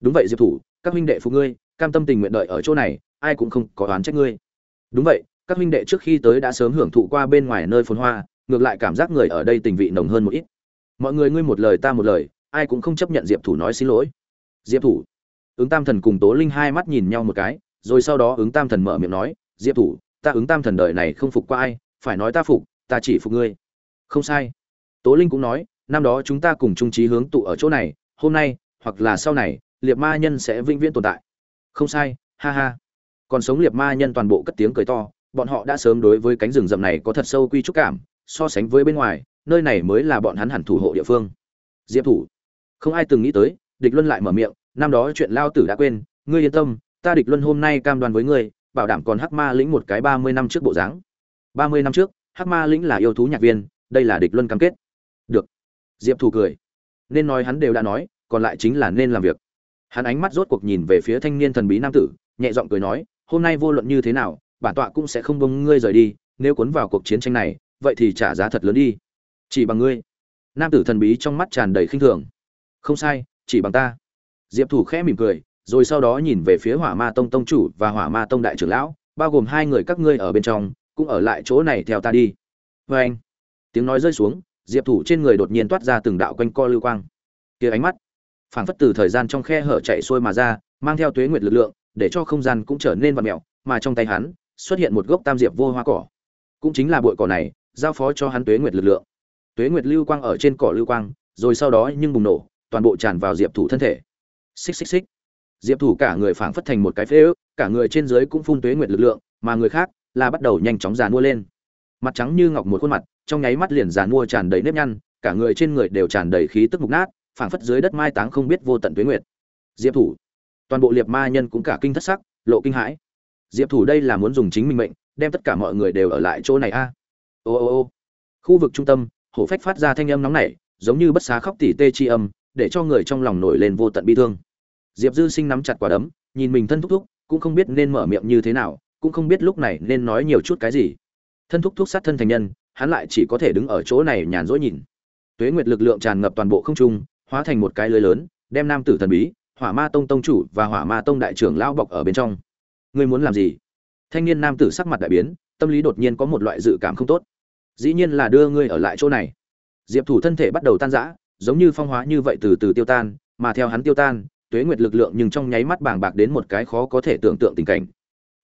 đúng vậy, diệp thủ, các huynh đệ phụ ngươi, cam tâm tình nguyện đợi ở chỗ này, ai cũng không có oán trách ngươi. Đúng vậy, các huynh đệ trước khi tới đã sớm hưởng thụ qua bên ngoài nơi phồn hoa, ngược lại cảm giác người ở đây tình vị nồng hơn một ít. Mọi người ngươi một lời ta một lời, ai cũng không chấp nhận diệp thủ nói xin lỗi. Diệp thủ, ứng tam thần cùng tố linh hai mắt nhìn nhau một cái, rồi sau đó ứng tam thần mở miệng nói, diệp thủ, ta ứng tam thần đời này không phục qua ai, phải nói ta phục, ta chỉ phục ngươi. Không sai. Tố linh cũng nói, năm đó chúng ta cùng trung trí hướng tụ ở chỗ này, hôm nay, hoặc là sau này liệt ma nhân sẽ vĩnh viễn tồn tại. Không sai, ha ha. Còn sống liệt ma nhân toàn bộ cất tiếng cười to, bọn họ đã sớm đối với cánh rừng rậm này có thật sâu quy trúc cảm, so sánh với bên ngoài, nơi này mới là bọn hắn hẳn thủ hộ địa phương. Diệp thủ. Không ai từng nghĩ tới, địch luân lại mở miệng, năm đó chuyện lao tử đã quên, ngươi yên tâm, ta địch luân hôm nay cam đoan với ngươi, bảo đảm còn hắc ma lĩnh một cái ba mươi năm trước bộ dáng. Ba mươi năm trước, hắc ma lĩnh là yêu thú nhạc viên, đây là địch luân cam kết. Được. Diệp thủ cười. Nên nói hắn đều đã nói, còn lại chính là nên làm việc hắn ánh mắt rốt cuộc nhìn về phía thanh niên thần bí nam tử, nhẹ giọng cười nói, hôm nay vô luận như thế nào, bản tọa cũng sẽ không bông ngươi rời đi, nếu cuốn vào cuộc chiến tranh này, vậy thì trả giá thật lớn đi. Chỉ bằng ngươi. Nam tử thần bí trong mắt tràn đầy khinh thường. Không sai, chỉ bằng ta. Diệp thủ khẽ mỉm cười, rồi sau đó nhìn về phía hỏa ma tông tông chủ và hỏa ma tông đại trưởng lão, bao gồm hai người các ngươi ở bên trong, cũng ở lại chỗ này theo ta đi. Vê anh, tiếng nói rơi xuống, diệp thủ trên người đột nhiên toát ra từng đạo quanh co lưu quang. Kia ánh mắt phảng phất từ thời gian trong khe hở chạy xuôi mà ra, mang theo tuế nguyệt lực lượng, để cho không gian cũng trở nên vặn mẹo mà trong tay hắn xuất hiện một gốc tam diệp vô hoa cỏ. Cũng chính là bụi cỏ này, giao phó cho hắn tuế nguyệt lực lượng. Tuế nguyệt lưu quang ở trên cỏ lưu quang, rồi sau đó nhưng bùng nổ, toàn bộ tràn vào diệp thủ thân thể. Xích xích xích. Diệp thủ cả người phảng phất thành một cái phế ức cả người trên dưới cũng phun tuế nguyệt lực lượng, mà người khác là bắt đầu nhanh chóng giàn mua lên. Mặt trắng như ngọc một khuôn mặt, trong nháy mắt liền giàn mua tràn đầy nếp nhăn, cả người trên người đều tràn đầy khí tức mục nát phảng phất dưới đất mai táng không biết vô tận tuế nguyệt. Diệp thủ. Toàn bộ liệt ma nhân cũng cả kinh thất sắc, lộ kinh hãi. Diệp thủ đây là muốn dùng chính mình mệnh, đem tất cả mọi người đều ở lại chỗ này a. Ô ô ô. Khu vực trung tâm, hổ phách phát ra thanh âm nóng nảy, giống như bất xá khóc tỉ tê chi âm, để cho người trong lòng nổi lên vô tận bi thương. Diệp dư sinh nắm chặt quả đấm, nhìn mình thân thúc thúc, cũng không biết nên mở miệng như thế nào, cũng không biết lúc này nên nói nhiều chút cái gì. Thân thúc thúc sát thân thành nhân, hắn lại chỉ có thể đứng ở chỗ này nhàn rỗi nhìn. Tuế nguyệt lực lượng tràn ngập toàn bộ không trung hóa thành một cái lưới lớn, đem nam tử thần bí, hỏa ma tông tông chủ và hỏa ma tông đại trưởng lao bọc ở bên trong. Ngươi muốn làm gì? Thanh niên nam tử sắc mặt đại biến, tâm lý đột nhiên có một loại dự cảm không tốt. Dĩ nhiên là đưa ngươi ở lại chỗ này. Diệp thủ thân thể bắt đầu tan rã, giống như phong hóa như vậy từ từ tiêu tan, mà theo hắn tiêu tan, tuế nguyệt lực lượng nhưng trong nháy mắt bàng bạc đến một cái khó có thể tưởng tượng tình cảnh.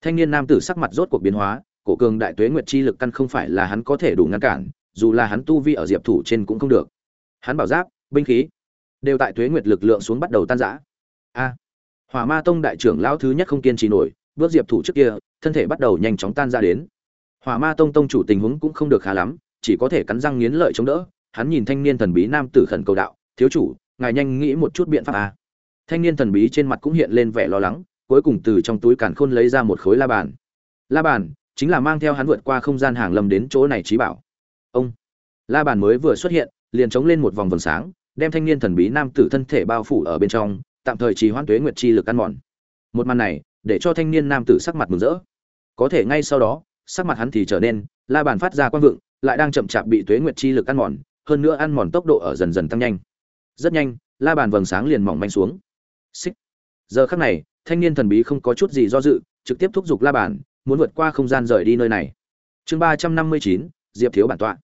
Thanh niên nam tử sắc mặt rốt cuộc biến hóa, cổ cường đại tuế nguyệt chi lực căn không phải là hắn có thể đủ ngăn cản, dù là hắn tu vi ở diệp thủ trên cũng không được. Hắn bảo giáp, binh khí đều tại tuế nguyệt lực lượng xuống bắt đầu tan rã. A, hỏa ma tông đại trưởng lão thứ nhất không kiên trì nổi, bước diệp thủ trước kia, thân thể bắt đầu nhanh chóng tan ra đến. Hỏa ma tông tông chủ tình huống cũng không được khá lắm, chỉ có thể cắn răng nghiến lợi chống đỡ, hắn nhìn thanh niên thần bí nam tử khẩn cầu đạo, thiếu chủ, ngài nhanh nghĩ một chút biện pháp a. Thanh niên thần bí trên mặt cũng hiện lên vẻ lo lắng, cuối cùng từ trong túi càn khôn lấy ra một khối la bàn. La bàn chính là mang theo hắn vượt qua không gian hàng lâm đến chỗ này trí bảo. Ông, la bàn mới vừa xuất hiện, liền chống lên một vòng vầng sáng đem thanh niên thần bí nam tử thân thể bao phủ ở bên trong, tạm thời trì hoãn tuế nguyệt chi lực ăn mòn. Một màn này, để cho thanh niên nam tử sắc mặt mừng rỡ. Có thể ngay sau đó, sắc mặt hắn thì trở nên la bàn phát ra quang vượng, lại đang chậm chạp bị tuế nguyệt chi lực ăn mòn, hơn nữa ăn mòn tốc độ ở dần dần tăng nhanh. Rất nhanh, la bàn vầng sáng liền mỏng manh xuống. Xích. Giờ khắc này, thanh niên thần bí không có chút gì do dự, trực tiếp thúc giục la bàn, muốn vượt qua không gian rời đi nơi này. Chương ba trăm năm mươi chín, diệp thiếu bản tọa.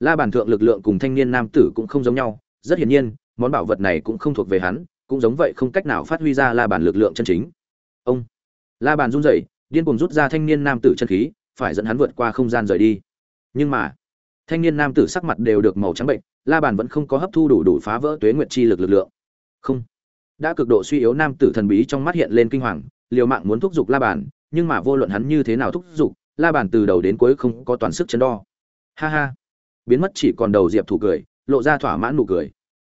La bàn thượng lực lượng cùng thanh niên nam tử cũng không giống nhau rất hiển nhiên, món bảo vật này cũng không thuộc về hắn, cũng giống vậy không cách nào phát huy ra la bàn lực lượng chân chính. Ông! La bàn run rẩy, điên cuồng rút ra thanh niên nam tử chân khí, phải dẫn hắn vượt qua không gian rời đi. Nhưng mà, thanh niên nam tử sắc mặt đều được màu trắng bệnh, la bàn vẫn không có hấp thu đủ đủ phá vỡ tuế nguyệt chi lực lực lượng. Không! Đã cực độ suy yếu nam tử thần bí trong mắt hiện lên kinh hoàng, liều mạng muốn thúc giục la bàn, nhưng mà vô luận hắn như thế nào thúc giục, la bàn từ đầu đến cuối không có toàn sức chấn đo. Ha ha! Biến mất chỉ còn đầu diệp thủ cười lộ ra thỏa mãn nụ cười.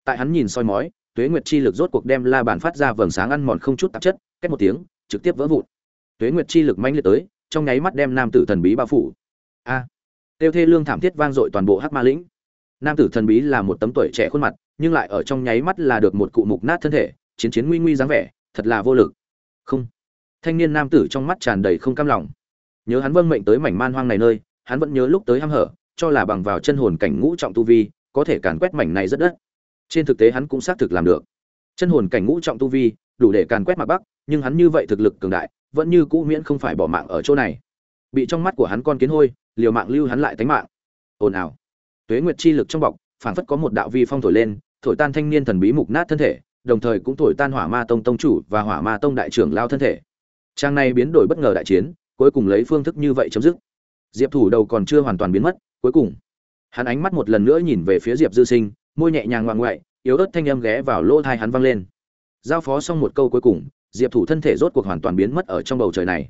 Tại hắn nhìn soi mói, tuế nguyệt chi lực rốt cuộc đem la bàn phát ra vầng sáng ăn mòn không chút tạp chất, cách một tiếng, trực tiếp vỡ vụn. Tuế nguyệt chi lực mãnh liệt tới, trong nháy mắt đem nam tử thần bí bao phủ. A! Tiêu thê lương thảm thiết vang dội toàn bộ hắc ma lĩnh. Nam tử thần bí là một tấm tuổi trẻ khuôn mặt, nhưng lại ở trong nháy mắt là được một cụ mục nát thân thể, chiến chiến nguy nguy dáng vẻ, thật là vô lực. Không. Thanh niên nam tử trong mắt tràn đầy không cam lòng. Nhớ hắn vâng mệnh tới mảnh man hoang này nơi, hắn vẫn nhớ lúc tới hăm hở, cho là bằng vào chân hồn cảnh ngũ trọng tu vi có thể càn quét mảnh này rất đất. Trên thực tế hắn cũng xác thực làm được. Chân hồn cảnh ngũ trọng tu vi, đủ để càn quét mà bắc, nhưng hắn như vậy thực lực cường đại, vẫn như cũ miễn không phải bỏ mạng ở chỗ này. Bị trong mắt của hắn con kiến hôi, liều mạng lưu hắn lại tánh mạng. Ồn ào. Tuế nguyệt chi lực trong bọc, phảng phất có một đạo vi phong thổi lên, thổi tan thanh niên thần bí mục nát thân thể, đồng thời cũng thổi tan hỏa ma tông tông chủ và hỏa ma tông đại trưởng lao thân thể. Trang này biến đổi bất ngờ đại chiến, cuối cùng lấy phương thức như vậy chấm dứt. Diệp thủ đầu còn chưa hoàn toàn biến mất, cuối cùng hắn ánh mắt một lần nữa nhìn về phía diệp dư sinh, môi nhẹ nhàng ngoạn ngoại, yếu ớt thanh âm ghé vào lỗ thai hắn vang lên. Giao phó xong một câu cuối cùng, diệp thủ thân thể rốt cuộc hoàn toàn biến mất ở trong bầu trời này.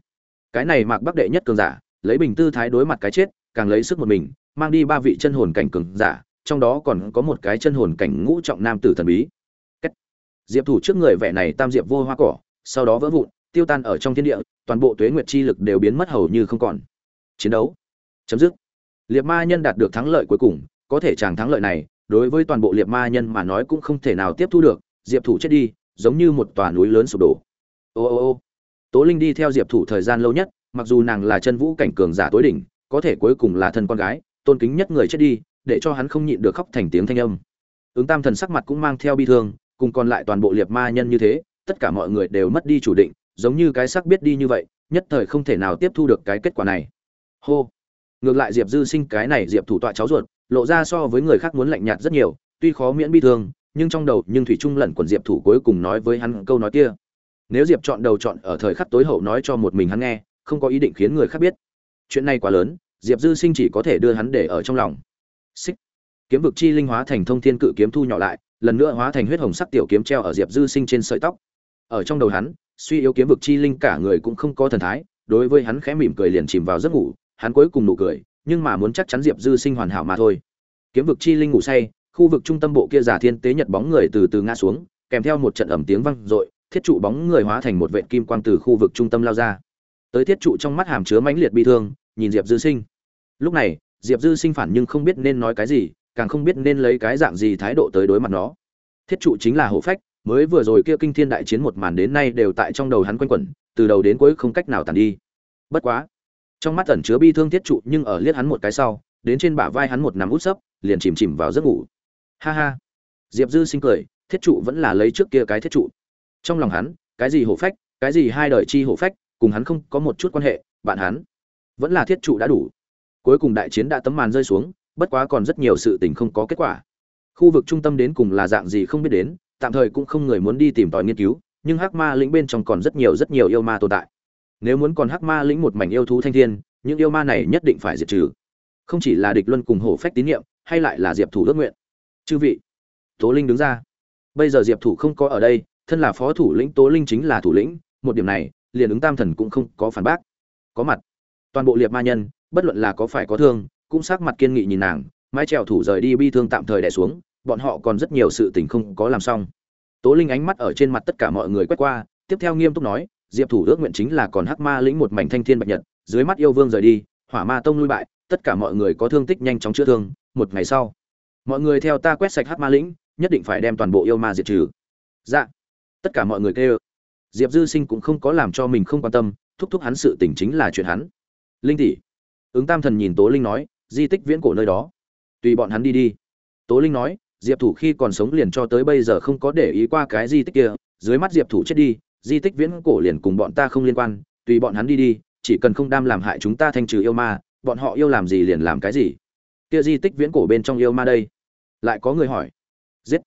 Cái này mạc bắc đệ nhất cường giả, lấy bình tư thái đối mặt cái chết, càng lấy sức một mình, mang đi ba vị chân hồn cảnh cường giả, trong đó còn có một cái chân hồn cảnh ngũ trọng nam tử thần bí. Cách. diệp thủ trước người vẻ này tam diệp vô hoa cỏ, sau đó vỡ vụn, tiêu tan ở trong thiên địa, toàn bộ tuế nguyệt chi lực đều biến mất hầu như không còn. Chiến đấu. Chấm dứt liệt ma nhân đạt được thắng lợi cuối cùng, có thể chàng thắng lợi này, đối với toàn bộ liệt ma nhân mà nói cũng không thể nào tiếp thu được, diệp thủ chết đi, giống như một tòa núi lớn sụp đổ. Ô ô ô. Tố linh đi theo diệp thủ thời gian lâu nhất, mặc dù nàng là chân vũ cảnh cường giả tối đỉnh, có thể cuối cùng là thân con gái, tôn kính nhất người chết đi, để cho hắn không nhịn được khóc thành tiếng thanh âm. Ứng tam thần sắc mặt cũng mang theo bi thương, cùng còn lại toàn bộ liệt ma nhân như thế, tất cả mọi người đều mất đi chủ định, giống như cái sắc biết đi như vậy, nhất thời không thể nào tiếp thu được cái kết quả này. Hô ngược lại diệp dư sinh cái này diệp thủ tọa cháu ruột, lộ ra so với người khác muốn lạnh nhạt rất nhiều, tuy khó miễn bi thương, nhưng trong đầu nhưng thủy trung lẩn quần diệp thủ cuối cùng nói với hắn câu nói kia. Nếu diệp chọn đầu chọn ở thời khắc tối hậu nói cho một mình hắn nghe, không có ý định khiến người khác biết. Chuyện này quá lớn, diệp dư sinh chỉ có thể đưa hắn để ở trong lòng. Xích. Kiếm vực chi linh hóa thành thông thiên cự kiếm thu nhỏ lại, lần nữa hóa thành huyết hồng sắc tiểu kiếm treo ở diệp dư sinh trên sợi tóc. Ở trong đầu hắn, suy yếu kiếm vực chi linh cả người cũng không có thần thái, đối với hắn khẽ mỉm cười liền chìm vào giấc ngủ hắn cuối cùng nụ cười, nhưng mà muốn chắc chắn diệp dư sinh hoàn hảo mà thôi. Kiếm vực chi linh ngủ say, khu vực trung tâm bộ kia giả thiên tế nhật bóng người từ từ ngã xuống, kèm theo một trận ẩm tiếng vang dội, thiết trụ bóng người hóa thành một vệt kim quang từ khu vực trung tâm lao ra. Tới thiết trụ trong mắt hàm chứa mãnh liệt bi thương, nhìn diệp dư sinh. Lúc này, diệp dư sinh phản nhưng không biết nên nói cái gì, càng không biết nên lấy cái dạng gì thái độ tới đối mặt nó. Thiết trụ chính là hộ phách, mới vừa rồi kia kinh thiên đại chiến một màn đến nay đều tại trong đầu hắn quanh quẩn, từ đầu đến cuối không cách nào tàn đi. Bất quá trong mắt ẩn chứa bi thương thiết trụ, nhưng ở liếc hắn một cái sau, đến trên bả vai hắn một nằm út sấp, liền chìm chìm vào giấc ngủ. Ha ha. Diệp dư sinh cười, thiết trụ vẫn là lấy trước kia cái thiết trụ. Trong lòng hắn, cái gì hổ phách, cái gì hai đời chi hổ phách, cùng hắn không có một chút quan hệ, bạn hắn vẫn là thiết trụ đã đủ. Cuối cùng đại chiến đã tấm màn rơi xuống, bất quá còn rất nhiều sự tình không có kết quả. Khu vực trung tâm đến cùng là dạng gì không biết đến, tạm thời cũng không người muốn đi tìm tòi nghiên cứu, nhưng hắc ma lĩnh bên trong còn rất nhiều rất nhiều yêu ma tồn tại nếu muốn còn hắc ma lĩnh một mảnh yêu thú thanh thiên, những yêu ma này nhất định phải diệt trừ. Không chỉ là địch luân cùng hổ phách tín nhiệm, hay lại là diệp thủ ước nguyện. Chư vị, tố linh đứng ra. Bây giờ diệp thủ không có ở đây, thân là phó thủ lĩnh, tố linh chính là thủ lĩnh, một điểm này, liền ứng tam thần cũng không có phản bác. Có mặt. Toàn bộ liệt ma nhân, bất luận là có phải có thương, cũng sắc mặt kiên nghị nhìn nàng, mái trèo thủ rời đi bi thương tạm thời đẻ xuống, bọn họ còn rất nhiều sự tình không có làm xong. Tố linh ánh mắt ở trên mặt tất cả mọi người quét qua, tiếp theo nghiêm túc nói diệp thủ ước nguyện chính là còn hắc ma lĩnh một mảnh thanh thiên bạch nhật, dưới mắt yêu vương rời đi, hỏa ma tông lui bại, tất cả mọi người có thương tích nhanh chóng chữa thương, một ngày sau, mọi người theo ta quét sạch hắc ma lĩnh, nhất định phải đem toàn bộ yêu ma diệt trừ. Dạ. Tất cả mọi người kêu. Diệp dư sinh cũng không có làm cho mình không quan tâm, thúc thúc hắn sự tình chính là chuyện hắn. Linh tỷ. Ứng tam thần nhìn tố linh nói, di tích viễn cổ nơi đó. Tùy bọn hắn đi đi. Tố linh nói, diệp thủ khi còn sống liền cho tới bây giờ không có để ý qua cái di tích kia, dưới mắt diệp thủ chết đi di tích viễn cổ liền cùng bọn ta không liên quan, tùy bọn hắn đi đi, chỉ cần không đam làm hại chúng ta thanh trừ yêu ma, bọn họ yêu làm gì liền làm cái gì. Kia di tích viễn cổ bên trong yêu ma đây? Lại có người hỏi. Giết.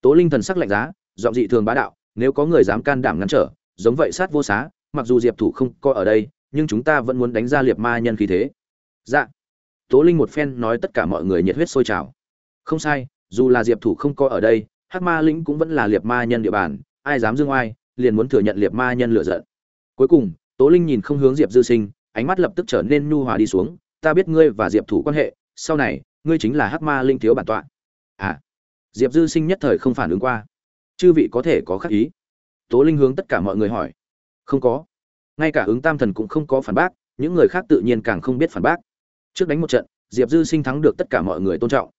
Tố linh thần sắc lạnh giá, giọng dị thường bá đạo, nếu có người dám can đảm ngăn trở, giống vậy sát vô xá, mặc dù diệp thủ không có ở đây, nhưng chúng ta vẫn muốn đánh ra liệt ma nhân khí thế. Dạ. Tố linh một phen nói tất cả mọi người nhiệt huyết sôi trào. Không sai, dù là diệp thủ không có ở đây, hắc ma lĩnh cũng vẫn là liệt ma nhân địa bàn, ai dám dương oai liền muốn thừa nhận liệt ma nhân lựa giận. Cuối cùng, tố linh nhìn không hướng diệp dư sinh, ánh mắt lập tức trở nên nhu hòa đi xuống, ta biết ngươi và diệp thủ quan hệ, sau này, ngươi chính là hắc ma linh thiếu bản tọa. À diệp dư sinh nhất thời không phản ứng qua. Chư vị có thể có khắc ý. Tố linh hướng tất cả mọi người hỏi. Không có. Ngay cả ứng tam thần cũng không có phản bác, những người khác tự nhiên càng không biết phản bác. Trước đánh một trận, diệp dư sinh thắng được tất cả mọi người tôn trọng.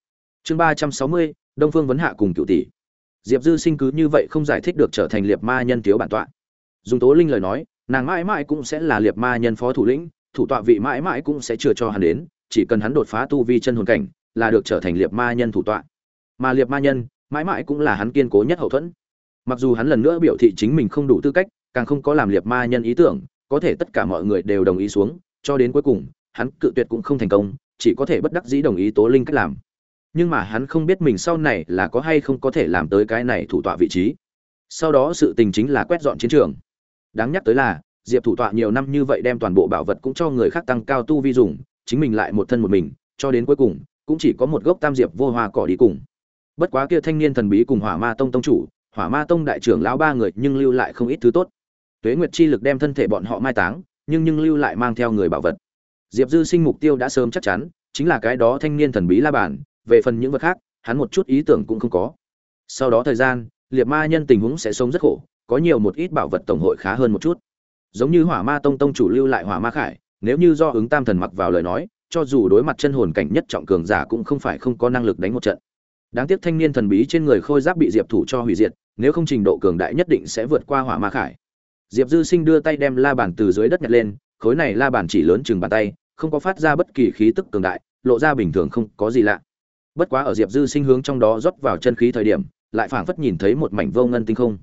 Chương ba trăm sáu mươi, đông phương vấn hạ cùng cựu tỷ diệp dư sinh cứ như vậy không giải thích được trở thành liệt ma nhân thiếu bản tọa. Dùng tố linh lời nói, nàng mãi mãi cũng sẽ là liệt ma nhân phó thủ lĩnh, thủ tọa vị mãi mãi cũng sẽ chưa cho hắn đến, chỉ cần hắn đột phá tu vi chân hồn cảnh, là được trở thành liệt ma nhân thủ tọa. Mà liệt ma nhân, mãi mãi cũng là hắn kiên cố nhất hậu thuẫn. Mặc dù hắn lần nữa biểu thị chính mình không đủ tư cách, càng không có làm liệt ma nhân ý tưởng, có thể tất cả mọi người đều đồng ý xuống, cho đến cuối cùng, hắn cự tuyệt cũng không thành công, chỉ có thể bất đắc dĩ đồng ý tố linh cách làm nhưng mà hắn không biết mình sau này là có hay không có thể làm tới cái này thủ tọa vị trí. Sau đó sự tình chính là quét dọn chiến trường. Đáng nhắc tới là, diệp thủ tọa nhiều năm như vậy đem toàn bộ bảo vật cũng cho người khác tăng cao tu vi dùng, chính mình lại một thân một mình, cho đến cuối cùng, cũng chỉ có một gốc tam diệp vô hoa cỏ đi cùng. Bất quá kia thanh niên thần bí cùng hỏa ma tông tông chủ, hỏa ma tông đại trưởng lão ba người nhưng lưu lại không ít thứ tốt. Tuế nguyệt chi lực đem thân thể bọn họ mai táng, nhưng nhưng lưu lại mang theo người bảo vật. Diệp dư sinh mục tiêu đã sớm chắc chắn, chính là cái đó thanh niên thần bí la bản về phần những vật khác, hắn một chút ý tưởng cũng không có. Sau đó thời gian, liệt ma nhân tình huống sẽ sống rất khổ, có nhiều một ít bảo vật tổng hội khá hơn một chút. Giống như hỏa ma tông tông chủ lưu lại hỏa ma khải, nếu như do ứng tam thần mặc vào lời nói, cho dù đối mặt chân hồn cảnh nhất trọng cường giả cũng không phải không có năng lực đánh một trận. Đáng tiếc thanh niên thần bí trên người khôi giáp bị diệp thủ cho hủy diệt, nếu không trình độ cường đại nhất định sẽ vượt qua hỏa ma khải. Diệp dư sinh đưa tay đem la bàn từ dưới đất nhặt lên, khối này la bàn chỉ lớn chừng bàn tay, không có phát ra bất kỳ khí tức cường đại, lộ ra bình thường không có gì lạ bất quá ở diệp dư sinh hướng trong đó rót vào chân khí thời điểm, lại phảng phất nhìn thấy một mảnh vô ngân tinh không.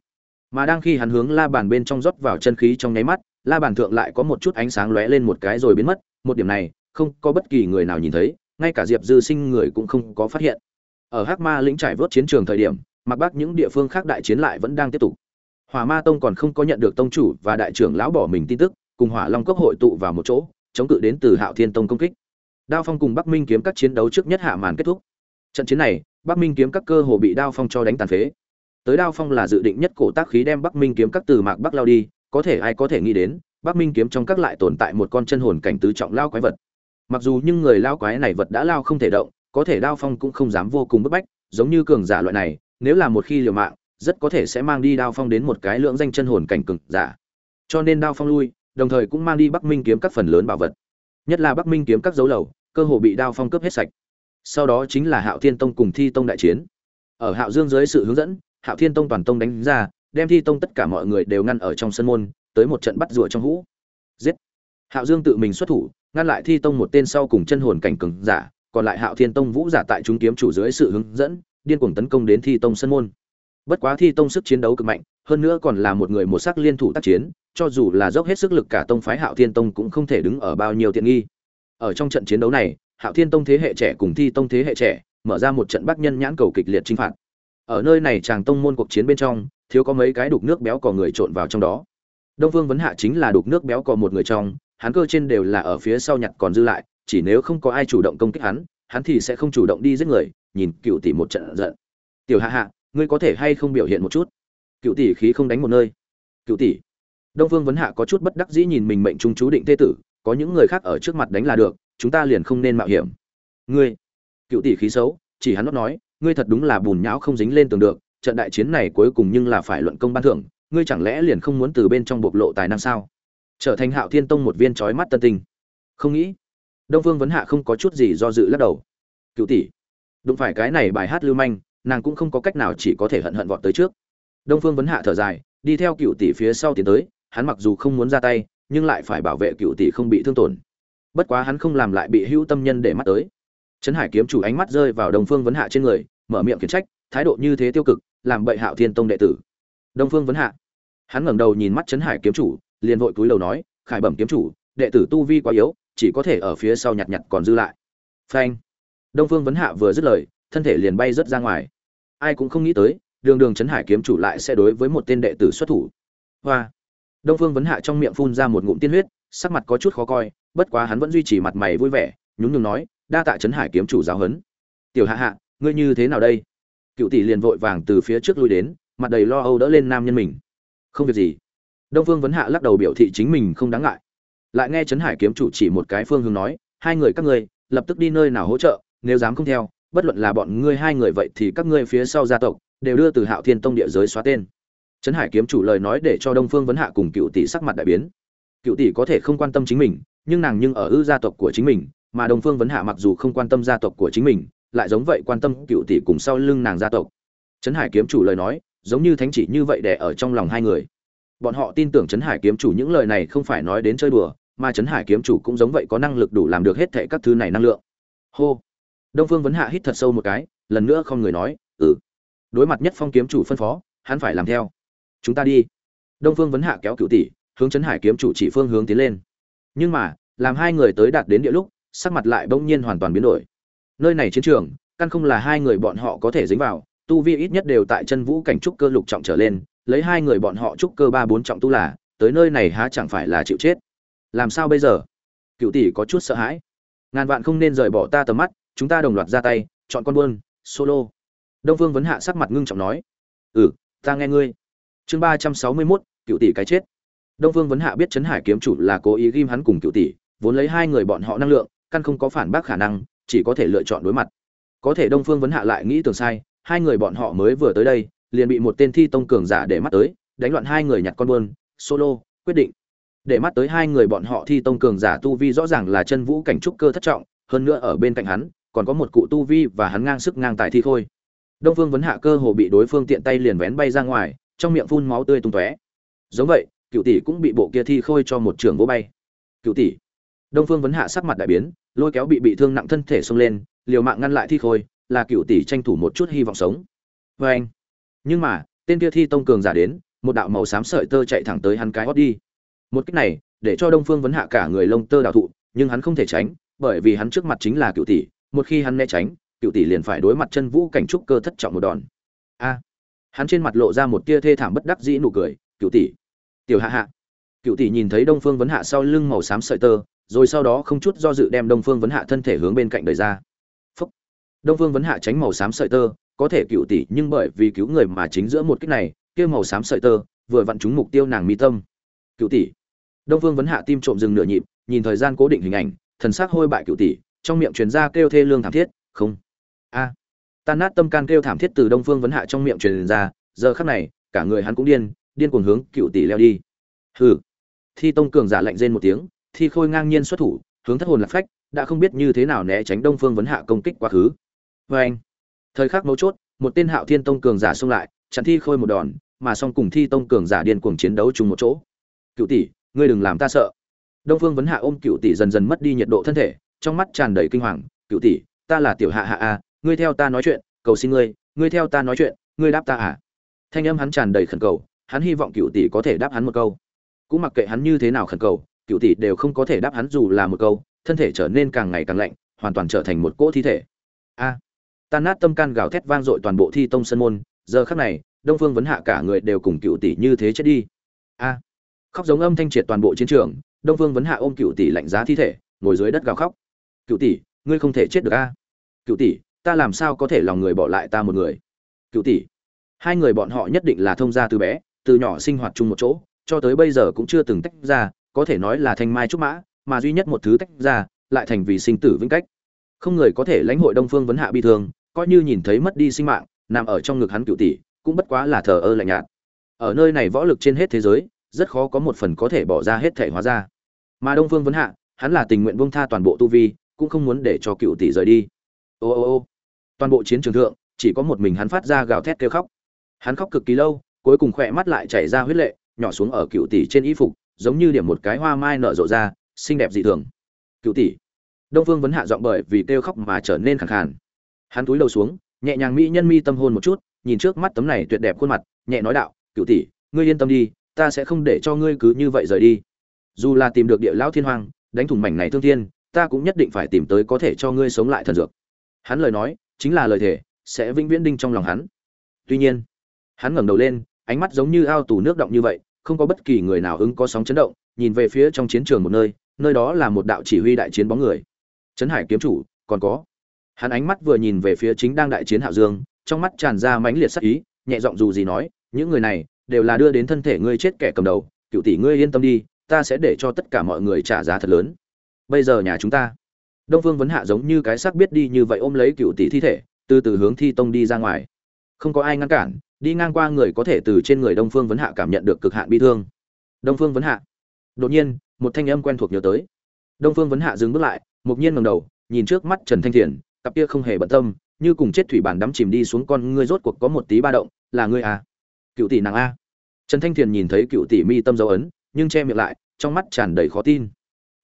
Mà đang khi hắn hướng la bàn bên trong rót vào chân khí trong nháy mắt, la bàn thượng lại có một chút ánh sáng lóe lên một cái rồi biến mất, một điểm này, không có bất kỳ người nào nhìn thấy, ngay cả diệp dư sinh người cũng không có phát hiện. Ở hắc ma lĩnh trải vớt chiến trường thời điểm mặc bắc những địa phương khác đại chiến lại vẫn đang tiếp tục. Hỏa ma tông còn không có nhận được tông chủ và đại trưởng lão bỏ mình tin tức, cùng hỏa long cốc hội tụ vào một chỗ, chống cự đến từ hạo thiên tông công kích. Đao phong cùng bắc minh kiếm các chiến đấu trước nhất hạ màn kết thúc trận chiến này, bắc minh kiếm các cơ hồ bị đao phong cho đánh tàn phế. Tới đao phong là dự định nhất cổ tác khí đem bắc minh kiếm các từ mạc bắc lao đi, có thể ai có thể nghĩ đến, bắc minh kiếm trong các lại tồn tại một con chân hồn cảnh tứ trọng lao quái vật. Mặc dù nhưng người lao quái này vật đã lao không thể động, có thể đao phong cũng không dám vô cùng bức bách, giống như cường giả loại này, nếu là một khi liều mạng, rất có thể sẽ mang đi đao phong đến một cái lượng danh chân hồn cảnh cường giả. Cho nên đao phong lui, đồng thời cũng mang đi bắc minh kiếm các phần lớn bảo vật. Nhất là bắc minh kiếm các dấu lầu, cơ hồ bị đao phong cướp hết sạch sau đó chính là hạo thiên tông cùng thi tông đại chiến. Ở hạo dương dưới sự hướng dẫn, hạo thiên tông toàn tông đánh ra, đem thi tông tất cả mọi người đều ngăn ở trong sân môn, tới một trận bắt rùa trong hũ. Giết! Hạo dương tự mình xuất thủ, ngăn lại thi tông một tên sau cùng chân hồn cảnh cường giả, còn lại hạo thiên tông vũ giả tại chúng kiếm chủ dưới sự hướng dẫn, điên cuồng tấn công đến thi tông sân môn. Bất quá thi tông sức chiến đấu cực mạnh, hơn nữa còn là một người một sắc liên thủ tác chiến, cho dù là dốc hết sức lực cả tông phái hạo thiên tông cũng không thể đứng ở bao nhiêu tiện nghi. Ở trong trận chiến đấu này hạo thiên tông thế hệ trẻ cùng thi tông thế hệ trẻ, mở ra một trận bắc nhân nhãn cầu kịch liệt chinh phạt. Ở nơi này chàng tông môn cuộc chiến bên trong, thiếu có mấy cái đục nước béo cò người trộn vào trong đó. Đông vương vấn hạ chính là đục nước béo cò một người trong, hắn cơ trên đều là ở phía sau nhặt còn dư lại, chỉ nếu không có ai chủ động công kích hắn hắn thì sẽ không chủ động đi giết người, nhìn cựu tỷ một trận giận. Tiểu hạ hạ, ngươi có thể hay không biểu hiện một chút? Cựu tỷ khí không đánh một nơi. Cựu tỷ. Đông vương vấn hạ có chút bất đắc dĩ nhìn mình mệnh trung chú định thê tử, có những người khác ở trước mặt đánh là được chúng ta liền không nên mạo hiểm. Ngươi, cựu tỷ khí xấu, chỉ hắn nó nói, ngươi thật đúng là bùn nhão không dính lên tường được, trận đại chiến này cuối cùng nhưng là phải luận công ban thưởng, ngươi chẳng lẽ liền không muốn từ bên trong bộc lộ tài năng sao? Trở thành hạo thiên tông một viên trói mắt tân tình không nghĩ, đông phương vấn hạ không có chút gì do dự lắc đầu. Cựu tỷ, đụng phải cái này bài hát lưu manh, nàng cũng không có cách nào chỉ có thể hận hận vọt tới trước. Đông phương vấn hạ thở dài, đi theo cựu tỷ phía sau tiến tới, hắn mặc dù không muốn ra tay, nhưng lại phải bảo vệ cựu tỷ không bị thương tổn bất quá hắn không làm lại bị hữu tâm nhân để mắt tới. Trấn hải kiếm chủ ánh mắt rơi vào đông phương vấn hạ trên người, mở miệng khiển trách, thái độ như thế tiêu cực, làm bậy hạo thiên tông đệ tử. Đông phương vấn hạ, hắn ngẩng đầu nhìn mắt trấn hải kiếm chủ, liền vội cúi đầu nói, khải bẩm kiếm chủ, đệ tử tu vi quá yếu, chỉ có thể ở phía sau nhặt nhặt còn dư lại. Phanh. Đông phương vấn hạ vừa dứt lời, thân thể liền bay rất ra ngoài. Ai cũng không nghĩ tới, đường đường trấn hải kiếm chủ lại sẽ đối với một tên đệ tử xuất thủ. Hoa. Đông phương vấn hạ trong miệng phun ra một ngụm tiên huyết sắc mặt có chút khó coi, bất quá hắn vẫn duy trì mặt mày vui vẻ, nhún nhường nói, đa tạ trấn hải kiếm chủ giáo huấn. Tiểu hạ hạ, ngươi như thế nào đây? Cựu tỷ liền vội vàng từ phía trước lui đến, mặt đầy lo âu đỡ lên nam nhân mình. Không việc gì. Đông phương vấn hạ lắc đầu biểu thị chính mình không đáng ngại. Lại nghe trấn hải kiếm chủ chỉ một cái phương hướng nói, hai người các ngươi, lập tức đi nơi nào hỗ trợ, nếu dám không theo, bất luận là bọn ngươi hai người vậy thì các ngươi phía sau gia tộc đều đưa từ hạo thiên tông địa giới xóa tên. Trấn hải kiếm chủ lời nói để cho đông phương vấn hạ cùng cựu tỷ sắc mặt đại biến cựu tỷ có thể không quan tâm chính mình, nhưng nàng nhưng ở ư gia tộc của chính mình, mà đông phương vấn hạ mặc dù không quan tâm gia tộc của chính mình, lại giống vậy quan tâm cựu tỷ cùng sau lưng nàng gia tộc. Trấn hải kiếm chủ lời nói, giống như thánh chỉ như vậy để ở trong lòng hai người. Bọn họ tin tưởng trấn hải kiếm chủ những lời này không phải nói đến chơi đùa, mà trấn hải kiếm chủ cũng giống vậy có năng lực đủ làm được hết thệ các thứ này năng lượng. Hô. Đông phương vấn hạ hít thật sâu một cái, lần nữa không người nói ừ. Đối mặt nhất phong kiếm chủ phân phó, hắn phải làm theo. Chúng ta đi. Đông phương vấn hạ kéo cựu tỷ hướng trấn hải kiếm chủ chỉ phương hướng tiến lên. Nhưng mà, làm hai người tới đạt đến địa lúc, sắc mặt lại bỗng nhiên hoàn toàn biến đổi. Nơi này chiến trường, căn không là hai người bọn họ có thể dính vào, tu vi ít nhất đều tại chân vũ cảnh trúc cơ lục trọng trở lên, lấy hai người bọn họ trúc cơ ba bốn trọng tu là, tới nơi này há chẳng phải là chịu chết. Làm sao bây giờ? Cựu tỷ có chút sợ hãi. Ngàn vạn không nên rời bỏ ta tầm mắt, chúng ta đồng loạt ra tay, chọn con buôn, solo. Đông phương vấn hạ sắc mặt ngưng trọng nói. Ừ ta nghe ngươi. Chương ba trăm sáu mươi mốt, cựu tỷ cái chết đông phương vấn hạ biết trấn hải kiếm chủ là cố ý ghim hắn cùng cựu tỷ, vốn lấy hai người bọn họ năng lượng, căn không có phản bác khả năng, chỉ có thể lựa chọn đối mặt. Có thể đông phương vấn hạ lại nghĩ tưởng sai, hai người bọn họ mới vừa tới đây, liền bị một tên thi tông cường giả để mắt tới, đánh loạn hai người nhặt con buôn, solo, quyết định. Để mắt tới hai người bọn họ thi tông cường giả tu vi rõ ràng là chân vũ cảnh trúc cơ thất trọng, hơn nữa ở bên cạnh hắn, còn có một cụ tu vi và hắn ngang sức ngang tài thi khôi. Đông phương vấn hạ cơ hồ bị đối phương tiện tay liền vén bay ra ngoài, trong miệng phun máu tươi tung tóe. Giống vậy cựu tỷ cũng bị bộ kia thi khôi cho một trường vỗ bay. Cựu tỷ. Đông phương vấn hạ sắc mặt đại biến, lôi kéo bị bị thương nặng thân thể xông lên, liều mạng ngăn lại thi khôi, là cựu tỷ tranh thủ một chút hy vọng sống. Vê anh. Nhưng mà, tên kia thi tông cường giả đến, một đạo màu xám sợi tơ chạy thẳng tới hắn cái hót đi. Một cách này, để cho đông phương vấn hạ cả người lông tơ đào thụ, nhưng hắn không thể tránh, bởi vì hắn trước mặt chính là cựu tỷ, một khi hắn né tránh, cựu tỷ liền phải đối mặt chân vũ cảnh trúc cơ thất trọng một đòn. A. Hắn trên mặt lộ ra một tia thê thảm bất đắc dĩ nụ cười, cựu tỷ tiểu hạ hạ. Cựu tỷ nhìn thấy đông phương vấn hạ sau lưng màu xám sợi tơ, rồi sau đó không chút do dự đem đông phương vấn hạ thân thể hướng bên cạnh đời ra. Phúc. đông phương vấn hạ tránh màu xám sợi tơ, có thể cựu tỷ nhưng bởi vì cứu người mà chính giữa một cách này, kia màu xám sợi tơ vừa vặn trúng mục tiêu nàng mi tâm. Cựu tỷ. Đông phương vấn hạ tim trộm dừng nửa nhịp, nhìn thời gian cố định hình ảnh, thần sắc hôi bại cựu tỷ, trong miệng truyền ra kêu thê lương thảm thiết, không. A. Tan nát tâm can kêu thảm thiết từ đông phương vấn hạ trong miệng truyền ra, giờ khắc này, cả người hắn cũng điên điên cuồng hướng cựu tỷ leo đi. Hừ. Thi tông cường giả lạnh rên một tiếng, thi khôi ngang nhiên xuất thủ, hướng thất hồn lạc phách, đã không biết như thế nào né tránh đông phương vấn hạ công kích quá khứ. Vê anh thời khắc mấu chốt, một tên hạo thiên tông cường giả xông lại, chặn thi khôi một đòn, mà song cùng thi tông cường giả điên cuồng chiến đấu chung một chỗ. Cựu tỷ, ngươi đừng làm ta sợ. Đông phương vấn hạ ôm cựu tỷ dần dần mất đi nhiệt độ thân thể, trong mắt tràn đầy kinh hoàng, cựu tỷ, ta là tiểu hạ hạ a ngươi theo ta nói chuyện, cầu xin ngươi ngươi theo ta nói chuyện, ngươi đáp ta à. Thanh âm hắn tràn đầy khẩn cầu hắn hy vọng cựu tỷ có thể đáp hắn một câu. Cũng mặc kệ hắn như thế nào khẩn cầu, cựu tỷ đều không có thể đáp hắn dù là một câu, thân thể trở nên càng ngày càng lạnh, hoàn toàn trở thành một cỗ thi thể. A. Tan nát tâm can gào thét vang dội toàn bộ thi tông sân môn, giờ khắc này, đông phương vấn hạ cả người đều cùng cựu tỷ như thế chết đi. A. Khóc giống âm thanh triệt toàn bộ chiến trường, đông phương vấn hạ ôm cựu tỷ lạnh giá thi thể, ngồi dưới đất gào khóc. Cựu tỷ, ngươi không thể chết được a. Cựu tỷ, ta làm sao có thể lòng người bỏ lại ta một người? Cựu tỷ, hai người bọn họ nhất định là thông gia từ bé từ nhỏ sinh hoạt chung một chỗ, cho tới bây giờ cũng chưa từng tách ra, có thể nói là thanh mai trúc mã, mà duy nhất một thứ tách ra, lại thành vì sinh tử vĩnh cách. Không người có thể lãnh hội đông phương vấn hạ bi thương, coi như nhìn thấy mất đi sinh mạng, nằm ở trong ngực hắn cựu tỷ, cũng bất quá là thờ ơ lạnh nhạt. Ở nơi này võ lực trên hết thế giới, rất khó có một phần có thể bỏ ra hết thể hóa ra. Mà đông phương vấn hạ, hắn là tình nguyện buông tha toàn bộ tu vi, cũng không muốn để cho cựu tỷ rời đi. Ô ô ô, toàn bộ chiến trường thượng, chỉ có một mình hắn phát ra gào thét kêu khóc. Hắn khóc cực kỳ lâu cuối cùng khỏe mắt lại chảy ra huyết lệ, nhỏ xuống ở cựu tỷ trên y phục, giống như điểm một cái hoa mai nở rộ ra, xinh đẹp dị thường. Cựu tỷ. Đông phương vấn hạ giọng bởi vì kêu khóc mà trở nên khẳng khàn. Hắn túi đầu xuống, nhẹ nhàng mỹ nhân mi tâm hôn một chút, nhìn trước mắt tấm này tuyệt đẹp khuôn mặt, nhẹ nói đạo, cựu tỷ, ngươi yên tâm đi, ta sẽ không để cho ngươi cứ như vậy rời đi. Dù là tìm được địa lão thiên hoàng đánh thủng mảnh này thương thiên, ta cũng nhất định phải tìm tới có thể cho ngươi sống lại thần dược. Hắn lời nói, chính là lời thể sẽ vĩnh viễn đinh trong lòng hắn. Tuy nhiên, hắn ngẩng đầu lên ánh mắt giống như ao tù nước động như vậy, không có bất kỳ người nào ứng có sóng chấn động, nhìn về phía trong chiến trường một nơi nơi đó là một đạo chỉ huy đại chiến bóng người. Trấn hải kiếm chủ, còn có. Hắn ánh mắt vừa nhìn về phía chính đang đại chiến hạo dương, trong mắt tràn ra mãnh liệt sắc ý, nhẹ giọng dù gì nói, những người này đều là đưa đến thân thể ngươi chết kẻ cầm đầu, cựu tỷ ngươi yên tâm đi, ta sẽ để cho tất cả mọi người trả giá thật lớn. Bây giờ nhà chúng ta. Đông phương vấn hạ giống như cái xác biết đi như vậy ôm lấy cựu tỷ thi thể, từ từ hướng thi tông đi ra ngoài. Không có ai ngăn cản đi ngang qua người có thể từ trên người đông phương vấn hạ cảm nhận được cực hạn bi thương. Đông phương vấn hạ. Đột nhiên, một thanh âm quen thuộc nhớ tới. Đông phương vấn hạ dừng bước lại, mục nhiên ngầm đầu, nhìn trước mắt trần thanh thiền, cặp kia không hề bận tâm, như cùng chết thủy bản đắm chìm đi xuống con ngươi rốt cuộc có một tí ba động, là ngươi à? Cựu tỷ nàng a. Trần thanh thiền nhìn thấy cựu tỷ mi tâm dấu ấn, nhưng che miệng lại, trong mắt tràn đầy khó tin.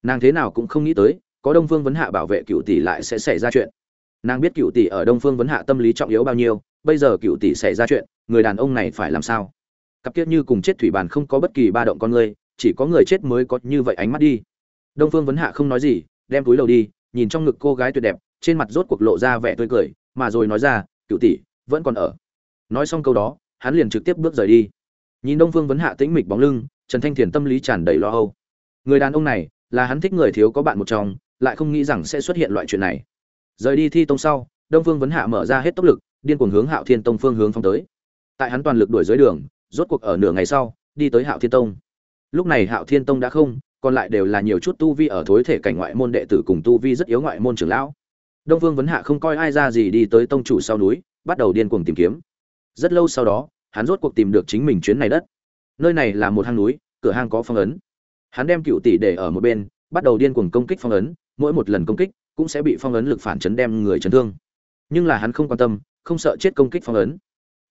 Nàng thế nào cũng không nghĩ tới, có đông phương vấn hạ bảo vệ cựu tỷ lại sẽ xảy ra chuyện. Nàng biết cựu tỷ ở đông phương vấn hạ tâm lý trọng yếu bao nhiêu, bây giờ cựu tỷ xảy ra chuyện người đàn ông này phải làm sao? Cặp kia như cùng chết thủy bàn không có bất kỳ ba động con người, chỉ có người chết mới có như vậy ánh mắt đi. Đông phương vấn hạ không nói gì, đem túi đầu đi, nhìn trong ngực cô gái tuyệt đẹp, trên mặt rốt cuộc lộ ra vẻ tươi cười, mà rồi nói ra, cựu tỷ, vẫn còn ở. Nói xong câu đó, hắn liền trực tiếp bước rời đi. Nhìn đông phương vấn hạ tĩnh mịch bóng lưng, trần thanh thiền tâm lý tràn đầy lo âu. Người đàn ông này, là hắn thích người thiếu có bạn một trong, lại không nghĩ rằng sẽ xuất hiện loại chuyện này. Rời đi thi tông sau, đông phương vấn hạ mở ra hết tốc lực, điên cuồng hướng hạo thiên tông phương hướng phong tới tại hắn toàn lực đuổi dưới đường, rốt cuộc ở nửa ngày sau, đi tới hạo thiên tông. Lúc này hạo thiên tông đã không, còn lại đều là nhiều chút tu vi ở thối thể cảnh ngoại môn đệ tử cùng tu vi rất yếu ngoại môn trưởng lão. Đông Vương vấn hạ không coi ai ra gì đi tới tông chủ sau núi, bắt đầu điên cuồng tìm kiếm. Rất lâu sau đó, hắn rốt cuộc tìm được chính mình chuyến này đất. Nơi này là một hang núi, cửa hang có phong ấn. Hắn đem cựu tỷ để ở một bên, bắt đầu điên cuồng công kích phong ấn, mỗi một lần công kích cũng sẽ bị phong ấn lực phản chấn đem người chấn thương. Nhưng là hắn không quan tâm, không sợ chết công kích phong ấn.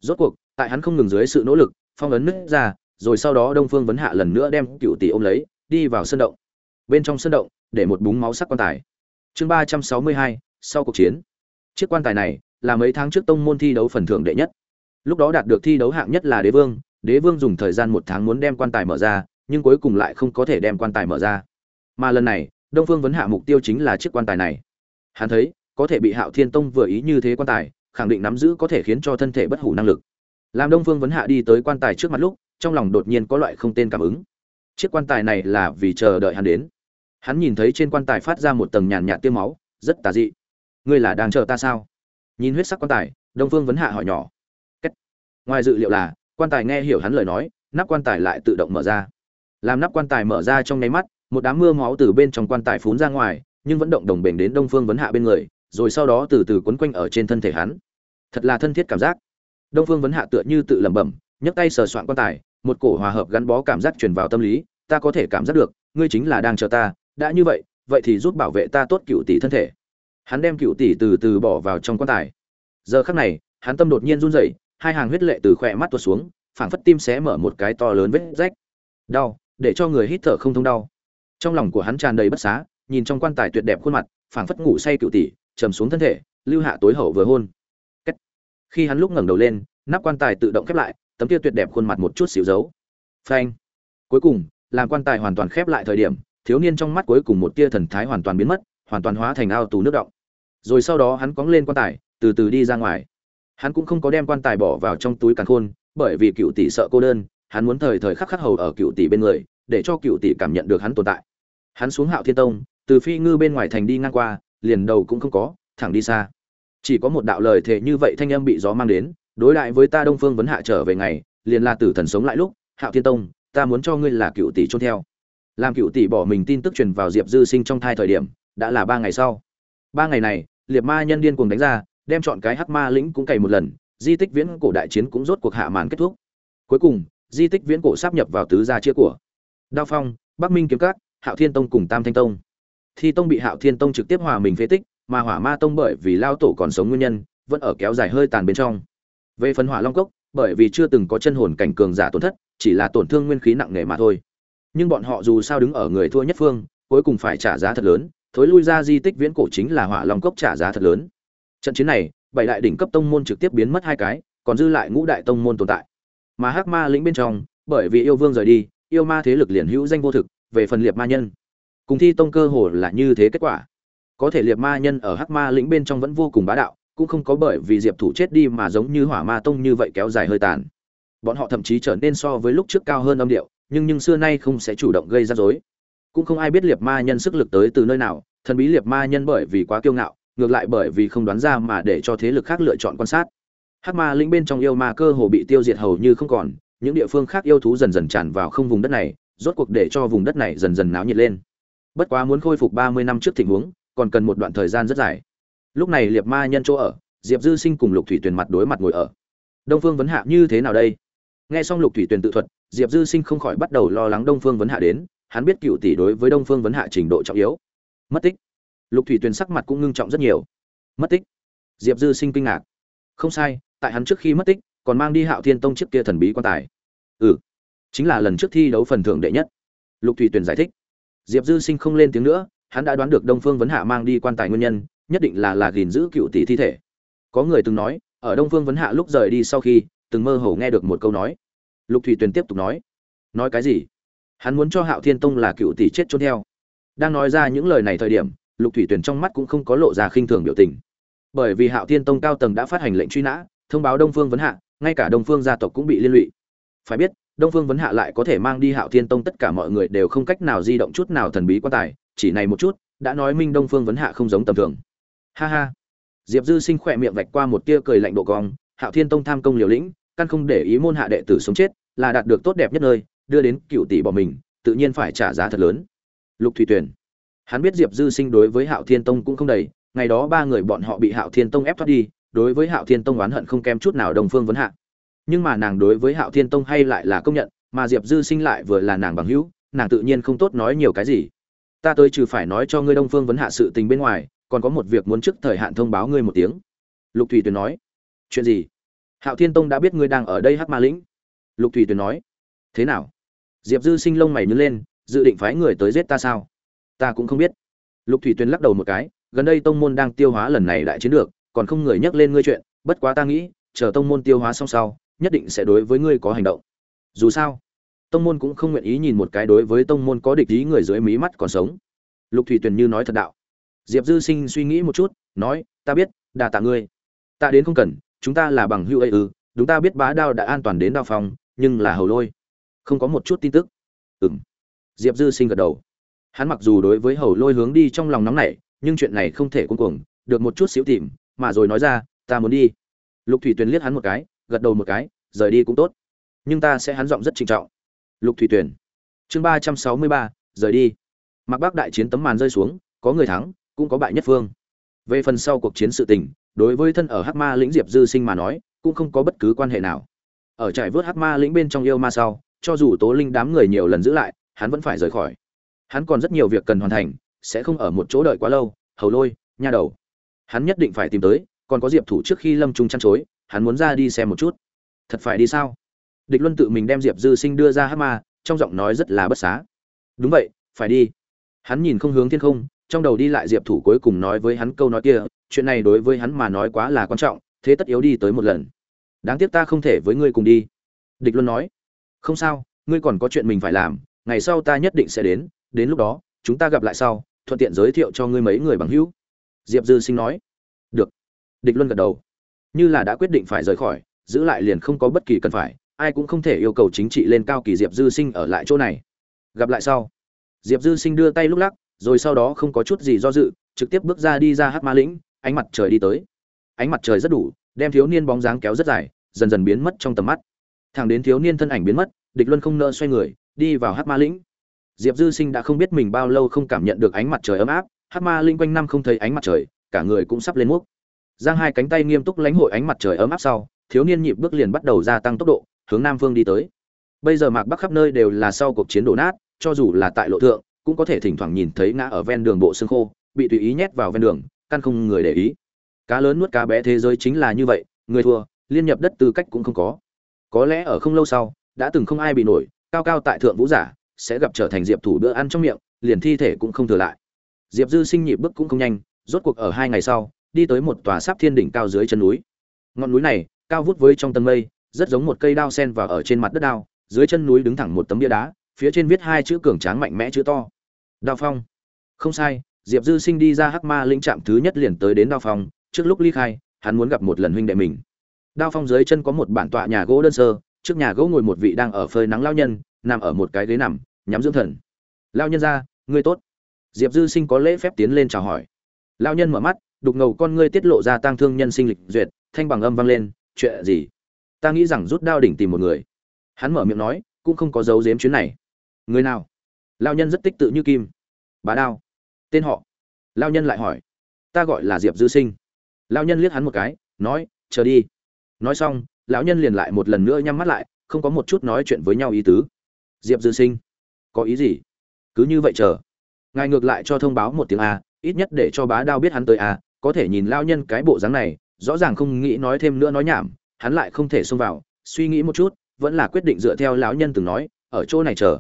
Rốt cuộc tại hắn không ngừng dưới sự nỗ lực, phong ấn nứt ra, rồi sau đó đông phương vấn hạ lần nữa đem cựu tỷ ôm lấy, đi vào sân động. Bên trong sân động, để một búng máu sắc quan tài. Chương ba trăm sáu mươi hai, sau cuộc chiến. Chiếc quan tài này là mấy tháng trước tông môn thi đấu phần thưởng đệ nhất. Lúc đó đạt được thi đấu hạng nhất là đế vương đế vương dùng thời gian một tháng muốn đem quan tài mở ra, nhưng cuối cùng lại không có thể đem quan tài mở ra. Mà lần này, đông phương vấn hạ mục tiêu chính là chiếc quan tài này. Hắn thấy, có thể bị hạo thiên tông vừa ý như thế quan tài, khẳng định nắm giữ có thể khiến cho thân thể bất hủ năng lực làm đông phương vấn hạ đi tới quan tài trước mặt lúc, trong lòng đột nhiên có loại không tên cảm ứng. Chiếc quan tài này là vì chờ đợi hắn đến. Hắn nhìn thấy trên quan tài phát ra một tầng nhàn nhạt tiêu máu, rất tà dị. Ngươi là đang chờ ta sao? Nhìn huyết sắc quan tài, đông phương vấn hạ hỏi nhỏ. Kết. ngoài dự liệu là, quan tài nghe hiểu hắn lời nói, nắp quan tài lại tự động mở ra. Làm nắp quan tài mở ra trong nháy mắt, một đám mưa máu từ bên trong quan tài phún ra ngoài, nhưng vẫn động đồng bền đến đông phương vấn hạ bên người, rồi sau đó từ từ quấn quanh ở trên thân thể hắn. Thật là thân thiết cảm giác đông phương vấn hạ tựa như tự lẩm bẩm, nhấc tay sờ soạn quan tài, một cổ hòa hợp gắn bó cảm giác truyền vào tâm lý, ta có thể cảm giác được, ngươi chính là đang chờ ta, đã như vậy vậy thì giúp bảo vệ ta tốt cựu tỷ thân thể. Hắn đem cựu tỷ từ từ bỏ vào trong quan tài. Giờ khắc này, hắn tâm đột nhiên run rẩy, hai hàng huyết lệ từ khỏe mắt tuột xuống, phảng phất tim xé mở một cái to lớn vết rách. Đau, để cho người hít thở không thông đau. Trong lòng của hắn tràn đầy bất xá, nhìn trong quan tài tuyệt đẹp khuôn mặt, phảng phất ngủ say cựu tỷ, trầm xuống thân thể, lưu hạ tối hậu vừa hôn khi hắn lúc ngẩng đầu lên, nắp quan tài tự động khép lại, tấm kia tuyệt đẹp khuôn mặt một chút xíu dấu. Phanh. Cuối cùng, làm quan tài hoàn toàn khép lại thời điểm, thiếu niên trong mắt cuối cùng một tia thần thái hoàn toàn biến mất, hoàn toàn hóa thành ao tù nước động. Rồi sau đó hắn cóng lên quan tài, từ từ đi ra ngoài. Hắn cũng không có đem quan tài bỏ vào trong túi càn khôn, bởi vì cựu tỷ sợ cô đơn, hắn muốn thời thời khắc khắc hầu ở cựu tỷ bên người, để cho cựu tỷ cảm nhận được hắn tồn tại. Hắn xuống hạo thiên tông, từ phi ngư bên ngoài thành đi ngang qua, liền đầu cũng không có, thẳng đi xa chỉ có một đạo lời thề như vậy thanh âm bị gió mang đến, đối lại với ta đông phương vấn hạ trở về ngày, liền là tử thần sống lại lúc, hạo thiên tông, ta muốn cho ngươi là cựu tỷ trôn theo. Làm cựu tỷ bỏ mình tin tức truyền vào diệp dư sinh trong thai thời điểm, đã là ba ngày sau. Ba ngày này, liệt ma nhân điên cuồng đánh ra, đem chọn cái hắc ma lĩnh cũng cày một lần, di tích viễn cổ đại chiến cũng rốt cuộc hạ màn kết thúc. Cuối cùng, di tích viễn cổ sắp nhập vào tứ gia chia của. Đao phong, bắc minh kiếm cát hạo thiên tông cùng tam thanh tông. Thi tông bị hạo thiên tông trực tiếp hòa mình phế tích mà hỏa ma tông bởi vì lao tổ còn sống nguyên nhân, vẫn ở kéo dài hơi tàn bên trong. Về phần hỏa long cốc, bởi vì chưa từng có chân hồn cảnh cường giả tổn thất, chỉ là tổn thương nguyên khí nặng nề mà thôi. Nhưng bọn họ dù sao đứng ở người thua nhất phương, cuối cùng phải trả giá thật lớn, thối lui ra di tích viễn cổ chính là hỏa long cốc trả giá thật lớn. Trận chiến này, bảy đại đỉnh cấp tông môn trực tiếp biến mất hai cái, còn dư lại ngũ đại tông môn tồn tại. Mà hắc ma lĩnh bên trong, bởi vì yêu vương rời đi, yêu ma thế lực liền hữu danh vô thực, về phần liệt ma nhân. Cùng thi tông cơ hồ là như thế kết quả có thể liệt ma nhân ở hắc ma lĩnh bên trong vẫn vô cùng bá đạo, cũng không có bởi vì diệp thủ chết đi mà giống như hỏa ma tông như vậy kéo dài hơi tàn. Bọn họ thậm chí trở nên so với lúc trước cao hơn âm điệu, nhưng nhưng xưa nay không sẽ chủ động gây ra rối. Cũng không ai biết liệt ma nhân sức lực tới từ nơi nào, thần bí liệt ma nhân bởi vì quá kiêu ngạo, ngược lại bởi vì không đoán ra mà để cho thế lực khác lựa chọn quan sát. Hắc ma lĩnh bên trong yêu ma cơ hồ bị tiêu diệt hầu như không còn, những địa phương khác yêu thú dần dần tràn vào không vùng đất này, rốt cuộc để cho vùng đất này dần dần náo nhiệt lên. Bất quá muốn khôi phục ba mươi năm trước tình huống còn cần một đoạn thời gian rất dài. Lúc này liệt ma nhân chỗ ở, diệp dư sinh cùng lục thủy tuyền mặt đối mặt ngồi ở. Đông phương vấn hạ như thế nào đây? Nghe xong lục thủy tuyền tự thuật, diệp dư sinh không khỏi bắt đầu lo lắng đông phương vấn hạ đến, hắn biết cựu tỷ đối với đông phương vấn hạ trình độ trọng yếu. Mất tích. Lục thủy tuyền sắc mặt cũng ngưng trọng rất nhiều. Mất tích. Diệp dư sinh kinh ngạc. Không sai, tại hắn trước khi mất tích, còn mang đi hạo thiên tông chiếc kia thần bí quan tài. Ừ chính là lần trước thi đấu phần thưởng đệ nhất. Lục thủy tuyền giải thích. Diệp dư sinh không lên tiếng nữa hắn đã đoán được đông phương vấn hạ mang đi quan tài nguyên nhân, nhất định là là gìn giữ cựu tỷ thi thể. Có người từng nói, ở đông phương vấn hạ lúc rời đi sau khi, từng mơ hồ nghe được một câu nói. Lục thủy tuyền tiếp tục nói nói cái gì? Hắn muốn cho hạo thiên tông là cựu tỷ chết trốn theo. Đang nói ra những lời này thời điểm, lục thủy tuyền trong mắt cũng không có lộ ra khinh thường biểu tình. Bởi vì hạo thiên tông cao tầng đã phát hành lệnh truy nã, thông báo đông phương vấn hạ, ngay cả đông phương gia tộc cũng bị liên lụy. Phải biết, đông phương vấn hạ lại có thể mang đi hạo thiên tông tất cả mọi người đều không cách nào di động chút nào thần bí quan tài chỉ này một chút, đã nói minh đông phương vấn hạ không giống tầm thường. Ha ha. Diệp dư sinh khỏe miệng vạch qua một tia cười lạnh độ cong, hạo thiên tông tham công liều lĩnh, căn không để ý môn hạ đệ tử sống chết, là đạt được tốt đẹp nhất nơi, đưa đến cựu tỷ bỏ mình, tự nhiên phải trả giá thật lớn. Lục thủy tuyển hắn biết diệp dư sinh đối với hạo thiên tông cũng không đầy, ngày đó ba người bọn họ bị hạo thiên tông ép thoát đi, đối với hạo thiên tông oán hận không kém chút nào đồng phương vấn hạ. Nhưng mà nàng đối với hạo thiên tông hay lại là công nhận, mà diệp dư sinh lại vừa là nàng bằng hữu, nàng tự nhiên không tốt nói nhiều cái gì ta tới trừ phải nói cho ngươi đông phương vấn hạ sự tình bên ngoài, còn có một việc muốn trước thời hạn thông báo ngươi một tiếng. Lục thủy tuyền nói. Chuyện gì? Hạo thiên tông đã biết ngươi đang ở đây hát ma lĩnh. Lục thủy tuyền nói. Thế nào? Diệp dư sinh lông mày nhớ lên, dự định phái người tới giết ta sao? Ta cũng không biết. Lục thủy tuyền lắc đầu một cái. Gần đây tông môn đang tiêu hóa lần này đại chiến được còn không người nhắc lên ngươi chuyện, bất quá ta nghĩ, chờ tông môn tiêu hóa xong sau, nhất định sẽ đối với ngươi có hành động. Dù sao tông môn cũng không nguyện ý nhìn một cái đối với tông môn có địch ý người dưới mí mắt còn sống. Lục thủy tuyền như nói thật đạo. Diệp dư sinh suy nghĩ một chút, nói, ta biết đà tạ ngươi. Ta đến không cần, chúng ta là bằng hữu ấy ư, đúng ta biết bá đao đã an toàn đến đao phòng, nhưng là hầu lôi. Không có một chút tin tức. Ừ m diệp dư sinh gật đầu. Hắn mặc dù đối với hầu lôi hướng đi trong lòng nóng nảy, nhưng chuyện này không thể cuống cuồng, được một chút xíu tìm, mà rồi nói ra, ta muốn đi. Lục thủy tuyền liếc hắn một cái, gật đầu một cái, rời đi cũng tốt. Nhưng ta sẽ hắn giọng rất trinh trọng lục thủy Tuyển, chương ba trăm sáu mươi ba rời đi. Mặc bác đại chiến tấm màn rơi xuống có người thắng cũng có bại nhất phương. Về phần sau cuộc chiến sự tình đối với thân ở hắc ma lĩnh diệp dư sinh mà nói cũng không có bất cứ quan hệ nào. Ở trại vớt hắc ma lĩnh bên trong yêu ma sau cho dù tố linh đám người nhiều lần giữ lại hắn vẫn phải rời khỏi. Hắn còn rất nhiều việc cần hoàn thành sẽ không ở một chỗ đợi quá lâu hầu lôi nha đầu. Hắn nhất định phải tìm tới còn có diệp thủ trước khi lâm trung chăn chối hắn muốn ra đi xem một chút. Thật phải đi sao? Địch luân tự mình đem diệp dư sinh đưa ra hát ma, trong giọng nói rất là bất xá. Đúng vậy, phải đi. Hắn nhìn không hướng thiên không, trong đầu đi lại diệp thủ cuối cùng nói với hắn câu nói kia, chuyện này đối với hắn mà nói quá là quan trọng, thế tất yếu đi tới một lần. Đáng tiếc ta không thể với ngươi cùng đi. Địch luân nói, không sao, ngươi còn có chuyện mình phải làm, ngày sau ta nhất định sẽ đến đến lúc đó, chúng ta gặp lại sau, thuận tiện giới thiệu cho ngươi mấy người bằng hữu. Diệp dư sinh nói, được. Địch luân gật đầu. Như là đã quyết định phải rời khỏi, giữ lại liền không có bất kỳ cần phải ai cũng không thể yêu cầu chính trị lên cao kỳ diệp dư sinh ở lại chỗ này. Gặp lại sau. Diệp dư sinh đưa tay lúc lắc, rồi sau đó không có chút gì do dự, trực tiếp bước ra đi ra hát ma lĩnh, ánh mặt trời đi tới. Ánh mặt trời rất đủ, đem thiếu niên bóng dáng kéo rất dài, dần dần biến mất trong tầm mắt. Thẳng đến thiếu niên thân ảnh biến mất, địch luân không nỡ xoay người, đi vào hát ma lĩnh. Diệp dư sinh đã không biết mình bao lâu không cảm nhận được ánh mặt trời ấm áp hát ma linh quanh năm không thấy ánh mặt trời, cả người cũng sắp lên múc giang hai cánh tay nghiêm túc lãnh hội ánh mặt trời ấm áp sau, thiếu niên nhịp bước liền bắt đầu gia tăng tốc độ hướng nam phương đi tới. Bây giờ mạc bắc khắp nơi đều là sau cuộc chiến đổ nát, cho dù là tại lộ thượng, cũng có thể thỉnh thoảng nhìn thấy ngã ở ven đường bộ xương khô, bị tùy ý nhét vào ven đường, căn không người để ý. Cá lớn nuốt cá bé thế giới chính là như vậy, người thua, liên nhập đất tư cách cũng không có. Có lẽ ở không lâu sau, đã từng không ai bị nổi, cao cao tại thượng vũ giả, sẽ gặp trở thành diệp thủ bữa ăn trong miệng, liền thi thể cũng không thừa lại. Diệp dư sinh nhịp bước cũng không nhanh, rốt cuộc ở hai ngày sau, đi tới một tòa sáp thiên đỉnh cao dưới chân núi. Ngọn núi này, cao vút với trong tầng mây rất giống một cây đao sen và ở trên mặt đất đao, dưới chân núi đứng thẳng một tấm bia đá, phía trên viết hai chữ cường tráng mạnh mẽ chữ to. Đao phong. Không sai, diệp dư sinh đi ra hắc ma linh trạm thứ nhất liền tới đến đao phong, trước lúc ly khai, hắn muốn gặp một lần huynh đệ mình. Đao phong dưới chân có một bản tọa nhà gỗ đơn sơ, trước nhà gỗ ngồi một vị đang ở phơi nắng lao nhân, nằm ở một cái ghế nằm, nhắm dưỡng thần. Lao nhân ra, ngươi tốt. Diệp dư sinh có lễ phép tiến lên chào hỏi. Lao nhân mở mắt, đục ngầu con ngươi tiết lộ ra tang thương nhân sinh lịch duyệt, thanh bằng âm vang lên, chuyện gì? Ta nghĩ rằng rút đao đỉnh tìm một người. Hắn mở miệng nói, cũng không có dấu dếm chuyến này. Người nào? Lao nhân rất tích tự như kim. Bá đao. Tên họ. Lao nhân lại hỏi. Ta gọi là diệp dư sinh. Lao nhân liếc hắn một cái, nói, chờ đi. Nói xong, lão nhân liền lại một lần nữa nhắm mắt lại, không có một chút nói chuyện với nhau ý tứ. Diệp dư sinh, có ý gì? Cứ như vậy chờ. Ngài ngược lại cho thông báo một tiếng a, ít nhất để cho bá đao biết hắn tới a, có thể nhìn lao nhân cái bộ dáng này, rõ ràng không nghĩ nói thêm nữa nói nhảm hắn lại không thể xông vào, suy nghĩ một chút, vẫn là quyết định dựa theo lão nhân từng nói, ở chỗ này chờ.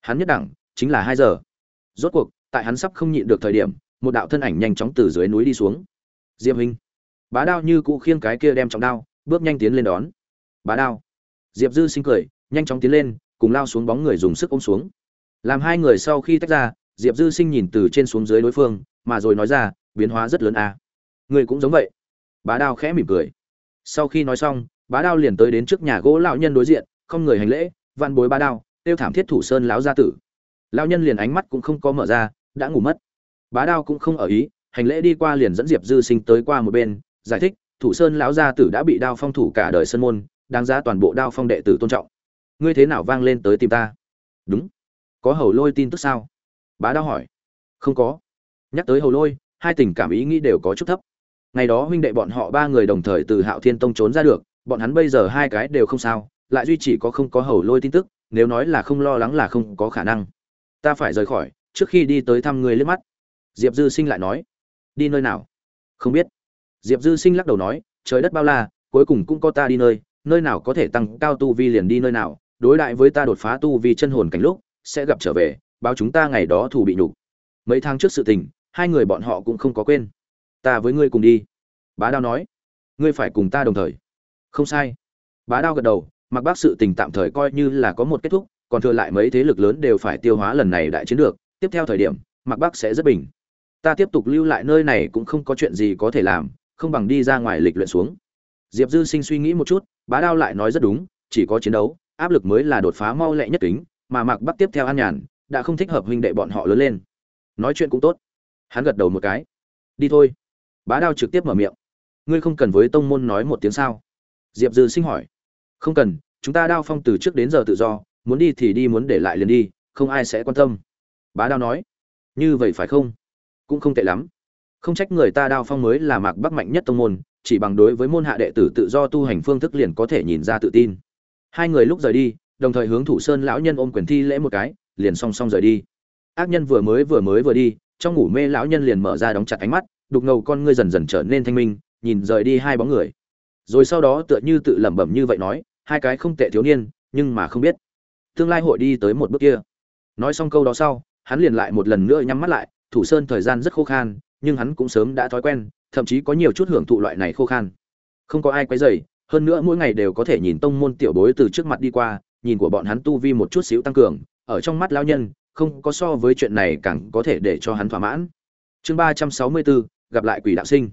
Hắn nhất đẳng, chính là hai giờ. Rốt cuộc, tại hắn sắp không nhịn được thời điểm, một đạo thân ảnh nhanh chóng từ dưới núi đi xuống. Diệp hình bá đao như cụ khiêng cái kia đem trọng đao, bước nhanh tiến lên đón. Bá đao. Diệp dư sinh cười, nhanh chóng tiến lên, cùng lao xuống bóng người dùng sức ôm xuống. Làm hai người sau khi tách ra, diệp dư sinh nhìn từ trên xuống dưới đối phương, mà rồi nói ra, biến hóa rất lớn à. người cũng giống vậy. Bá đao khẽ mỉm cười sau khi nói xong, bá đao liền tới đến trước nhà gỗ lão nhân đối diện, không người hành lễ văn bối bá đao, tiêu thảm thiết thủ sơn lão gia tử. Lão nhân liền ánh mắt cũng không có mở ra, đã ngủ mất. Bá đao cũng không ở ý, hành lễ đi qua liền dẫn diệp dư sinh tới qua một bên, giải thích, thủ sơn lão gia tử đã bị đao phong thủ cả đời sân môn, đáng giá toàn bộ đao phong đệ tử tôn trọng. Ngươi thế nào vang lên tới tìm ta? Đúng. Có hầu lôi tin tức sao? Bá đao hỏi. Không có. Nhắc tới hầu lôi, hai tình cảm ý nghĩ đều có chút thấp ngày đó huynh đệ bọn họ ba người đồng thời từ hạo thiên tông trốn ra được, bọn hắn bây giờ hai cái đều không sao, lại duy chỉ có không có hầu lôi tin tức, nếu nói là không lo lắng là không có khả năng. Ta phải rời khỏi, trước khi đi tới thăm người liếc mắt. Diệp dư sinh lại nói. Đi nơi nào? Không biết. Diệp dư sinh lắc đầu nói, trời đất bao la, cuối cùng cũng có ta đi nơi nơi nào có thể tăng cao tu vi liền đi nơi nào, đối đại với ta đột phá tu vi chân hồn cảnh lúc, sẽ gặp trở về, báo chúng ta ngày đó thù bị nhục. Mấy tháng trước sự tình, hai người bọn họ cũng không có quên ta với ngươi cùng đi. Bá đao nói, ngươi phải cùng ta đồng thời. Không sai. Bá đao gật đầu, mặc bác sự tình tạm thời coi như là có một kết thúc, còn thừa lại mấy thế lực lớn đều phải tiêu hóa lần này đại chiến được tiếp theo thời điểm, mặc bác sẽ rất bình. Ta tiếp tục lưu lại nơi này cũng không có chuyện gì có thể làm, không bằng đi ra ngoài lịch luyện xuống. Diệp dư sinh suy nghĩ một chút, bá đao lại nói rất đúng, chỉ có chiến đấu, áp lực mới là đột phá mau lẹ nhất tính mà mặc bắc tiếp theo an nhàn, đã không thích hợp huynh đệ bọn họ lớn lên. Nói chuyện cũng tốt. Hắn gật đầu một cái. Đi thôi bá đao trực tiếp mở miệng. Ngươi không cần với tông môn nói một tiếng sao? Diệp dư sinh hỏi. Không cần, chúng ta đao phong từ trước đến giờ tự do, muốn đi thì đi, muốn để lại liền đi, không ai sẽ quan tâm. Bá đao nói. Như vậy phải không? Cũng không tệ lắm. Không trách người ta đao phong mới là mạc bắc mạnh nhất tông môn, chỉ bằng đối với môn hạ đệ tử tự do tu hành phương thức liền có thể nhìn ra tự tin. Hai người lúc rời đi, đồng thời hướng thủ sơn lão nhân ôm quyền thi lễ một cái, liền song song rời đi. Ác nhân vừa mới vừa mới vừa đi, trong ngủ mê lão nhân liền mở ra đóng chặt ánh mắt đục ngầu con ngươi dần dần trở nên thanh minh, nhìn rời đi hai bóng người. Rồi sau đó tựa như tự lẩm bẩm như vậy nói, hai cái không tệ thiếu niên, nhưng mà không biết. Tương lai hội đi tới một bước kia. Nói xong câu đó sau, hắn liền lại một lần nữa nhắm mắt lại, thủ sơn thời gian rất khô khan, nhưng hắn cũng sớm đã thói quen, thậm chí có nhiều chút hưởng thụ loại này khô khan. Không có ai quấy rầy, hơn nữa mỗi ngày đều có thể nhìn tông môn tiểu bối từ trước mặt đi qua, nhìn của bọn hắn tu vi một chút xíu tăng cường, ở trong mắt lão nhân, không có so với chuyện này càng có thể để cho hắn thỏa mãn. Chương ba trăm sáu mươi bốn gặp lại quỷ đạo sinh.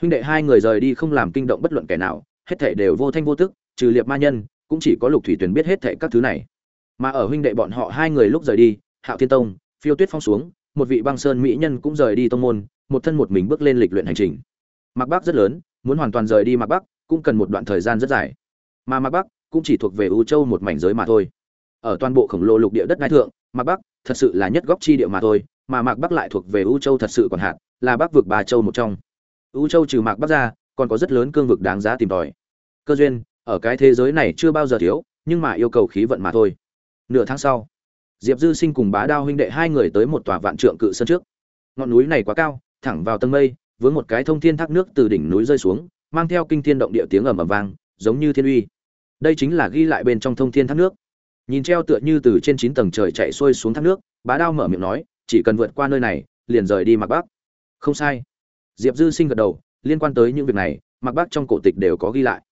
Huynh đệ hai người rời đi không làm kinh động bất luận kẻ nào, hết thảy đều vô thanh vô tức, trừ liệp ma nhân, cũng chỉ có lục thủy tuyền biết hết thảy các thứ này. Mà ở huynh đệ bọn họ hai người lúc rời đi, hạo thiên tông, phiêu tuyết phong xuống, một vị băng sơn mỹ nhân cũng rời đi tông môn, một thân một mình bước lên lịch luyện hành trình. Mạc bắc rất lớn, muốn hoàn toàn rời đi mạc bắc, cũng cần một đoạn thời gian rất dài. Mà mạc bắc cũng chỉ thuộc về ưu châu một mảnh giới mà thôi. Ở toàn bộ khổng lồ lục địa đất ngai thượng, mạc bắc thật sự là nhất góc chi địa mà thôi, mà mạc bắc lại thuộc về ưu châu thật sự còn hạn là bắc vực ba châu một trong. Ưu châu trừ mạc bắc ra, còn có rất lớn cương vực đáng giá tìm tòi. Cơ duyên, ở cái thế giới này chưa bao giờ thiếu, nhưng mà yêu cầu khí vận mà thôi. Nửa tháng sau, diệp dư sinh cùng bá đao huynh đệ hai người tới một tòa vạn trượng cự sân trước. Ngọn núi này quá cao, thẳng vào tầng mây với một cái thông thiên thác nước từ đỉnh núi rơi xuống, mang theo kinh thiên động địa tiếng ầm ầm vang, giống như thiên uy. Đây chính là ghi lại bên trong thông thiên thác nước. Nhìn treo tựa như từ trên chín tầng trời chạy xuôi xuống thác nước, bá đao mở miệng nói, chỉ cần vượt qua nơi này, liền rời đi mặc bắc không sai. Diệp dư sinh gật đầu, liên quan tới những việc này, mặc bắc trong cổ tịch đều có ghi lại.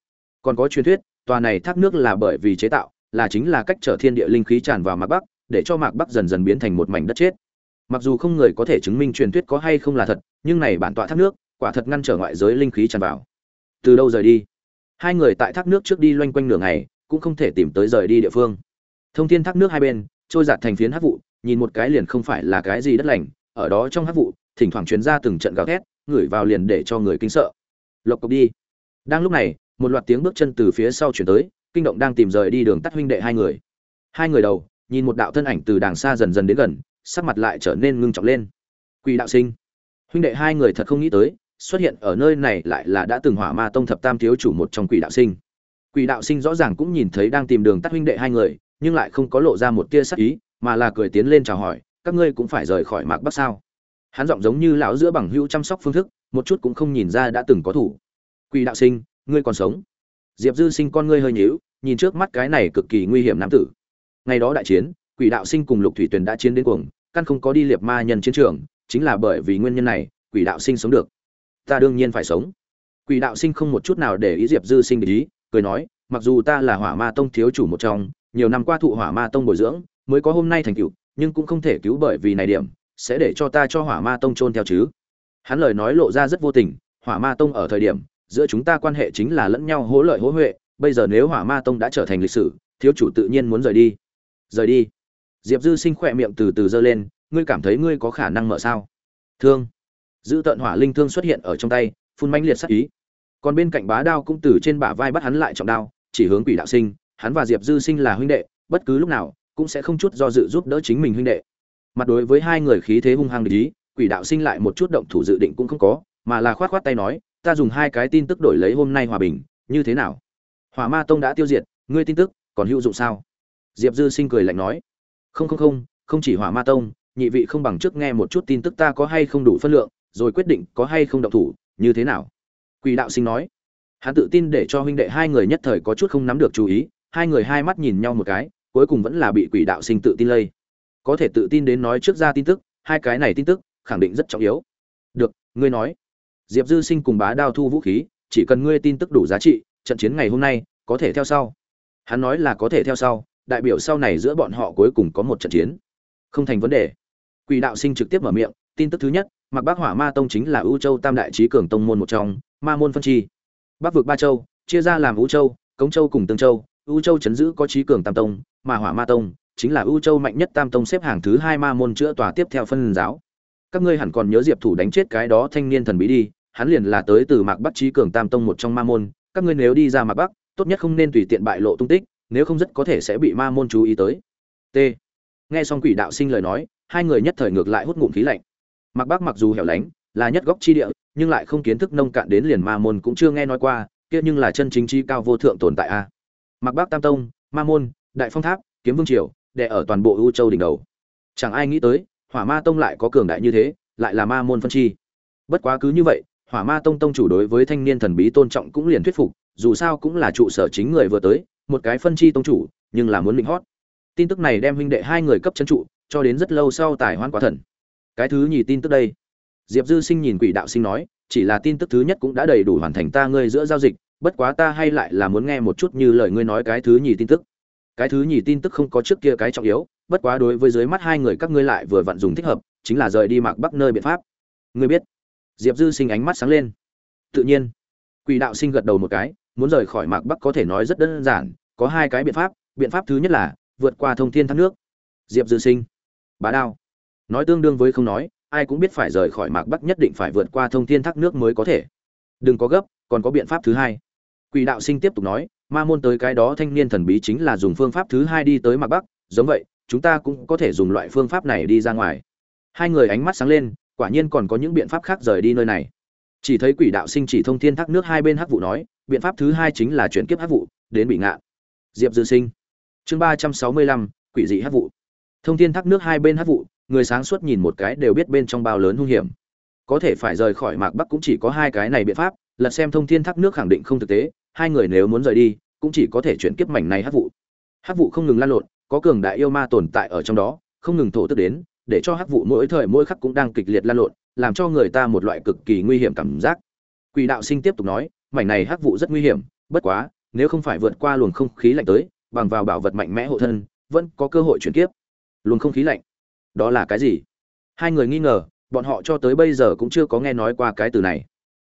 Còn có truyền thuyết, tòa này thác nước là bởi vì chế tạo, là chính là cách trở thiên địa linh khí tràn vào mạc bắc để cho mạc bắc dần dần biến thành một mảnh đất chết. Mặc dù không người có thể chứng minh truyền thuyết có hay không là thật, nhưng này bản tọa thác nước, quả thật ngăn trở ngoại giới linh khí tràn vào. Từ đâu rời đi? Hai người tại thác nước trước đi loanh quanh nửa ngày, cũng không thể tìm tới rời đi địa phương. Thông thiên thác nước hai bên, trôi giạt thành phiến hát vụ, nhìn một cái liền không phải là cái gì đất lành, ở đó trong hát vụ thỉnh thoảng truyền ra từng trận gào thét, ngửi vào liền để cho người kinh sợ. Lộc cộc đi. Đang lúc này, một loạt tiếng bước chân từ phía sau chuyển tới, kinh động đang tìm rời đi đường tắt huynh đệ hai người. Hai người đầu, nhìn một đạo thân ảnh từ đàng xa dần dần đến gần, sắc mặt lại trở nên ngưng trọng lên. Quỷ đạo sinh. Huynh đệ hai người thật không nghĩ tới, xuất hiện ở nơi này lại là đã từng hỏa ma tông thập tam thiếu chủ một trong quỷ đạo sinh. Quỷ đạo sinh rõ ràng cũng nhìn thấy đang tìm đường tắt huynh đệ hai người, nhưng lại không có lộ ra một tia sắc ý, mà là cười tiến lên chào hỏi, các ngươi cũng phải rời khỏi mạc bắc sao? Hắn giọng giống như lão giữa bằng hữu chăm sóc phương thức, một chút cũng không nhìn ra đã từng có thủ. Quỷ đạo sinh, ngươi còn sống. Diệp dư sinh con ngươi hơi nhíu, nhìn trước mắt cái này cực kỳ nguy hiểm nam tử. Ngày đó đại chiến, quỷ đạo sinh cùng lục thủy tuyền đã chiến đến cuồng, căn không có đi liệp ma nhân chiến trường, chính là bởi vì nguyên nhân này, quỷ đạo sinh sống được. Ta đương nhiên phải sống. Quỷ đạo sinh không một chút nào để ý diệp dư sinh để ý, cười nói, mặc dù ta là hỏa ma tông thiếu chủ một trong, nhiều năm qua thụ hỏa ma tông bồi dưỡng, mới có hôm nay thành cựu nhưng cũng không thể cứu bởi vì này điểm sẽ để cho ta cho hỏa ma tông trôn theo chứ? Hắn lời nói lộ ra rất vô tình, hỏa ma tông ở thời điểm, giữa chúng ta quan hệ chính là lẫn nhau hỗ lợi hỗ huệ, bây giờ nếu hỏa ma tông đã trở thành lịch sử, thiếu chủ tự nhiên muốn rời đi. Rời đi. Diệp dư sinh khỏe miệng từ từ giơ lên, ngươi cảm thấy ngươi có khả năng mở sao? Thương. Giữ tận hỏa linh thương xuất hiện ở trong tay, phun manh liệt sắc ý. Còn bên cạnh bá đao cũng từ trên bả vai bắt hắn lại trọng đao, chỉ hướng quỷ đạo sinh, hắn và diệp dư sinh là huynh đệ, bất cứ lúc nào cũng sẽ không chút do dự giúp đỡ chính mình huynh đệ mặt đối với hai người khí thế hung hăng để ý, quỷ đạo sinh lại một chút động thủ dự định cũng không có, mà là khoát khoát tay nói, ta dùng hai cái tin tức đổi lấy hôm nay hòa bình, như thế nào? Hỏa ma tông đã tiêu diệt, ngươi tin tức, còn hữu dụng sao? Diệp dư sinh cười lạnh nói, không không không không chỉ hỏa ma tông, nhị vị không bằng trước nghe một chút tin tức ta có hay không đủ phân lượng, rồi quyết định có hay không động thủ, như thế nào? Quỷ đạo sinh nói, hắn tự tin để cho huynh đệ hai người nhất thời có chút không nắm được chú ý, hai người hai mắt nhìn nhau một cái, cuối cùng vẫn là bị quỷ đạo sinh tự tin lây có thể tự tin đến nói trước ra tin tức, hai cái này tin tức, khẳng định rất trọng yếu. Được, ngươi nói. Diệp dư sinh cùng bá đao thu vũ khí, chỉ cần ngươi tin tức đủ giá trị, trận chiến ngày hôm nay, có thể theo sau. Hắn nói là có thể theo sau, đại biểu sau này giữa bọn họ cuối cùng có một trận chiến. Không thành vấn đề. Quỷ đạo sinh trực tiếp mở miệng, tin tức thứ nhất mặc bác hỏa ma tông chính là ưu châu tam đại trí cường tông môn một trong, ma môn phân chi. Bắc vực ba châu, chia ra làm ưu châu, cống châu cùng tương châu, ưu châu chấn giữ có trí cường tam tông mà hỏa ma tông chính là ưu châu mạnh nhất tam tông xếp hàng thứ hai ma môn chữa tòa tiếp theo phân giáo. Các ngươi hẳn còn nhớ diệp thủ đánh chết cái đó thanh niên thần bí đi, hắn liền là tới từ mạc bắc trí cường tam tông một trong ma môn, các ngươi nếu đi ra mạc bắc, tốt nhất không nên tùy tiện bại lộ tung tích, nếu không rất có thể sẽ bị ma môn chú ý tới. T. Nghe xong quỷ đạo sinh lời nói, hai người nhất thời ngược lại hút ngụm khí lạnh. Mạc bắc mặc dù hẻo lánh, là nhất góc chi địa, nhưng lại không kiến thức nông cạn đến liền ma môn cũng chưa nghe nói qua, kia nhưng là chân chính chi cao vô thượng tồn tại a. Mạc bắc tam tông, ma môn, đại phong tháp, kiếm vương triều đè ở toàn bộ ưu châu đỉnh đầu. Chẳng ai nghĩ tới, hỏa ma tông lại có cường đại như thế, lại là ma môn phân chi. Bất quá cứ như vậy, hỏa ma tông tông chủ đối với thanh niên thần bí tôn trọng cũng liền thuyết phục, dù sao cũng là trụ sở chính người vừa tới, một cái phân chi tông chủ, nhưng là muốn lĩnh hót. Tin tức này đem huynh đệ hai người cấp chân trụ, cho đến rất lâu sau tài hoan quá thần. Cái thứ nhì tin tức đây. Diệp dư sinh nhìn quỷ đạo sinh nói, chỉ là tin tức thứ nhất cũng đã đầy đủ hoàn thành ta ngươi giữa giao dịch, bất quá ta hay lại là muốn nghe một chút như lời ngươi nói cái thứ nhì tin tức cái thứ nhì tin tức không có trước kia cái trọng yếu, bất quá đối với dưới mắt hai người các ngươi lại vừa vặn dùng thích hợp, chính là rời đi mạc bắc nơi biện pháp. Ngươi biết, diệp dư sinh ánh mắt sáng lên. Tự nhiên, quỷ đạo sinh gật đầu một cái, muốn rời khỏi mạc bắc có thể nói rất đơn giản, có hai cái biện pháp biện pháp thứ nhất là vượt qua thông thiên thác nước. Diệp dư sinh, bá đao. Nói tương đương với không nói, ai cũng biết phải rời khỏi mạc bắc nhất định phải vượt qua thông thiên thác nước mới có thể. Đừng có gấp, còn có biện pháp thứ hai quỷ đạo sinh tiếp tục nói, ma môn tới cái đó thanh niên thần bí chính là dùng phương pháp thứ hai đi tới mạc bắc, giống vậy, chúng ta cũng có thể dùng loại phương pháp này đi ra ngoài. Hai người ánh mắt sáng lên, quả nhiên còn có những biện pháp khác rời đi nơi này. Chỉ thấy quỷ đạo sinh chỉ thông thiên thác nước hai bên hắc vụ nói, biện pháp thứ hai chính là chuyển kiếp hắc vụ, đến bị ngạ. diệp dư sinh. Chương ba trăm sáu mươi lăm, quỷ dị hắc vụ. Thông thiên thác nước hai bên hắc vụ, người sáng suốt nhìn một cái đều biết bên trong bao lớn hung hiểm. Có thể phải rời khỏi mạc bắc cũng chỉ có hai cái này biện pháp lần xem thông thiên thác nước khẳng định không thực tế hai người nếu muốn rời đi, cũng chỉ có thể chuyển kiếp mảnh này hắc vụ. Hắc vụ không ngừng lan lộn, có cường đại yêu ma tồn tại ở trong đó, không ngừng thổ tức đến, để cho hắc vụ mỗi thời mỗi khắc cũng đang kịch liệt lan lộn, làm cho người ta một loại cực kỳ nguy hiểm cảm giác. Quỷ đạo sinh tiếp tục nói, mảnh này hắc vụ rất nguy hiểm, bất quá, nếu không phải vượt qua luồng không khí lạnh tới, bằng vào bảo vật mạnh mẽ hộ thân, vẫn có cơ hội chuyển kiếp. Luồng không khí lạnh, đó là cái gì? Hai người nghi ngờ, bọn họ cho tới bây giờ cũng chưa có nghe nói qua cái từ này.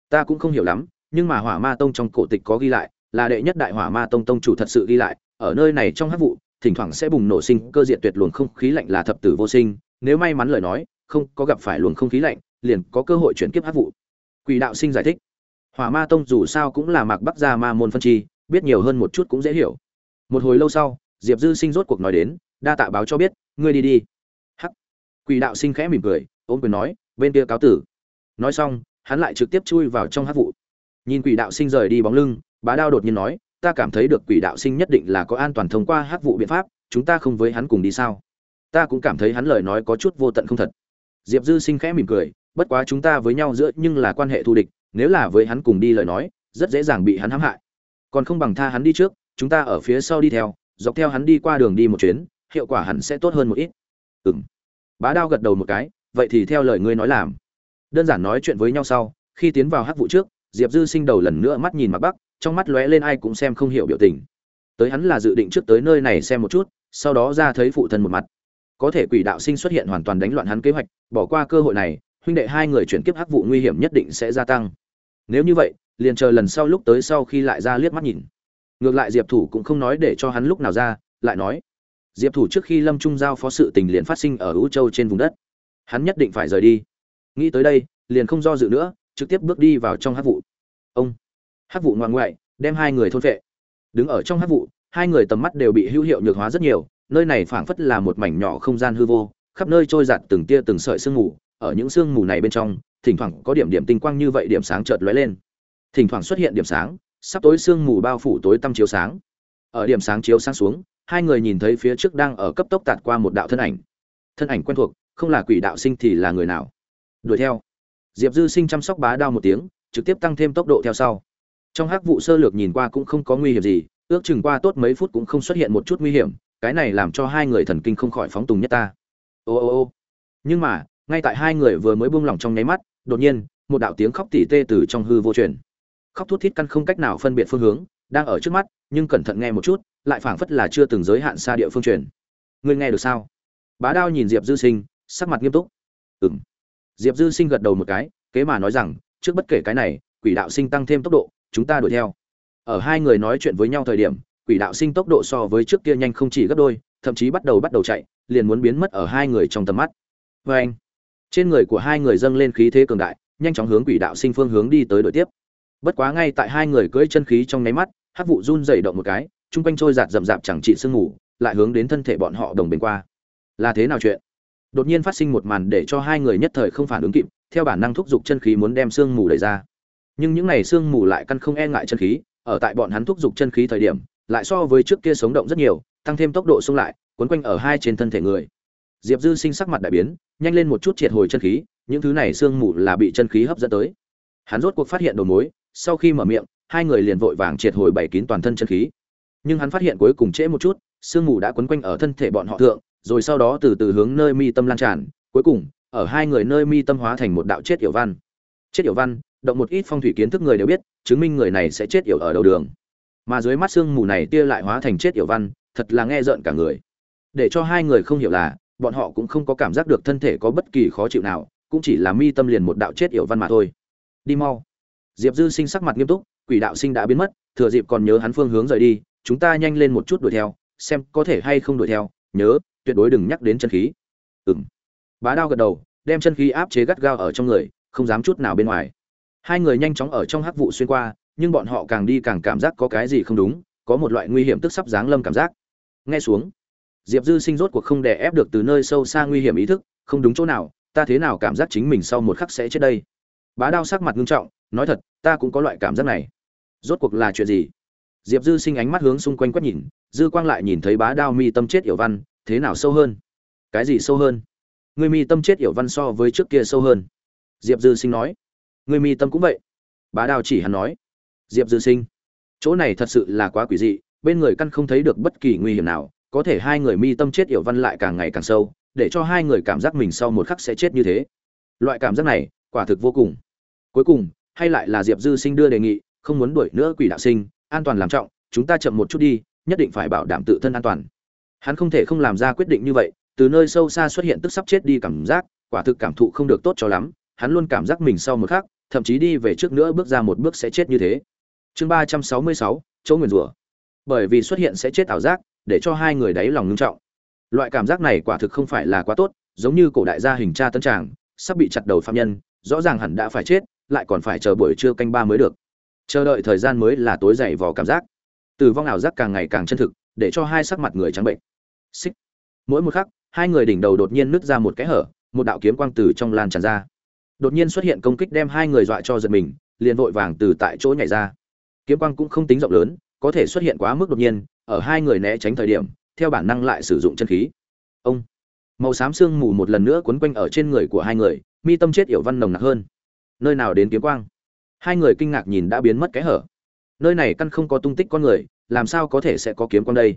Ta cũng không hiểu lắm nhưng mà hỏa ma tông trong cổ tịch có ghi lại, là đệ nhất đại hỏa ma tông tông chủ thật sự ghi lại, ở nơi này trong hắc vụ, thỉnh thoảng sẽ bùng nổ sinh cơ diện tuyệt luồng không khí lạnh là thập tử vô sinh, nếu may mắn lời nói, không có gặp phải luồng không khí lạnh, liền có cơ hội chuyển kiếp hắc vụ. Quỷ đạo sinh giải thích, hỏa ma tông dù sao cũng là mạc bắc gia ma môn phân chi, biết nhiều hơn một chút cũng dễ hiểu. Một hồi lâu sau, diệp dư sinh rốt cuộc nói đến, đa tạ báo cho biết, ngươi đi đi. Hắc. Quỷ đạo sinh khẽ mỉm cười ôm quyền nói, bên kia cáo tử. Nói xong, hắn lại trực tiếp chui vào trong hắc vụ nhìn quỷ đạo sinh rời đi bóng lưng, bá đao đột nhiên nói, ta cảm thấy được quỷ đạo sinh nhất định là có an toàn thông qua hắc vụ biện pháp, chúng ta không với hắn cùng đi sao? Ta cũng cảm thấy hắn lời nói có chút vô tận không thật. Diệp dư sinh khẽ mỉm cười, bất quá chúng ta với nhau giữa nhưng là quan hệ thù địch, nếu là với hắn cùng đi lời nói, rất dễ dàng bị hắn hãm hại. Còn không bằng tha hắn đi trước, chúng ta ở phía sau đi theo, dọc theo hắn đi qua đường đi một chuyến, hiệu quả hẳn sẽ tốt hơn một ít. Ừng bá đao gật đầu một cái, vậy thì theo lời ngươi nói làm. Đơn giản nói chuyện với nhau sau, khi tiến vào hắc vụ trước diệp dư sinh đầu lần nữa mắt nhìn mặt bắc, trong mắt lóe lên ai cũng xem không hiểu biểu tình. Tới hắn là dự định trước tới nơi này xem một chút, sau đó ra thấy phụ thân một mặt. Có thể quỷ đạo sinh xuất hiện hoàn toàn đánh loạn hắn kế hoạch, bỏ qua cơ hội này, huynh đệ hai người chuyển kiếp hắc vụ nguy hiểm nhất định sẽ gia tăng. Nếu như vậy, liền chờ lần sau lúc tới sau khi lại ra liếc mắt nhìn. Ngược lại diệp thủ cũng không nói để cho hắn lúc nào ra, lại nói, diệp thủ trước khi lâm trung giao phó sự tình liền phát sinh ở ưu châu trên vùng đất. Hắn nhất định phải rời đi. Nghĩ tới đây, liền không do dự nữa trực tiếp bước đi vào trong hát vụ. Ông hát vụ ngoan ngoại, đem hai người thôn vệ. Đứng ở trong hát vụ, hai người tầm mắt đều bị hữu hiệu nhược hóa rất nhiều, nơi này phảng phất là một mảnh nhỏ không gian hư vô, khắp nơi trôi giặt từng tia từng sợi sương mù, ở những sương mù này bên trong, thỉnh thoảng có điểm điểm tinh quang như vậy điểm sáng chợt lóe lên. Thỉnh thoảng xuất hiện điểm sáng, sắp tối sương mù bao phủ tối tăm chiếu sáng. Ở điểm sáng chiếu sáng xuống, hai người nhìn thấy phía trước đang ở cấp tốc tạt qua một đạo thân ảnh. Thân ảnh quen thuộc, không là quỷ đạo sinh thì là người nào? Đuổi theo diệp dư sinh chăm sóc bá đao một tiếng, trực tiếp tăng thêm tốc độ theo sau. Trong hắc vụ sơ lược nhìn qua cũng không có nguy hiểm gì, ước chừng qua tốt mấy phút cũng không xuất hiện một chút nguy hiểm, cái này làm cho hai người thần kinh không khỏi phóng tùng nhất ta. Ô ô ô. Nhưng mà, ngay tại hai người vừa mới buông lỏng trong nháy mắt, đột nhiên, một đạo tiếng khóc tỉ tê từ trong hư vô truyền. Khóc thút thít căn không cách nào phân biệt phương hướng, đang ở trước mắt, nhưng cẩn thận nghe một chút, lại phảng phất là chưa từng giới hạn xa địa phương truyền. Ngươi nghe được sao? Bá đao nhìn diệp dư sinh, sắc mặt nghiêm túc. Ừng diệp dư sinh gật đầu một cái, kế mà nói rằng, trước bất kể cái này, quỷ đạo sinh tăng thêm tốc độ, chúng ta đuổi theo. Ở hai người nói chuyện với nhau thời điểm, quỷ đạo sinh tốc độ so với trước kia nhanh không chỉ gấp đôi, thậm chí bắt đầu bắt đầu chạy, liền muốn biến mất ở hai người trong tầm mắt. Vê anh, trên người của hai người dâng lên khí thế cường đại, nhanh chóng hướng quỷ đạo sinh phương hướng đi tới đội tiếp. Bất quá ngay tại hai người cưỡi chân khí trong nháy mắt, hắc vụ run dày động một cái, chung quanh trôi giạt rậm rạp chẳng trị sương ngủ lại hướng đến thân thể bọn họ đồng bền qua. Là thế nào chuyện? Đột nhiên phát sinh một màn để cho hai người nhất thời không phản ứng kịp, theo bản năng thúc giục chân khí muốn đem sương mù đẩy ra. Nhưng những này sương mù lại căn không e ngại chân khí, ở tại bọn hắn thúc giục chân khí thời điểm, lại so với trước kia sống động rất nhiều, tăng thêm tốc độ xung lại, quấn quanh ở hai trên thân thể người. Diệp dư sinh sắc mặt đại biến, nhanh lên một chút triệt hồi chân khí, những thứ này sương mù là bị chân khí hấp dẫn tới. Hắn rốt cuộc phát hiện đầu mối, sau khi mở miệng, hai người liền vội vàng triệt hồi bảy kín toàn thân chân khí. Nhưng hắn phát hiện cuối cùng trễ một chút sương mù đã quấn quanh ở thân thể bọn họ thượng rồi sau đó từ từ hướng nơi mi tâm lan tràn, cuối cùng, ở hai người nơi mi tâm hóa thành một đạo chết yểu văn. Chết yểu văn, động một ít phong thủy kiến thức người đều biết, chứng minh người này sẽ chết yểu ở đầu đường. Mà dưới mắt sương mù này tia lại hóa thành chết yểu văn, thật là nghe rợn cả người. Để cho hai người không hiểu là, bọn họ cũng không có cảm giác được thân thể có bất kỳ khó chịu nào, cũng chỉ là mi tâm liền một đạo chết yểu văn mà thôi. Đi mau. Diệp dư sinh sắc mặt nghiêm túc, quỷ đạo sinh đã biến mất, thừa dịp còn nhớ hắn phương hướng rời đi, chúng ta nhanh lên một chút đuổi theo, xem có thể hay không đuổi theo, nhớ tuyệt đối đừng nhắc đến chân khí. Ừm. Bá đao gật đầu, đem chân khí áp chế gắt gao ở trong người, không dám chút nào bên ngoài. Hai người nhanh chóng ở trong hắc vụ xuyên qua, nhưng bọn họ càng đi càng cảm giác có cái gì không đúng, có một loại nguy hiểm tức sắp giáng lâm cảm giác. Nghe xuống. Diệp dư sinh rốt cuộc không đè ép được từ nơi sâu xa nguy hiểm ý thức, không đúng chỗ nào, ta thế nào cảm giác chính mình sau một khắc sẽ chết đây? Bá đao sắc mặt nghiêm trọng, nói thật, ta cũng có loại cảm giác này. Rốt cuộc là chuyện gì? Diệp dư sinh ánh mắt hướng xung quanh quét nhìn, dư quang lại nhìn thấy bá đao mi tâm chết yểu văn thế nào sâu hơn? Cái gì sâu hơn? Người mi tâm chết yểu văn so với trước kia sâu hơn. Diệp dư sinh nói. Người mi tâm cũng vậy. Bá Đào chỉ hắn nói. Diệp dư sinh. Chỗ này thật sự là quá quỷ dị, bên người căn không thấy được bất kỳ nguy hiểm nào, có thể hai người mi tâm chết yểu văn lại càng ngày càng sâu, để cho hai người cảm giác mình sau một khắc sẽ chết như thế. Loại cảm giác này, quả thực vô cùng. Cuối cùng, hay lại là diệp dư sinh đưa đề nghị, không muốn đuổi nữa quỷ đạo sinh, an toàn làm trọng, chúng ta chậm một chút đi, nhất định phải bảo đảm tự thân an toàn hắn không thể không làm ra quyết định như vậy, từ nơi sâu xa xuất hiện tức sắp chết đi cảm giác, quả thực cảm thụ không được tốt cho lắm, hắn luôn cảm giác mình sau một khắc, thậm chí đi về trước nữa bước ra một bước sẽ chết như thế. Chương ba trăm sáu mươi sáu, chỗ nguyền rủa. Bởi vì xuất hiện sẽ chết ảo giác, để cho hai người đáy lòng ngưng trọng. Loại cảm giác này quả thực không phải là quá tốt, giống như cổ đại gia hình tra tân tràng, sắp bị chặt đầu phạm nhân, rõ ràng hẳn đã phải chết, lại còn phải chờ buổi trưa canh ba mới được. Chờ đợi thời gian mới là tối dày vò cảm giác. Tử vong ảo giác càng ngày càng chân thực, để cho hai sắc mặt người trắng bệnh xích. Mỗi một khắc, hai người đỉnh đầu đột nhiên nứt ra một cái hở, một đạo kiếm quang từ trong lan tràn ra. Đột nhiên xuất hiện công kích đem hai người dọa cho giật mình, liền vội vàng từ tại chỗ nhảy ra. Kiếm quang cũng không tính rộng lớn, có thể xuất hiện quá mức đột nhiên, ở hai người né tránh thời điểm, theo bản năng lại sử dụng chân khí. Ông. Màu xám sương mù một lần nữa quấn quanh ở trên người của hai người, mi tâm chết yểu văn nồng nặc hơn. Nơi nào đến kiếm quang? Hai người kinh ngạc nhìn đã biến mất cái hở. Nơi này căn không có tung tích con người, làm sao có thể sẽ có kiếm quang đây?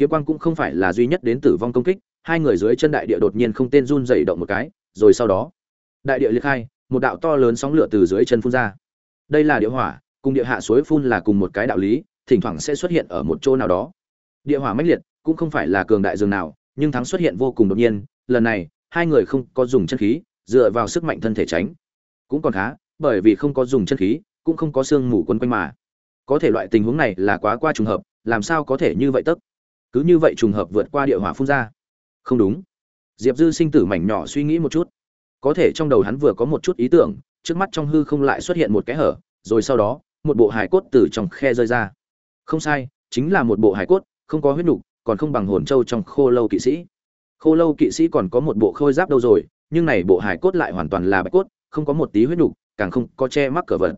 Kiếm quang cũng không phải là duy nhất đến tử vong công kích, hai người dưới chân đại địa đột nhiên không tên run dày động một cái, rồi sau đó, đại địa liệt khai, một đạo to lớn sóng lửa từ dưới chân phun ra. Đây là địa hỏa, cùng địa hạ suối phun là cùng một cái đạo lý, thỉnh thoảng sẽ xuất hiện ở một chỗ nào đó. Địa hỏa mãnh liệt, cũng không phải là cường đại dường nào, nhưng thắng xuất hiện vô cùng đột nhiên, lần này, hai người không có dùng chân khí, dựa vào sức mạnh thân thể tránh. Cũng còn khá, bởi vì không có dùng chân khí, cũng không có xương mù quấn quanh mà. Có thể loại tình huống này là quá qua trùng hợp, làm sao có thể như vậy tức? Cứ như vậy trùng hợp vượt qua địa hỏa phun ra. Không đúng. Diệp dư sinh tử mảnh nhỏ suy nghĩ một chút. Có thể trong đầu hắn vừa có một chút ý tưởng, trước mắt trong hư không lại xuất hiện một cái hở, rồi sau đó, một bộ hài cốt từ trong khe rơi ra. Không sai, chính là một bộ hài cốt, không có huyết nục, còn không bằng hồn châu trong khô lâu kỵ sĩ. Khô lâu kỵ sĩ còn có một bộ khôi giáp đâu rồi, nhưng này bộ hài cốt lại hoàn toàn là bạch cốt, không có một tí huyết nục, càng không có che mắc cờ vật.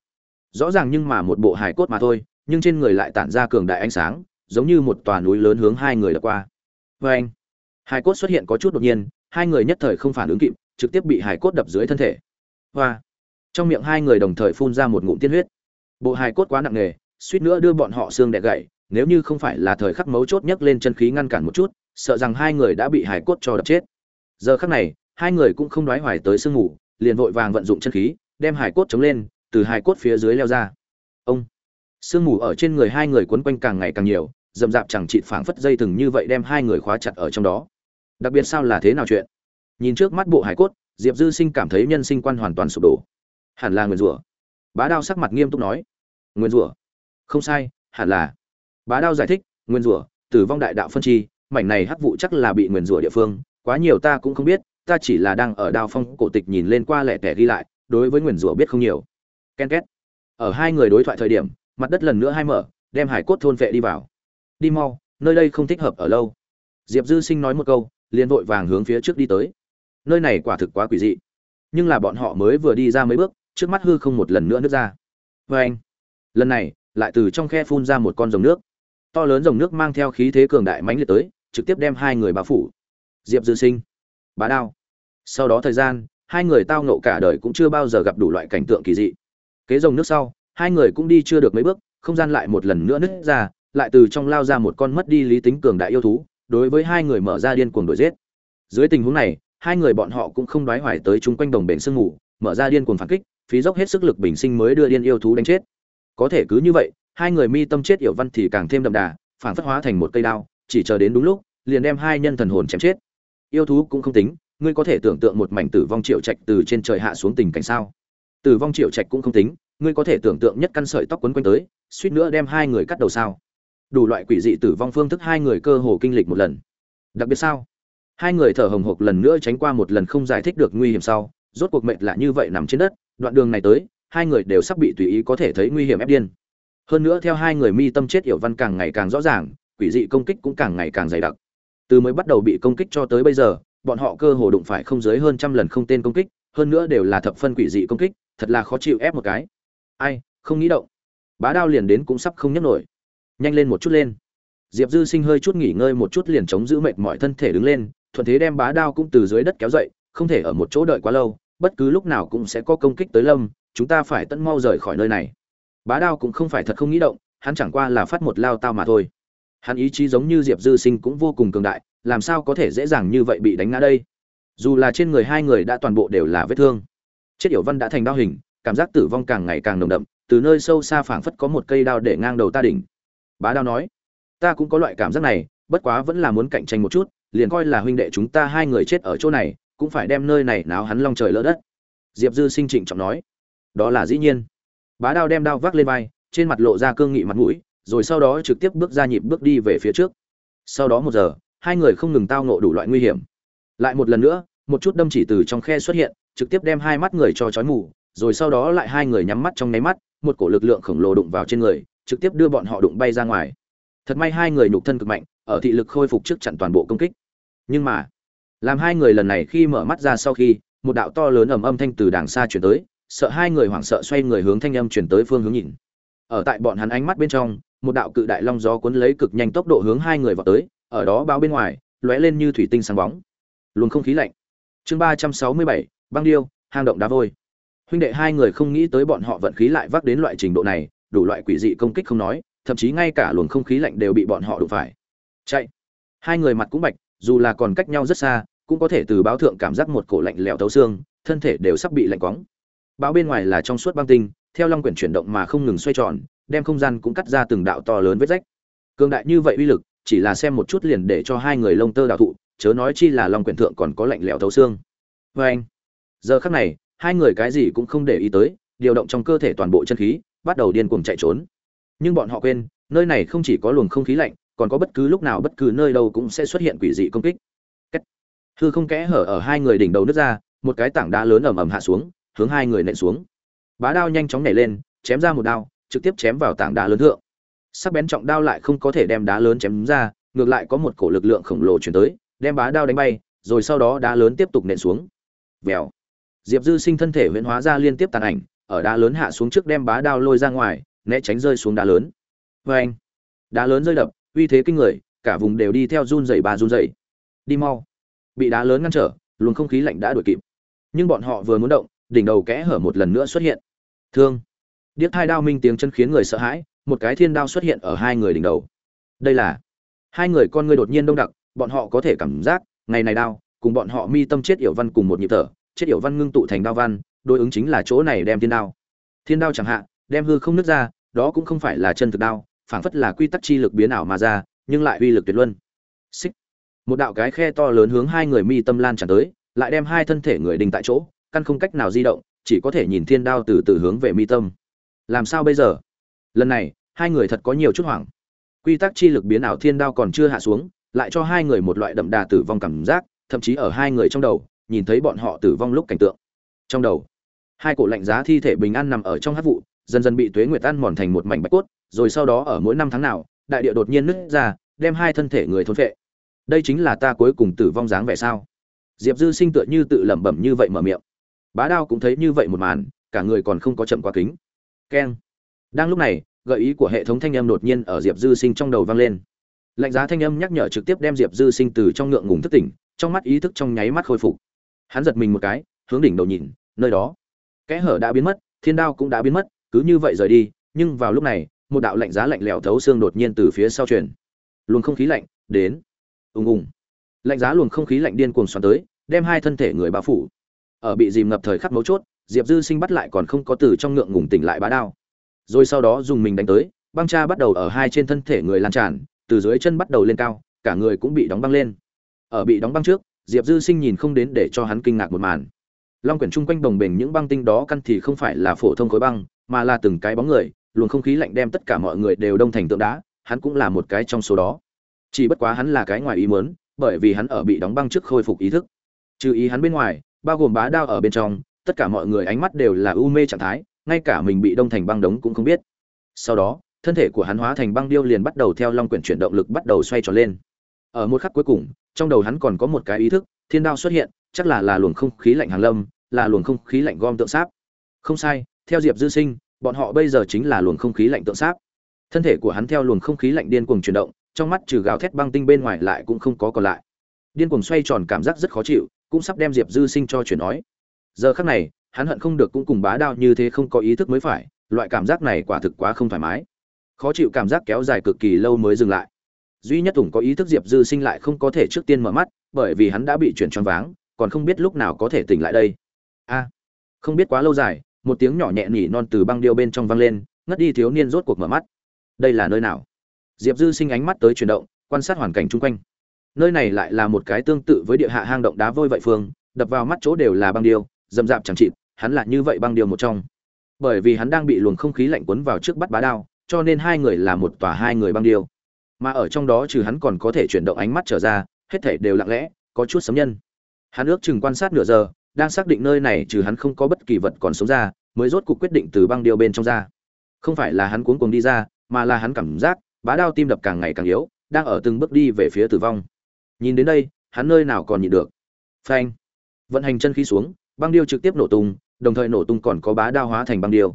Rõ ràng nhưng mà một bộ hài cốt mà thôi, nhưng trên người lại tản ra cường đại ánh sáng giống như một tòa núi lớn hướng hai người đập qua. Vê anh, Hải cốt xuất hiện có chút đột nhiên, hai người nhất thời không phản ứng kịp, trực tiếp bị Hải cốt đập dưới thân thể. Hoa trong miệng hai người đồng thời phun ra một ngụm tiên huyết. Bộ Hải cốt quá nặng nề, suýt nữa đưa bọn họ xương đẻ gãy, nếu như không phải là thời khắc mấu chốt nhấc lên chân khí ngăn cản một chút, sợ rằng hai người đã bị Hải cốt cho đập chết. Giờ khắc này, hai người cũng không đoái hoài tới sương ngủ liền vội vàng vận dụng chân khí, đem Hải cốt chống lên, từ Hải cốt phía dưới leo ra. Ông, sương mù ở trên người hai người quấn quanh càng ngày càng nhiều dầm dạp chẳng chịt phảng phất dây thừng như vậy đem hai người khóa chặt ở trong đó. Đặc biệt sao là thế nào chuyện? Nhìn trước mắt bộ hải cốt, diệp dư sinh cảm thấy nhân sinh quan hoàn toàn sụp đổ. Hẳn là nguyền rủa. Bá đao sắc mặt nghiêm túc nói. Nguyên rủa. Không sai, hẳn là. Bá đao giải thích, nguyên rủa, tử vong đại đạo phân chi, mảnh này hắc vụ chắc là bị nguyên rủa địa phương, quá nhiều ta cũng không biết, ta chỉ là đang ở đao phong cổ tịch nhìn lên qua lẻ tẻ ghi lại, đối với nguyên rủa biết không nhiều. Ken két. Ở hai người đối thoại thời điểm, mặt đất lần nữa hai mở, đem hải cốt thôn vệ đi vào đi mau, nơi đây không thích hợp ở lâu. Diệp dư sinh nói một câu, liền vội vàng hướng phía trước đi tới. Nơi này quả thực quá quỷ dị. Nhưng là bọn họ mới vừa đi ra mấy bước, trước mắt hư không một lần nữa nước ra. Vê anh, lần này, lại từ trong khe phun ra một con rồng nước. To lớn rồng nước mang theo khí thế cường đại mãnh liệt tới, trực tiếp đem hai người bao phủ. Diệp dư sinh, bá đao. Sau đó thời gian, hai người tao nộ cả đời cũng chưa bao giờ gặp đủ loại cảnh tượng kỳ dị. Kế rồng nước sau, hai người cũng đi chưa được mấy bước, không gian lại một lần nữa nứt ra lại từ trong lao ra một con mất đi lý tính cường đại yêu thú, đối với hai người mở ra điên cuồng đuổi giết. Dưới tình huống này, hai người bọn họ cũng không đoái hoài tới chúng quanh đồng bền sương ngủ mở ra điên cuồng phản kích, phí dốc hết sức lực bình sinh mới đưa điên yêu thú đánh chết. Có thể cứ như vậy, hai người mi tâm chết yểu văn thì càng thêm đậm đà, phản phất hóa thành một cây đao, chỉ chờ đến đúng lúc, liền đem hai nhân thần hồn chém chết. Yêu thú cũng không tính, ngươi có thể tưởng tượng một mảnh tử vong triệu trạch từ trên trời hạ xuống tình cảnh sao? Tử vong triệu trạch cũng không tính, ngươi có thể tưởng tượng nhất căn sợi tóc quấn quanh tới, suýt nữa đem hai người cắt đầu sao? Đủ loại quỷ dị tử vong phương thức hai người cơ hồ kinh lịch một lần. Đặc biệt sao? Hai người thở hồng hộc lần nữa tránh qua một lần không giải thích được nguy hiểm sau, rốt cuộc mệnh lạ như vậy nằm trên đất, đoạn đường này tới, hai người đều sắp bị tùy ý có thể thấy nguy hiểm ép điên. Hơn nữa theo hai người mi tâm chết yểu văn càng ngày càng rõ ràng, quỷ dị công kích cũng càng ngày càng dày đặc. Từ mới bắt đầu bị công kích cho tới bây giờ, bọn họ cơ hồ đụng phải không dưới hơn trăm lần không tên công kích, hơn nữa đều là thập phân quỷ dị công kích, thật là khó chịu ép một cái. Ai, không nghĩ động. Bá đao liền đến cũng sắp không nhấc nổi nhanh lên một chút lên. Diệp dư sinh hơi chút nghỉ ngơi một chút liền chống giữ mệt mọi thân thể đứng lên, thuận thế đem bá đao cũng từ dưới đất kéo dậy, không thể ở một chỗ đợi quá lâu, bất cứ lúc nào cũng sẽ có công kích tới lâm, chúng ta phải tận mau rời khỏi nơi này. Bá đao cũng không phải thật không nghĩ động, hắn chẳng qua là phát một lao tao mà thôi. Hắn ý chí giống như diệp dư sinh cũng vô cùng cường đại, làm sao có thể dễ dàng như vậy bị đánh ngã đây? Dù là trên người hai người đã toàn bộ đều là vết thương. Chết yểu văn đã thành đao hình, cảm giác tử vong càng ngày càng nồng đậm, từ nơi sâu xa phảng phất có một cây đao để ngang đầu ta đỉnh bá đao nói, ta cũng có loại cảm giác này, bất quá vẫn là muốn cạnh tranh một chút, liền coi là huynh đệ chúng ta hai người chết ở chỗ này, cũng phải đem nơi này náo hắn long trời lỡ đất. Diệp dư sinh trịnh trọng nói, đó là dĩ nhiên. Bá đao đem đao vác lên vai, trên mặt lộ ra cương nghị mặt mũi, rồi sau đó trực tiếp bước ra nhịp bước đi về phía trước. Sau đó một giờ, hai người không ngừng tao ngộ đủ loại nguy hiểm. Lại một lần nữa, một chút đâm chỉ từ trong khe xuất hiện, trực tiếp đem hai mắt người cho chói mù, rồi sau đó lại hai người nhắm mắt trong nháy mắt, một cổ lực lượng khổng lồ đụng vào trên người trực tiếp đưa bọn họ đụng bay ra ngoài. Thật may hai người nhục thân cực mạnh, ở thị lực khôi phục trước chặn toàn bộ công kích. Nhưng mà, làm hai người lần này khi mở mắt ra sau khi, một đạo to lớn ầm âm thanh từ đàng xa chuyển tới, sợ hai người hoảng sợ xoay người hướng thanh âm chuyển tới phương hướng nhìn. Ở tại bọn hắn ánh mắt bên trong, một đạo cự đại long gió cuốn lấy cực nhanh tốc độ hướng hai người vào tới, ở đó bao bên ngoài, lóe lên như thủy tinh sáng bóng. Luồng không khí lạnh. Chương ba trăm sáu mươi bảy, băng điêu, hang động đá vôi. Huynh đệ hai người không nghĩ tới bọn họ vận khí lại vác đến loại trình độ này đủ loại quỷ dị công kích không nói, thậm chí ngay cả luồng không khí lạnh đều bị bọn họ đụng phải. Chạy. Hai người mặt cũng bạch, dù là còn cách nhau rất xa, cũng có thể từ báo thượng cảm giác một cổ lạnh lẽo thấu xương, thân thể đều sắp bị lạnh quóng. Báo bên ngoài là trong suốt băng tinh, theo long quyển chuyển động mà không ngừng xoay tròn, đem không gian cũng cắt ra từng đạo to lớn vết rách. Cường đại như vậy uy lực, chỉ là xem một chút liền để cho hai người lông tơ đạo thụ, chớ nói chi là long quyển thượng còn có lạnh lẽo thấu xương. Vê anh giờ khắc này, hai người cái gì cũng không để ý tới, điều động trong cơ thể toàn bộ chân khí bắt đầu điên cuồng chạy trốn. Nhưng bọn họ quên, nơi này không chỉ có luồng không khí lạnh, còn có bất cứ lúc nào bất cứ nơi đâu cũng sẽ xuất hiện quỷ dị công kích. Cách. hư không kẽ hở ở hai người đỉnh đầu nước ra, một cái tảng đá lớn ầm ầm hạ xuống, hướng hai người nện xuống. Bá đao nhanh chóng nhảy lên, chém ra một đao, trực tiếp chém vào tảng đá lớn thượng. Sắc bén trọng đao lại không có thể đem đá lớn chém ra, ngược lại có một cổ lực lượng khổng lồ chuyển tới, đem bá đao đánh bay, rồi sau đó đá lớn tiếp tục nện xuống. Vèo. Diệp dư sinh thân thể huyễn hóa ra liên tiếp tàn ảnh ở đá lớn hạ xuống trước đem bá đao lôi ra ngoài, né tránh rơi xuống đá lớn. Vê anh, đá lớn rơi đập, uy thế kinh người, cả vùng đều đi theo run dày ba run dày đi mau. Bị đá lớn ngăn trở, luồng không khí lạnh đã đuổi kịp. Nhưng bọn họ vừa muốn động, đỉnh đầu kẽ hở một lần nữa xuất hiện. Thương. Điếc hai đao minh tiếng chân khiến người sợ hãi, một cái thiên đao xuất hiện ở hai người đỉnh đầu. Đây là, hai người con người đột nhiên đông đặc, bọn họ có thể cảm giác, ngày này đao, cùng bọn họ mi tâm chết yểu văn cùng một nhịp thở, chết yểu văn ngưng tụ thành đao văn đối ứng chính là chỗ này đem thiên đao. Thiên đao chẳng hạn, đem hư không nứt ra, đó cũng không phải là chân thực đao, phảng phất là quy tắc chi lực biến ảo mà ra, nhưng lại uy lực tuyệt luân. Xích. Một đạo cái khe to lớn hướng hai người mi tâm lan tràn tới, lại đem hai thân thể người đình tại chỗ, căn không cách nào di động, chỉ có thể nhìn thiên đao từ từ hướng về mi tâm. Làm sao bây giờ? Lần này, hai người thật có nhiều chút hoảng. Quy tắc chi lực biến ảo thiên đao còn chưa hạ xuống, lại cho hai người một loại đậm đà tử vong cảm giác, thậm chí ở hai người trong đầu, nhìn thấy bọn họ tử vong lúc cảnh tượng. Trong đầu hai cổ lạnh giá thi thể bình an nằm ở trong hát vụ, dần dần bị tuế nguyệt ăn mòn thành một mảnh bạch cốt, rồi sau đó ở mỗi năm tháng nào, đại địa đột nhiên nứt ra, đem hai thân thể người thôn phệ. Đây chính là ta cuối cùng tử vong dáng vẻ sao? Diệp dư sinh tựa như tự lẩm bẩm như vậy mở miệng. Bá đao cũng thấy như vậy một màn, cả người còn không có chậm quá kính. Keng. Đang lúc này, gợi ý của hệ thống thanh âm đột nhiên ở diệp dư sinh trong đầu vang lên. Lạnh giá thanh âm nhắc nhở trực tiếp đem diệp dư sinh từ trong ngượng ngùng thức tỉnh, trong mắt ý thức trong nháy mắt khôi phục. Hắn giật mình một cái, hướng đỉnh đầu nhìn, nơi đó kẽ hở đã biến mất, thiên đao cũng đã biến mất, cứ như vậy rời đi, nhưng vào lúc này, một đạo lạnh giá lạnh lẽo thấu xương đột nhiên từ phía sau truyền. Luồng không khí lạnh đến. Ùng ùng. Lạnh giá luồng không khí lạnh điên cuồng xoắn tới, đem hai thân thể người bao phủ. Ở bị dìm ngập thời khắc mấu chốt, diệp dư sinh bắt lại còn không có từ trong ngượng ngùng tỉnh lại bá đao. Rồi sau đó dùng mình đánh tới, băng cha bắt đầu ở hai trên thân thể người lan tràn, từ dưới chân bắt đầu lên cao, cả người cũng bị đóng băng lên. Ở bị đóng băng trước, diệp dư sinh nhìn không đến để cho hắn kinh ngạc một màn long quyển chung quanh đồng bình những băng tinh đó căn thì không phải là phổ thông khối băng, mà là từng cái bóng người, luồng không khí lạnh đem tất cả mọi người đều đông thành tượng đá, hắn cũng là một cái trong số đó. Chỉ bất quá hắn là cái ngoài ý muốn, bởi vì hắn ở bị đóng băng trước khôi phục ý thức. Trừ ý hắn bên ngoài, bao gồm bá đao ở bên trong, tất cả mọi người ánh mắt đều là u mê trạng thái, ngay cả mình bị đông thành băng đống cũng không biết. Sau đó, thân thể của hắn hóa thành băng điêu liền bắt đầu theo long quyển chuyển động lực bắt đầu xoay tròn lên. Ở một khắc cuối cùng, trong đầu hắn còn có một cái ý thức, thiên đao xuất hiện chắc là là luồng không khí lạnh hàng lâm, là luồng không khí lạnh gom tượng sáp. Không sai, theo diệp dư sinh, bọn họ bây giờ chính là luồng không khí lạnh tượng sáp. Thân thể của hắn theo luồng không khí lạnh điên cuồng chuyển động, trong mắt trừ gào thét băng tinh bên ngoài lại cũng không có còn lại. Điên cuồng xoay tròn cảm giác rất khó chịu, cũng sắp đem diệp dư sinh cho chuyển nói. Giờ khắc này, hắn hận không được cũng cùng bá đao như thế không có ý thức mới phải, loại cảm giác này quả thực quá không thoải mái. Khó chịu cảm giác kéo dài cực kỳ lâu mới dừng lại. Duy nhất ủng có ý thức diệp dư sinh lại không có thể trước tiên mở mắt, bởi vì hắn đã bị chuyển choáng váng còn không biết lúc nào có thể tỉnh lại đây. A, không biết quá lâu dài, một tiếng nhỏ nhẹ nỉ non từ băng điêu bên trong vang lên, ngất đi thiếu niên rốt cuộc mở mắt. Đây là nơi nào? Diệp dư sinh ánh mắt tới chuyển động, quan sát hoàn cảnh chung quanh. Nơi này lại là một cái tương tự với địa hạ hang động đá vôi vậy phương, đập vào mắt chỗ đều là băng điêu, dầm dạp chẳng chịt, hắn là như vậy băng điêu một trong. Bởi vì hắn đang bị luồng không khí lạnh quấn vào trước bắt bá đao, cho nên hai người là một tòa hai người băng điêu. Mà ở trong đó trừ hắn còn có thể chuyển động ánh mắt trở ra, hết thể đều lặng lẽ, có chút sấm nhân hắn ước chừng quan sát nửa giờ, đang xác định nơi này trừ hắn không có bất kỳ vật còn sống ra, mới rốt cuộc quyết định từ băng điêu bên trong ra. Không phải là hắn cuống cuồng đi ra, mà là hắn cảm giác, bá đao tim đập càng ngày càng yếu, đang ở từng bước đi về phía tử vong. Nhìn đến đây, hắn nơi nào còn nhịn được. Phanh. Vận hành chân khí xuống, băng điêu trực tiếp nổ tung, đồng thời nổ tung còn có bá đao hóa thành băng điêu.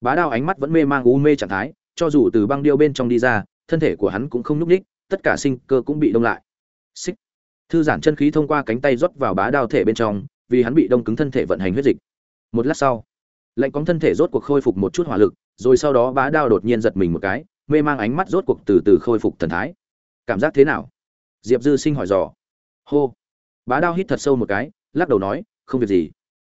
Bá đao ánh mắt vẫn mê mang u mê trạng thái, cho dù từ băng điêu bên trong đi ra, thân thể của hắn cũng không nhúc ních tất cả sinh cơ cũng bị đông lại. Xích thư giãn chân khí thông qua cánh tay rót vào bá đao thể bên trong, vì hắn bị đông cứng thân thể vận hành huyết dịch. Một lát sau, lạnh cóng thân thể rốt cuộc khôi phục một chút hỏa lực, rồi sau đó bá đao đột nhiên giật mình một cái, mê mang ánh mắt rốt cuộc từ từ khôi phục thần thái. Cảm giác thế nào? Diệp dư sinh hỏi dò. Hô. Bá đao hít thật sâu một cái, lắc đầu nói, không việc gì.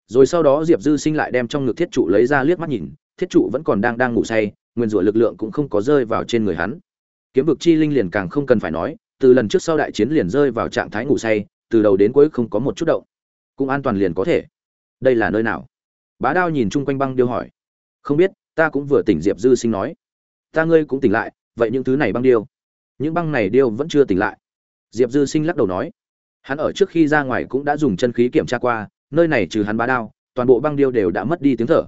Rồi sau đó diệp dư sinh lại đem trong ngực thiết trụ lấy ra liếc mắt nhìn, thiết trụ vẫn còn đang đang ngủ say, nguyên rủa lực lượng cũng không có rơi vào trên người hắn. Kiếm vực chi linh liền càng không cần phải nói từ lần trước sau đại chiến liền rơi vào trạng thái ngủ say, từ đầu đến cuối không có một chút động. Cũng an toàn liền có thể. Đây là nơi nào? Bá đao nhìn chung quanh băng điêu hỏi. Không biết, ta cũng vừa tỉnh diệp dư sinh nói. Ta ngươi cũng tỉnh lại, vậy những thứ này băng điêu? Những băng này điêu vẫn chưa tỉnh lại. Diệp dư sinh lắc đầu nói. Hắn ở trước khi ra ngoài cũng đã dùng chân khí kiểm tra qua, nơi này trừ hắn bá đao, toàn bộ băng điêu đều đã mất đi tiếng thở.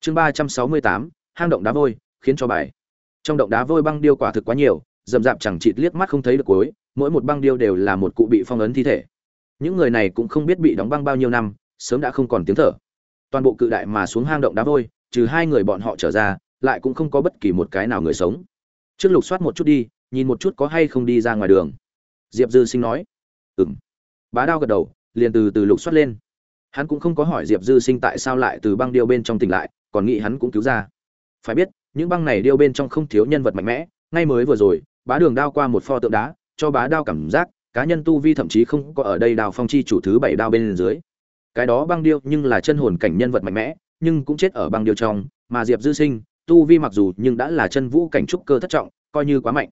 Chương ba trăm sáu mươi tám, hang động đá vôi, khiến cho bài. Trong động đá vôi băng điêu quả thực quá nhiều rậm rạp chẳng chịt liếc mắt không thấy được cuối, mỗi một băng điêu đều là một cụ bị phong ấn thi thể. Những người này cũng không biết bị đóng băng bao nhiêu năm, sớm đã không còn tiếng thở. Toàn bộ cự đại mà xuống hang động đá vôi, trừ hai người bọn họ trở ra, lại cũng không có bất kỳ một cái nào người sống. Trước lục soát một chút đi, nhìn một chút có hay không đi ra ngoài đường. Diệp dư sinh nói. Ừm. bá đao gật đầu, liền từ từ lục soát lên. Hắn cũng không có hỏi diệp dư sinh tại sao lại từ băng điêu bên trong tỉnh lại, còn nghĩ hắn cũng cứu ra. Phải biết, những băng này điêu bên trong không thiếu nhân vật mạnh mẽ, ngay mới vừa rồi bá đường đao qua một pho tượng đá, cho bá đao cảm giác, cá nhân tu vi thậm chí không có ở đây đào phong chi chủ thứ bảy đao bên dưới. Cái đó băng điêu nhưng là chân hồn cảnh nhân vật mạnh mẽ, nhưng cũng chết ở băng điêu trong, mà diệp dư sinh, tu vi mặc dù nhưng đã là chân vũ cảnh trúc cơ thất trọng, coi như quá mạnh.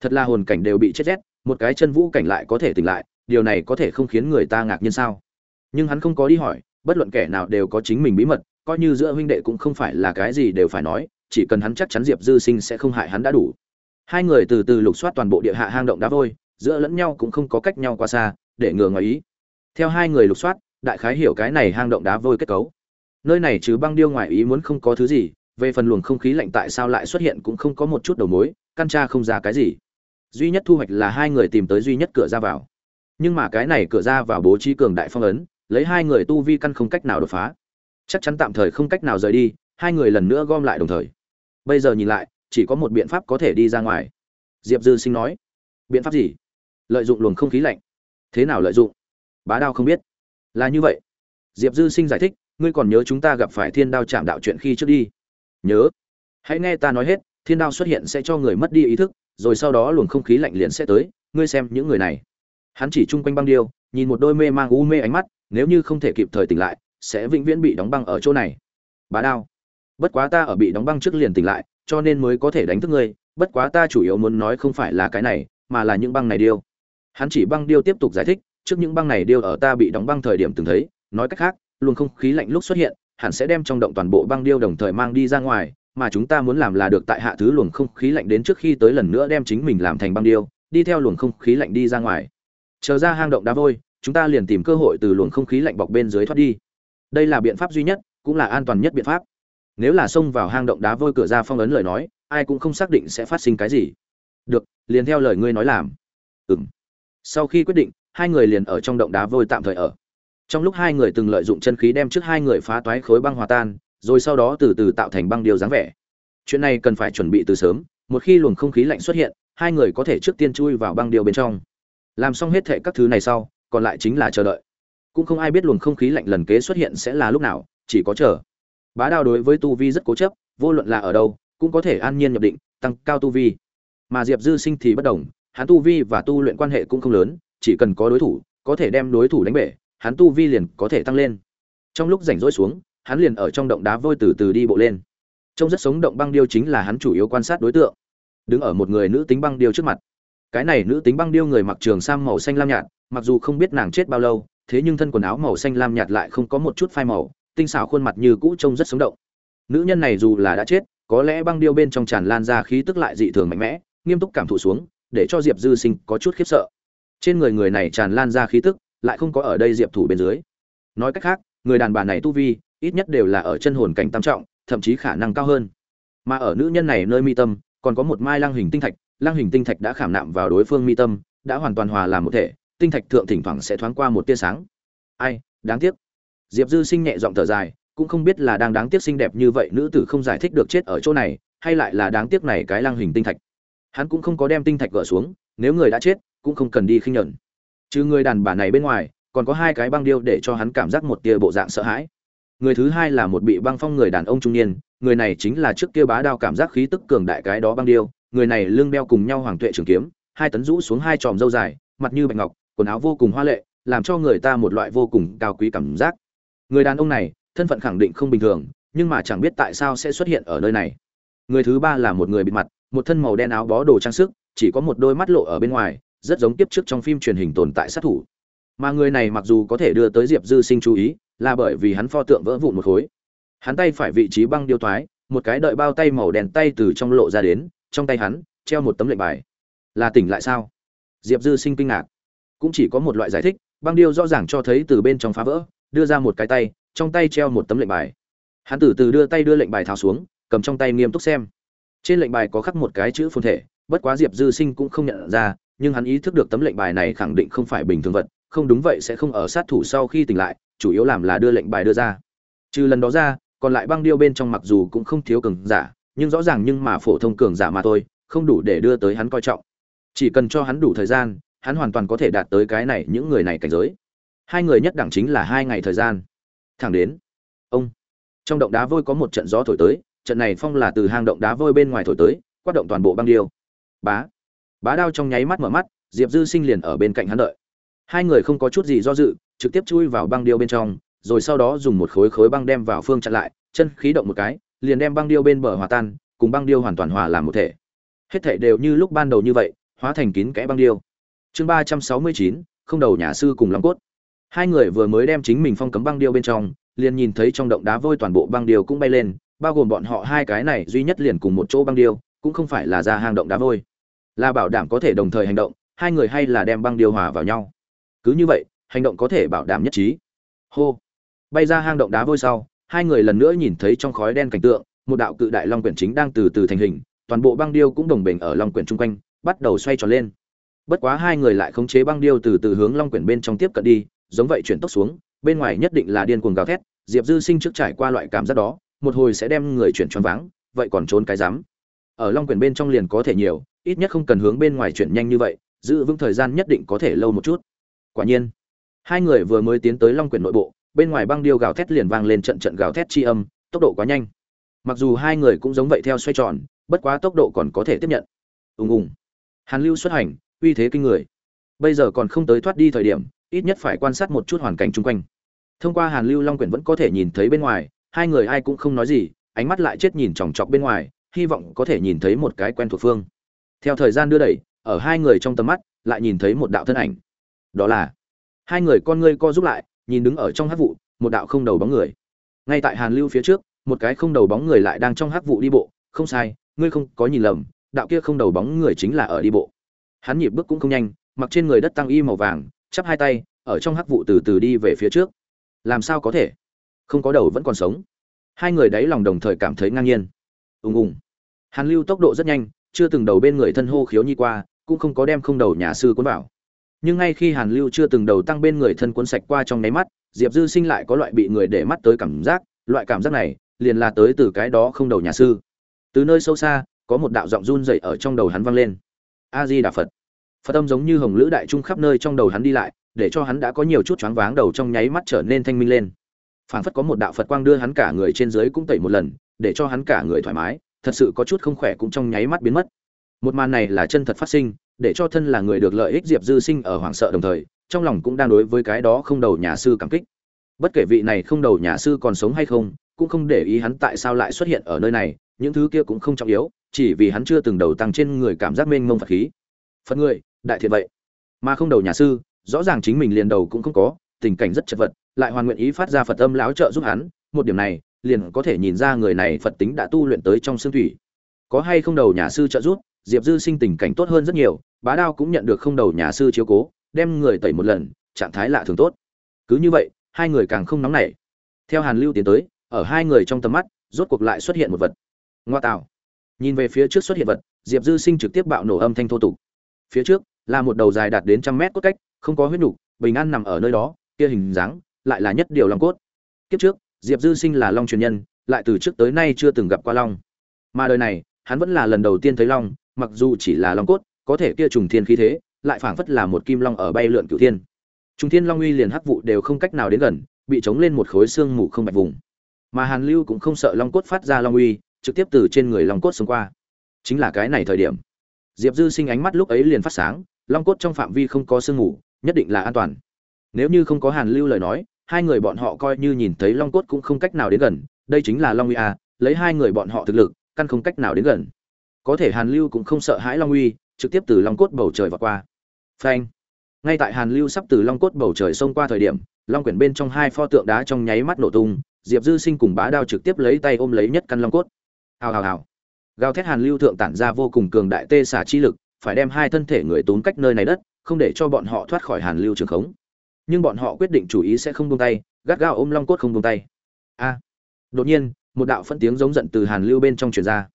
Thật là hồn cảnh đều bị chết rét, một cái chân vũ cảnh lại có thể tỉnh lại, điều này có thể không khiến người ta ngạc nhiên sao? Nhưng hắn không có đi hỏi, bất luận kẻ nào đều có chính mình bí mật, coi như giữa huynh đệ cũng không phải là cái gì đều phải nói, chỉ cần hắn chắc chắn diệp dư sinh sẽ không hại hắn đã đủ hai người từ từ lục soát toàn bộ địa hạ hang động đá vôi, giữa lẫn nhau cũng không có cách nhau quá xa, để ngừa ngoài ý. Theo hai người lục soát, đại khái hiểu cái này hang động đá vôi kết cấu. Nơi này trừ băng điêu ngoài ý muốn không có thứ gì, về phần luồng không khí lạnh tại sao lại xuất hiện cũng không có một chút đầu mối, căn tra không ra cái gì. Duy nhất thu hoạch là hai người tìm tới duy nhất cửa ra vào. Nhưng mà cái này cửa ra vào bố trí cường đại phong ấn, lấy hai người tu vi căn không cách nào đột phá. Chắc chắn tạm thời không cách nào rời đi, hai người lần nữa gom lại đồng thời. Bây giờ nhìn lại chỉ có một biện pháp có thể đi ra ngoài. Diệp dư sinh nói. Biện pháp gì? Lợi dụng luồng không khí lạnh. Thế nào lợi dụng? Bá đao không biết. Là như vậy. Diệp dư sinh giải thích, ngươi còn nhớ chúng ta gặp phải thiên đao chạm đạo chuyện khi trước đi? Nhớ. Hãy nghe ta nói hết, thiên đao xuất hiện sẽ cho người mất đi ý thức, rồi sau đó luồng không khí lạnh liền sẽ tới, ngươi xem những người này. Hắn chỉ chung quanh băng điêu, nhìn một đôi mê mang u mê ánh mắt, nếu như không thể kịp thời tỉnh lại, sẽ vĩnh viễn bị đóng băng ở chỗ này. Bá đao. Bất quá ta ở bị đóng băng trước liền tỉnh lại cho nên mới có thể đánh thức ngươi, bất quá ta chủ yếu muốn nói không phải là cái này, mà là những băng này điêu. Hắn chỉ băng điêu tiếp tục giải thích, trước những băng này điêu ở ta bị đóng băng thời điểm từng thấy, nói cách khác, luồng không khí lạnh lúc xuất hiện, hẳn sẽ đem trong động toàn bộ băng điêu đồng thời mang đi ra ngoài, mà chúng ta muốn làm là được tại hạ thứ luồng không khí lạnh đến trước khi tới lần nữa đem chính mình làm thành băng điêu, đi theo luồng không khí lạnh đi ra ngoài. Chờ ra hang động đá vôi, chúng ta liền tìm cơ hội từ luồng không khí lạnh bọc bên dưới thoát đi. Đây là biện pháp duy nhất, cũng là an toàn nhất biện pháp nếu là xông vào hang động đá vôi cửa ra phong ấn lời nói, ai cũng không xác định sẽ phát sinh cái gì. Được, liền theo lời ngươi nói làm. Ừ m sau khi quyết định, hai người liền ở trong động đá vôi tạm thời ở. Trong lúc hai người từng lợi dụng chân khí đem trước hai người phá toái khối băng hòa tan, rồi sau đó từ từ tạo thành băng điều dáng vẻ. Chuyện này cần phải chuẩn bị từ sớm, một khi luồng không khí lạnh xuất hiện, hai người có thể trước tiên chui vào băng điều bên trong. Làm xong hết thệ các thứ này sau, còn lại chính là chờ đợi. Cũng không ai biết luồng không khí lạnh lần kế xuất hiện sẽ là lúc nào, chỉ có chờ bá đao đối với tu vi rất cố chấp, vô luận là ở đâu, cũng có thể an nhiên nhập định, tăng cao tu vi. Mà diệp dư sinh thì bất đồng, hắn tu vi và tu luyện quan hệ cũng không lớn, chỉ cần có đối thủ, có thể đem đối thủ đánh bể, hắn tu vi liền có thể tăng lên. Trong lúc rảnh rỗi xuống, hắn liền ở trong động đá vôi từ từ đi bộ lên. Trông rất sống động băng điêu chính là hắn chủ yếu quan sát đối tượng. Đứng ở một người nữ tính băng điêu trước mặt. Cái này nữ tính băng điêu người mặc trường sam màu xanh lam nhạt, mặc dù không biết nàng chết bao lâu, thế nhưng thân quần áo màu xanh lam nhạt lại không có một chút phai màu tinh xảo khuôn mặt như cũ trông rất sống động. Nữ nhân này dù là đã chết, có lẽ băng điêu bên trong tràn lan ra khí tức lại dị thường mạnh mẽ, nghiêm túc cảm thụ xuống, để cho diệp dư sinh có chút khiếp sợ. Trên người người này tràn lan ra khí tức, lại không có ở đây diệp thủ bên dưới. Nói cách khác, người đàn bà này tu vi, ít nhất đều là ở chân hồn cảnh tam trọng, thậm chí khả năng cao hơn. Mà ở nữ nhân này nơi mi tâm, còn có một mai lang hình tinh thạch lang hình tinh thạch đã khảm nạm vào đối phương mi tâm, đã hoàn toàn hòa làm một thể, tinh thạch thượng thỉnh thoảng sẽ thoáng qua một tia sáng. Ai, đáng tiếc diệp dư sinh nhẹ giọng thở dài, cũng không biết là đang đáng tiếc xinh đẹp như vậy nữ tử không giải thích được chết ở chỗ này, hay lại là đáng tiếc này cái lang hình tinh thạch. Hắn cũng không có đem tinh thạch gỡ xuống, nếu người đã chết, cũng không cần đi khinh nhẫn. Trừ người đàn bà này bên ngoài, còn có hai cái băng điêu để cho hắn cảm giác một tia bộ dạng sợ hãi. Người thứ hai là một bị băng phong người đàn ông trung niên, người này chính là trước kia bá đao cảm giác khí tức cường đại cái đó băng điêu, người này lưng đeo cùng nhau hoàng tuệ trường kiếm, hai tấn rũ xuống hai tròm râu dài, mặt như bạch ngọc, quần áo vô cùng hoa lệ, làm cho người ta một loại vô cùng cao quý cảm giác người đàn ông này, thân phận khẳng định không bình thường, nhưng mà chẳng biết tại sao sẽ xuất hiện ở nơi này. Người thứ ba là một người bịt mặt, một thân màu đen áo bó đồ trang sức, chỉ có một đôi mắt lộ ở bên ngoài, rất giống tiếp trước trong phim truyền hình tồn tại sát thủ. Mà người này mặc dù có thể đưa tới diệp dư sinh chú ý, là bởi vì hắn pho tượng vỡ vụn một khối. Hắn tay phải vị trí băng điêu thoái, một cái đợi bao tay màu đen tay từ trong lộ ra đến, trong tay hắn, treo một tấm lệnh bài. Là tỉnh lại sao? Diệp dư sinh kinh ngạc. Cũng chỉ có một loại giải thích, băng điêu rõ ràng cho thấy từ bên trong phá vỡ đưa ra một cái tay, trong tay treo một tấm lệnh bài. Hắn từ từ đưa tay đưa lệnh bài tháo xuống, cầm trong tay nghiêm túc xem. Trên lệnh bài có khắc một cái chữ phồn thể, bất quá diệp dư sinh cũng không nhận ra, nhưng hắn ý thức được tấm lệnh bài này khẳng định không phải bình thường vật, không đúng vậy sẽ không ở sát thủ sau khi tỉnh lại, chủ yếu làm là đưa lệnh bài đưa ra. Trừ lần đó ra, còn lại băng điêu bên trong mặc dù cũng không thiếu cường giả, nhưng rõ ràng nhưng mà phổ thông cường giả mà thôi, không đủ để đưa tới hắn coi trọng. Chỉ cần cho hắn đủ thời gian, hắn hoàn toàn có thể đạt tới cái này, những người này cảnh giới hai người nhất đẳng chính là hai ngày thời gian. Thẳng đến, ông, trong động đá vôi có một trận gió thổi tới, trận này phong là từ hang động đá vôi bên ngoài thổi tới, quát động toàn bộ băng điêu. Bá bá đao trong nháy mắt mở mắt, diệp dư sinh liền ở bên cạnh hắn đợi. Hai người không có chút gì do dự, trực tiếp chui vào băng điêu bên trong, rồi sau đó dùng một khối khối băng đem vào phương chặn lại, chân khí động một cái, liền đem băng điêu bên bờ hòa tan, cùng băng điêu hoàn toàn hòa làm một thể. Hết thể đều như lúc ban đầu như vậy, hóa thành kín kẽ băng điêu. Chương ba trăm sáu mươi chín, không đầu nhà sư cùng long cốt hai người vừa mới đem chính mình phong cấm băng điêu bên trong, liền nhìn thấy trong động đá vôi toàn bộ băng điêu cũng bay lên, bao gồm bọn họ hai cái này duy nhất liền cùng một chỗ băng điêu, cũng không phải là ra hang động đá vôi. Là bảo đảm có thể đồng thời hành động, hai người hay là đem băng điêu hòa vào nhau? Cứ như vậy, hành động có thể bảo đảm nhất trí. Hô. Bay ra hang động đá vôi sau, hai người lần nữa nhìn thấy trong khói đen cảnh tượng, một đạo cự đại long quyển chính đang từ từ thành hình, toàn bộ băng điêu cũng đồng bình ở long quyển chung quanh, bắt đầu xoay tròn lên. Bất quá hai người lại khống chế băng điêu từ từ hướng long quyển bên trong tiếp cận đi giống vậy chuyển tốc xuống, bên ngoài nhất định là điên cuồng gào thét, diệp dư sinh trước trải qua loại cảm giác đó, một hồi sẽ đem người chuyển choáng váng, vậy còn trốn cái dám ở long quyển bên trong liền có thể nhiều, ít nhất không cần hướng bên ngoài chuyển nhanh như vậy, giữ vững thời gian nhất định có thể lâu một chút. Quả nhiên, hai người vừa mới tiến tới long quyển nội bộ, bên ngoài băng điêu gào thét liền vang lên trận trận gào thét chi âm, tốc độ quá nhanh. Mặc dù hai người cũng giống vậy theo xoay tròn, bất quá tốc độ còn có thể tiếp nhận. Ùng ùng. Hàn lưu xuất hành, uy thế kinh người. Bây giờ còn không tới thoát đi thời điểm ít nhất phải quan sát một chút hoàn cảnh chung quanh. Thông qua hàn lưu long quyển vẫn có thể nhìn thấy bên ngoài, hai người ai cũng không nói gì, ánh mắt lại chết nhìn chòng chọc bên ngoài, hy vọng có thể nhìn thấy một cái quen thuộc phương. Theo thời gian đưa đẩy, ở hai người trong tầm mắt, lại nhìn thấy một đạo thân ảnh. Đó là, hai người con ngươi co giúp lại, nhìn đứng ở trong hắc vụ, một đạo không đầu bóng người. Ngay tại hàn lưu phía trước, một cái không đầu bóng người lại đang trong hắc vụ đi bộ, không sai, ngươi không có nhìn lầm, đạo kia không đầu bóng người chính là ở đi bộ. Hắn nhịp bước cũng không nhanh, mặc trên người đất tăng y màu vàng chắp hai tay, ở trong hắc vụ từ từ đi về phía trước. Làm sao có thể? Không có đầu vẫn còn sống. Hai người đáy lòng đồng thời cảm thấy ngang nhiên. Ùng ùng. Hàn lưu tốc độ rất nhanh, chưa từng đầu bên người thân hô khiếu nhi qua, cũng không có đem không đầu nhà sư cuốn vào. Nhưng ngay khi hàn lưu chưa từng đầu tăng bên người thân cuốn sạch qua trong nháy mắt, diệp dư sinh lại có loại bị người để mắt tới cảm giác, loại cảm giác này, liền là tới từ cái đó không đầu nhà sư. Từ nơi sâu xa, có một đạo giọng run dậy ở trong đầu hắn vang lên. A di đà phật phật âm giống như hồng lữ đại trung khắp nơi trong đầu hắn đi lại, để cho hắn đã có nhiều chút choáng váng đầu trong nháy mắt trở nên thanh minh lên. Phảng phất có một đạo phật quang đưa hắn cả người trên dưới cũng tẩy một lần, để cho hắn cả người thoải mái, thật sự có chút không khỏe cũng trong nháy mắt biến mất. Một màn này là chân thật phát sinh, để cho thân là người được lợi ích diệp dư sinh ở hoảng sợ đồng thời, trong lòng cũng đang đối với cái đó không đầu nhà sư cảm kích. Bất kể vị này không đầu nhà sư còn sống hay không, cũng không để ý hắn tại sao lại xuất hiện ở nơi này, những thứ kia cũng không trọng yếu, chỉ vì hắn chưa từng đầu tăng trên người cảm giác mênh mông phật khí. Phật người đại thiện vậy. Mà không đầu nhà sư, rõ ràng chính mình liền đầu cũng không có, tình cảnh rất chật vật, lại hoàn nguyện ý phát ra phật âm láo trợ giúp hắn, một điểm này, liền có thể nhìn ra người này phật tính đã tu luyện tới trong xương thủy. Có hay không đầu nhà sư trợ giúp, diệp dư sinh tình cảnh tốt hơn rất nhiều, bá đao cũng nhận được không đầu nhà sư chiếu cố, đem người tẩy một lần, trạng thái lạ thường tốt. Cứ như vậy, hai người càng không nóng nảy. Theo hàn lưu tiến tới, ở hai người trong tầm mắt, rốt cuộc lại xuất hiện một vật. Ngoa tạo. Nhìn về phía trước xuất hiện vật, diệp dư sinh trực tiếp bạo nổ âm thanh thô tục. Phía trước là một đầu dài đạt đến trăm mét cốt cách, không có huyết nhục bình an nằm ở nơi đó, kia hình dáng lại là nhất điều long cốt. Kiếp trước, diệp dư sinh là long truyền nhân, lại từ trước tới nay chưa từng gặp qua long. Mà đời này, hắn vẫn là lần đầu tiên thấy long, mặc dù chỉ là long cốt, có thể kia trùng thiên khí thế, lại phảng phất là một kim long ở bay lượn cửu thiên. Trùng thiên long uy liền hắc vụ đều không cách nào đến gần, bị chống lên một khối xương mù không bạch vùng. Mà hàn lưu cũng không sợ long cốt phát ra long uy, trực tiếp từ trên người long cốt xông qua. Chính là cái này thời điểm. Diệp dư sinh ánh mắt lúc ấy liền phát sáng long cốt trong phạm vi không có sương mù, nhất định là an toàn. Nếu như không có hàn lưu lời nói, hai người bọn họ coi như nhìn thấy long cốt cũng không cách nào đến gần, đây chính là long uy a lấy hai người bọn họ thực lực, căn không cách nào đến gần. Có thể hàn lưu cũng không sợ hãi long uy, trực tiếp từ long cốt bầu trời vọt qua. Phanh. Ngay tại hàn lưu sắp từ long cốt bầu trời xông qua thời điểm, long quyển bên trong hai pho tượng đá trong nháy mắt nổ tung, diệp dư sinh cùng bá đao trực tiếp lấy tay ôm lấy nhất căn long cốt. Hào hào hào. Gào thét hàn lưu thượng tản ra vô cùng cường đại tê xả chi lực phải đem hai thân thể người tốn cách nơi này đất, không để cho bọn họ thoát khỏi hàn lưu trường khống. Nhưng bọn họ quyết định chủ ý sẽ không buông tay, gắt gao ôm long cốt không buông tay. A! Đột nhiên, một đạo phân tiếng giống giận từ hàn lưu bên trong truyền ra.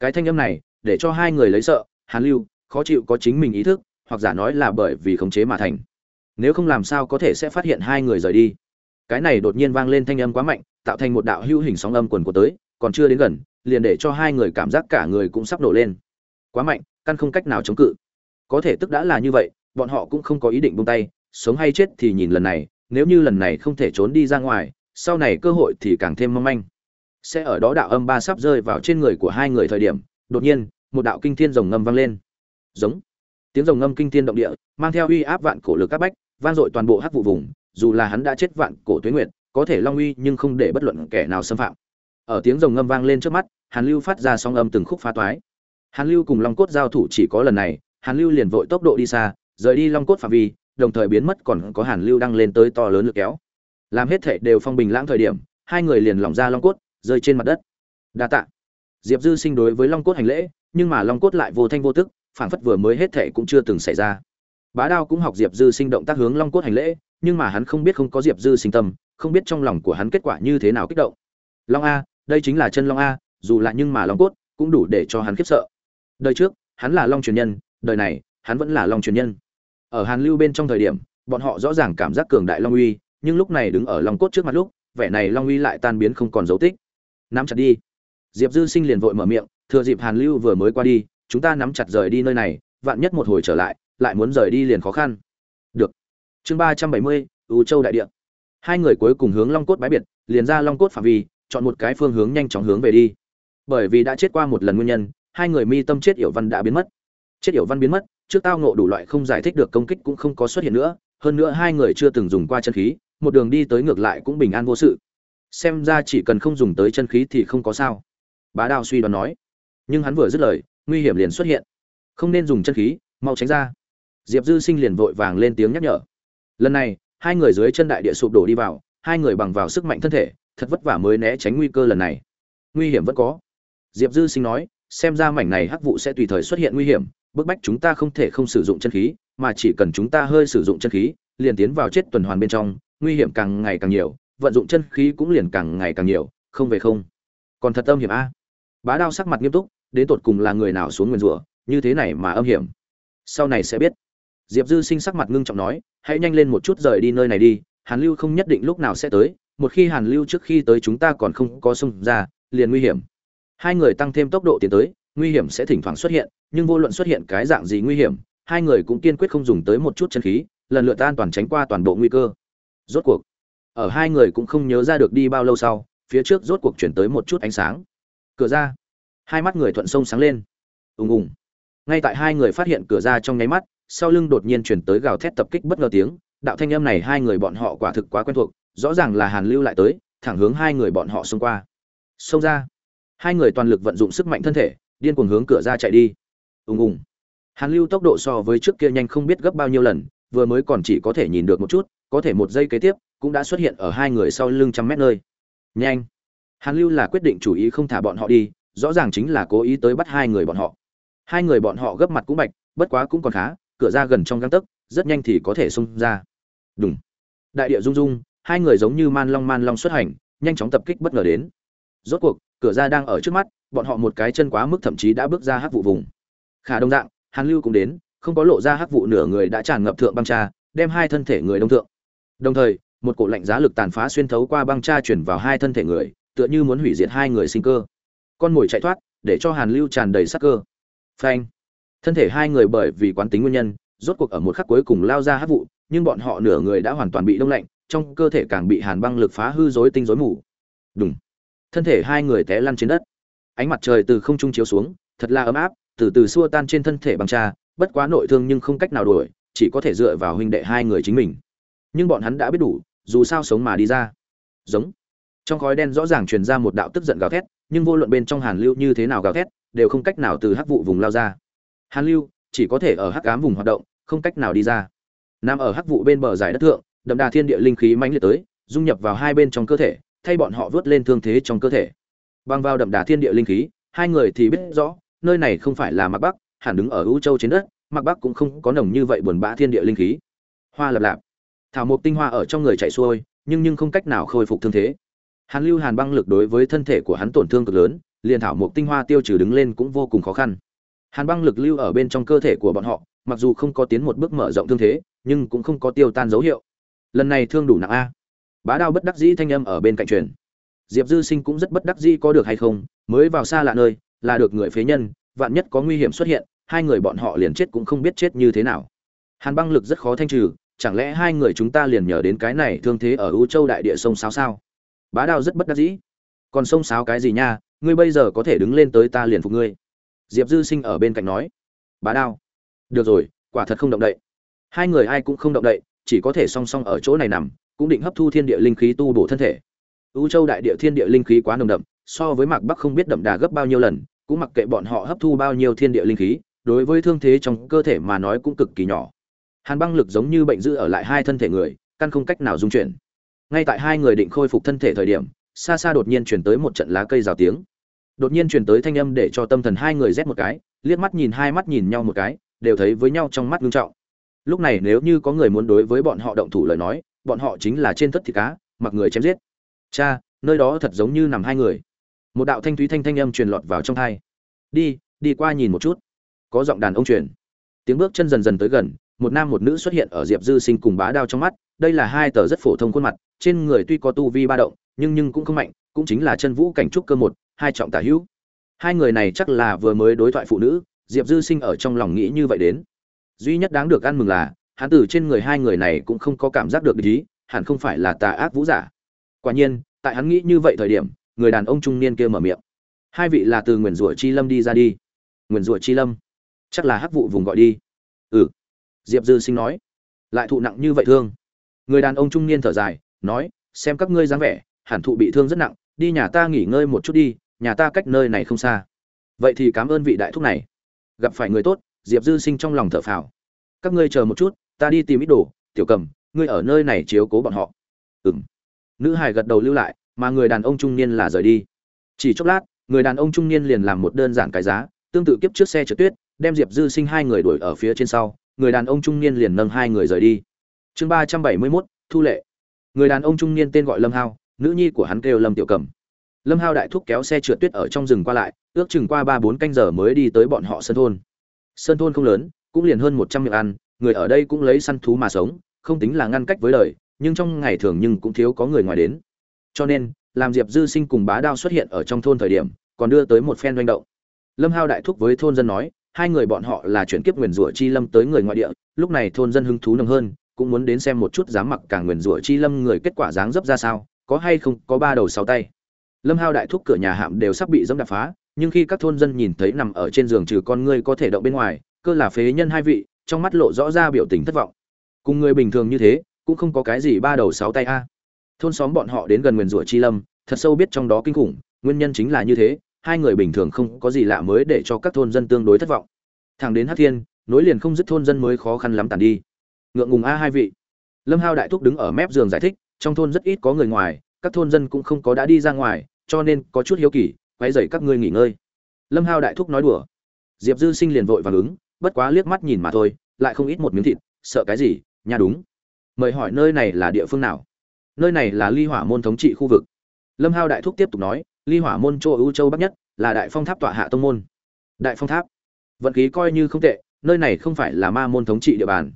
Cái thanh âm này, để cho hai người lấy sợ, hàn lưu, khó chịu có chính mình ý thức, hoặc giả nói là bởi vì khống chế mà thành. Nếu không làm sao có thể sẽ phát hiện hai người rời đi. Cái này đột nhiên vang lên thanh âm quá mạnh, tạo thành một đạo hữu hình sóng âm quần của tới, còn chưa đến gần, liền để cho hai người cảm giác cả người cũng sắp nổ lên. Quá mạnh căn không cách nào chống cự. Có thể tức đã là như vậy, bọn họ cũng không có ý định buông tay, sống hay chết thì nhìn lần này, nếu như lần này không thể trốn đi ra ngoài, sau này cơ hội thì càng thêm mong manh. Sẽ ở đó đạo âm ba sắp rơi vào trên người của hai người thời điểm, đột nhiên, một đạo kinh thiên rồng ngâm vang lên. Giống. Tiếng rồng ngâm kinh thiên động địa, mang theo uy áp vạn cổ lực các bách, vang dội toàn bộ hắc vụ vùng, dù là hắn đã chết vạn cổ tuế nguyệt, có thể long uy nhưng không để bất luận kẻ nào xâm phạm. Ở tiếng rồng ngâm vang lên trước mắt, hàn lưu phát ra sóng âm từng khúc phá toái hàn lưu cùng long cốt giao thủ chỉ có lần này, hàn lưu liền vội tốc độ đi xa, rời đi long cốt phạm vi, đồng thời biến mất còn có hàn lưu đang lên tới to lớn lực kéo. Làm hết thể đều phong bình lãng thời điểm, hai người liền lỏng ra long cốt, rơi trên mặt đất. Đa tạ. Diệp dư sinh đối với long cốt hành lễ, nhưng mà long cốt lại vô thanh vô tức, phảng phất vừa mới hết thể cũng chưa từng xảy ra. Bá đao cũng học diệp dư sinh động tác hướng long cốt hành lễ, nhưng mà hắn không biết không có diệp dư sinh tâm, không biết trong lòng của hắn kết quả như thế nào kích động. Long a, đây chính là chân long a, dù là nhưng mà long cốt cũng đủ để cho hắn khiếp sợ đời trước, hắn là long truyền nhân, đời này, hắn vẫn là long truyền nhân. Ở hàn lưu bên trong thời điểm, bọn họ rõ ràng cảm giác cường đại long uy, nhưng lúc này đứng ở long cốt trước mặt lúc, vẻ này long uy lại tan biến không còn dấu tích. Nắm chặt đi. Diệp dư sinh liền vội mở miệng, thừa dịp hàn lưu vừa mới qua đi, chúng ta nắm chặt rời đi nơi này, vạn nhất một hồi trở lại lại muốn rời đi liền khó khăn. Được. Chương ba trăm bảy mươi ưu châu đại địa. Hai người cuối cùng hướng long cốt bái biệt, liền ra long cốt phạm vi, chọn một cái phương hướng nhanh chóng hướng về đi. Bởi vì đã chết qua một lần nguyên nhân hai người mi tâm chết yểu văn đã biến mất. Chết yểu văn biến mất, trước tao ngộ đủ loại không giải thích được công kích cũng không có xuất hiện nữa, hơn nữa hai người chưa từng dùng qua chân khí, một đường đi tới ngược lại cũng bình an vô sự. Xem ra chỉ cần không dùng tới chân khí thì không có sao. Bá đao suy đoán nói. Nhưng hắn vừa dứt lời, nguy hiểm liền xuất hiện. Không nên dùng chân khí, mau tránh ra. Diệp dư sinh liền vội vàng lên tiếng nhắc nhở. Lần này, hai người dưới chân đại địa sụp đổ đi vào, hai người bằng vào sức mạnh thân thể, thật vất vả mới né tránh nguy cơ lần này. Nguy hiểm vẫn có. Diệp dư sinh nói xem ra mảnh này hắc vụ sẽ tùy thời xuất hiện nguy hiểm, bức bách chúng ta không thể không sử dụng chân khí, mà chỉ cần chúng ta hơi sử dụng chân khí, liền tiến vào chết tuần hoàn bên trong, nguy hiểm càng ngày càng nhiều, vận dụng chân khí cũng liền càng ngày càng nhiều, không về không. Còn thật âm hiểm a. Bá đao sắc mặt nghiêm túc, đến tột cùng là người nào xuống nguyền rủa, như thế này mà âm hiểm. Sau này sẽ biết. Diệp dư sinh sắc mặt ngưng trọng nói, hãy nhanh lên một chút rời đi nơi này đi, hàn lưu không nhất định lúc nào sẽ tới, một khi hàn lưu trước khi tới chúng ta còn không có xông ra, liền nguy hiểm hai người tăng thêm tốc độ tiến tới, nguy hiểm sẽ thỉnh thoảng xuất hiện, nhưng vô luận xuất hiện cái dạng gì nguy hiểm, hai người cũng kiên quyết không dùng tới một chút chân khí, lần lượt an toàn tránh qua toàn bộ nguy cơ. Rốt cuộc, ở hai người cũng không nhớ ra được đi bao lâu sau, phía trước rốt cuộc chuyển tới một chút ánh sáng. Cửa ra, hai mắt người thuận sông sáng lên. Ùng ùng. Ngay tại hai người phát hiện cửa ra trong nháy mắt, sau lưng đột nhiên chuyển tới gào thét tập kích bất ngờ tiếng, đạo thanh âm này hai người bọn họ quả thực quá quen thuộc, rõ ràng là hàn lưu lại tới, thẳng hướng hai người bọn họ xông qua. Xông ra hai người toàn lực vận dụng sức mạnh thân thể, điên cuồng hướng cửa ra chạy đi. Ùng ùng. Hàn lưu tốc độ so với trước kia nhanh không biết gấp bao nhiêu lần, vừa mới còn chỉ có thể nhìn được một chút, có thể một giây kế tiếp, cũng đã xuất hiện ở hai người sau lưng trăm mét nơi. Nhanh. Hàn lưu là quyết định chủ ý không thả bọn họ đi, rõ ràng chính là cố ý tới bắt hai người bọn họ. Hai người bọn họ gấp mặt cũng bạch, bất quá cũng còn khá, cửa ra gần trong găng tấc, rất nhanh thì có thể xông ra. Đúng đại địa rung rung, hai người giống như man long man long xuất hành, nhanh chóng tập kích bất ngờ đến. Rốt cuộc cửa ra đang ở trước mắt, bọn họ một cái chân quá mức thậm chí đã bước ra hắc vụ vùng. Khả đông dạng, hàn lưu cũng đến, không có lộ ra hắc vụ nửa người đã tràn ngập thượng băng cha đem hai thân thể người đông thượng. Đồng thời, một cổ lạnh giá lực tàn phá xuyên thấu qua băng cha chuyển vào hai thân thể người, tựa như muốn hủy diệt hai người sinh cơ. Con mồi chạy thoát, để cho hàn lưu tràn đầy sắc cơ. Phanh. Thân thể hai người bởi vì quán tính nguyên nhân, rốt cuộc ở một khắc cuối cùng lao ra hắc vụ, nhưng bọn họ nửa người đã hoàn toàn bị đông lạnh, trong cơ thể càng bị hàn băng lực phá hư rối tinh rối mù. Đúng thân thể hai người té lăn trên đất. Ánh mặt trời từ không trung chiếu xuống, thật là ấm áp, từ từ xua tan trên thân thể bằng cha, bất quá nội thương nhưng không cách nào đuổi, chỉ có thể dựa vào huynh đệ hai người chính mình. Nhưng bọn hắn đã biết đủ, dù sao sống mà đi ra. Giống. Trong khói đen rõ ràng truyền ra một đạo tức giận gào thét, nhưng vô luận bên trong hàn lưu như thế nào gào thét, đều không cách nào từ hắc vụ vùng lao ra. Hàn lưu, chỉ có thể ở hắc ám vùng hoạt động, không cách nào đi ra. Nằm ở hắc vụ bên bờ giải đất thượng, đậm đà thiên địa linh khí mãnh liệt tới, dung nhập vào hai bên trong cơ thể thay bọn họ vớt lên thương thế trong cơ thể. Băng vào đậm đà thiên địa linh khí, hai người thì biết rõ, nơi này không phải là Mặc bắc, hẳn đứng ở ưu châu trên đất Mặc bắc cũng không có nồng như vậy buồn bã thiên địa linh khí. Hoa lập lạp. Thảo mộc tinh hoa ở trong người chạy xuôi, nhưng nhưng không cách nào khôi phục thương thế. Hàn lưu hàn băng lực đối với thân thể của hắn tổn thương cực lớn, liền thảo mộc tinh hoa tiêu trừ đứng lên cũng vô cùng khó khăn. Hàn băng lực lưu ở bên trong cơ thể của bọn họ, mặc dù không có tiến một bước mở rộng thương thế, nhưng cũng không có tiêu tan dấu hiệu. Lần này thương đủ nặng a bá đao bất đắc dĩ thanh âm ở bên cạnh truyền. Diệp dư sinh cũng rất bất đắc dĩ có được hay không, mới vào xa lạ nơi, là được người phế nhân, vạn nhất có nguy hiểm xuất hiện, hai người bọn họ liền chết cũng không biết chết như thế nào. Hàn băng lực rất khó thanh trừ, chẳng lẽ hai người chúng ta liền nhờ đến cái này thương thế ở ưu châu đại địa sông sáo sao? Bá đao rất bất đắc dĩ. Còn sông sáo cái gì nha, ngươi bây giờ có thể đứng lên tới ta liền phục ngươi. Diệp dư sinh ở bên cạnh nói. Bá đao. Được rồi, quả thật không động đậy. Hai người ai cũng không động đậy, chỉ có thể song song ở chỗ này nằm cũng định hấp thu thiên địa linh khí tu bổ thân thể. U châu đại địa thiên địa linh khí quá nồng đậm, so với mạc bắc không biết đậm đà gấp bao nhiêu lần, cũng mặc kệ bọn họ hấp thu bao nhiêu thiên địa linh khí, đối với thương thế trong cơ thể mà nói cũng cực kỳ nhỏ. Hàn băng lực giống như bệnh dữ ở lại hai thân thể người, căn không cách nào dung chuyển. Ngay tại hai người định khôi phục thân thể thời điểm, xa xa đột nhiên chuyển tới một trận lá cây rào tiếng. Đột nhiên chuyển tới thanh âm để cho tâm thần hai người rét một cái, liếc mắt nhìn hai mắt nhìn nhau một cái, đều thấy với nhau trong mắt ngưng trọng. Lúc này nếu như có người muốn đối với bọn họ động thủ lời nói bọn họ chính là trên thất thịt cá, mặc người chém giết. Cha, nơi đó thật giống như nằm hai người. Một đạo thanh thúy thanh thanh âm truyền lọt vào trong hai. Đi đi qua nhìn một chút. Có giọng đàn ông truyền. Tiếng bước chân dần dần tới gần, một nam một nữ xuất hiện ở diệp dư sinh cùng bá đao trong mắt. Đây là hai tờ rất phổ thông khuôn mặt, trên người tuy có tu vi ba động, nhưng nhưng cũng không mạnh, cũng chính là chân vũ cảnh trúc cơ một, hai trọng tả hữu. Hai người này chắc là vừa mới đối thoại phụ nữ, diệp dư sinh ở trong lòng nghĩ như vậy đến. Duy nhất đáng được ăn mừng là hắn từ trên người hai người này cũng không có cảm giác được ý, hẳn không phải là tà ác vũ giả. Quả nhiên, tại hắn nghĩ như vậy thời điểm, người đàn ông trung niên kia mở miệng. Hai vị là từ Nguyên Dụ chi lâm đi ra đi. Nguyên Dụ chi lâm? Chắc là hắc vụ vùng gọi đi. Ừ. Diệp dư sinh nói. Lại thụ nặng như vậy thương. Người đàn ông trung niên thở dài, nói, xem các ngươi dáng vẻ, hẳn thụ bị thương rất nặng, đi nhà ta nghỉ ngơi một chút đi, nhà ta cách nơi này không xa. Vậy thì cảm ơn vị đại thúc này. Gặp phải người tốt, diệp dư sinh trong lòng thở phào. Các ngươi chờ một chút ta đi tìm ít đồ, tiểu cầm, ngươi ở nơi này chiếu cố bọn họ. Ừng nữ hải gật đầu lưu lại, mà người đàn ông trung niên là rời đi. Chỉ chốc lát, người đàn ông trung niên liền làm một đơn giản cái giá, tương tự kiếp trước xe trượt tuyết, đem diệp dư sinh hai người đuổi ở phía trên sau, người đàn ông trung niên liền nâng hai người rời đi. Chương ba trăm bảy mươi mốt, thu lệ. Người đàn ông trung niên tên gọi lâm hao, nữ nhi của hắn kêu lâm tiểu cầm. Lâm hao đại thúc kéo xe trượt tuyết ở trong rừng qua lại, ước chừng qua ba bốn canh giờ mới đi tới bọn họ sơn thôn. Sơn thôn không lớn, cũng liền hơn một trăm miệng ăn người ở đây cũng lấy săn thú mà sống, không tính là ngăn cách với đời, nhưng trong ngày thường nhưng cũng thiếu có người ngoài đến. Cho nên, làm diệp dư sinh cùng bá đao xuất hiện ở trong thôn thời điểm, còn đưa tới một phen doanh động. Lâm hao đại thúc với thôn dân nói, hai người bọn họ là chuyển kiếp nguyền rủa chi lâm tới người ngoại địa, lúc này thôn dân hứng thú nồng hơn, cũng muốn đến xem một chút dám mặc cả nguyền rủa chi lâm người kết quả dáng dấp ra sao, có hay không, có ba đầu sáu tay. Lâm hao đại thúc cửa nhà hạm đều sắp bị dẫm đạp phá, nhưng khi các thôn dân nhìn thấy nằm ở trên giường trừ con ngươi có thể động bên ngoài, cơ là phế nhân hai vị trong mắt lộ rõ ra biểu tình thất vọng. Cùng người bình thường như thế, cũng không có cái gì ba đầu sáu tay a. Thôn xóm bọn họ đến gần nguyền rủa chi lâm, thật sâu biết trong đó kinh khủng, nguyên nhân chính là như thế, hai người bình thường không có gì lạ mới để cho các thôn dân tương đối thất vọng. Thẳng đến hát thiên, nối liền không dứt thôn dân mới khó khăn lắm tàn đi. Ngượng ngùng a hai vị. Lâm hao đại thúc đứng ở mép giường giải thích, trong thôn rất ít có người ngoài, các thôn dân cũng không có đã đi ra ngoài, cho nên có chút hiếu kỳ quay dậy các ngươi nghỉ ngơi. Lâm hao đại thúc nói đùa. Diệp dư sinh liền vội vàng ứng bất quá liếc mắt nhìn mà thôi, lại không ít một miếng thịt, sợ cái gì nhà đúng. Mời hỏi nơi này là địa phương nào? Nơi này là ly hỏa môn thống trị khu vực. Lâm hao đại thúc tiếp tục nói, ly hỏa môn châu ưu châu bắc nhất, là đại phong tháp tọa hạ tông môn. Đại phong tháp? Vận khí coi như không tệ, nơi này không phải là ma môn thống trị địa bàn.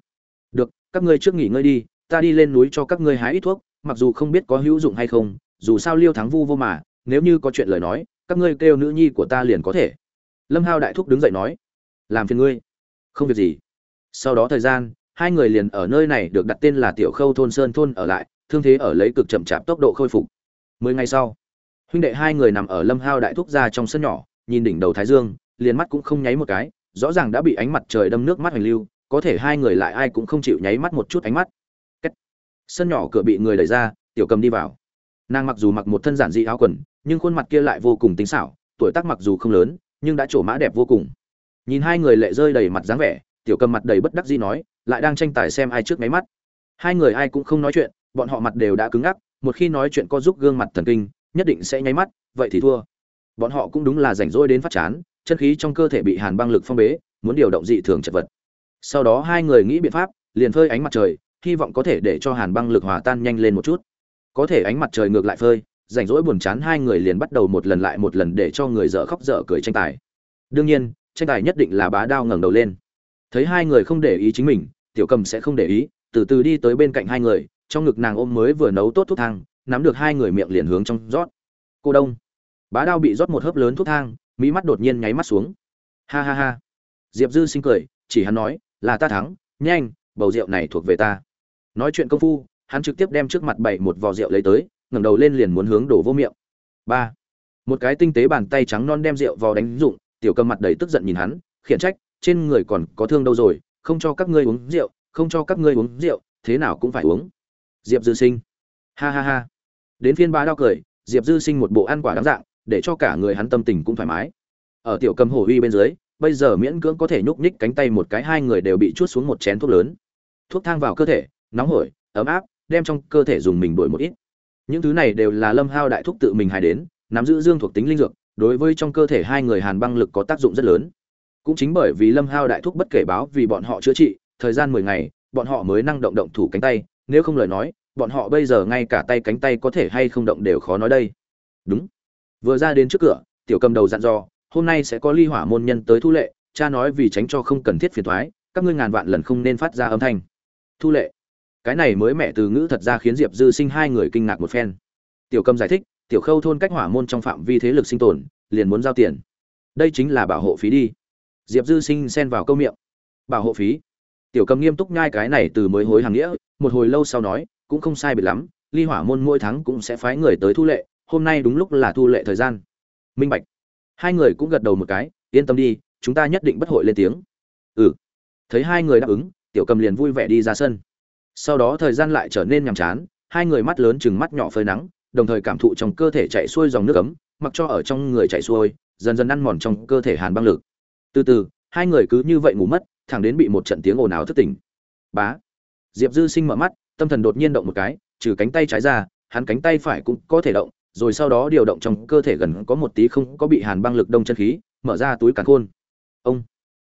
Được, các ngươi trước nghỉ ngơi đi, ta đi lên núi cho các ngươi hái ít thuốc, mặc dù không biết có hữu dụng hay không, dù sao liêu thắng vu vô mà, nếu như có chuyện lời nói, các ngươi kêu nữ nhi của ta liền có thể. Lâm hao đại thúc đứng dậy nói, làm phiền ngươi không việc gì. Sau đó thời gian, hai người liền ở nơi này được đặt tên là tiểu khâu thôn sơn thôn ở lại, thương thế ở lấy cực chậm chạp tốc độ khôi phục. Mười ngày sau, huynh đệ hai người nằm ở lâm hao đại thúc ra trong sân nhỏ, nhìn đỉnh đầu thái dương, liền mắt cũng không nháy một cái, rõ ràng đã bị ánh mặt trời đâm nước mắt hành lưu, có thể hai người lại ai cũng không chịu nháy mắt một chút ánh mắt. Kết. sân nhỏ cửa bị người đẩy ra, tiểu cầm đi vào. Nàng mặc dù mặc một thân giản dị áo quần, nhưng khuôn mặt kia lại vô cùng tính xảo, tuổi tác mặc dù không lớn, nhưng đã trổ mã đẹp vô cùng nhìn hai người lệ rơi đầy mặt dáng vẻ, tiểu cầm mặt đầy bất đắc dĩ nói, lại đang tranh tài xem ai trước máy mắt. Hai người ai cũng không nói chuyện, bọn họ mặt đều đã cứng ngắc, một khi nói chuyện có giúp gương mặt thần kinh, nhất định sẽ nháy mắt, vậy thì thua. Bọn họ cũng đúng là rảnh rỗi đến phát chán, chân khí trong cơ thể bị hàn băng lực phong bế, muốn điều động dị thường chật vật. Sau đó hai người nghĩ biện pháp, liền phơi ánh mặt trời, hy vọng có thể để cho hàn băng lực hòa tan nhanh lên một chút. Có thể ánh mặt trời ngược lại phơi, rảnh rỗi buồn chán hai người liền bắt đầu một lần lại một lần để cho người dở khóc dở cười tranh tài. Đương nhiên tranh tài nhất định là bá đao ngẩng đầu lên. Thấy hai người không để ý chính mình, tiểu cầm sẽ không để ý, từ từ đi tới bên cạnh hai người, trong ngực nàng ôm mới vừa nấu tốt thuốc thang, nắm được hai người miệng liền hướng trong rót. Cô đông. Bá đao bị rót một hớp lớn thuốc thang, mỹ mắt đột nhiên nháy mắt xuống. Ha ha ha. Diệp dư sinh cười, chỉ hắn nói, là ta thắng, nhanh, bầu rượu này thuộc về ta. Nói chuyện công phu, hắn trực tiếp đem trước mặt bảy một vò rượu lấy tới, ngẩng đầu lên liền muốn hướng đổ vô miệng. Ba. Một cái tinh tế bàn tay trắng non đem rượu vò đánh dụng tiểu cầm mặt đầy tức giận nhìn hắn, khiển trách, trên người còn có thương đâu rồi? Không cho các ngươi uống rượu, không cho các ngươi uống rượu, thế nào cũng phải uống. Diệp dư sinh. Ha ha ha. Đến phiên ba đau cười, diệp dư sinh một bộ ăn quả đáng dạng, để cho cả người hắn tâm tình cũng thoải mái. Ở tiểu cầm hổ uy bên dưới, bây giờ miễn cưỡng có thể nhúc nhích cánh tay một cái, hai người đều bị chuốt xuống một chén thuốc lớn. Thuốc thang vào cơ thể, nóng hổi, ấm áp, đem trong cơ thể dùng mình đổi một ít. Những thứ này đều là lâm hao đại thúc tự mình hài đến, nắm giữ dương thuộc tính linh dược đối với trong cơ thể hai người hàn băng lực có tác dụng rất lớn. Cũng chính bởi vì lâm hao đại thúc bất kể báo vì bọn họ chữa trị, thời gian mười ngày, bọn họ mới năng động động thủ cánh tay, nếu không lời nói, bọn họ bây giờ ngay cả tay cánh tay có thể hay không động đều khó nói đây. Đúng. Vừa ra đến trước cửa, tiểu cầm đầu dặn dò, hôm nay sẽ có ly hỏa môn nhân tới thu lệ, cha nói vì tránh cho không cần thiết phiền thoái, các ngươi ngàn vạn lần không nên phát ra âm thanh. Thu lệ. Cái này mới mẹ từ ngữ thật ra khiến diệp dư sinh hai người kinh ngạc một phen. Tiểu cầm giải thích tiểu khâu thôn cách hỏa môn trong phạm vi thế lực sinh tồn, liền muốn giao tiền. Đây chính là bảo hộ phí đi. Diệp dư sinh xen vào câu miệng. Bảo hộ phí? Tiểu cầm nghiêm túc nhai cái này từ mới hối hàng nghĩa, một hồi lâu sau nói, cũng không sai biệt lắm, ly hỏa môn mỗi tháng cũng sẽ phái người tới thu lệ, hôm nay đúng lúc là thu lệ thời gian. Minh bạch. Hai người cũng gật đầu một cái, yên tâm đi, chúng ta nhất định bất hội lên tiếng. Ừ. Thấy hai người đáp ứng, tiểu cầm liền vui vẻ đi ra sân. Sau đó thời gian lại trở nên nhàm chán, hai người mắt lớn chừng mắt nhỏ phơi nắng đồng thời cảm thụ trong cơ thể chạy xuôi dòng nước ấm, mặc cho ở trong người chạy xuôi, dần dần ăn mòn trong cơ thể hàn băng lực. Từ từ, hai người cứ như vậy ngủ mất, thẳng đến bị một trận tiếng ồn ào thức tỉnh. Bá. Diệp dư sinh mở mắt, tâm thần đột nhiên động một cái, trừ cánh tay trái ra, hắn cánh tay phải cũng có thể động, rồi sau đó điều động trong cơ thể gần có một tí không có bị hàn băng lực đông chân khí, mở ra túi càn khôn. Ông.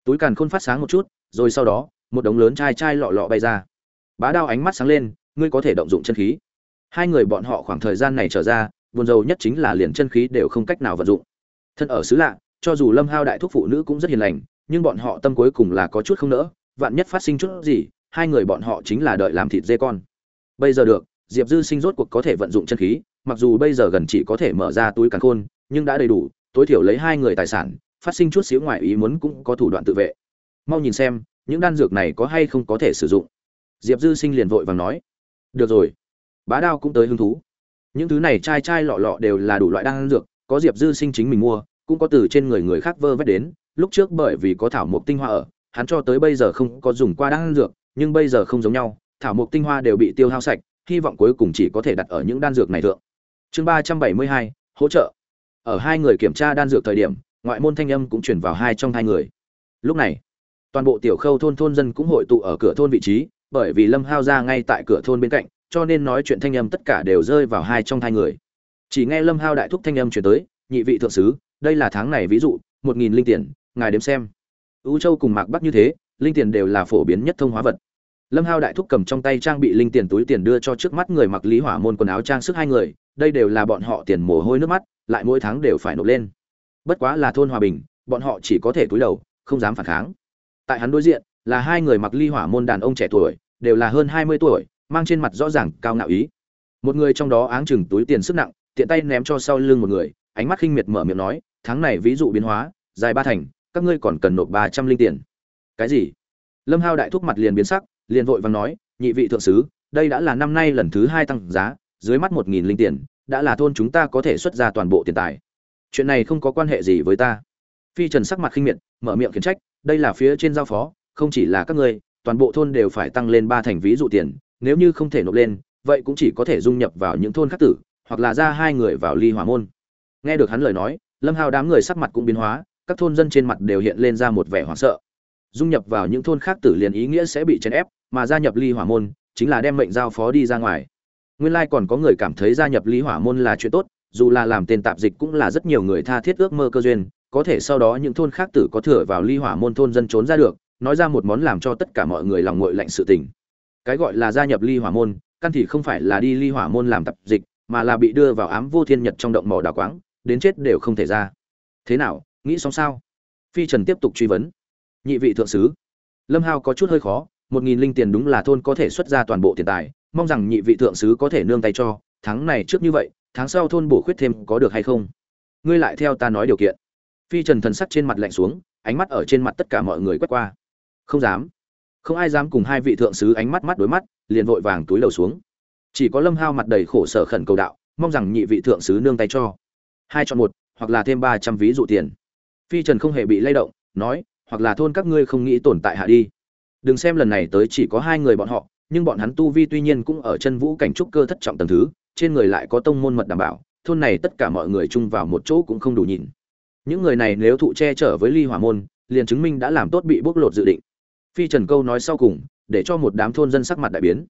Túi càn khôn phát sáng một chút, rồi sau đó, một đống lớn chai chai lọ lọ bay ra. Bá đao ánh mắt sáng lên, ngươi có thể động dụng chân khí hai người bọn họ khoảng thời gian này trở ra, buồn rầu nhất chính là liền chân khí đều không cách nào vận dụng. Thân ở xứ lạ, cho dù lâm hao đại thúc phụ nữ cũng rất hiền lành, nhưng bọn họ tâm cuối cùng là có chút không nỡ, vạn nhất phát sinh chút gì, hai người bọn họ chính là đợi làm thịt dê con. Bây giờ được, diệp dư sinh rốt cuộc có thể vận dụng chân khí, mặc dù bây giờ gần chỉ có thể mở ra túi càn khôn, nhưng đã đầy đủ, tối thiểu lấy hai người tài sản, phát sinh chút xíu ngoài ý muốn cũng có thủ đoạn tự vệ. Mau nhìn xem, những đan dược này có hay không có thể sử dụng. Diệp dư sinh liền vội vàng nói. Được rồi bá đao cũng tới hứng thú. Những thứ này chai chai lọ lọ đều là đủ loại đan dược, có diệp dư sinh chính mình mua, cũng có từ trên người người khác vơ vét đến, lúc trước bởi vì có thảo mộc tinh hoa ở, hắn cho tới bây giờ không có dùng qua đan dược, nhưng bây giờ không giống nhau, thảo mộc tinh hoa đều bị tiêu hao sạch, hy vọng cuối cùng chỉ có thể đặt ở những đan dược này thượng. Chương ba trăm bảy mươi hai, hỗ trợ. Ở hai người kiểm tra đan dược thời điểm, ngoại môn thanh âm cũng chuyển vào hai trong hai người. Lúc này, toàn bộ tiểu khâu thôn thôn dân cũng hội tụ ở cửa thôn vị trí, bởi vì lâm hao ra ngay tại cửa thôn bên cạnh cho nên nói chuyện thanh âm tất cả đều rơi vào hai trong hai người. Chỉ nghe lâm hao đại thúc thanh âm chuyển tới, nhị vị thượng sứ, đây là tháng này ví dụ, một nghìn linh tiền, ngài đếm xem. Ưu châu cùng mạc bắc như thế, linh tiền đều là phổ biến nhất thông hóa vật. Lâm hao đại thúc cầm trong tay trang bị linh tiền túi tiền đưa cho trước mắt người mặc lý hỏa môn quần áo trang sức hai người, đây đều là bọn họ tiền mồ hôi nước mắt, lại mỗi tháng đều phải nộp lên. Bất quá là thôn hòa bình, bọn họ chỉ có thể túi đầu, không dám phản kháng. Tại hắn đối diện, là hai người mặc ly hỏa môn đàn ông trẻ tuổi, đều là hơn hai mươi tuổi mang trên mặt rõ ràng cao ngạo ý. Một người trong đó áng chừng túi tiền sức nặng, tiện tay ném cho sau lưng một người, ánh mắt khinh miệt mở miệng nói, tháng này ví dụ biến hóa, dài ba thành, các ngươi còn cần nộp ba trăm linh tiền. Cái gì? Lâm hao đại thúc mặt liền biến sắc, liền vội vàng nói, nhị vị thượng sứ, đây đã là năm nay lần thứ hai tăng giá, dưới mắt một nghìn linh tiền, đã là thôn chúng ta có thể xuất ra toàn bộ tiền tài. Chuyện này không có quan hệ gì với ta. Phi trần sắc mặt khinh miệt, mở miệng khiển trách, đây là phía trên giao phó, không chỉ là các ngươi, toàn bộ thôn đều phải tăng lên ba thành ví dụ tiền nếu như không thể nộp lên, vậy cũng chỉ có thể dung nhập vào những thôn khác tử, hoặc là ra hai người vào ly hỏa môn. Nghe được hắn lời nói, lâm hao đám người sắc mặt cũng biến hóa, các thôn dân trên mặt đều hiện lên ra một vẻ hoảng sợ. Dung nhập vào những thôn khác tử liền ý nghĩa sẽ bị chèn ép, mà gia nhập ly hỏa môn chính là đem mệnh giao phó đi ra ngoài. Nguyên lai còn có người cảm thấy gia nhập ly hỏa môn là chuyện tốt, dù là làm tên tạp dịch cũng là rất nhiều người tha thiết ước mơ cơ duyên, có thể sau đó những thôn khác tử có thừa vào ly hỏa môn thôn dân trốn ra được, nói ra một món làm cho tất cả mọi người lòng ngội lạnh sự tình cái gọi là gia nhập ly hỏa môn, căn thì không phải là đi ly hỏa môn làm tập dịch, mà là bị đưa vào ám vô thiên nhật trong động mỏ đào quáng, đến chết đều không thể ra. Thế nào, nghĩ xong sao? Phi trần tiếp tục truy vấn. Nhị vị thượng sứ, lâm hao có chút hơi khó, một nghìn linh tiền đúng là thôn có thể xuất ra toàn bộ tiền tài, mong rằng nhị vị thượng sứ có thể nương tay cho, tháng này trước như vậy, tháng sau thôn bổ khuyết thêm có được hay không? Ngươi lại theo ta nói điều kiện. Phi trần thần sắc trên mặt lạnh xuống, ánh mắt ở trên mặt tất cả mọi người quét qua. Không dám không ai dám cùng hai vị thượng sứ ánh mắt mắt đối mắt, liền vội vàng túi lầu xuống. Chỉ có lâm hao mặt đầy khổ sở khẩn cầu đạo, mong rằng nhị vị thượng sứ nương tay cho. Hai chọn một, hoặc là thêm ba trăm ví dụ tiền. Phi trần không hề bị lay động, nói, hoặc là thôn các ngươi không nghĩ tồn tại hạ đi. Đừng xem lần này tới chỉ có hai người bọn họ, nhưng bọn hắn tu vi tuy nhiên cũng ở chân vũ cảnh trúc cơ thất trọng tầng thứ, trên người lại có tông môn mật đảm bảo, thôn này tất cả mọi người chung vào một chỗ cũng không đủ nhìn. Những người này nếu thụ che chở với ly hỏa môn, liền chứng minh đã làm tốt bị bóc lột dự định phi trần câu nói sau cùng, để cho một đám thôn dân sắc mặt đại biến.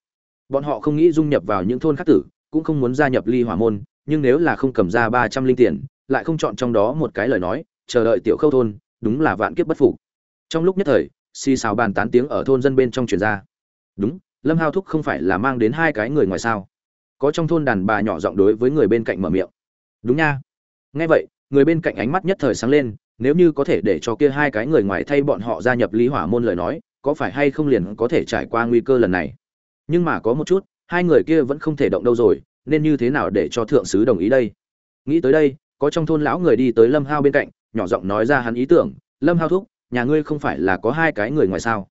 Bọn họ không nghĩ dung nhập vào những thôn khác tử, cũng không muốn gia nhập ly hỏa môn, nhưng nếu là không cầm ra ba trăm linh tiền, lại không chọn trong đó một cái lời nói, chờ đợi tiểu khâu thôn, đúng là vạn kiếp bất phục. Trong lúc nhất thời, xì xào bàn tán tiếng ở thôn dân bên trong truyền ra. Đúng, lâm hao thúc không phải là mang đến hai cái người ngoài sao? Có trong thôn đàn bà nhỏ giọng đối với người bên cạnh mở miệng. Đúng nha. Nghe vậy, người bên cạnh ánh mắt nhất thời sáng lên, nếu như có thể để cho kia hai cái người ngoài thay bọn họ gia nhập lý hỏa môn lời nói có phải hay không liền có thể trải qua nguy cơ lần này? Nhưng mà có một chút, hai người kia vẫn không thể động đâu rồi, nên như thế nào để cho thượng sứ đồng ý đây? Nghĩ tới đây, có trong thôn lão người đi tới lâm hao bên cạnh, nhỏ giọng nói ra hắn ý tưởng, lâm hao thúc, nhà ngươi không phải là có hai cái người ngoài sao?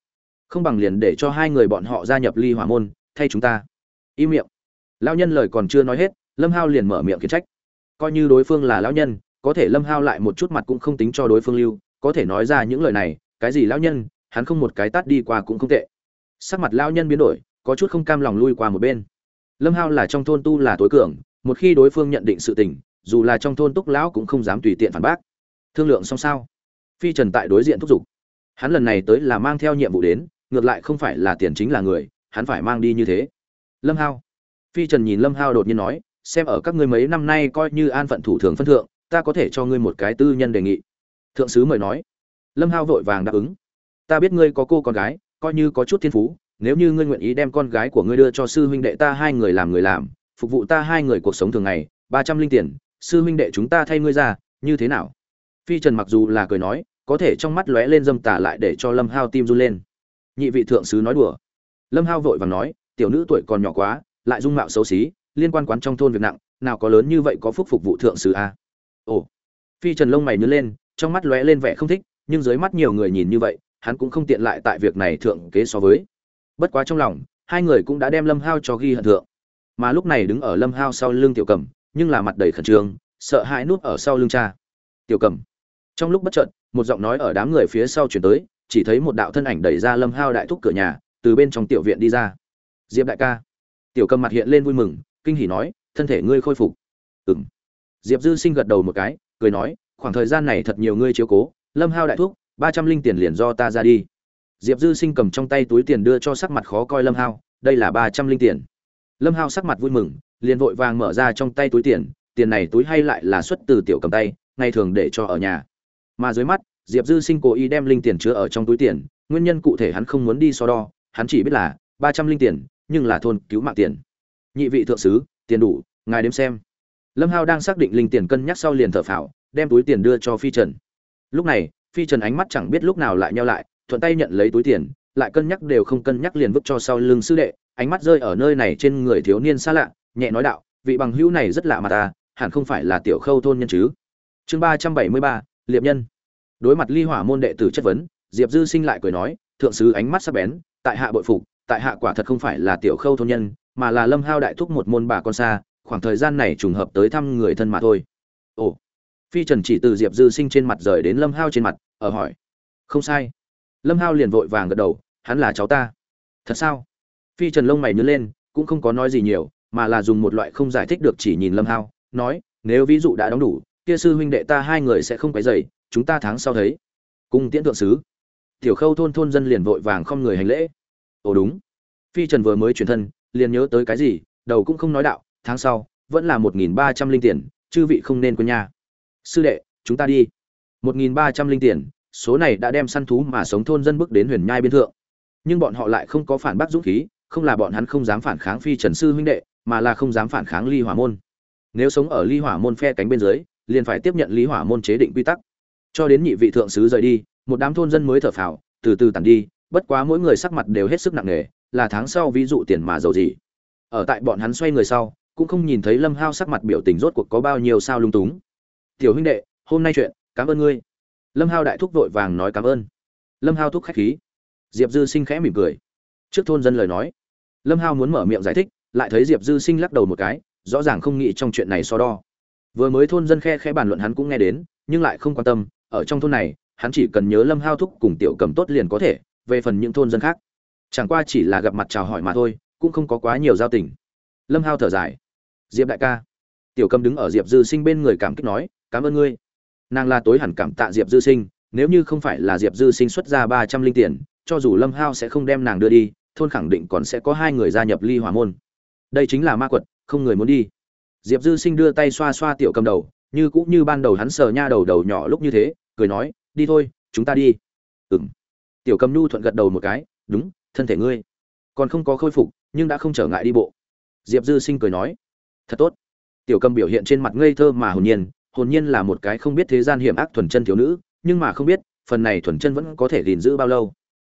Không bằng liền để cho hai người bọn họ gia nhập ly hỏa môn, thay chúng ta. Im miệng. Lão nhân lời còn chưa nói hết, lâm hao liền mở miệng khiển trách. Coi như đối phương là lão nhân, có thể lâm hao lại một chút mặt cũng không tính cho đối phương lưu, có thể nói ra những lời này, cái gì lão nhân hắn không một cái tát đi qua cũng không tệ. Sắc mặt lão nhân biến đổi, có chút không cam lòng lui qua một bên. Lâm hao là trong thôn tu là tối cường, một khi đối phương nhận định sự tình, dù là trong thôn túc lão cũng không dám tùy tiện phản bác. Thương lượng xong sao? Phi trần tại đối diện thúc giục. Hắn lần này tới là mang theo nhiệm vụ đến, ngược lại không phải là tiền chính là người, hắn phải mang đi như thế. Lâm hao. Phi trần nhìn lâm hao đột nhiên nói, xem ở các ngươi mấy năm nay coi như an phận thủ thường phân thượng, ta có thể cho ngươi một cái tư nhân đề nghị. Thượng sứ mời nói. Lâm hao vội vàng đáp ứng ta biết ngươi có cô con gái, coi như có chút thiên phú, nếu như ngươi nguyện ý đem con gái của ngươi đưa cho sư huynh đệ ta hai người làm người làm, phục vụ ta hai người cuộc sống thường ngày, ba trăm linh tiền, sư huynh đệ chúng ta thay ngươi ra, như thế nào? Phi trần mặc dù là cười nói, có thể trong mắt lóe lên dâm tả lại để cho lâm hao tim run lên. Nhị vị thượng sứ nói đùa. Lâm hao vội vàng nói, tiểu nữ tuổi còn nhỏ quá, lại dung mạo xấu xí, liên quan quán trong thôn việc nặng, nào có lớn như vậy có phúc phục vụ thượng sứ a? Ồ. Phi trần lông mày nhớ lên, trong mắt lóe lên vẻ không thích, nhưng dưới mắt nhiều người nhìn như vậy hắn cũng không tiện lại tại việc này thượng kế so với. Bất quá trong lòng, hai người cũng đã đem lâm hao cho ghi hận thượng. Mà lúc này đứng ở lâm hao sau lưng tiểu cầm nhưng là mặt đầy khẩn trương, sợ hãi núp ở sau lưng cha. Tiểu cầm trong lúc bất chợt, một giọng nói ở đám người phía sau chuyển tới, chỉ thấy một đạo thân ảnh đẩy ra lâm hao đại thúc cửa nhà, từ bên trong tiểu viện đi ra. Diệp đại ca. Tiểu cầm mặt hiện lên vui mừng, kinh hỉ nói, thân thể ngươi khôi phục. Ừ m diệp dư sinh gật đầu một cái, cười nói, khoảng thời gian này thật nhiều ngươi chiếu cố, lâm hao đại thúc ba trăm linh tiền liền do ta ra đi. Diệp dư sinh cầm trong tay túi tiền đưa cho sắc mặt khó coi lâm hao, đây là ba trăm linh tiền. Lâm hao sắc mặt vui mừng, liền vội vàng mở ra trong tay túi tiền tiền này túi hay lại là xuất từ tiểu cầm tay, ngày thường để cho ở nhà. Mà dưới mắt, diệp dư sinh cố ý đem linh tiền chứa ở trong túi tiền, nguyên nhân cụ thể hắn không muốn đi so đo, hắn chỉ biết là ba trăm linh tiền, nhưng là thôn cứu mạng tiền. Nhị vị thượng sứ, tiền đủ, ngài đếm xem. Lâm hao đang xác định linh tiền cân nhắc sau liền thở phào, đem túi tiền đưa cho phi trần. Lúc này phi trần ánh mắt chẳng biết lúc nào lại nhau lại, thuận tay nhận lấy túi tiền, lại cân nhắc đều không cân nhắc liền vứt cho sau lưng sư đệ, ánh mắt rơi ở nơi này trên người thiếu niên xa lạ, nhẹ nói đạo, vị bằng hữu này rất lạ mà ta, hẳn không phải là tiểu khâu thôn nhân chứ? Chương ba trăm bảy mươi ba, liệp nhân. Đối mặt ly hỏa môn đệ tử chất vấn, diệp dư sinh lại cười nói, thượng sứ ánh mắt sắc bén, tại hạ bội phục, tại hạ quả thật không phải là tiểu khâu thôn nhân, mà là lâm hao đại thúc một môn bà con xa, khoảng thời gian này trùng hợp tới thăm người thân mà thôi. Ồ phi trần chỉ từ diệp dư sinh trên mặt rời đến lâm hao trên mặt, ở hỏi. Không sai. Lâm hao liền vội vàng gật đầu, hắn là cháu ta. Thật sao? Phi trần lông mày nhớ lên, cũng không có nói gì nhiều, mà là dùng một loại không giải thích được chỉ nhìn lâm hao, nói, nếu ví dụ đã đóng đủ, kia sư huynh đệ ta hai người sẽ không quấy dày chúng ta tháng sau thấy. Cung tiễn thượng sứ. Tiểu khâu thôn thôn dân liền vội vàng không người hành lễ. Ồ đúng. Phi trần vừa mới chuyển thân, liền nhớ tới cái gì, đầu cũng không nói đạo, tháng sau, vẫn là một nghìn ba trăm linh tiền, chư vị không nên quên nha sư đệ, chúng ta đi. Một nghìn ba trăm linh tiền, số này đã đem săn thú mà sống thôn dân bước đến huyền nhai biên thượng. Nhưng bọn họ lại không có phản bác dũng khí, không là bọn hắn không dám phản kháng phi trần sư huynh đệ, mà là không dám phản kháng ly hỏa môn. Nếu sống ở ly hỏa môn phe cánh bên dưới, liền phải tiếp nhận ly hỏa môn chế định quy tắc. Cho đến nhị vị thượng sứ rời đi, một đám thôn dân mới thở phào, từ từ tàn đi, bất quá mỗi người sắc mặt đều hết sức nặng nề, là tháng sau ví dụ tiền mà giàu gì. Ở tại bọn hắn xoay người sau, cũng không nhìn thấy lâm hao sắc mặt biểu tình rốt cuộc có bao nhiêu sao lung túng tiểu huynh đệ, hôm nay chuyện, cảm ơn ngươi. Lâm hao đại thúc vội vàng nói cảm ơn. Lâm hao thúc khách khí. Diệp dư sinh khẽ mỉm cười. Trước thôn dân lời nói. Lâm hao muốn mở miệng giải thích, lại thấy diệp dư sinh lắc đầu một cái, rõ ràng không nghĩ trong chuyện này so đo. Vừa mới thôn dân khe khẽ bàn luận hắn cũng nghe đến, nhưng lại không quan tâm, ở trong thôn này, hắn chỉ cần nhớ lâm hao thúc cùng tiểu cầm tốt liền có thể, về phần những thôn dân khác. Chẳng qua chỉ là gặp mặt chào hỏi mà thôi, cũng không có quá nhiều giao tình. Lâm hao thở dài. Diệp đại ca. Tiểu cầm đứng ở diệp dư sinh bên người cảm kích nói cảm ơn ngươi. Nàng là tối hẳn cảm tạ diệp dư sinh, nếu như không phải là diệp dư sinh xuất ra ba trăm linh tiền, cho dù lâm hao sẽ không đem nàng đưa đi, thôn khẳng định còn sẽ có hai người gia nhập ly hỏa môn. Đây chính là ma quật, không người muốn đi. Diệp dư sinh đưa tay xoa xoa tiểu cầm đầu, như cũng như ban đầu hắn sờ nha đầu đầu nhỏ lúc như thế, cười nói, đi thôi, chúng ta đi. Ừng tiểu cầm nhu thuận gật đầu một cái, đúng, thân thể ngươi. Còn không có khôi phục, nhưng đã không trở ngại đi bộ. Diệp dư sinh cười nói, thật tốt. Tiểu cầm biểu hiện trên mặt ngây thơ mà hồn nhiên hồn nhiên là một cái không biết thế gian hiểm ác thuần chân thiếu nữ, nhưng mà không biết, phần này thuần chân vẫn có thể gìn giữ bao lâu.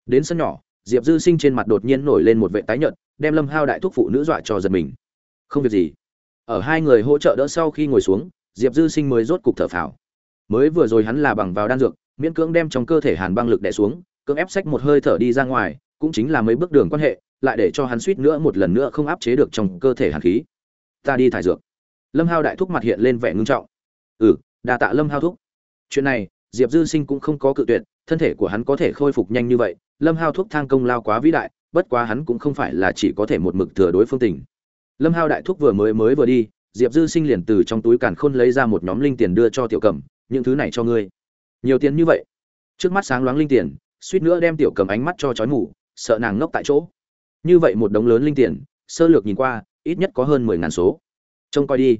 Đến sân nhỏ, diệp dư sinh trên mặt đột nhiên nổi lên một vẻ tái nhợt, đem lâm hao đại thúc phụ nữ dọa cho giật mình. Không việc gì. Ở hai người hỗ trợ đỡ sau khi ngồi xuống, diệp dư sinh mới rốt cục thở phào. Mới vừa rồi hắn là bằng vào đan dược, miễn cưỡng đem trong cơ thể hàn băng lực đè xuống, cưỡng ép sách một hơi thở đi ra ngoài, cũng chính là mấy bước đường quan hệ, lại để cho hắn suýt nữa một lần nữa không áp chế được trong cơ thể hàn khí. Ta đi thải dược. Lâm hao đại thúc mặt hiện lên vẻ ngưng trọng ừ đà tạ lâm hao thúc. Chuyện này, diệp dư sinh cũng không có cự tuyệt, thân thể của hắn có thể khôi phục nhanh như vậy, lâm hao thúc thang công lao quá vĩ đại, bất quá hắn cũng không phải là chỉ có thể một mực thừa đối phương tình. Lâm hao đại thúc vừa mới mới vừa đi, diệp dư sinh liền từ trong túi càn khôn lấy ra một nhóm linh tiền đưa cho tiểu cầm những thứ này cho ngươi. Nhiều tiền như vậy? Trước mắt sáng loáng linh tiền, suýt nữa đem tiểu cầm ánh mắt cho chói mù, sợ nàng ngốc tại chỗ. Như vậy một đống lớn linh tiền, sơ lược nhìn qua, ít nhất có hơn mười ngàn số. Trông coi đi.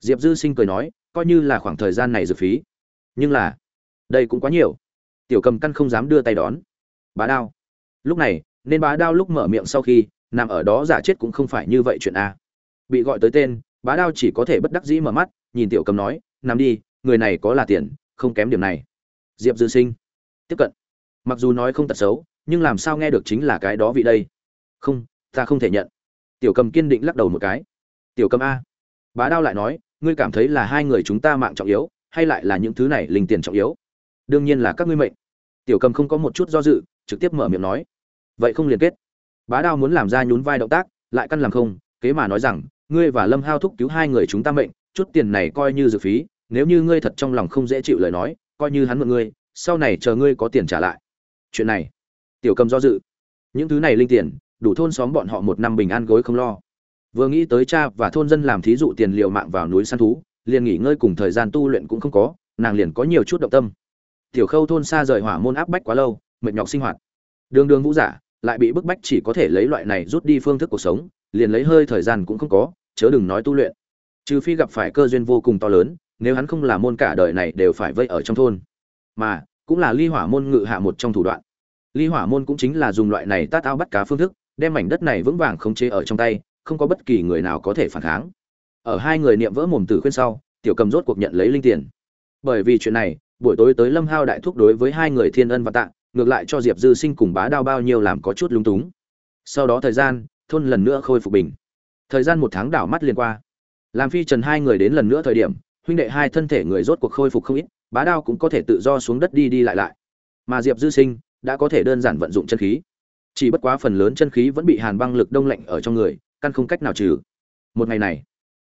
Diệp dư sinh cười nói coi như là khoảng thời gian này dự phí. Nhưng là, đây cũng quá nhiều. Tiểu cầm căn không dám đưa tay đón. Bá đao. Lúc này, nên bá đao lúc mở miệng sau khi, nằm ở đó giả chết cũng không phải như vậy chuyện a. Bị gọi tới tên, bá đao chỉ có thể bất đắc dĩ mở mắt, nhìn tiểu cầm nói, nằm đi, người này có là tiền, không kém điểm này. Diệp dư sinh. Tiếp cận. Mặc dù nói không tật xấu, nhưng làm sao nghe được chính là cái đó vị đây? Không, ta không thể nhận. Tiểu cầm kiên định lắc đầu một cái. Tiểu cầm a. Bá đao lại nói ngươi cảm thấy là hai người chúng ta mạng trọng yếu, hay lại là những thứ này linh tiền trọng yếu? Đương nhiên là các ngươi mệnh. Tiểu cầm không có một chút do dự, trực tiếp mở miệng nói. Vậy không liên kết. Bá đao muốn làm ra nhún vai động tác, lại căn làm không, kế mà nói rằng, ngươi và lâm hao thúc cứu hai người chúng ta mệnh, chút tiền này coi như dược phí, nếu như ngươi thật trong lòng không dễ chịu lời nói, coi như hắn mượn ngươi, sau này chờ ngươi có tiền trả lại. Chuyện này, tiểu cầm do dự. Những thứ này linh tiền, đủ thôn xóm bọn họ một năm bình an gối không lo vừa nghĩ tới cha và thôn dân làm thí dụ tiền liệu mạng vào núi săn thú, liền nghỉ ngơi cùng thời gian tu luyện cũng không có, nàng liền có nhiều chút động tâm. Tiểu khâu thôn xa rời hỏa môn áp bách quá lâu, mệt nhọc sinh hoạt. Đường đường vũ giả, lại bị bức bách chỉ có thể lấy loại này rút đi phương thức cuộc sống, liền lấy hơi thời gian cũng không có, chớ đừng nói tu luyện. Trừ phi gặp phải cơ duyên vô cùng to lớn, nếu hắn không là môn cả đời này đều phải vây ở trong thôn. Mà, cũng là ly hỏa môn ngự hạ một trong thủ đoạn. Ly hỏa môn cũng chính là dùng loại này tát ao bắt cá phương thức, đem mảnh đất này vững vàng khống chế ở trong tay không có bất kỳ người nào có thể phản kháng. Ở hai người niệm vỡ mồm từ khuyên sau, tiểu cầm rốt cuộc nhận lấy linh tiền. Bởi vì chuyện này, buổi tối tới lâm hao đại thúc đối với hai người thiên ân và tạ, ngược lại cho diệp dư sinh cùng bá đao bao nhiêu làm có chút lung túng. Sau đó thời gian, thôn lần nữa khôi phục bình. Thời gian một tháng đảo mắt liền qua. Làm phi trần hai người đến lần nữa thời điểm, huynh đệ hai thân thể người rốt cuộc khôi phục không ít, bá đao cũng có thể tự do xuống đất đi đi lại lại. Mà diệp dư sinh đã có thể đơn giản vận dụng chân khí. Chỉ bất quá phần lớn chân khí vẫn bị hàn băng lực đông lạnh ở trong người căn không cách nào trừ. Một ngày này,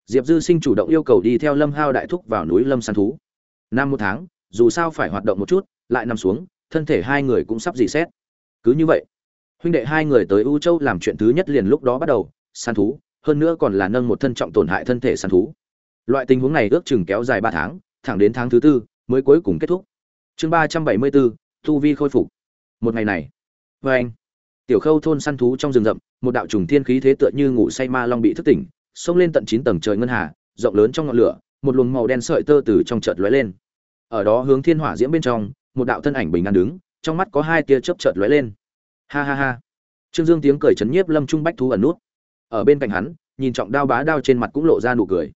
diệp dư sinh chủ động yêu cầu đi theo lâm hao đại thúc vào núi lâm săn thú. Năm một tháng, dù sao phải hoạt động một chút, lại nằm xuống, thân thể hai người cũng sắp dị xét cứ như vậy, huynh đệ hai người tới u châu làm chuyện thứ nhất liền lúc đó bắt đầu, săn thú, hơn nữa còn là nâng một thân trọng tổn hại thân thể săn thú. Loại tình huống này ước chừng kéo dài ba tháng, thẳng đến tháng thứ tư mới cuối cùng kết thúc. Chương ba trăm bảy mươi bốn, tu vi khôi phục. Một ngày này vê anh tiểu khâu thôn săn thú trong rừng rậm, một đạo trùng thiên khí thế tựa như ngủ say ma long bị thức tỉnh, xông lên tận chín tầng trời ngân hà, rộng lớn trong ngọn lửa, một luồng màu đen sợi tơ từ trong chợt lóe lên. Ở đó hướng thiên hỏa diễm bên trong, một đạo thân ảnh bình an đứng, trong mắt có hai tia chớp chợt lóe lên. Ha ha ha. Trương dương tiếng cười chấn nhiếp lâm trung bách thú ẩn nút. Ở bên cạnh hắn, nhìn trọng đao bá đao trên mặt cũng lộ ra nụ cười.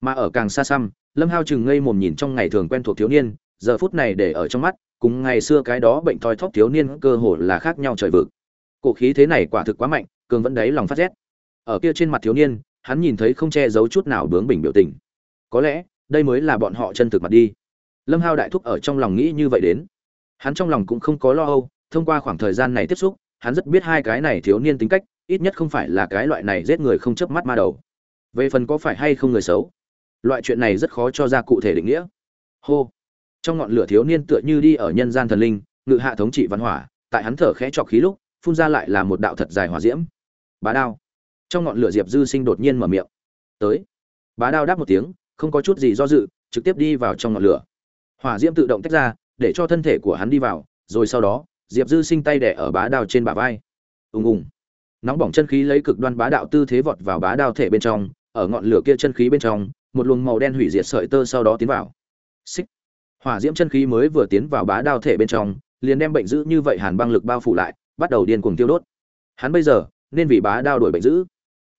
Mà ở càng xa xăm, lâm hao chừng ngây mồm nhìn trong ngày thường quen thuộc thiếu niên, giờ phút này để ở trong mắt, cùng ngày xưa cái đó bệnh thoi thóp thiếu niên cơ hồ là khác nhau trời vực cổ khí thế này quả thực quá mạnh, cường vẫn đấy lòng phát rét. Ở kia trên mặt thiếu niên, hắn nhìn thấy không che giấu chút nào bướng bỉnh biểu tình. Có lẽ, đây mới là bọn họ chân thực mặt đi. Lâm hao đại thúc ở trong lòng nghĩ như vậy đến. Hắn trong lòng cũng không có lo âu, thông qua khoảng thời gian này tiếp xúc, hắn rất biết hai cái này thiếu niên tính cách, ít nhất không phải là cái loại này giết người không chớp mắt ma đầu. Về phần có phải hay không người xấu, loại chuyện này rất khó cho ra cụ thể định nghĩa. Hô. Trong ngọn lửa thiếu niên tựa như đi ở nhân gian thần linh, ngự hạ thống trị văn hỏa, tại hắn thở khẽ trọc khí lúc phun ra lại là một đạo thật dài hỏa diễm. Bá đao. Trong ngọn lửa diệp dư sinh đột nhiên mở miệng. Tới. Bá đao đáp một tiếng, không có chút gì do dự, trực tiếp đi vào trong ngọn lửa. Hỏa diễm tự động tách ra, để cho thân thể của hắn đi vào, rồi sau đó, diệp dư sinh tay đẻ ở bá đao trên bả vai. Ùng ùng. Nóng bỏng chân khí lấy cực đoan bá đạo tư thế vọt vào bá đao thể bên trong, ở ngọn lửa kia chân khí bên trong, một luồng màu đen hủy diệt sợi tơ sau đó tiến vào. Xích. Hỏa diễm chân khí mới vừa tiến vào bá đao thể bên trong, liền đem bệnh dữ như vậy hàn băng lực bao phủ lại bắt đầu điên cuồng tiêu đốt. Hắn bây giờ nên vì bá đao đổi bệnh dữ.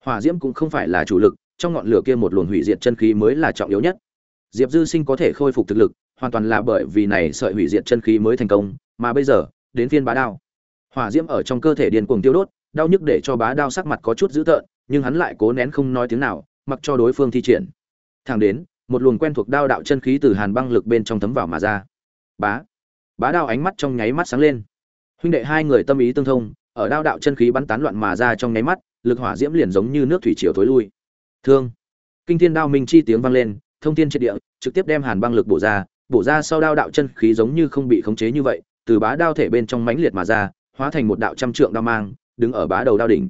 Hỏa diễm cũng không phải là chủ lực, trong ngọn lửa kia một luồng hủy diệt chân khí mới là trọng yếu nhất. Diệp dư sinh có thể khôi phục thực lực, hoàn toàn là bởi vì này sợi hủy diệt chân khí mới thành công, mà bây giờ, đến phiên bá đao. Hỏa diễm ở trong cơ thể điên cuồng tiêu đốt, đau nhức để cho bá đao sắc mặt có chút dữ tợn, nhưng hắn lại cố nén không nói tiếng nào, mặc cho đối phương thi triển. Thẳng đến, một luồng quen thuộc đao đạo chân khí từ hàn băng lực bên trong thấm vào mà ra. Bá bá đao ánh mắt trong nháy mắt sáng lên huynh đệ hai người tâm ý tương thông, ở đao đạo chân khí bắn tán loạn mà ra trong nháy mắt, lực hỏa diễm liền giống như nước thủy chiều thối lui. Thương. Kinh thiên đao minh chi tiếng vang lên, thông thiên triệt địa, trực tiếp đem hàn băng lực bổ ra bổ ra sau đao đạo chân khí giống như không bị khống chế như vậy, từ bá đao thể bên trong mãnh liệt mà ra, hóa thành một đạo trăm trượng đao mang, đứng ở bá đầu đao đỉnh.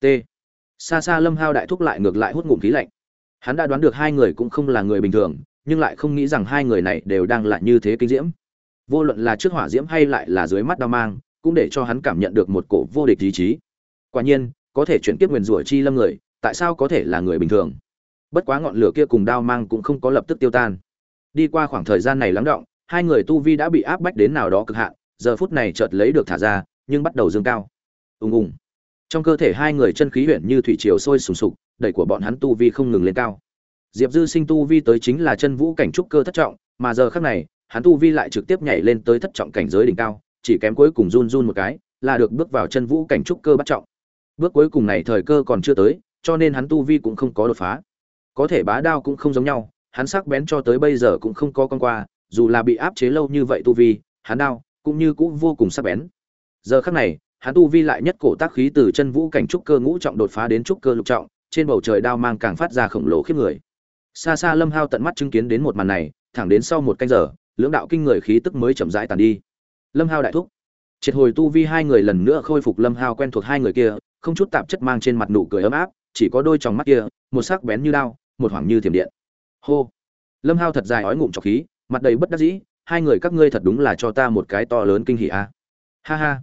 T. Xa xa lâm hao đại thúc lại ngược lại hút ngụm khí lạnh. Hắn đã đoán được hai người cũng không là người bình thường, nhưng lại không nghĩ rằng hai người này đều đang là như thế kinh diễm vô luận là trước hỏa diễm hay lại là dưới mắt đao mang, cũng để cho hắn cảm nhận được một cổ vô địch ý chí. Quả nhiên, có thể chuyển tiếp nguyền rủa chi lâm người, tại sao có thể là người bình thường? Bất quá ngọn lửa kia cùng đao mang cũng không có lập tức tiêu tan. Đi qua khoảng thời gian này lắng động, hai người tu vi đã bị áp bách đến nào đó cực hạn, giờ phút này chợt lấy được thả ra, nhưng bắt đầu dương cao. Ùng ùng. Trong cơ thể hai người chân khí huyện như thủy triều sôi sùng sục, đẩy của bọn hắn tu vi không ngừng lên cao. Diệp dư sinh tu vi tới chính là chân vũ cảnh trúc cơ thất trọng, mà giờ khác này hắn tu vi lại trực tiếp nhảy lên tới thất trọng cảnh giới đỉnh cao, chỉ kém cuối cùng run run một cái, là được bước vào chân vũ cảnh trúc cơ bắt trọng. Bước cuối cùng này thời cơ còn chưa tới, cho nên hắn tu vi cũng không có đột phá. Có thể bá đao cũng không giống nhau, hắn sắc bén cho tới bây giờ cũng không có con qua, dù là bị áp chế lâu như vậy tu vi, hắn đao cũng như cũng vô cùng sắc bén. Giờ khắc này, hắn tu vi lại nhất cổ tác khí từ chân vũ cảnh trúc cơ ngũ trọng đột phá đến trúc cơ lục trọng, trên bầu trời đao mang càng phát ra khổng lồ khiếp người. Xa xa lâm hao tận mắt chứng kiến đến một màn này, thẳng đến sau một canh giờ lưỡng đạo kinh người khí tức mới chậm rãi tàn đi. Lâm hao đại thúc. Triệt hồi tu vi hai người lần nữa khôi phục lâm hao quen thuộc hai người kia, không chút tạp chất mang trên mặt nụ cười ấm áp, chỉ có đôi tròng mắt kia, một sắc bén như đao, một hoảng như thiểm điện. Hô. Lâm hao thật dài ói ngụm trọc khí, mặt đầy bất đắc dĩ, hai người các ngươi thật đúng là cho ta một cái to lớn kinh hỉ a. Ha ha.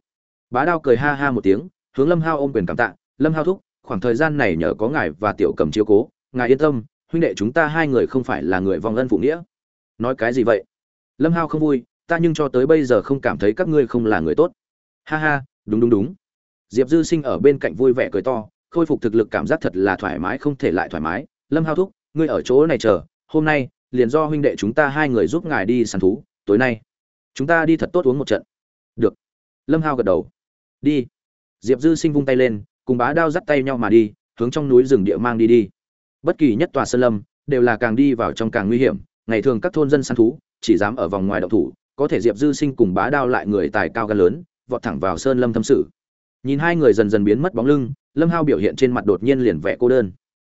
Bá đao cười ha ha một tiếng, hướng lâm hao ôm quyền cảm tạ, lâm hao thúc, khoảng thời gian này nhờ có ngài và tiểu cầm chiếu cố, ngài yên tâm, huynh đệ chúng ta hai người không phải là người vong ân phụ nghĩa. Nói cái gì vậy? Lâm hao không vui, ta nhưng cho tới bây giờ không cảm thấy các ngươi không là người tốt. Ha ha, đúng đúng đúng. Diệp dư sinh ở bên cạnh vui vẻ cười to, khôi phục thực lực cảm giác thật là thoải mái không thể lại thoải mái. Lâm hao thúc, ngươi ở chỗ này chờ, hôm nay, liền do huynh đệ chúng ta hai người giúp ngài đi săn thú, tối nay. Chúng ta đi thật tốt uống một trận. Được. Lâm hao gật đầu. Đi. Diệp dư sinh vung tay lên, cùng bá đao dắt tay nhau mà đi, hướng trong núi rừng địa mang đi đi. Bất kỳ nhất tòa sơn lâm, đều là càng đi vào trong càng nguy hiểm. Ngày thường các thôn dân săn thú chỉ dám ở vòng ngoài động thủ có thể diệp dư sinh cùng bá đao lại người tài cao gan lớn vọt thẳng vào sơn lâm thâm sự. Nhìn hai người dần dần biến mất bóng lưng lâm hao biểu hiện trên mặt đột nhiên liền vẻ cô đơn.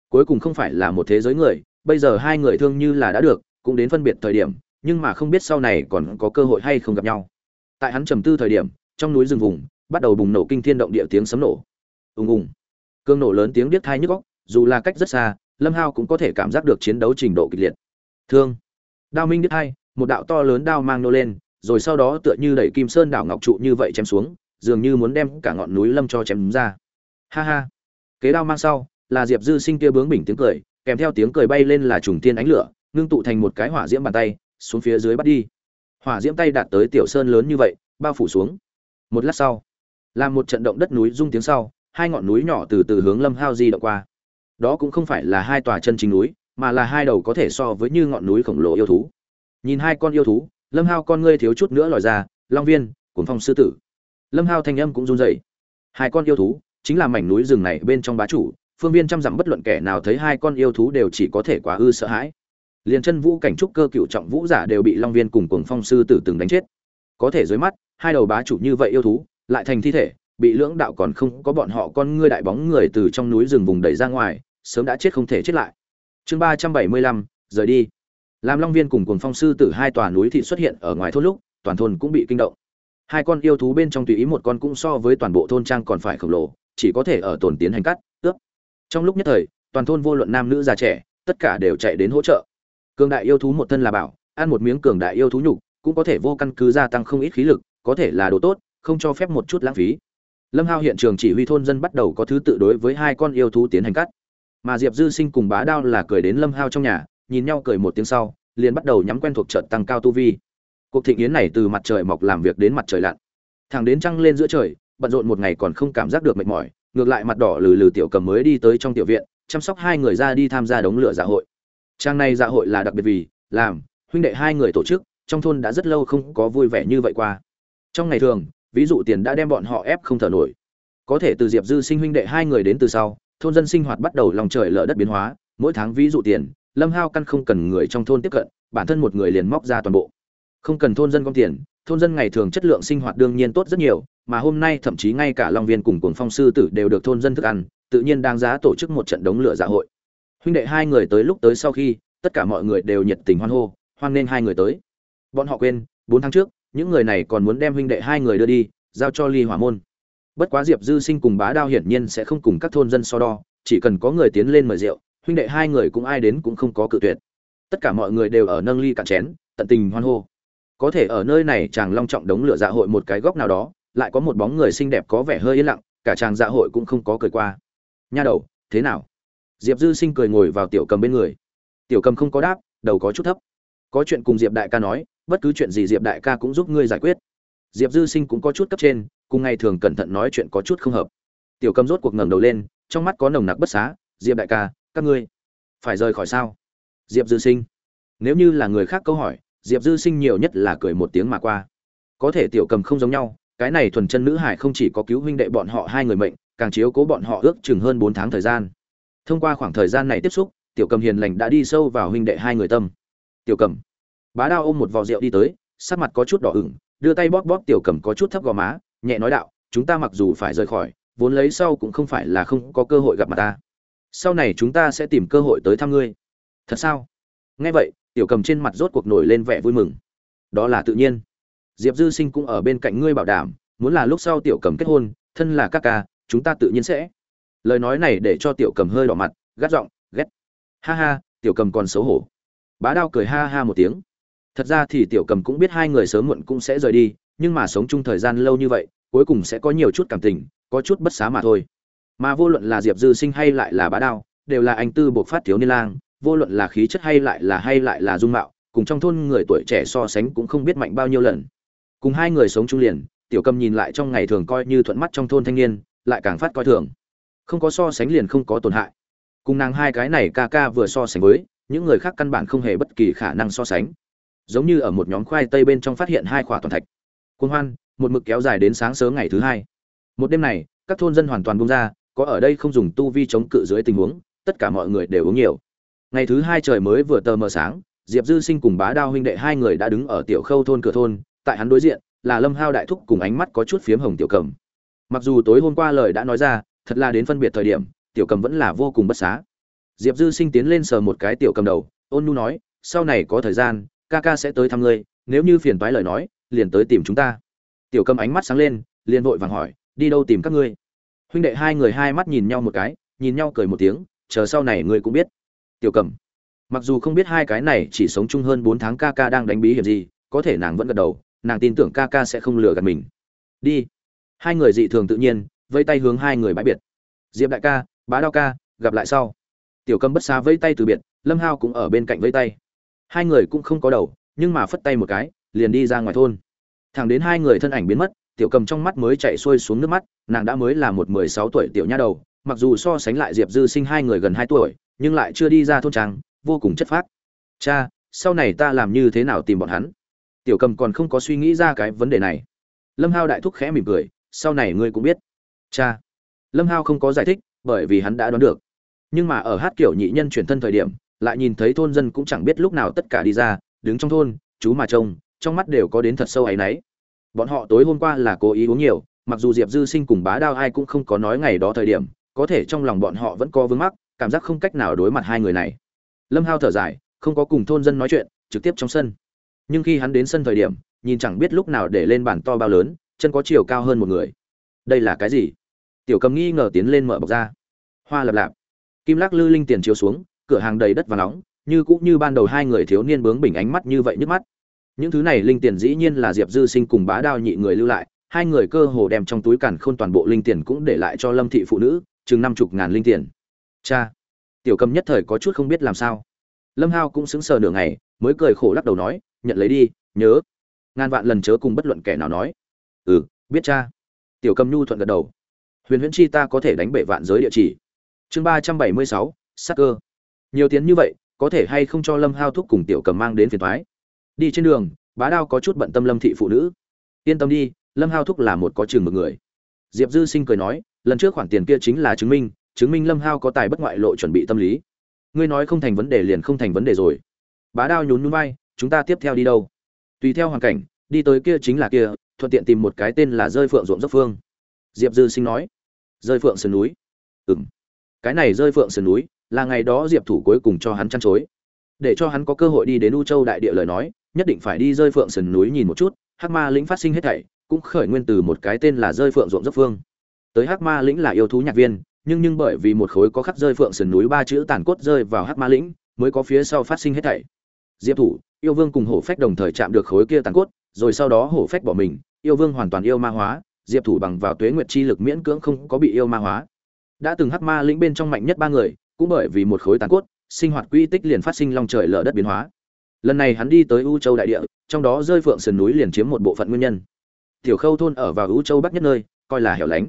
Cuối cùng không phải là một thế giới người bây giờ hai người thương như là đã được cũng đến phân biệt thời điểm nhưng mà không biết sau này còn có cơ hội hay không gặp nhau. Tại hắn trầm tư thời điểm trong núi rừng vùng bắt đầu bùng nổ kinh thiên động địa tiếng sấm nổ. Ùng ùng. Cương nổ lớn tiếng điếc tai nhức óc, dù là cách rất xa lâm hao cũng có thể cảm giác được chiến đấu trình độ kịch liệt. Thương. Đao minh biết tai, một đạo to lớn đao mang nô lên, rồi sau đó tựa như đẩy kim sơn đảo ngọc trụ như vậy chém xuống, dường như muốn đem cả ngọn núi lâm cho chém ra. Ha ha. Kế đao mang sau, là diệp dư sinh kia bướng bỉnh tiếng cười, kèm theo tiếng cười bay lên là trùng tiên ánh lửa, ngưng tụ thành một cái hỏa diễm bàn tay, xuống phía dưới bắt đi. Hỏa diễm tay đạt tới tiểu sơn lớn như vậy, bao phủ xuống. Một lát sau, làm một trận động đất núi rung tiếng sau, hai ngọn núi nhỏ từ từ hướng lâm hao di động qua. Đó cũng không phải là hai tòa chân chính núi, mà là hai đầu có thể so với như ngọn núi khổng lồ yêu thú nhìn hai con yêu thú, lâm hao con ngươi thiếu chút nữa lòi ra, long viên cuốn phong sư tử. Lâm hao thanh âm cũng run rẩy. Hai con yêu thú, chính là mảnh núi rừng này bên trong bá chủ, phương viên trăm dặm bất luận kẻ nào thấy hai con yêu thú đều chỉ có thể quá ư sợ hãi. Liền chân vũ cảnh trúc cơ cựu trọng vũ giả đều bị long viên cùng cuồng phong sư tử từng đánh chết. Có thể dưới mắt, hai đầu bá chủ như vậy yêu thú, lại thành thi thể, bị lưỡng đạo còn không có bọn họ con ngươi đại bóng người từ trong núi rừng vùng đẩy ra ngoài, sớm đã chết không thể chết lại. Chương ba trăm bảy mươi lăm, rời đi làm long viên cùng cuồng phong sư tử hai tòa núi thị xuất hiện ở ngoài thôn lúc, toàn thôn cũng bị kinh động. Hai con yêu thú bên trong tùy ý một con cũng so với toàn bộ thôn trang còn phải khổng lồ, chỉ có thể ở tồn tiến hành cắt, ướp. Trong lúc nhất thời, toàn thôn vô luận nam nữ già trẻ, tất cả đều chạy đến hỗ trợ. Cường đại yêu thú một thân là bảo, ăn một miếng cường đại yêu thú nhục, cũng có thể vô căn cứ gia tăng không ít khí lực, có thể là đồ tốt, không cho phép một chút lãng phí. Lâm hao hiện trường chỉ huy thôn dân bắt đầu có thứ tự đối với hai con yêu thú tiến hành cắt. Mà diệp dư sinh cùng bá đao là cười đến lâm hao trong nhà nhìn nhau cười một tiếng sau, liền bắt đầu nhắm quen thuộc trận tăng cao tu vi. Cuộc thịnh yến này từ mặt trời mọc làm việc đến mặt trời lặn. Thẳng đến trăng lên giữa trời, bận rộn một ngày còn không cảm giác được mệt mỏi, ngược lại mặt đỏ lừ lừ tiểu cầm mới đi tới trong tiểu viện, chăm sóc hai người ra đi tham gia đống lửa dạ hội. Trang này dạ hội là đặc biệt vì làm, huynh đệ hai người tổ chức, trong thôn đã rất lâu không có vui vẻ như vậy qua. Trong ngày thường, ví dụ tiền đã đem bọn họ ép không thở nổi. Có thể từ diệp dư sinh huynh đệ hai người đến từ sau, thôn dân sinh hoạt bắt đầu lòng trời lở đất biến hóa, mỗi tháng ví dụ tiền lâm hao căn không cần người trong thôn tiếp cận, bản thân một người liền móc ra toàn bộ. Không cần thôn dân gom tiền, thôn dân ngày thường chất lượng sinh hoạt đương nhiên tốt rất nhiều, mà hôm nay thậm chí ngay cả long viên cùng cuồng phong sư tử đều được thôn dân thức ăn, tự nhiên đáng giá tổ chức một trận đống lửa dạ hội. Huynh đệ hai người tới lúc tới sau khi, tất cả mọi người đều nhiệt tình hoan hô, hoan nên hai người tới. Bọn họ quên, bốn tháng trước, những người này còn muốn đem huynh đệ hai người đưa đi, giao cho ly hỏa môn. Bất quá diệp dư sinh cùng bá đao hiển nhiên sẽ không cùng các thôn dân so đo, chỉ cần có người tiến lên mời rượu huynh đệ hai người cũng ai đến cũng không có cự tuyệt. Tất cả mọi người đều ở nâng ly cạn chén, tận tình hoan hô. Có thể ở nơi này chàng long trọng đống lửa dạ hội một cái góc nào đó, lại có một bóng người xinh đẹp có vẻ hơi yên lặng, cả chàng dạ hội cũng không có cười qua. Nha đầu, thế nào? Diệp dư sinh cười ngồi vào tiểu cầm bên người. Tiểu cầm không có đáp, đầu có chút thấp. Có chuyện cùng diệp đại ca nói, bất cứ chuyện gì diệp đại ca cũng giúp ngươi giải quyết. Diệp dư sinh cũng có chút cấp trên, cùng ngày thường cẩn thận nói chuyện có chút không hợp. Tiểu cầm rốt cuộc ngẩng đầu lên, trong mắt có nồng nặc bất xá. Diệp đại ca các ngươi phải rời khỏi sao? Diệp dư sinh. Nếu như là người khác câu hỏi, diệp dư sinh nhiều nhất là cười một tiếng mà qua. Có thể tiểu cầm không giống nhau, cái này thuần chân nữ hải không chỉ có cứu huynh đệ bọn họ hai người mệnh, càng chiếu cố bọn họ ước chừng hơn bốn tháng thời gian. Thông qua khoảng thời gian này tiếp xúc, tiểu cầm hiền lành đã đi sâu vào huynh đệ hai người tâm. Tiểu cầm. Bá đao ôm một vò rượu đi tới, sắc mặt có chút đỏ ửng, đưa tay bóp bóp tiểu cầm có chút thấp gò má, nhẹ nói đạo, chúng ta mặc dù phải rời khỏi, vốn lấy sau cũng không phải là không có cơ hội gặp mặt ta sau này chúng ta sẽ tìm cơ hội tới thăm ngươi. Thật sao? Nghe vậy, tiểu cầm trên mặt rốt cuộc nổi lên vẻ vui mừng. Đó là tự nhiên. Diệp dư sinh cũng ở bên cạnh ngươi bảo đảm, muốn là lúc sau tiểu cầm kết hôn, thân là các ca, chúng ta tự nhiên sẽ. Lời nói này để cho tiểu cầm hơi đỏ mặt, gắt giọng, ghét. Ha ha, tiểu cầm còn xấu hổ. Bá đao cười ha ha một tiếng. Thật ra thì tiểu cầm cũng biết hai người sớm muộn cũng sẽ rời đi, nhưng mà sống chung thời gian lâu như vậy, cuối cùng sẽ có nhiều chút cảm tình, có chút bất xá mà thôi mà vô luận là diệp dư sinh hay lại là bá đao, đều là anh tư buộc phát thiếu niên lang, vô luận là khí chất hay lại là, hay lại là dung mạo, cùng trong thôn người tuổi trẻ so sánh cũng không biết mạnh bao nhiêu lần. Cùng hai người sống chung liền, tiểu cầm nhìn lại trong ngày thường coi như thuận mắt trong thôn thanh niên, lại càng phát coi thường. Không có so sánh liền không có tổn hại. Cùng nàng hai cái này ca ca vừa so sánh với, những người khác căn bản không hề bất kỳ khả năng so sánh. Giống như ở một nhóm khoai tây bên trong phát hiện hai khỏa toàn thạch. Cuốn hoan, một mực kéo dài đến sáng sớm ngày thứ hai. Một đêm này, các thôn dân hoàn toàn bung ra có ở đây không dùng tu vi chống cự dưới tình huống, tất cả mọi người đều uống nhiều. Ngày thứ hai trời mới vừa tờ mờ sáng, diệp dư sinh cùng bá đao huynh đệ hai người đã đứng ở tiểu khâu thôn cửa thôn, tại hắn đối diện, là lâm hao đại thúc cùng ánh mắt có chút phiếm hồng tiểu cầm. Mặc dù tối hôm qua lời đã nói ra, thật là đến phân biệt thời điểm, tiểu cầm vẫn là vô cùng bất xá. Diệp dư sinh tiến lên sờ một cái tiểu cầm đầu, ôn nu nói, sau này có thời gian, ca ca sẽ tới thăm ngươi, nếu như phiền toái lời nói, liền tới tìm chúng ta. Tiểu cầm ánh mắt sáng lên, liền vội vàng hỏi, đi đâu tìm các ngươi? Huynh đệ hai người hai mắt nhìn nhau một cái, nhìn nhau cười một tiếng, chờ sau này ngươi cũng biết. Tiểu cầm mặc dù không biết hai cái này chỉ sống chung hơn bốn tháng ca ca đang đánh bí hiểm gì, có thể nàng vẫn gật đầu, nàng tin tưởng ca ca sẽ không lừa gạt mình. Đi. Hai người dị thường tự nhiên vây tay hướng hai người bãi biệt. Diệp đại ca, bá đao ca, gặp lại sau. Tiểu cầm bất xa vây tay từ biệt, lâm hao cũng ở bên cạnh vây tay. Hai người cũng không có đầu, nhưng mà phất tay một cái, liền đi ra ngoài thôn. Thẳng đến hai người thân ảnh biến mất tiểu cầm trong mắt mới chạy xuôi xuống nước mắt, nàng đã mới là một mười sáu tuổi tiểu nha đầu, mặc dù so sánh lại diệp dư sinh hai người gần hai tuổi, nhưng lại chưa đi ra thôn trang, vô cùng chất phác. Cha, sau này ta làm như thế nào tìm bọn hắn? Tiểu cầm còn không có suy nghĩ ra cái vấn đề này. Lâm hao đại thúc khẽ mỉm cười, sau này ngươi cũng biết. Cha. Lâm hao không có giải thích, bởi vì hắn đã đoán được. Nhưng mà ở hát kiểu nhị nhân chuyển thân thời điểm, lại nhìn thấy thôn dân cũng chẳng biết lúc nào tất cả đi ra, đứng trong thôn, chú mà trông, trong mắt đều có đến thật sâu áy náy bọn họ tối hôm qua là cố ý uống nhiều, mặc dù diệp dư sinh cùng bá đao ai cũng không có nói ngày đó thời điểm, có thể trong lòng bọn họ vẫn có vướng mắc, cảm giác không cách nào đối mặt hai người này. Lâm hao thở dài, không có cùng thôn dân nói chuyện, trực tiếp trong sân. Nhưng khi hắn đến sân thời điểm, nhìn chẳng biết lúc nào để lên bàn to bao lớn, chân có chiều cao hơn một người. Đây là cái gì? Tiểu cầm nghi ngờ tiến lên mở bọc ra. Hoa lập lạp. Kim lắc lư linh tiền chiếu xuống, cửa hàng đầy đất và nóng, như cũng như ban đầu hai người thiếu niên bướng bình ánh mắt như vậy nhức mắt những thứ này linh tiền dĩ nhiên là diệp dư sinh cùng bá đao nhị người lưu lại, hai người cơ hồ đem trong túi càn khôn toàn bộ linh tiền cũng để lại cho lâm thị phụ nữ, chừng năm chục ngàn linh tiền. Cha, tiểu cầm nhất thời có chút không biết làm sao. Lâm hao cũng sững sờ nửa ngày, mới cười khổ lắc đầu nói, nhận lấy đi, nhớ. Ngàn vạn lần chớ cùng bất luận kẻ nào nói. Ừ biết cha. Tiểu cầm nhu thuận gật đầu. Huyền huyễn chi ta có thể đánh bể vạn giới địa chỉ. Chương ba trăm bảy mươi sáu, sắc cơ. Nhiều tiền như vậy, có thể hay không cho lâm hao thúc cùng tiểu cầm mang đến phiền thoái đi trên đường, bá đao có chút bận tâm lâm thị phụ nữ. Yên tâm đi, lâm hao thúc là một có chừng một người. Diệp dư sinh cười nói, lần trước khoản tiền kia chính là chứng minh chứng minh lâm hao có tài bất ngoại lộ chuẩn bị tâm lý. Ngươi nói không thành vấn đề liền không thành vấn đề rồi. Bá đao nhún nhún vai, chúng ta tiếp theo đi đâu? Tùy theo hoàn cảnh, đi tới kia chính là kia, thuận tiện tìm một cái tên là rơi phượng ruộng dốc phương. Diệp dư sinh nói, rơi phượng sườn núi. Ừ m cái này rơi phượng sườn núi là ngày đó diệp thủ cuối cùng cho hắn chăn chối để cho hắn có cơ hội đi đến u châu đại địa lời nói, nhất định phải đi rơi phượng sườn núi nhìn một chút, hắc ma lĩnh phát sinh hết thảy, cũng khởi nguyên từ một cái tên là rơi phượng ruộng dốc phương. Tới hắc ma lĩnh là yêu thú nhạc viên, nhưng nhưng bởi vì một khối có khắc rơi phượng sườn núi ba chữ tàn cốt rơi vào hắc ma lĩnh, mới có phía sau phát sinh hết thảy. Diệp thủ, yêu vương cùng hổ phách đồng thời chạm được khối kia tàn cốt, rồi sau đó hổ phách bỏ mình, yêu vương hoàn toàn yêu ma hóa, diệp thủ bằng vào tuế nguyệt chi lực miễn cưỡng không có bị yêu ma hóa. Đã từng hắc ma lĩnh bên trong mạnh nhất ba người, cũng bởi vì một khối tàn cốt sinh hoạt quy tích liền phát sinh long trời lở đất biến hóa. Lần này hắn đi tới u châu đại địa, trong đó rơi phượng sườn núi liền chiếm một bộ phận nguyên nhân. Tiểu khâu thôn ở vào u châu bắc nhất nơi, coi là hẻo lánh.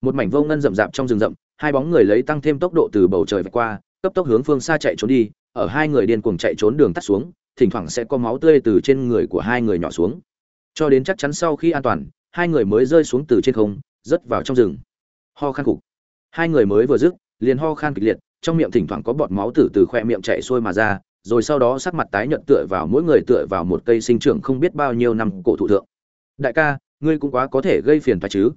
Một mảnh vô ngân rậm rạp trong rừng rậm, hai bóng người lấy tăng thêm tốc độ từ bầu trời vạch qua, cấp tốc hướng phương xa chạy trốn đi, ở hai người điên cuồng chạy trốn đường tắt xuống, thỉnh thoảng sẽ có máu tươi từ trên người của hai người nhỏ xuống. Cho đến chắc chắn sau khi an toàn, hai người mới rơi xuống từ trên không, rớt vào trong rừng. Ho khan cục. Hai người mới vừa dứt, liền ho khan kịch liệt trong miệng thỉnh thoảng có bọt máu từ từ khoe miệng chạy xuôi mà ra, rồi sau đó sắc mặt tái nhợt tựa vào mỗi người tựa vào một cây sinh trưởng không biết bao nhiêu năm cổ thụ thượng. Đại ca, ngươi cũng quá có thể gây phiền phải chứ?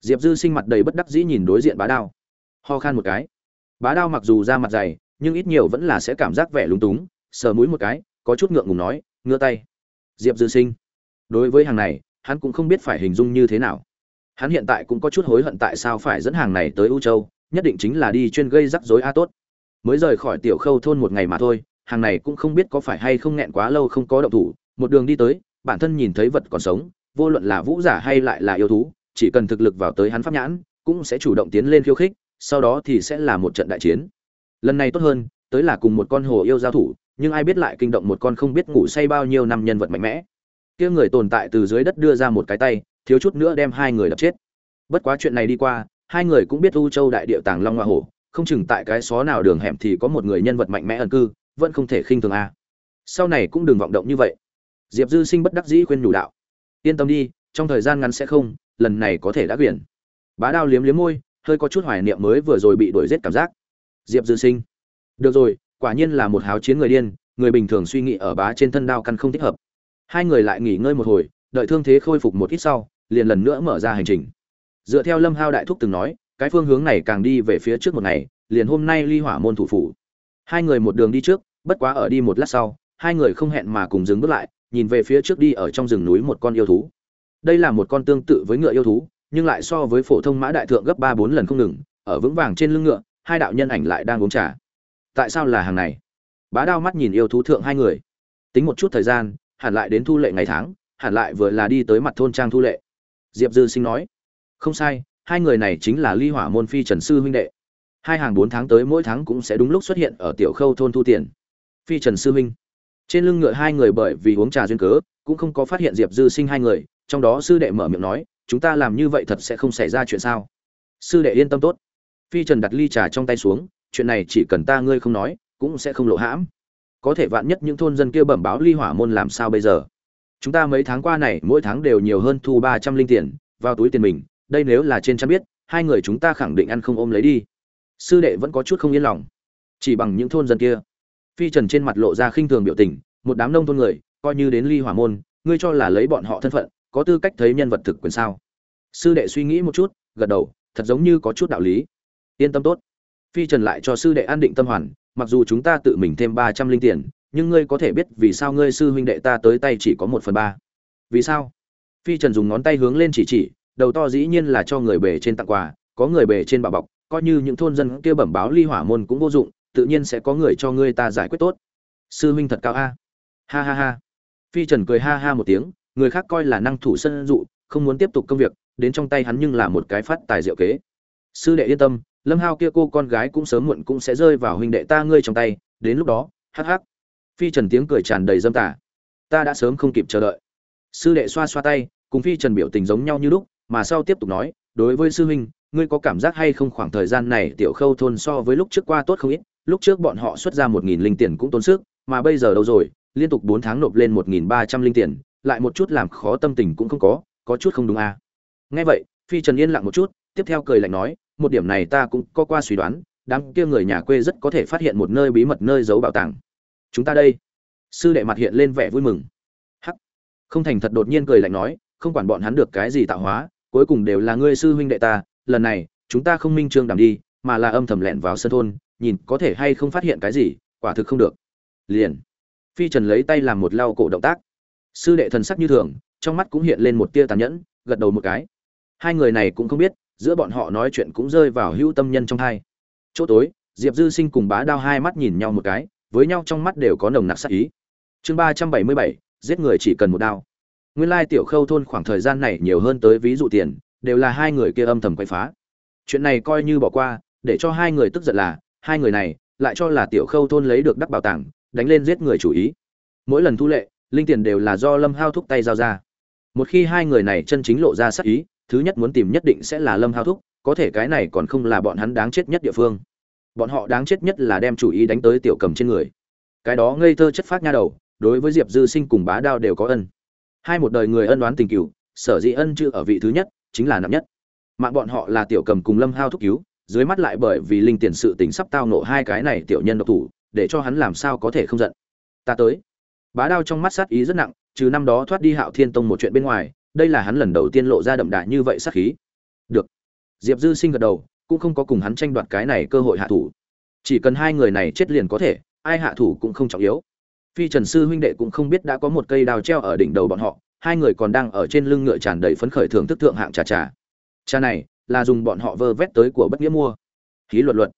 Diệp dư sinh mặt đầy bất đắc dĩ nhìn đối diện bá đao. Ho khan một cái. Bá đao mặc dù da mặt dày, nhưng ít nhiều vẫn là sẽ cảm giác vẻ lúng túng, sờ mũi một cái, có chút ngượng ngùng nói ngửa tay. Diệp dư sinh. Đối với hàng này, hắn cũng không biết phải hình dung như thế nào. Hắn hiện tại cũng có chút hối hận tại sao phải dẫn hàng này tới u châu nhất định chính là đi chuyên gây rắc rối a tốt. Mới rời khỏi tiểu khâu thôn một ngày mà thôi, hàng này cũng không biết có phải hay không nghẹn quá lâu không có động thủ, một đường đi tới, bản thân nhìn thấy vật còn sống, vô luận là vũ giả hay lại là yêu thú, chỉ cần thực lực vào tới hắn pháp nhãn, cũng sẽ chủ động tiến lên khiêu khích, sau đó thì sẽ là một trận đại chiến. Lần này tốt hơn, tới là cùng một con hồ yêu giao thủ, nhưng ai biết lại kinh động một con không biết ngủ say bao nhiêu năm nhân vật mạnh mẽ. Kia người tồn tại từ dưới đất đưa ra một cái tay, thiếu chút nữa đem hai người đập chết. Bất quá chuyện này đi qua hai người cũng biết u châu đại địa tàng long hoa hổ không chừng tại cái xó nào đường hẻm thì có một người nhân vật mạnh mẽ ẩn cư, vẫn không thể khinh thường a. Sau này cũng đừng vọng động như vậy. Diệp dư sinh bất đắc dĩ khuyên nhủ đạo. Yên tâm đi, trong thời gian ngắn sẽ không, lần này có thể đã quyển. Bá đao liếm liếm môi, hơi có chút hoài niệm mới vừa rồi bị đuổi giết cảm giác. Diệp dư sinh. Được rồi, quả nhiên là một háo chiến người điên, người bình thường suy nghĩ ở bá trên thân đao căn không thích hợp. Hai người lại nghỉ ngơi một hồi, đợi thương thế khôi phục một ít sau, liền lần nữa mở ra hành trình dựa theo lâm hao đại thúc từng nói, cái phương hướng này càng đi về phía trước một ngày, liền hôm nay ly hỏa môn thủ phủ. Hai người một đường đi trước, bất quá ở đi một lát sau, hai người không hẹn mà cùng dừng bước lại, nhìn về phía trước đi ở trong rừng núi một con yêu thú. Đây là một con tương tự với ngựa yêu thú, nhưng lại so với phổ thông mã đại thượng gấp ba bốn lần không ngừng, ở vững vàng trên lưng ngựa, hai đạo nhân ảnh lại đang uống trà. Tại sao là hàng này? Bá đao mắt nhìn yêu thú thượng hai người. Tính một chút thời gian, hẳn lại đến thu lệ ngày tháng, hẳn lại vừa là đi tới mặt thôn trang thu lệ. Diệp dư sinh nói không sai, hai người này chính là ly hỏa môn phi trần sư huynh đệ. Hai hàng bốn tháng tới mỗi tháng cũng sẽ đúng lúc xuất hiện ở tiểu khâu thôn thu tiền. Phi trần sư huynh. Trên lưng ngựa hai người bởi vì uống trà duyên cớ, cũng không có phát hiện diệp dư sinh hai người, trong đó sư đệ mở miệng nói, chúng ta làm như vậy thật sẽ không xảy ra chuyện sao? Sư đệ yên tâm tốt. Phi trần đặt ly trà trong tay xuống, chuyện này chỉ cần ta ngươi không nói, cũng sẽ không lộ hãm. Có thể vạn nhất những thôn dân kia bẩm báo ly hỏa môn làm sao bây giờ? Chúng ta mấy tháng qua này, mỗi tháng đều nhiều hơn thu ba trăm linh tiền vào túi tiền mình đây nếu là trên chăn biết, hai người chúng ta khẳng định ăn không ôm lấy đi. Sư đệ vẫn có chút không yên lòng. Chỉ bằng những thôn dân kia. Phi trần trên mặt lộ ra khinh thường biểu tình, một đám nông thôn người, coi như đến ly hỏa môn, ngươi cho là lấy bọn họ thân phận, có tư cách thấy nhân vật thực quyền sao? Sư đệ suy nghĩ một chút, gật đầu, thật giống như có chút đạo lý. Yên tâm tốt. Phi trần lại cho sư đệ an định tâm hoàn, mặc dù chúng ta tự mình thêm ba trăm linh tiền, nhưng ngươi có thể biết vì sao ngươi sư huynh đệ ta tới tay chỉ có một phần ba. Vì sao? Phi trần dùng ngón tay hướng lên chỉ chỉ đầu to dĩ nhiên là cho người bề trên tặng quà, có người bề trên bảo bọc, coi như những thôn dân kia bẩm báo ly hỏa môn cũng vô dụng, tự nhiên sẽ có người cho ngươi ta giải quyết tốt. Sư huynh thật cao a. Ha ha ha. Phi trần cười ha ha một tiếng, người khác coi là năng thủ sân dụ, không muốn tiếp tục công việc, đến trong tay hắn nhưng là một cái phát tài diệu kế. Sư đệ yên tâm, lâm hao kia cô con gái cũng sớm muộn cũng sẽ rơi vào huynh đệ ta ngươi trong tay, đến lúc đó, hắc hắc. Phi trần tiếng cười tràn đầy dâm tả ta đã sớm không kịp chờ đợi. Sư đệ xoa xoa tay, cùng phi trần biểu tình giống nhau như lúc mà sau tiếp tục nói, đối với sư huynh, ngươi có cảm giác hay không khoảng thời gian này tiểu khâu thôn so với lúc trước qua tốt không ít, lúc trước bọn họ xuất ra một nghìn linh tiền cũng tốn sức, mà bây giờ đâu rồi, liên tục bốn tháng nộp lên một nghìn ba trăm linh tiền, lại một chút làm khó tâm tình cũng không có có chút không đúng à. nghe vậy, phi trần yên lặng một chút, tiếp theo cười lạnh nói, một điểm này ta cũng có qua suy đoán, đám kia người nhà quê rất có thể phát hiện một nơi bí mật nơi giấu bảo tàng. Chúng ta đây. Sư đệ mặt hiện lên vẻ vui mừng. Hắc. Không thành thật đột nhiên cười lạnh nói, không quản bọn hắn được cái gì tạo hóa cuối cùng đều là ngươi sư huynh đệ ta, lần này, chúng ta không minh trương đảm đi, mà là âm thầm lẻn vào sân thôn, nhìn có thể hay không phát hiện cái gì, quả thực không được. Liền, phi trần lấy tay làm một lau cổ động tác. Sư đệ thần sắc như thường, trong mắt cũng hiện lên một tia tàn nhẫn, gật đầu một cái. Hai người này cũng không biết, giữa bọn họ nói chuyện cũng rơi vào hữu tâm nhân trong hai. Chỗ tối, diệp dư sinh cùng bá đao hai mắt nhìn nhau một cái, với nhau trong mắt đều có nồng nặc sắc ý. Chương ba trăm bảy mươi bảy, giết người chỉ cần một đao nguyên lai tiểu khâu thôn khoảng thời gian này nhiều hơn tới ví dụ tiền, đều là hai người kia âm thầm quay phá. Chuyện này coi như bỏ qua, để cho hai người tức giận là, hai người này, lại cho là tiểu khâu thôn lấy được đắc bảo tàng, đánh lên giết người chủ ý. Mỗi lần thu lệ, linh tiền đều là do lâm hao thúc tay giao ra. Một khi hai người này chân chính lộ ra sắc ý, thứ nhất muốn tìm nhất định sẽ là lâm hao thúc, có thể cái này còn không là bọn hắn đáng chết nhất địa phương. Bọn họ đáng chết nhất là đem chủ ý đánh tới tiểu cầm trên người. Cái đó ngây thơ chất phát nha đầu, đối với diệp dư sinh cùng bá đao đều có ân hai một đời người ân đoán tình cửu, sở dĩ ân chữ ở vị thứ nhất, chính là nặng nhất. Mạng bọn họ là tiểu cầm cùng lâm hao thúc cứu, dưới mắt lại bởi vì linh tiền sự tình sắp tao nộ hai cái này tiểu nhân độc thủ, để cho hắn làm sao có thể không giận. Ta tới. Bá đao trong mắt sát ý rất nặng, trừ năm đó thoát đi hạo thiên tông một chuyện bên ngoài, đây là hắn lần đầu tiên lộ ra đậm đà như vậy sát khí. Được. Diệp dư sinh gật đầu, cũng không có cùng hắn tranh đoạt cái này cơ hội hạ thủ. Chỉ cần hai người này chết liền có thể, ai hạ thủ cũng không trọng yếu phi trần sư huynh đệ cũng không biết đã có một cây đào treo ở đỉnh đầu bọn họ, hai người còn đang ở trên lưng ngựa tràn đầy phấn khởi thưởng thức thượng hạng trà trà. Trà này, là dùng bọn họ vơ vét tới của bất nghĩa mua. Khí luật luật.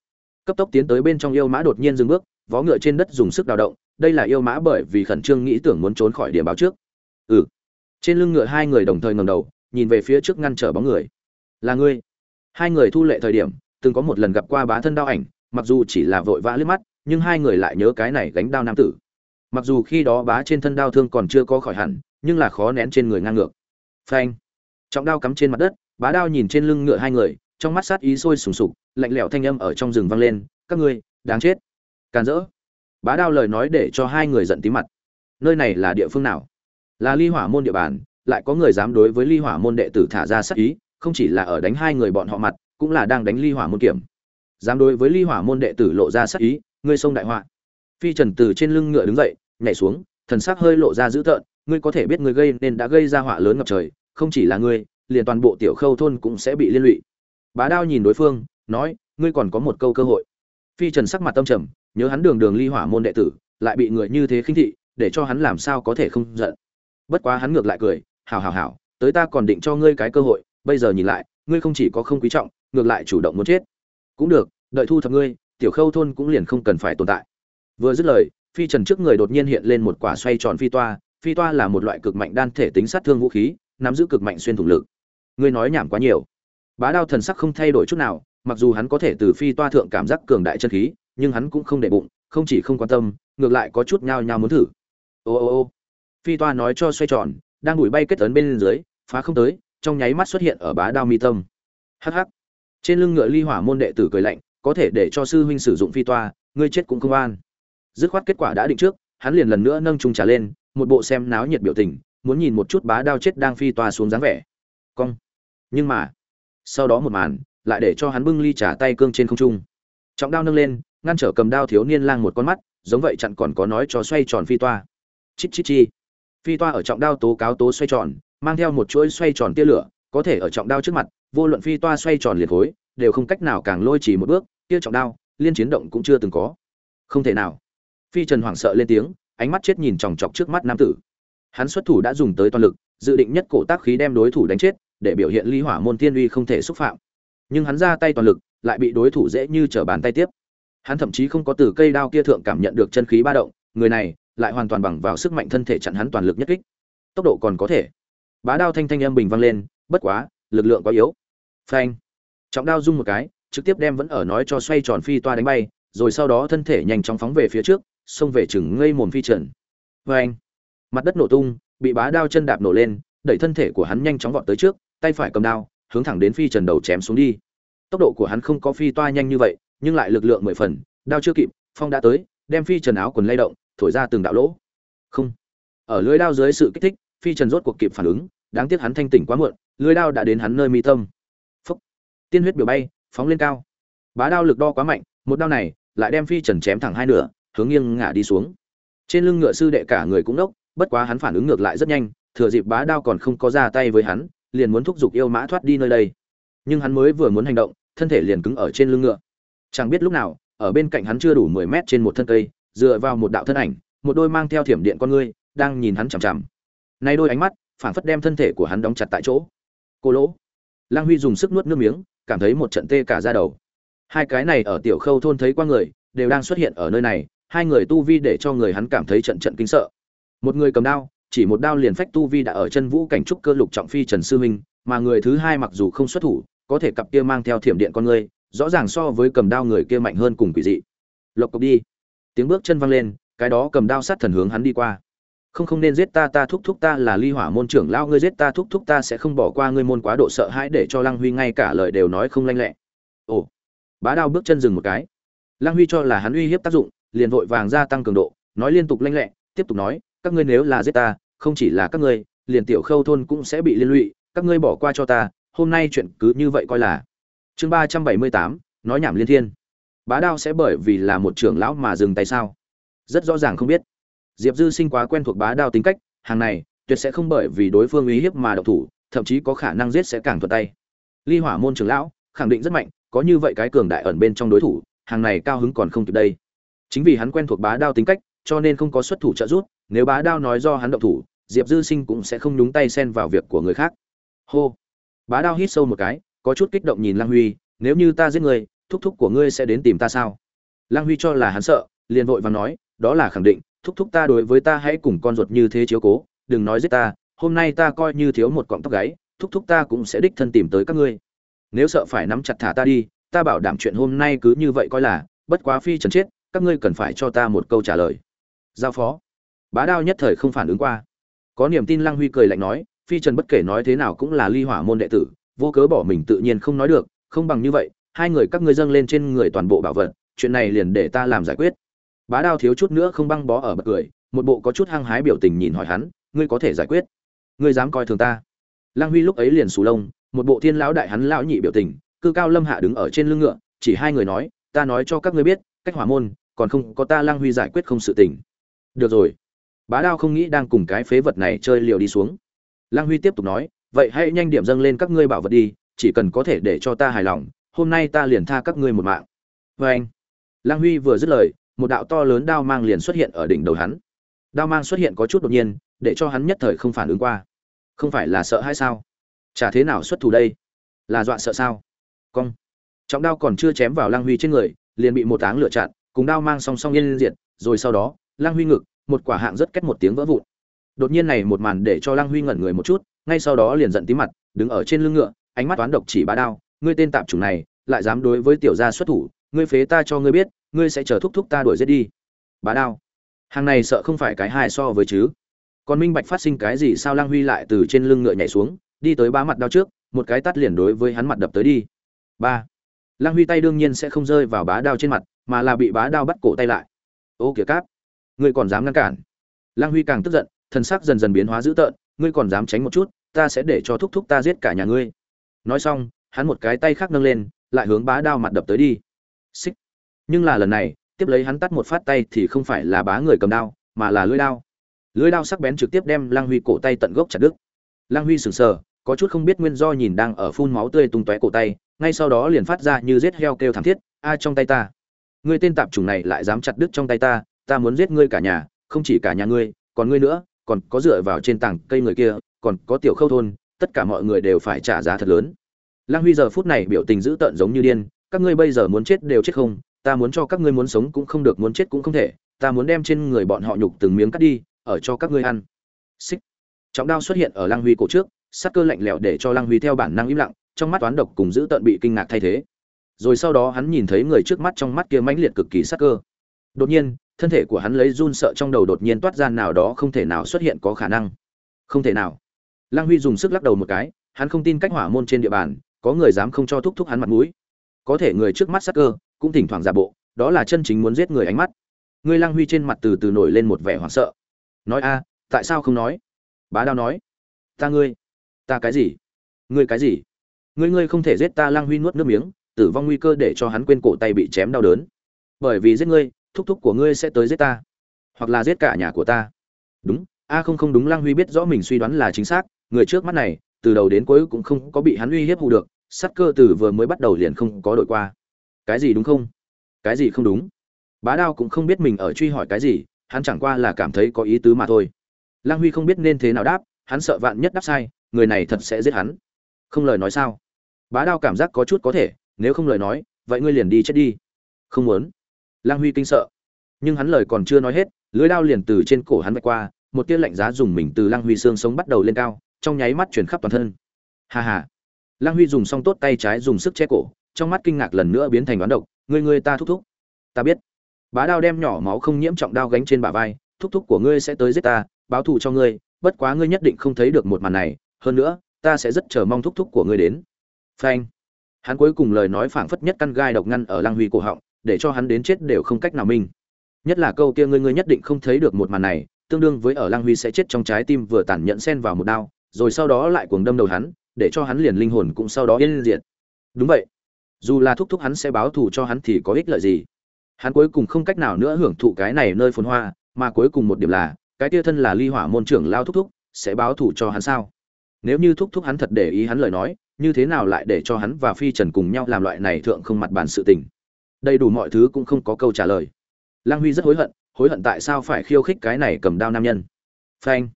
Cấp tốc tiến tới bên trong yêu mã đột nhiên dừng bước, vó ngựa trên đất dùng sức đào động, đây là yêu mã bởi vì khẩn trương nghĩ tưởng muốn trốn khỏi điểm báo trước. Ừ. Trên lưng ngựa hai người đồng thời ngầm đầu, nhìn về phía trước ngăn trở bóng người. Là ngươi. Hai người thu lệ thời điểm, từng có một lần gặp qua bá thân đao ảnh, mặc dù chỉ là vội vã liếc mắt, nhưng hai người lại nhớ cái này gánh đao nam tử mặc dù khi đó bá trên thân đao thương còn chưa có khỏi hẳn, nhưng là khó nén trên người ngang ngược. Phanh. Trọng đao cắm trên mặt đất, bá đao nhìn trên lưng ngựa hai người, trong mắt sát ý sôi sùng sục, lạnh lẽo thanh âm ở trong rừng vang lên, các ngươi, đáng chết. Càn rỡ. Bá đao lời nói để cho hai người giận tí mặt. Nơi này là địa phương nào? Là ly hỏa môn địa bàn, lại có người dám đối với ly hỏa môn đệ tử thả ra sát ý, không chỉ là ở đánh hai người bọn họ mặt, cũng là đang đánh ly hỏa môn kiểm. Dám đối với ly hỏa môn đệ tử lộ ra sát ý, ngươi sông đại họa phi trần từ trên lưng ngựa đứng dậy, nhảy xuống, thần sắc hơi lộ ra dữ tợn, ngươi có thể biết ngươi gây nên đã gây ra họa lớn ngập trời, không chỉ là ngươi, liền toàn bộ tiểu khâu thôn cũng sẽ bị liên lụy. Bá đao nhìn đối phương, nói, ngươi còn có một câu cơ hội. Phi trần sắc mặt tâm trầm, nhớ hắn đường đường ly hỏa môn đệ tử, lại bị người như thế khinh thị, để cho hắn làm sao có thể không giận. Bất quá hắn ngược lại cười, hảo hảo hảo, tới ta còn định cho ngươi cái cơ hội, bây giờ nhìn lại, ngươi không chỉ có không quý trọng, ngược lại chủ động muốn chết. Cũng được, đợi thu thập ngươi, tiểu khâu thôn cũng liền không cần phải tồn tại vừa dứt lời, phi trần trước người đột nhiên hiện lên một quả xoay tròn phi toa. Phi toa là một loại cực mạnh đan thể tính sát thương vũ khí, nắm giữ cực mạnh xuyên thủng lực. Ngươi nói nhảm quá nhiều. Bá đao thần sắc không thay đổi chút nào, mặc dù hắn có thể từ phi toa thượng cảm giác cường đại chân khí, nhưng hắn cũng không để bụng, không chỉ không quan tâm, ngược lại có chút nhao nhao muốn thử. Ô ô ô. Phi toa nói cho xoay tròn, đang đuổi bay kết ấn bên dưới, phá không tới, trong nháy mắt xuất hiện ở bá đao mi tâm. Hắc hắc. Trên lưng ngựa ly hỏa môn đệ tử cười lạnh, có thể để cho sư huynh sử dụng phi toa, ngươi chết cũng không an dứt khoát kết quả đã định trước, hắn liền lần nữa nâng trung trả lên, một bộ xem náo nhiệt biểu tình, muốn nhìn một chút bá đao chết đang phi toa xuống dáng vẻ. Cong. Nhưng mà, sau đó một màn, lại để cho hắn bưng ly trả tay cương trên không trung. Trọng đao nâng lên, ngăn trở cầm đao thiếu niên lang một con mắt, giống vậy chặn còn có nói cho xoay tròn phi toa. Chít chít chi. Phi toa ở trọng đao tố cáo tố xoay tròn, mang theo một chuỗi xoay tròn tia lửa, có thể ở trọng đao trước mặt, vô luận phi toa xoay tròn liệt khối đều không cách nào càng lôi chỉ một bước tia trọng đao, liên chiến động cũng chưa từng có. Không thể nào phi trần hoảng sợ lên tiếng, ánh mắt chết nhìn chòng chọc trước mắt nam tử. Hắn xuất thủ đã dùng tới toàn lực, dự định nhất cổ tác khí đem đối thủ đánh chết, để biểu hiện ly hỏa môn thiên uy không thể xúc phạm. Nhưng hắn ra tay toàn lực, lại bị đối thủ dễ như trở bàn tay tiếp. Hắn thậm chí không có từ cây đao kia thượng cảm nhận được chân khí ba động, người này lại hoàn toàn bằng vào sức mạnh thân thể chặn hắn toàn lực nhất kích. Tốc độ còn có thể. Bá đao thanh thanh âm bình vang lên, bất quá, lực lượng quá yếu. Phanh. Trọng đao rung một cái, trực tiếp đem vẫn ở nói cho xoay tròn phi toa đánh bay, rồi sau đó thân thể nhanh chóng phóng về phía trước xông về chừng ngây mồm phi trần. Phanh mặt đất nổ tung, bị bá đao chân đạp nổ lên, đẩy thân thể của hắn nhanh chóng vọt tới trước, tay phải cầm đao, hướng thẳng đến phi trần đầu chém xuống đi. Tốc độ của hắn không có phi toa nhanh như vậy, nhưng lại lực lượng mười phần, đao chưa kịp, phong đã tới, đem phi trần áo quần lay động, thổi ra từng đạo lỗ. Không. Ở lưới đao dưới sự kích thích, phi trần rốt cuộc kịp phản ứng, đáng tiếc hắn thanh tỉnh quá muộn, lưới đao đã đến hắn nơi mi tâm. Phúc. Tiên huyết biểu bay, phóng lên cao. Bá đao lực đo quá mạnh, một đao này lại đem phi trần chém thẳng hai nửa hướng nghiêng ngả đi xuống. Trên lưng ngựa sư đệ cả người cũng đốc, bất quá hắn phản ứng ngược lại rất nhanh, thừa dịp bá đao còn không có ra tay với hắn, liền muốn thúc giục yêu mã thoát đi nơi đây. Nhưng hắn mới vừa muốn hành động, thân thể liền cứng ở trên lưng ngựa. Chẳng biết lúc nào, ở bên cạnh hắn chưa đủ mười mét trên một thân cây, dựa vào một đạo thân ảnh, một đôi mang theo thiểm điện con ngươi, đang nhìn hắn chằm chằm. Nay đôi ánh mắt phản phất đem thân thể của hắn đóng chặt tại chỗ. Cô lỗ. Lang huy dùng sức nuốt nước miếng, cảm thấy một trận tê cả da đầu. Hai cái này ở tiểu khâu thôn thấy qua người, đều đang xuất hiện ở nơi này hai người tu vi để cho người hắn cảm thấy trận trận kinh sợ. Một người cầm đao chỉ một đao liền phách tu vi đã ở chân vũ cảnh trúc cơ lục trọng phi trần sư minh mà người thứ hai mặc dù không xuất thủ có thể cặp kia mang theo thiểm điện con người, rõ ràng so với cầm đao người kia mạnh hơn cùng quỷ dị. Lộc cộc đi. Tiếng bước chân văng lên cái đó cầm đao sát thần hướng hắn đi qua. Không không nên giết ta ta thúc thúc ta là ly hỏa môn trưởng lao ngươi giết ta thúc thúc ta sẽ không bỏ qua ngươi môn quá độ sợ hãi để cho lăng huy ngay cả lời đều nói không lanh lẹ. Ồ. Bá đao bước chân dừng một cái. Lăng huy cho là hắn uy hiếp tác dụng liền vội vàng gia tăng cường độ, nói liên tục lanh lẹ, tiếp tục nói, các ngươi nếu là giết ta, không chỉ là các ngươi, liền tiểu khâu thôn cũng sẽ bị liên lụy, các ngươi bỏ qua cho ta, hôm nay chuyện cứ như vậy coi là. Chương ba trăm bảy mươi tám, nói nhảm liên thiên. Bá đao sẽ bởi vì là một trưởng lão mà dừng tay sao? Rất rõ ràng không biết. Diệp dư sinh quá quen thuộc bá đao tính cách, hàng này, tuyệt sẽ không bởi vì đối phương uy hiếp mà độc thủ, thậm chí có khả năng giết sẽ càng thuận tay. Ly hỏa môn trưởng lão, khẳng định rất mạnh, có như vậy cái cường đại ẩn bên trong đối thủ, hàng này cao hứng còn không kịp đây chính vì hắn quen thuộc bá đao tính cách, cho nên không có xuất thủ trợ giúp, nếu bá đao nói do hắn động thủ, diệp dư sinh cũng sẽ không nhúng tay xen vào việc của người khác. Hô. Bá đao hít sâu một cái, có chút kích động nhìn lang huy, nếu như ta giết người, thúc thúc của ngươi sẽ đến tìm ta sao? Lang huy cho là hắn sợ, liền vội vàng nói, đó là khẳng định, thúc thúc ta đối với ta hãy cùng con ruột như thế chiếu cố, đừng nói giết ta, hôm nay ta coi như thiếu một cọng tóc gáy, thúc thúc ta cũng sẽ đích thân tìm tới các ngươi. Nếu sợ phải nắm chặt thả ta đi, ta bảo đảm chuyện hôm nay cứ như vậy coi là, bất quá phi trần chết các ngươi cần phải cho ta một câu trả lời. Giao phó. Bá đao nhất thời không phản ứng qua. Có niềm tin lăng huy cười lạnh nói, phi trần bất kể nói thế nào cũng là ly hỏa môn đệ tử, vô cớ bỏ mình tự nhiên không nói được, không bằng như vậy, hai người các ngươi dâng lên trên người toàn bộ bảo vật, chuyện này liền để ta làm giải quyết. Bá đao thiếu chút nữa không băng bó ở bật cười, một bộ có chút hăng hái biểu tình nhìn hỏi hắn, ngươi có thể giải quyết? Ngươi dám coi thường ta? Lăng huy lúc ấy liền sù lông, một bộ thiên lão đại hắn lão nhị biểu tình, cư cao lâm hạ đứng ở trên lưng ngựa, chỉ hai người nói, ta nói cho các ngươi biết cách hỏa môn, còn không có ta lang huy giải quyết không sự tình. Được rồi. Bá đao không nghĩ đang cùng cái phế vật này chơi liều đi xuống. Lang huy tiếp tục nói, vậy hãy nhanh điểm dâng lên các ngươi bảo vật đi, chỉ cần có thể để cho ta hài lòng, hôm nay ta liền tha các ngươi một mạng. Vê anh lang huy vừa dứt lời, một đạo to lớn đao mang liền xuất hiện ở đỉnh đầu hắn. Đao mang xuất hiện có chút đột nhiên, để cho hắn nhất thời không phản ứng qua. Không phải là sợ hay sao? Chả thế nào xuất thủ đây? Là dọa sợ sao? Cong. Trọng đao còn chưa chém vào lang huy trên người liền bị một áng lửa chặn, cùng đao mang song song yên diệt, rồi sau đó lang huy ngực, một quả hạng rất cách một tiếng vỡ vụn. Đột nhiên này một màn để cho lang huy ngẩn người một chút, ngay sau đó liền giận tím mặt, đứng ở trên lưng ngựa, ánh mắt toán độc chỉ bá đao. Ngươi tên tạm chủng này, lại dám đối với tiểu gia xuất thủ, ngươi phế ta cho ngươi biết, ngươi sẽ chờ thúc thúc ta đuổi giết đi. Bá đao. Hàng này sợ không phải cái hài so với chứ. Còn minh bạch phát sinh cái gì sao lang huy lại từ trên lưng ngựa nhảy xuống, đi tới bá mặt đao trước, một cái tát liền đối với hắn mặt đập tới đi. Ba lang huy tay đương nhiên sẽ không rơi vào bá đao trên mặt, mà là bị bá đao bắt cổ tay lại. Ô kìa cáp, ngươi còn dám ngăn cản. Lang huy càng tức giận, thần sắc dần dần biến hóa dữ tợn, ngươi còn dám tránh một chút, ta sẽ để cho thúc thúc ta giết cả nhà ngươi. Nói xong, hắn một cái tay khác nâng lên, lại hướng bá đao mặt đập tới đi. Xích. Nhưng là lần này, tiếp lấy hắn tắt một phát tay thì không phải là bá người cầm đao, mà là lưỡi đao. Lưỡi đao sắc bén trực tiếp đem lang huy cổ tay tận gốc chặt đứt. Lang huy sừng sờ có chút không biết nguyên do nhìn đang ở phun máu tươi tung tóe cổ tay, ngay sau đó liền phát ra như giết heo kêu thảm thiết, a, trong tay ta. Ngươi tên tạp chủng này lại dám chặt đứt trong tay ta ta muốn giết ngươi cả nhà, không chỉ cả nhà ngươi, còn ngươi nữa, còn có dựa vào trên tảng cây người kia, còn có tiểu khâu thôn, tất cả mọi người đều phải trả giá thật lớn. Lang huy giờ phút này biểu tình dữ tợn giống như điên, các ngươi bây giờ muốn chết đều chết không, ta muốn cho các ngươi muốn sống cũng không được, muốn chết cũng không thể, ta muốn đem trên người bọn họ nhục từng miếng cắt đi, ở cho các ngươi ăn. Xích. Trọng đao xuất hiện ở lang huy cổ trước sát cơ lạnh lẽo để cho lang huy theo bản năng im lặng, trong mắt toán độc cùng giữ tận bị kinh ngạc thay thế. Rồi sau đó hắn nhìn thấy người trước mắt trong mắt kia mãnh liệt cực kỳ sát cơ. Đột nhiên, thân thể của hắn lấy run sợ trong đầu đột nhiên toát ra nào đó không thể nào xuất hiện có khả năng. Không thể nào. Lang huy dùng sức lắc đầu một cái, hắn không tin cách hỏa môn trên địa bàn, có người dám không cho thúc thúc hắn mặt mũi. Có thể người trước mắt sát cơ, cũng thỉnh thoảng giả bộ, đó là chân chính muốn giết người ánh mắt. Ngươi lang huy trên mặt từ từ nổi lên một vẻ hoảng sợ. Nói a, tại sao không nói? Bá đao nói. Ta ngươi ta cái gì? Ngươi cái gì? Ngươi ngươi không thể giết ta lang huy nuốt nước miếng, tử vong nguy cơ để cho hắn quên cổ tay bị chém đau đớn. Bởi vì giết ngươi, thúc thúc của ngươi sẽ tới giết ta. Hoặc là giết cả nhà của ta. Đúng, a không không đúng, lang huy biết rõ mình suy đoán là chính xác. Người trước mắt này, từ đầu đến cuối cũng không có bị hắn uy hiếp hù được. Sắt cơ từ vừa mới bắt đầu liền không có đội qua. Cái gì đúng không? Cái gì không đúng? Bá đao cũng không biết mình ở truy hỏi cái gì, hắn chẳng qua là cảm thấy có ý tứ mà thôi. Lang huy không biết nên thế nào đáp, hắn sợ vạn nhất đáp sai người này thật sẽ giết hắn. Không lời nói sao? Bá đao cảm giác có chút có thể, nếu không lời nói, vậy ngươi liền đi chết đi. Không muốn. Lang huy kinh sợ. Nhưng hắn lời còn chưa nói hết, lưới đao liền từ trên cổ hắn vạch qua, một tia lạnh giá dùng mình từ lang huy xương sống bắt đầu lên cao, trong nháy mắt chuyển khắp toàn thân. Hà hà lang huy dùng xong tốt tay trái dùng sức che cổ, trong mắt kinh ngạc lần nữa biến thành đoán độc, ngươi ngươi ta thúc thúc. Ta biết. Bá đao đem nhỏ máu không nhiễm trọng đao gánh trên bả vai, thúc thúc của ngươi sẽ tới giết ta, báo thù cho ngươi, bất quá ngươi nhất định không thấy được một màn này hơn nữa, ta sẽ rất chờ mong thúc thúc của ngươi đến. Phanh. Hắn cuối cùng lời nói phảng phất nhất căn gai độc ngăn ở lang huy cổ họng, để cho hắn đến chết đều không cách nào minh. Nhất là câu kia ngươi ngươi nhất định không thấy được một màn này, tương đương với ở lang huy sẽ chết trong trái tim vừa tàn nhẫn xen vào một đao, rồi sau đó lại cuồng đâm đầu hắn, để cho hắn liền linh hồn cũng sau đó yên diệt. Đúng vậy. Dù là thúc thúc hắn sẽ báo thù cho hắn thì có ích lợi gì? Hắn cuối cùng không cách nào nữa hưởng thụ cái này nơi phồn hoa, mà cuối cùng một điểm là, cái tia thân là ly hỏa môn trưởng lao thúc thúc, sẽ báo thù cho hắn sao? Nếu như thúc thúc hắn thật để ý hắn lời nói, như thế nào lại để cho hắn và phi trần cùng nhau làm loại này thượng không mặt bàn sự tình? Đầy đủ mọi thứ cũng không có câu trả lời. Lang huy rất hối hận hối hận tại sao phải khiêu khích cái này cầm đao nam nhân. Phanh.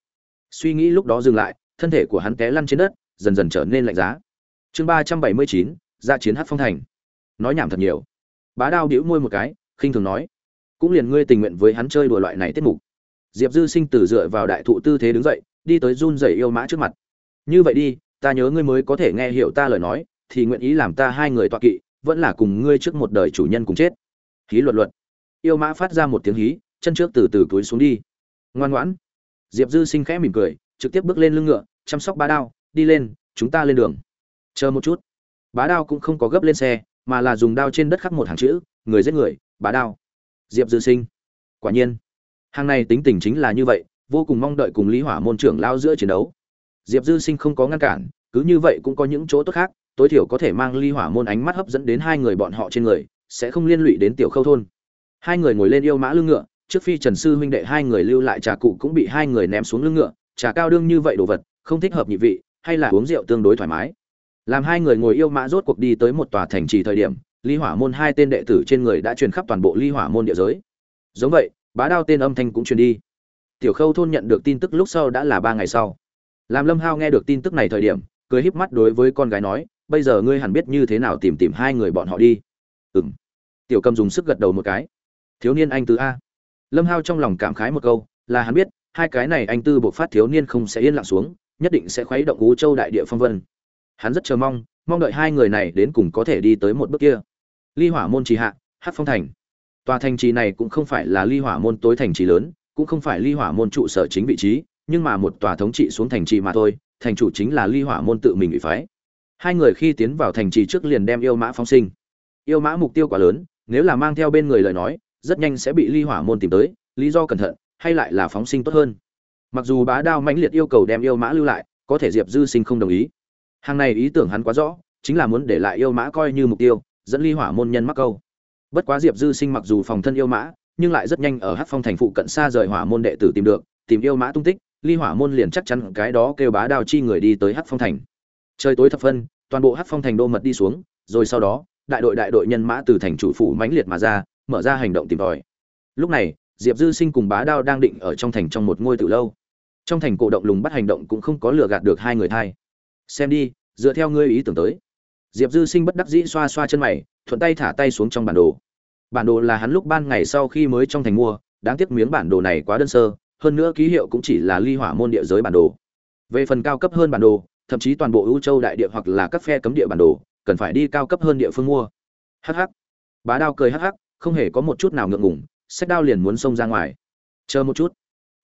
Suy nghĩ lúc đó dừng lại, thân thể của hắn té lăn trên đất, dần dần trở nên lạnh giá. Chương ba trăm bảy mươi chín, ra chiến hát phong thành. Nói nhảm thật nhiều. Bá đao đĩu môi một cái, khinh thường nói. Cũng liền ngươi tình nguyện với hắn chơi đùa loại này tiết mục. Diệp dư sinh từ dựa vào đại thụ tư thế đứng dậy, đi tới run rẩy yêu mã trước mặt như vậy đi, ta nhớ ngươi mới có thể nghe hiểu ta lời nói, thì nguyện ý làm ta hai người tọa kỵ, vẫn là cùng ngươi trước một đời chủ nhân cùng chết. Hí luật luật. Yêu mã phát ra một tiếng hí, chân trước từ từ túi xuống đi. Ngoan ngoãn. Diệp dư sinh khẽ mỉm cười, trực tiếp bước lên lưng ngựa, chăm sóc bá đao, đi lên, chúng ta lên đường. Chờ một chút. Bá đao cũng không có gấp lên xe, mà là dùng đao trên đất khắc một hàng chữ, người giết người, bá đao. Diệp dư sinh. Quả nhiên. Hàng này tính tình chính là như vậy, vô cùng mong đợi cùng lý hỏa môn trưởng lao giữa chiến đấu diệp dư sinh không có ngăn cản, cứ như vậy cũng có những chỗ tốt khác, tối thiểu có thể mang ly hỏa môn ánh mắt hấp dẫn đến hai người bọn họ trên người, sẽ không liên lụy đến tiểu khâu thôn. Hai người ngồi lên yêu mã lưng ngựa, trước phi trần sư huynh đệ hai người lưu lại trà cụ cũng bị hai người ném xuống lưng ngựa, trà cao đương như vậy đồ vật, không thích hợp nhị vị, hay là uống rượu tương đối thoải mái. Làm hai người ngồi yêu mã rốt cuộc đi tới một tòa thành trì thời điểm, ly hỏa môn hai tên đệ tử trên người đã truyền khắp toàn bộ ly hỏa môn địa giới. Giống vậy, bá đao tên âm thanh cũng truyền đi. Tiểu khâu thôn nhận được tin tức lúc sau đã là ba ngày sau làm lâm hao nghe được tin tức này thời điểm, cười híp mắt đối với con gái nói, bây giờ ngươi hẳn biết như thế nào tìm tìm hai người bọn họ đi. Ừm. Tiểu cầm dùng sức gật đầu một cái. Thiếu niên anh tư a. Lâm hao trong lòng cảm khái một câu, là hắn biết, hai cái này anh tư buộc phát thiếu niên không sẽ yên lặng xuống, nhất định sẽ khuấy động ú châu đại địa phong vân. Hắn rất chờ mong mong đợi hai người này đến cùng có thể đi tới một bước kia. Ly hỏa môn trì hạ hát phong thành. Tòa thành trì này cũng không phải là ly hỏa môn tối thành trì lớn, cũng không phải ly hỏa môn trụ sở chính vị trí nhưng mà một tòa thống trị xuống thành trì mà thôi, thành chủ chính là ly hỏa môn tự mình bị phái. Hai người khi tiến vào thành trì trước liền đem yêu mã phóng sinh. Yêu mã mục tiêu quá lớn, nếu là mang theo bên người lời nói, rất nhanh sẽ bị ly hỏa môn tìm tới, lý do cẩn thận, hay lại là phóng sinh tốt hơn. Mặc dù bá đao mãnh liệt yêu cầu đem yêu mã lưu lại, có thể diệp dư sinh không đồng ý. Hàng này ý tưởng hắn quá rõ, chính là muốn để lại yêu mã coi như mục tiêu, dẫn ly hỏa môn nhân mắc câu. Bất quá diệp dư sinh mặc dù phòng thân yêu mã, nhưng lại rất nhanh ở hát phong thành phụ cận xa rời hỏa môn đệ tử tìm được, tìm yêu mã tung tích ly hỏa môn liền chắc chắn cái đó kêu bá đao chi người đi tới hát phong thành. Trời tối thập phân, toàn bộ hát phong thành đô mật đi xuống, rồi sau đó, đại đội đại đội nhân mã từ thành chủ phủ mãnh liệt mà ra, mở ra hành động tìm tòi. Lúc này, diệp dư sinh cùng bá đao đang định ở trong thành trong một ngôi từ lâu. Trong thành cổ động lùng bắt hành động cũng không có lừa gạt được hai người thai. Xem đi, dựa theo ngươi ý tưởng tới. Diệp dư sinh bất đắc dĩ xoa xoa chân mày, thuận tay thả tay xuống trong bản đồ. Bản đồ là hắn lúc ban ngày sau khi mới trong thành mua, đáng tiếc miếng bản đồ này quá đơn sơ hơn nữa ký hiệu cũng chỉ là ly hỏa môn địa giới bản đồ. Về phần cao cấp hơn bản đồ, thậm chí toàn bộ ưu châu đại địa hoặc là các phe cấm địa bản đồ, cần phải đi cao cấp hơn địa phương mua. Hh bá đao cười hh không hề có một chút nào ngượng ngùng sách đao liền muốn xông ra ngoài. Chờ một chút.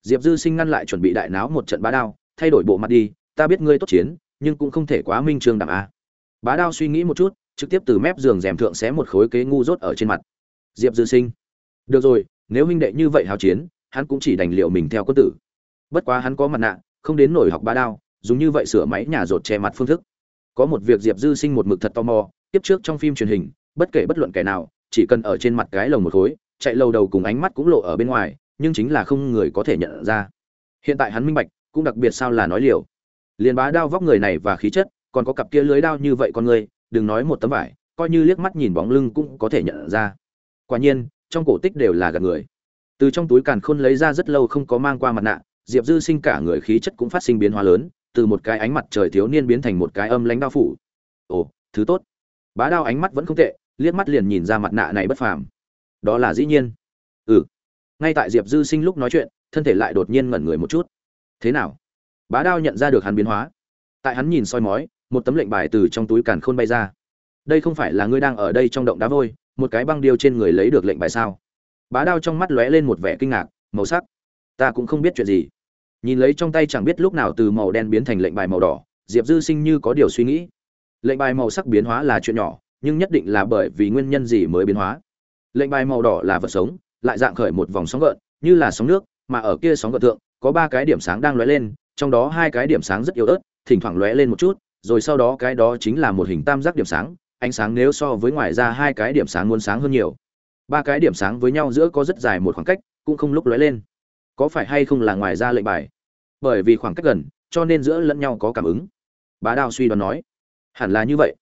Diệp dư sinh ngăn lại chuẩn bị đại náo một trận bá đao, thay đổi bộ mặt đi, ta biết ngươi tốt chiến, nhưng cũng không thể quá minh trường đẳng a. Bá đao suy nghĩ một chút, trực tiếp từ mép giường rèm thượng xé một khối kế ngu rốt ở trên mặt. Diệp dư sinh. Được rồi, nếu huynh đệ như vậy hào chiến hắn cũng chỉ đành liệu mình theo quân tử. Bất quá hắn có mặt nạ, không đến nổi học bá đao, dùng như vậy sửa máy nhà rột che mặt phương thức. Có một việc diệp dư sinh một mực thật tò mò, tiếp trước trong phim truyền hình, bất kể bất luận kẻ nào, chỉ cần ở trên mặt cái lồng một khối, chạy lâu đầu cùng ánh mắt cũng lộ ở bên ngoài, nhưng chính là không người có thể nhận ra. Hiện tại hắn minh bạch, cũng đặc biệt sao là nói liều. Liền bá đao vóc người này và khí chất, còn có cặp kia lưới đao như vậy con người, đừng nói một tấm vải, coi như liếc mắt nhìn bóng lưng cũng có thể nhận ra. Quả nhiên, trong cổ tích đều là gạt người từ trong túi càn khôn lấy ra rất lâu không có mang qua mặt nạ, diệp dư sinh cả người khí chất cũng phát sinh biến hóa lớn, từ một cái ánh mặt trời thiếu niên biến thành một cái âm lãnh đao phủ. Ồ, thứ tốt. Bá đao ánh mắt vẫn không tệ, liếc mắt liền nhìn ra mặt nạ này bất phàm. Đó là dĩ nhiên. Ừ. Ngay tại diệp dư sinh lúc nói chuyện, thân thể lại đột nhiên ngẩn người một chút. Thế nào? Bá đao nhận ra được hắn biến hóa. Tại hắn nhìn soi mói, một tấm lệnh bài từ trong túi càn khôn bay ra. Đây không phải là ngươi đang ở đây trong động đá vôi, một cái băng điêu trên người lấy được lệnh bài sao? Bá đao trong mắt lóe lên một vẻ kinh ngạc, màu sắc. Ta cũng không biết chuyện gì. Nhìn lấy trong tay chẳng biết lúc nào từ màu đen biến thành lệnh bài màu đỏ, diệp dư sinh như có điều suy nghĩ. Lệnh bài màu sắc biến hóa là chuyện nhỏ, nhưng nhất định là bởi vì nguyên nhân gì mới biến hóa. Lệnh bài màu đỏ là vật sống, lại dạng khởi một vòng sóng gợn, như là sóng nước, mà ở kia sóng gợn thượng, có ba cái điểm sáng đang lóe lên, trong đó hai cái điểm sáng rất yếu ớt, thỉnh thoảng lóe lên một chút, rồi sau đó cái đó chính là một hình tam giác điểm sáng, ánh sáng nếu so với ngoài ra hai cái điểm sáng muốn sáng hơn nhiều ba cái điểm sáng với nhau giữa có rất dài một khoảng cách, cũng không lúc lóe lên. Có phải hay không là ngoài ra lệnh bài? Bởi vì khoảng cách gần, cho nên giữa lẫn nhau có cảm ứng. Bá đao suy đoán nói. Hẳn là như vậy.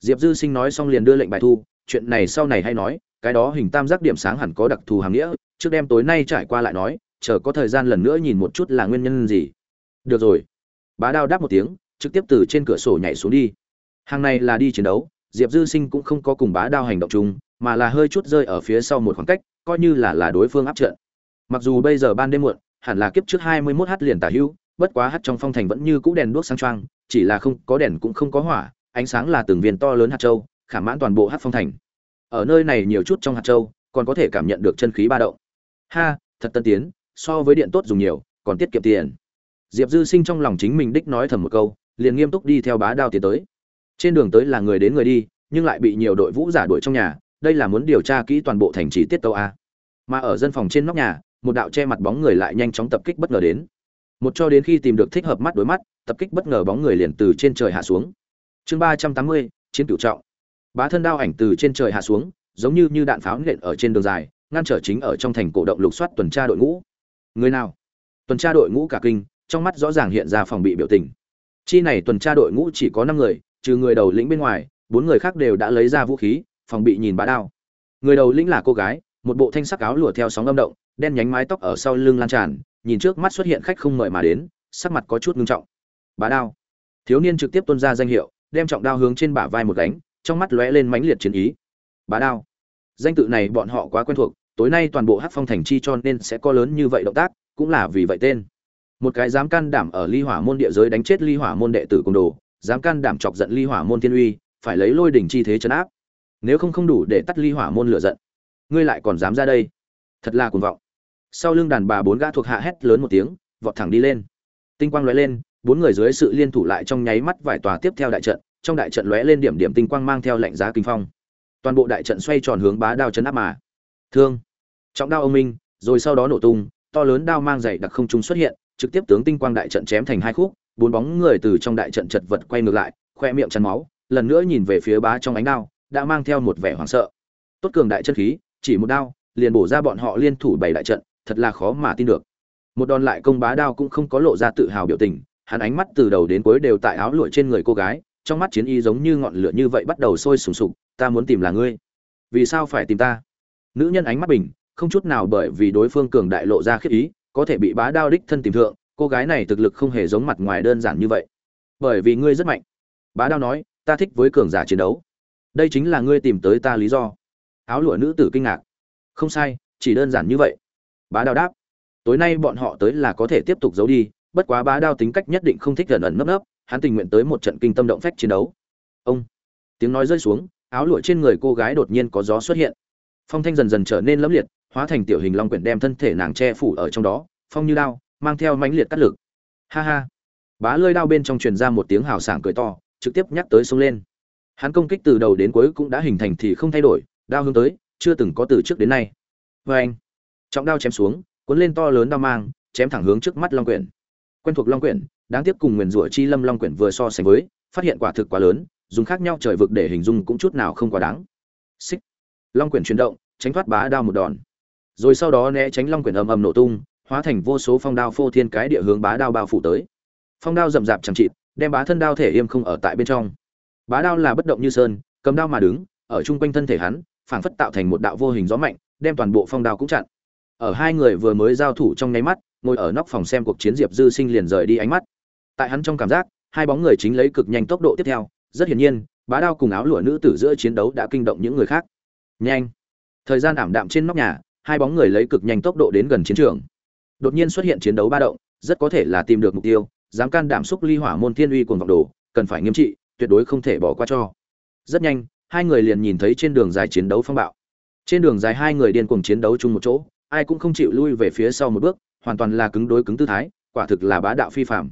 Diệp dư sinh nói xong liền đưa lệnh bài thu, chuyện này sau này hay nói, cái đó hình tam giác điểm sáng hẳn có đặc thù hàm nghĩa, trước đêm tối nay trải qua lại nói, chờ có thời gian lần nữa nhìn một chút là nguyên nhân gì. Được rồi. Bá đao đáp một tiếng, trực tiếp từ trên cửa sổ nhảy xuống đi. Hàng này là đi chiến đấu diệp dư sinh cũng không có cùng bá đao hành động chung, mà là hơi chút rơi ở phía sau một khoảng cách, coi như là là đối phương áp trận. Mặc dù bây giờ ban đêm muộn, hẳn là kiếp trước hai mươi 21 h liền tả hữu, bất quá hát trong phong thành vẫn như cũ đèn đuốc sáng choang, chỉ là không có đèn cũng không có hỏa, ánh sáng là từng viên to lớn hạt châu, khả mãn toàn bộ hát phong thành. Ở nơi này nhiều chút trong hạt châu, còn có thể cảm nhận được chân khí ba động. Ha, thật tân tiến, so với điện tốt dùng nhiều, còn tiết kiệm tiền. Diệp dư sinh trong lòng chính mình đích nói thầm một câu, liền nghiêm túc đi theo bá đao tiến tới trên đường tới là người đến người đi, nhưng lại bị nhiều đội vũ giả đuổi trong nhà, đây là muốn điều tra kỹ toàn bộ thành trì tiết tâu a. Mà ở dân phòng trên nóc nhà, một đạo che mặt bóng người lại nhanh chóng tập kích bất ngờ đến. Một cho đến khi tìm được thích hợp mắt đối mắt, tập kích bất ngờ bóng người liền từ trên trời hạ xuống. Chương ba trăm tám mươi, chiến cửu trọng. Bá thân đao ảnh từ trên trời hạ xuống, giống như như đạn pháo nện ở trên đường dài, ngăn trở chính ở trong thành cổ động lục soát tuần tra đội ngũ. Người nào? Tuần tra đội ngũ cả kinh, trong mắt rõ ràng hiện ra phòng bị biểu tình. Chi này tuần tra đội ngũ chỉ có năm người trừ người đầu lĩnh bên ngoài, bốn người khác đều đã lấy ra vũ khí, phòng bị nhìn bá đao. Người đầu lĩnh là cô gái, một bộ thanh sắc áo lụa theo sóng âm động, đen nhánh mái tóc ở sau lưng lan tràn, nhìn trước mắt xuất hiện khách không mời mà đến, sắc mặt có chút ngưng trọng. Bá đao. Thiếu niên trực tiếp tuân ra danh hiệu, đem trọng đao hướng trên bả vai một gánh, trong mắt lóe lên mãnh liệt chiến ý. Bá đao. Danh tự này bọn họ quá quen thuộc, tối nay toàn bộ hát phong thành chi cho nên sẽ có lớn như vậy động tác, cũng là vì vậy tên. Một cái dám can đảm ở ly hỏa môn địa giới đánh chết ly hỏa môn đệ tử côn đồ dám can đảm chọc giận ly hỏa môn thiên uy, phải lấy lôi đỉnh chi thế chấn áp. Nếu không không đủ để tắt ly hỏa môn lửa giận, ngươi lại còn dám ra đây? Thật là cuồng vọng. Sau lưng đàn bà bốn gã thuộc hạ hét lớn một tiếng, vọt thẳng đi lên. Tinh quang lóe lên, bốn người dưới sự liên thủ lại trong nháy mắt vài tòa tiếp theo đại trận, trong đại trận lóe lên điểm điểm tinh quang mang theo lệnh giá kinh phong. Toàn bộ đại trận xoay tròn hướng bá đao chấn áp mà. Thương. Trọng đao ông minh, rồi sau đó nổ tung, to lớn đao mang dày đặc không trung xuất hiện, trực tiếp tướng tinh quang đại trận chém thành hai khúc bốn bóng người từ trong đại trận chật vật quay ngược lại, khoe miệng chắn máu, lần nữa nhìn về phía bá trong ánh đao, đã mang theo một vẻ hoảng sợ. Tốt cường đại chân khí, chỉ một đao, liền bổ ra bọn họ liên thủ bảy đại trận, thật là khó mà tin được. Một đòn lại công bá đao cũng không có lộ ra tự hào biểu tình, hắn ánh mắt từ đầu đến cuối đều tại áo lụa trên người cô gái, trong mắt chiến y giống như ngọn lửa như vậy bắt đầu sôi sùng sục, ta muốn tìm là ngươi. Vì sao phải tìm ta? Nữ nhân ánh mắt bình, không chút nào bởi vì đối phương cường đại lộ ra khiếp ý, có thể bị bá đao đích thân tìm thượng cô gái này thực lực không hề giống mặt ngoài đơn giản như vậy. Bởi vì ngươi rất mạnh. Bá đao nói, ta thích với cường giả chiến đấu. Đây chính là ngươi tìm tới ta lý do. Áo lụa nữ tử kinh ngạc. Không sai, chỉ đơn giản như vậy. Bá đao đáp. Tối nay bọn họ tới là có thể tiếp tục giấu đi, bất quá bá đao tính cách nhất định không thích gần ẩn nấp nấp, hắn tình nguyện tới một trận kinh tâm động phách chiến đấu. Ông. Tiếng nói rơi xuống, áo lụa trên người cô gái đột nhiên có gió xuất hiện. Phong thanh dần dần trở nên lẫm liệt, hóa thành tiểu hình long quyển đem thân thể nàng che phủ ở trong đó, phong như đao mang theo mãnh liệt cắt lực. Ha ha. Bá lơi đao bên trong truyền ra một tiếng hào sảng cười to, trực tiếp nhắc tới sông lên. Hắn công kích từ đầu đến cuối cũng đã hình thành thì không thay đổi, đao hướng tới, chưa từng có từ trước đến nay. Vê anh, trọng đao chém xuống, cuốn lên to lớn đao mang, chém thẳng hướng trước mắt long quyển. Quen thuộc long quyển, đáng tiếc cùng nguyền rủa chi lâm long quyển vừa so sánh với, phát hiện quả thực quá lớn, dùng khác nhau trời vực để hình dung cũng chút nào không quá đáng. Xích. Long quyển chuyển động, tránh thoát bá đao một đòn. Rồi sau đó né tránh long quyển ầm ầm nổ tung hóa thành vô số phong đao phô thiên cái địa hướng bá đao bao phủ tới. Phong đao rậm rạp chẳng chịt, đem bá thân đao thể im không ở tại bên trong. Bá đao là bất động như sơn, cầm đao mà đứng, ở chung quanh thân thể hắn, phảng phất tạo thành một đạo vô hình gió mạnh, đem toàn bộ phong đao cũng chặn. Ở hai người vừa mới giao thủ trong nháy mắt, ngồi ở nóc phòng xem cuộc chiến diệp dư sinh liền rời đi ánh mắt. Tại hắn trong cảm giác, hai bóng người chính lấy cực nhanh tốc độ tiếp theo, rất hiển nhiên, bá đao cùng áo lụa nữ tử giữa chiến đấu đã kinh động những người khác. Nhanh! Thời gian ảm đạm trên nóc nhà, hai bóng người lấy cực nhanh tốc độ đến gần chiến trường đột nhiên xuất hiện chiến đấu ba động, rất có thể là tìm được mục tiêu, dám can đảm xúc ly hỏa môn thiên uy cuồng vọng đồ, cần phải nghiêm trị, tuyệt đối không thể bỏ qua cho. Rất nhanh, hai người liền nhìn thấy trên đường dài chiến đấu phong bạo. Trên đường dài hai người điên cuồng chiến đấu chung một chỗ, ai cũng không chịu lui về phía sau một bước, hoàn toàn là cứng đối cứng tư thái, quả thực là bá đạo phi phàm.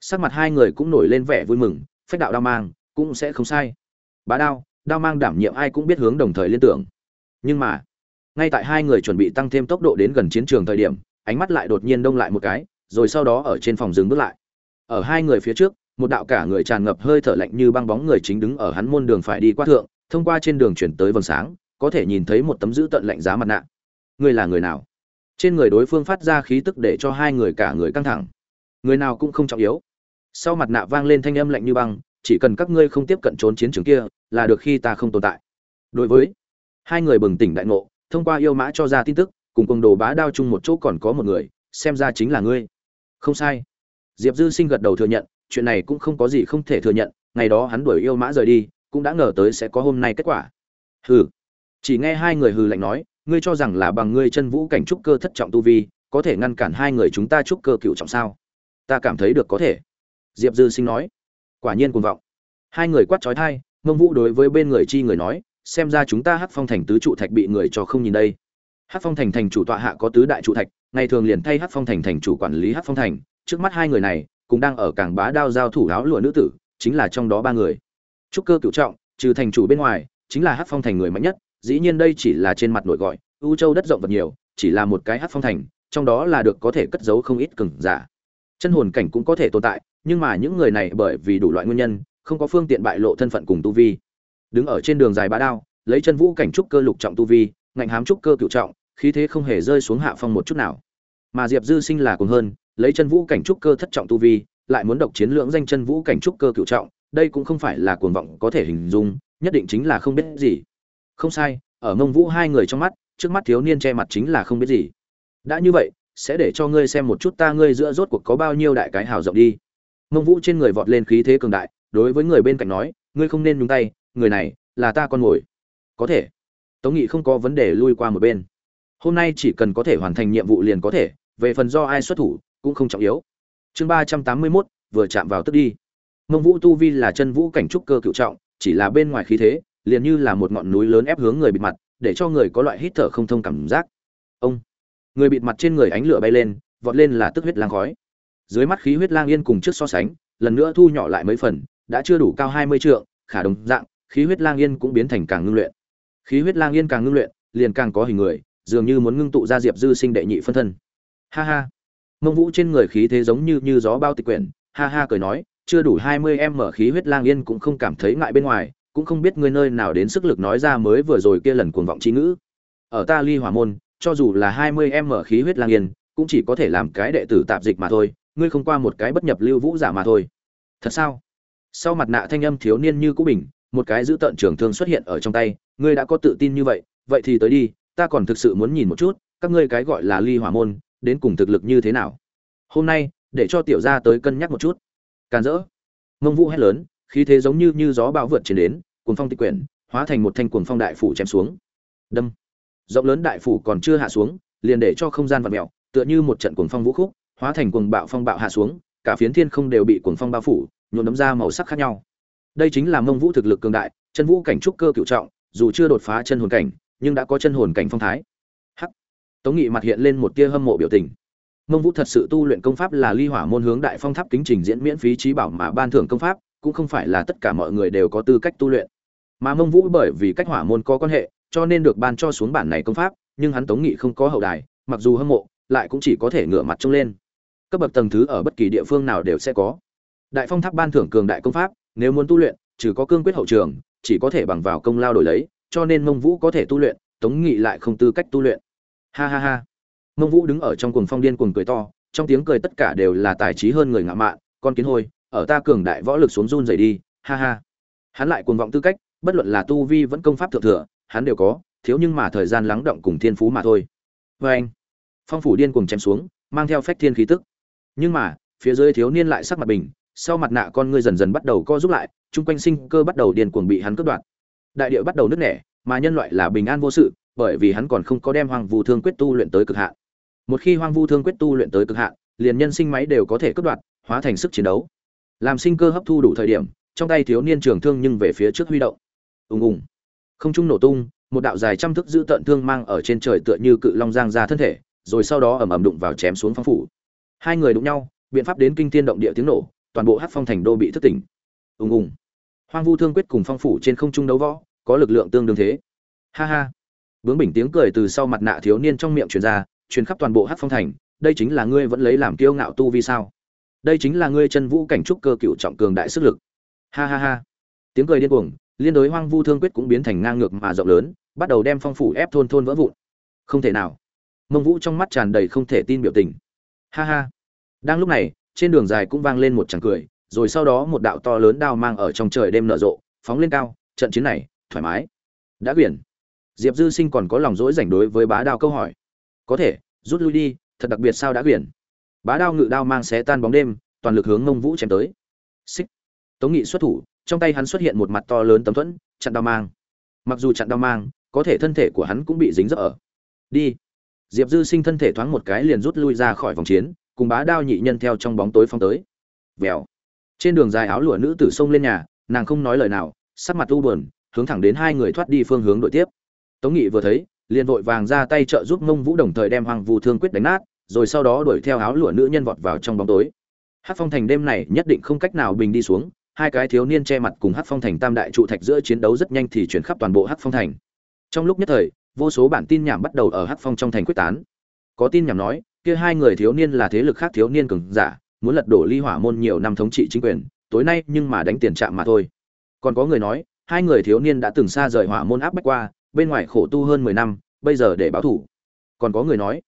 sắc mặt hai người cũng nổi lên vẻ vui mừng, phách đạo đao mang cũng sẽ không sai. Bá đao đao mang đảm nhiệm ai cũng biết hướng đồng thời liên tưởng. Nhưng mà, ngay tại hai người chuẩn bị tăng thêm tốc độ đến gần chiến trường thời điểm ánh mắt lại đột nhiên đông lại một cái, rồi sau đó ở trên phòng dừng bước lại. Ở hai người phía trước, một đạo cả người tràn ngập hơi thở lạnh như băng bóng người chính đứng ở hắn môn đường phải đi qua thượng, thông qua trên đường chuyển tới vầng sáng, có thể nhìn thấy một tấm giữ tận lạnh giá mặt nạ. Ngươi là người nào? Trên người đối phương phát ra khí tức để cho hai người cả người căng thẳng. Người nào cũng không trọng yếu. Sau mặt nạ vang lên thanh âm lạnh như băng, chỉ cần các ngươi không tiếp cận trốn chiến trường kia, là được khi ta không tồn tại. Đối với hai người bừng tỉnh đại ngộ, thông qua yêu mã cho ra tin tức cùng cùng đồ bá đao chung một chỗ còn có một người, xem ra chính là ngươi. Không sai. Diệp dư sinh gật đầu thừa nhận, chuyện này cũng không có gì không thể thừa nhận, ngày đó hắn đuổi yêu mã rời đi, cũng đã ngờ tới sẽ có hôm nay kết quả. Hừ. Chỉ nghe hai người hừ lạnh nói, ngươi cho rằng là bằng ngươi chân vũ cảnh trúc cơ thất trọng tu vi, có thể ngăn cản hai người chúng ta trúc cơ cựu trọng sao? Ta cảm thấy được có thể. Diệp dư sinh nói. Quả nhiên cuồng vọng. Hai người quát trói thai mông vũ đối với bên người chi người nói, xem ra chúng ta hắc phong thành tứ trụ thạch bị người cho không nhìn đây hắc phong thành thành chủ tọa hạ có tứ đại trụ thạch, ngày thường liền thay hắc phong thành thành chủ quản lý hắc phong thành. Trước mắt hai người này cũng đang ở cảng bá đao giao thủ áo lụa nữ tử, chính là trong đó ba người. Trúc cơ cựu trọng, trừ thành chủ bên ngoài, chính là hắc phong thành người mạnh nhất, dĩ nhiên đây chỉ là trên mặt nổi gọi, u châu đất rộng vật nhiều, chỉ là một cái hắc phong thành, trong đó là được có thể cất giấu không ít cừng giả. Chân hồn cảnh cũng có thể tồn tại, nhưng mà những người này bởi vì đủ loại nguyên nhân, không có phương tiện bại lộ thân phận cùng tu vi. Đứng ở trên đường dài bá đao, lấy chân vũ cảnh trúc cơ lục trọng tu vi ngạnh hám trúc cơ cựu trọng, khí thế không hề rơi xuống hạ phong một chút nào. Mà diệp dư sinh là cùng hơn, lấy chân vũ cảnh trúc cơ thất trọng tu vi, lại muốn độc chiến lưỡng danh chân vũ cảnh trúc cơ cựu trọng, đây cũng không phải là cuồng vọng có thể hình dung, nhất định chính là không biết gì. Không sai, ở mông vũ hai người trong mắt, trước mắt thiếu niên che mặt chính là không biết gì. Đã như vậy, sẽ để cho ngươi xem một chút ta ngươi giữa rốt cuộc có bao nhiêu đại cái hào rộng đi. Mông vũ trên người vọt lên khí thế cường đại, đối với người bên cạnh nói, ngươi không nên nhúng tay, người này là ta con mồi. Có thể tống nghị không có vấn đề lui qua một bên. Hôm nay chỉ cần có thể hoàn thành nhiệm vụ liền có thể, về phần do ai xuất thủ, cũng không trọng yếu. Chương ba trăm tám mươi mốt, vừa chạm vào tức đi. Mông vũ tu vi là chân vũ cảnh trúc cơ cựu trọng, chỉ là bên ngoài khí thế, liền như là một ngọn núi lớn ép hướng người bịt mặt, để cho người có loại hít thở không thông cảm giác. Ông! Người bịt mặt trên người ánh lửa bay lên, vọt lên là tức huyết lang khói. Dưới mắt khí huyết lang yên cùng trước so sánh, lần nữa thu nhỏ lại mấy phần, đã chưa đủ cao hai mươi trượng, khả đồng dạng, khí huyết lang yên cũng biến thành càng ngưng luyện khí huyết lang yên càng ngưng luyện, liền càng có hình người, dường như muốn ngưng tụ ra diệp dư sinh đệ nhị phân thân. Ha ha. Mông vũ trên người khí thế giống như như gió bao tịch quyển, ha ha cười nói, chưa đủ hai mươi em mở khí huyết lang yên cũng không cảm thấy ngại bên ngoài, cũng không biết ngươi nơi nào đến sức lực nói ra mới vừa rồi kia lần cuồng vọng trí ngữ. Ở ta ly hỏa môn, cho dù là hai mươi em mở khí huyết lang yên, cũng chỉ có thể làm cái đệ tử tạp dịch mà thôi, ngươi không qua một cái bất nhập lưu vũ giả mà thôi. Thật sao? Sau mặt nạ thanh âm thiếu niên như cũ bình, một cái giữ tận trường thương xuất hiện ở trong tay ngươi đã có tự tin như vậy vậy thì tới đi, ta còn thực sự muốn nhìn một chút, các ngươi cái gọi là ly hỏa môn, đến cùng thực lực như thế nào? Hôm nay, để cho tiểu gia tới cân nhắc một chút. Càn rỡ. Mông vũ hét lớn, khí thế giống như như gió bão vượt trên đến, cuồng phong tịch quyển, hóa thành một thanh cuồng phong đại phủ chém xuống. Đâm. Rộng lớn đại phủ còn chưa hạ xuống, liền để cho không gian vặn mèo, tựa như một trận cuồng phong vũ khúc, hóa thành cuồng bạo phong bạo hạ xuống, cả phiến thiên không đều bị cuồng phong bao phủ, nhuộm đấm ra màu sắc khác nhau. Đây chính là mông vũ thực lực cường đại, chân vũ cảnh trúc cơ cựu trọng dù chưa đột phá chân hồn cảnh, nhưng đã có chân hồn cảnh phong thái. Hắc. Tống nghị mặt hiện lên một tia hâm mộ biểu tình. Mông vũ thật sự tu luyện công pháp là ly hỏa môn hướng đại phong tháp kính trình diễn miễn phí trí bảo mà ban thưởng công pháp, cũng không phải là tất cả mọi người đều có tư cách tu luyện. Mà mông vũ bởi vì cách hỏa môn có quan hệ, cho nên được ban cho xuống bản này công pháp, nhưng hắn tống nghị không có hậu đài, mặc dù hâm mộ, lại cũng chỉ có thể ngửa mặt trông lên. Cấp bậc tầng thứ ở bất kỳ địa phương nào đều sẽ có. Đại phong tháp ban thưởng cường đại công pháp, nếu muốn tu luyện trừ có cương quyết hậu trường, chỉ có thể bằng vào công lao đổi lấy, cho nên mông vũ có thể tu luyện, tống nghị lại không tư cách tu luyện. Ha ha ha. Mông vũ đứng ở trong cuồng phong điên cuồng cười to, trong tiếng cười tất cả đều là tài trí hơn người ngạo mạn, con kiến hôi, ở ta cường đại võ lực xuống run rẩy đi, ha ha. Hắn lại cuồng vọng tư cách, bất luận là tu vi vẫn công pháp thượng thừa, hắn đều có, thiếu nhưng mà thời gian lắng động cùng thiên phú mà thôi. Vê anh phong phủ điên cuồng chém xuống, mang theo phách thiên khí tức. Nhưng mà, phía dưới thiếu niên lại sắc mặt bình sau mặt nạ con ngươi dần dần bắt đầu co rút lại, chung quanh sinh cơ bắt đầu điên cuồng bị hắn cướp đoạt. Đại địa bắt đầu nứt nẻ, mà nhân loại là bình an vô sự, bởi vì hắn còn không có đem hoang vu thương quyết tu luyện tới cực hạn. Một khi hoang vu thương quyết tu luyện tới cực hạn, liền nhân sinh máy đều có thể cướp đoạt, hóa thành sức chiến đấu. Làm sinh cơ hấp thu đủ thời điểm, trong tay thiếu niên trường thương nhưng về phía trước huy động. Ùng ùng. Không trung nổ tung, một đạo dài trăm thước giữ tận thương mang ở trên trời tựa như cự long giang ra thân thể, rồi sau đó ầm ầm đụng vào chém xuống phong phủ. Hai người đụng nhau, biện pháp đến kinh thiên động địa tiếng nổ toàn bộ hát phong thành đô bị thất tỉnh. Ùng ùng. Hoang vu thương quyết cùng phong phủ trên không trung đấu võ, có lực lượng tương đương thế. Ha ha. Bướng bình tiếng cười từ sau mặt nạ thiếu niên trong miệng truyền ra, truyền khắp toàn bộ hát phong thành, đây chính là ngươi vẫn lấy làm kiêu ngạo tu vi sao? Đây chính là ngươi chân vũ cảnh trúc cơ cựu trọng cường đại sức lực. Ha ha ha. Tiếng cười điên cuồng, liên đối hoang vu thương quyết cũng biến thành ngang ngược mà rộng lớn, bắt đầu đem phong phủ ép thôn thôn vỡ vụn. Không thể nào. Mông vũ trong mắt tràn đầy không thể tin biểu tình. Ha ha. Đang lúc này trên đường dài cũng vang lên một tràng cười, rồi sau đó một đạo to lớn đao mang ở trong trời đêm nở rộ, phóng lên cao, trận chiến này, thoải mái. Đã quyển. Diệp dư sinh còn có lòng dỗi rảnh đối với bá đao câu hỏi. Có thể, rút lui đi, thật đặc biệt sao đã quyển. Bá đao ngự đao mang xé tan bóng đêm, toàn lực hướng ngông vũ chém tới. Xích. Tống nghị xuất thủ, trong tay hắn xuất hiện một mặt to lớn tấm thuẫn, chặn đao mang. Mặc dù chặn đao mang, có thể thân thể của hắn cũng bị dính dấp ở. Đi. Diệp dư sinh thân thể thoáng một cái liền rút lui ra khỏi vòng chiến cùng bá đao nhị nhân theo trong bóng tối phong tới. Vèo. Trên đường dài áo lụa nữ tử xông lên nhà, nàng không nói lời nào, sắc mặt u buồn, hướng thẳng đến hai người thoát đi phương hướng đội tiếp. Tống nghị vừa thấy, liền vội vàng ra tay trợ giúp mông vũ đồng thời đem hoàng vu thương quyết đánh nát, rồi sau đó đuổi theo áo lụa nữ nhân vọt vào trong bóng tối. Hát phong thành đêm này nhất định không cách nào bình đi xuống, hai cái thiếu niên che mặt cùng hát phong thành tam đại trụ thạch giữa chiến đấu rất nhanh thì chuyển khắp toàn bộ hát phong thành. Trong lúc nhất thời, vô số bản tin nhảm bắt đầu ở hát phong trong thành quyết tán. Có tin nhảm nói kia hai người thiếu niên là thế lực khác thiếu niên cường giả, muốn lật đổ ly hỏa môn nhiều năm thống trị chính quyền, tối nay nhưng mà đánh tiền trạm mà thôi. Còn có người nói, hai người thiếu niên đã từng xa rời hỏa môn áp bách qua, bên ngoài khổ tu hơn mười năm, bây giờ để báo thủ. Còn có người nói,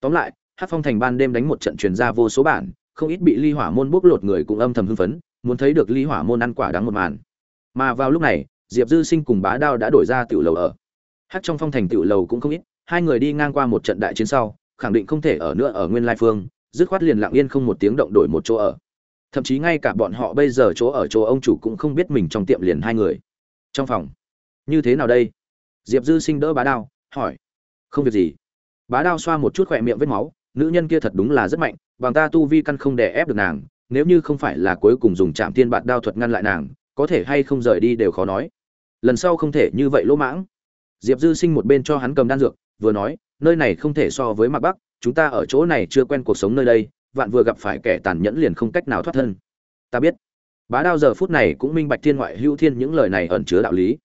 tóm lại hát phong thành ban đêm đánh một trận truyền ra vô số bản, không ít bị ly hỏa môn bốc lột người cũng âm thầm hưng phấn, muốn thấy được ly hỏa môn ăn quả đắng một màn. Mà vào lúc này, diệp dư sinh cùng bá đao đã đổi ra tiểu lầu ở. Hát trong phong thành tiểu lầu cũng không ít, hai người đi ngang qua một trận đại chiến sau khẳng định không thể ở nữa ở nguyên lai phương, dứt khoát liền lặng yên không một tiếng động đổi một chỗ ở. Thậm chí ngay cả bọn họ bây giờ chỗ ở chỗ ông chủ cũng không biết mình trong tiệm liền hai người. Trong phòng, như thế nào đây? Diệp dư sinh đỡ bá đao, hỏi. Không việc gì. Bá đao xoa một chút khỏe miệng vết máu, nữ nhân kia thật đúng là rất mạnh, bằng ta tu vi căn không đè ép được nàng, nếu như không phải là cuối cùng dùng chạm tiên bạn đao thuật ngăn lại nàng, có thể hay không rời đi đều khó nói. Lần sau không thể như vậy lỗ mãng diệp dư sinh một bên cho hắn cầm đan dược, vừa nói, nơi này không thể so với mặt bắc, chúng ta ở chỗ này chưa quen cuộc sống nơi đây, vạn vừa gặp phải kẻ tàn nhẫn liền không cách nào thoát thân. Ta biết. Bá đao giờ phút này cũng minh bạch thiên ngoại hữu thiên những lời này ẩn chứa đạo lý.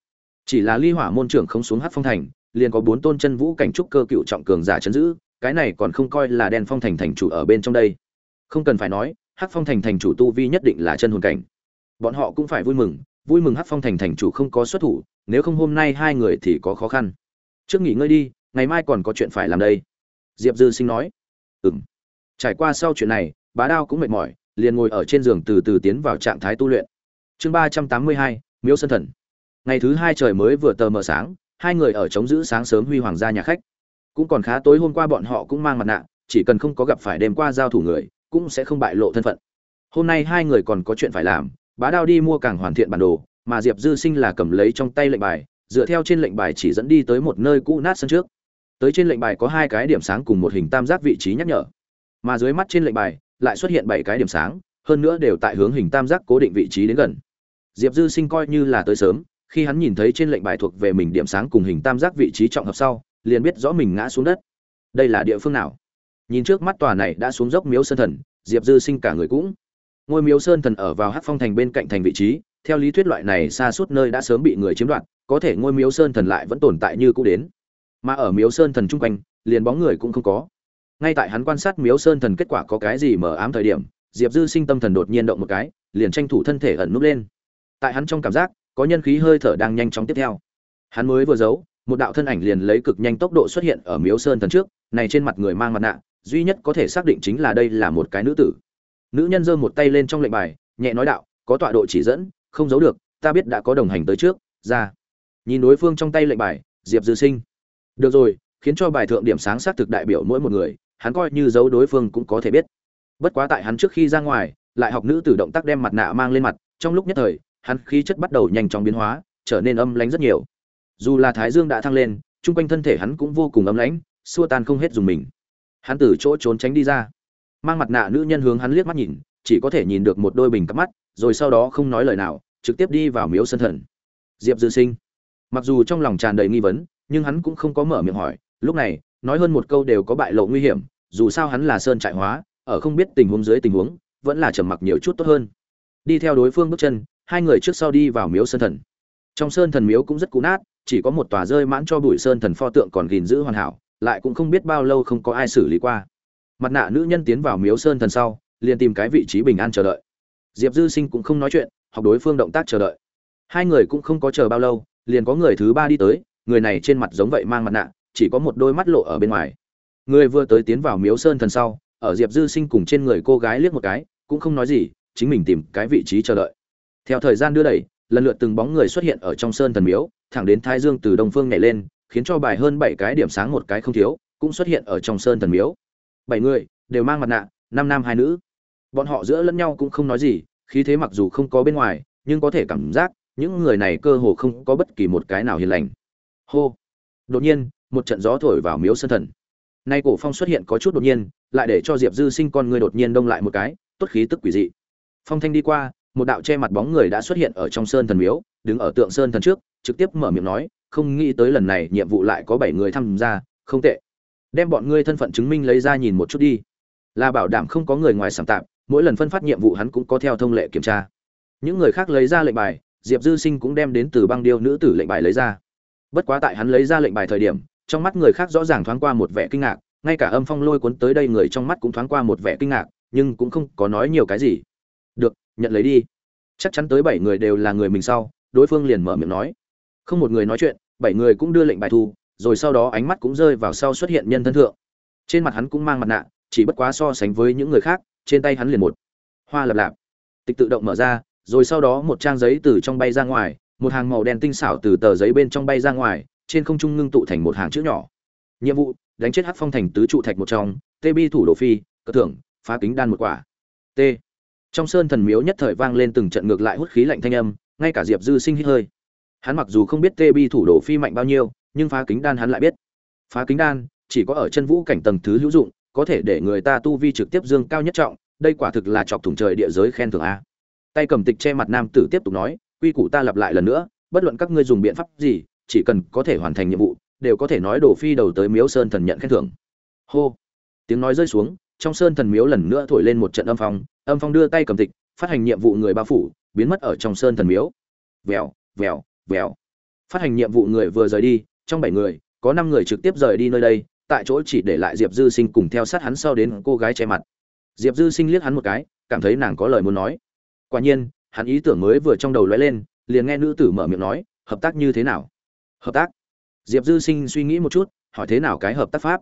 Chỉ là ly hỏa môn trưởng không xuống hát phong thành, liền có bốn tôn chân vũ cảnh trúc cơ cựu trọng cường giả chấn giữ, cái này còn không coi là đen phong thành thành chủ ở bên trong đây. Không cần phải nói hát phong thành thành chủ tu vi nhất định là chân hồn cảnh. Bọn họ cũng phải vui mừng vui mừng hát phong thành thành chủ không có xuất thủ nếu không hôm nay hai người thì có khó khăn. Trước nghỉ ngơi đi, ngày mai còn có chuyện phải làm đây. Diệp dư sinh nói. Ừ m trải qua sau chuyện này, bá đao cũng mệt mỏi, liền ngồi ở trên giường từ từ tiến vào trạng thái tu luyện. Chương ba trăm tám mươi hai miếu sân thần. Ngày thứ hai trời mới vừa tờ mờ sáng, hai người ở chống giữ sáng sớm huy hoàng gia nhà khách. Cũng còn khá tối hôm qua bọn họ cũng mang mặt nạ, chỉ cần không có gặp phải đêm qua giao thủ người, cũng sẽ không bại lộ thân phận. Hôm nay hai người còn có chuyện phải làm, bá đao đi mua càng hoàn thiện bản đồ mà diệp dư sinh là cầm lấy trong tay lệnh bài, dựa theo trên lệnh bài chỉ dẫn đi tới một nơi cũ nát sân trước. Tới trên lệnh bài có hai cái điểm sáng cùng một hình tam giác vị trí nhắc nhở. Mà dưới mắt trên lệnh bài lại xuất hiện bảy cái điểm sáng, hơn nữa đều tại hướng hình tam giác cố định vị trí đến gần. Diệp dư sinh coi như là tới sớm, khi hắn nhìn thấy trên lệnh bài thuộc về mình điểm sáng cùng hình tam giác vị trí trọng hợp sau, liền biết rõ mình ngã xuống đất. Đây là địa phương nào? Nhìn trước mắt tòa này đã xuống dốc miếu sơn thần, diệp dư sinh cả người cũng. Ngôi miếu sơn thần ở vào hát phong thành bên cạnh thành vị trí theo lý thuyết loại này xa suốt nơi đã sớm bị người chiếm đoạt, có thể ngôi miếu sơn thần lại vẫn tồn tại như cũ đến. Mà ở miếu sơn thần chung quanh, liền bóng người cũng không có. Ngay tại hắn quan sát miếu sơn thần kết quả có cái gì mở ám thời điểm, diệp dư sinh tâm thần đột nhiên động một cái, liền tranh thủ thân thể ẩn núp lên. Tại hắn trong cảm giác, có nhân khí hơi thở đang nhanh chóng tiếp theo. Hắn mới vừa giấu, một đạo thân ảnh liền lấy cực nhanh tốc độ xuất hiện ở miếu sơn thần trước, này trên mặt người mang mặt nạ, duy nhất có thể xác định chính là đây là một cái nữ tử. Nữ nhân giơ một tay lên trong lệnh bài, nhẹ nói đạo, có tọa độ chỉ dẫn không giấu được, ta biết đã có đồng hành tới trước, ra. Nhìn đối phương trong tay lệnh bài, diệp dư sinh. Được rồi, khiến cho bài thượng điểm sáng xác thực đại biểu mỗi một người, hắn coi như giấu đối phương cũng có thể biết. Bất quá tại hắn trước khi ra ngoài, lại học nữ tử động tác đem mặt nạ mang lên mặt, trong lúc nhất thời, hắn khí chất bắt đầu nhanh chóng biến hóa, trở nên âm lãnh rất nhiều. Dù là thái dương đã thăng lên, chung quanh thân thể hắn cũng vô cùng âm lãnh, xua tan không hết dùng mình. Hắn từ chỗ trốn tránh đi ra. Mang mặt nạ nữ nhân hướng hắn liếc mắt nhìn, chỉ có thể nhìn được một đôi bình cắp mắt, rồi sau đó không nói lời nào trực tiếp đi vào miếu sân thần. Diệp dư sinh. Mặc dù trong lòng tràn đầy nghi vấn, nhưng hắn cũng không có mở miệng hỏi. Lúc này, nói hơn một câu đều có bại lộ nguy hiểm, dù sao hắn là sơn trại hóa, ở không biết tình huống dưới tình huống, vẫn là trầm mặc nhiều chút tốt hơn. Đi theo đối phương bước chân, hai người trước sau đi vào miếu sơn thần. Trong sơn thần miếu cũng rất cũ nát, chỉ có một tòa rơi mãn cho bụi sơn thần pho tượng còn gìn giữ hoàn hảo, lại cũng không biết bao lâu không có ai xử lý qua. Mặt nạ nữ nhân tiến vào miếu sơn thần sau, liền tìm cái vị trí bình an chờ đợi. Diệp dư sinh cũng không nói chuyện học đối phương động tác chờ đợi. Hai người cũng không có chờ bao lâu, liền có người thứ ba đi tới, người này trên mặt giống vậy mang mặt nạ, chỉ có một đôi mắt lộ ở bên ngoài. Người vừa tới tiến vào miếu sơn thần sau, ở diệp dư sinh cùng trên người cô gái liếc một cái, cũng không nói gì, chính mình tìm cái vị trí chờ đợi. Theo thời gian đưa đẩy, lần lượt từng bóng người xuất hiện ở trong sơn thần miếu, thẳng đến thái dương từ đông phương nhảy lên, khiến cho bài hơn bảy cái điểm sáng một cái không thiếu, cũng xuất hiện ở trong sơn thần miếu. Bảy người đều mang mặt nạ, năm nam hai nữ. Bọn họ giữa lẫn nhau cũng không nói gì khí thế mặc dù không có bên ngoài, nhưng có thể cảm giác những người này cơ hồ không có bất kỳ một cái nào hiền lành. Hô! Đột nhiên, một trận gió thổi vào miếu sơn thần. Nay cổ phong xuất hiện có chút đột nhiên, lại để cho diệp dư sinh con người đột nhiên đông lại một cái, tốt khí tức quỷ dị. Phong thanh đi qua, một đạo che mặt bóng người đã xuất hiện ở trong sơn thần miếu, đứng ở tượng sơn thần trước, trực tiếp mở miệng nói, không nghĩ tới lần này nhiệm vụ lại có bảy người tham gia, không tệ. Đem bọn ngươi thân phận chứng minh lấy ra nhìn một chút đi. Là bảo đảm không có người ngoài sảm tạm mỗi lần phân phát nhiệm vụ hắn cũng có theo thông lệ kiểm tra. Những người khác lấy ra lệnh bài, diệp dư sinh cũng đem đến từ băng điêu nữ tử lệnh bài lấy ra. Bất quá tại hắn lấy ra lệnh bài thời điểm, trong mắt người khác rõ ràng thoáng qua một vẻ kinh ngạc, ngay cả âm phong lôi cuốn tới đây người trong mắt cũng thoáng qua một vẻ kinh ngạc, nhưng cũng không có nói nhiều cái gì. Được, nhận lấy đi. Chắc chắn tới bảy người đều là người mình sau, đối phương liền mở miệng nói. Không một người nói chuyện, bảy người cũng đưa lệnh bài thu, rồi sau đó ánh mắt cũng rơi vào sau xuất hiện nhân thân thượng. Trên mặt hắn cũng mang mặt nạ, chỉ bất quá so sánh với những người khác trên tay hắn liền một. Hoa lập lạp. Tịch tự động mở ra, rồi sau đó một trang giấy từ trong bay ra ngoài, một hàng màu đen tinh xảo từ tờ giấy bên trong bay ra ngoài, trên không trung ngưng tụ thành một hàng chữ nhỏ. Nhiệm vụ, đánh chết hắc phong thành tứ trụ thạch một trong, tê bi thủ đồ phi cờ thưởng, phá kính đan một quả. T. Trong sơn thần miếu nhất thời vang lên từng trận ngược lại hút khí lạnh thanh âm, ngay cả diệp dư sinh hít hơi. Hắn mặc dù không biết tê bi thủ đồ phi mạnh bao nhiêu, nhưng phá kính đan hắn lại biết. Phá kính đan chỉ có ở chân vũ cảnh tầng thứ hữu dụng có thể để người ta tu vi trực tiếp dương cao nhất trọng, đây quả thực là chọc thủng trời địa giới khen thưởng a. Tay cầm tịch che mặt nam tử tiếp tục nói, quy củ ta lặp lại lần nữa, bất luận các ngươi dùng biện pháp gì, chỉ cần có thể hoàn thành nhiệm vụ, đều có thể nói đổ phi đầu tới miếu sơn thần nhận khen thưởng. Hô. Tiếng nói rơi xuống, trong sơn thần miếu lần nữa thổi lên một trận âm phong âm phong đưa tay cầm tịch, phát hành nhiệm vụ người bao phủ, biến mất ở trong sơn thần miếu. Vèo vèo vèo. Phát hành nhiệm vụ người vừa rời đi, trong bảy người, có năm người trực tiếp rời đi nơi đây tại chỗ chỉ để lại diệp dư sinh cùng theo sát hắn sau đến cô gái che mặt. Diệp dư sinh liếc hắn một cái, cảm thấy nàng có lời muốn nói. Quả nhiên, hắn ý tưởng mới vừa trong đầu lóe lên, liền nghe nữ tử mở miệng nói, hợp tác như thế nào? Hợp tác? Diệp dư sinh suy nghĩ một chút, hỏi thế nào cái hợp tác pháp?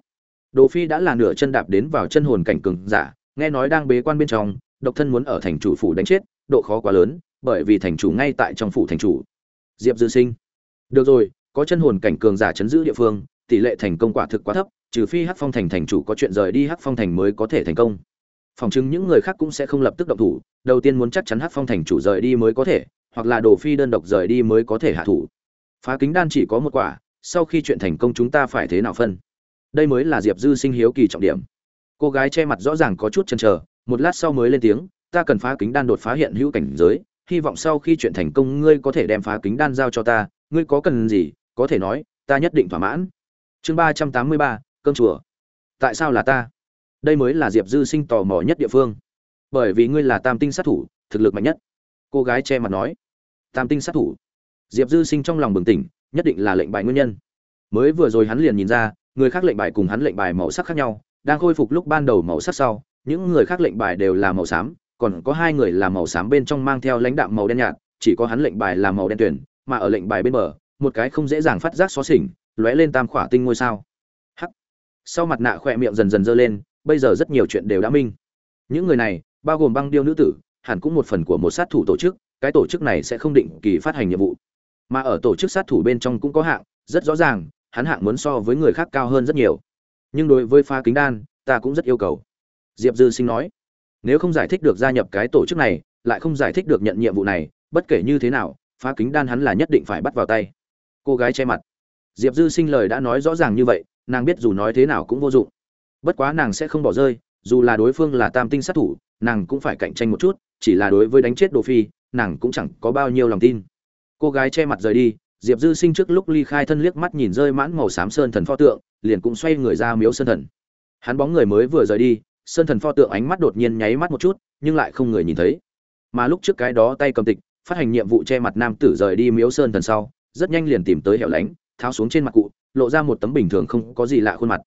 Đồ phi đã là nửa chân đạp đến vào chân hồn cảnh cường giả, nghe nói đang bế quan bên trong, độc thân muốn ở thành chủ phủ đánh chết, độ khó quá lớn, bởi vì thành chủ ngay tại trong phủ thành chủ. Diệp dư sinh, được rồi, có chân hồn cảnh cường giả chấn giữ địa phương tỷ lệ thành công quả thực quá thấp, trừ phi hắc phong thành thành chủ có chuyện rời đi hắc phong thành mới có thể thành công. Phòng chứng những người khác cũng sẽ không lập tức động thủ, đầu tiên muốn chắc chắn hắc phong thành chủ rời đi mới có thể, hoặc là đồ phi đơn độc rời đi mới có thể hạ thủ. Phá kính đan chỉ có một quả, sau khi chuyện thành công chúng ta phải thế nào phân? Đây mới là diệp dư sinh hiếu kỳ trọng điểm. Cô gái che mặt rõ ràng có chút chần trở một lát sau mới lên tiếng, ta cần phá kính đan đột phá hiện hữu cảnh giới, hy vọng sau khi chuyện thành công ngươi có thể đem phá kính đan giao cho ta, ngươi có cần gì, có thể nói, ta nhất định thỏa mãn chương ba trăm tám mươi ba, cơm chùa. Tại sao là ta? Đây mới là diệp dư sinh tò mò nhất địa phương. Bởi vì ngươi là tam tinh sát thủ, thực lực mạnh nhất. Cô gái che mặt nói. Tam tinh sát thủ. Diệp dư sinh trong lòng bừng tỉnh, nhất định là lệnh bài nguyên nhân. Mới vừa rồi hắn liền nhìn ra, người khác lệnh bài cùng hắn lệnh bài màu sắc khác nhau, đang khôi phục lúc ban đầu màu sắc sau, những người khác lệnh bài đều là màu xám, còn có hai người là màu xám bên trong mang theo lãnh đạm màu đen nhạt, chỉ có hắn lệnh bài là màu đen tuyển mà ở lệnh bài bên bờ, một cái không dễ dàng phát giác xó xỉnh lóe lên tam khỏa tinh ngôi sao. Hắc. Sau mặt nạ khỏe miệng dần dần dơ lên, bây giờ rất nhiều chuyện đều đã minh. Những người này, bao gồm băng điêu nữ tử, hẳn cũng một phần của một sát thủ tổ chức, cái tổ chức này sẽ không định kỳ phát hành nhiệm vụ. Mà ở tổ chức sát thủ bên trong cũng có hạng, rất rõ ràng, hắn hạng muốn so với người khác cao hơn rất nhiều. Nhưng đối với pha kính đan, ta cũng rất yêu cầu. Diệp dư sinh nói, nếu không giải thích được gia nhập cái tổ chức này, lại không giải thích được nhận nhiệm vụ này, bất kể như thế nào, phá kính đan hắn là nhất định phải bắt vào tay. Cô gái che mặt diệp dư sinh lời đã nói rõ ràng như vậy, nàng biết dù nói thế nào cũng vô dụng. Bất quá nàng sẽ không bỏ rơi, dù là đối phương là tam tinh sát thủ, nàng cũng phải cạnh tranh một chút, chỉ là đối với đánh chết đồ phi, nàng cũng chẳng có bao nhiêu lòng tin. Cô gái che mặt rời đi, diệp dư sinh trước lúc ly khai thân liếc mắt nhìn rơi mãn màu xám sơn thần pho tượng, liền cũng xoay người ra miếu sơn thần. Hắn bóng người mới vừa rời đi, sơn thần pho tượng ánh mắt đột nhiên nháy mắt một chút, nhưng lại không người nhìn thấy. Mà lúc trước cái đó tay cầm tịch, phát hành nhiệm vụ che mặt nam tử rời đi miếu sơn thần sau, rất nhanh liền tìm tới hẻo lánh tháo xuống trên mặt cụ, lộ ra một tấm bình thường không có gì lạ khuôn mặt.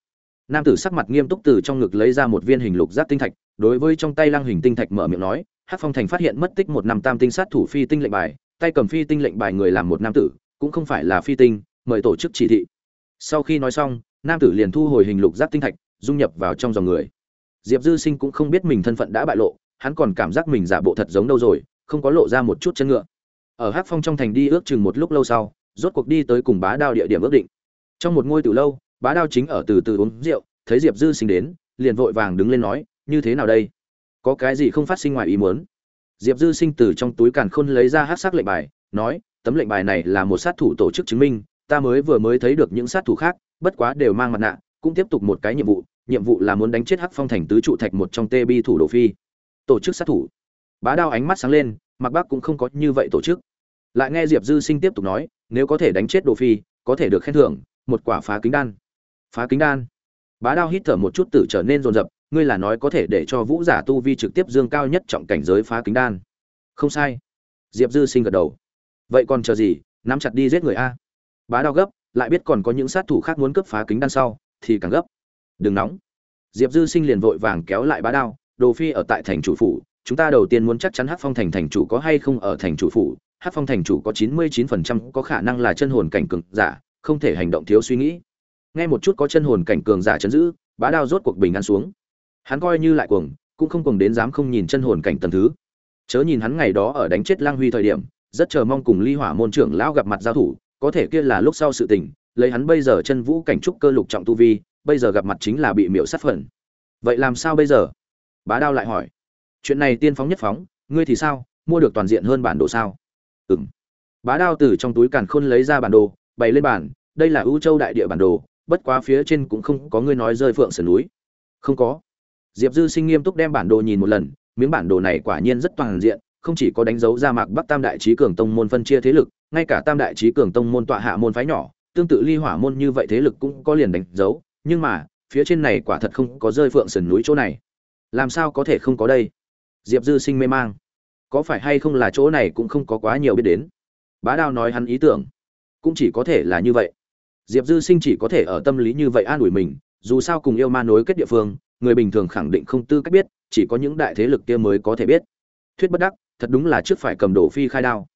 Nam tử sắc mặt nghiêm túc từ trong ngực lấy ra một viên hình lục giác tinh thạch, đối với trong tay lăng hình tinh thạch mở miệng nói hát phong thành phát hiện mất tích một năm tam tinh sát thủ phi tinh lệnh bài, tay cầm phi tinh lệnh bài người làm một nam tử, cũng không phải là phi tinh, mời tổ chức chỉ thị. Sau khi nói xong, nam tử liền thu hồi hình lục giác tinh thạch, dung nhập vào trong dòng người. Diệp dư sinh cũng không biết mình thân phận đã bại lộ, hắn còn cảm giác mình giả bộ thật giống đâu rồi, không có lộ ra một chút chân ngựa. Ở hát phong trong thành đi ước chừng một lúc lâu sau rốt cuộc đi tới cùng bá đao địa điểm ước định. Trong một ngôi từ lâu, bá đao chính ở từ từ uống rượu, thấy diệp dư sinh đến, liền vội vàng đứng lên nói, như thế nào đây? Có cái gì không phát sinh ngoài ý muốn? Diệp dư sinh từ trong túi càn khôn lấy ra hát sắc lệnh bài, nói, tấm lệnh bài này là một sát thủ tổ chức chứng minh, ta mới vừa mới thấy được những sát thủ khác, bất quá đều mang mặt nạ, cũng tiếp tục một cái nhiệm vụ nhiệm vụ là muốn đánh chết hắc phong thành tứ trụ thạch một trong tê bi thủ đồ phi. Tổ chức sát thủ. Bá đao ánh mắt sáng lên, mặc bác cũng không có như vậy tổ chức. Lại nghe diệp dư sinh tiếp tục nói nếu có thể đánh chết đồ phi, có thể được khen thưởng, một quả phá kính đan. Phá kính đan. Bá đao hít thở một chút tử trở nên rồn rập, ngươi là nói có thể để cho vũ giả tu vi trực tiếp dương cao nhất trọng cảnh giới phá kính đan. Không sai. Diệp dư sinh gật đầu. Vậy còn chờ gì, nắm chặt đi giết người a. Bá đao gấp, lại biết còn có những sát thủ khác muốn cướp phá kính đan sau, thì càng gấp. Đừng nóng. Diệp dư sinh liền vội vàng kéo lại bá đao, đồ phi ở tại thành chủ phủ, chúng ta đầu tiên muốn chắc chắn hát phong thành thành chủ có hay không ở thành chủ phủ hát phong thành chủ có chín mươi chín phần trăm có khả năng là chân hồn cảnh cường giả, không thể hành động thiếu suy nghĩ. Nghe một chút có chân hồn cảnh cường giả chấn giữ, bá đao rốt cuộc bình ăn xuống. Hắn coi như lại cuồng, cũng không cuồng đến dám không nhìn chân hồn cảnh tầng thứ. Chớ nhìn hắn ngày đó ở đánh chết lang huy thời điểm, rất chờ mong cùng ly hỏa môn trưởng lão gặp mặt giao thủ, có thể kia là lúc sau sự tình, lấy hắn bây giờ chân vũ cảnh trúc cơ lục trọng tu vi, bây giờ gặp mặt chính là bị miễu sát phẩn vậy làm sao bây giờ? Bá đao lại hỏi. Chuyện này tiên phóng nhất phóng, ngươi thì sao? Mua được toàn diện hơn bản đồ sao? Ừm. Bá đao từ trong túi càn khôn lấy ra bản đồ, bày lên bản đây là ưu châu đại địa bản đồ, bất quá phía trên cũng không có ngươi nói rơi phượng sườn núi. Không có. Diệp dư sinh nghiêm túc đem bản đồ nhìn một lần, miếng bản đồ này quả nhiên rất toàn diện, không chỉ có đánh dấu ra mạc bắc tam đại trí cường tông môn phân chia thế lực, ngay cả tam đại trí cường tông môn tọa hạ môn phái nhỏ, tương tự ly hỏa môn như vậy thế lực cũng có liền đánh dấu, nhưng mà, phía trên này quả thật không có rơi phượng sườn núi chỗ này. Làm sao có thể không có đây? Diệp dư sinh mê mang có phải hay không là chỗ này cũng không có quá nhiều biết đến. Bá đao nói hắn ý tưởng, cũng chỉ có thể là như vậy. Diệp dư sinh chỉ có thể ở tâm lý như vậy an ủi mình, dù sao cùng yêu ma nối kết địa phương, người bình thường khẳng định không tư cách biết, chỉ có những đại thế lực kia mới có thể biết. Thuyết bất đắc, thật đúng là trước phải cầm đồ phi khai đao.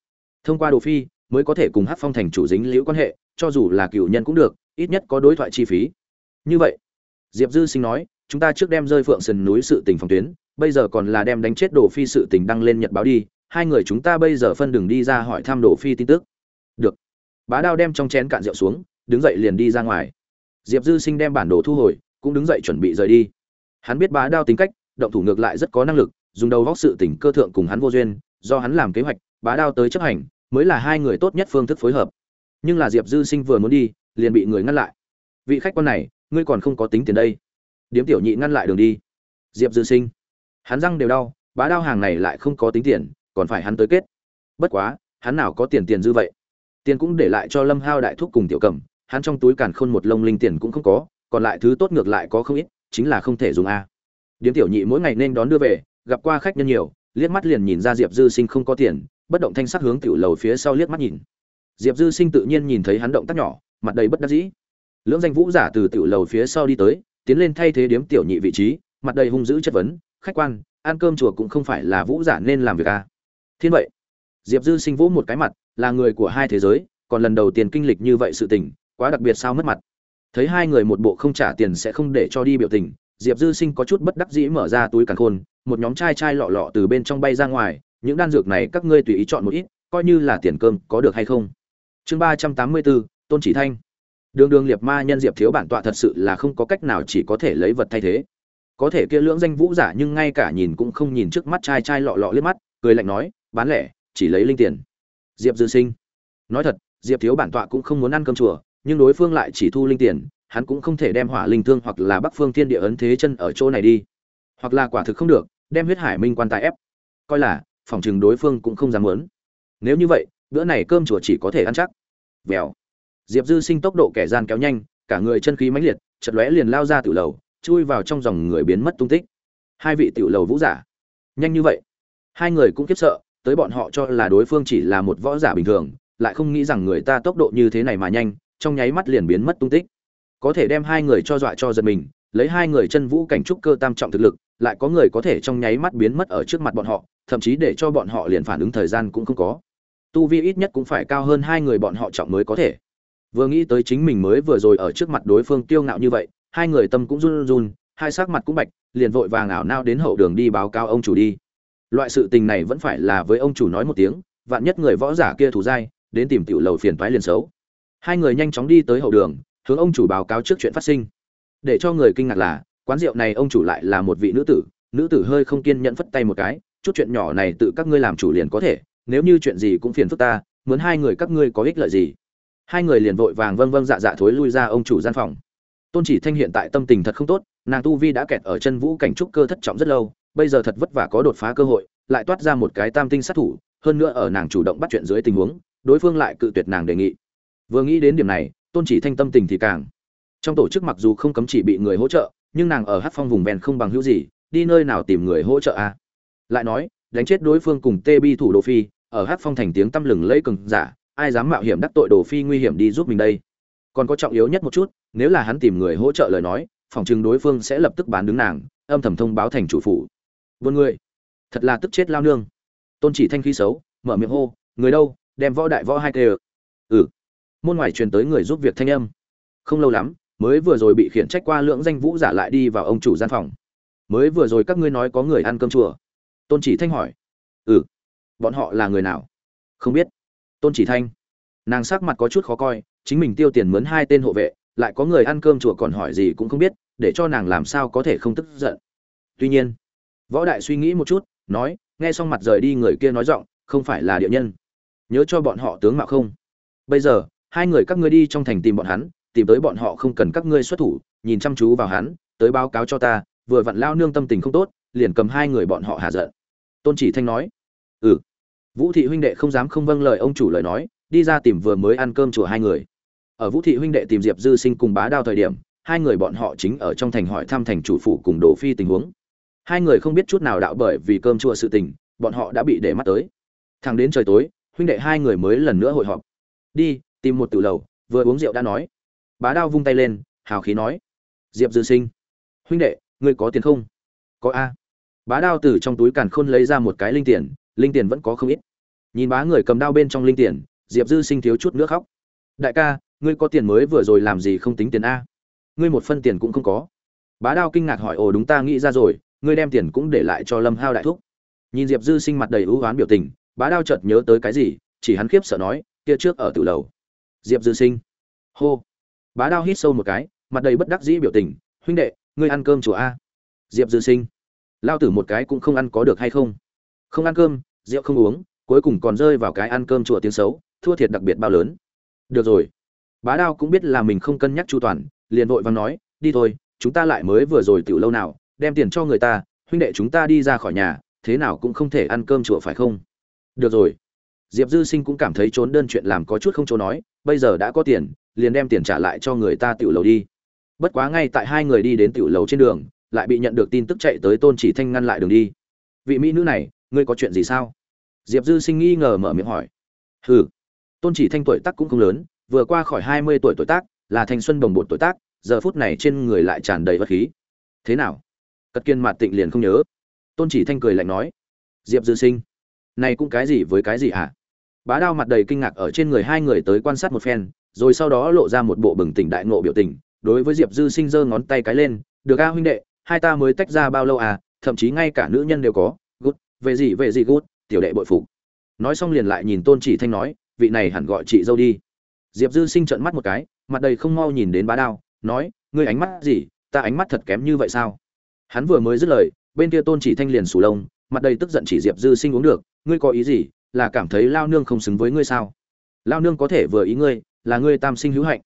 Thông qua đồ phi, mới có thể cùng hát phong thành chủ dính liễu quan hệ, cho dù là cựu nhân cũng được, ít nhất có đối thoại chi phí. Như vậy, diệp dư sinh nói, chúng ta trước đem rơi phượng sườn núi sự tình phòng tuyến bây giờ còn là đem đánh chết đồ phi sự tình đăng lên nhật báo đi, hai người chúng ta bây giờ phân đường đi ra hỏi thăm đồ phi tin tức. Được. Bá đao đem trong chén cạn rượu xuống, đứng dậy liền đi ra ngoài. Diệp dư sinh đem bản đồ thu hồi, cũng đứng dậy chuẩn bị rời đi. Hắn biết bá đao tính cách, động thủ ngược lại rất có năng lực, dùng đầu vóc sự tỉnh cơ thượng cùng hắn vô duyên, do hắn làm kế hoạch, bá đao tới chấp hành, mới là hai người tốt nhất phương thức phối hợp. Nhưng là diệp dư sinh vừa muốn đi, liền bị người ngăn lại. Vị khách quan này, ngươi còn không có tính tiền đây. Điếm tiểu nhị ngăn lại đường đi. Diệp dư sinh hắn răng đều đau, bá đao hàng này lại không có tính tiền, còn phải hắn tới kết. Bất quá, hắn nào có tiền tiền dư vậy? Tiền cũng để lại cho lâm hao đại thúc cùng tiểu cầm, hắn trong túi càn khôn một lông linh tiền cũng không có, còn lại thứ tốt ngược lại có không ít, chính là không thể dùng a. Điếm tiểu nhị mỗi ngày nên đón đưa về, gặp qua khách nhân nhiều, liếc mắt liền nhìn ra diệp dư sinh không có tiền, bất động thanh sắc hướng tiểu lầu phía sau liếc mắt nhìn. Diệp dư sinh tự nhiên nhìn thấy hắn động tác nhỏ, mặt đầy bất đắc dĩ. Lưỡng danh vũ giả từ tiểu lầu phía sau đi tới, tiến lên thay thế điếm tiểu nhị vị trí, mặt đầy hung dữ chất vấn khách quan, ăn cơm chùa cũng không phải là vũ giả nên làm việc à. thiên vậy, diệp dư sinh vũ một cái mặt, là người của hai thế giới, còn lần đầu tiên kinh lịch như vậy sự tình, quá đặc biệt sao mất mặt. Thấy hai người một bộ không trả tiền sẽ không để cho đi biểu tình, diệp dư sinh có chút bất đắc dĩ mở ra túi càn khôn, một nhóm chai chai lọ lọ từ bên trong bay ra ngoài, những đan dược này các ngươi tùy ý chọn một ít, coi như là tiền cơm có được hay không. Chương ba trăm tám mươi bốn, tôn chỉ thanh. Đường đường liệt ma nhân diệp thiếu bản tọa thật sự là không có cách nào chỉ có thể lấy vật thay thế có thể kia lưỡng danh vũ giả nhưng ngay cả nhìn cũng không nhìn trước mắt trai trai lọ lọ liếc mắt, cười lạnh nói, bán lẻ, chỉ lấy linh tiền. Diệp dư sinh. Nói thật, diệp thiếu bản tọa cũng không muốn ăn cơm chùa, nhưng đối phương lại chỉ thu linh tiền, hắn cũng không thể đem hỏa linh thương hoặc là bắc phương thiên địa ấn thế chân ở chỗ này đi. Hoặc là quả thực không được, đem huyết hải minh quan tài ép. Coi là, phòng chừng đối phương cũng không dám muốn. Nếu như vậy, bữa này cơm chùa chỉ có thể ăn chắc. Vèo. Diệp dư sinh tốc độ kẻ gian kéo nhanh, cả người chân khí mãnh liệt chật lóe liền lao ra từ lầu chui vào trong dòng người biến mất tung tích. Hai vị tiểu lầu vũ giả. Nhanh như vậy. Hai người cũng kiếp sợ, tới bọn họ cho là đối phương chỉ là một võ giả bình thường, lại không nghĩ rằng người ta tốc độ như thế này mà nhanh, trong nháy mắt liền biến mất tung tích. Có thể đem hai người cho dọa cho giật mình, lấy hai người chân vũ cảnh trúc cơ tam trọng thực lực, lại có người có thể trong nháy mắt biến mất ở trước mặt bọn họ, thậm chí để cho bọn họ liền phản ứng thời gian cũng không có. Tu vi ít nhất cũng phải cao hơn hai người bọn họ trọng mới có thể. Vừa nghĩ tới chính mình mới vừa rồi ở trước mặt đối phương kiêu ngạo như vậy hai người tâm cũng run run, hai sắc mặt cũng bạch, liền vội vàng ảo nao đến hậu đường đi báo cáo ông chủ đi. Loại sự tình này vẫn phải là với ông chủ nói một tiếng, vạn nhất người võ giả kia thủ dai, đến tìm tiểu lầu phiền toái liền xấu. Hai người nhanh chóng đi tới hậu đường, hướng ông chủ báo cáo trước chuyện phát sinh. Để cho người kinh ngạc là, quán rượu này ông chủ lại là một vị nữ tử nữ tử hơi không kiên nhẫn phất tay một cái, chút chuyện nhỏ này tự các ngươi làm chủ liền có thể, nếu như chuyện gì cũng phiền phức ta, muốn hai người các ngươi có ích lợi gì. Hai người liền vội vàng vâng vâng dạ dạ thối lui ra ông chủ gian phòng tôn chỉ thanh hiện tại tâm tình thật không tốt, nàng tu vi đã kẹt ở chân vũ cảnh trúc cơ thất trọng rất lâu, bây giờ thật vất vả có đột phá cơ hội, lại toát ra một cái tam tinh sát thủ, hơn nữa ở nàng chủ động bắt chuyện dưới tình huống, đối phương lại cự tuyệt nàng đề nghị. Vừa nghĩ đến điểm này, tôn chỉ thanh tâm tình thì càng. Trong tổ chức mặc dù không cấm chỉ bị người hỗ trợ, nhưng nàng ở hát phong vùng ven không bằng hữu gì, đi nơi nào tìm người hỗ trợ a à? lại nói, đánh chết đối phương cùng tê bi thủ đồ phi, ở hát phong thành tiếng tăm lừng lẫy cường giả, ai dám mạo hiểm đắc tội đồ phi nguy hiểm đi giúp mình đây? Còn có trọng yếu nhất một chút, nếu là hắn tìm người hỗ trợ lời nói, phòng chừng đối phương sẽ lập tức bán đứng nàng, âm thầm thông báo thành chủ phủ. Vươn người. Thật là tức chết lao nương. Tôn chỉ thanh khí xấu, mở miệng hô, người đâu, đem võ đại võ hai tê ừ. Môn ngoài truyền tới người giúp việc thanh âm. Không lâu lắm, mới vừa rồi bị khiển trách qua lượng danh vũ giả lại đi vào ông chủ gian phòng. Mới vừa rồi các ngươi nói có người ăn cơm chùa. Tôn chỉ thanh hỏi. Ừ. Bọn họ là người nào? Không biết. Tôn chỉ thanh. Nàng sắc mặt có chút khó coi chính mình tiêu tiền mướn hai tên hộ vệ, lại có người ăn cơm chùa còn hỏi gì cũng không biết, để cho nàng làm sao có thể không tức giận. Tuy nhiên, võ đại suy nghĩ một chút, nói, nghe xong mặt rời đi người kia nói giọng, không phải là địa nhân. Nhớ cho bọn họ tướng mạo không? Bây giờ, hai người các ngươi đi trong thành tìm bọn hắn, tìm tới bọn họ không cần các ngươi xuất thủ, nhìn chăm chú vào hắn, tới báo cáo cho ta, vừa vặn lao nương tâm tình không tốt, liền cầm hai người bọn họ hạ giận. Tôn chỉ thanh nói ừ. Vũ thị huynh đệ không dám không vâng lời ông chủ lời nói, đi ra tìm vừa mới ăn cơm chùa hai người ở vũ thị huynh đệ tìm diệp dư sinh cùng bá đao thời điểm, hai người bọn họ chính ở trong thành hỏi thăm thành chủ phủ cùng đồ phi tình huống. Hai người không biết chút nào đạo bởi vì cơm chùa sự tình, bọn họ đã bị để mắt tới. Thằng đến trời tối, huynh đệ hai người mới lần nữa hội họp. Đi, tìm một tử lầu, vừa uống rượu đã nói. Bá đao vung tay lên, hào khí nói. Diệp dư sinh, huynh đệ, ngươi có tiền không? Có a. Bá đao từ trong túi càn khôn lấy ra một cái linh tiền linh tiền vẫn có không ít. Nhìn bá người cầm đao bên trong linh tiền, diệp dư sinh thiếu chút nữa khóc. Đại ca ngươi có tiền mới vừa rồi làm gì không tính tiền a? Ngươi một phân tiền cũng không có. Bá đao kinh ngạc hỏi, ồ, đúng ta nghĩ ra rồi, ngươi đem tiền cũng để lại cho lâm hao đại thúc. Nhìn diệp dư sinh mặt đầy ưu oán biểu tình, bá đao chợt nhớ tới cái gì, chỉ hắn khiếp sợ nói, kia trước ở tử lầu. Diệp dư sinh. Hô. Bá đao hít sâu một cái, mặt đầy bất đắc dĩ biểu tình, huynh đệ, ngươi ăn cơm chùa a? Diệp dư sinh. Lao tử một cái cũng không ăn có được hay không? Không ăn cơm, rượu không uống, cuối cùng còn rơi vào cái ăn cơm chùa tiếng xấu, thua thiệt đặc biệt bao lớn. Được rồi bá đao cũng biết là mình không cân nhắc chu toàn, liền vội vàng nói, đi thôi, chúng ta lại mới vừa rồi tiểu lâu nào, đem tiền cho người ta, huynh đệ chúng ta đi ra khỏi nhà, thế nào cũng không thể ăn cơm chùa phải không? Được rồi. Diệp dư sinh cũng cảm thấy trốn đơn chuyện làm có chút không chỗ nói, bây giờ đã có tiền, liền đem tiền trả lại cho người ta tiểu lầu đi. Bất quá ngay tại hai người đi đến tiểu lầu trên đường, lại bị nhận được tin tức chạy tới tôn chỉ thanh ngăn lại đường đi. Vị mỹ nữ này, ngươi có chuyện gì sao? Diệp dư sinh nghi ngờ mở miệng hỏi. Hừ. Tôn chỉ thanh tuổi tác cũng không lớn vừa qua khỏi hai mươi tuổi tuổi tác, là thanh xuân đồng bột tuổi tác, giờ phút này trên người lại tràn đầy vật khí. Thế nào? Cất kiên mặt tịnh liền không nhớ. Tôn chỉ thanh cười lạnh nói, diệp dư sinh, này cũng cái gì với cái gì hả? Bá đao mặt đầy kinh ngạc ở trên người hai người tới quan sát một phen, rồi sau đó lộ ra một bộ bừng tỉnh đại ngộ biểu tình, đối với diệp dư sinh giơ ngón tay cái lên, được a huynh đệ, hai ta mới tách ra bao lâu à thậm chí ngay cả nữ nhân đều có, gút, về gì về gì gút, tiểu đệ bội phục. Nói xong liền lại nhìn tôn chỉ thanh nói, vị này hẳn gọi chị dâu đi diệp dư sinh trợn mắt một cái, mặt đầy không mau nhìn đến bá đao, nói, ngươi ánh mắt gì? Ta ánh mắt thật kém như vậy sao? Hắn vừa mới dứt lời, bên kia tôn chỉ thanh liền sù lông, mặt đầy tức giận chỉ diệp dư sinh uống được, ngươi có ý gì? Là cảm thấy lao nương không xứng với ngươi sao? Lao nương có thể vừa ý ngươi, là ngươi tam sinh hữu hạnh.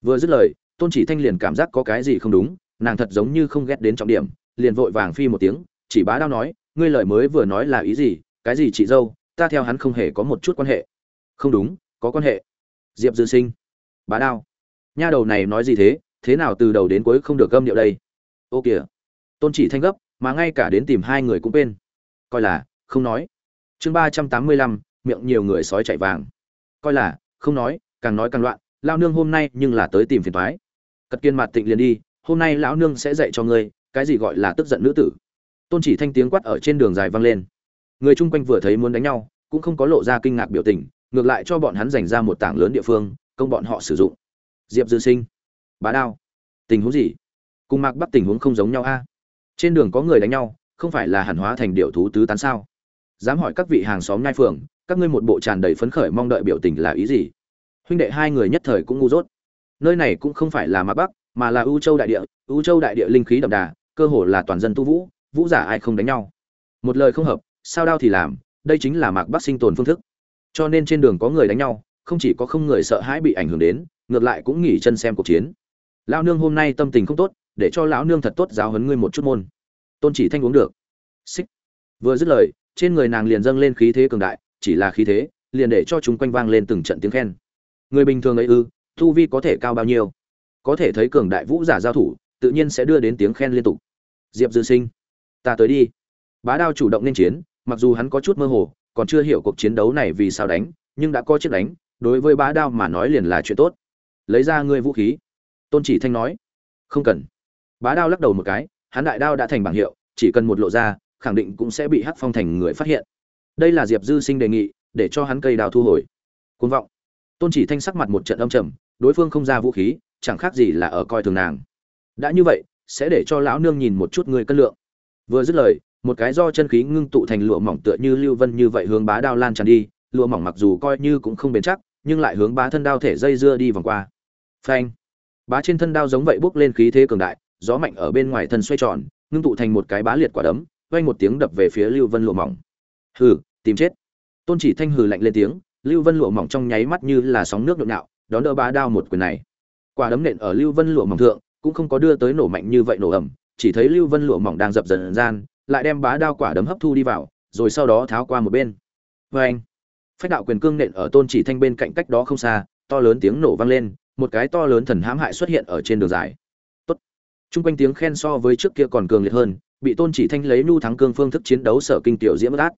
Vừa dứt lời, tôn chỉ thanh liền cảm giác có cái gì không đúng, nàng thật giống như không ghét đến trọng điểm, liền vội vàng phi một tiếng, chỉ bá đao nói, ngươi lời mới vừa nói là ý gì? Cái gì chị dâu? Ta theo hắn không hề có một chút quan hệ. Không đúng, có quan hệ diệp dư sinh. Bá đao. Nha đầu này nói gì thế? Thế nào từ đầu đến cuối không được gâm điệu đây? Ô kìa. Tôn chỉ thanh gấp, mà ngay cả đến tìm hai người cũng quên. Coi là, không nói. Chương ba trăm tám mươi lăm, miệng nhiều người sói chạy vàng. Coi là, không nói, càng nói càng loạn lao nương hôm nay nhưng là tới tìm phiền thoái cật kiên mặt tịnh liền đi, hôm nay lão nương sẽ dạy cho ngươi, cái gì gọi là tức giận nữ tử. Tôn chỉ thanh tiếng quát ở trên đường dài vang lên. Người chung quanh vừa thấy muốn đánh nhau, cũng không có lộ ra kinh ngạc biểu tình ngược lại cho bọn hắn dành ra một tảng lớn địa phương, công bọn họ sử dụng. Diệp dư sinh, bá đao, tình huống gì? Cùng mạc bắc tình huống không giống nhau a? Trên đường có người đánh nhau, không phải là hàn hóa thành điệu thú tứ tán sao? Dám hỏi các vị hàng xóm nhai phường, các ngươi một bộ tràn đầy phấn khởi mong đợi biểu tình là ý gì? Huynh đệ hai người nhất thời cũng ngu dốt. Nơi này cũng không phải là mạc bắc, mà là ưu châu đại địa ưu châu đại địa linh khí đậm đà, cơ hồ là toàn dân tu vũ vũ giả ai không đánh nhau. Một lời không hợp, sao đao thì làm, đây chính là mạc bắc sinh tồn phương thức cho nên trên đường có người đánh nhau, không chỉ có không người sợ hãi bị ảnh hưởng đến, ngược lại cũng nghỉ chân xem cuộc chiến. Lão nương hôm nay tâm tình không tốt, để cho lão nương thật tốt giáo huấn ngươi một chút môn. Tôn chỉ thanh uống được. Xích. Vừa dứt lời, trên người nàng liền dâng lên khí thế cường đại, chỉ là khí thế, liền để cho chúng quanh vang lên từng trận tiếng khen. Người bình thường ấy ư thu vi có thể cao bao nhiêu? Có thể thấy cường đại vũ giả giao thủ, tự nhiên sẽ đưa đến tiếng khen liên tục. Diệp dư sinh. Ta tới đi. Bá đao chủ động nên chiến, mặc dù hắn có chút mơ hồ còn chưa hiểu cuộc chiến đấu này vì sao đánh, nhưng đã có chiếc đánh, đối với bá đao mà nói liền là chuyện tốt. Lấy ra ngươi vũ khí. Tôn chỉ thanh nói. Không cần. Bá đao lắc đầu một cái, hắn đại đao đã thành bảng hiệu, chỉ cần một lộ ra, khẳng định cũng sẽ bị hắc phong thành người phát hiện. Đây là diệp dư sinh đề nghị, để cho hắn cây đao thu hồi. Cuồng vọng. Tôn chỉ thanh sắc mặt một trận âm trầm, đối phương không ra vũ khí, chẳng khác gì là ở coi thường nàng. Đã như vậy, sẽ để cho lão nương nhìn một chút người cân lượng. Vừa dứt lời một cái do chân khí ngưng tụ thành lụa mỏng tựa như lưu vân như vậy hướng bá đao lan tràn đi, lụa mỏng mặc dù coi như cũng không bền chắc, nhưng lại hướng bá thân đao thể dây dưa đi vòng qua. Phanh! Bá trên thân đao giống vậy bốc lên khí thế cường đại, gió mạnh ở bên ngoài thân xoay tròn, ngưng tụ thành một cái bá liệt quả đấm, vang một tiếng đập về phía lưu vân lụa mỏng. Hừ, tìm chết! Tôn chỉ thanh hừ lạnh lên tiếng, lưu vân lụa mỏng trong nháy mắt như là sóng nước nhộn nhạo, đón đỡ bá đao một quyền này. Quả đấm nện ở lưu vân lụa mỏng thượng, cũng không có đưa tới nổ mạnh như vậy nổ ẩm chỉ thấy lưu vân lụa mỏng đang dập dần gian lại đem bá đao quả đấm hấp thu đi vào, rồi sau đó tháo qua một bên. Vê anh, phách đạo quyền cương nện ở tôn chỉ thanh bên cạnh cách đó không xa, to lớn tiếng nổ vang lên, một cái to lớn thần hãm hại xuất hiện ở trên đường dài. Tốt. Chung quanh tiếng khen so với trước kia còn cường liệt hơn, bị tôn chỉ thanh lấy nhu thắng cương phương thức chiến đấu sở kinh tiểu diễm bất át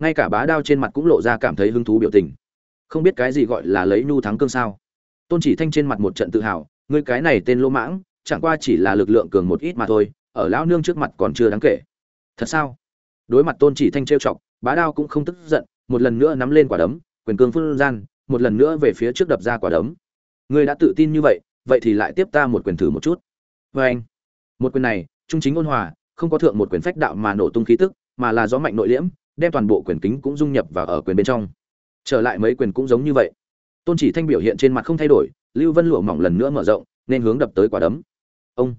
ngay cả bá đao trên mặt cũng lộ ra cảm thấy hứng thú biểu tình. Không biết cái gì gọi là lấy nhu thắng cương sao? Tôn chỉ thanh trên mặt một trận tự hào, ngươi cái này tên lỗ mãng, chẳng qua chỉ là lực lượng cường một ít mà thôi, ở lão nương trước mặt còn chưa đáng kể thật sao? Đối mặt tôn chỉ thanh trêu chọc, bá đao cũng không tức giận, một lần nữa nắm lên quả đấm, quyền cương phương gian, một lần nữa về phía trước đập ra quả đấm. Ngươi đã tự tin như vậy vậy thì lại tiếp ta một quyền thử một chút. Vê anh, một quyền này, trung chính ôn hòa, không có thượng một quyền phách đạo mà nổ tung khí tức, mà là gió mạnh nội liễm, đem toàn bộ quyền kính cũng dung nhập vào ở quyền bên trong. Trở lại mấy quyền cũng giống như vậy. Tôn chỉ thanh biểu hiện trên mặt không thay đổi, lưu vân lụa mỏng lần nữa mở rộng, nên hướng đập tới quả đấm. Ông,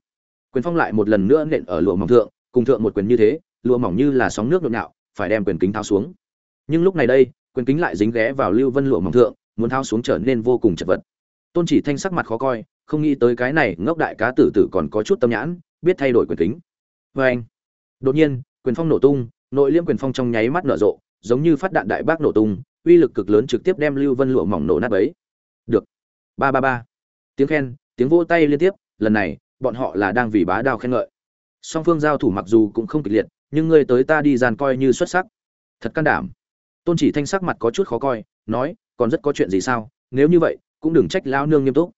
quyền phong lại một lần nữa nện ở lụa mỏng thượng, cùng thượng một quyền như thế lụa mỏng như là sóng nước nhộn nhạo, phải đem quyền kính tháo xuống. Nhưng lúc này đây, quyền kính lại dính ghé vào lưu vân lụa mỏng thượng, muốn tháo xuống trở nên vô cùng chật vật. Tôn chỉ thanh sắc mặt khó coi, không nghĩ tới cái này ngốc đại cá tử tử còn có chút tâm nhãn, biết thay đổi quyền kính. Vê anh, đột nhiên, quyền phong nổ tung, nội liêm quyền phong trong nháy mắt nở rộ, giống như phát đạn đại bác nổ tung, uy lực cực lớn trực tiếp đem lưu vân lụa mỏng nổ nát bấy. Được. Ba ba ba. Tiếng khen, tiếng vỗ tay liên tiếp, lần này, bọn họ là đang vì bá đao khen ngợi. Song phương giao thủ mặc dù cũng không kịch liệt nhưng ngươi tới ta đi gian coi như xuất sắc. Thật can đảm. Tôn chỉ thanh sắc mặt có chút khó coi, nói, còn rất có chuyện gì sao? Nếu như vậy, cũng đừng trách lão nương nghiêm túc.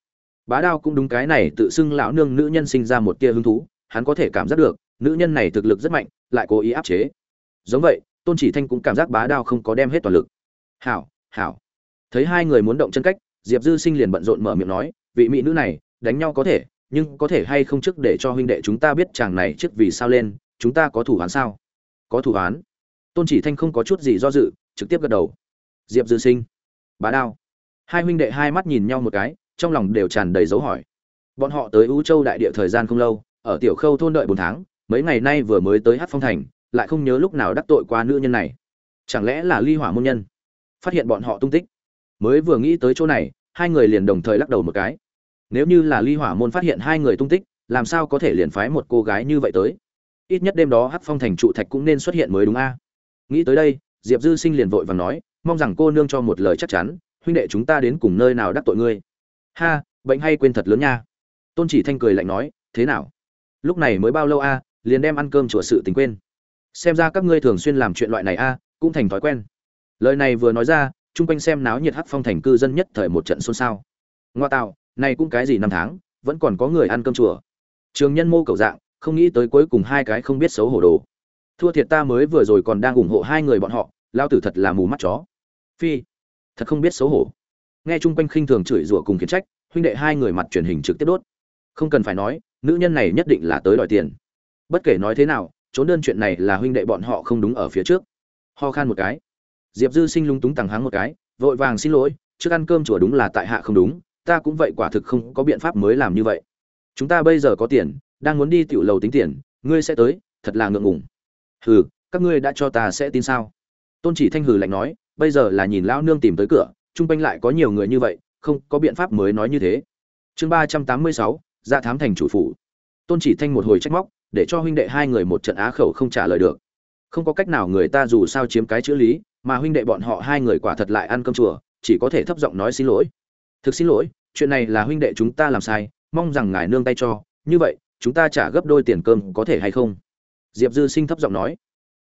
Bá đao cũng đúng cái này tự xưng lão nương nữ nhân sinh ra một tia hứng thú, hắn có thể cảm giác được, nữ nhân này thực lực rất mạnh, lại cố ý áp chế. Giống vậy, tôn chỉ thanh cũng cảm giác bá đao không có đem hết toàn lực. Hảo hảo. Thấy hai người muốn động chân cách, diệp dư sinh liền bận rộn mở miệng nói, vị mỹ nữ này, đánh nhau có thể, nhưng có thể hay không trước để cho huynh đệ chúng ta biết chàng này trước vì sao lên chúng ta có thủ án sao? Có thủ án tôn chỉ thanh không có chút gì do dự, trực tiếp gật đầu. Diệp dư sinh. Bá đao. Hai huynh đệ hai mắt nhìn nhau một cái, trong lòng đều tràn đầy dấu hỏi. Bọn họ tới ưu châu đại địa thời gian không lâu, ở tiểu khâu thôn đợi bốn tháng, mấy ngày nay vừa mới tới hát phong thành, lại không nhớ lúc nào đắc tội qua nữ nhân này. Chẳng lẽ là ly hỏa môn nhân? Phát hiện bọn họ tung tích. Mới vừa nghĩ tới chỗ này, hai người liền đồng thời lắc đầu một cái. Nếu như là ly hỏa môn phát hiện hai người tung tích, làm sao có thể liền phái một cô gái như vậy tới? Ít nhất đêm đó hắc phong thành trụ thạch cũng nên xuất hiện mới đúng a. Nghĩ tới đây, diệp dư sinh liền vội và nói, mong rằng cô nương cho một lời chắc chắn, huynh đệ chúng ta đến cùng nơi nào đắc tội ngươi. Ha, bệnh hay quên thật lớn nha. Tôn chỉ thanh cười lạnh nói, thế nào? Lúc này mới bao lâu a, liền đem ăn cơm chùa sự tình quên? Xem ra các ngươi thường xuyên làm chuyện loại này a, cũng thành thói quen. Lời này vừa nói ra, chung quanh xem náo nhiệt hắc phong thành cư dân nhất thời một trận xôn xao. Ngoa tạo, này cũng cái gì năm tháng, vẫn còn có người ăn cơm chùa? Trường nhân mô cầu dạng không nghĩ tới cuối cùng hai cái không biết xấu hổ đồ. Thua thiệt ta mới vừa rồi còn đang ủng hộ hai người bọn họ lao tử thật là mù mắt chó. Phi, thật không biết xấu hổ. Nghe chung quanh khinh thường chửi rủa cùng khiển trách, huynh đệ hai người mặt truyền hình trực tiếp đốt. Không cần phải nói, nữ nhân này nhất định là tới đòi tiền. Bất kể nói thế nào, trốn đơn chuyện này là huynh đệ bọn họ không đúng ở phía trước. Ho khan một cái. Diệp dư sinh lung túng tằng háng một cái, vội vàng xin lỗi, trước ăn cơm chùa đúng là tại hạ không đúng, ta cũng vậy quả thực không có biện pháp mới làm như vậy. Chúng ta bây giờ có tiền đang muốn đi tiểu lầu tính tiền, ngươi sẽ tới, thật là ngượng ngùng. Hừ, các ngươi đã cho ta sẽ tin sao? Tôn chỉ thanh hừ lạnh nói, bây giờ là nhìn lão nương tìm tới cửa, chung quanh lại có nhiều người như vậy, không có biện pháp mới nói như thế. Chương ba trăm tám mươi sáu ra thám thành chủ phủ. Tôn chỉ thanh một hồi trách móc, để cho huynh đệ hai người một trận á khẩu không trả lời được. Không có cách nào người ta dù sao chiếm cái chữ lý, mà huynh đệ bọn họ hai người quả thật lại ăn cơm chùa, chỉ có thể thấp giọng nói xin lỗi. Thực xin lỗi, chuyện này là huynh đệ chúng ta làm sai, mong rằng ngài nương tay cho. Như vậy chúng ta trả gấp đôi tiền cơm có thể hay không? Diệp dư sinh thấp giọng nói.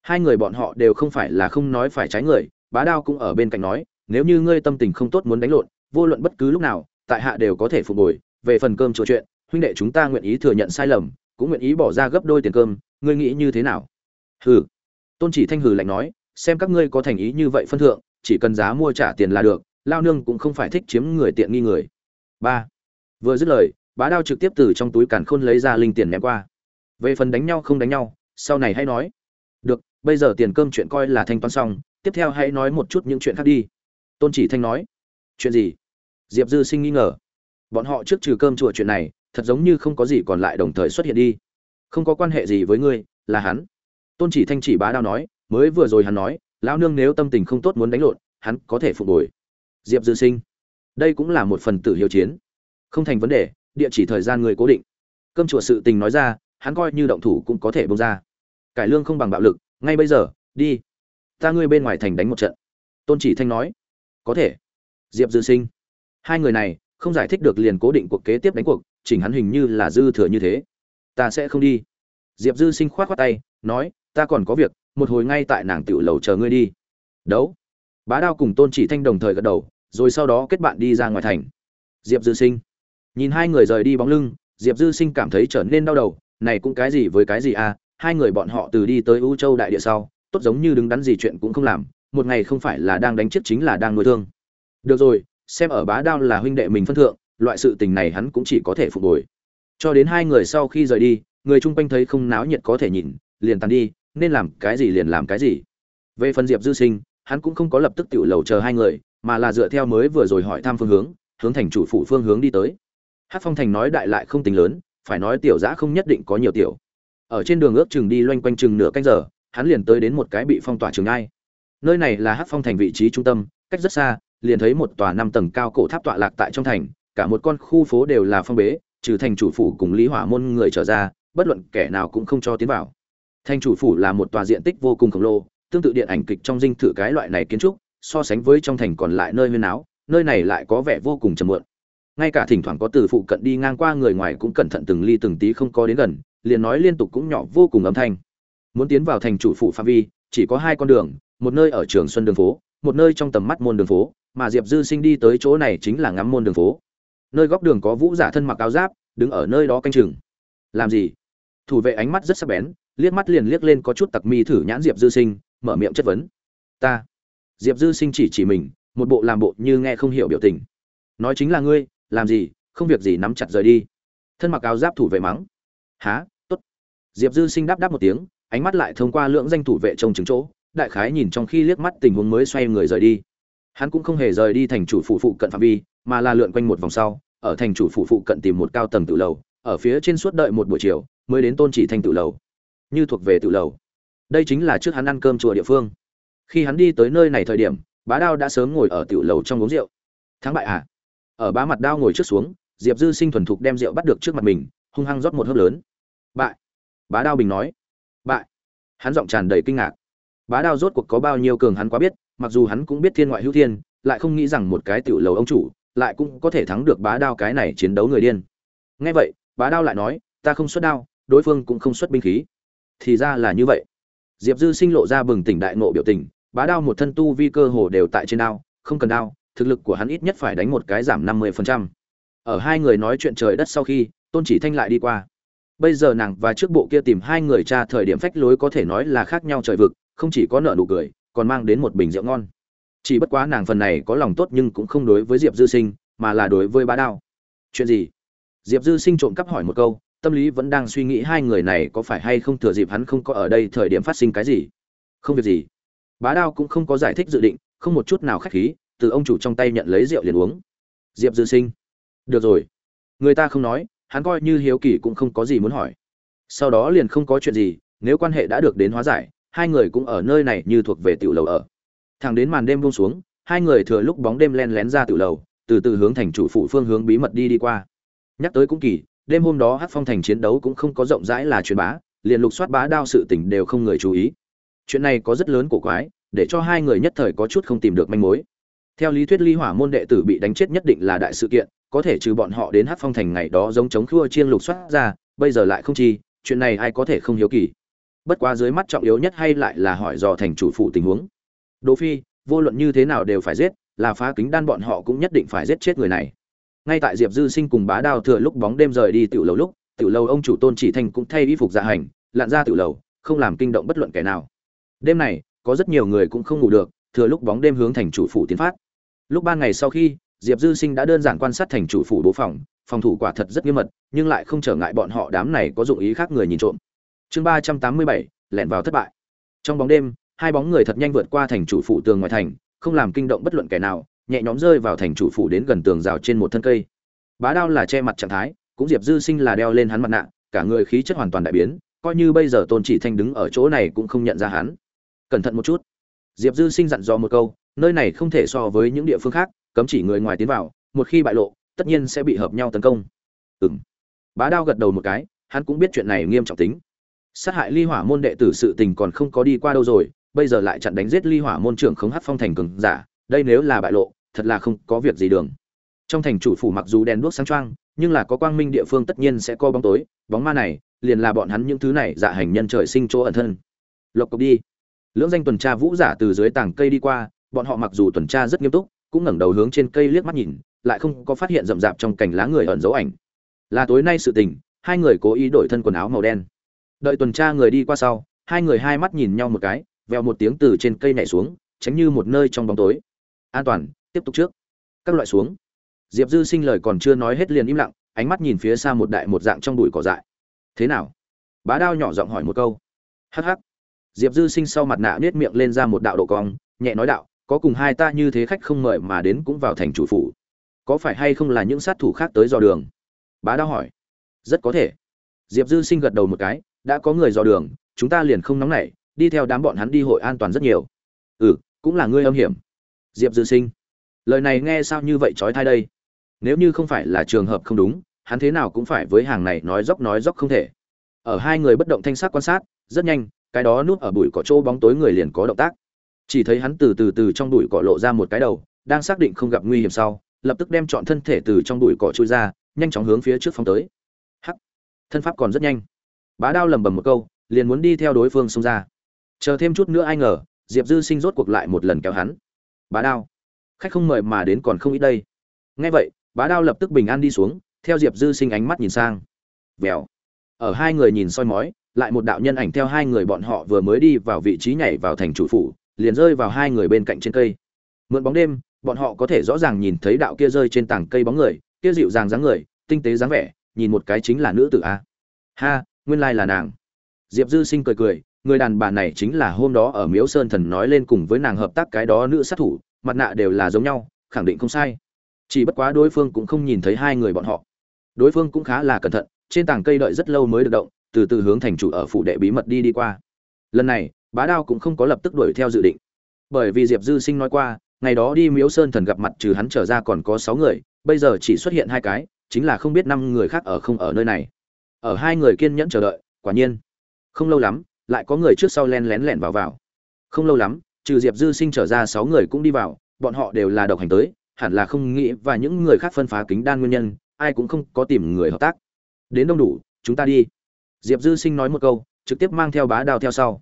Hai người bọn họ đều không phải là không nói phải trái người, bá đao cũng ở bên cạnh nói, nếu như ngươi tâm tình không tốt muốn đánh lộn, vô luận bất cứ lúc nào, tại hạ đều có thể phục hồi. Về phần cơm trò chuyện, huynh đệ chúng ta nguyện ý thừa nhận sai lầm, cũng nguyện ý bỏ ra gấp đôi tiền cơm, ngươi nghĩ như thế nào? Hừ. Tôn chỉ thanh hừ lạnh nói, xem các ngươi có thành ý như vậy phân thượng, chỉ cần giá mua trả tiền là được, lao nương cũng không phải thích chiếm người tiện nghi người. Ba. Vừa dứt lời bá đao trực tiếp từ trong túi càn khôn lấy ra linh tiền ném qua. Về phần đánh nhau không đánh nhau, sau này hãy nói. Được, bây giờ tiền cơm chuyện coi là thanh toán xong, tiếp theo hãy nói một chút những chuyện khác đi. Tôn chỉ thanh nói. Chuyện gì? Diệp dư sinh nghi ngờ. Bọn họ trước trừ cơm chùa chuyện này, thật giống như không có gì còn lại đồng thời xuất hiện đi. Không có quan hệ gì với ngươi, là hắn. Tôn chỉ thanh chỉ bá đao nói, mới vừa rồi hắn nói, lão nương nếu tâm tình không tốt muốn đánh lộn, hắn có thể phục hồi. Diệp dư sinh. Đây cũng là một phần tử hiếu chiến. Không thành vấn đề địa chỉ thời gian người cố định. Cơm chùa sự tình nói ra, hắn coi như động thủ cũng có thể bông ra. Cải lương không bằng bạo lực, ngay bây giờ, đi. Ta ngươi bên ngoài thành đánh một trận. Tôn chỉ thanh nói. Có thể. Diệp dư sinh. Hai người này, không giải thích được liền cố định cuộc kế tiếp đánh cuộc, chỉnh hắn hình như là dư thừa như thế. Ta sẽ không đi. Diệp dư sinh khoát khoát tay, nói, ta còn có việc, một hồi ngay tại nàng tiểu lầu chờ ngươi đi. Đấu. Bá đao cùng tôn chỉ thanh đồng thời gật đầu, rồi sau đó kết bạn đi ra ngoài thành. Diệp dư sinh nhìn hai người rời đi bóng lưng, diệp dư sinh cảm thấy trở nên đau đầu, này cũng cái gì với cái gì à hai người bọn họ từ đi tới u châu đại địa sau, tốt giống như đứng đắn gì chuyện cũng không làm, một ngày không phải là đang đánh chết chính là đang nuôi thương. Được rồi, xem ở bá đao là huynh đệ mình phân thượng, loại sự tình này hắn cũng chỉ có thể phục hồi. Cho đến hai người sau khi rời đi, người chung quanh thấy không náo nhiệt có thể nhìn, liền tàn đi, nên làm cái gì liền làm cái gì. Về phần diệp dư sinh, hắn cũng không có lập tức tiểu lầu chờ hai người, mà là dựa theo mới vừa rồi hỏi thăm phương hướng hướng thành chủ phủ phương hướng đi tới hát phong thành nói đại lại không tính lớn, phải nói tiểu giã không nhất định có nhiều tiểu. Ở trên đường ước chừng đi loanh quanh chừng nửa canh giờ, hắn liền tới đến một cái bị phong tỏa trường ai nơi này là hát phong thành vị trí trung tâm, cách rất xa, liền thấy một tòa năm tầng cao cổ tháp tọa lạc tại trong thành, cả một con khu phố đều là phong bế, trừ thành chủ phủ cùng lý hỏa môn người trở ra, bất luận kẻ nào cũng không cho tiến vào. Thành chủ phủ là một tòa diện tích vô cùng khổng lồ, tương tự điện ảnh kịch trong dinh thự cái loại này kiến trúc, so sánh với trong thành còn lại nơi huyên áo nơi này lại có vẻ vô cùng trầm muộn ngay cả thỉnh thoảng có từ phụ cận đi ngang qua người ngoài cũng cẩn thận từng ly từng tí không có đến gần, liền nói liên tục cũng nhỏ vô cùng âm thanh. Muốn tiến vào thành chủ phủ phạm vi, chỉ có hai con đường, một nơi ở trường xuân đường phố, một nơi trong tầm mắt môn đường phố, mà diệp dư sinh đi tới chỗ này chính là ngắm môn đường phố. Nơi góc đường có vũ giả thân mặc áo giáp, đứng ở nơi đó canh chừng. Làm gì? Thủ vệ ánh mắt rất sắc bén, liếc mắt liền liếc lên có chút tặc mi thử nhãn diệp dư sinh, mở miệng chất vấn. Ta. Diệp dư sinh chỉ chỉ mình, một bộ làm bộ như nghe không hiểu biểu tình. Nói chính là ngươi làm gì, không việc gì nắm chặt rời đi. Thân mặc áo giáp thủ vệ mắng. Há t ố t diệp dư sinh đáp đáp một tiếng, ánh mắt lại thông qua lưỡng danh thủ vệ trông chứng chỗ, đại khái nhìn trong khi liếc mắt tình huống mới xoay người rời đi. Hắn cũng không hề rời đi thành chủ phụ phụ cận phạm vi, mà là lượn quanh một vòng sau, ở thành chủ phụ phụ cận tìm một cao tầng tự lầu, ở phía trên suốt đợi một buổi chiều, mới đến tôn chỉ thành tự lầu. Như thuộc về tự lầu. Đây chính là trước hắn ăn cơm chùa địa phương. Khi hắn đi tới nơi này thời điểm, bá đao đã sớm ngồi ở tiểu lầu trong uống rượu. Thắng bại à? Ở bá mặt đao ngồi trước xuống, diệp dư sinh thuần thục đem rượu bắt được trước mặt mình, hung hăng rót một hớp lớn. Bại. Bá đao bình nói. Bại. Hắn giọng tràn đầy kinh ngạc. Bá đao rốt cuộc có bao nhiêu cường hắn quá biết, mặc dù hắn cũng biết thiên ngoại hữu thiên, lại không nghĩ rằng một cái tiểu lầu ông chủ lại cũng có thể thắng được bá đao cái này chiến đấu người điên. Nghe vậy, bá đao lại nói, ta không xuất đao, đối phương cũng không xuất binh khí. Thì ra là như vậy. Diệp dư sinh lộ ra bừng tỉnh đại ngộ biểu tình, bá đao một thân tu vi cơ hồ đều tại trên đao, không cần đao thực lực của hắn ít nhất phải đánh một cái giảm năm mươi phần trăm. Ở hai người nói chuyện trời đất sau khi, tôn chỉ thanh lại đi qua. Bây giờ nàng và trước bộ kia tìm hai người cha thời điểm phách lối có thể nói là khác nhau trời vực, không chỉ có nợ nụ cười, còn mang đến một bình rượu ngon. Chỉ bất quá nàng phần này có lòng tốt nhưng cũng không đối với diệp dư sinh, mà là đối với bá đao. Chuyện gì? Diệp dư sinh trộm cắp hỏi một câu, tâm lý vẫn đang suy nghĩ hai người này có phải hay không thừa dịp hắn không có ở đây thời điểm phát sinh cái gì. Không việc gì. Bá đao cũng không có giải thích dự định, không một chút nào khách khí từ ông chủ trong tay nhận lấy rượu liền uống. Diệp dư sinh. Được rồi. Người ta không nói, hắn coi như hiếu kỳ cũng không có gì muốn hỏi. Sau đó liền không có chuyện gì, nếu quan hệ đã được đến hóa giải, hai người cũng ở nơi này như thuộc về tiểu lầu ở. Thẳng đến màn đêm buông xuống, hai người thừa lúc bóng đêm len lén ra tiểu lầu, từ từ hướng thành chủ phụ phương hướng bí mật đi đi qua. Nhắc tới cũng kỳ, đêm hôm đó hát phong thành chiến đấu cũng không có rộng rãi là truyền bá, liền lục soát bá đao sự tình đều không người chú ý. Chuyện này có rất lớn cổ quái, để cho hai người nhất thời có chút không tìm được manh mối theo lý thuyết ly hỏa môn đệ tử bị đánh chết nhất định là đại sự kiện, có thể trừ bọn họ đến hát phong thành ngày đó giống chống khua chiên lục soát ra, bây giờ lại không chi, chuyện này ai có thể không hiếu kỳ. Bất quá dưới mắt trọng yếu nhất hay lại là hỏi dò thành chủ phụ tình huống. Đỗ phi, vô luận như thế nào đều phải giết, là phá kính đan bọn họ cũng nhất định phải giết chết người này. Ngay tại diệp dư sinh cùng bá đao thừa lúc bóng đêm rời đi tiểu lầu lúc, tiểu lầu ông chủ tôn chỉ thành cũng thay y phục dạ hành, lặn ra tiểu lầu, không làm kinh động bất luận kẻ nào. Đêm này, có rất nhiều người cũng không ngủ được, thừa lúc bóng đêm hướng thành chủ phủ tiến phát lúc ban ngày sau khi, diệp dư sinh đã đơn giản quan sát thành chủ phủ bố phòng phòng thủ quả thật rất nghiêm mật, nhưng lại không trở ngại bọn họ đám này có dụng ý khác người nhìn trộm. Chương ba trăm tám mươi bảy, lẻn vào thất bại. Trong bóng đêm, hai bóng người thật nhanh vượt qua thành chủ phủ tường ngoài thành, không làm kinh động bất luận kẻ nào, nhẹ nhóm rơi vào thành chủ phủ đến gần tường rào trên một thân cây. Bá đao là che mặt trạng thái, cũng diệp dư sinh là đeo lên hắn mặt nạ, cả người khí chất hoàn toàn đại biến, coi như bây giờ tôn chỉ thanh đứng ở chỗ này cũng không nhận ra hắn. Cẩn thận một chút. Diệp dư sinh dặn dò một câu nơi này không thể so với những địa phương khác, cấm chỉ người ngoài tiến vào, một khi bại lộ, tất nhiên sẽ bị hợp nhau tấn công. Ừm. Bá đao gật đầu một cái, hắn cũng biết chuyện này nghiêm trọng tính. Sát hại ly hỏa môn đệ tử sự tình còn không có đi qua đâu rồi, bây giờ lại chặn đánh giết ly hỏa môn trưởng khống hát phong thành cường giả, đây nếu là bại lộ, thật là không có việc gì đường. Trong thành chủ phủ mặc dù đèn đuốc sáng trăng nhưng là có quang minh địa phương tất nhiên sẽ có bóng tối, bóng ma này, liền là bọn hắn những thứ này dạ hành nhân trời sinh chỗ ẩn thân. Lộc cộc đi. Lưỡng danh tuần tra vũ giả từ dưới tảng cây đi qua bọn họ mặc dù tuần tra rất nghiêm túc, cũng ngẩng đầu hướng trên cây liếc mắt nhìn, lại không có phát hiện rậm rạp trong cành lá người ẩn dấu ảnh. Là tối nay sự tình, hai người cố ý đổi thân quần áo màu đen. Đợi tuần tra người đi qua sau, hai người hai mắt nhìn nhau một cái, vèo một tiếng từ trên cây nhảy xuống, tránh như một nơi trong bóng tối. An toàn, tiếp tục trước. Các loại xuống. Diệp dư sinh lời còn chưa nói hết liền im lặng, ánh mắt nhìn phía xa một đại một dạng trong bụi cỏ dại. Thế nào? Bá đao nhỏ giọng hỏi một câu. Hắc hắc. Diệp dư sinh sau mặt nạ nết miệng lên ra một đạo độ cong, nhẹ nói đạo có cùng hai ta như thế khách không mời mà đến cũng vào thành chủ phủ. Có phải hay không là những sát thủ khác tới dò đường? Bá đao hỏi. Rất có thể. Diệp dư sinh gật đầu một cái, đã có người dò đường, chúng ta liền không nóng nảy, đi theo đám bọn hắn đi hội an toàn rất nhiều. Ừ cũng là ngươi âm hiểm. Diệp dư sinh. Lời này nghe sao như vậy trói thai đây? Nếu như không phải là trường hợp không đúng, hắn thế nào cũng phải với hàng này nói dốc nói dốc không thể. Ở hai người bất động thanh sát quan sát, rất nhanh, cái đó núp ở bụi cỏ trô bóng tối người liền có động tác chỉ thấy hắn từ từ từ trong bụi cỏ lộ ra một cái đầu, đang xác định không gặp nguy hiểm sau, lập tức đem chọn thân thể từ trong bụi cỏ trôi ra, nhanh chóng hướng phía trước phóng tới. Hắc! Thân pháp còn rất nhanh. Bá đao lầm bầm một câu, liền muốn đi theo đối phương xông ra. Chờ thêm chút nữa ai ngờ, diệp dư sinh rốt cuộc lại một lần kéo hắn. Bá đao! Khách không mời mà đến còn không ít đây. Ngay vậy, bá đao lập tức bình an đi xuống, theo diệp dư sinh ánh mắt nhìn sang. Vèo! Ở hai người nhìn soi mói, lại một đạo nhân ảnh theo hai người bọn họ vừa mới đi vào vị trí nhảy vào thành chủ phủ liền rơi vào hai người bên cạnh trên cây. Mượn bóng đêm, bọn họ có thể rõ ràng nhìn thấy đạo kia rơi trên tảng cây bóng người, kia dịu dàng dáng người, tinh tế dáng vẻ, nhìn một cái chính là nữ tử a. Ha, nguyên lai là nàng. Diệp dư sinh cười cười, người đàn bà này chính là hôm đó ở miếu sơn thần nói lên cùng với nàng hợp tác cái đó nữ sát thủ, mặt nạ đều là giống nhau, khẳng định không sai. Chỉ bất quá đối phương cũng không nhìn thấy hai người bọn họ. Đối phương cũng khá là cẩn thận, trên tảng cây đợi rất lâu mới được động, từ từ hướng thành chủ ở phụ đệ bí mật đi đi qua. Lần này bá đao cũng không có lập tức đuổi theo dự định. Bởi vì diệp dư sinh nói qua, ngày đó đi miếu sơn thần gặp mặt trừ hắn trở ra còn có sáu người, bây giờ chỉ xuất hiện hai cái, chính là không biết năm người khác ở không ở nơi này. Ở hai người kiên nhẫn chờ đợi, quả nhiên. Không lâu lắm, lại có người trước sau len lén lẻn vào vào. Không lâu lắm, trừ diệp dư sinh trở ra sáu người cũng đi vào, bọn họ đều là độc hành tới, hẳn là không nghĩ và những người khác phân phá kính đan nguyên nhân, ai cũng không có tìm người hợp tác. Đến đông đủ, chúng ta đi. Diệp dư sinh nói một câu, trực tiếp mang theo bá đao theo sau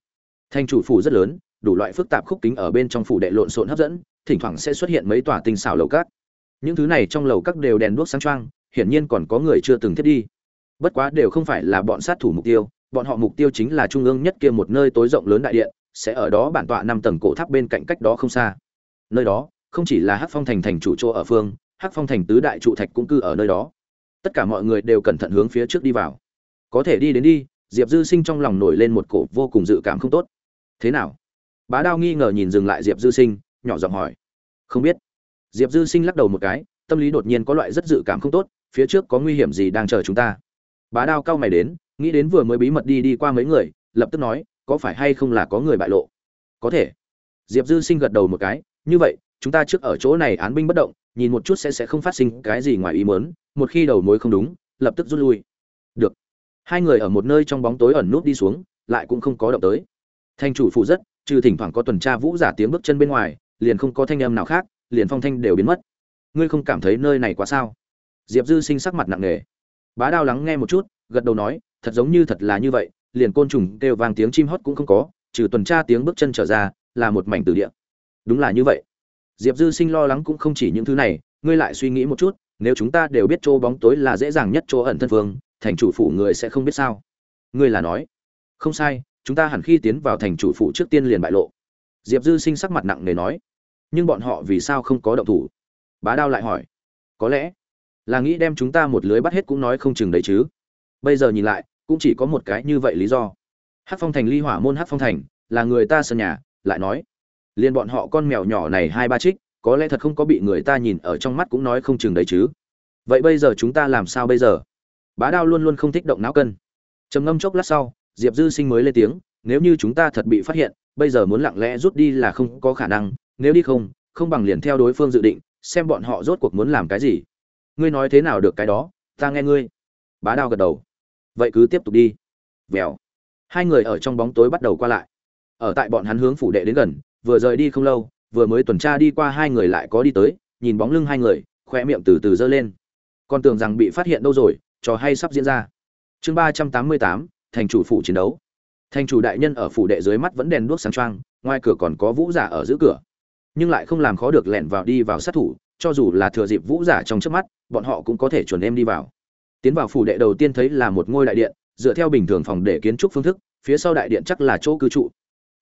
thành chủ phủ rất lớn đủ loại phức tạp khúc kính ở bên trong phủ đệ lộn xộn hấp dẫn thỉnh thoảng sẽ xuất hiện mấy tòa tinh xảo lầu cát. Những thứ này trong lầu các đều đèn đuốc sáng trang, hiển nhiên còn có người chưa từng thiết đi. Bất quá đều không phải là bọn sát thủ mục tiêu bọn họ mục tiêu chính là trung ương nhất kia một nơi tối rộng lớn đại điện sẽ ở đó bản tọa năm tầng cổ tháp bên cạnh cách đó không xa. Nơi đó không chỉ là hắc phong thành thành chủ chỗ ở phương hắc phong thành tứ đại trụ thạch cũng cư ở nơi đó. Tất cả mọi người đều cẩn thận hướng phía trước đi vào. Có thể đi đến đi diệp dư sinh trong lòng nổi lên một cổ vô cùng dự cảm không tốt thế nào? Bá đao nghi ngờ nhìn dừng lại diệp dư sinh, nhỏ giọng hỏi. Không biết. Diệp dư sinh lắc đầu một cái, tâm lý đột nhiên có loại rất dự cảm không tốt, phía trước có nguy hiểm gì đang chờ chúng ta? Bá đao cao mày đến, nghĩ đến vừa mới bí mật đi đi qua mấy người, lập tức nói, có phải hay không là có người bại lộ? Có thể. Diệp dư sinh gật đầu một cái, như vậy, chúng ta trước ở chỗ này án binh bất động, nhìn một chút sẽ sẽ không phát sinh cái gì ngoài ý mớn một khi đầu mối không đúng, lập tức rút lui. Được. Hai người ở một nơi trong bóng tối ẩn nút đi xuống, lại cũng không có động tới thanh chủ phụ rất, trừ thỉnh thoảng có tuần tra vũ giả tiếng bước chân bên ngoài, liền không có thanh âm nào khác, liền phong thanh đều biến mất. Ngươi không cảm thấy nơi này quá sao? Diệp dư sinh sắc mặt nặng nề. Bá đao lắng nghe một chút, gật đầu nói, thật giống như thật là như vậy, liền côn trùng kêu vang tiếng chim hót cũng không có, trừ tuần tra tiếng bước chân trở ra, là một mảnh từ địa. Đúng là như vậy. Diệp dư sinh lo lắng cũng không chỉ những thứ này, ngươi lại suy nghĩ một chút, nếu chúng ta đều biết chỗ bóng tối là dễ dàng nhất chỗ ẩn thân phương thành chủ phủ người sẽ không biết sao. Ngươi là nói, không sai chúng ta hẳn khi tiến vào thành chủ phụ trước tiên liền bại lộ. Diệp dư sinh sắc mặt nặng nề nói, nhưng bọn họ vì sao không có động thủ? Bá đao lại hỏi, có lẽ là nghĩ đem chúng ta một lưới bắt hết cũng nói không chừng đấy chứ. Bây giờ nhìn lại, cũng chỉ có một cái như vậy lý do. Hát phong thành ly hỏa môn hát phong thành, là người ta sân nhà, lại nói, liền bọn họ con mèo nhỏ này hai ba trích, có lẽ thật không có bị người ta nhìn ở trong mắt cũng nói không chừng đấy chứ. Vậy bây giờ chúng ta làm sao bây giờ? Bá đao luôn luôn không thích động não cân. Trầm ngâm chốc lát sau diệp dư sinh mới lên tiếng, nếu như chúng ta thật bị phát hiện, bây giờ muốn lặng lẽ rút đi là không có khả năng, nếu đi không không bằng liền theo đối phương dự định, xem bọn họ rốt cuộc muốn làm cái gì. Ngươi nói thế nào được cái đó, ta nghe ngươi. Bá đao gật đầu. Vậy cứ tiếp tục đi. Vèo. Hai người ở trong bóng tối bắt đầu qua lại. Ở tại bọn hắn hướng phủ đệ đến gần, vừa rời đi không lâu, vừa mới tuần tra đi qua hai người lại có đi tới, nhìn bóng lưng hai người khoe miệng từ từ giơ lên. Còn tưởng rằng bị phát hiện đâu rồi, trò hay sắp diễn ra. Chương ba trăm tám mươi tám thành chủ phủ chiến đấu. Thành chủ đại nhân ở phủ đệ dưới mắt vẫn đèn đuốc sáng trang, ngoài cửa còn có vũ giả ở giữa cửa. Nhưng lại không làm khó được lẻn vào đi vào sát thủ cho dù là thừa dịp vũ giả trong trước mắt bọn họ cũng có thể chuẩn em đi vào. Tiến vào phủ đệ đầu tiên thấy là một ngôi đại điện dựa theo bình thường phòng để kiến trúc phương thức phía sau đại điện chắc là chỗ cư trụ.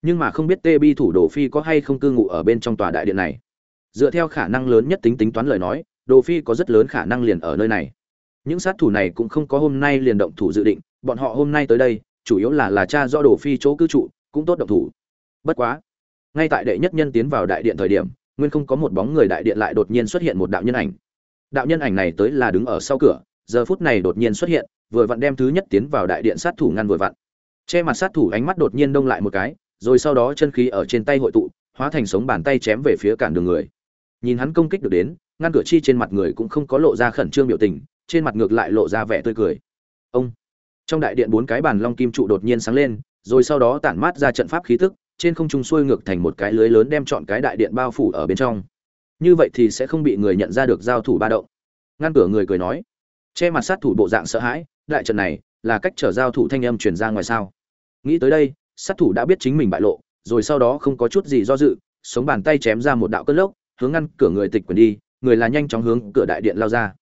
Nhưng mà không biết tê bi thủ đồ phi có hay không cư ngụ ở bên trong tòa đại điện này. Dựa theo khả năng lớn nhất tính tính toán lời nói đồ phi có rất lớn khả năng liền ở nơi này. Những sát thủ này cũng không có hôm nay liền động thủ dự định bọn họ hôm nay tới đây, chủ yếu là là cha do đồ phi chỗ cư trụ, cũng tốt động thủ. Bất quá, ngay tại đệ nhất nhân tiến vào đại điện thời điểm, nguyên không có một bóng người đại điện lại đột nhiên xuất hiện một đạo nhân ảnh. Đạo nhân ảnh này tới là đứng ở sau cửa, giờ phút này đột nhiên xuất hiện, vừa vặn đem thứ nhất tiến vào đại điện sát thủ ngăn vừa vặn. Che mặt sát thủ ánh mắt đột nhiên đông lại một cái, rồi sau đó chân khí ở trên tay hội tụ, hóa thành sống bàn tay chém về phía cản đường người. Nhìn hắn công kích được đến, ngăn cửa chi trên mặt người cũng không có lộ ra khẩn trương biểu tình, trên mặt ngược lại lộ ra vẻ tươi cười. Ông! Trong đại điện bốn cái bàn long kim trụ đột nhiên sáng lên, rồi sau đó tản mát ra trận pháp khí tức, trên không trung xuôi ngược thành một cái lưới lớn đem chọn cái đại điện bao phủ ở bên trong. Như vậy thì sẽ không bị người nhận ra được giao thủ ba động. Ngăn cửa người cười nói, che mặt sát thủ bộ dạng sợ hãi, đại trận này là cách chở giao thủ thanh âm truyền ra ngoài sao? Nghĩ tới đây, sát thủ đã biết chính mình bại lộ, rồi sau đó không có chút gì do dự, sống bàn tay chém ra một đạo cơn lốc, hướng ngăn cửa người tịch quyền đi, người là nhanh chóng hướng cửa đại điện lao ra.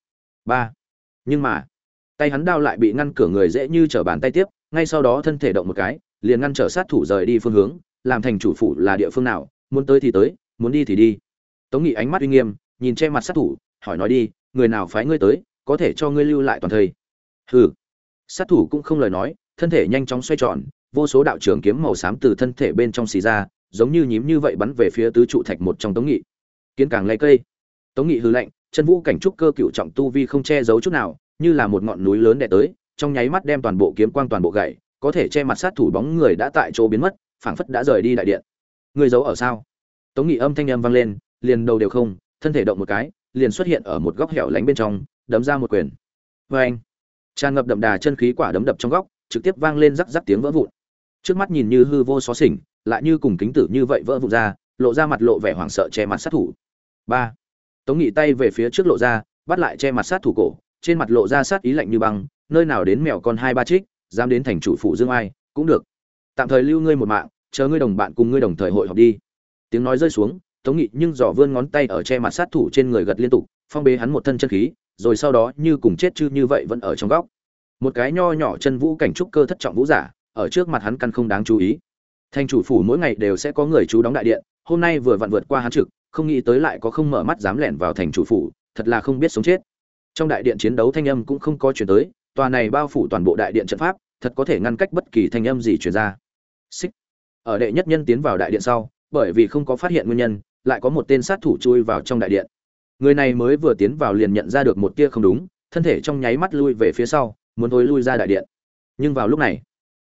Ba. Nhưng mà tay hắn đao lại bị ngăn cửa người dễ như trở bàn tay tiếp, ngay sau đó thân thể động một cái, liền ngăn trở sát thủ rời đi phương hướng, làm thành chủ phủ là địa phương nào, muốn tới thì tới, muốn đi thì đi. Tống nghị ánh mắt uy nghiêm, nhìn che mặt sát thủ, hỏi nói đi, người nào phái ngươi tới, có thể cho ngươi lưu lại toàn thây? Hừ. Sát thủ cũng không lời nói, thân thể nhanh chóng xoay tròn, vô số đạo trường kiếm màu xám từ thân thể bên trong xì ra, giống như nhím như vậy bắn về phía tứ trụ thạch một trong tống nghị. Kiến càng lấy cây. Tống nghị hư lạnh, chân vũ cảnh trúc cơ cựu trọng tu vi không che giấu chút nào như là một ngọn núi lớn đè tới, trong nháy mắt đem toàn bộ kiếm quang toàn bộ gậy có thể che mặt sát thủ bóng người đã tại chỗ biến mất, phảng phất đã rời đi đại điện. Người giấu ở sao? Tống nghị âm thanh âm vang lên, liền đầu đều không, thân thể động một cái, liền xuất hiện ở một góc hẻo lánh bên trong, đấm ra một quyền. Oeng! anh tràn ngập đậm đà chân khí quả đấm đập trong góc, trực tiếp vang lên rắc rắc tiếng vỡ vụn. Trước mắt nhìn như hư vô xó xỉnh, lại như cùng kính tử như vậy vỡ vụn ra, lộ ra mặt lộ vẻ hoảng sợ che mặt sát thủ. Ba! Tống nghị tay về phía trước lộ ra, bắt lại che mặt sát thủ cổ trên mặt lộ ra sát ý lạnh như băng, nơi nào đến mèo con hai ba trích, dám đến thành chủ phủ dương ai, cũng được. Tạm thời lưu ngươi một mạng, chờ ngươi đồng bạn cùng ngươi đồng thời hội họp đi. Tiếng nói rơi xuống, tống nghị nhưng dò vươn ngón tay ở che mặt sát thủ trên người gật liên tục, phong bế hắn một thân chân khí, rồi sau đó như cùng chết chư như vậy vẫn ở trong góc. Một cái nho nhỏ chân vũ cảnh trúc cơ thất trọng vũ giả, ở trước mặt hắn căn không đáng chú ý. Thành chủ phủ mỗi ngày đều sẽ có người chú đóng đại điện, hôm nay vừa vặn vượt qua hắn trực, không nghĩ tới lại có không mở mắt dám lẻn vào thành chủ phủ, thật là không biết sống chết trong đại điện chiến đấu thanh âm cũng không có chuyển tới, tòa này bao phủ toàn bộ đại điện trận pháp, thật có thể ngăn cách bất kỳ thanh âm gì truyền ra. Xích. Ở đệ nhất nhân tiến vào đại điện sau, bởi vì không có phát hiện nguyên nhân, lại có một tên sát thủ chui vào trong đại điện. Người này mới vừa tiến vào liền nhận ra được một tia không đúng, thân thể trong nháy mắt lui về phía sau, muốn thối lui ra đại điện. Nhưng vào lúc này,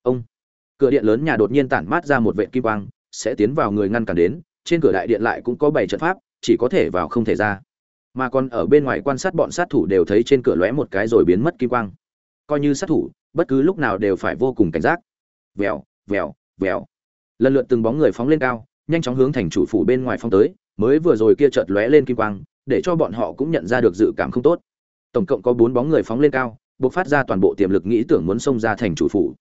ông, cửa điện lớn nhà đột nhiên tản mát ra một vệ kim quang, sẽ tiến vào người ngăn cản đến, trên cửa đại điện lại cũng có bảy trận pháp, chỉ có thể vào không thể ra mà còn ở bên ngoài quan sát bọn sát thủ đều thấy trên cửa lóe một cái rồi biến mất kim quang. Coi như sát thủ, bất cứ lúc nào đều phải vô cùng cảnh giác. Vèo vèo vèo. Lần lượt từng bóng người phóng lên cao, nhanh chóng hướng thành chủ phủ bên ngoài phong tới, mới vừa rồi kia chợt lóe lên kim quang, để cho bọn họ cũng nhận ra được dự cảm không tốt. Tổng cộng có bốn bóng người phóng lên cao, buộc phát ra toàn bộ tiềm lực nghĩ tưởng muốn xông ra thành chủ phủ.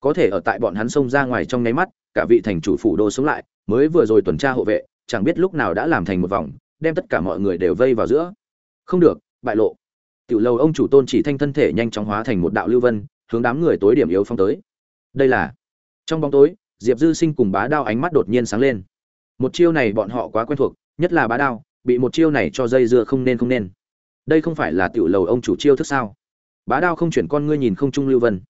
Có thể ở tại bọn hắn xông ra ngoài trong nháy mắt, cả vị thành chủ phủ đô sống lại, mới vừa rồi tuần tra hộ vệ, chẳng biết lúc nào đã làm thành một vòng đem tất cả mọi người đều vây vào giữa. Không được, bại lộ. Tiểu lâu ông chủ tôn chỉ thanh thân thể nhanh chóng hóa thành một đạo lưu vân, hướng đám người tối điểm yếu phong tới. Đây là, trong bóng tối, diệp dư sinh cùng bá đao ánh mắt đột nhiên sáng lên. Một chiêu này bọn họ quá quen thuộc, nhất là bá đao, bị một chiêu này cho dây dưa không nên không nên. Đây không phải là tiểu lầu ông chủ chiêu thức sao? Bá đao không chuyển con ngươi nhìn không trung lưu vân.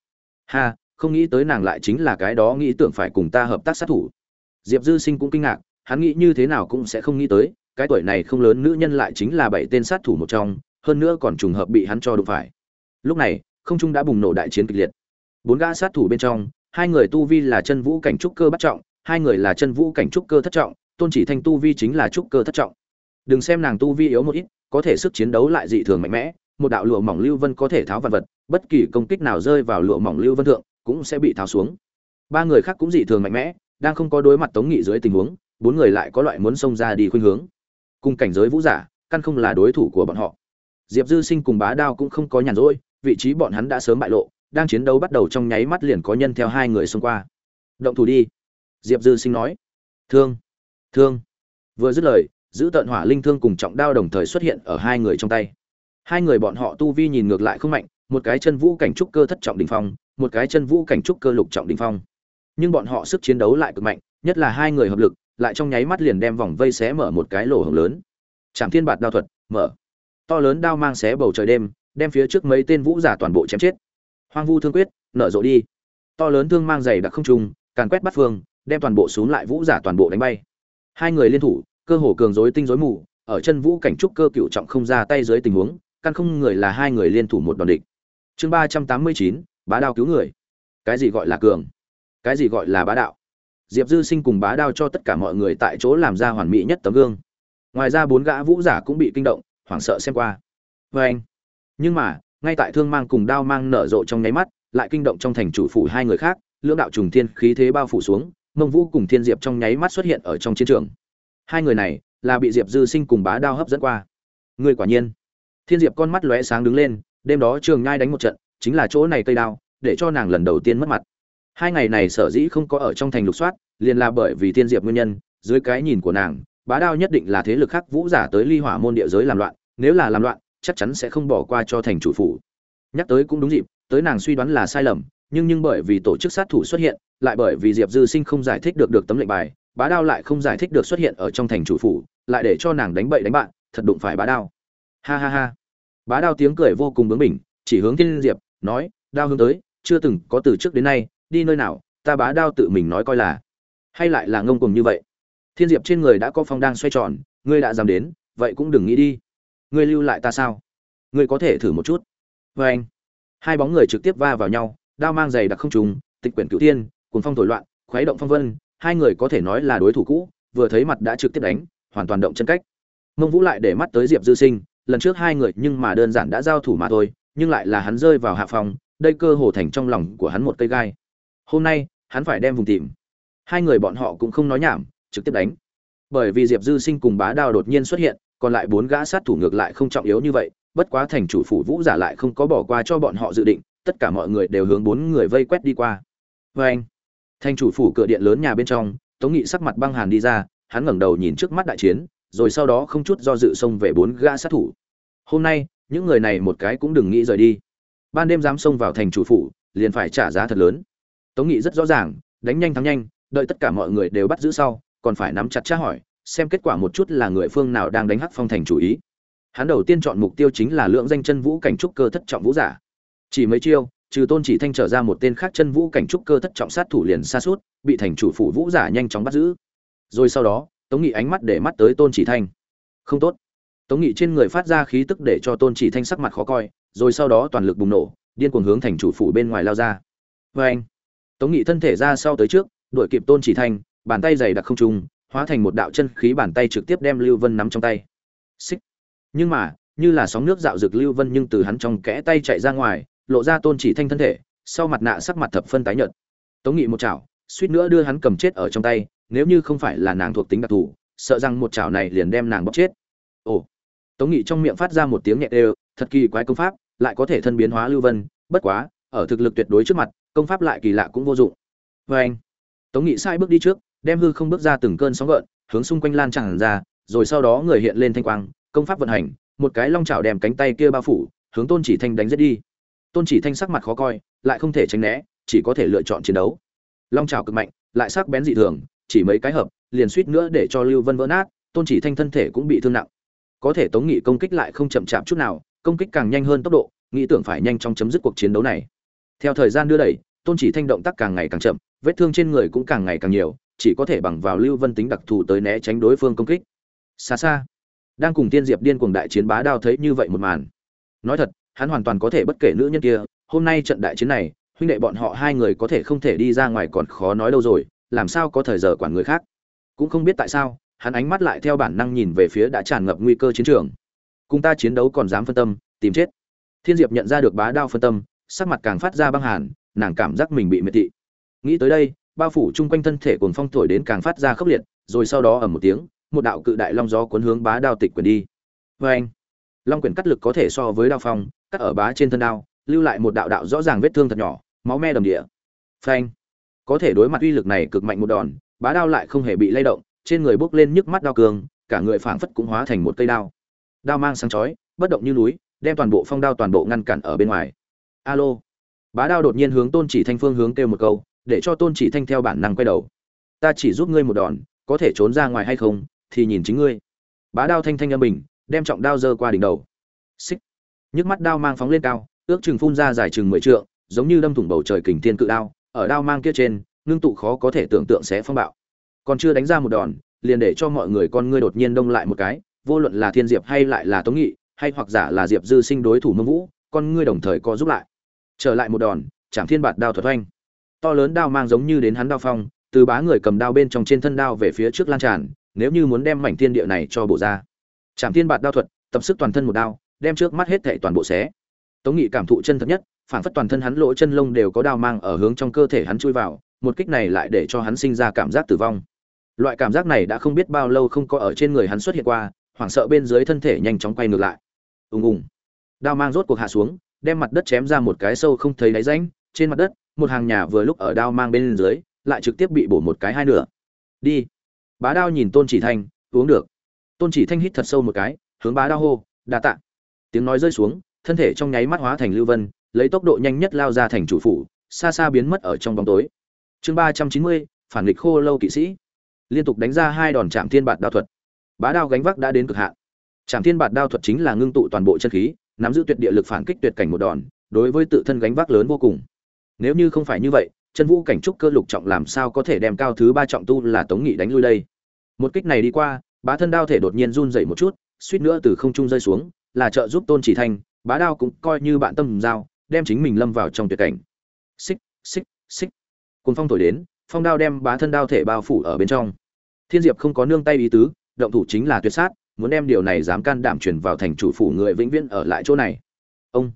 Ha, không nghĩ tới nàng lại chính là cái đó nghĩ tưởng phải cùng ta hợp tác sát thủ. Diệp dư sinh cũng kinh ngạc, hắn nghĩ như thế nào cũng sẽ không nghĩ tới cái tuổi này không lớn nữ nhân lại chính là bảy tên sát thủ một trong, hơn nữa còn trùng hợp bị hắn cho đụng phải. Lúc này, không trung đã bùng nổ đại chiến kịch liệt. Bốn gã sát thủ bên trong, hai người tu vi là chân vũ cảnh trúc cơ bắt trọng, hai người là chân vũ cảnh trúc cơ thất trọng, tôn chỉ thanh tu vi chính là trúc cơ thất trọng. Đừng xem nàng tu vi yếu một ít, có thể sức chiến đấu lại dị thường mạnh mẽ, một đạo lụa mỏng lưu vân có thể tháo vật vật, bất kỳ công kích nào rơi vào lụa mỏng lưu vân thượng, cũng sẽ bị tháo xuống. Ba người khác cũng dị thường mạnh mẽ, đang không có đối mặt tống nghị dưới tình huống, bốn người lại có loại muốn xông ra đi khuynh hướng cùng cảnh giới vũ giả, căn không là đối thủ của bọn họ. Diệp dư sinh cùng bá đao cũng không có nhàn rỗi, vị trí bọn hắn đã sớm bại lộ, đang chiến đấu bắt đầu trong nháy mắt liền có nhân theo hai người xông qua. Động thủ đi. Diệp dư sinh nói. Thương thương. Vừa dứt lời, giữ tận hỏa linh thương cùng trọng đao đồng thời xuất hiện ở hai người trong tay. Hai người bọn họ tu vi nhìn ngược lại không mạnh, một cái chân vũ cảnh trúc cơ thất trọng đình phong, một cái chân vũ cảnh trúc cơ lục trọng đình phong. Nhưng bọn họ sức chiến đấu lại cực mạnh, nhất là hai người hợp lực lại trong nháy mắt liền đem vòng vây xé mở một cái lỗ hổng lớn. Trảm thiên bạt đao thuật, mở. To lớn đao mang xé bầu trời đêm, đem phía trước mấy tên vũ giả toàn bộ chém chết. Hoang vu thương quyết, nở rộ đi. To lớn thương mang dày đặc không trung, càn quét bắt phương, đem toàn bộ xuống lại vũ giả toàn bộ đánh bay. Hai người liên thủ, cơ hồ cường rối tinh rối mù, ở chân vũ cảnh trúc cơ cựu trọng không ra tay dưới tình huống, căn không người là hai người liên thủ một đòn địch. Chương ba trăm tám mươi chín, bá đao cứu người. Cái gì gọi là cường? Cái gì gọi là bá đạo? Diệp dư sinh cùng bá đao cho tất cả mọi người tại chỗ làm ra hoàn mỹ nhất tấm gương. Ngoài ra bốn gã vũ giả cũng bị kinh động, hoảng sợ xem qua. Vê anh. Nhưng mà, ngay tại thương mang cùng đao mang nở rộ trong nháy mắt, lại kinh động trong thành chủ phủ hai người khác, lưỡng đạo trùng thiên khí thế bao phủ xuống, mông vũ cùng thiên diệp trong nháy mắt xuất hiện ở trong chiến trường. Hai người này là bị diệp dư sinh cùng bá đao hấp dẫn qua. Người quả nhiên. Thiên diệp con mắt lóe sáng đứng lên, đêm đó trường nhai đánh một trận, chính là chỗ này cây đao, để cho nàng lần đầu tiên mất mặt hai ngày này sở dĩ không có ở trong thành lục soát, liền là bởi vì thiên diệp nguyên nhân, dưới cái nhìn của nàng, bá đao nhất định là thế lực khác vũ giả tới ly hỏa môn địa giới làm loạn, nếu là làm loạn, chắc chắn sẽ không bỏ qua cho thành chủ phủ. Nhắc tới cũng đúng dịp, tới nàng suy đoán là sai lầm, nhưng nhưng bởi vì tổ chức sát thủ xuất hiện, lại bởi vì diệp dư sinh không giải thích được được tấm lệnh bài, bá đao lại không giải thích được xuất hiện ở trong thành chủ phủ, lại để cho nàng đánh bậy đánh bạn, thật đụng phải bá đao. Ha ha ha. Bá đao tiếng cười vô cùng bướng bỉnh, chỉ hướng thiên diệp, nói, đao hướng tới, chưa từng có từ trước đến nay đi nơi nào ta bá đao tự mình nói coi là. Hay lại là ngông cùng như vậy? Thiên diệp trên người đã có phong đang xoay tròn ngươi đã dám đến vậy cũng đừng nghĩ đi. Ngươi lưu lại ta sao? Ngươi có thể thử một chút. Vê anh hai bóng người trực tiếp va vào nhau đao mang giày đặc không trùng tịch quyển cửu tiên, cùng phong thổi loạn khuấy động phong vân hai người có thể nói là đối thủ cũ vừa thấy mặt đã trực tiếp đánh hoàn toàn động chân cách. Mông vũ lại để mắt tới diệp dư sinh lần trước hai người nhưng mà đơn giản đã giao thủ mà thôi nhưng lại là hắn rơi vào hạ phòng đây cơ hồ thành trong lòng của hắn một cây gai hôm nay, hắn phải đem vùng tìm. Hai người bọn họ cũng không nói nhảm, trực tiếp đánh. Bởi vì diệp dư sinh cùng bá đao đột nhiên xuất hiện, còn lại bốn gã sát thủ ngược lại không trọng yếu như vậy, bất quá thành chủ phủ vũ giả lại không có bỏ qua cho bọn họ dự định, tất cả mọi người đều hướng bốn người vây quét đi qua. Vê anh, thành chủ phủ cửa điện lớn nhà bên trong, tống nghị sắc mặt băng hàn đi ra, hắn ngẩng đầu nhìn trước mắt đại chiến, rồi sau đó không chút do dự xông về bốn gã sát thủ. Hôm nay, những người này một cái cũng đừng nghĩ rời đi. Ban đêm dám xông vào thành chủ phủ, liền phải trả giá thật lớn tống nghị rất rõ ràng, đánh nhanh thắng nhanh, đợi tất cả mọi người đều bắt giữ sau, còn phải nắm chặt tra hỏi, xem kết quả một chút là người phương nào đang đánh hắc phong thành chủ ý. Hắn đầu tiên chọn mục tiêu chính là lượng danh chân vũ cảnh trúc cơ thất trọng vũ giả. Chỉ mấy chiêu, trừ tôn chỉ thanh trở ra một tên khác chân vũ cảnh trúc cơ thất trọng sát thủ liền xa suốt, bị thành chủ phủ vũ giả nhanh chóng bắt giữ. Rồi sau đó, tống nghị ánh mắt để mắt tới tôn chỉ thanh. Không tốt. Tống nghị trên người phát ra khí tức để cho tôn chỉ thanh sắc mặt khó coi, rồi sau đó toàn lực bùng nổ, điên cuồng hướng thành chủ phủ bên ngoài lao ra. Vê anh tống nghị thân thể ra sau tới trước, đuổi kịp tôn chỉ thanh bàn tay dày đặc không trung, hóa thành một đạo chân khí bàn tay trực tiếp đem lưu vân nắm trong tay. Xích. Nhưng mà, như là sóng nước dạo rực lưu vân nhưng từ hắn trong kẽ tay chạy ra ngoài, lộ ra tôn chỉ thanh thân thể, sau mặt nạ sắc mặt thập phân tái nhợt. Tống nghị một chảo, suýt nữa đưa hắn cầm chết ở trong tay, nếu như không phải là nàng thuộc tính đặc thù, sợ rằng một chảo này liền đem nàng bóc chết. Ồ. Tống nghị trong miệng phát ra một tiếng nhẹ đều, thật kỳ quái công pháp, lại có thể thân biến hóa lưu vân, bất quá, ở thực lực tuyệt đối trước mặt công pháp lại kỳ lạ cũng vô dụng. Vê anh, tống nghị sai bước đi trước, đem hư không bước ra từng cơn sóng gợn, hướng xung quanh lan tràn ra, rồi sau đó người hiện lên thanh quang, công pháp vận hành, một cái long chảo đem cánh tay kia bao phủ, hướng tôn chỉ thanh đánh giết đi. Tôn chỉ thanh sắc mặt khó coi, lại không thể tránh né, chỉ có thể lựa chọn chiến đấu. Long chảo cực mạnh, lại sắc bén dị thường, chỉ mấy cái hợp, liền suýt nữa để cho lưu vân vỡ nát, tôn chỉ thanh thân thể cũng bị thương nặng. Có thể tống nghị công kích lại không chậm chạp chút nào, công kích càng nhanh hơn tốc độ, nghĩ tưởng phải nhanh chóng chấm dứt cuộc chiến đấu này theo thời gian đưa đẩy, tôn chỉ thanh động tác càng ngày càng chậm, vết thương trên người cũng càng ngày càng nhiều, chỉ có thể bằng vào lưu vân tính đặc thù tới né tránh đối phương công kích. Xa xa, đang cùng tiên diệp điên cuồng đại chiến bá đao thấy như vậy một màn. Nói thật, hắn hoàn toàn có thể bất kể nữ nhân kia, hôm nay trận đại chiến này, huynh đệ bọn họ hai người có thể không thể đi ra ngoài còn khó nói đâu rồi, làm sao có thời giờ quản người khác. Cũng không biết tại sao, hắn ánh mắt lại theo bản năng nhìn về phía đã tràn ngập nguy cơ chiến trường. Cùng ta chiến đấu còn dám phân tâm, tìm chết. Thiên diệp nhận ra được bá đao phân tâm sắc mặt càng phát ra băng hàn, nàng cảm giác mình bị miệt thị. Nghĩ tới đây, bao phủ chung quanh thân thể cuồng phong thổi đến càng phát ra khốc liệt, rồi sau đó ở một tiếng, một đạo cự đại long gió cuốn hướng bá đao tịch quyền đi. Vê anh, long quyền cắt lực có thể so với đao phong, cắt ở bá trên thân đao, lưu lại một đạo đạo rõ ràng vết thương thật nhỏ, máu me đầm địa. Phanh có thể đối mặt uy lực này cực mạnh một đòn, bá đao lại không hề bị lay động, trên người bốc lên nhức mắt đao cường, cả người phảng phất cũng hóa thành một cây đao. Đao mang sáng chói, bất động như núi, đem toàn bộ phong đao toàn bộ ngăn cản ở bên ngoài alo. Bá đao đột nhiên hướng tôn chỉ thanh phương hướng kêu một câu, để cho tôn chỉ thanh theo bản năng quay đầu. Ta chỉ giúp ngươi một đòn, có thể trốn ra ngoài hay không, thì nhìn chính ngươi. Bá đao thanh thanh âm bình, đem trọng đao giơ qua đỉnh đầu. Xích. Nhức mắt đao mang phóng lên cao, ước chừng phun ra dài chừng mười trượng, giống như đâm thủng bầu trời kình thiên cự đao, ở đao mang kia trên, ngưng tụ khó có thể tưởng tượng sẽ phong bạo. Còn chưa đánh ra một đòn, liền để cho mọi người con ngươi đột nhiên đông lại một cái, vô luận là thiên diệp hay lại là tống nghị, hay hoặc giả là diệp dư sinh đối thủ mông vũ, con ngươi đồng thời có giúp lại trở lại một đòn chạm thiên bạt đao thuật oanh to lớn đao mang giống như đến hắn đao phong, từ bá người cầm đao bên trong trên thân đao về phía trước lan tràn, nếu như muốn đem mảnh thiên địa này cho bổ ra. Chạm thiên bạt đao thuật, tập sức toàn thân một đao, đem trước mắt hết thệ toàn bộ xé. Tống nghị cảm thụ chân thật nhất, phản phất toàn thân hắn lỗ chân lông đều có đao mang ở hướng trong cơ thể hắn chui vào, một kích này lại để cho hắn sinh ra cảm giác tử vong. Loại cảm giác này đã không biết bao lâu không có ở trên người hắn xuất hiện qua, hoảng sợ bên dưới thân thể nhanh chóng quay ngược lại. Ùng ùng. Đao mang rốt cuộc hạ xuống đem mặt đất chém ra một cái sâu không thấy đáy rãnh, trên mặt đất, một hàng nhà vừa lúc ở đao mang bên dưới, lại trực tiếp bị bổ một cái hai nửa. Đi. Bá đao nhìn tôn chỉ thanh, uống được. Tôn chỉ thanh hít thật sâu một cái, hướng bá đao hô, đa tạ. Tiếng nói rơi xuống, thân thể trong nháy mắt hóa thành lưu vân, lấy tốc độ nhanh nhất lao ra thành chủ phủ, xa xa biến mất ở trong bóng tối. Chương ba trăm chín mươi, phản nghịch khô lâu kỵ sĩ. Liên tục đánh ra hai đòn chạm thiên bạt đao thuật. Bá đao gánh vác đã đến cực hạn. Chạm thiên bạt đao thuật chính là ngưng tụ toàn bộ chân khí nắm giữ tuyệt địa lực phản kích tuyệt cảnh một đòn, đối với tự thân gánh vác lớn vô cùng. Nếu như không phải như vậy, chân vũ cảnh trúc cơ lục trọng làm sao có thể đem cao thứ ba trọng tu là tống nghị đánh lui đây? Một kích này đi qua, bá thân đao thể đột nhiên run rẩy một chút, suýt nữa từ không trung rơi xuống, là trợ giúp tôn chỉ thành bá đao cũng coi như bạn tâm giao, đem chính mình lâm vào trong tuyệt cảnh. Xích xích xích. Cuốn phong thổi đến, phong đao đem bá thân đao thể bao phủ ở bên trong. Thiên diệp không có nương tay ý tứ, động thủ chính là tuyệt sát muốn đem điều này dám can đảm truyền vào thành chủ phủ người vĩnh viễn ở lại chỗ này. Ông,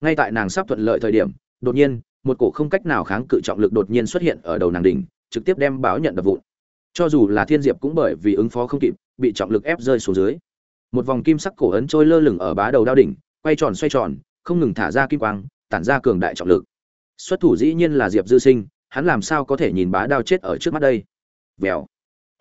ngay tại nàng sắp thuận lợi thời điểm, đột nhiên, một cổ không cách nào kháng cự trọng lực đột nhiên xuất hiện ở đầu nàng đỉnh, trực tiếp đem báo nhận đập vụn. Cho dù là thiên diệp cũng bởi vì ứng phó không kịp, bị trọng lực ép rơi xuống dưới. Một vòng kim sắc cổ ấn trôi lơ lửng ở bá đầu đao đỉnh, quay tròn xoay tròn, không ngừng thả ra kim quang, tản ra cường đại trọng lực. Xuất thủ dĩ nhiên là diệp dư sinh, hắn làm sao có thể nhìn bá đao chết ở trước mắt đây? Vèo.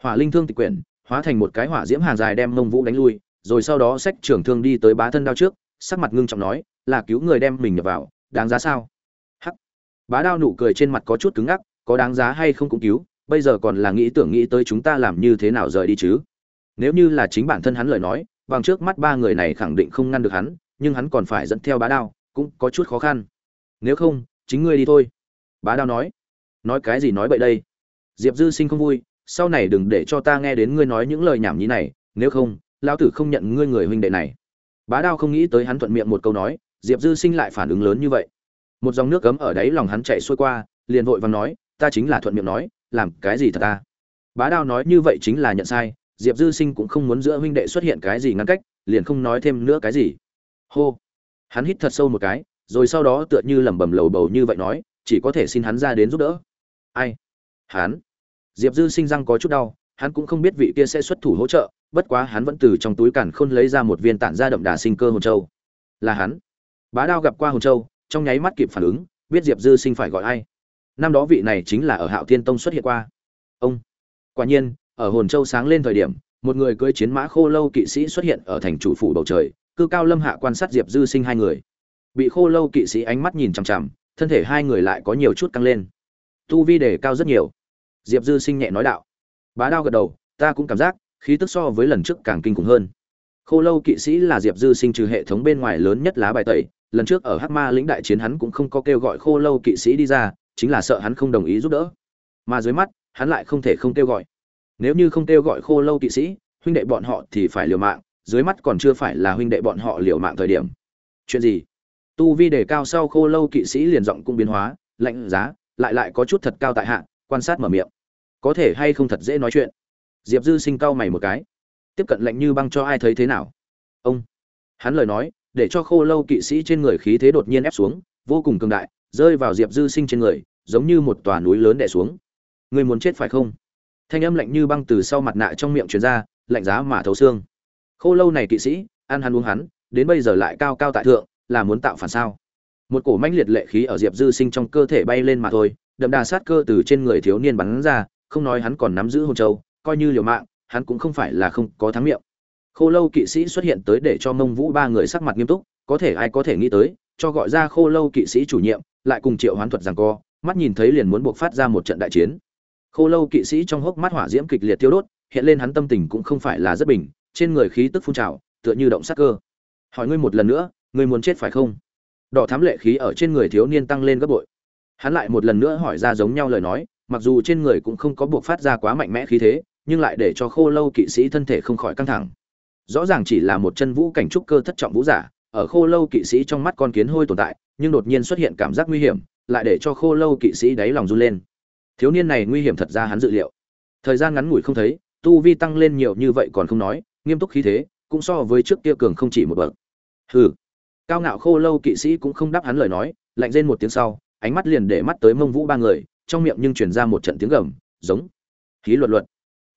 Hỏa linh thương tịch quyển hóa thành một cái hỏa diễm hàng dài đem mông vũ đánh lui, rồi sau đó sách trưởng thương đi tới bá thân đao trước, sắc mặt ngưng trọng nói, là cứu người đem mình nhập vào, đáng giá sao? Hắc. Bá đao nụ cười trên mặt có chút cứng ngắc, có đáng giá hay không cũng cứu, bây giờ còn là nghĩ tưởng nghĩ tới chúng ta làm như thế nào rời đi chứ. Nếu như là chính bản thân hắn lời nói, bằng trước mắt ba người này khẳng định không ngăn được hắn, nhưng hắn còn phải dẫn theo bá đao, cũng có chút khó khăn. Nếu không, chính ngươi đi thôi. Bá đao nói. Nói cái gì nói vậy đây? Diệp dư sinh không vui sau này đừng để cho ta nghe đến ngươi nói những lời nhảm nhí này, nếu không, lão tử không nhận ngươi người huynh đệ này. Bá đao không nghĩ tới hắn thuận miệng một câu nói, diệp dư sinh lại phản ứng lớn như vậy. Một dòng nước cấm ở đáy lòng hắn chạy xuôi qua, liền vội vàng nói, ta chính là thuận miệng nói, làm cái gì thật ta? Bá đao nói như vậy chính là nhận sai, diệp dư sinh cũng không muốn giữa huynh đệ xuất hiện cái gì ngăn cách, liền không nói thêm nữa cái gì. Hô! Hắn hít thật sâu một cái, rồi sau đó tựa như lẩm bẩm lầu bầu như vậy nói, chỉ có thể xin hắn ra đến giúp đỡ. Ai? Hắn? Diệp dư sinh răng có chút đau, hắn cũng không biết vị kia sẽ xuất thủ hỗ trợ, bất quá hắn vẫn từ trong túi cản khôn lấy ra một viên tản ra đậm đà sinh cơ hồn châu. Là hắn. Bá đao gặp qua hồn châu, trong nháy mắt kịp phản ứng, biết diệp dư sinh phải gọi ai. Năm đó vị này chính là ở hạo thiên tông xuất hiện qua. Ông. Quả nhiên, ở hồn châu sáng lên thời điểm, một người cưỡi chiến mã khô lâu kỵ sĩ xuất hiện ở thành chủ phủ bầu trời, cư cao lâm hạ quan sát diệp dư sinh hai người. Bị khô lâu kỵ sĩ ánh mắt nhìn chằm chằm, thân thể hai người lại có nhiều chút căng lên. Tu vi đề cao rất nhiều diệp dư sinh nhẹ nói đạo. Bá đao gật đầu, ta cũng cảm giác, khí tức so với lần trước càng kinh khủng hơn. Khô lâu kỵ sĩ là diệp dư sinh trừ hệ thống bên ngoài lớn nhất lá bài tẩy, lần trước ở hắc ma lĩnh đại chiến hắn cũng không có kêu gọi khô lâu kỵ sĩ đi ra, chính là sợ hắn không đồng ý giúp đỡ. Mà dưới mắt, hắn lại không thể không kêu gọi. Nếu như không kêu gọi khô lâu kỵ sĩ, huynh đệ bọn họ thì phải liều mạng, dưới mắt còn chưa phải là huynh đệ bọn họ liều mạng thời điểm. Chuyện gì? Tu vi đề cao sau khô lâu kỵ sĩ liền giọng cung biến hóa, lạnh giá, lại lại có chút thật cao tại hạ, quan sát mở miệng có thể hay không thật dễ nói chuyện? Diệp dư sinh cau mày một cái. Tiếp cận lạnh như băng cho ai thấy thế nào? Ông. Hắn lời nói, để cho khô lâu kỵ sĩ trên người khí thế đột nhiên ép xuống, vô cùng cường đại, rơi vào diệp dư sinh trên người, giống như một tòa núi lớn đè xuống. Người muốn chết phải không? Thanh âm lạnh như băng từ sau mặt nạ trong miệng truyền ra, lạnh giá mà thấu xương. Khô lâu này kỵ sĩ, ăn hắn uống hắn, đến bây giờ lại cao cao tại thượng, là muốn tạo phản sao? Một cổ mãnh liệt lệ khí ở diệp dư sinh trong cơ thể bay lên mà thôi, đậm đà sát cơ từ trên người thiếu niên bắn ra không nói hắn còn nắm giữ hồn châu, coi như liều mạng, hắn cũng không phải là không có thắng miệng. Khô lâu kỵ sĩ xuất hiện tới để cho mông vũ ba người sắc mặt nghiêm túc, có thể ai có thể nghĩ tới, cho gọi ra khô lâu kỵ sĩ chủ nhiệm, lại cùng triệu hoán thuật rằng co, mắt nhìn thấy liền muốn buộc phát ra một trận đại chiến. Khô lâu kỵ sĩ trong hốc mắt hỏa diễm kịch liệt tiêu đốt, hiện lên hắn tâm tình cũng không phải là rất bình, trên người khí tức phun trào, tựa như động sắc cơ. Hỏi ngươi một lần nữa, ngươi muốn chết phải không? Đỏ thám lệ khí ở trên người thiếu niên tăng lên gấp bội. Hắn lại một lần nữa hỏi ra giống nhau lời nói mặc dù trên người cũng không có buộc phát ra quá mạnh mẽ khí thế, nhưng lại để cho khô lâu kỵ sĩ thân thể không khỏi căng thẳng. Rõ ràng chỉ là một chân vũ cảnh trúc cơ thất trọng vũ giả, ở khô lâu kỵ sĩ trong mắt con kiến hôi tồn tại, nhưng đột nhiên xuất hiện cảm giác nguy hiểm, lại để cho khô lâu kỵ sĩ đáy lòng run lên. Thiếu niên này nguy hiểm thật ra hắn dự liệu. Thời gian ngắn ngủi không thấy, tu vi tăng lên nhiều như vậy còn không nói, nghiêm túc khí thế, cũng so với trước kia cường không chỉ một bậc. Hừ. Cao ngạo khô lâu kỵ sĩ cũng không đáp hắn lời nói, lạnh rên một tiếng sau, ánh mắt liền để mắt tới mông vũ ba người trong miệng nhưng truyền ra một trận tiếng gầm, giống khí luật luật.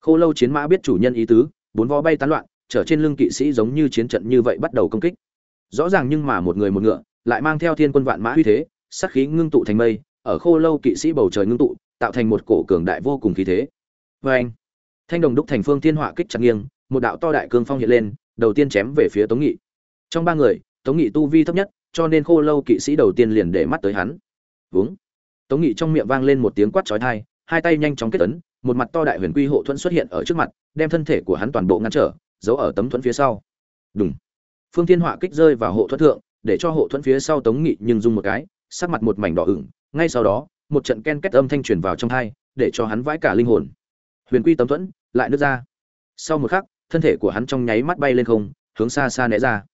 Khô lâu chiến mã biết chủ nhân ý tứ, bốn vó bay tán loạn, trở trên lưng kỵ sĩ giống như chiến trận như vậy bắt đầu công kích. Rõ ràng nhưng mà một người một ngựa, lại mang theo thiên quân vạn mã uy thế sắc khí ngưng tụ thành mây, ở khô lâu kỵ sĩ bầu trời ngưng tụ, tạo thành một cổ cường đại vô cùng khí thế. Vê anh, thanh đồng đúc thành phương thiên họa kích chặt nghiêng, một đạo to đại cương phong hiện lên, đầu tiên chém về phía tống nghị. Trong ba người, tống nghị tu vi thấp nhất, cho nên khô lâu kỵ sĩ đầu tiên liền để mắt tới hắn. Vúng tống nghị trong miệng vang lên một tiếng quát chói tai, hai tay nhanh chóng kết ấn, một mặt to đại huyền quy hộ thuẫn xuất hiện ở trước mặt, đem thân thể của hắn toàn bộ ngăn trở, giấu ở tấm thuẫn phía sau. Đúng phương thiên họa kích rơi vào hộ thuẫn thượng, để cho hộ thuẫn phía sau tống nghị nhưng dung một cái, sắc mặt một mảnh đỏ ửng, ngay sau đó, một trận ken kết âm thanh truyền vào trong thai để cho hắn vãi cả linh hồn. Huyền quy tấm thuẫn, lại nứt ra. Sau một khắc, thân thể của hắn trong nháy mắt bay lên không, hướng xa xa né ra.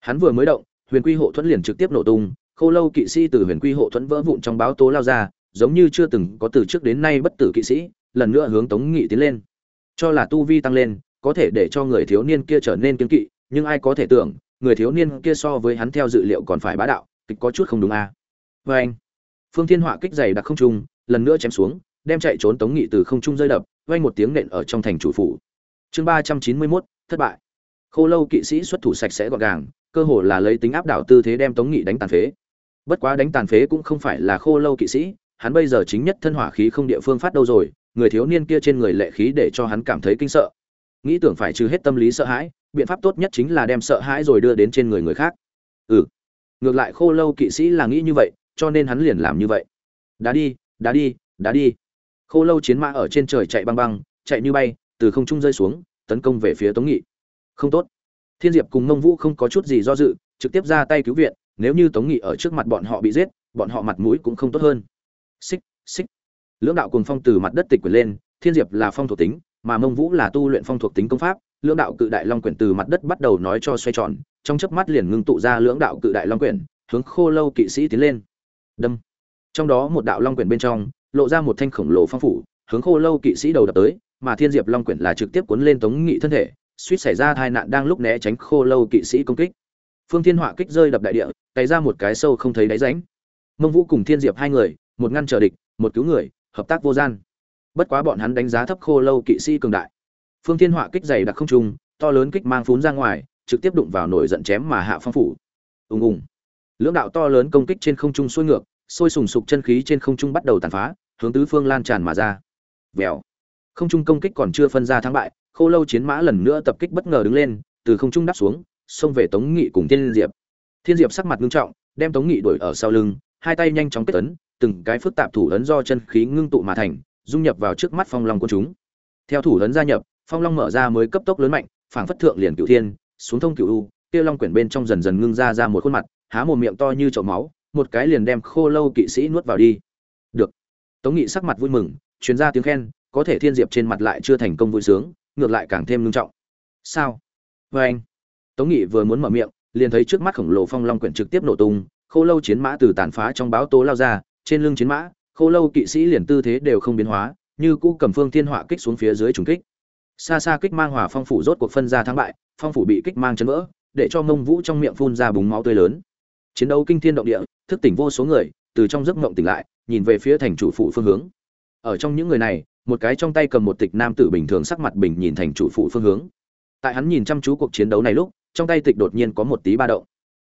Hắn vừa mới động, huyền quy hộ thuẫn liền trực tiếp nổ tung Khô lâu kỵ sĩ từ huyền quy hộ thuẫn vỡ vụn trong báo tố lao ra, giống như chưa từng có từ trước đến nay bất tử kỵ sĩ, lần nữa hướng tống nghị tiến lên. Cho là tu vi tăng lên, có thể để cho người thiếu niên kia trở nên kiên kỵ, nhưng ai có thể tưởng, người thiếu niên kia so với hắn theo dự liệu còn phải bá đạo, kịch có chút không đúng à. vê anh, phương thiên họa kích dày đặc không trung, lần nữa chém xuống, đem chạy trốn tống nghị từ không trung rơi đập, vang một tiếng nện ở trong thành chủ phủ. Chương ba trăm chín mươi mốt, thất bại. Khô lâu kỵ sĩ xuất thủ sạch sẽ gọn gàng, cơ hồ là lấy tính áp đảo tư thế đem tống nghị đánh tàn phế bất quá đánh tàn phế cũng không phải là khô lâu kỵ sĩ, hắn bây giờ chính nhất thân hỏa khí không địa phương phát đâu rồi, người thiếu niên kia trên người lệ khí để cho hắn cảm thấy kinh sợ. Nghĩ tưởng phải trừ hết tâm lý sợ hãi, biện pháp tốt nhất chính là đem sợ hãi rồi đưa đến trên người người khác. Ừ. Ngược lại khô lâu kỵ sĩ là nghĩ như vậy, cho nên hắn liền làm như vậy. Đá đi đá đi đá đi. Khô lâu chiến mã ở trên trời chạy băng băng, chạy như bay, từ không trung rơi xuống, tấn công về phía tống nghị. Không tốt. Thiên diệp cùng mông vũ không có chút gì do dự, trực tiếp ra tay cứu viện nếu như tống nghị ở trước mặt bọn họ bị giết, bọn họ mặt mũi cũng không tốt hơn. Xích xích. Lưỡng đạo cùng phong từ mặt đất tịch quyển lên, thiên diệp là phong thuộc tính, mà mông vũ là tu luyện phong thuộc tính công pháp. Lưỡng đạo cự đại long quyển từ mặt đất bắt đầu nói cho xoay tròn, trong chớp mắt liền ngưng tụ ra lưỡng đạo cự đại long quyển, hướng khô lâu kỵ sĩ tiến lên. Đâm. Trong đó một đạo long quyển bên trong, lộ ra một thanh khổng lồ phong phủ, hướng khô lâu kỵ sĩ đầu đập tới, mà thiên diệp long quyển là trực tiếp cuốn lên tống nghị thân thể, suýt xảy ra tai nạn đang lúc né tránh khô lâu kỵ sĩ công kích phương thiên họa kích rơi đập đại địa, cày ra một cái sâu không thấy đáy ránh mông vũ cùng thiên diệp hai người, một ngăn trở địch, một cứu người, hợp tác vô gian. Bất quá bọn hắn đánh giá thấp khô lâu kỵ sĩ cường đại. Phương thiên họa kích dày đặc không trung, to lớn kích mang phún ra ngoài, trực tiếp đụng vào nổi giận chém mà hạ phong phủ. Ùng ùng. Lưỡng đạo to lớn công kích trên không trung xuôi ngược, sôi sùng sục chân khí trên không trung bắt đầu tàn phá, hướng tứ phương lan tràn mà ra. Vèo. Không trung công kích còn chưa phân ra thắng bại, khô lâu chiến mã lần nữa tập kích bất ngờ đứng lên, từ không trung đáp xuống xông về tống nghị cùng thiên diệp. Thiên diệp sắc mặt nghiêm trọng, đem tống nghị đuổi ở sau lưng, hai tay nhanh chóng kết ấn, từng cái phức tạp thủ ấn do chân khí ngưng tụ mà thành, dung nhập vào trước mắt phong long của chúng. Theo thủ ấn gia nhập, phong long mở ra mới cấp tốc lớn mạnh, phảng phất thượng liền cửu thiên, xuống thông cửu u, kia long quyển bên trong dần dần ngưng ra ra một khuôn mặt, há một miệng to như chậu máu, một cái liền đem khô lâu kỵ sĩ nuốt vào đi. Được. Tống nghị sắc mặt vui mừng chuyên ra tiếng khen, có thể thiên diệp trên mặt lại chưa thành công vui sướng, ngược lại càng thêm nghiêm trọng. Sao? Vê anh tống nghị vừa muốn mở miệng, liền thấy trước mắt khổng lồ phong long quyển trực tiếp nổ tung, khô lâu chiến mã từ tàn phá trong báo tố lao ra, trên lưng chiến mã, khô lâu kỵ sĩ liền tư thế đều không biến hóa, như cũ cầm phương thiên hỏa kích xuống phía dưới trùng kích. Xa xa kích mang hỏa phong phủ rốt cuộc phân ra thắng bại, phong phủ bị kích mang chấn vỡ, để cho mông vũ trong miệng phun ra búng máu tươi lớn. Chiến đấu kinh thiên động địa, thức tỉnh vô số người, từ trong giấc mộng tỉnh lại, nhìn về phía thành chủ phủ phương hướng. Ở trong những người này, một cái trong tay cầm một tịch nam tử bình thường sắc mặt bình nhìn thành chủ phủ phương hướng. Tại hắn nhìn chăm chú cuộc chiến đấu này lúc trong tay tịch đột nhiên có một tí ba động.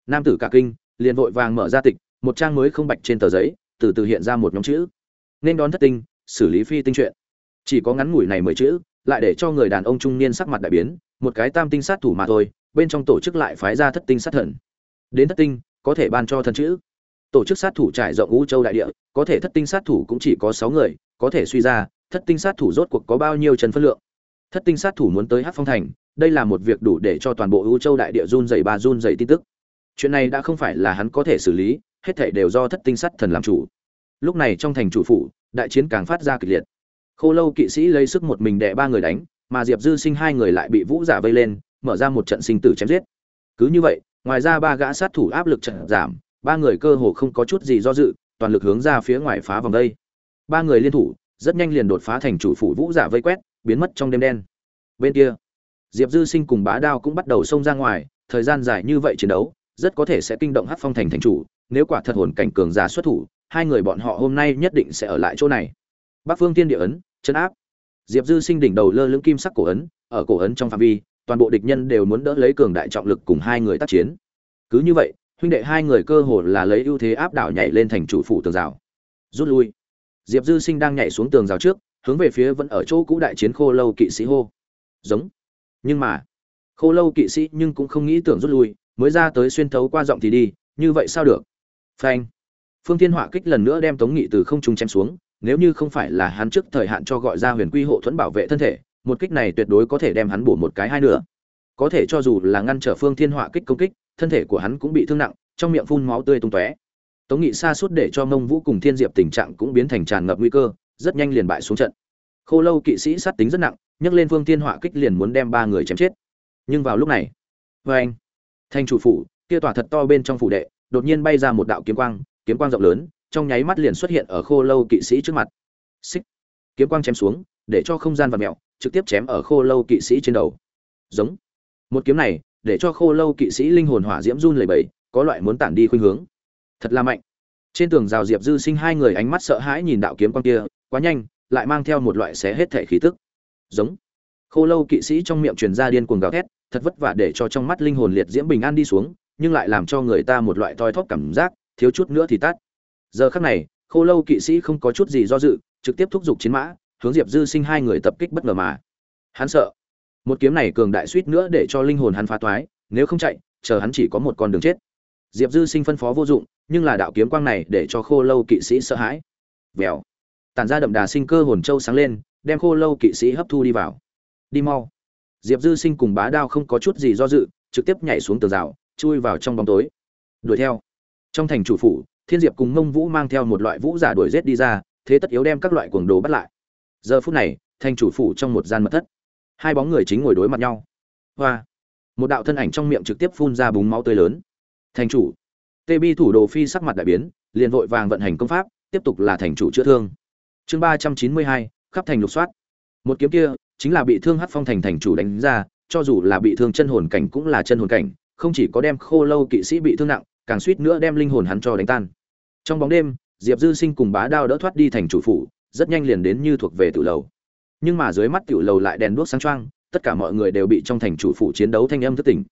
Nam tử cả kinh, liền vội vàng mở ra tịch, một trang mới không bạch trên tờ giấy, từ từ hiện ra một nhóm chữ. Nên đón thất tinh, xử lý phi tinh chuyện. Chỉ có ngắn ngủi này mười chữ, lại để cho người đàn ông trung niên sắc mặt đại biến, một cái tam tinh sát thủ mà thôi, bên trong tổ chức lại phái ra thất tinh sát thần. Đến thất tinh, có thể ban cho thần chữ. Tổ chức sát thủ trải rộng ngũ châu đại địa, có thể thất tinh sát thủ cũng chỉ có sáu người, có thể suy ra, thất tinh sát thủ rốt cuộc có bao nhiêu trần phân lượng. Thất tinh sát thủ muốn tới hát phong thành đây là một việc đủ để cho toàn bộ ưu châu đại địa run dày ba run dày tin tức. Chuyện này đã không phải là hắn có thể xử lý, hết thảy đều do thất tinh sắt thần làm chủ. Lúc này trong thành chủ phủ, đại chiến càng phát ra kịch liệt. Khô lâu kỵ sĩ lấy sức một mình đệ ba người đánh, mà diệp dư sinh hai người lại bị vũ giả vây lên, mở ra một trận sinh tử chém giết. Cứ như vậy, ngoài ra ba gã sát thủ áp lực trận giảm, ba người cơ hồ không có chút gì do dự, toàn lực hướng ra phía ngoài phá vòng đây. Ba người liên thủ, rất nhanh liền đột phá thành chủ phủ vũ giả vây quét, biến mất trong đêm đen. Bên kia diệp dư sinh cùng bá đao cũng bắt đầu xông ra ngoài, thời gian dài như vậy chiến đấu, rất có thể sẽ kinh động hát phong thành thành chủ, nếu quả thật hồn cảnh cường giả xuất thủ, hai người bọn họ hôm nay nhất định sẽ ở lại chỗ này. Bắc phương tiên địa ấn, chấn áp. Diệp dư sinh đỉnh đầu lơ lưỡng kim sắc cổ ấn, ở cổ ấn trong phạm vi, toàn bộ địch nhân đều muốn đỡ lấy cường đại trọng lực cùng hai người tác chiến. Cứ như vậy, huynh đệ hai người cơ hồ là lấy ưu thế áp đảo nhảy lên thành chủ phủ tường rào. Rút lui. Diệp dư sinh đang nhảy xuống tường rào trước, hướng về phía vẫn ở chỗ cũ đại chiến khô lâu kỵ sĩ hô. Giống nhưng mà, khô lâu kỵ sĩ nhưng cũng không nghĩ tưởng rút lui, mới ra tới xuyên thấu qua giọng thì đi, như vậy sao được? Phanh. Phương thiên họa kích lần nữa đem tống nghị từ không trung chém xuống, nếu như không phải là hắn trước thời hạn cho gọi ra huyền quy hộ thuẫn bảo vệ thân thể, một kích này tuyệt đối có thể đem hắn bổ một cái hai nữa có thể cho dù là ngăn trở phương thiên họa kích công kích, thân thể của hắn cũng bị thương nặng, trong miệng phun máu tươi tung tóe. Tống nghị xa suốt để cho mông vũ cùng thiên diệp tình trạng cũng biến thành tràn ngập nguy cơ, rất nhanh liền bại xuống trận. Khô lâu kỵ sĩ sát tính rất nặng nhấc lên phương tiên họa kích liền muốn đem ba người chém chết. Nhưng vào lúc này vê anh thành chủ phủ, kia tỏa thật to bên trong phủ đệ, đột nhiên bay ra một đạo kiếm quang kiếm quang rộng lớn, trong nháy mắt liền xuất hiện ở khô lâu kỵ sĩ trước mặt. Xích, kiếm quang chém xuống, để cho không gian vật mẹo trực tiếp chém ở khô lâu kỵ sĩ trên đầu. Giống, một kiếm này, để cho khô lâu kỵ sĩ linh hồn hỏa diễm run lẩy bẩy, có loại muốn tản đi khuynh hướng. Thật là mạnh. Trên tường rào diệp dư sinh hai người ánh mắt sợ hãi nhìn đạo kiếm quang kia, quá nhanh, lại mang theo một loại xé hết thể khí tức giống. Khô lâu kỵ sĩ trong miệng truyền ra điên cuồng gào thét, thật vất vả để cho trong mắt linh hồn liệt diễm bình an đi xuống, nhưng lại làm cho người ta một loại thoi thóp cảm giác, thiếu chút nữa thì tắt. Giờ khắc này, khô lâu kỵ sĩ không có chút gì do dự, trực tiếp thúc giục chiến mã, hướng diệp dư sinh hai người tập kích bất ngờ mà. Hắn sợ. Một kiếm này cường đại suýt nữa để cho linh hồn hắn phá toái, nếu không chạy, chờ hắn chỉ có một con đường chết. Diệp dư sinh phân phó vô dụng, nhưng là đạo kiếm quang này để cho khô lâu kỵ sĩ sợ hãi. Vèo. Tản ra đậm đà sinh cơ hồn châu sáng lên đem khô lâu kỵ sĩ hấp thu đi vào. Đi mau. Diệp dư sinh cùng bá đao không có chút gì do dự, trực tiếp nhảy xuống tường rào, chui vào trong bóng tối. Đuổi theo. Trong thành chủ phủ, thiên diệp cùng mông vũ mang theo một loại vũ giả đuổi rết đi ra, thế tất yếu đem các loại cuồng đồ bắt lại. Giờ phút này, thành chủ phủ trong một gian mật thất, hai bóng người chính ngồi đối mặt nhau. Hoa. Một đạo thân ảnh trong miệng trực tiếp phun ra búng máu tươi lớn. Thành chủ. Tê bi thủ đồ phi sắc mặt đại biến, liền vội vàng vận hành công pháp, tiếp tục là thành chủ chữa thương. Chương ba trăm chín mươi hai khắp thành lục soát. Một kiếm kia chính là bị thương hắc phong thành thành chủ đánh ra, cho dù là bị thương chân hồn cảnh cũng là chân hồn cảnh, không chỉ có đem khô lâu kỵ sĩ bị thương nặng, càng suýt nữa đem linh hồn hắn cho đánh tan. Trong bóng đêm, diệp dư sinh cùng bá đao đỡ thoát đi thành chủ phủ, rất nhanh liền đến như thuộc về tiểu lầu. Nhưng mà dưới mắt tiểu lầu lại đèn đuốc sáng choang, tất cả mọi người đều bị trong thành chủ phủ chiến đấu thanh âm thất tỉnh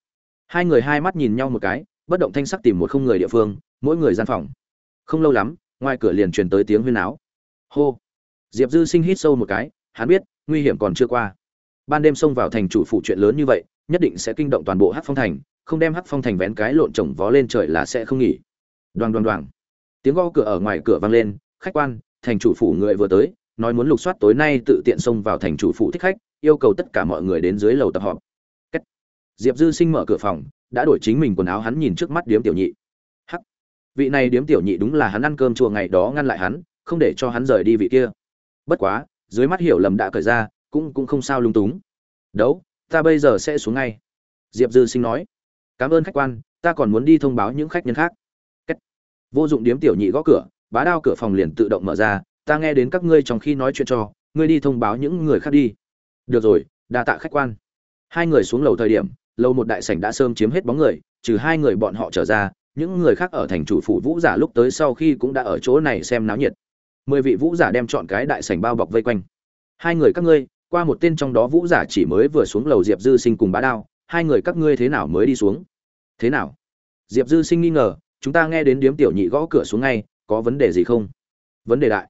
hai người hai mắt nhìn nhau một cái, bất động thanh sắc tìm một không người địa phương, mỗi người gian phòng. Không lâu lắm, ngoài cửa liền truyền tới tiếng huyên áo hô diệp dư sinh hít sâu một cái, hắn biết, nguy hiểm còn chưa qua. Ban đêm xông vào thành chủ phủ chuyện lớn như vậy, nhất định sẽ kinh động toàn bộ hắc phong thành, không đem hắc phong thành vén cái lộn trồng vó lên trời là sẽ không nghỉ. Đoàn đoàn đoàn tiếng gõ cửa ở ngoài cửa vang lên, khách quan, thành chủ phủ người vừa tới, nói muốn lục soát tối nay tự tiện xông vào thành chủ phủ thích khách, yêu cầu tất cả mọi người đến dưới lầu tập họp. Cách. diệp dư sinh mở cửa phòng, đã đổi chính mình quần áo hắn nhìn trước mắt điếm tiểu nhị. Hắc. Vị này điếm tiểu nhị đúng là hắn ăn cơm chùa ngày đó ngăn lại hắn, không để cho hắn rời đi vị kia bất quá, dưới mắt hiểu lầm đã cởi ra, cũng cũng không sao lung túng. Đấu, ta bây giờ sẽ xuống ngay. Diệp dư sinh nói. Cảm ơn khách quan, ta còn muốn đi thông báo những khách nhân khác. Cách. vô dụng điếm tiểu nhị gõ cửa, bá đao cửa phòng liền tự động mở ra, ta nghe đến các ngươi trong khi nói chuyện cho, ngươi đi thông báo những người khác đi. Được rồi, đa tạ khách quan. Hai người xuống lầu thời điểm, lầu một đại sảnh đã sớm chiếm hết bóng người, trừ hai người bọn họ trở ra, những người khác ở thành chủ phủ vũ giả lúc tới sau khi cũng đã ở chỗ này xem náo nhiệt mười vị vũ giả đem chọn cái đại sảnh bao bọc vây quanh. Hai người các ngươi, qua một tên trong đó vũ giả chỉ mới vừa xuống lầu diệp dư sinh cùng bá đao, hai người các ngươi thế nào mới đi xuống? Thế nào? Diệp dư sinh nghi ngờ, chúng ta nghe đến điếm tiểu nhị gõ cửa xuống ngay, có vấn đề gì không? Vấn đề đại.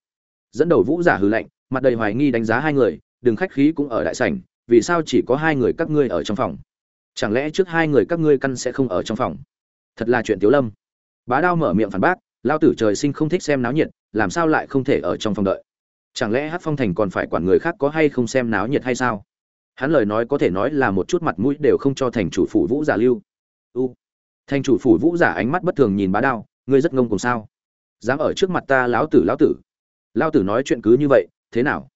Dẫn đầu vũ giả hư lệnh mặt đầy hoài nghi đánh giá hai người, đừng khách khí cũng ở đại sảnh, vì sao chỉ có hai người các ngươi ở trong phòng? Chẳng lẽ trước hai người các ngươi căn sẽ không ở trong phòng? Thật là chuyện tiếu lâm. Bá đao mở miệng phản bác lao tử trời sinh không thích xem náo nhiệt, làm sao lại không thể ở trong phòng đợi? Chẳng lẽ hát phong thành còn phải quản người khác có hay không xem náo nhiệt hay sao? Hắn lời nói có thể nói là một chút mặt mũi đều không cho thành chủ phủ vũ giả lưu. U, thành chủ phủ vũ giả ánh mắt bất thường nhìn bá đao, ngươi rất ngông cùng sao? Dám ở trước mặt ta lão tử lão tử. Lao tử nói chuyện cứ như vậy, thế nào?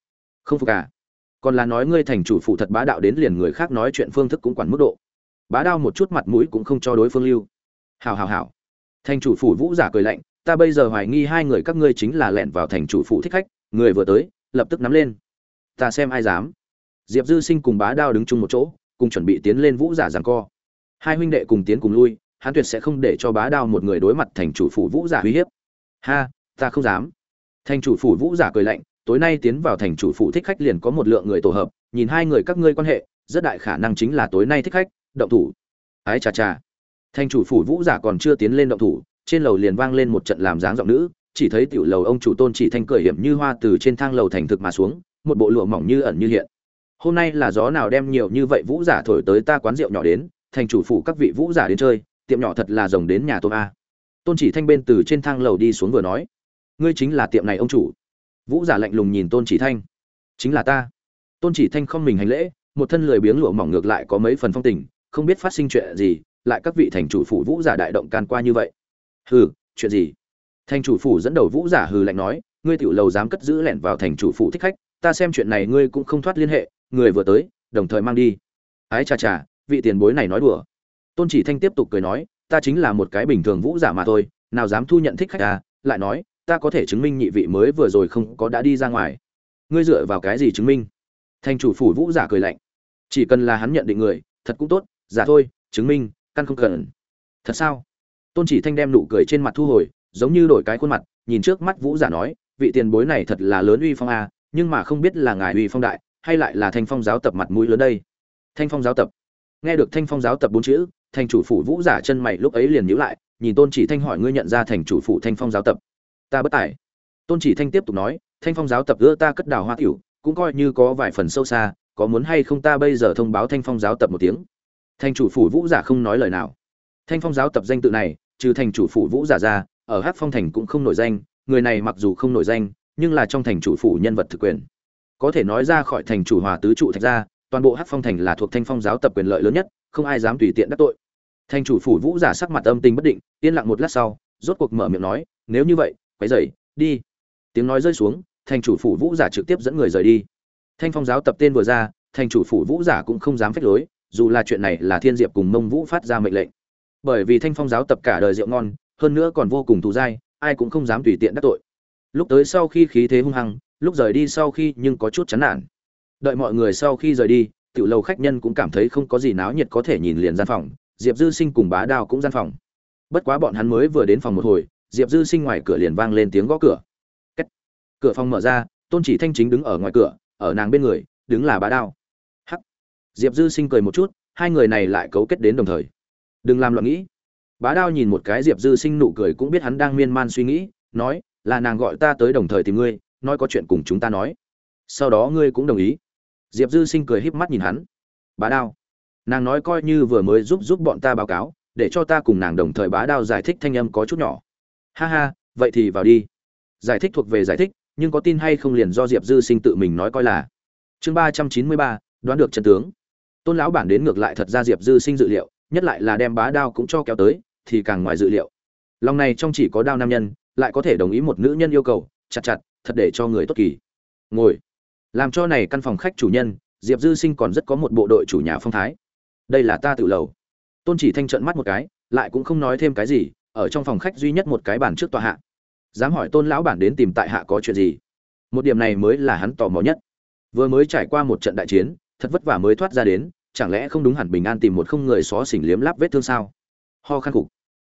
Không phục à? Còn là nói ngươi thành chủ phủ thật bá đạo đến liền người khác nói chuyện phương thức cũng quản mức độ. Bá đao một chút mặt mũi cũng không cho đối phương lưu. Hào hào hào thành chủ phủ vũ giả cười lạnh ta bây giờ hoài nghi hai người các ngươi chính là lẻn vào thành chủ phụ thích khách, người vừa tới, lập tức nắm lên. Ta xem ai dám. Diệp dư sinh cùng bá đao đứng chung một chỗ, cùng chuẩn bị tiến lên vũ giả giằng co. Hai huynh đệ cùng tiến cùng lui, hắn tuyệt sẽ không để cho bá đao một người đối mặt thành chủ phủ vũ giả uy hiếp. Ha, ta không dám. Thành chủ phủ vũ giả cười lạnh, tối nay tiến vào thành chủ phủ thích khách liền có một lượng người tổ hợp, nhìn hai người các ngươi quan hệ, rất đại khả năng chính là tối nay thích khách, động thủ. Ái chà chà. Thành chủ phủ vũ giả còn chưa tiến lên động thủ trên lầu liền vang lên một trận làm dáng giọng nữ, chỉ thấy tiểu lầu ông chủ tôn chỉ thanh cười hiểm như hoa từ trên thang lầu thành thực mà xuống, một bộ lụa mỏng như ẩn như hiện. Hôm nay là gió nào đem nhiều như vậy vũ giả thổi tới ta quán rượu nhỏ đến, thành chủ phủ các vị vũ giả đến chơi, tiệm nhỏ thật là rồng đến nhà tôm a. Tôn chỉ thanh bên từ trên thang lầu đi xuống vừa nói, ngươi chính là tiệm này ông chủ. Vũ giả lạnh lùng nhìn tôn chỉ thanh, chính là ta. Tôn chỉ thanh không mình hành lễ, một thân lười biếng lụa mỏng ngược lại có mấy phần phong tình, không biết phát sinh chuyện gì, lại các vị thành chủ phủ vũ giả đại động can qua như vậy hừ, chuyện gì? Thành chủ phủ dẫn đầu vũ giả hừ lạnh nói, ngươi tiểu lầu dám cất giữ lẻn vào thành chủ phủ thích khách, ta xem chuyện này ngươi cũng không thoát liên hệ, người vừa tới, đồng thời mang đi. Ái chà chà vị tiền bối này nói đùa. Tôn chỉ thanh tiếp tục cười nói, ta chính là một cái bình thường vũ giả mà thôi, nào dám thu nhận thích khách à lại nói, ta có thể chứng minh nhị vị mới vừa rồi không có đã đi ra ngoài. Ngươi dựa vào cái gì chứng minh? Thành chủ phủ vũ giả cười lạnh. Chỉ cần là hắn nhận định người, thật cũng tốt, giả thôi, chứng minh, căn không cần. Thật sao? Tôn chỉ thanh đem nụ cười trên mặt thu hồi, giống như đổi cái khuôn mặt, nhìn trước mắt vũ giả nói, vị tiền bối này thật là lớn uy phong a, nhưng mà không biết là ngài uy phong đại, hay lại là thanh phong giáo tập mặt mũi lớn đây. Thanh phong giáo tập. Nghe được thanh phong giáo tập bốn chữ, thành chủ phủ vũ giả chân mày lúc ấy liền nhíu lại, nhìn tôn chỉ thanh hỏi ngươi nhận ra thành chủ phủ thanh phong giáo tập. Ta bất tài. Tôn chỉ thanh tiếp tục nói, thanh phong giáo tập đưa ta cất đào hoa tiểu, cũng coi như có vài phần sâu xa, có muốn hay không ta bây giờ thông báo thanh phong giáo tập một tiếng. Thanh chủ phủ vũ giả không nói lời nào. Thanh phong giáo tập danh tự này trừ thành chủ phủ vũ giả ra, ở hát phong thành cũng không nổi danh, người này mặc dù không nổi danh, nhưng là trong thành chủ phủ nhân vật thực quyền. Có thể nói ra khỏi thành chủ hòa tứ trụ thạch ra, toàn bộ hát phong thành là thuộc thanh phong giáo tập quyền lợi lớn nhất, không ai dám tùy tiện đắc tội. Thành chủ phủ vũ giả sắc mặt âm tình bất định, yên lặng một lát sau, rốt cuộc mở miệng nói, nếu như vậy, quấy dậy đi. Tiếng nói rơi xuống, thành chủ phủ vũ giả trực tiếp dẫn người rời đi. Thanh phong giáo tập tên vừa ra, thành chủ phủ vũ giả cũng không dám phách lối, dù là chuyện này là thiên diệp cùng mông vũ phát ra mệnh lệnh bởi vì thanh phong giáo tập cả đời rượu ngon, hơn nữa còn vô cùng thù dai, ai cũng không dám tùy tiện đắc tội. Lúc tới sau khi khí thế hung hăng, lúc rời đi sau khi nhưng có chút chán nản. Đợi mọi người sau khi rời đi, tiểu lầu khách nhân cũng cảm thấy không có gì náo nhiệt có thể nhìn liền gian phòng, diệp dư sinh cùng bá đao cũng gian phòng. Bất quá bọn hắn mới vừa đến phòng một hồi, diệp dư sinh ngoài cửa liền vang lên tiếng gõ cửa. Cách. cửa phòng mở ra, tôn chỉ thanh chính đứng ở ngoài cửa, ở nàng bên người, đứng là bá đao. Hắc. Diệp dư sinh cười một chút, hai người này lại cấu kết đến đồng thời đừng làm loạn nghĩ. Bá đao nhìn một cái diệp dư sinh nụ cười cũng biết hắn đang miên man suy nghĩ, nói, là nàng gọi ta tới đồng thời tìm ngươi, nói có chuyện cùng chúng ta nói. Sau đó ngươi cũng đồng ý. Diệp dư sinh cười híp mắt nhìn hắn. Bá đao, nàng nói coi như vừa mới giúp giúp bọn ta báo cáo, để cho ta cùng nàng đồng thời bá đao giải thích thanh âm có chút nhỏ. Ha ha, vậy thì vào đi. Giải thích thuộc về giải thích, nhưng có tin hay không liền do diệp dư sinh tự mình nói coi là. Chương ba trăm chín mươi ba, đoán được trận tướng. Tôn lão bản đến ngược lại thật ra diệp dư sinh dự liệu nhất lại là đem bá đao cũng cho kéo tới, thì càng ngoài dự liệu. Lòng này trong chỉ có đao nam nhân, lại có thể đồng ý một nữ nhân yêu cầu, chặt chặt, thật để cho người tốt kỳ. Ngồi. Làm cho này căn phòng khách chủ nhân, diệp dư sinh còn rất có một bộ đội chủ nhà phong thái. Đây là ta tự lầu. Tôn chỉ thanh trận mắt một cái, lại cũng không nói thêm cái gì, ở trong phòng khách duy nhất một cái bàn trước tòa hạ. Dám hỏi tôn lão bản đến tìm tại hạ có chuyện gì? Một điểm này mới là hắn tò mò nhất. Vừa mới trải qua một trận đại chiến, thật vất vả mới thoát ra đến chẳng lẽ không đúng hẳn bình an tìm một không người xó xỉnh liếm láp vết thương sao? Ho khăn cục.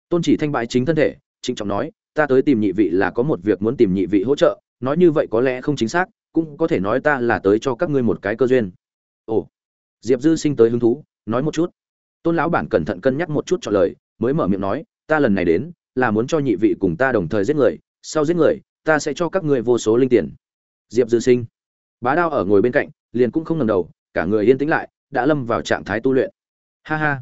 Tôn chỉ thanh bại chính thân thể, trịnh trọng nói, ta tới tìm nhị vị là có một việc muốn tìm nhị vị hỗ trợ, nói như vậy có lẽ không chính xác, cũng có thể nói ta là tới cho các ngươi một cái cơ duyên. Ồ. Diệp dư sinh tới hứng thú, nói một chút. Tôn lão bản cẩn thận cân nhắc một chút trả lời, mới mở miệng nói, ta lần này đến, là muốn cho nhị vị cùng ta đồng thời giết người, sau giết người, ta sẽ cho các ngươi vô số linh tiền. Diệp dư sinh. Bá đao ở ngồi bên cạnh, liền cũng không ngầm đầu, cả người yên tĩnh lại đã lâm vào trạng thái tu luyện. Ha ha.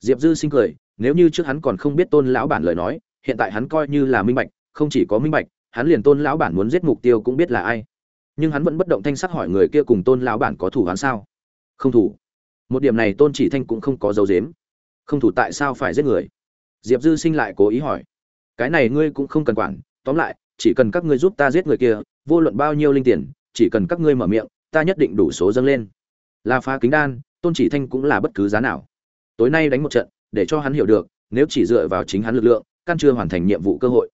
Diệp dư sinh cười, nếu như trước hắn còn không biết tôn lão bản lời nói, hiện tại hắn coi như là minh bạch, không chỉ có minh bạch, hắn liền tôn lão bản muốn giết mục tiêu cũng biết là ai. Nhưng hắn vẫn bất động thanh sắc hỏi người kia cùng tôn lão bản có thủ hắn sao? Không thủ. Một điểm này tôn chỉ thanh cũng không có dấu dếm không thủ tại sao phải giết người? Diệp dư sinh lại cố ý hỏi. Cái này ngươi cũng không cần quản, tóm lại, chỉ cần các ngươi giúp ta giết người kia, vô luận bao nhiêu linh tiền, chỉ cần các ngươi mở miệng, ta nhất định đủ số dâng lên là phá kính đan, tôn chỉ thanh cũng là bất cứ giá nào. Tối nay đánh một trận, để cho hắn hiểu được, nếu chỉ dựa vào chính hắn lực lượng, căn chưa hoàn thành nhiệm vụ cơ hội.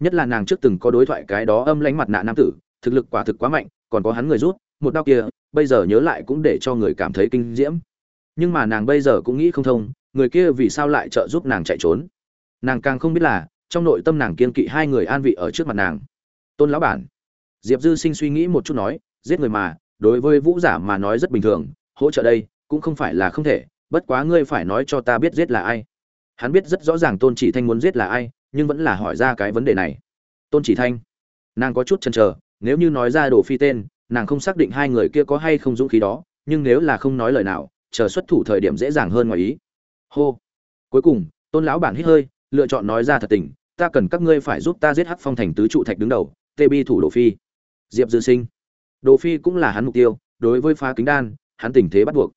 Nhất là nàng trước từng có đối thoại cái đó âm lánh mặt nạ nam tử, thực lực quả thực quá mạnh, còn có hắn người rút, một đau kia, bây giờ nhớ lại cũng để cho người cảm thấy kinh diễm. Nhưng mà nàng bây giờ cũng nghĩ không thông, người kia vì sao lại trợ giúp nàng chạy trốn? Nàng càng không biết là, trong nội tâm nàng kiên kỵ hai người an vị ở trước mặt nàng. Tôn lão bản. Diệp dư sinh suy nghĩ một chút nói, giết người mà đối với vũ giả mà nói rất bình thường, hỗ trợ đây, cũng không phải là không thể, bất quá ngươi phải nói cho ta biết giết là ai. Hắn biết rất rõ ràng tôn chỉ thanh muốn giết là ai, nhưng vẫn là hỏi ra cái vấn đề này. Tôn chỉ thanh, nàng có chút chần chờ, nếu như nói ra đồ phi tên, nàng không xác định hai người kia có hay không dũng khí đó, nhưng nếu là không nói lời nào, chờ xuất thủ thời điểm dễ dàng hơn ngoài ý. Hô. Cuối cùng, tôn lão bản hít hơi, lựa chọn nói ra thật tình, ta cần các ngươi phải giúp ta giết hắc phong thành tứ trụ thạch đứng đầu, tê bi thủ đồ phi. Diệp dư sinh đồ phi cũng là hắn mục tiêu, đối với phá kính đan, hắn tình thế bắt buộc.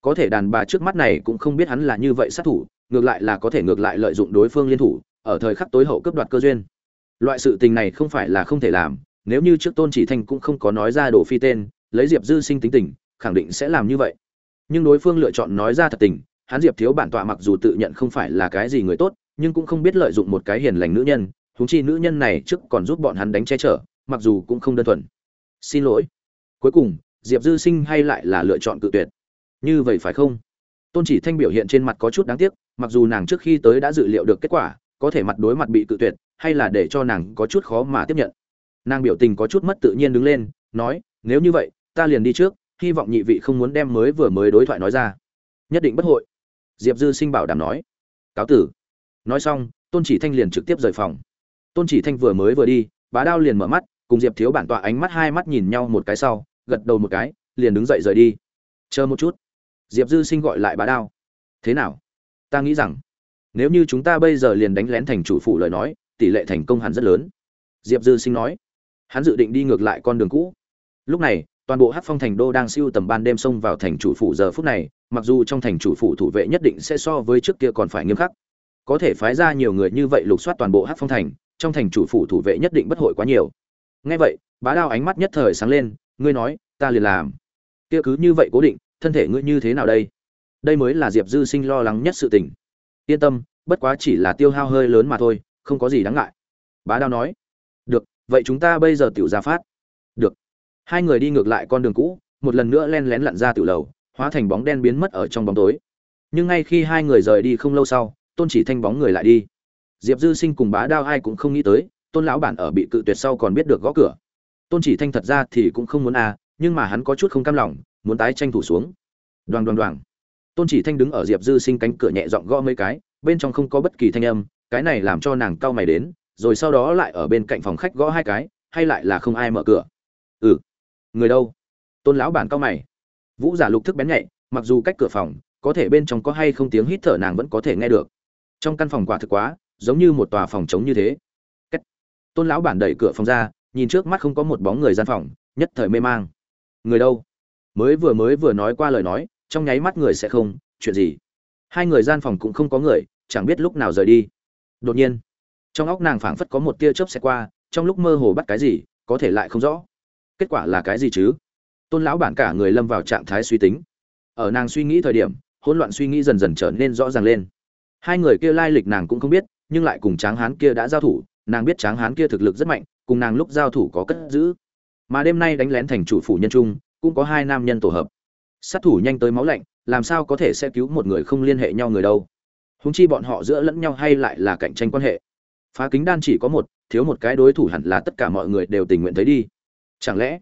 Có thể đàn bà trước mắt này cũng không biết hắn là như vậy sát thủ, ngược lại là có thể ngược lại lợi dụng đối phương liên thủ, ở thời khắc tối hậu cướp đoạt cơ duyên. Loại sự tình này không phải là không thể làm, nếu như trước tôn chỉ thanh cũng không có nói ra đồ phi tên, lấy diệp dư sinh tính tình, khẳng định sẽ làm như vậy. Nhưng đối phương lựa chọn nói ra thật tình, hắn diệp thiếu bản tọa mặc dù tự nhận không phải là cái gì người tốt, nhưng cũng không biết lợi dụng một cái hiền lành nữ nhân, huống chi nữ nhân này trước còn giúp bọn hắn đánh che chở, mặc dù cũng không đơn thuần xin lỗi. Cuối cùng, diệp dư sinh hay lại là lựa chọn cự tuyệt. Như vậy phải không? Tôn chỉ thanh biểu hiện trên mặt có chút đáng tiếc, mặc dù nàng trước khi tới đã dự liệu được kết quả, có thể mặt đối mặt bị cự tuyệt, hay là để cho nàng có chút khó mà tiếp nhận. Nàng biểu tình có chút mất tự nhiên đứng lên, nói, nếu như vậy, ta liền đi trước, hy vọng nhị vị không muốn đem mới vừa mới đối thoại nói ra. Nhất định bất hội. Diệp dư sinh bảo đảm nói. Cáo tử. Nói xong, tôn chỉ thanh liền trực tiếp rời phòng. Tôn chỉ thanh vừa mới vừa đi, bá đao liền mở mắt cùng diệp thiếu bản tọa ánh mắt hai mắt nhìn nhau một cái sau, gật đầu một cái, liền đứng dậy rời đi. Chờ một chút. Diệp dư sinh gọi lại bá đao. Thế nào? Ta nghĩ rằng, nếu như chúng ta bây giờ liền đánh lén thành chủ phụ lời nói, tỷ lệ thành công hẳn rất lớn. Diệp dư sinh nói. Hắn dự định đi ngược lại con đường cũ. Lúc này, toàn bộ hát phong thành đô đang siêu tầm ban đêm xông vào thành chủ phủ giờ phút này, mặc dù trong thành chủ phủ thủ vệ nhất định sẽ so với trước kia còn phải nghiêm khắc. Có thể phái ra nhiều người như vậy lục soát toàn bộ hát phong thành, trong thành chủ phủ thủ vệ nhất định bất hội quá nhiều ngay vậy, bá đao ánh mắt nhất thời sáng lên, ngươi nói, ta liền làm. Kia cứ như vậy cố định, thân thể ngươi như thế nào đây? Đây mới là diệp dư sinh lo lắng nhất sự tình. Yên tâm, bất quá chỉ là tiêu hao hơi lớn mà thôi, không có gì đáng ngại. Bá đao nói. Được, vậy chúng ta bây giờ tiểu ra phát. Được. Hai người đi ngược lại con đường cũ, một lần nữa len lén lặn ra tiểu lầu, hóa thành bóng đen biến mất ở trong bóng tối. Nhưng ngay khi hai người rời đi không lâu sau, tôn chỉ thanh bóng người lại đi. Diệp dư sinh cùng bá đao ai cũng không nghĩ tới tôn lão bản ở bị cự tuyệt sau còn biết được gõ cửa. Tôn chỉ thanh thật ra thì cũng không muốn à nhưng mà hắn có chút không cam lòng, muốn tái tranh thủ xuống. Đoàn đoàn đoàn tôn chỉ thanh đứng ở diệp dư sinh cánh cửa nhẹ dọn gõ mấy cái, bên trong không có bất kỳ thanh âm, cái này làm cho nàng cau mày đến, rồi sau đó lại ở bên cạnh phòng khách gõ hai cái, hay lại là không ai mở cửa. Ừ. Người đâu? Tôn lão bản cau mày. Vũ giả lục thức bén nhạy, mặc dù cách cửa phòng, có thể bên trong có hay không tiếng hít thở nàng vẫn có thể nghe được. Trong căn phòng quả thực quá, giống như một tòa phòng trống như thế tôn lão bản đẩy cửa phòng ra, nhìn trước mắt không có một bóng người gian phòng, nhất thời mê mang. Người đâu? Mới vừa mới vừa nói qua lời nói, trong nháy mắt người sẽ không, chuyện gì? Hai người gian phòng cũng không có người, chẳng biết lúc nào rời đi. Đột nhiên, trong óc nàng phảng phất có một tia chớp xẹt qua, trong lúc mơ hồ bắt cái gì, có thể lại không rõ. Kết quả là cái gì chứ? Tôn lão bản cả người lâm vào trạng thái suy tính. Ở nàng suy nghĩ thời điểm, hỗn loạn suy nghĩ dần dần trở nên rõ ràng lên. Hai người kia lai lịch nàng cũng không biết, nhưng lại cùng tráng hán kia đã giao thủ nàng biết tráng hán kia thực lực rất mạnh, cùng nàng lúc giao thủ có cất giữ. Mà đêm nay đánh lén thành chủ phủ nhân trung, cũng có hai nam nhân tổ hợp. Sát thủ nhanh tới máu lạnh, làm sao có thể sẽ cứu một người không liên hệ nhau người đâu? Húng chi bọn họ giữa lẫn nhau hay lại là cạnh tranh quan hệ. Phá kính đan chỉ có một, thiếu một cái đối thủ hẳn là tất cả mọi người đều tình nguyện thấy đi. Chẳng lẽ,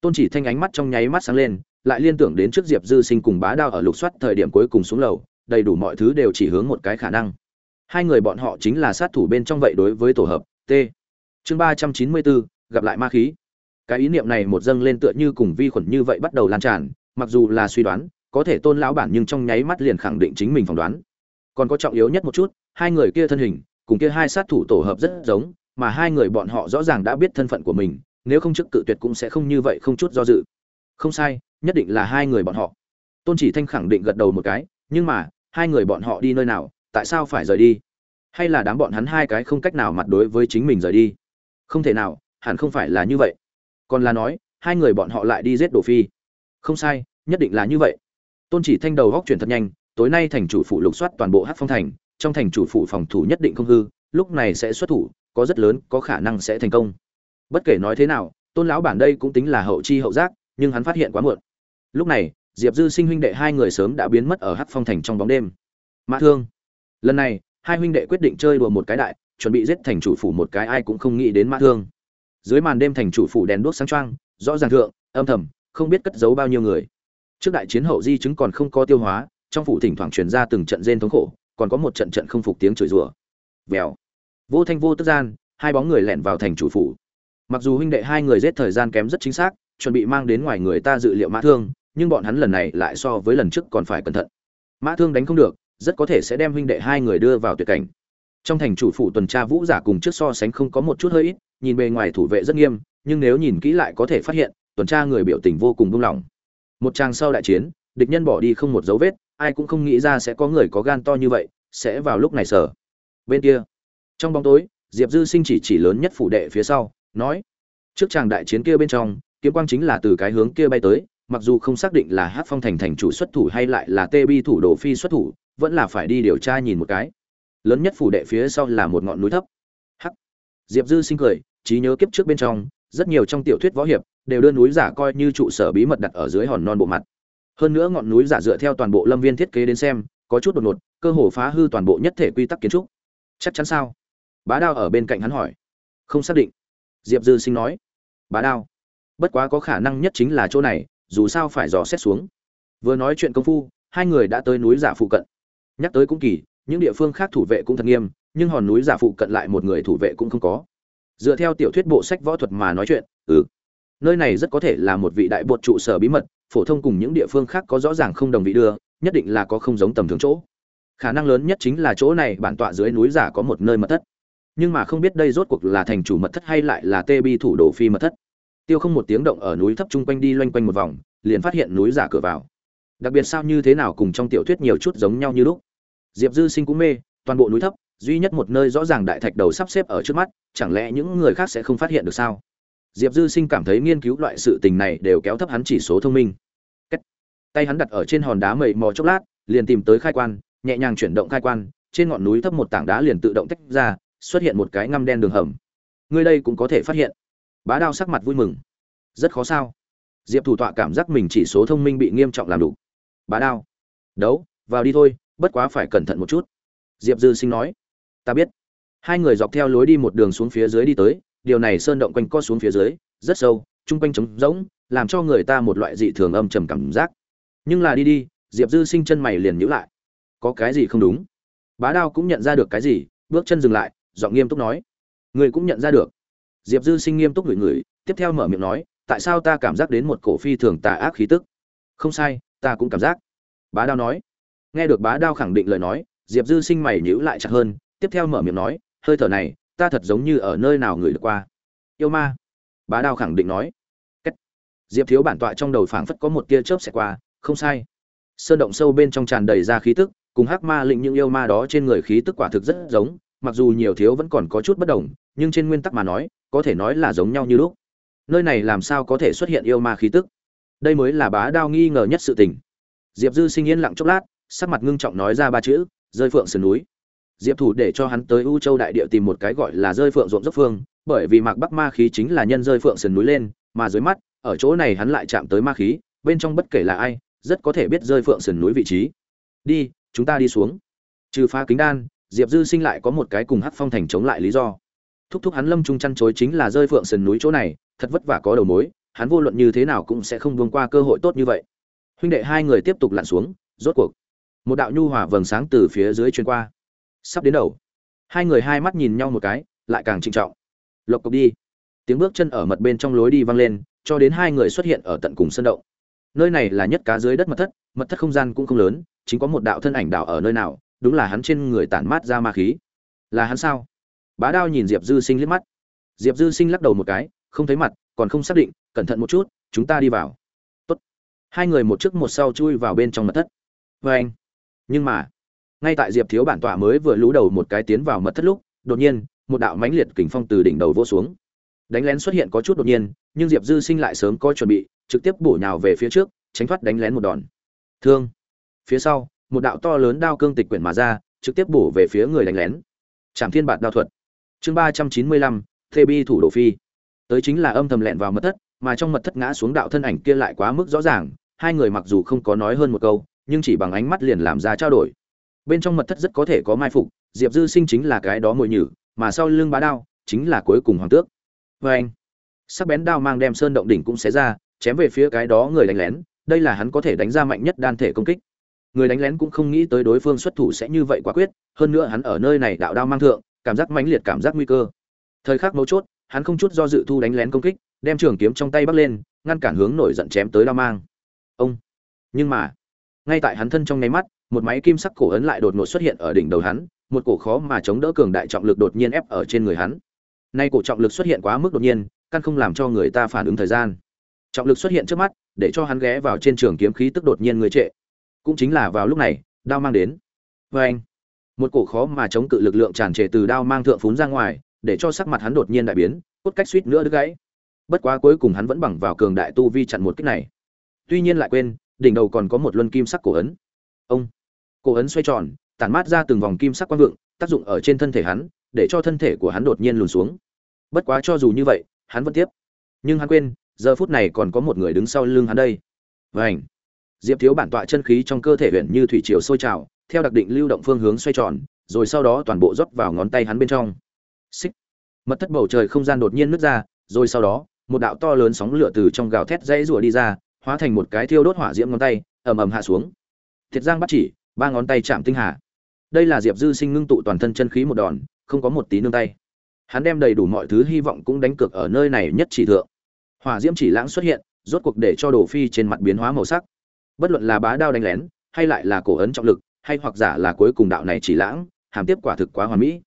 tôn chỉ thanh ánh mắt trong nháy mắt sáng lên, lại liên tưởng đến trước diệp dư sinh cùng bá đao ở lục soát thời điểm cuối cùng xuống lầu, đầy đủ mọi thứ đều chỉ hướng một cái khả năng hai người bọn họ chính là sát thủ bên trong vậy đối với tổ hợp, t. Chương ba trăm chín mươi bốn, gặp lại ma khí. Cái ý niệm này một dâng lên tựa như cùng vi khuẩn như vậy bắt đầu lan tràn, mặc dù là suy đoán, có thể tôn lão bản nhưng trong nháy mắt liền khẳng định chính mình phỏng đoán. Còn có trọng yếu nhất một chút, hai người kia thân hình, cùng kia hai sát thủ tổ hợp rất giống, mà hai người bọn họ rõ ràng đã biết thân phận của mình, nếu không chức cự tuyệt cũng sẽ không như vậy không chút do dự. Không sai, nhất định là hai người bọn họ. Tôn chỉ thanh khẳng định gật đầu một cái, nhưng mà, hai người bọn họ đi nơi nào tại sao phải rời đi? Hay là đám bọn hắn hai cái không cách nào mặt đối với chính mình rời đi? Không thể nào, hẳn không phải là như vậy. Còn là nói, hai người bọn họ lại đi giết đồ phi. Không sai, nhất định là như vậy. Tôn chỉ thanh đầu góc chuyển thật nhanh, tối nay thành chủ phụ lục soát toàn bộ hát phong thành, trong thành chủ phụ phòng thủ nhất định không hư, lúc này sẽ xuất thủ, có rất lớn, có khả năng sẽ thành công. Bất kể nói thế nào, tôn lão bản đây cũng tính là hậu chi hậu giác, nhưng hắn phát hiện quá muộn. Lúc này, diệp dư sinh huynh đệ hai người sớm đã biến mất ở hát phong thành trong bóng đêm. Mã thương lần này, hai huynh đệ quyết định chơi đùa một cái đại, chuẩn bị giết thành chủ phủ một cái ai cũng không nghĩ đến mã thương. Dưới màn đêm thành chủ phủ đèn đuốc sáng trăng rõ ràng thượng, âm thầm, không biết cất giấu bao nhiêu người. Trước đại chiến hậu di chứng còn không có tiêu hóa, trong phủ thỉnh thoảng truyền ra từng trận rên thống khổ, còn có một trận trận không phục tiếng chửi rủa. Vèo. Vô thanh vô tức gian, hai bóng người lẻn vào thành chủ phủ. Mặc dù huynh đệ hai người giết thời gian kém rất chính xác, chuẩn bị mang đến ngoài người ta dự liệu mã thương, nhưng bọn hắn lần này lại so với lần trước còn phải cẩn thận. Mã thương đánh không được rất có thể sẽ đem huynh đệ hai người đưa vào tuyệt cảnh. Trong thành chủ phủ tuần tra vũ giả cùng trước so sánh không có một chút hơi ít, nhìn bề ngoài thủ vệ rất nghiêm, nhưng nếu nhìn kỹ lại có thể phát hiện, tuần tra người biểu tình vô cùng buông lỏng. Một trang sau đại chiến, địch nhân bỏ đi không một dấu vết, ai cũng không nghĩ ra sẽ có người có gan to như vậy, sẽ vào lúc này sở bên kia, trong bóng tối, diệp dư sinh chỉ chỉ lớn nhất phủ đệ phía sau, nói, trước tràng đại chiến kia bên trong, kiếm quang chính là từ cái hướng kia bay tới, mặc dù không xác định là hát phong thành thành chủ xuất thủ hay lại là tê bi thủ đồ phi xuất thủ vẫn là phải đi điều tra nhìn một cái. Lớn nhất phủ đệ phía sau là một ngọn núi thấp. Hắc. Diệp dư sinh cười, trí nhớ kiếp trước bên trong, rất nhiều trong tiểu thuyết võ hiệp đều đưa núi giả coi như trụ sở bí mật đặt ở dưới hòn non bộ mặt. Hơn nữa ngọn núi giả dựa theo toàn bộ lâm viên thiết kế đến xem, có chút đột ngột, cơ hồ phá hư toàn bộ nhất thể quy tắc kiến trúc. Chắc chắn sao? Bá đao ở bên cạnh hắn hỏi. Không xác định. Diệp dư sinh nói. Bá đao. Bất quá có khả năng nhất chính là chỗ này, dù sao phải dò xét xuống. Vừa nói chuyện công phu, hai người đã tới núi giả phụ cận nhắc tới cũng kỳ, những địa phương khác thủ vệ cũng thật nghiêm, nhưng hòn núi giả phụ cận lại một người thủ vệ cũng không có. Dựa theo tiểu thuyết bộ sách võ thuật mà nói chuyện ừ. Nơi này rất có thể là một vị đại bột trụ sở bí mật, phổ thông cùng những địa phương khác có rõ ràng không đồng vị đưa, nhất định là có không giống tầm thường chỗ. Khả năng lớn nhất chính là chỗ này bản tọa dưới núi giả có một nơi mật thất. Nhưng mà không biết đây rốt cuộc là thành chủ mật thất hay lại là tê bi thủ đồ phi mật thất. Tiêu không một tiếng động ở núi thấp chung quanh đi loanh quanh một vòng, liền phát hiện núi giả cửa vào đặc biệt sao như thế nào cùng trong tiểu thuyết nhiều chút giống nhau như lúc. Diệp dư sinh cũng mê, toàn bộ núi thấp, duy nhất một nơi rõ ràng đại thạch đầu sắp xếp ở trước mắt, chẳng lẽ những người khác sẽ không phát hiện được sao? Diệp dư sinh cảm thấy nghiên cứu loại sự tình này đều kéo thấp hắn chỉ số thông minh. Tay hắn đặt ở trên hòn đá mầy mò chốc lát, liền tìm tới khai quan, nhẹ nhàng chuyển động khai quan, trên ngọn núi thấp một tảng đá liền tự động tách ra, xuất hiện một cái ngăm đen đường hầm. Người đây cũng có thể phát hiện. Bá đao sắc mặt vui mừng. Rất khó sao? Diệp thủ tọa cảm giác mình chỉ số thông minh bị nghiêm trọng làm đủ bá đao. Đấu, vào đi thôi, bất quá phải cẩn thận một chút. Diệp dư sinh nói. Ta biết. Hai người dọc theo lối đi một đường xuống phía dưới đi tới, điều này sơn động quanh co xuống phía dưới, rất sâu, chung quanh trống rỗng, làm cho người ta một loại dị thường âm trầm cảm giác. Nhưng là đi đi, diệp dư sinh chân mày liền nhữ lại. Có cái gì không đúng? Bá đao cũng nhận ra được cái gì, bước chân dừng lại, giọng nghiêm túc nói. Người cũng nhận ra được. Diệp dư sinh nghiêm túc ngửi ngửi, tiếp theo mở miệng nói, tại sao ta cảm giác đến một cổ phi thường tà ác khí tức? Không sai ta cũng cảm giác. Bá đao nói. Nghe được bá đao khẳng định lời nói, diệp dư sinh mày nhữ lại chặt hơn, tiếp theo mở miệng nói, hơi thở này, ta thật giống như ở nơi nào người được qua. Yêu ma. Bá đao khẳng định nói. Cách. diệp thiếu bản tọa trong đầu phảng phất có một tia chớp xẹt qua, không sai. Sơn động sâu bên trong tràn đầy ra khí tức, cùng hắc ma lĩnh những yêu ma đó trên người khí tức quả thực rất giống, mặc dù nhiều thiếu vẫn còn có chút bất đồng, nhưng trên nguyên tắc mà nói, có thể nói là giống nhau như lúc. Nơi này làm sao có thể xuất hiện yêu ma khí tức? Đây mới là bá đao nghi ngờ nhất sự tình. Diệp dư sinh yên lặng chốc lát, sắc mặt ngưng trọng nói ra ba chữ, rơi phượng sườn núi. Diệp thủ để cho hắn tới u châu đại địa tìm một cái gọi là rơi phượng ruộng dốc phương, bởi vì mạc bắc ma khí chính là nhân rơi phượng sườn núi lên, mà dưới mắt, ở chỗ này hắn lại chạm tới ma khí, bên trong bất kể là ai, rất có thể biết rơi phượng sườn núi vị trí. Đi, chúng ta đi xuống. Trừ phá kính đan, diệp dư sinh lại có một cái cùng hắc phong thành chống lại lý do. Thúc thúc hắn lâm trung chăn chối chính là rơi phượng sườn núi chỗ này, thật vất vả có đầu mối hắn vô luận như thế nào cũng sẽ không vương qua cơ hội tốt như vậy. Huynh đệ hai người tiếp tục lặn xuống, rốt cuộc, một đạo nhu hòa vầng sáng từ phía dưới truyền qua. Sắp đến đầu, hai người hai mắt nhìn nhau một cái, lại càng trịnh trọng. Lộc cộc đi. Tiếng bước chân ở mật bên trong lối đi vang lên, cho đến hai người xuất hiện ở tận cùng sân động. Nơi này là nhất cá dưới đất mật thất mật thất không gian cũng không lớn, chính có một đạo thân ảnh đạo ở nơi nào, đúng là hắn trên người tản mát ra ma khí. Là hắn sao? Bá đao nhìn diệp dư sinh liếc mắt. Diệp dư sinh lắc đầu một cái, không thấy mặt, còn không xác định cẩn thận một chút, chúng ta đi vào. Tốt. hai người một trước một sau chui vào bên trong mật thất. Vê anh. Nhưng mà, ngay tại diệp thiếu bản tọa mới vừa lú đầu một cái tiến vào mật thất lúc, đột nhiên, một đạo mãnh liệt kình phong từ đỉnh đầu vỗ xuống. Đánh lén xuất hiện có chút đột nhiên, nhưng diệp dư sinh lại sớm có chuẩn bị, trực tiếp bổ nhào về phía trước, tránh thoát đánh lén một đòn. Thương. Phía sau, một đạo to lớn đao cương tịch quyển mà ra, trực tiếp bổ về phía người đánh lén. Trảm thiên bạt đao thuật. Chương ba trăm chín mươi lăm, thê bi thủ đồ phi. Tới chính là âm thầm lẹn vào mật thất mà trong mật thất ngã xuống đạo thân ảnh kia lại quá mức rõ ràng, hai người mặc dù không có nói hơn một câu, nhưng chỉ bằng ánh mắt liền làm ra trao đổi. Bên trong mật thất rất có thể có mai phục, diệp dư sinh chính là cái đó mồi nhử, mà sau lưng bá đao, chính là cuối cùng hoàng tước. Vê anh, sắc bén đao mang đem sơn động đỉnh cũng xé ra, chém về phía cái đó người đánh lén, đây là hắn có thể đánh ra mạnh nhất đan thể công kích. Người đánh lén cũng không nghĩ tới đối phương xuất thủ sẽ như vậy quả quyết, hơn nữa hắn ở nơi này đạo đao mang thượng, cảm giác mãnh liệt cảm giác nguy cơ. Thời khắc mấu chốt, hắn không chút do dự thu đánh lén công kích đem trường kiếm trong tay bắt lên, ngăn cản hướng nổi giận chém tới đao mang. Ông! Nhưng mà, ngay tại hắn thân trong nháy mắt, một máy kim sắc cổ ấn lại đột ngột xuất hiện ở đỉnh đầu hắn, một cổ khó mà chống đỡ cường đại trọng lực đột nhiên ép ở trên người hắn. Nay cổ trọng lực xuất hiện quá mức đột nhiên, căn không làm cho người ta phản ứng thời gian. Trọng lực xuất hiện trước mắt, để cho hắn ghé vào trên trường kiếm khí tức đột nhiên người trệ. Cũng chính là vào lúc này, đao mang đến. Vê anh, một cổ khó mà chống cự lực lượng tràn trề từ đao mang thượng phún ra ngoài, để cho sắc mặt hắn đột nhiên đại biến, cốt cách suýt nữa đứt gãy bất quá cuối cùng hắn vẫn bằng vào cường đại tu vi chặn một kích này. Tuy nhiên lại quên, đỉnh đầu còn có một luân kim sắc cổ ấn. Ông! Cổ ấn xoay tròn, tản mát ra từng vòng kim sắc quang vượng, tác dụng ở trên thân thể hắn, để cho thân thể của hắn đột nhiên lùn xuống. Bất quá cho dù như vậy, hắn vẫn tiếp. Nhưng hắn quên, giờ phút này còn có một người đứng sau lưng hắn đây. Vảnh diệp thiếu bản tọa chân khí trong cơ thể huyện như thủy triều sôi trào, theo đặc định lưu động phương hướng xoay tròn, rồi sau đó toàn bộ rót vào ngón tay hắn bên trong. Xích! Mật thất bầu trời không gian đột nhiên nứt ra, rồi sau đó một đạo to lớn sóng lửa từ trong gào thét dãy rủa đi ra, hóa thành một cái thiêu đốt hỏa diễm ngón tay, ầm ầm hạ xuống. Thiệt giang bắt chỉ, ba ngón tay chạm tinh hà. Đây là diệp dư sinh ngưng tụ toàn thân chân khí một đòn, không có một tí nương tay. Hắn đem đầy đủ mọi thứ hy vọng cũng đánh cược ở nơi này nhất chỉ thượng. Hỏa diễm chỉ lãng xuất hiện, rốt cuộc để cho đồ phi trên mặt biến hóa màu sắc. Bất luận là bá đao đánh lén, hay lại là cổ ấn trọng lực, hay hoặc giả là cuối cùng đạo này chỉ lãng, hàm tiếp quả thực quá hoàn mỹ.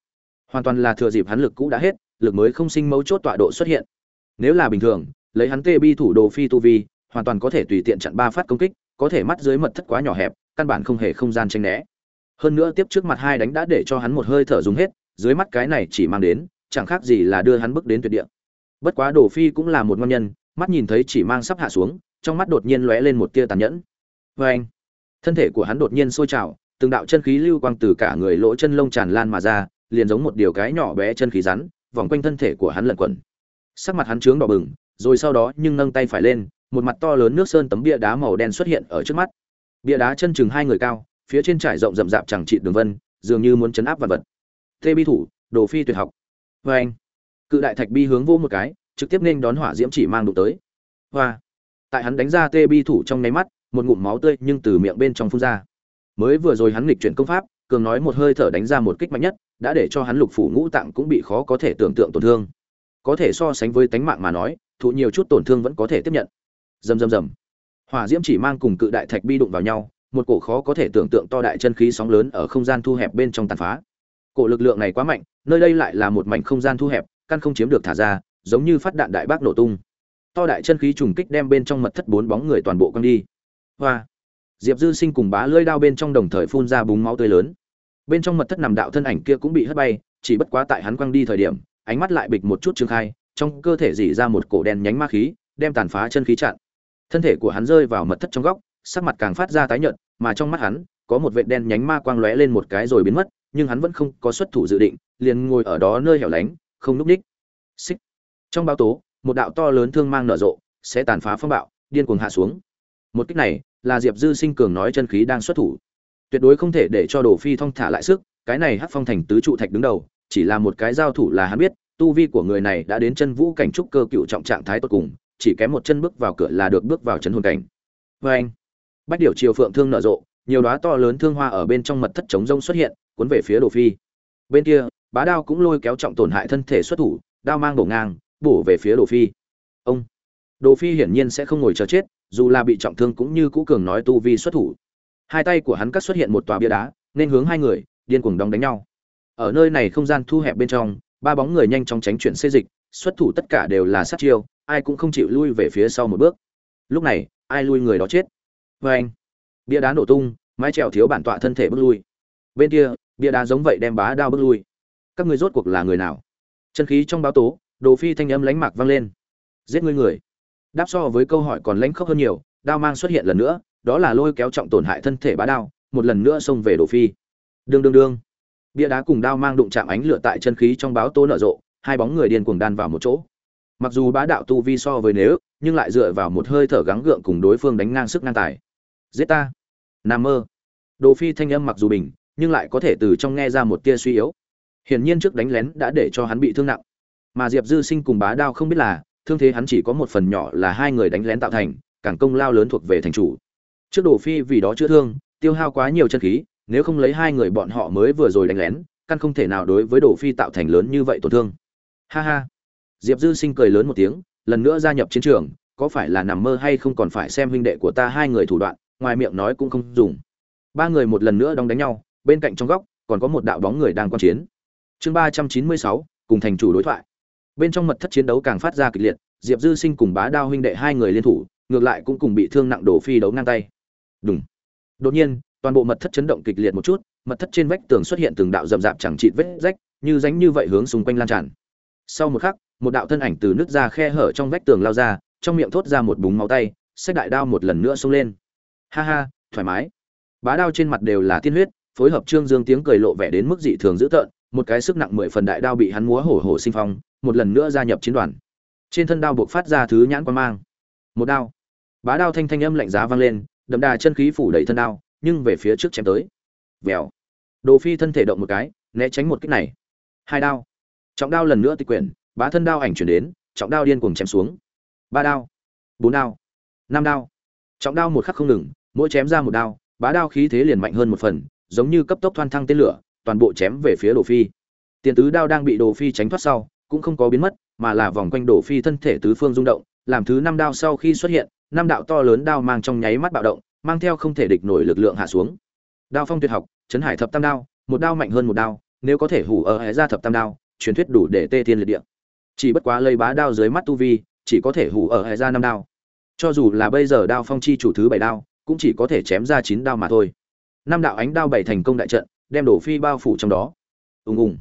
Hoàn toàn là thừa dịp hắn lực cũ đã hết, lực mới không sinh mấu chốt tọa độ xuất hiện nếu là bình thường, lấy hắn tê bi thủ đồ phi tu vi, hoàn toàn có thể tùy tiện chặn ba phát công kích, có thể mắt dưới mật thất quá nhỏ hẹp, căn bản không hề không gian tranh né. Hơn nữa tiếp trước mặt hai đánh đã để cho hắn một hơi thở dùng hết, dưới mắt cái này chỉ mang đến, chẳng khác gì là đưa hắn bước đến tuyệt địa. Bất quá đồ phi cũng là một ngon nhân, mắt nhìn thấy chỉ mang sắp hạ xuống, trong mắt đột nhiên lóe lên một tia tàn nhẫn. Vê anh, thân thể của hắn đột nhiên sôi trào, từng đạo chân khí lưu quang từ cả người lỗ chân lông tràn lan mà ra, liền giống một điều cái nhỏ bé chân khí rắn, vòng quanh thân thể của hắn lẩn quẩn sắc mặt hắn trướng đỏ bừng, rồi sau đó nhưng nâng tay phải lên, một mặt to lớn nước sơn tấm bia đá màu đen xuất hiện ở trước mắt. Bia đá chân chừng hai người cao, phía trên trải rộng rậm rạp chẳng trị đường vân, dường như muốn chấn áp vật vật. Tê bi thủ, đồ phi tuyệt học. Vê anh, cự đại thạch bi hướng vô một cái, trực tiếp nên đón hỏa diễm chỉ mang đụng tới. Hoa, tại hắn đánh ra tê bi thủ trong nháy mắt, một ngụm máu tươi nhưng từ miệng bên trong phun ra. Mới vừa rồi hắn nghịch chuyển công pháp, cường nói một hơi thở đánh ra một kích mạnh nhất, đã để cho hắn lục phủ ngũ tạng cũng bị khó có thể tưởng tượng tổn thương có thể so sánh với tánh mạng mà nói, thụ nhiều chút tổn thương vẫn có thể tiếp nhận. Rầm rầm rầm. Hỏa diễm chỉ mang cùng cự đại thạch bi đụng vào nhau, một cổ khó có thể tưởng tượng to đại chân khí sóng lớn ở không gian thu hẹp bên trong tàn phá. Cổ lực lượng này quá mạnh, nơi đây lại là một mảnh không gian thu hẹp, căn không chiếm được thả ra, giống như phát đạn đại bác nổ tung. To đại chân khí trùng kích đem bên trong mật thất bốn bóng người toàn bộ quăng đi. Hoa. Diệp dư sinh cùng bá lưỡi đao bên trong đồng thời phun ra búng máu tươi lớn. Bên trong mật thất nằm đạo thân ảnh kia cũng bị hất bay, chỉ bất quá tại hắn quăng đi thời điểm ánh mắt lại bịch một chút trương khai, trong cơ thể dỉ ra một cổ đen nhánh ma khí, đem tàn phá chân khí chặn. Thân thể của hắn rơi vào mật thất trong góc, sắc mặt càng phát ra tái nhợt, mà trong mắt hắn, có một vệt đen nhánh ma quang lóe lên một cái rồi biến mất, nhưng hắn vẫn không có xuất thủ dự định, liền ngồi ở đó nơi hẻo lánh, không núp ních. Xích. Trong báo tố, một đạo to lớn thương mang nở rộ, sẽ tàn phá phong bạo, điên cuồng hạ xuống. Một cách này, là diệp dư sinh cường nói chân khí đang xuất thủ. Tuyệt đối không thể để cho đồ phi thong thả lại sức, cái này hắc phong thành tứ trụ thạch đứng đầu chỉ là một cái giao thủ là hắn biết, tu vi của người này đã đến chân vũ cảnh trúc cơ cựu trọng trạng thái tốt cùng, chỉ kém một chân bước vào cửa là được bước vào chân hồn cảnh. Và anh, bách điểu chiều phượng thương nở rộ, nhiều đóa to lớn thương hoa ở bên trong mật thất chống rông xuất hiện, cuốn về phía đồ phi. Bên kia, bá đao cũng lôi kéo trọng tổn hại thân thể xuất thủ, đao mang bổ ngang, bổ về phía đồ phi. Ông, đồ phi hiển nhiên sẽ không ngồi chờ chết, dù là bị trọng thương cũng như cũ cường nói tu vi xuất thủ. Hai tay của hắn cắt xuất hiện một tòa bia đá, nên hướng hai người, điên cuồng đóng đánh nhau ở nơi này không gian thu hẹp bên trong, ba bóng người nhanh chóng tránh chuyển xê dịch, xuất thủ tất cả đều là sát chiêu, ai cũng không chịu lui về phía sau một bước. Lúc này, ai lui người đó chết? Vê anh, bia đá nổ tung, mái trèo thiếu bản tọa thân thể bước lui. Bên kia, bia đá giống vậy đem bá đao bước lui. Các người rốt cuộc là người nào? Chân khí trong báo tố, đồ phi thanh âm lánh mạc vang lên. Giết ngươi người. Đáp so với câu hỏi còn lãnh khóc hơn nhiều, đao mang xuất hiện lần nữa, đó là lôi kéo trọng tổn hại thân thể bá đao, một lần nữa xông về đồ phi. Đương đương đương bia đá cùng đao mang đụng chạm ánh lửa tại chân khí trong báo tố nở rộ, hai bóng người điên cuồng đan vào một chỗ. Mặc dù bá đạo tu vi so với nếu, nhưng lại dựa vào một hơi thở gắng gượng cùng đối phương đánh ngang sức ngang tài. Giết ta. Nam mơ. Đồ phi thanh âm mặc dù bình, nhưng lại có thể từ trong nghe ra một tia suy yếu. Hiển nhiên trước đánh lén đã để cho hắn bị thương nặng. Mà diệp dư sinh cùng bá đao không biết là, thương thế hắn chỉ có một phần nhỏ là hai người đánh lén tạo thành, càng công lao lớn thuộc về thành chủ. Trước đồ phi vì đó chữa thương, tiêu hao quá nhiều chân khí nếu không lấy hai người bọn họ mới vừa rồi đánh lén, căn không thể nào đối với đồ phi tạo thành lớn như vậy tổn thương. Ha ha. Diệp dư sinh cười lớn một tiếng, lần nữa gia nhập chiến trường, có phải là nằm mơ hay không còn phải xem huynh đệ của ta hai người thủ đoạn, ngoài miệng nói cũng không dùng. Ba người một lần nữa đóng đánh nhau, bên cạnh trong góc, còn có một đạo bóng người đang quan chiến. Chương ba trăm chín mươi sáu, cùng thành chủ đối thoại. Bên trong mật thất chiến đấu càng phát ra kịch liệt, diệp dư sinh cùng bá đao huynh đệ hai người liên thủ, ngược lại cũng cùng bị thương nặng đổ phi đấu ngang tay. Đúng đột nhiên toàn bộ mật thất chấn động kịch liệt một chút, mật thất trên vách tường xuất hiện từng đạo rậm rạp chẳng chịt vết rách, như ránh như vậy hướng xung quanh lan tràn. Sau một khắc, một đạo thân ảnh từ nước ra khe hở trong vách tường lao ra, trong miệng thốt ra một búng máu tay, xách đại đao một lần nữa xông lên. Ha ha, thoải mái. Bá đao trên mặt đều là tiên huyết, phối hợp trương dương tiếng cười lộ vẻ đến mức dị thường dữ tợn, một cái sức nặng mười phần đại đao bị hắn múa hổ hổ sinh phong, một lần nữa gia nhập chiến đoàn. Trên thân đao buộc phát ra thứ nhãn quan mang. Một đao. Bá đao thanh thanh âm lạnh giá vang lên, đậm đà chân khí phủ đầy thân đao nhưng về phía trước chém tới. Vèo. Đồ phi thân thể động một cái, né tránh một kích này. Hai đao. Trọng đao lần nữa tịch quyển, bá thân đao ảnh chuyển đến, trọng đao điên cuồng chém xuống. Ba đao. Bốn đao. Năm đao. Trọng đao một khắc không ngừng, mỗi chém ra một đao, bá đao khí thế liền mạnh hơn một phần, giống như cấp tốc thoan thăng tên lửa, toàn bộ chém về phía đồ phi. Tiền tứ đao đang bị đồ phi tránh thoát sau, cũng không có biến mất, mà là vòng quanh đồ phi thân thể tứ phương rung động, làm thứ năm đao sau khi xuất hiện, năm đạo to lớn đao mang trong nháy mắt bạo động mang theo không thể địch nổi lực lượng hạ xuống. Đao phong tuyệt học, chấn hải thập tam đao, một đao mạnh hơn một đao, nếu có thể hủ ở hệ ra thập tam đao, truyền thuyết đủ để tê thiên liệt địa. Chỉ bất quá lây bá đao dưới mắt tu vi, chỉ có thể hủ ở hệ ra năm đao. Cho dù là bây giờ đao phong chi chủ thứ bảy đao, cũng chỉ có thể chém ra chín đao mà thôi. Năm đạo ánh đao bảy thành công đại trận, đem đổ phi bao phủ trong đó. Ùng ùng.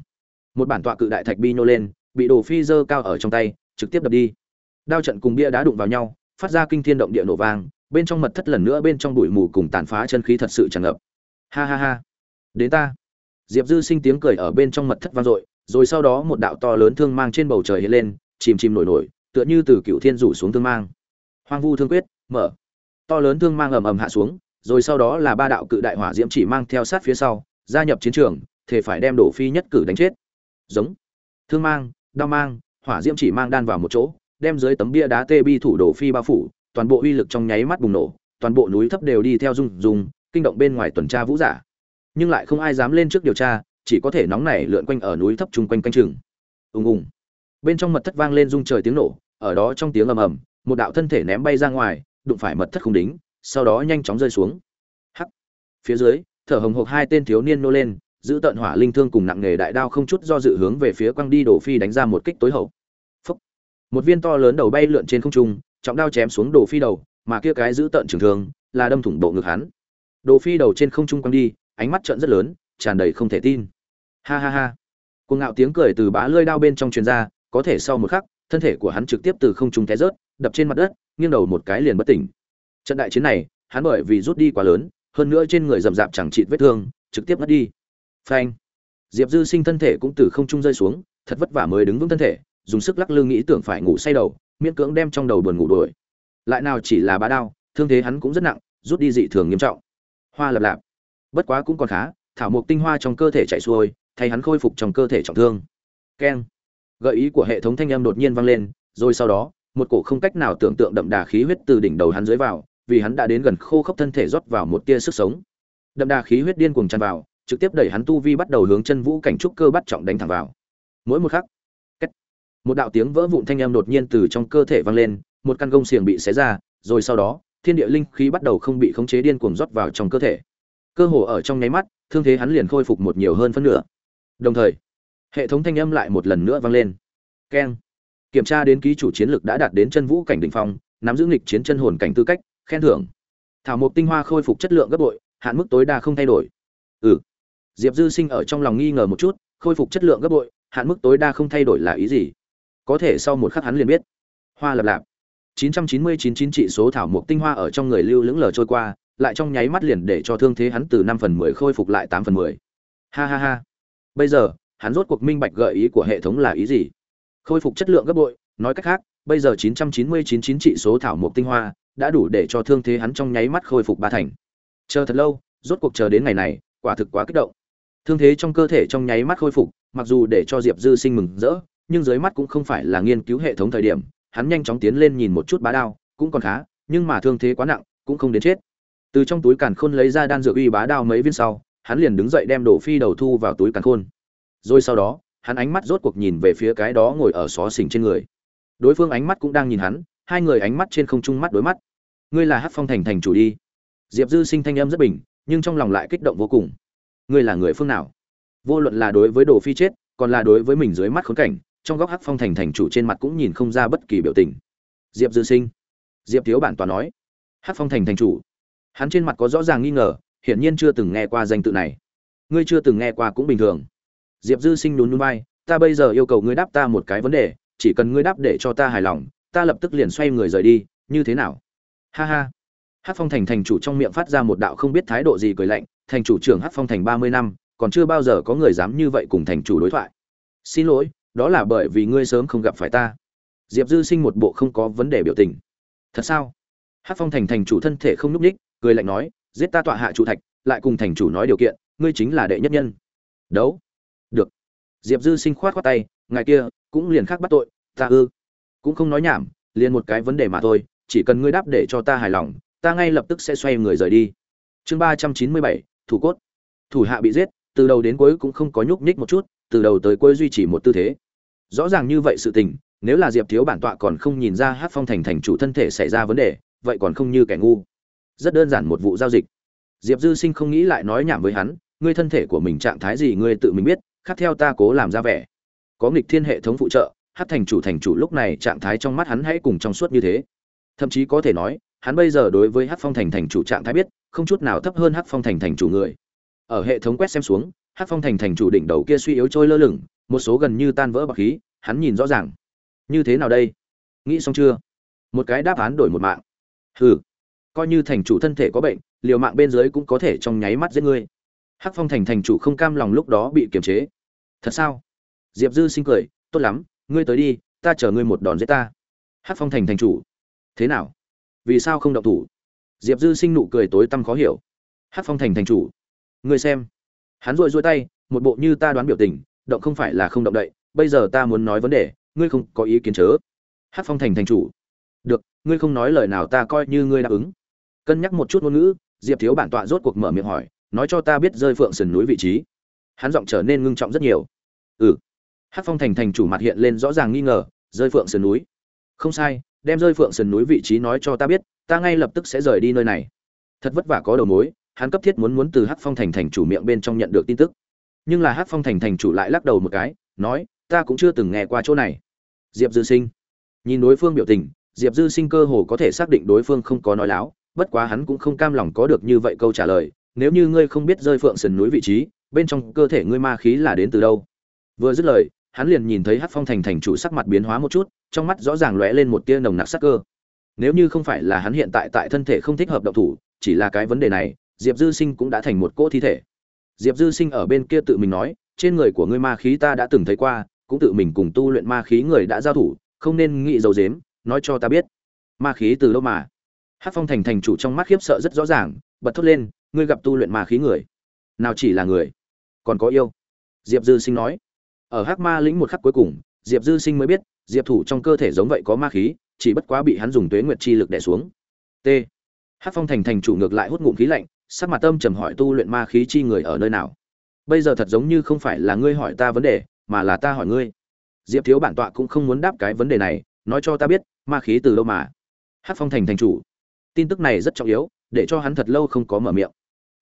Một bản tọa cự đại thạch bi nhô lên, bị đổ phi giơ cao ở trong tay, trực tiếp đập đi. Đao trận cùng bia đá đụng vào nhau, phát ra kinh thiên động địa nổ vang bên trong mật thất lần nữa bên trong bụi mù cùng tàn phá chân khí thật sự tràn ngập. Ha ha ha. Đến ta. Diệp dư sinh tiếng cười ở bên trong mật thất vang dội, rồi sau đó một đạo to lớn thương mang trên bầu trời hiện lên, chìm chìm nổi nổi, tựa như từ cựu thiên rủ xuống thương mang. Hoang vu thương quyết, mở. To lớn thương mang ầm ầm hạ xuống, rồi sau đó là ba đạo cự đại hỏa diễm chỉ mang theo sát phía sau, gia nhập chiến trường, thể phải đem đổ phi nhất cử đánh chết. Giống. Thương mang, đao mang, hỏa diễm chỉ mang đan vào một chỗ, đem dưới tấm bia đá tê bi thủ đổ phi bao phủ toàn bộ uy lực trong nháy mắt bùng nổ, toàn bộ núi thấp đều đi theo rung rung, kinh động bên ngoài tuần tra vũ giả. Nhưng lại không ai dám lên trước điều tra, chỉ có thể nóng nảy lượn quanh ở núi thấp chung quanh canh chừng. Ùng ùng. Bên trong mật thất vang lên rung trời tiếng nổ, ở đó trong tiếng ầm ầm, một đạo thân thể ném bay ra ngoài, đụng phải mật thất không đính, sau đó nhanh chóng rơi xuống. Hắc. Phía dưới, thở hồng hộc hai tên thiếu niên nô lên, giữ tận hỏa linh thương cùng nặng nghề đại đao không chút do dự hướng về phía quang đi đổ phi đánh ra một kích tối hậu. Phúc. một viên to lớn đầu bay lượn trên không trung trọng đao chém xuống đồ phi đầu, mà kia cái giữ tận trường thương là đâm thủng bộ ngực hắn. Đồ phi đầu trên không trung quăng đi, ánh mắt trợn rất lớn, tràn đầy không thể tin. Ha ha ha. Cuồng ngạo tiếng cười từ bá lơi đao bên trong truyền ra, có thể sau một khắc, thân thể của hắn trực tiếp từ không trung té rớt, đập trên mặt đất, nghiêng đầu một cái liền bất tỉnh. Trận đại chiến này, hắn bởi vì rút đi quá lớn, hơn nữa trên người rậm rạp chẳng chịt vết thương, trực tiếp mất đi. Phanh. Diệp dư sinh thân thể cũng từ không trung rơi xuống, thật vất vả mới đứng vững thân thể, dùng sức lắc lư nghĩ tưởng phải ngủ say đầu miễn cưỡng đem trong đầu buồn ngủ đuổi. Lại nào chỉ là bá đao, thương thế hắn cũng rất nặng, rút đi dị thường nghiêm trọng. Hoa lập lạp. Bất quá cũng còn khá, thảo mộc tinh hoa trong cơ thể chạy xuôi, thay hắn khôi phục trong cơ thể trọng thương. Keng. Gợi ý của hệ thống thanh âm đột nhiên vang lên, rồi sau đó, một cổ không cách nào tưởng tượng đậm đà khí huyết từ đỉnh đầu hắn dưới vào, vì hắn đã đến gần khô khốc thân thể rót vào một tia sức sống. Đậm đà khí huyết điên cuồng tràn vào, trực tiếp đẩy hắn tu vi bắt đầu hướng chân vũ cảnh trúc cơ bắt trọng đánh thẳng vào. Mỗi một khắc một đạo tiếng vỡ vụn thanh âm đột nhiên từ trong cơ thể vang lên, một căn gông xiềng bị xé ra, rồi sau đó, thiên địa linh khí bắt đầu không bị khống chế điên cuồng rót vào trong cơ thể. Cơ hồ ở trong nháy mắt, thương thế hắn liền khôi phục một nhiều hơn phân nửa. Đồng thời, hệ thống thanh âm lại một lần nữa vang lên. Keng. Kiểm tra đến ký chủ chiến lực đã đạt đến chân vũ cảnh đỉnh phong, nắm giữ nghịch chiến chân hồn cảnh tư cách, khen thưởng. Thảo mộc tinh hoa khôi phục chất lượng gấp bội, hạn mức tối đa không thay đổi. Ừ. Diệp dư sinh ở trong lòng nghi ngờ một chút, khôi phục chất lượng gấp bội, hạn mức tối đa không thay đổi là ý gì? Có thể sau một khắc hắn liền biết hoa lập lạp 999 trị số thảo mộc tinh hoa ở trong người lưu lững lờ trôi qua lại trong nháy mắt liền để cho thương thế hắn từ 5 phần 10 khôi phục lại 8 phần 10. Ha ha ha. Bây giờ, hắn rốt cuộc minh bạch gợi ý của hệ thống là ý gì? Khôi phục chất lượng gấp bội, nói cách khác, bây giờ 9999 trị số thảo mộc tinh hoa đã đủ để cho thương thế hắn trong nháy mắt khôi phục ba thành. Chờ thật lâu, rốt cuộc chờ đến ngày này, quả thực quá kích động. Thương thế trong cơ thể trong nháy mắt khôi phục, mặc dù để cho Diệp Dư Sinh mừng rỡ, nhưng dưới mắt cũng không phải là nghiên cứu hệ thống thời điểm, hắn nhanh chóng tiến lên nhìn một chút bá đao, cũng còn khá, nhưng mà thương thế quá nặng, cũng không đến chết. Từ trong túi càn khôn lấy ra đan dược uy bá đao mấy viên sau hắn liền đứng dậy đem đổ phi đầu thu vào túi càn khôn. Rồi sau đó hắn ánh mắt rốt cuộc nhìn về phía cái đó ngồi ở xó xỉnh trên người. Đối phương ánh mắt cũng đang nhìn hắn hai người ánh mắt trên không trung mắt đối mắt. Ngươi là hát phong thành thành chủ đi. Diệp dư sinh thanh âm rất bình nhưng trong lòng lại kích động vô cùng. Ngươi là người phương nào? Vô luận là đối với đồ phi chết còn là đối với mình dưới mắt khốn cảnh trong góc hắc phong thành thành chủ trên mặt cũng nhìn không ra bất kỳ biểu tình. Diệp dư sinh, diệp thiếu bản tòa nói, hắc phong thành thành chủ. Hắn trên mặt có rõ ràng nghi ngờ, hiển nhiên chưa từng nghe qua danh tự này. Ngươi chưa từng nghe qua cũng bình thường. Diệp dư sinh nhún nhún vai, ta bây giờ yêu cầu ngươi đáp ta một cái vấn đề, chỉ cần ngươi đáp để cho ta hài lòng, ta lập tức liền xoay người rời đi, như thế nào? Ha ha. Hát phong thành thành chủ trong miệng phát ra một đạo không biết thái độ gì cười lạnh, thành chủ trưởng hát phong thành ba mươi năm, còn chưa bao giờ có người dám như vậy cùng thành chủ đối thoại. Xin lỗi đó là bởi vì ngươi sớm không gặp phải ta. Diệp dư sinh một bộ không có vấn đề biểu tình. Thật sao? Hát phong thành thành chủ thân thể không n ú c ních, cười lạnh nói, giết ta tọa hạ chủ thạch, lại cùng thành chủ nói điều kiện, ngươi chính là đệ nhất nhân. Đấu. Được. Diệp dư sinh khoát khoát tay, ngài kia, cũng liền khác bắt tội, ta ư. Cũng không nói nhảm, liền một cái vấn đề mà thôi, chỉ cần ngươi đáp để cho ta hài lòng, ta ngay lập tức sẽ xoay người rời đi. Chương ba trăm chín mươi bảy, thủ cốt. Thủ hạ bị giết, từ đầu đến cuối cũng không có nhúc nhích một chút, từ đầu tới cuối duy trì một tư thế rõ ràng như vậy sự tình, nếu là diệp thiếu bản tọa còn không nhìn ra hát phong thành thành chủ thân thể xảy ra vấn đề, vậy còn không như kẻ ngu. Rất đơn giản một vụ giao dịch. Diệp dư sinh không nghĩ lại nói nhảm với hắn, ngươi thân thể của mình trạng thái gì ngươi tự mình biết, khác theo ta cố làm ra vẻ. Có nghịch thiên hệ thống phụ trợ hát thành chủ thành chủ lúc này trạng thái trong mắt hắn hãy cùng trong suốt như thế. Thậm chí có thể nói, hắn bây giờ đối với hát phong thành thành chủ trạng thái biết, không chút nào thấp hơn hát phong thành thành chủ người. Ở hệ thống quét xem xuống hát phong thành thành chủ đỉnh đầu kia suy yếu trôi lơ lửng, một số gần như tan vỡ bọc khí, hắn nhìn rõ ràng. Như thế nào đây? Nghĩ xong chưa? Một cái đáp án đổi một mạng. Hừ. Coi như thành chủ thân thể có bệnh, liều mạng bên dưới cũng có thể trong nháy mắt giết ngươi. Hắc phong thành thành chủ không cam lòng lúc đó bị kiềm chế. Thật sao? Diệp dư sinh cười, tốt lắm, ngươi tới đi, ta chở ngươi một đòn giết ta. Hắc phong thành thành chủ. Thế nào? Vì sao không động thủ? Diệp dư sinh nụ cười tối tăm khó hiểu. Hắc phong thành thành chủ. Ngươi xem hắn rội rôi tay, một bộ như ta đoán biểu tình, động không phải là không động đậy, bây giờ ta muốn nói vấn đề, ngươi không có ý kiến chớ. Hát phong thành thành chủ. Được, ngươi không nói lời nào ta coi như ngươi đáp ứng. Cân nhắc một chút ngôn ngữ, diệp thiếu bản tọa rốt cuộc mở miệng hỏi, nói cho ta biết rơi phượng sườn núi vị trí. Hắn giọng trở nên ngưng trọng rất nhiều. Ừ. Hát phong thành thành chủ mặt hiện lên rõ ràng nghi ngờ, rơi phượng sườn núi. Không sai, đem rơi phượng sườn núi vị trí nói cho ta biết, ta ngay lập tức sẽ rời đi nơi này. Thật vất vả có đầu mối hắn cấp thiết muốn muốn từ Hắc phong thành thành chủ miệng bên trong nhận được tin tức. Nhưng là Hắc phong thành thành chủ lại lắc đầu một cái, nói, ta cũng chưa từng nghe qua chỗ này. Diệp dư sinh. Nhìn đối phương biểu tình, diệp dư sinh cơ hồ có thể xác định đối phương không có nói láo, bất quá hắn cũng không cam lòng có được như vậy câu trả lời. Nếu như ngươi không biết rơi phượng sườn núi vị trí, bên trong cơ thể ngươi ma khí là đến từ đâu? Vừa dứt lời, hắn liền nhìn thấy Hắc phong thành thành chủ sắc mặt biến hóa một chút, trong mắt rõ ràng lóe lên một tia nồng nặc sắc cơ. Nếu như không phải là hắn hiện tại tại thân thể không thích hợp động thủ, chỉ là cái vấn đề này diệp dư sinh cũng đã thành một cỗ thi thể. Diệp dư sinh ở bên kia tự mình nói, trên người của ngươi ma khí ta đã từng thấy qua, cũng tự mình cùng tu luyện ma khí người đã giao thủ, không nên nghĩ dầu dếm nói cho ta biết. Ma khí từ đâu mà? Hát phong thành thành chủ trong mắt khiếp sợ rất rõ ràng, bật thốt lên, ngươi gặp tu luyện ma khí người? Nào chỉ là người? Còn có yêu? Diệp dư sinh nói. Ở hắc ma lĩnh một khắc cuối cùng, diệp dư sinh mới biết, diệp thủ trong cơ thể giống vậy có ma khí, chỉ bất quá bị hắn dùng tuế nguyệt chi lực đè xuống. T. Hắc phong thành thành chủ ngược lại hút ngụm khí lạnh sắc mặt tâm trầm hỏi tu luyện ma khí chi người ở nơi nào? Bây giờ thật giống như không phải là ngươi hỏi ta vấn đề, mà là ta hỏi ngươi. Diệp thiếu bản tọa cũng không muốn đáp cái vấn đề này, nói cho ta biết, ma khí từ đâu mà? Hắc phong thành thành chủ. Tin tức này rất trọng yếu, để cho hắn thật lâu không có mở miệng.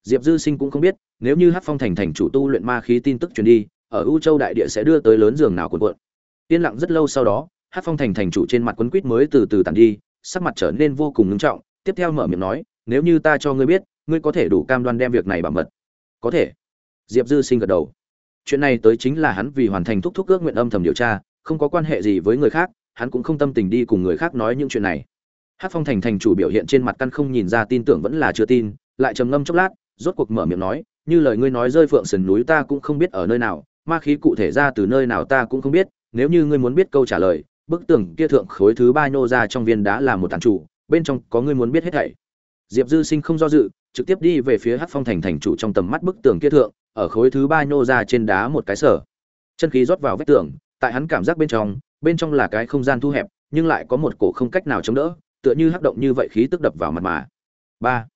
Diệp dư sinh cũng không biết, nếu như Hắc phong thành thành chủ tu luyện ma khí tin tức truyền đi, ở u châu đại địa sẽ đưa tới lớn giường nào cuộn cuộn. Yên lặng rất lâu sau đó Hắc phong thành thành chủ trên mặt quấn quýt mới từ từ tàn đi, sắc mặt trở nên vô cùng ngưng trọng, tiếp theo mở miệng nói, nếu như ta cho ngươi biết ngươi có thể đủ cam đoan đem việc này bảo mật. Có thể. Diệp dư sinh gật đầu. Chuyện này tới chính là hắn vì hoàn thành thúc thúc ước nguyện âm thầm điều tra, không có quan hệ gì với người khác, hắn cũng không tâm tình đi cùng người khác nói những chuyện này. Hát phong thành thành chủ biểu hiện trên mặt căn không nhìn ra tin tưởng vẫn là chưa tin, lại trầm ngâm chốc lát, rốt cuộc mở miệng nói, như lời ngươi nói rơi phượng sườn núi ta cũng không biết ở nơi nào, ma khí cụ thể ra từ nơi nào ta cũng không biết, nếu như ngươi muốn biết câu trả lời, bức tường kia thượng khối thứ ba nhô ra trong viên đá là một tàn chủ, bên trong có ngươi muốn biết hết thảy. Diệp dư sinh không do dự trực tiếp đi về phía hát phong thành thành chủ trong tầm mắt bức tường kia thượng, ở khối thứ ba nhô ra trên đá một cái sở. Chân khí rót vào vách tường, tại hắn cảm giác bên trong bên trong là cái không gian thu hẹp, nhưng lại có một cổ không cách nào chống đỡ, tựa như hắc động như vậy khí tức đập vào mặt mà. Ba.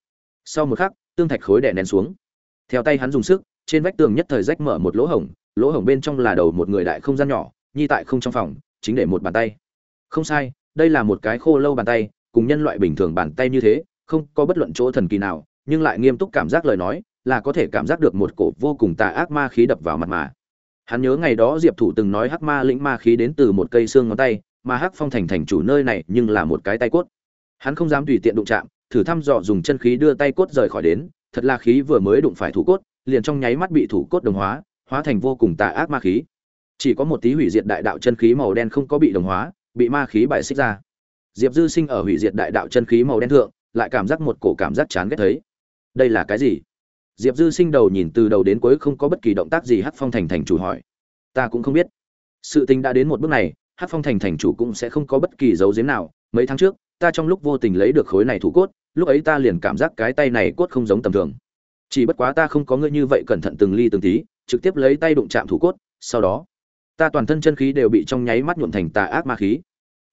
Sau một khắc, tương thạch khối đè nén xuống. Theo tay hắn dùng sức, trên vách tường nhất thời rách mở một lỗ hổng lỗ hổng bên trong là đầu một người đại không gian nhỏ, nhi tại không trong phòng, chính để một bàn tay. Không sai, đây là một cái khô lâu bàn tay, cùng nhân loại bình thường bàn tay như thế, không có bất luận chỗ thần kỳ nào nhưng lại nghiêm túc cảm giác lời nói, là có thể cảm giác được một cổ vô cùng tà ác ma khí đập vào mặt mà. Hắn nhớ ngày đó diệp thủ từng nói hắc ma lĩnh ma khí đến từ một cây xương ngón tay, mà hắc phong thành thành chủ nơi này nhưng là một cái tay cốt. Hắn không dám tùy tiện đụng chạm, thử thăm dò dùng chân khí đưa tay cốt rời khỏi đến, thật là khí vừa mới đụng phải thủ cốt, liền trong nháy mắt bị thủ cốt đồng hóa hóa thành vô cùng tà ác ma khí. Chỉ có một tí hủy diệt đại đạo chân khí màu đen không có bị đồng hóa, bị ma khí bài xích ra. Diệp dư sinh ở hủy diệt đại đạo chân khí màu đen thượng, lại cảm giác một cổ cảm giác chán ghét thấy đây là cái gì? Diệp dư sinh đầu nhìn từ đầu đến cuối không có bất kỳ động tác gì Hát phong thành thành chủ hỏi. Ta cũng không biết. Sự tình đã đến một bước này Hát phong thành thành chủ cũng sẽ không có bất kỳ dấu giếm nào. Mấy tháng trước, ta trong lúc vô tình lấy được khối này thủ cốt, lúc ấy ta liền cảm giác cái tay này cốt không giống tầm thường. Chỉ bất quá ta không có ngươi như vậy cẩn thận từng ly từng tí, trực tiếp lấy tay đụng chạm thủ cốt, sau đó, ta toàn thân chân khí đều bị trong nháy mắt nhuộm thành tà ác ma khí.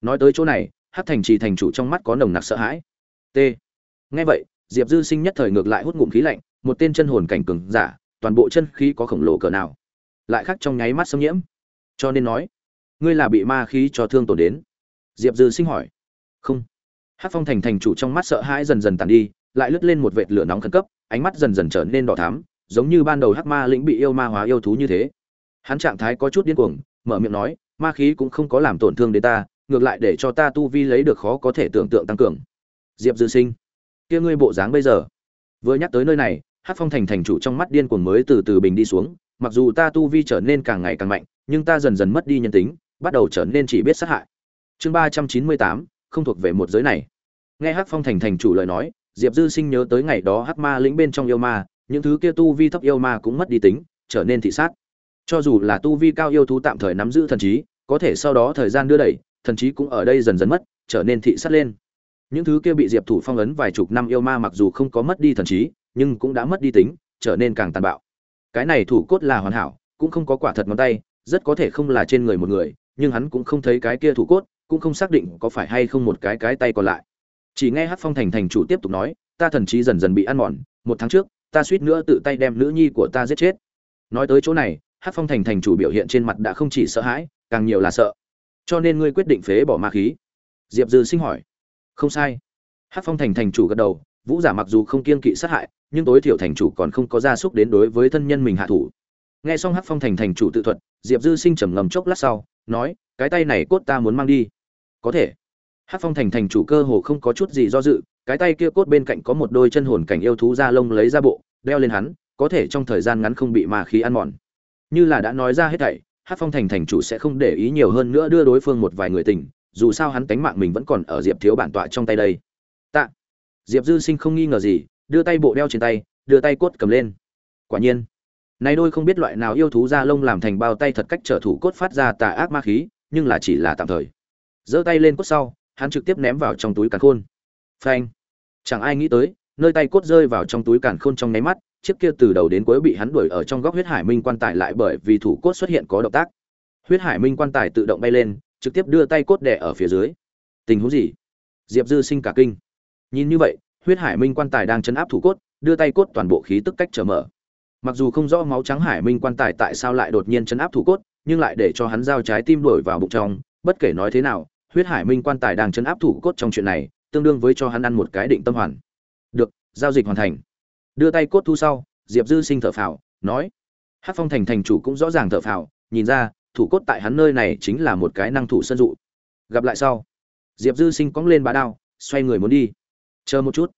Nói tới chỗ này hát thành trì thành chủ trong mắt có nồng nặc sợ hãi. T. Nghe vậy diệp dư sinh nhất thời ngược lại hút ngụm khí lạnh, một tên chân hồn cảnh cường giả, toàn bộ chân khí có khổng lồ cỡ nào? Lại khác trong nháy mắt xâm nhiễm. Cho nên nói, ngươi là bị ma khí cho thương tổn đến. Diệp dư sinh hỏi. Không. Hát phong thành thành chủ trong mắt sợ hãi dần dần tàn đi, lại lướt lên một vệt lửa nóng khẩn cấp, ánh mắt dần dần trở nên đỏ thắm, giống như ban đầu hắc ma lĩnh bị yêu ma hóa yêu thú như thế. Hắn trạng thái có chút điên cuồng, mở miệng nói, ma khí cũng không có làm tổn thương đến ta, ngược lại để cho ta tu vi lấy được khó có thể tưởng tượng tăng cường. Diệp dư sinh kia ngươi bộ dáng bây giờ. Vừa nhắc tới nơi này hát phong thành thành chủ trong mắt điên cuồng mới từ từ bình đi xuống, mặc dù ta tu vi trở nên càng ngày càng mạnh, nhưng ta dần dần mất đi nhân tính, bắt đầu trở nên chỉ biết sát hại. Chương ba trăm chín mươi tám, không thuộc về một giới này. Nghe hát phong thành thành chủ lời nói, diệp dư sinh nhớ tới ngày đó hát ma lĩnh bên trong yêu ma, những thứ kia tu vi thấp yêu ma cũng mất đi tính, trở nên thị sát. Cho dù là tu vi cao yêu thú tạm thời nắm giữ thần trí, có thể sau đó thời gian đưa đẩy, thần trí cũng ở đây dần dần mất, trở nên thị sát lên những thứ kia bị diệp thủ phong ấn vài chục năm yêu ma mặc dù không có mất đi thần trí, nhưng cũng đã mất đi tính, trở nên càng tàn bạo. Cái này thủ cốt là hoàn hảo, cũng không có quả thật ngón tay, rất có thể không là trên người một người, nhưng hắn cũng không thấy cái kia thủ cốt, cũng không xác định có phải hay không một cái cái tay còn lại. Chỉ nghe hát phong thành thành chủ tiếp tục nói, ta thần trí dần dần bị ăn mòn, một tháng trước, ta suýt nữa tự tay đem nữ nhi của ta giết chết. Nói tới chỗ này, hát phong thành thành chủ biểu hiện trên mặt đã không chỉ sợ hãi, càng nhiều là sợ. Cho nên ngươi quyết định phế bỏ ma khí? Diệp dư sinh hỏi không sai. Hát phong thành thành chủ gật đầu, vũ giả mặc dù không kiên kỵ sát hại, nhưng tối thiểu thành chủ còn không có gia súc đến đối với thân nhân mình hạ thủ. Nghe xong hát phong thành thành chủ tự thuật, diệp dư sinh trầm ngầm chốc lát sau, nói, cái tay này cốt ta muốn mang đi. Có thể. Hát phong thành thành chủ cơ hồ không có chút gì do dự, cái tay kia cốt bên cạnh có một đôi chân hồn cảnh yêu thú da lông lấy ra bộ, đeo lên hắn, có thể trong thời gian ngắn không bị ma khí ăn mòn. Như là đã nói ra hết thảy hát phong thành thành chủ sẽ không để ý nhiều hơn nữa đưa đối phương một vài người tình dù sao hắn tánh mạng mình vẫn còn ở diệp thiếu bản tọa trong tay đây. Tạ. Diệp dư sinh không nghi ngờ gì, đưa tay bộ đeo trên tay, đưa tay cốt cầm lên. Quả nhiên. Này đôi không biết loại nào yêu thú da lông làm thành bao tay thật cách trở thủ cốt phát ra tà ác ma khí, nhưng là chỉ là tạm thời. Giơ tay lên cốt sau, hắn trực tiếp ném vào trong túi càn khôn. Phanh. Chẳng ai nghĩ tới, nơi tay cốt rơi vào trong túi càn khôn trong nháy mắt, chiếc kia từ đầu đến cuối bị hắn đuổi ở trong góc huyết hải minh quan tài lại bởi vì thủ cốt xuất hiện có động tác. Huyết hải minh quan tài tự động bay lên trực tiếp đưa tay cốt đẻ ở phía dưới. Tình huống gì? Diệp dư sinh cả kinh. Nhìn như vậy, huyết hải minh quan tài đang chấn áp thủ cốt, đưa tay cốt toàn bộ khí tức cách trở mở. Mặc dù không rõ máu trắng hải minh quan tài tại sao lại đột nhiên chấn áp thủ cốt, nhưng lại để cho hắn giao trái tim đuổi vào bụng trong, bất kể nói thế nào, huyết hải minh quan tài đang chấn áp thủ cốt trong chuyện này, tương đương với cho hắn ăn một cái định tâm hoàn. Được, giao dịch hoàn thành. Đưa tay cốt thu sau, diệp dư sinh thở phào, nói. Hát phong thành thành chủ cũng rõ ràng thở phào, nhìn ra thủ cốt tại hắn nơi này chính là một cái năng thủ sân dụ. Gặp lại sau, diệp dư sinh cóng lên bá đao, xoay người muốn đi. Chờ một chút.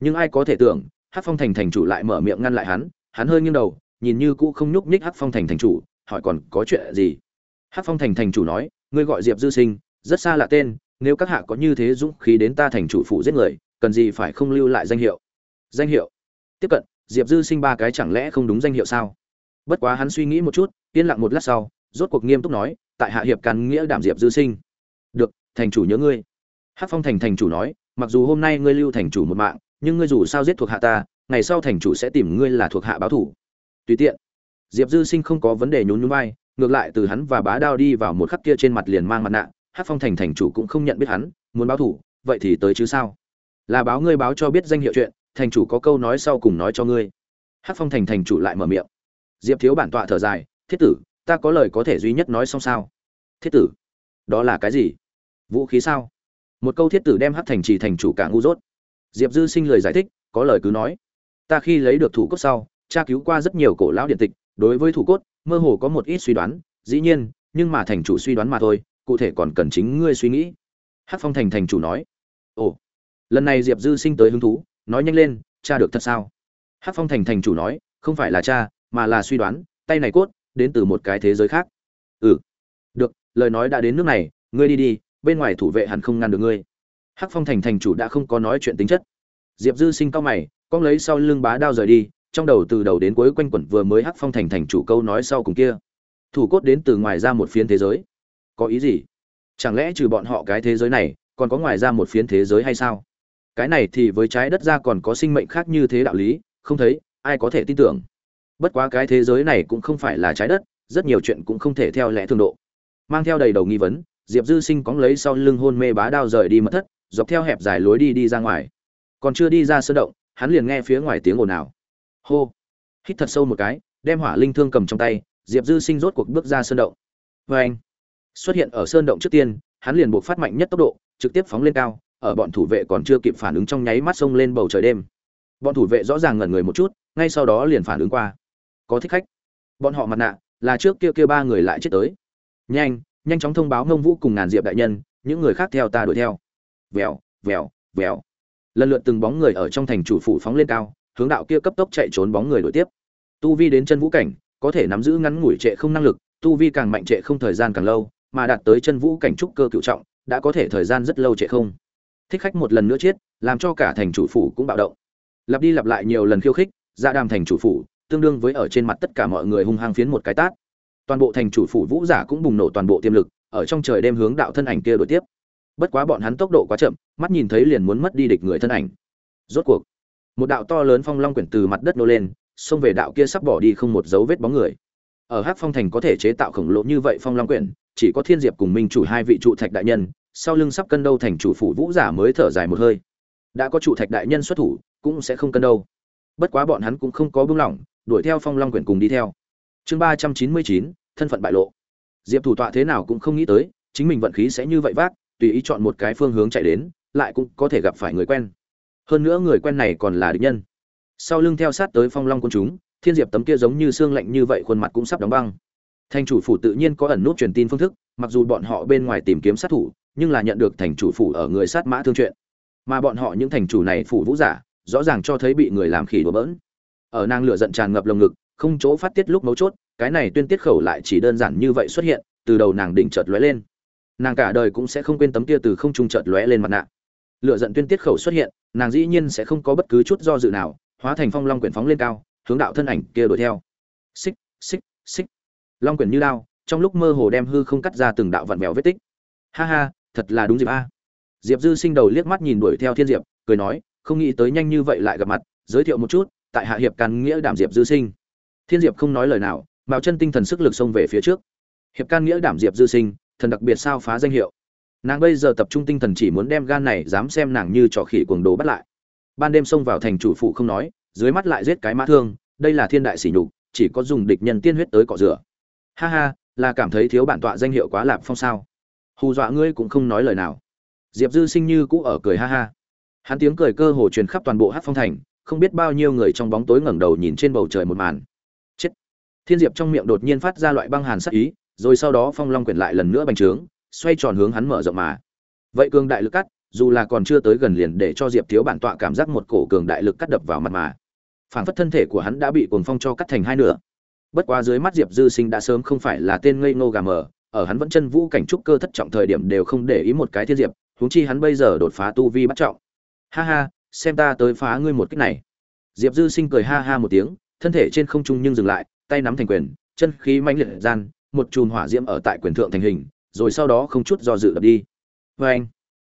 Nhưng ai có thể tưởng hát phong thành thành chủ lại mở miệng ngăn lại hắn hắn hơi nghiêng đầu, nhìn như cũ không nhúc nhích hát phong thành thành chủ, hỏi còn có chuyện gì? Hát phong thành thành chủ nói, ngươi gọi diệp dư sinh, rất xa lạ tên, nếu các hạ có như thế dũng khí đến ta thành chủ phụ giết người, cần gì phải không lưu lại danh hiệu? Danh hiệu? Tiếp cận, diệp dư sinh ba cái chẳng lẽ không đúng danh hiệu sao? Bất quá hắn suy nghĩ một chút, yên lặng một lát sau rốt cuộc nghiêm túc nói, tại hạ hiệp càn nghĩa đảm diệp dư sinh. Được, thành chủ nhớ ngươi. Hát phong thành thành chủ nói, mặc dù hôm nay ngươi lưu thành chủ một mạng, nhưng ngươi dù sao giết thuộc hạ ta, ngày sau thành chủ sẽ tìm ngươi là thuộc hạ báo thủ. Tùy tiện. Diệp dư sinh không có vấn đề nhún nhún vai, ngược lại từ hắn và bá đao đi vào một khắc kia trên mặt liền mang mặt nạ hát phong thành thành chủ cũng không nhận biết hắn, muốn báo thủ, vậy thì tới chứ sao? Là báo ngươi báo cho biết danh hiệu chuyện, thành chủ có câu nói sau cùng nói cho ngươi. Hát phong thành thành chủ lại mở miệng. Diệp thiếu bản tọa thở dài, thiết tử ta có lời có thể duy nhất nói xong sao? Thiết tử, đó là cái gì? Vũ khí sao? Một câu thiết tử đem hát thành trì thành chủ cả ngu dốt. Diệp dư sinh lời giải thích, có lời cứ nói. Ta khi lấy được thủ cốt sau, tra cứu qua rất nhiều cổ lão điện tịch, đối với thủ cốt, mơ hồ có một ít suy đoán, dĩ nhiên, nhưng mà thành chủ suy đoán mà thôi, cụ thể còn cần chính ngươi suy nghĩ. Hát phong thành thành chủ nói. Ồ, lần này diệp dư sinh tới hứng thú, nói nhanh lên cha được thật sao? Hát phong thành thành chủ nói, không phải là cha mà là suy đoán, tay này cốt đến từ một cái thế giới khác. Ừ. Được, lời nói đã đến nước này, ngươi đi đi, bên ngoài thủ vệ hẳn không ngăn được ngươi. Hắc phong thành thành chủ đã không có nói chuyện tính chất. Diệp dư sinh cao mày, con lấy sau lưng bá đao rời đi, trong đầu từ đầu đến cuối quanh quẩn vừa mới hắc phong thành thành chủ câu nói sau cùng kia. Thủ cốt đến từ ngoài ra một phiến thế giới. Có ý gì? Chẳng lẽ trừ bọn họ cái thế giới này, còn có ngoài ra một phiến thế giới hay sao? Cái này thì với trái đất ra còn có sinh mệnh khác như thế đạo lý, không thấy, ai có thể tin tưởng? Bất quá cái thế giới này cũng không phải là trái đất, rất nhiều chuyện cũng không thể theo lẽ thường độ. Mang theo đầy đầu nghi vấn, diệp dư sinh cóng lấy sau lưng hôn mê bá đao rời đi mất thất, dọc theo hẹp dài lối đi đi ra ngoài. Còn chưa đi ra sơ động, hắn liền nghe phía ngoài tiếng ồn ào. Hô! Hít thật sâu một cái, đem hỏa linh thương cầm trong tay, diệp dư sinh rốt cuộc bước ra sơn động. Vê anh, xuất hiện ở sơn động trước tiên, hắn liền buộc phát mạnh nhất tốc độ, trực tiếp phóng lên cao, ở bọn thủ vệ còn chưa kịp phản ứng trong nháy mắt xông lên bầu trời đêm. Bọn thủ vệ rõ ràng ngẩn người một chút, ngay sau đó liền phản ứng qua có thích khách. Bọn họ mặt nạ là trước kia kia ba người lại chết tới. Nhanh nhanh chóng thông báo ngông vũ cùng ngàn diệp đại nhân, những người khác theo ta đuổi theo. Vèo vèo vèo. Lần lượt từng bóng người ở trong thành chủ phủ phóng lên cao, hướng đạo kia cấp tốc chạy trốn bóng người đuổi tiếp. Tu vi đến chân vũ cảnh, có thể nắm giữ ngắn ngủi trệ không năng lực, tu vi càng mạnh trệ không thời gian càng lâu, mà đạt tới chân vũ cảnh trúc cơ cựu trọng, đã có thể thời gian rất lâu trệ không. Thích khách một lần nữa chết, làm cho cả thành chủ phủ cũng bạo động. Lặp đi lặp lại nhiều lần khiêu khích ra đàm thành chủ phủ tương đương với ở trên mặt tất cả mọi người hung hăng phiến một cái tát. Toàn bộ thành chủ phủ vũ giả cũng bùng nổ toàn bộ tiềm lực, ở trong trời đêm hướng đạo thân ảnh kia đuổi tiếp. Bất quá bọn hắn tốc độ quá chậm, mắt nhìn thấy liền muốn mất đi địch người thân ảnh. Rốt cuộc, một đạo to lớn phong long quyển từ mặt đất nô lên, xông về đạo kia sắp bỏ đi không một dấu vết bóng người. Ở hắc phong thành có thể chế tạo khổng lồ như vậy phong long quyển, chỉ có thiên diệp cùng minh chủ hai vị trụ thạch đại nhân, sau lưng sắp cân đâu thành chủ phủ vũ giả mới thở dài một hơi. Đã có trụ thạch đại nhân xuất thủ, cũng sẽ không cân đâu. Bất quá bọn hắn cũng không có buông lỏng đuổi theo phong long quyển cùng đi theo. Chương ba trăm chín mươi chín, thân phận bại lộ. Diệp thủ tọa thế nào cũng không nghĩ tới, chính mình vận khí sẽ như vậy vác, tùy ý chọn một cái phương hướng chạy đến, lại cũng có thể gặp phải người quen. Hơn nữa người quen này còn là địch nhân. Sau lưng theo sát tới phong long quân chúng, thiên diệp tấm kia giống như xương lạnh như vậy khuôn mặt cũng sắp đóng băng. Thành chủ phủ tự nhiên có ẩn nút truyền tin phương thức, mặc dù bọn họ bên ngoài tìm kiếm sát thủ, nhưng là nhận được thành chủ phủ ở người sát mã thương chuyện. Mà bọn họ những thành chủ này phủ vũ giả, rõ ràng cho thấy bị người làm khỉ đùa bỡn ở nàng lửa giận tràn ngập lồng ngực, không chỗ phát tiết lúc mấu chốt, cái này tuyên tiết khẩu lại chỉ đơn giản như vậy xuất hiện, từ đầu nàng đỉnh chợt lóe lên. Nàng cả đời cũng sẽ không quên tấm kia từ không trung chợt lóe lên mặt nạ. Lựa giận tuyên tiết khẩu xuất hiện, nàng dĩ nhiên sẽ không có bất cứ chút do dự nào, hóa thành phong long quyển phóng lên cao, hướng đạo thân ảnh kia đuổi theo. Xích xích xích. Long quyển như lao trong lúc mơ hồ đem hư không cắt ra từng đạo vặn vẹo vết tích. Ha ha, thật là đúng dịp a. Diệp dư sinh đầu liếc mắt nhìn đuổi theo thiên diệp, cười nói, không nghĩ tới nhanh như vậy lại gặp mặt, giới thiệu một chút tại hạ hiệp can nghĩa đảm diệp dư sinh. Thiên diệp không nói lời nào, mạo chân tinh thần sức lực xông về phía trước. Hiệp can nghĩa đảm diệp dư sinh, thần đặc biệt sao phá danh hiệu. Nàng bây giờ tập trung tinh thần chỉ muốn đem gan này dám xem nàng như trò khỉ cuồng đồ bắt lại. Ban đêm xông vào thành chủ phụ không nói, dưới mắt lại giết cái mã thương, đây là thiên đại sỉ nhục, chỉ có dùng địch nhân tiên huyết tới cọ rửa. Ha ha, là cảm thấy thiếu bản tọa danh hiệu quá lạp phong sao. Hù dọa ngươi cũng không nói lời nào. Diệp dư sinh như cũ ở cười ha ha. Hắn tiếng cười cơ hồ truyền khắp toàn bộ hát phong thành không biết bao nhiêu người trong bóng tối ngẩng đầu nhìn trên bầu trời một màn. Chết! Thiên diệp trong miệng đột nhiên phát ra loại băng hàn sắc ý, rồi sau đó phong long quyển lại lần nữa bành trướng, xoay tròn hướng hắn mở rộng mà. Vậy cường đại lực cắt, dù là còn chưa tới gần liền để cho diệp thiếu bản tọa cảm giác một cổ cường đại lực cắt đập vào mặt mà. Phảng phất thân thể của hắn đã bị cuồng phong cho cắt thành hai nửa. Bất quá dưới mắt diệp dư sinh đã sớm không phải là tên ngây ngô gà mờ, ở hắn vẫn chân vũ cảnh trúc cơ thất trọng thời điểm đều không để ý một cái thiên diệp, huống chi hắn bây giờ đột phá tu vi bắt trọng. Ha ha xem ta tới phá ngươi một cách này. Diệp dư sinh cười ha ha một tiếng, thân thể trên không trung nhưng dừng lại, tay nắm thành quyền, chân khí mãnh liệt gian, một chùm hỏa diễm ở tại quyền thượng thành hình, rồi sau đó không chút do dự đập đi. Vê anh,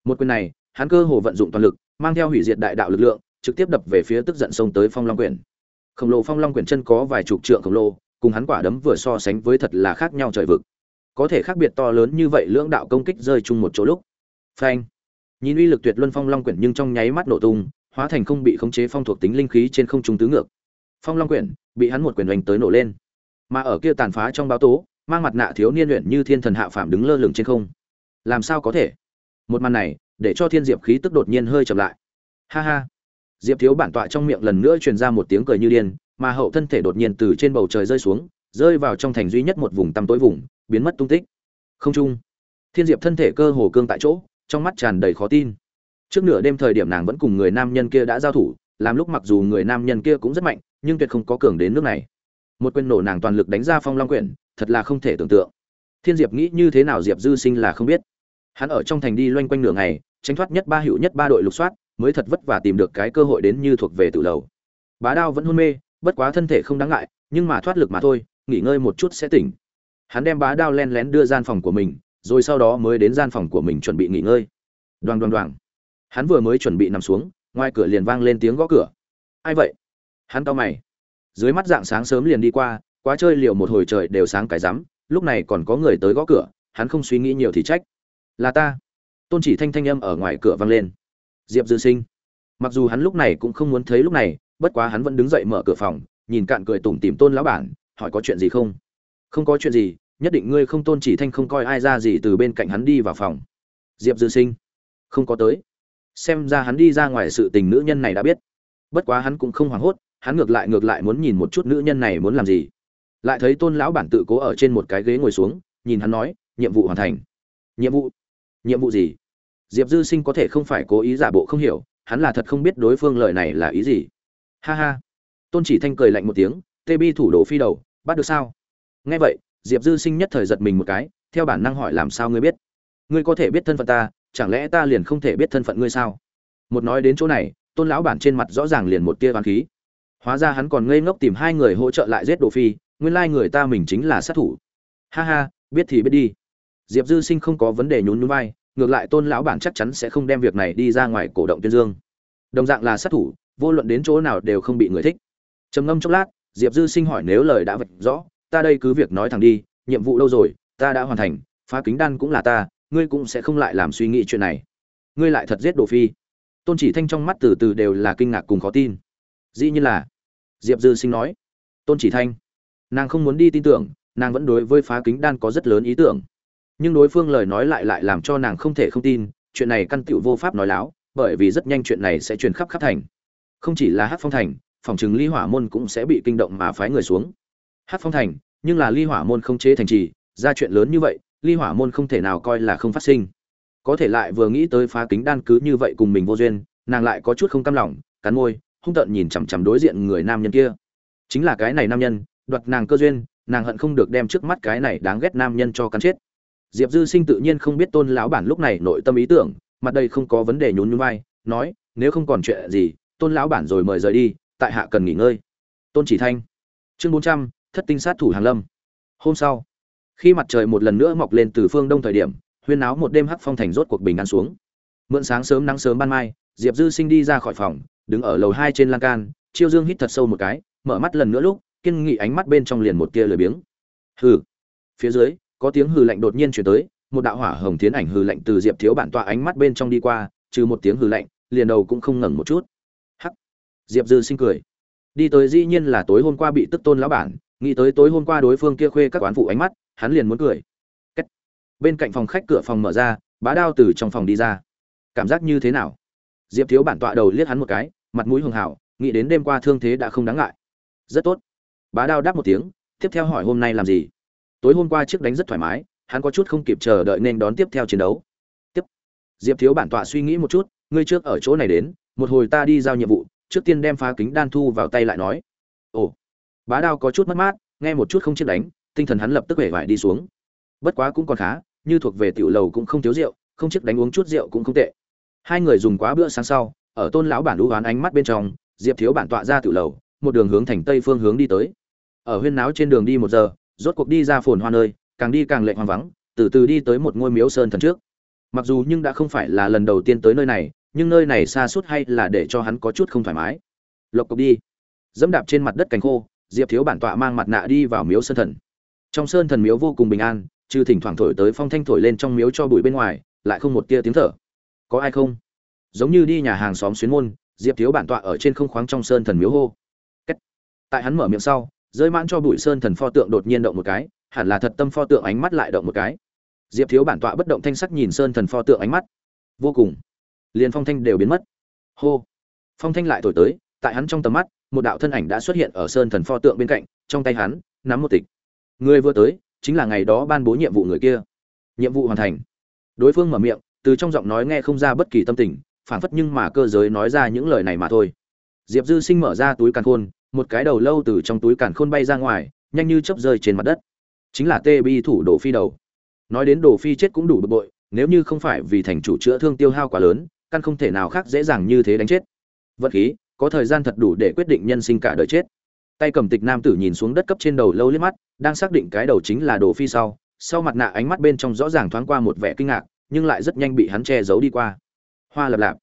một quyền này, hắn cơ hồ vận dụng toàn lực, mang theo hủy diệt đại đạo lực lượng, trực tiếp đập về phía tức giận sông tới phong long quyển. Khổng lồ phong long quyển chân có vài chục trượng khổng lồ, cùng hắn quả đấm vừa so sánh với thật là khác nhau trời vực. Có thể khác biệt to lớn như vậy, lưỡng đạo công kích rơi chung một chỗ lúc. Phanh nhìn uy lực tuyệt luân phong long quyển nhưng trong nháy mắt nổ tung, hóa thành không bị khống chế phong thuộc tính linh khí trên không trung tứ ngược. Phong long quyển bị hắn một quyền đánh tới nổ lên. Mà ở kia tàn phá trong báo tố, mang mặt nạ thiếu niên luyện như thiên thần hạ phàm đứng lơ lửng trên không. Làm sao có thể? Một màn này, để cho thiên diệp khí tức đột nhiên hơi chậm lại. Ha ha. Diệp thiếu bản tọa trong miệng lần nữa truyền ra một tiếng cười như điên, mà hậu thân thể đột nhiên từ trên bầu trời rơi xuống, rơi vào trong thành duy nhất một vùng tăm tối vùng, biến mất tung tích. Không trung, thiên diệp thân thể cơ hồ cương tại chỗ trong mắt tràn đầy khó tin. Trước nửa đêm thời điểm nàng vẫn cùng người nam nhân kia đã giao thủ, làm lúc mặc dù người nam nhân kia cũng rất mạnh, nhưng tuyệt không có cường đến nước này. Một quyền nổ nàng toàn lực đánh ra phong long quyển, thật là không thể tưởng tượng. Thiên diệp nghĩ như thế nào diệp dư sinh là không biết. Hắn ở trong thành đi loanh quanh nửa ngày, tránh thoát nhất ba hiệu nhất ba đội lục soát, mới thật vất vả tìm được cái cơ hội đến như thuộc về tự lầu. Bá đao vẫn hôn mê, bất quá thân thể không đáng ngại, nhưng mà thoát lực mà thôi, nghỉ ngơi một chút sẽ tỉnh. Hắn đem bá đao len lén đưa gian phòng của mình rồi sau đó mới đến gian phòng của mình chuẩn bị nghỉ ngơi. Đoàng đoàng đoàng. Hắn vừa mới chuẩn bị nằm xuống, ngoài cửa liền vang lên tiếng gõ cửa. Ai vậy? Hắn cau mày. Dưới mắt dạng sáng sớm liền đi qua, quá chơi liều một hồi trời đều sáng cái rắm, lúc này còn có người tới gõ cửa, hắn không suy nghĩ nhiều thì trách. Là ta. Tôn chỉ thanh thanh âm ở ngoài cửa vang lên. Diệp dư sinh. Mặc dù hắn lúc này cũng không muốn thấy lúc này, bất quá hắn vẫn đứng dậy mở cửa phòng, nhìn cạn cười tủm tìm tôn lão bản, hỏi có chuyện gì không? Không có chuyện gì nhất định ngươi không tôn chỉ thanh không coi ai ra gì từ bên cạnh hắn đi vào phòng. Diệp dư sinh, không có tới. Xem ra hắn đi ra ngoài sự tình nữ nhân này đã biết. Bất quá hắn cũng không hoảng hốt, hắn ngược lại ngược lại muốn nhìn một chút nữ nhân này muốn làm gì. Lại thấy tôn lão bản tự cố ở trên một cái ghế ngồi xuống, nhìn hắn nói, nhiệm vụ hoàn thành. Nhiệm vụ? Nhiệm vụ gì? Diệp dư sinh có thể không phải cố ý giả bộ không hiểu, hắn là thật không biết đối phương lời này là ý gì. Ha ha. Tôn chỉ thanh cười lạnh một tiếng, tê bi thủ đồ phi đầu, bắt được sao? Nghe vậy diệp dư sinh nhất thời giật mình một cái, theo bản năng hỏi làm sao ngươi biết? Ngươi có thể biết thân phận ta, chẳng lẽ ta liền không thể biết thân phận ngươi sao? Một nói đến chỗ này, tôn lão bản trên mặt rõ ràng liền một tia oán khí. Hóa ra hắn còn ngây ngốc tìm hai người hỗ trợ lại giết đồ phi, nguyên lai người ta mình chính là sát thủ. Ha ha, biết thì biết đi. Diệp dư sinh không có vấn đề nhún nhún vai, ngược lại tôn lão bản chắc chắn sẽ không đem việc này đi ra ngoài cổ động tuyên dương. Đồng dạng là sát thủ, vô luận đến chỗ nào đều không bị người thích. Trầm ngâm chốc lát, diệp dư sinh hỏi nếu lời đã vạch rõ ta đây cứ việc nói thẳng đi, nhiệm vụ đâu rồi, ta đã hoàn thành, phá kính đan cũng là ta, ngươi cũng sẽ không lại làm suy nghĩ chuyện này. Ngươi lại thật giết đồ phi. Tôn chỉ thanh trong mắt từ từ đều là kinh ngạc cùng khó tin. Dĩ nhiên là, diệp dư sinh nói, tôn chỉ thanh, nàng không muốn đi tin tưởng, nàng vẫn đối với phá kính đan có rất lớn ý tưởng. Nhưng đối phương lời nói lại lại làm cho nàng không thể không tin, chuyện này căn tựu vô pháp nói láo, bởi vì rất nhanh chuyện này sẽ truyền khắp khắp thành. Không chỉ là hát phong thành, phòng chứng ly hỏa môn cũng sẽ bị kinh động mà phái người xuống hát phong thành, nhưng là ly hỏa môn không chế thành trì, ra chuyện lớn như vậy, ly hỏa môn không thể nào coi là không phát sinh. Có thể lại vừa nghĩ tới phá kính đan cứ như vậy cùng mình vô duyên, nàng lại có chút không cam lòng, cắn môi, hung tợn nhìn chằm chằm đối diện người nam nhân kia. Chính là cái này nam nhân, đoạt nàng cơ duyên, nàng hận không được đem trước mắt cái này đáng ghét nam nhân cho cắn chết. Diệp dư sinh tự nhiên không biết tôn lão bản lúc này nội tâm ý tưởng, mặt đây không có vấn đề nhún nhún vai, nói, nếu không còn chuyện gì, tôn lão bản rồi mời rời đi, tại hạ cần nghỉ ngơi. Tôn chỉ thanh. Chương bốn trăm thất tinh sát thủ hàng lâm. Hôm sau, khi mặt trời một lần nữa mọc lên từ phương đông thời điểm, huyên áo một đêm hắc phong thành rốt cuộc bình an xuống. Mượn sáng sớm nắng sớm ban mai, diệp dư sinh đi ra khỏi phòng, đứng ở lầu hai trên lan can, chiêu dương hít thật sâu một cái, mở mắt lần nữa lúc, kiên nghị ánh mắt bên trong liền một tia lười biếng. Hừ. Phía dưới, có tiếng hừ lạnh đột nhiên chuyển tới, một đạo hỏa hồng tiến ảnh hừ lạnh từ diệp thiếu bản tọa ánh mắt bên trong đi qua, trừ một tiếng hừ lạnh, liền đầu cũng không ngẩng một chút. Hắc. Diệp dư sinh cười. Đi tới dĩ nhiên là tối hôm qua bị tức tôn lão bản nghĩ tới tối hôm qua đối phương kia khuê các quán phụ ánh mắt, hắn liền muốn cười. Cách. bên cạnh phòng khách cửa phòng mở ra, bá đao từ trong phòng đi ra. Cảm giác như thế nào? Diệp thiếu bản tọa đầu liếc hắn một cái, mặt mũi hường hảo, nghĩ đến đêm qua thương thế đã không đáng ngại. Rất tốt. Bá đao đáp một tiếng, tiếp theo hỏi hôm nay làm gì? Tối hôm qua trước đánh rất thoải mái, hắn có chút không kịp chờ đợi nên đón tiếp theo chiến đấu. Tiếp. Diệp thiếu bản tọa suy nghĩ một chút, ngươi trước ở chỗ này đến, một hồi ta đi giao nhiệm vụ, trước tiên đem phá kính đan thu vào tay lại nói. Ồ bá đao có chút mất mát, nghe một chút không chiếc đánh, tinh thần hắn lập tức vẻ vải đi xuống. Bất quá cũng còn khá, như thuộc về tiểu lầu cũng không thiếu rượu, không chiếc đánh uống chút rượu cũng không tệ. Hai người dùng quá bữa sáng sau, ở tôn lão bản lũ oán ánh mắt bên trong, diệp thiếu bản tọa ra tiểu lầu, một đường hướng thành tây phương hướng đi tới. Ở huyên náo trên đường đi một giờ, rốt cuộc đi ra phồn hoa nơi, càng đi càng lệnh hoang vắng, từ từ đi tới một ngôi miếu sơn thần trước. Mặc dù nhưng đã không phải là lần đầu tiên tới nơi này, nhưng nơi này xa suốt hay là để cho hắn có chút không thoải mái. Lộc cộc đi. Dẫm đạp trên mặt đất cành khô diệp thiếu bản tọa mang mặt nạ đi vào miếu sơn thần. Trong sơn thần miếu vô cùng bình an, trừ thỉnh thoảng thổi tới phong thanh thổi lên trong miếu cho bụi bên ngoài, lại không một tia tiếng thở. Có ai không? Giống như đi nhà hàng xóm xuyến môn, diệp thiếu bản tọa ở trên không khoáng trong sơn thần miếu hô. Cách. tại hắn mở miệng sau, rơi mãn cho bụi sơn thần pho tượng đột nhiên động một cái, hẳn là thật tâm pho tượng ánh mắt lại động một cái. Diệp thiếu bản tọa bất động thanh sắc nhìn sơn thần pho tượng ánh mắt. Vô cùng. Liền phong thanh đều biến mất. Hô. Phong thanh lại thổi tới, tại hắn trong tầm mắt một đạo thân ảnh đã xuất hiện ở sơn thần pho tượng bên cạnh, trong tay hắn, nắm một tịch. Người vừa tới, chính là ngày đó ban bố nhiệm vụ người kia. Nhiệm vụ hoàn thành. Đối phương mở miệng, từ trong giọng nói nghe không ra bất kỳ tâm tình phản phất nhưng mà cơ giới nói ra những lời này mà thôi. Diệp dư sinh mở ra túi càn khôn, một cái đầu lâu từ trong túi càn khôn bay ra ngoài, nhanh như chớp rơi trên mặt đất. Chính là tê bi thủ đồ phi đầu. Nói đến đồ phi chết cũng đủ bực bội, nếu như không phải vì thành chủ chữa thương tiêu hao quá lớn, căn không thể nào khác dễ dàng như thế đánh chết. Vật khí có thời gian thật đủ để quyết định nhân sinh cả đời chết. Tay cầm tịch nam tử nhìn xuống đất cấp trên đầu lâu liếc mắt, đang xác định cái đầu chính là đồ phi sau sau mặt nạ ánh mắt bên trong rõ ràng thoáng qua một vẻ kinh ngạc, nhưng lại rất nhanh bị hắn che giấu đi qua. Hoa lập lạp.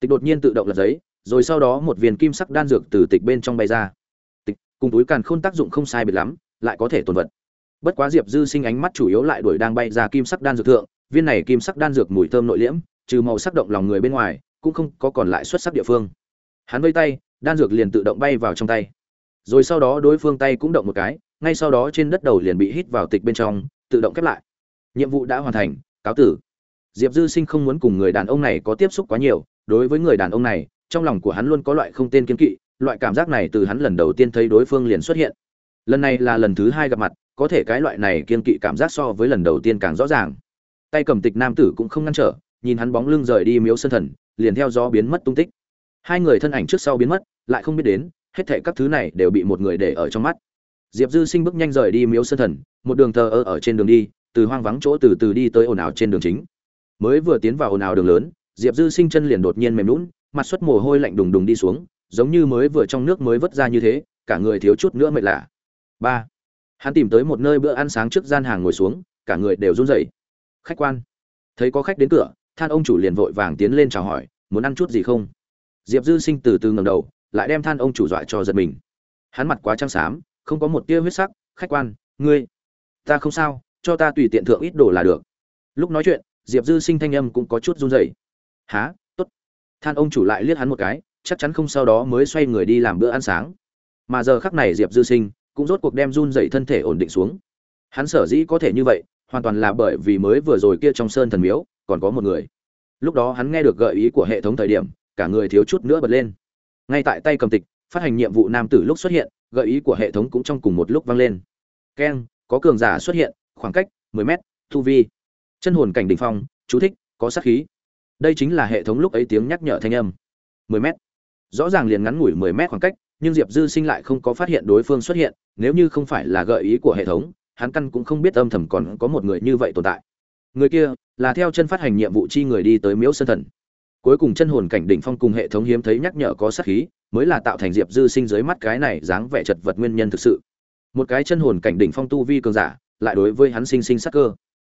Tịch đột nhiên tự động lật giấy, rồi sau đó một viên kim sắc đan dược từ tịch bên trong bay ra. Tịch, cùng túi càn khôn tác dụng không sai biệt lắm, lại có thể tồn vật. Bất quá diệp dư sinh ánh mắt chủ yếu lại đuổi đang bay ra kim sắc đan dược thượng, viên này kim sắc đan dược mùi thơm nội liễm, trừ màu sắc động lòng người bên ngoài, cũng không có còn lại xuất sắc địa phương hắn vây tay, đan dược liền tự động bay vào trong tay. Rồi sau đó đối phương tay cũng động một cái, ngay sau đó trên đất đầu liền bị hít vào tịch bên trong, tự động khép lại. Nhiệm vụ đã hoàn thành, cáo tử. Diệp dư sinh không muốn cùng người đàn ông này có tiếp xúc quá nhiều, đối với người đàn ông này, trong lòng của hắn luôn có loại không tên kiên kỵ, loại cảm giác này từ hắn lần đầu tiên thấy đối phương liền xuất hiện. Lần này là lần thứ hai gặp mặt, có thể cái loại này kiên kỵ cảm giác so với lần đầu tiên càng rõ ràng. Tay cầm tịch nam tử cũng không ngăn trở, nhìn hắn bóng lưng rời đi miếu sân thần, liền theo gió biến mất tung tích hai người thân ảnh trước sau biến mất, lại không biết đến, hết thệ các thứ này đều bị một người để ở trong mắt. Diệp dư sinh bước nhanh rời đi miếu sơn thần, một đường thờ ơ ở trên đường đi, từ hoang vắng chỗ từ từ đi tới ồn ào trên đường chính. Mới vừa tiến vào ồn ào đường lớn, diệp dư sinh chân liền đột nhiên mềm lún mặt xuất mồ hôi lạnh đùng đùng đi xuống, giống như mới vừa trong nước mới vớt ra như thế, cả người thiếu chút nữa mệt lạ. Ba. Hắn tìm tới một nơi bữa ăn sáng trước gian hàng ngồi xuống, cả người đều run rẩy. Khách quan. Thấy có khách đến cửa, than ông chủ liền vội vàng tiến lên chào hỏi, muốn ăn chút gì không? Diệp dư sinh từ từ ngầm đầu, lại đem than ông chủ dọa cho giật mình. Hắn mặt quá trắng xám, không có một tia huyết sắc, khách quan, ngươi, ta không sao, cho ta tùy tiện thượng ít đồ là được. Lúc nói chuyện, diệp dư sinh thanh âm cũng có chút run rẩy. Há t ố t than ông chủ lại liếc hắn một cái, chắc chắn không sau đó mới xoay người đi làm bữa ăn sáng. Mà giờ khắc này diệp dư sinh cũng rốt cuộc đem run dậy thân thể ổn định xuống. Hắn sở dĩ có thể như vậy, hoàn toàn là bởi vì mới vừa rồi kia trong sơn thần miếu, còn có một người. Lúc đó hắn nghe được gợi ý của hệ thống thời điểm cả người thiếu chút nữa bật lên. Ngay tại tay cầm tịch, phát hành nhiệm vụ nam tử lúc xuất hiện, gợi ý của hệ thống cũng trong cùng một lúc vang lên. Keng, có cường giả xuất hiện, khoảng cách 10 mét thu vi. Chân hồn cảnh đỉnh phong, chú thích, có sát khí. Đây chính là hệ thống lúc ấy tiếng nhắc nhở thanh âm. 10 mét. Rõ ràng liền ngắn ngủi 10 mét khoảng cách, nhưng diệp dư sinh lại không có phát hiện đối phương xuất hiện, nếu như không phải là gợi ý của hệ thống, hắn căn cũng không biết âm thầm còn có một người như vậy tồn tại. Người kia là theo chân phát hành nhiệm vụ chi người đi tới miếu sơn thần cuối cùng chân hồn cảnh đỉnh phong cùng hệ thống hiếm thấy nhắc nhở có sát khí, mới là tạo thành diệp dư sinh dưới mắt cái này dáng vẻ chật vật nguyên nhân thực sự. Một cái chân hồn cảnh đỉnh phong tu vi cường giả, lại đối với hắn sinh sinh sắc cơ.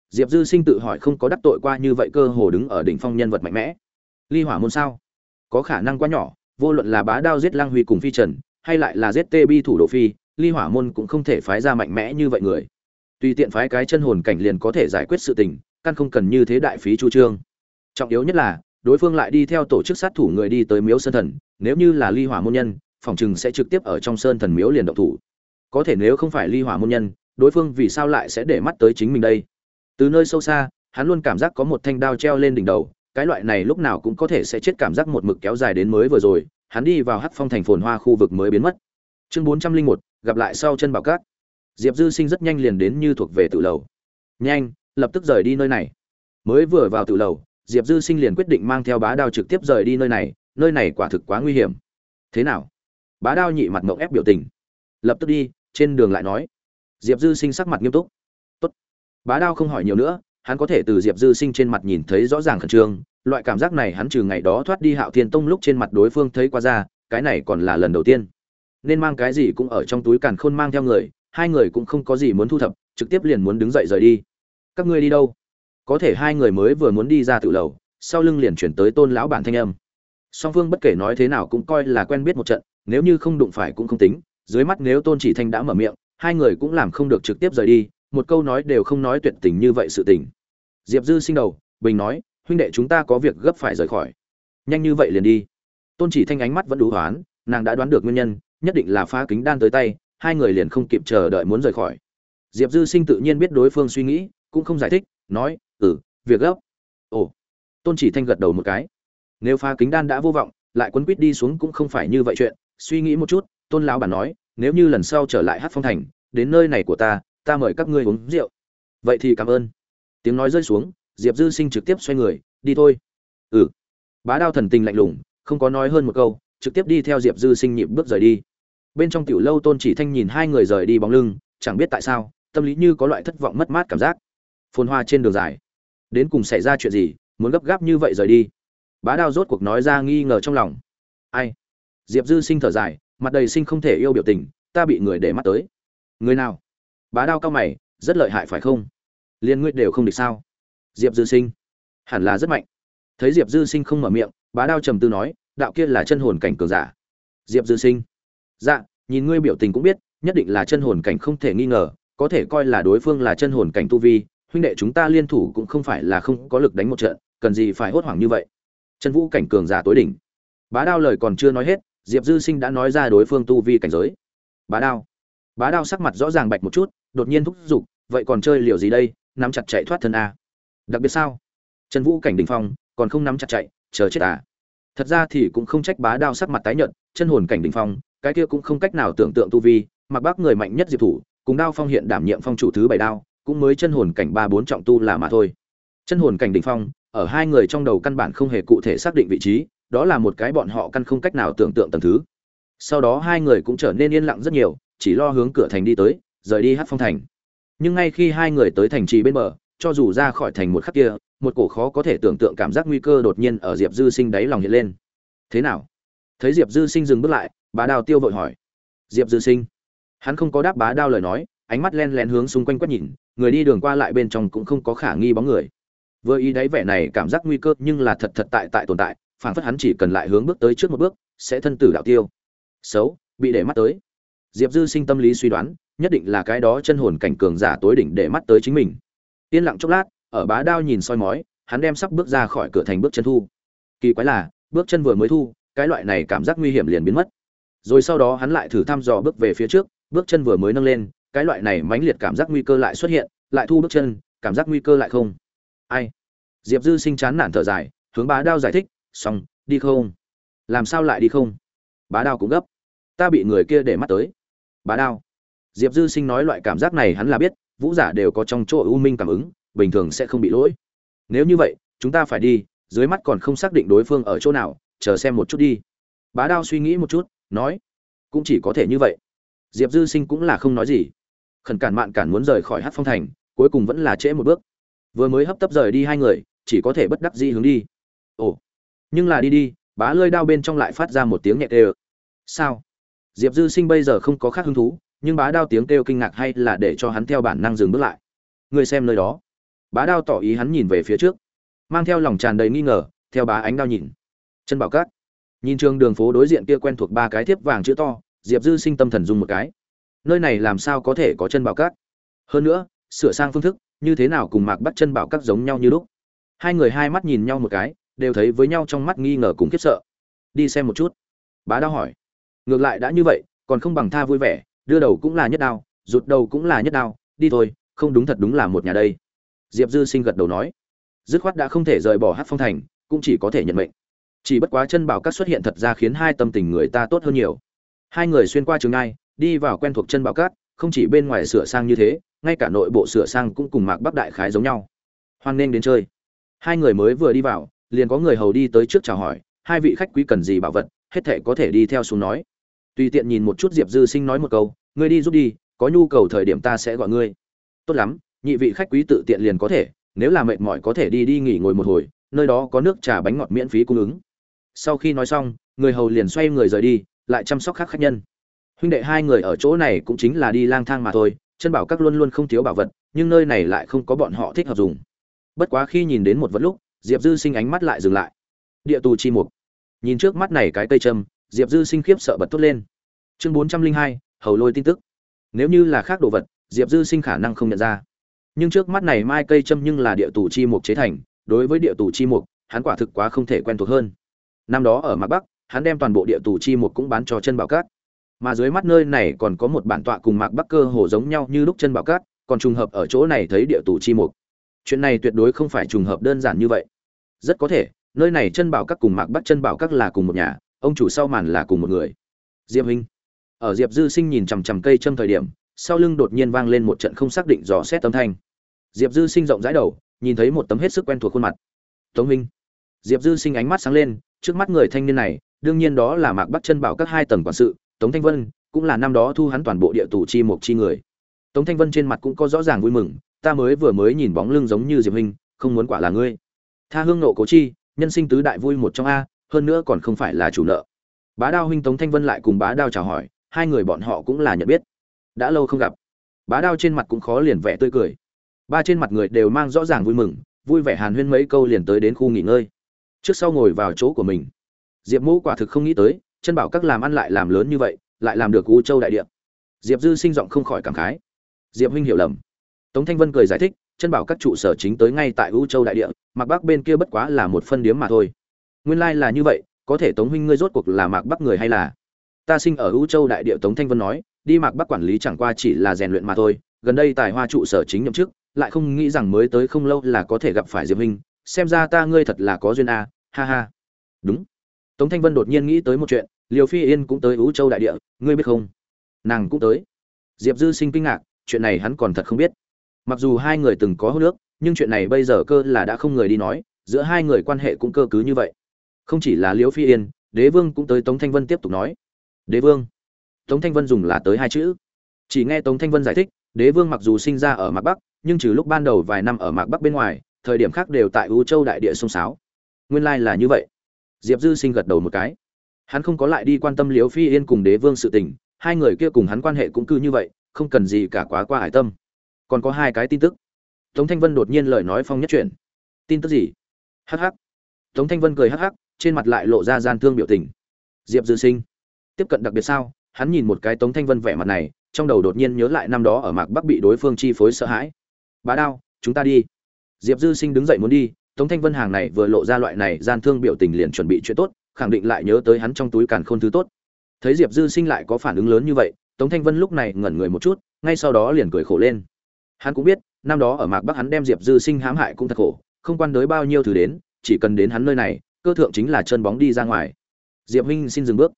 Diệp dư sinh tự hỏi không có đắc tội qua như vậy cơ hồ đứng ở đỉnh phong nhân vật mạnh mẽ. Ly hỏa môn sao? Có khả năng quá nhỏ, vô luận là bá đao giết lăng huy cùng phi trần, hay lại là giết tê bi thủ đồ phi, ly hỏa môn cũng không thể phái ra mạnh mẽ như vậy người. Tùy tiện phái cái chân hồn cảnh liền có thể giải quyết sự tình, căn không cần như thế đại phí chu trương. Trọng yếu nhất là đối phương lại đi theo tổ chức sát thủ người đi tới miếu sơn thần, nếu như là ly hỏa môn nhân, phòng chừng sẽ trực tiếp ở trong sơn thần miếu liền động thủ. Có thể nếu không phải ly hỏa môn nhân, đối phương vì sao lại sẽ để mắt tới chính mình đây? Từ nơi sâu xa, hắn luôn cảm giác có một thanh đao treo lên đỉnh đầu, cái loại này lúc nào cũng có thể sẽ chết cảm giác một mực kéo dài đến mới vừa rồi, hắn đi vào hắc phong thành phồn hoa khu vực mới biến mất. Chương bốn trăm linh một, gặp lại sau chân bảo cát diệp dư sinh rất nhanh liền đến như thuộc về tự lầu. Nhanh, lập tức rời đi nơi này. Mới vừa vào tự lầu diệp dư sinh liền quyết định mang theo bá đao trực tiếp rời đi nơi này nơi này quả thực quá nguy hiểm. Thế nào? Bá đao nhị mặt ngậm ép biểu tình. Lập tức đi, trên đường lại nói. Diệp dư sinh sắc mặt nghiêm túc. Tốt. bá đao không hỏi nhiều nữa, hắn có thể từ diệp dư sinh trên mặt nhìn thấy rõ ràng khẩn trương. Loại cảm giác này hắn trừ ngày đó thoát đi hạo thiên tông lúc trên mặt đối phương thấy qua ra, cái này còn là lần đầu tiên. Nên mang cái gì cũng ở trong túi càn khôn mang theo người, hai người cũng không có gì muốn thu thập, trực tiếp liền muốn đứng dậy rời đi. Các ngươi đi đâu? Có thể hai người mới vừa muốn đi ra tự lầu, sau lưng liền chuyển tới tôn lão bản thanh âm. Song phương bất kể nói thế nào cũng coi là quen biết một trận, nếu như không đụng phải cũng không tính, dưới mắt nếu tôn chỉ thanh đã mở miệng, hai người cũng làm không được trực tiếp rời đi, một câu nói đều không nói tuyệt tình như vậy sự tình. Diệp dư sinh đầu, bình nói, huynh đệ chúng ta có việc gấp phải rời khỏi. Nhanh như vậy liền đi. Tôn chỉ thanh ánh mắt vẫn đủ hoán, nàng đã đoán được nguyên nhân, nhất định là phá kính đan tới tay, hai người liền không kịp chờ đợi muốn rời khỏi. Diệp dư sinh tự nhiên biết đối phương suy nghĩ, cũng không giải thích, nói ừ việc gấp. Ồ. Tôn chỉ thanh gật đầu một cái. Nếu phá kính đan đã vô vọng, lại quấn quýt đi xuống cũng không phải như vậy chuyện. Suy nghĩ một chút, tôn lão bản nói, nếu như lần sau trở lại hát phong thành, đến nơi này của ta ta mời các ngươi uống rượu. Vậy thì cảm ơn. Tiếng nói rơi xuống, diệp dư sinh trực tiếp xoay người, đi thôi. Ừ. Bá đao thần tình lạnh lùng, không có nói hơn một câu, trực tiếp đi theo diệp dư sinh nhịp bước rời đi. Bên trong tiểu lâu tôn chỉ thanh nhìn hai người rời đi bóng lưng, chẳng biết tại sao, tâm lý như có loại thất vọng mất mát cảm giác. Phồn hoa trên đường dài đến cùng xảy ra chuyện gì, muốn gấp gáp như vậy rời đi. Bá đao rốt cuộc nói ra nghi ngờ trong lòng. Ai? Diệp dư sinh thở dài, mặt đầy sinh không thể yêu biểu tình, ta bị người để mắt tới. Người nào? Bá đao cao mày, rất lợi hại phải không? Liên ngươi đều không địch sao? Diệp dư sinh. Hẳn là rất mạnh. Thấy diệp dư sinh không mở miệng, bá đao trầm tư nói, đạo kia là chân hồn cảnh cường giả. Diệp dư sinh. Dạ nhìn ngươi biểu tình cũng biết, nhất định là chân hồn cảnh không thể nghi ngờ, có thể coi là đối phương là chân hồn cảnh tu vi huynh đệ chúng ta liên thủ cũng không phải là không có lực đánh một trận, cần gì phải hốt hoảng như vậy? Trần vũ cảnh cường giả tối đỉnh. Bá đao lời còn chưa nói hết, diệp dư sinh đã nói ra đối phương tu vi cảnh giới. Bá đao. Bá đao sắc mặt rõ ràng bạch một chút, đột nhiên thúc giục, vậy còn chơi liều gì đây? Nắm chặt chạy thoát thân a. Đặc biệt sao? Trần vũ cảnh đình phong, còn không nắm chặt chạy, chờ chết à? Thật ra thì cũng không trách bá đao sắc mặt tái nhợt, chân hồn cảnh đình phong, cái kia cũng không cách nào tưởng tượng tu vi, mặc bác người mạnh nhất diệp thủ, cùng đao phong hiện đảm nhiệm phong chủ thứ bảy đao cũng mới chân hồn cảnh ba bốn trọng tu là mà thôi. Chân hồn cảnh đình phong, ở hai người trong đầu căn bản không hề cụ thể xác định vị trí, đó là một cái bọn họ căn không cách nào tưởng tượng tầng thứ. Sau đó hai người cũng trở nên yên lặng rất nhiều, chỉ lo hướng cửa thành đi tới, rời đi hát phong thành. Nhưng ngay khi hai người tới thành trì bên bờ, cho dù ra khỏi thành một khắc kia, một cổ khó có thể tưởng tượng cảm giác nguy cơ đột nhiên ở diệp dư sinh đáy lòng hiện lên. Thế nào? Thấy diệp dư sinh dừng bước lại, bá đào tiêu vội hỏi. Diệp dư sinh? Hắn không có đáp bá đao lời nói ánh mắt len lén hướng xung quanh quét nhìn, người đi đường qua lại bên trong cũng không có khả nghi bóng người. Vừa ý đáy vẻ này, cảm giác nguy cơ nhưng là thật thật tại tại tồn tại phản phất hắn chỉ cần lại hướng bước tới trước một bước, sẽ thân tử đạo tiêu. Xấu, bị để mắt tới. Diệp dư sinh tâm lý suy đoán, nhất định là cái đó chân hồn cảnh cường giả tối đỉnh để mắt tới chính mình. Yên lặng chốc lát, ở bá đao nhìn soi mói, hắn đem sắp bước ra khỏi cửa thành bước chân thu. Kỳ quái là, bước chân vừa mới thu, cái loại này cảm giác nguy hiểm liền biến mất. Rồi sau đó hắn lại thử thăm dò bước về phía trước, bước chân vừa mới nâng lên cái loại này mãnh liệt cảm giác nguy cơ lại xuất hiện, lại thu bước chân, cảm giác nguy cơ lại không. Ai? Diệp dư sinh chán nản thở dài, hướng bá đao giải thích, xong, đi không? Làm sao lại đi không? Bá đao cũng gấp. Ta bị người kia để mắt tới. Bá đao? Diệp dư sinh nói loại cảm giác này hắn là biết, vũ giả đều có trong chỗ u minh cảm ứng, bình thường sẽ không bị lỗi. Nếu như vậy, chúng ta phải đi, dưới mắt còn không xác định đối phương ở chỗ nào, chờ xem một chút đi. Bá đao suy nghĩ một chút, nói, cũng chỉ có thể như vậy. Diệp dư sinh cũng là không nói gì khẩn cản mạn cản muốn rời khỏi hát phong thành, cuối cùng vẫn là trễ một bước. Vừa mới hấp tấp rời đi hai người, chỉ có thể bất đắc dĩ hướng đi. Ồ, nhưng là đi đi, bá lơi đao bên trong lại phát ra một tiếng nhẹ kêu sao? Diệp dư sinh bây giờ không có khác hứng thú, nhưng bá đao tiếng kêu kinh ngạc hay là để cho hắn theo bản năng dừng bước lại. Người xem nơi đó. Bá đao tỏ ý hắn nhìn về phía trước. Mang theo lòng tràn đầy nghi ngờ, theo bá ánh đao nhìn. Chân bảo cát. Nhìn trường đường phố đối diện kia quen thuộc ba cái thiếp vàng chữ to, diệp dư sinh tâm thần dùng một cái nơi này làm sao có thể có chân bảo cát? Hơn nữa, sửa sang phương thức, như thế nào cùng mạc bắt chân bảo cát giống nhau như lúc? Hai người hai mắt nhìn nhau một cái, đều thấy với nhau trong mắt nghi ngờ cùng khiếp sợ. Đi xem một chút. Bá đao hỏi. Ngược lại đã như vậy, còn không bằng tha vui vẻ, đưa đầu cũng là nhất đao, rụt đầu cũng là nhất đao, đi thôi, không đúng thật đúng là một nhà đây. Diệp dư sinh gật đầu nói. Dứt khoát đã không thể rời bỏ hát phong thành, cũng chỉ có thể nhận mệnh. Chỉ bất quá chân bảo các xuất hiện thật ra khiến hai tâm tình người ta tốt hơn nhiều. Hai người xuyên qua trường ngai đi vào quen thuộc chân bảo cát, không chỉ bên ngoài sửa sang như thế, ngay cả nội bộ sửa sang cũng cùng mạc bắc đại khái giống nhau. Hoan nghênh đến chơi. Hai người mới vừa đi vào, liền có người hầu đi tới trước chào hỏi, hai vị khách quý cần gì bảo vật, hết thể có thể đi theo xuống nói. Tùy tiện nhìn một chút diệp dư sinh nói một câu, ngươi đi giúp đi, có nhu cầu thời điểm ta sẽ gọi ngươi. Tốt lắm, nhị vị khách quý tự tiện liền có thể, nếu là mệt mỏi có thể đi đi nghỉ ngồi một hồi, nơi đó có nước trà bánh ngọt miễn phí cung ứng. Sau khi nói xong, người hầu liền xoay người rời đi, lại chăm sóc khác khách nhân huynh đệ hai người ở chỗ này cũng chính là đi lang thang mà thôi, chân bảo các luôn luôn không thiếu bảo vật, nhưng nơi này lại không có bọn họ thích hợp dùng. Bất quá khi nhìn đến một vật lúc, diệp dư sinh ánh mắt lại dừng lại. Địa tù chi mục. Nhìn trước mắt này cái cây châm, diệp dư sinh khiếp sợ bật thốt lên. Chương bốn trăm linh hai, hầu lôi tin tức. Nếu như là khác đồ vật, diệp dư sinh khả năng không nhận ra. Nhưng trước mắt này mai cây châm nhưng là địa tù chi mục chế thành, đối với địa tù chi mục, hắn quả thực quá không thể quen thuộc hơn. Năm đó ở mặt bắc, hắn đem toàn bộ địa tù chi mục cũng bán cho chân bảo cát mà dưới mắt nơi này còn có một bản tọa cùng mạc bắc cơ hồ giống nhau như lúc chân bảo cát, còn trùng hợp ở chỗ này thấy địa tù chi mục. Chuyện này tuyệt đối không phải trùng hợp đơn giản như vậy. Rất có thể, nơi này chân bảo các cùng mạc bắc chân bảo các là cùng một nhà, ông chủ sau màn là cùng một người. Diệp huynh. Ở diệp dư sinh nhìn chằm chằm cây châm thời điểm, sau lưng đột nhiên vang lên một trận không xác định dò xét tâm thanh. Diệp dư sinh rộng rãi đầu, nhìn thấy một tấm hết sức quen thuộc khuôn mặt. Tống minh diệp dư sinh ánh mắt sáng lên, trước mắt người thanh niên này, đương nhiên đó là mạc bắc chân bảo các hai tầng quản sự tống thanh vân cũng là năm đó thu hắn toàn bộ địa tù chi một chi người. Tống thanh vân trên mặt cũng có rõ ràng vui mừng, ta mới vừa mới nhìn bóng lưng giống như diệp huynh, không muốn quả là ngươi. Tha hương nộ cố chi, nhân sinh tứ đại vui một trong a, hơn nữa còn không phải là chủ nợ. Bá đao huynh tống thanh vân lại cùng bá đao chào hỏi, hai người bọn họ cũng là nhận biết. Đã lâu không gặp. Bá đao trên mặt cũng khó liền vẻ tươi cười. Ba trên mặt người đều mang rõ ràng vui mừng, vui vẻ hàn huyên mấy câu liền tới đến khu nghỉ ngơi. Trước sau ngồi vào chỗ của mình, diệp mũ quả thực không nghĩ tới chân bảo các làm ăn lại làm lớn như vậy, lại làm được u châu đại địa. Diệp dư sinh giọng không khỏi cảm khái. Diệp huynh hiểu lầm. Tống thanh vân cười giải thích, chân bảo các trụ sở chính tới ngay tại u châu đại địa mặc bắc bên kia bất quá là một phân điếm mà thôi. Nguyên lai là như vậy, có thể tống huynh ngươi rốt cuộc là mạc bắc người hay là? Ta sinh ở u châu đại địa, tống thanh vân nói, đi mạc bắc quản lý chẳng qua chỉ là rèn luyện mà thôi, gần đây tài hoa trụ sở chính nhậm chức, lại không nghĩ rằng mới tới không lâu là có thể gặp phải diệp huynh, xem ra ta ngươi thật là có duyên a, ha ha. Đúng. Tống thanh vân đột nhiên nghĩ tới một chuyện liều phi yên cũng tới ú châu đại địa, ngươi biết không? Nàng cũng tới. Diệp dư sinh kinh ngạc, chuyện này hắn còn thật không biết. Mặc dù hai người từng có hô nước nhưng chuyện này bây giờ cơ là đã không người đi nói, giữa hai người quan hệ cũng cơ cứ như vậy. Không chỉ là liễu phi yên, đế vương cũng tới tống thanh vân tiếp tục nói. Đế vương. Tống thanh vân dùng là tới hai chữ. Chỉ nghe tống thanh vân giải thích, đế vương mặc dù sinh ra ở mạc bắc, nhưng trừ lúc ban đầu vài năm ở mạc bắc bên ngoài, thời điểm khác đều tại u châu đại địa sông sáo. Nguyên lai là như vậy. Diệp dư sinh gật đầu một cái hắn không có lại đi quan tâm liễu phi yên cùng đế vương sự tình, hai người kia cùng hắn quan hệ cũng cứ như vậy, không cần gì cả quá qua hải tâm. Còn có hai cái tin tức. Tống thanh vân đột nhiên lời nói phong nhất chuyển. Tin tức gì? Hh tống thanh vân cười hh trên mặt lại lộ ra gian thương biểu tình. Diệp dư sinh. Tiếp cận đặc biệt sao? Hắn nhìn một cái tống thanh vân vẻ mặt này, trong đầu đột nhiên nhớ lại năm đó ở mạc bắc bị đối phương chi phối sợ hãi. Bá đao, chúng ta đi. Diệp dư sinh đứng dậy muốn đi, tống thanh vân hàng này vừa lộ ra loại này gian thương biểu tình liền chuẩn bị chuyện tốt khẳng định lại nhớ tới hắn trong túi càn khôn thứ tốt. Thấy diệp dư sinh lại có phản ứng lớn như vậy, tống thanh vân lúc này ngẩn người một chút, ngay sau đó liền cười khổ lên. Hắn cũng biết, năm đó ở mạc bắc hắn đem diệp dư sinh hãm hại cũng thật khổ, không quan tới bao nhiêu thứ đến, chỉ cần đến hắn nơi này, cơ thượng chính là chân bóng đi ra ngoài. Diệp huynh xin dừng bước.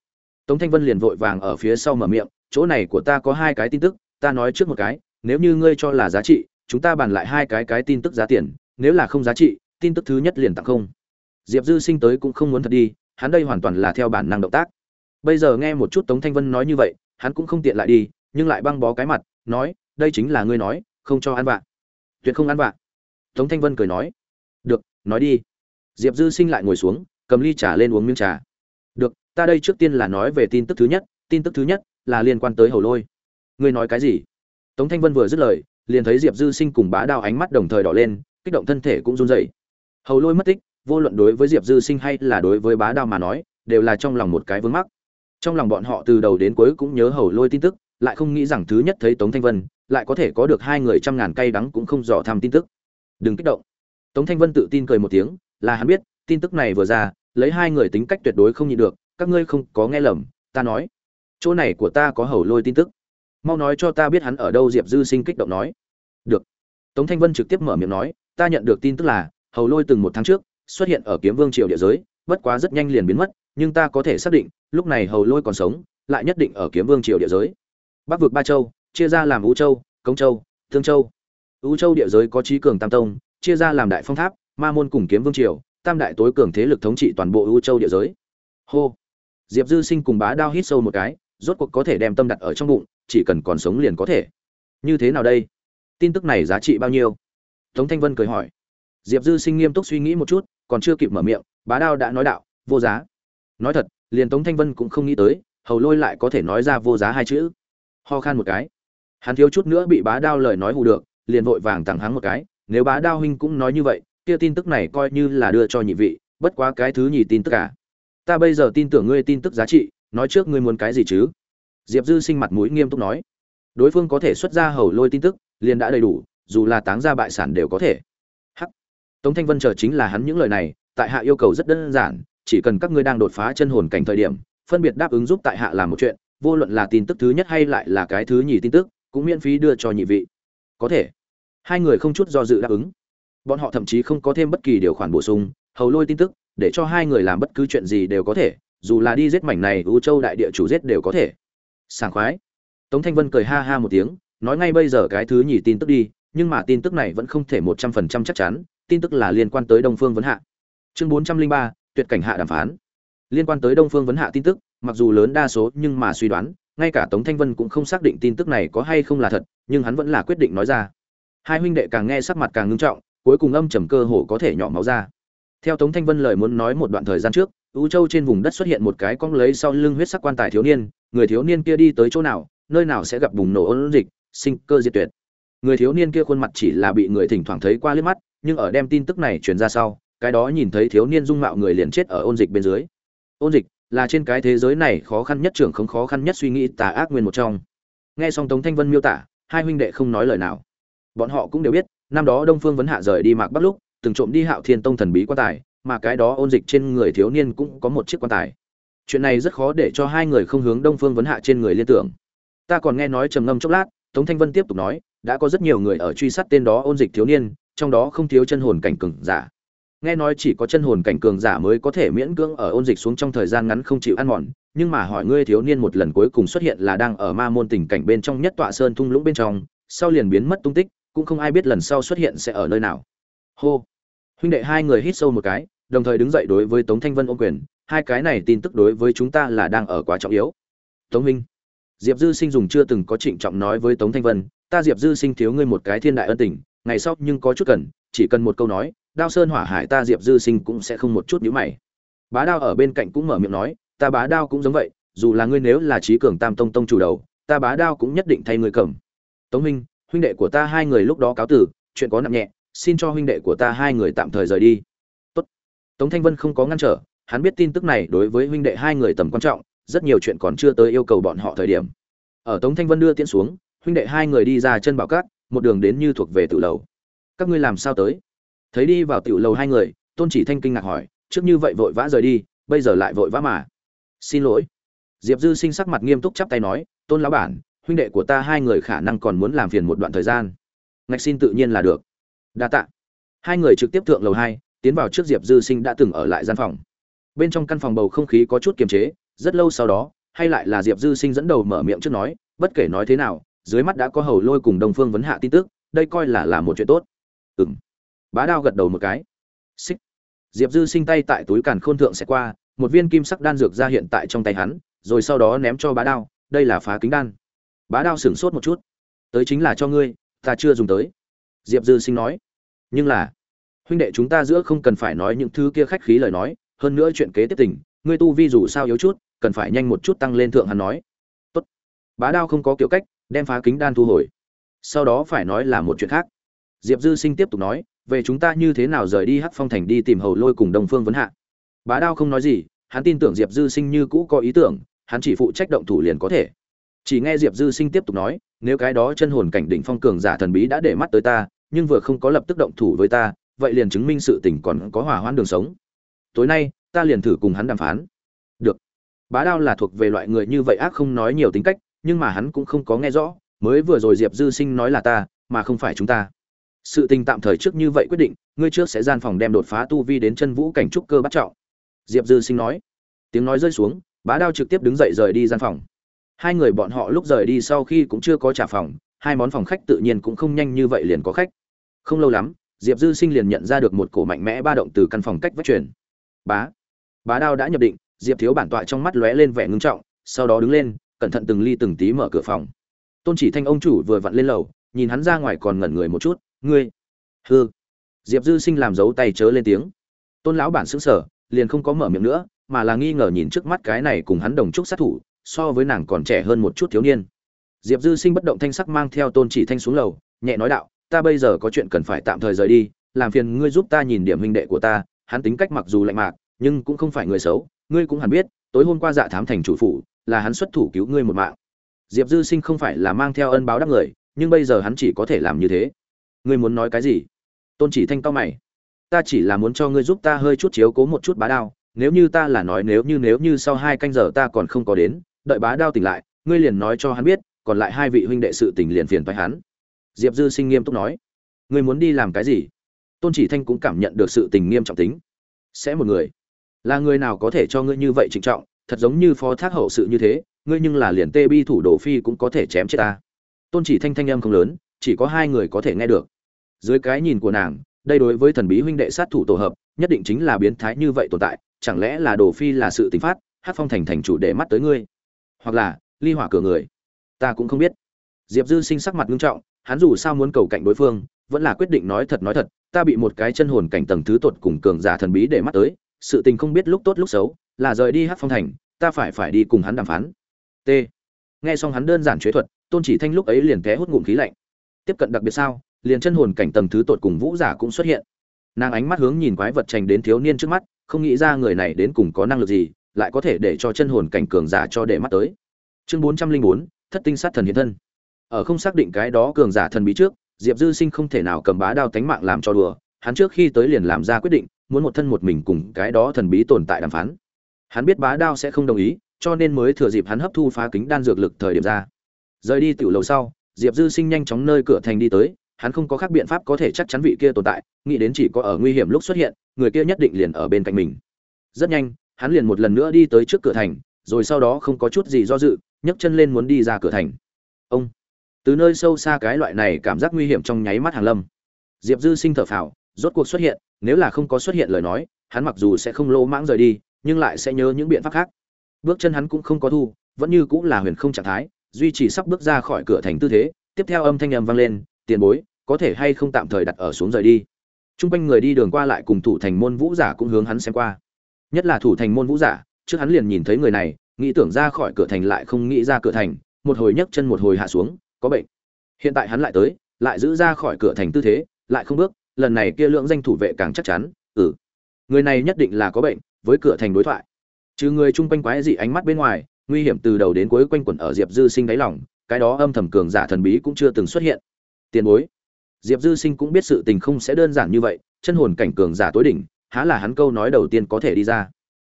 Tống thanh vân liền vội vàng ở phía sau mở miệng, chỗ này của ta có hai cái tin tức, ta nói trước một cái, nếu như ngươi cho là giá trị, chúng ta bàn lại hai cái cái tin tức giá tiền, nếu là không giá trị, tin tức thứ nhất liền tặng không. Diệp dư sinh tới cũng không muốn thật đi hắn đây hoàn toàn là theo bản năng động tác. Bây giờ nghe một chút tống thanh vân nói như vậy, hắn cũng không tiện lại đi, nhưng lại băng bó cái mặt, nói, đây chính là ngươi nói, không cho ăn vạ. Tuyệt không ăn vạ. Tống thanh vân cười nói, được, nói đi. Diệp dư sinh lại ngồi xuống, cầm ly trà lên uống miếng trà. Được, ta đây trước tiên là nói về tin tức thứ nhất, tin tức thứ nhất là liên quan tới hầu lôi. Ngươi nói cái gì? Tống thanh vân vừa dứt lời, liền thấy diệp dư sinh cùng bá đao ánh mắt đồng thời đỏ lên, kích động thân thể cũng run rẩy. Hầu lôi mất tích vô luận đối với diệp dư sinh hay là đối với bá đao mà nói, đều là trong lòng một cái vướng mắc. Trong lòng bọn họ từ đầu đến cuối cũng nhớ hầu lôi tin tức, lại không nghĩ rằng thứ nhất thấy tống thanh vân, lại có thể có được hai người trăm ngàn cay đắng cũng không dò tham tin tức. Đừng kích động. Tống thanh vân tự tin cười một tiếng, là hắn biết, tin tức này vừa ra, lấy hai người tính cách tuyệt đối không nhịn được, các ngươi không có nghe lầm, ta nói. Chỗ này của ta có hầu lôi tin tức. Mau nói cho ta biết hắn ở đâu, diệp dư sinh kích động nói. Được. Tống thanh vân trực tiếp mở miệng nói, ta nhận được tin tức là, hầu lôi từng một tháng trước xuất hiện ở kiếm vương triều địa giới, bất quá rất nhanh liền biến mất, nhưng ta có thể xác định, lúc này hầu lôi còn sống, lại nhất định ở kiếm vương triều địa giới. Bắc vực ba châu, chia ra làm ú châu, cống châu, thương châu. Ú châu địa giới có trí cường tam tông, chia ra làm đại phong tháp, ma môn cùng kiếm vương triều, tam đại tối cường thế lực thống trị toàn bộ u châu địa giới. Hô. Diệp dư sinh cùng bá đao hít sâu một cái, rốt cuộc có thể đem tâm đặt ở trong bụng, chỉ cần còn sống liền có thể. Như thế nào đây? Tin tức này giá trị bao nhiêu? Tống thanh vân cười hỏi. Diệp dư sinh nghiêm túc suy nghĩ một chút còn chưa kịp mở miệng, bá đao đã nói đạo, vô giá. Nói thật, liền tống thanh vân cũng không nghĩ tới, hầu lôi lại có thể nói ra vô giá hai chữ. Ho khan một cái. Hắn thiếu chút nữa bị bá đao lời nói hù được, liền vội vàng tặng hắn một cái, nếu bá đao huynh cũng nói như vậy, kia tin tức này coi như là đưa cho nhị vị, bất quá cái thứ nhì tin tức cả ta bây giờ tin tưởng ngươi tin tức giá trị, nói trước ngươi muốn cái gì chứ? Diệp dư sinh mặt mũi nghiêm túc nói. Đối phương có thể xuất ra hầu lôi tin tức, liền đã đầy đủ, dù là táng ra bại sản đều có thể tống thanh vân chờ chính là hắn những lời này, tại hạ yêu cầu rất đơn giản, chỉ cần các ngươi đang đột phá chân hồn cảnh thời điểm, phân biệt đáp ứng giúp tại hạ làm một chuyện, vô luận là tin tức thứ nhất hay lại là cái thứ nhì tin tức, cũng miễn phí đưa cho nhị vị. Có thể. Hai người không chút do dự đáp ứng. Bọn họ thậm chí không có thêm bất kỳ điều khoản bổ sung, hầu lôi tin tức, để cho hai người làm bất cứ chuyện gì đều có thể, dù là đi giết mảnh này, u châu đại địa chủ giết đều có thể. Sảng khoái. Tống thanh vân cười ha ha một tiếng, nói ngay bây giờ cái thứ nhì tin tức đi, nhưng mà tin tức này vẫn không thể một trăm phần trăm chắc chắn tin tức là liên quan tới đông phương vấn hạ. Chương bốn trăm linh ba, tuyệt cảnh hạ đàm phán. Liên quan tới đông phương vấn hạ tin tức, mặc dù lớn đa số nhưng mà suy đoán, ngay cả tống thanh vân cũng không xác định tin tức này có hay không là thật, nhưng hắn vẫn là quyết định nói ra. Hai huynh đệ càng nghe sắc mặt càng ngưng trọng, cuối cùng âm trầm cơ hồ có thể nhỏ máu ra. Theo tống thanh vân lời muốn nói một đoạn thời gian trước Vũ châu trên vùng đất xuất hiện một cái cong lấy sau lưng huyết sắc quan tài thiếu niên, người thiếu niên kia đi tới chỗ nào, nơi nào sẽ gặp bùng nổ ôn dịch, sinh cơ diệt tuyệt người thiếu niên kia khuôn mặt chỉ là bị người thỉnh thoảng thấy qua liếc mắt, nhưng ở đem tin tức này truyền ra sau, cái đó nhìn thấy thiếu niên dung mạo người liền chết ở ôn dịch bên dưới. Ôn dịch là trên cái thế giới này khó khăn nhất trưởng không khó khăn nhất suy nghĩ tà ác nguyên một trong. Nghe xong tống thanh vân miêu tả, hai huynh đệ không nói lời nào. Bọn họ cũng đều biết, năm đó đông phương vấn hạ rời đi mạc bắc lúc, từng trộm đi hạo thiên tông thần bí quan tài, mà cái đó ôn dịch trên người thiếu niên cũng có một chiếc quan tài. Chuyện này rất khó để cho hai người không hướng đông phương vấn hạ trên người liên tưởng. Ta còn nghe nói trầm ngâm chốc lát, tống thanh vân tiếp tục nói đã có rất nhiều người ở truy sát tên đó ôn dịch thiếu niên, trong đó không thiếu chân hồn cảnh cường giả. Nghe nói chỉ có chân hồn cảnh cường giả mới có thể miễn cưỡng ở ôn dịch xuống trong thời gian ngắn không chịu ăn mòn, nhưng mà hỏi ngươi thiếu niên một lần cuối cùng xuất hiện là đang ở ma môn tình cảnh bên trong nhất tọa sơn thung lũng bên trong, sau liền biến mất tung tích, cũng không ai biết lần sau xuất hiện sẽ ở nơi nào. Hô. Huynh đệ hai người hít sâu một cái, đồng thời đứng dậy đối với tống thanh vân ôm quyền, hai cái này tin tức đối với chúng ta là đang ở quá trọng yếu. Tống minh diệp dư sinh dùng chưa từng có trịnh trọng nói với tống thanh vân ta diệp dư sinh thiếu ngươi một cái thiên đại ân tình, ngày sau nhưng có chút cần, chỉ cần một câu nói, đao sơn hỏa hải ta diệp dư sinh cũng sẽ không một chút nhữ mày. Bá đao ở bên cạnh cũng mở miệng nói, ta bá đao cũng giống vậy, dù là ngươi nếu là trí cường tam tông tông chủ đầu, ta bá đao cũng nhất định thay ngươi cầm. Tống minh, huynh đệ của ta hai người lúc đó cáo tử, chuyện có nặng nhẹ, xin cho huynh đệ của ta hai người tạm thời rời đi. Tốt. tống thanh vân không có ngăn trở, hắn biết tin tức này đối với huynh đệ hai người tầm quan trọng, rất nhiều chuyện còn chưa tới yêu cầu bọn họ thời điểm. Ở tống thanh vân đưa tiễn xuống huynh đệ hai người đi ra chân bảo cát, một đường đến như thuộc về tự lầu. Các ngươi làm sao tới? Thấy đi vào tiểu lầu hai người, tôn chỉ thanh kinh ngạc hỏi, trước như vậy vội vã rời đi, bây giờ lại vội vã mà. Xin lỗi. Diệp dư sinh sắc mặt nghiêm túc chắp tay nói, tôn lão bản, huynh đệ của ta hai người khả năng còn muốn làm phiền một đoạn thời gian. Ngạch xin tự nhiên là được. Đa tạ. Hai người trực tiếp thượng lầu hai, tiến vào trước diệp dư sinh đã từng ở lại gian phòng. Bên trong căn phòng bầu không khí có chút kiềm chế, rất lâu sau đó, hay lại là diệp dư sinh dẫn đầu mở miệng trước nói, bất kể nói thế nào dưới mắt đã có hầu lôi cùng đồng phương vấn hạ tin tức, đây coi là là một chuyện tốt. Ừng bá đao gật đầu một cái. Xích. Diệp dư sinh tay tại túi càn khôn thượng sẽ qua, một viên kim sắc đan dược ra hiện tại trong tay hắn, rồi sau đó ném cho bá đao, đây là phá kính đan. Bá đao sửng sốt một chút. Tới chính là cho ngươi, ta chưa dùng tới. Diệp dư sinh nói. Nhưng là, huynh đệ chúng ta giữa không cần phải nói những thứ kia khách khí lời nói, hơn nữa chuyện kế tiếp tình, ngươi tu vi dù sao yếu chút, cần phải nhanh một chút tăng lên thượng hắn nói. Tốt. Bá đao không có kiểu cách đem phá kính đan thu hồi. Sau đó phải nói là một chuyện khác. Diệp dư sinh tiếp tục nói, về chúng ta như thế nào rời đi hắc phong thành đi tìm hầu lôi cùng đồng phương vấn hạ. Bá đao không nói gì, hắn tin tưởng diệp dư sinh như cũ có ý tưởng, hắn chỉ phụ trách động thủ liền có thể. Chỉ nghe diệp dư sinh tiếp tục nói, nếu cái đó chân hồn cảnh đỉnh phong cường giả thần bí đã để mắt tới ta, nhưng vừa không có lập tức động thủ với ta, vậy liền chứng minh sự tình còn có hỏa hoãn đường sống. Tối nay, ta liền thử cùng hắn đàm phán. Được. Bá đao là thuộc về loại người như vậy ác không nói nhiều tính cách nhưng mà hắn cũng không có nghe rõ, mới vừa rồi diệp dư sinh nói là ta, mà không phải chúng ta. Sự tình tạm thời trước như vậy quyết định, ngươi trước sẽ gian phòng đem đột phá tu vi đến chân vũ cảnh trúc cơ bắt trọng. Diệp dư sinh nói. Tiếng nói rơi xuống, bá đao trực tiếp đứng dậy rời đi gian phòng. Hai người bọn họ lúc rời đi sau khi cũng chưa có trả phòng, hai món phòng khách tự nhiên cũng không nhanh như vậy liền có khách. Không lâu lắm, diệp dư sinh liền nhận ra được một cổ mạnh mẽ ba động từ căn phòng cách vách truyền. Bá. Bá đao đã nhập định, diệp thiếu bản tọa trong mắt lóe lên vẻ ngưng trọng, sau đó đứng lên cẩn thận từng ly từng tí mở cửa phòng. Tôn chỉ thanh ông chủ vừa vặn lên lầu, nhìn hắn ra ngoài còn ngẩn người một chút, ngươi hư diệp dư sinh làm dấu tay chớ lên tiếng. Tôn lão bản xứng sở liền không có mở miệng nữa, mà là nghi ngờ nhìn trước mắt cái này cùng hắn đồng chúc sát thủ, so với nàng còn trẻ hơn một chút thiếu niên. Diệp dư sinh bất động thanh sắc mang theo tôn chỉ thanh xuống lầu, nhẹ nói đạo, ta bây giờ có chuyện cần phải tạm thời rời đi, làm phiền ngươi giúp ta nhìn điểm huynh đệ của ta, hắn tính cách mặc dù lạnh mạc, nhưng cũng không phải người xấu, ngươi cũng hẳn biết, tối hôm qua dạ thám thành chủ phủ là hắn xuất thủ cứu ngươi một mạng. Diệp dư sinh không phải là mang theo ân báo đáp người, nhưng bây giờ hắn chỉ có thể làm như thế. Ngươi muốn nói cái gì? Tôn chỉ thanh cao mày. Ta chỉ là muốn cho ngươi giúp ta hơi chút chiếu cố một chút bá đao, nếu như ta là nói nếu như nếu như sau hai canh giờ ta còn không có đến, đợi bá đao tỉnh lại, ngươi liền nói cho hắn biết, còn lại hai vị huynh đệ sự tình liền phiền phải hắn. Diệp dư sinh nghiêm túc nói. Ngươi muốn đi làm cái gì? Tôn chỉ thanh cũng cảm nhận được sự tình nghiêm trọng tính. Sẽ một người. Là người nào có thể cho ngươi như vậy trịnh trọng thật giống như phó thác hậu sự như thế, ngươi nhưng là liền tê bi thủ đồ phi cũng có thể chém chết ta. Tôn chỉ thanh thanh âm không lớn, chỉ có hai người có thể nghe được. Dưới cái nhìn của nàng, đây đối với thần bí huynh đệ sát thủ tổ hợp, nhất định chính là biến thái như vậy tồn tại, chẳng lẽ là đồ phi là sự tính phát, hát phong thành thành chủ để mắt tới ngươi? Hoặc là, ly hỏa cửa người? Ta cũng không biết. Diệp dư sinh sắc mặt nghiêm trọng, hắn dù sao muốn cầu cạnh đối phương, vẫn là quyết định nói thật nói thật, ta bị một cái chân hồn cảnh tầng thứ tột cùng cường giả thần bí để mắt tới, sự tình không biết lúc tốt lúc xấu là rời đi hát phong thành, ta phải phải đi cùng hắn đàm phán. T. Nghe xong hắn đơn giản chế thuật, tôn chỉ thanh lúc ấy liền té hút ngụm khí lạnh. Tiếp cận đặc biệt sao, liền chân hồn cảnh tầng thứ tột cùng vũ giả cũng xuất hiện. Nàng ánh mắt hướng nhìn quái vật trành đến thiếu niên trước mắt, không nghĩ ra người này đến cùng có năng lực gì, lại có thể để cho chân hồn cảnh cường giả cho để mắt tới. Chương bốn trăm linh bốn, thất tinh sát thần hiện thân. Ở không xác định cái đó cường giả thần bí trước, diệp dư sinh không thể nào cầm bá đao tánh mạng làm cho đùa, hắn trước khi tới liền làm ra quyết định, muốn một thân một mình cùng cái đó thần bí tồn tại đàm phán hắn biết bá đao sẽ không đồng ý, cho nên mới thừa dịp hắn hấp thu phá kính đan dược lực thời điểm ra. Rời đi tiểu lầu sau, diệp dư sinh nhanh chóng nơi cửa thành đi tới, hắn không có khác biện pháp có thể chắc chắn vị kia tồn tại, nghĩ đến chỉ có ở nguy hiểm lúc xuất hiện, người kia nhất định liền ở bên cạnh mình. Rất nhanh, hắn liền một lần nữa đi tới trước cửa thành, rồi sau đó không có chút gì do dự, nhấc chân lên muốn đi ra cửa thành. Ông! Từ nơi sâu xa cái loại này cảm giác nguy hiểm trong nháy mắt hàng lâm. Diệp dư sinh thở phào, rốt cuộc xuất hiện, nếu là không có xuất hiện lời nói, hắn mặc dù sẽ không lỗ mãng rời đi nhưng lại sẽ nhớ những biện pháp khác bước chân hắn cũng không có thu vẫn như cũng là huyền không trạng thái duy trì sắp bước ra khỏi cửa thành tư thế tiếp theo âm thanh ầm vang lên tiền bối có thể hay không tạm thời đặt ở xuống rời đi Trung quanh người đi đường qua lại cùng thủ thành môn vũ giả cũng hướng hắn xem qua. Nhất là thủ thành môn vũ giả, trước hắn liền nhìn thấy người này, nghĩ tưởng ra khỏi cửa thành lại không nghĩ ra cửa thành, một hồi nhấc chân một hồi hạ xuống, có bệnh. Hiện tại hắn lại tới, lại giữ ra khỏi cửa thành tư thế, lại không bước, lần này kia lượng danh thủ vệ càng chắc chắn, ừ. Người này nhất định là có bệnh, với cửa thành đối thoại. trừ người chung quanh quái dị ánh mắt bên ngoài, nguy hiểm từ đầu đến cuối quanh quẩn ở Diệp Dư Sinh đáy lòng, cái đó âm thầm cường giả thần bí cũng chưa từng xuất hiện. Tiền bối, Diệp Dư Sinh cũng biết sự tình không sẽ đơn giản như vậy, chân hồn cảnh cường giả tối đỉnh, há là hắn câu nói đầu tiên có thể đi ra.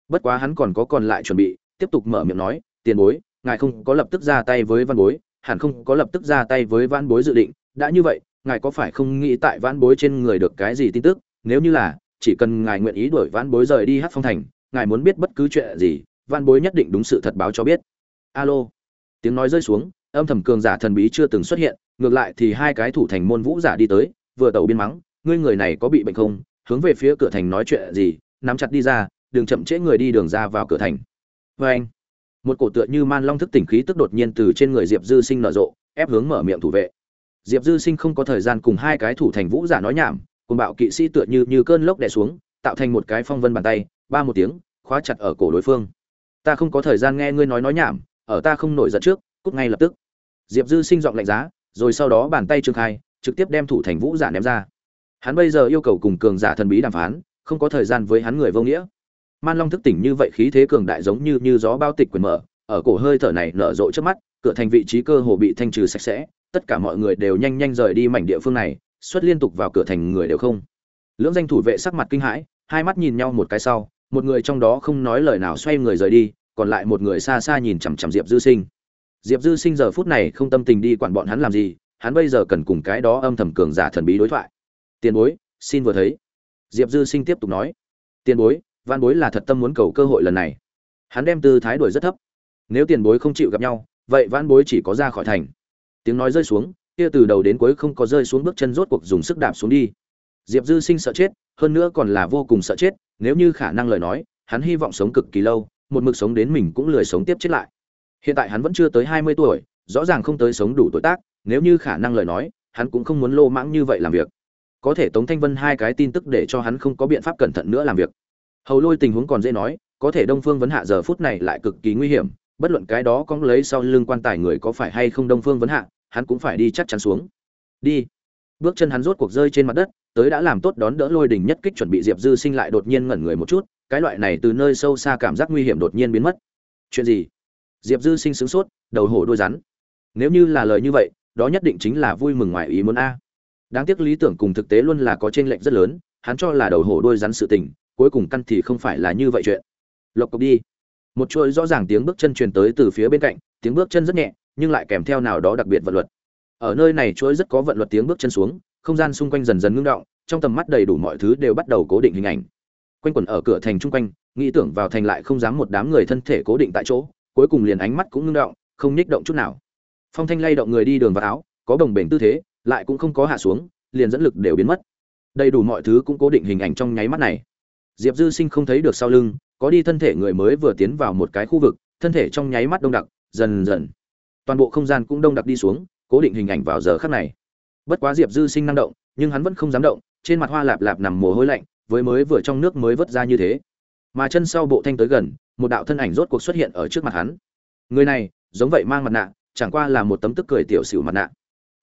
Bất quá hắn còn có còn lại chuẩn bị, tiếp tục mở miệng nói, "Tiền bối, ngài không có lập tức ra tay với Văn Bối, hẳn không có lập tức ra tay với Văn Bối dự định, đã như vậy, ngài có phải không nghĩ tại Văn Bối trên người được cái gì tin tức, nếu như là, chỉ cần ngài nguyện ý đuổi Văn Bối rời đi hát Phong thành, ngài muốn biết bất cứ chuyện gì, Văn Bối nhất định đúng sự thật báo cho biết." Alo. Tiếng nói rơi xuống, âm thầm cường giả thần bí chưa từng xuất hiện, ngược lại thì hai cái thủ thành môn vũ giả đi tới vừa tẩu biên mắng ngươi người này có bị bệnh không hướng về phía cửa thành nói chuyện gì nắm chặt đi ra đừng chậm trễ người đi đường ra vào cửa thành vê anh một cổ tựa như man long thức tỉnh khí tức đột nhiên từ trên người diệp dư sinh nở rộ ép hướng mở miệng thủ vệ diệp dư sinh không có thời gian cùng hai cái thủ thành vũ giả nói nhảm cùng bạo kỵ sĩ tựa như như cơn lốc đè xuống, tạo thành một cái phong vân bàn tay, ba một tiếng, khóa chặt ở cổ đối phương. Ta không có thời gian nghe ngươi nói nói nhảm, ở ta không nổi giận trước, cút ngay lập tức. Diệp dư sinh giọng lạnh giá, rồi sau đó bàn tay trương khai, trực tiếp đem thủ thành vũ giả ném ra. Hắn bây giờ yêu cầu cùng cường giả thần bí đàm phán, không có thời gian với hắn người vô nghĩa. Man long thức tỉnh như vậy khí thế cường đại giống như như gió bao tịch quyền mở, ở cổ hơi thở này nở rộ trước mắt, cửa thành vị trí cơ hồ bị thanh trừ sạch sẽ, tất cả mọi người đều nhanh nhanh rời đi mảnh địa phương này xuất liên tục vào cửa thành người đều không. Lưỡng danh thủ vệ sắc mặt kinh hãi, hai mắt nhìn nhau một cái sau, một người trong đó không nói lời nào xoay người rời đi, còn lại một người xa xa nhìn chằm chằm diệp dư sinh. Diệp dư sinh giờ phút này không tâm tình đi quản bọn hắn làm gì, hắn bây giờ cần cùng cái đó âm thầm cường giả thần bí đối thoại. Tiền bối, xin vừa thấy. Diệp dư sinh tiếp tục nói. Tiền bối văn bối là thật tâm muốn cầu cơ hội lần này. Hắn đem tư thái đuổi rất thấp. Nếu tiền bối không chịu gặp nhau, vậy văn bối chỉ có ra khỏi thành. Tiếng nói rơi xuống kia từ đầu đến cuối không có rơi xuống bước chân rốt cuộc dùng sức đạp xuống đi. Diệp dư sinh sợ chết, hơn nữa còn là vô cùng sợ chết, nếu như khả năng lời nói, hắn hy vọng sống cực kỳ lâu, một mực sống đến mình cũng lười sống tiếp chết lại. Hiện tại hắn vẫn chưa tới hai mươi tuổi, rõ ràng không tới sống đủ tuổi tác, nếu như khả năng lời nói, hắn cũng không muốn lô mãng như vậy làm việc. Có thể tống thanh vân hai cái tin tức để cho hắn không có biện pháp cẩn thận nữa làm việc. Hầu lôi tình huống còn dễ nói, có thể đông phương vấn hạ giờ phút này lại cực kỳ nguy hiểm, bất luận cái đó có lấy sau lưng quan tài người có phải hay không đông phương vấn hạ hắn cũng phải đi chắc chắn xuống. Đi. Bước chân hắn rốt cuộc rơi trên mặt đất, tới đã làm tốt đón đỡ lôi đình nhất kích chuẩn bị diệp dư sinh lại đột nhiên ngẩn người một chút, cái loại này từ nơi sâu xa cảm giác nguy hiểm đột nhiên biến mất. Chuyện gì? Diệp dư sinh sướng sốt, đầu hổ đôi rắn. Nếu như là lời như vậy, đó nhất định chính là vui mừng ngoài ý muốn a. Đáng tiếc lý tưởng cùng thực tế luôn là có t r ê n lệch rất lớn, hắn cho là đầu hổ đôi rắn sự tình, cuối cùng căn thì không phải là như vậy chuyện. Lộc cộc đi. Một chuỗi rõ ràng tiếng bước chân truyền tới từ phía bên cạnh, tiếng bước chân rất nhẹ nhưng lại kèm theo nào đó đặc biệt vận luật. Ở nơi này chuỗi rất có vận luật tiếng bước chân xuống, không gian xung quanh dần dần ngưng động, trong tầm mắt đầy đủ mọi thứ đều bắt đầu cố định hình ảnh. Quanh quẩn ở cửa thành chung quanh, nghĩ tưởng vào thành lại không dám một đám người thân thể cố định tại chỗ, cuối cùng liền ánh mắt cũng ngưng động, không nhích động chút nào. Phong thanh lay động người đi đường vào áo, có đồng bền tư thế, lại cũng không có hạ xuống, liền dẫn lực đều biến mất. Đầy đủ mọi thứ cũng cố định hình ảnh trong nháy mắt này. Diệp dư sinh không thấy được sau lưng, có đi thân thể người mới vừa tiến vào một cái khu vực, thân thể trong nháy mắt đông đặc, dần dần toàn bộ không gian cũng đông đặc đi xuống, cố định hình ảnh vào giờ khắc này. Bất quá diệp dư sinh năng động, nhưng hắn vẫn không dám động, trên mặt hoa lạp lạp nằm mồ hôi lạnh, với mới vừa trong nước mới vớt ra như thế. Mà chân sau bộ thanh tới gần, một đạo thân ảnh rốt cuộc xuất hiện ở trước mặt hắn. Người này, giống vậy mang mặt nạ, chẳng qua là một tấm tức cười tiểu xỉu mặt nạ.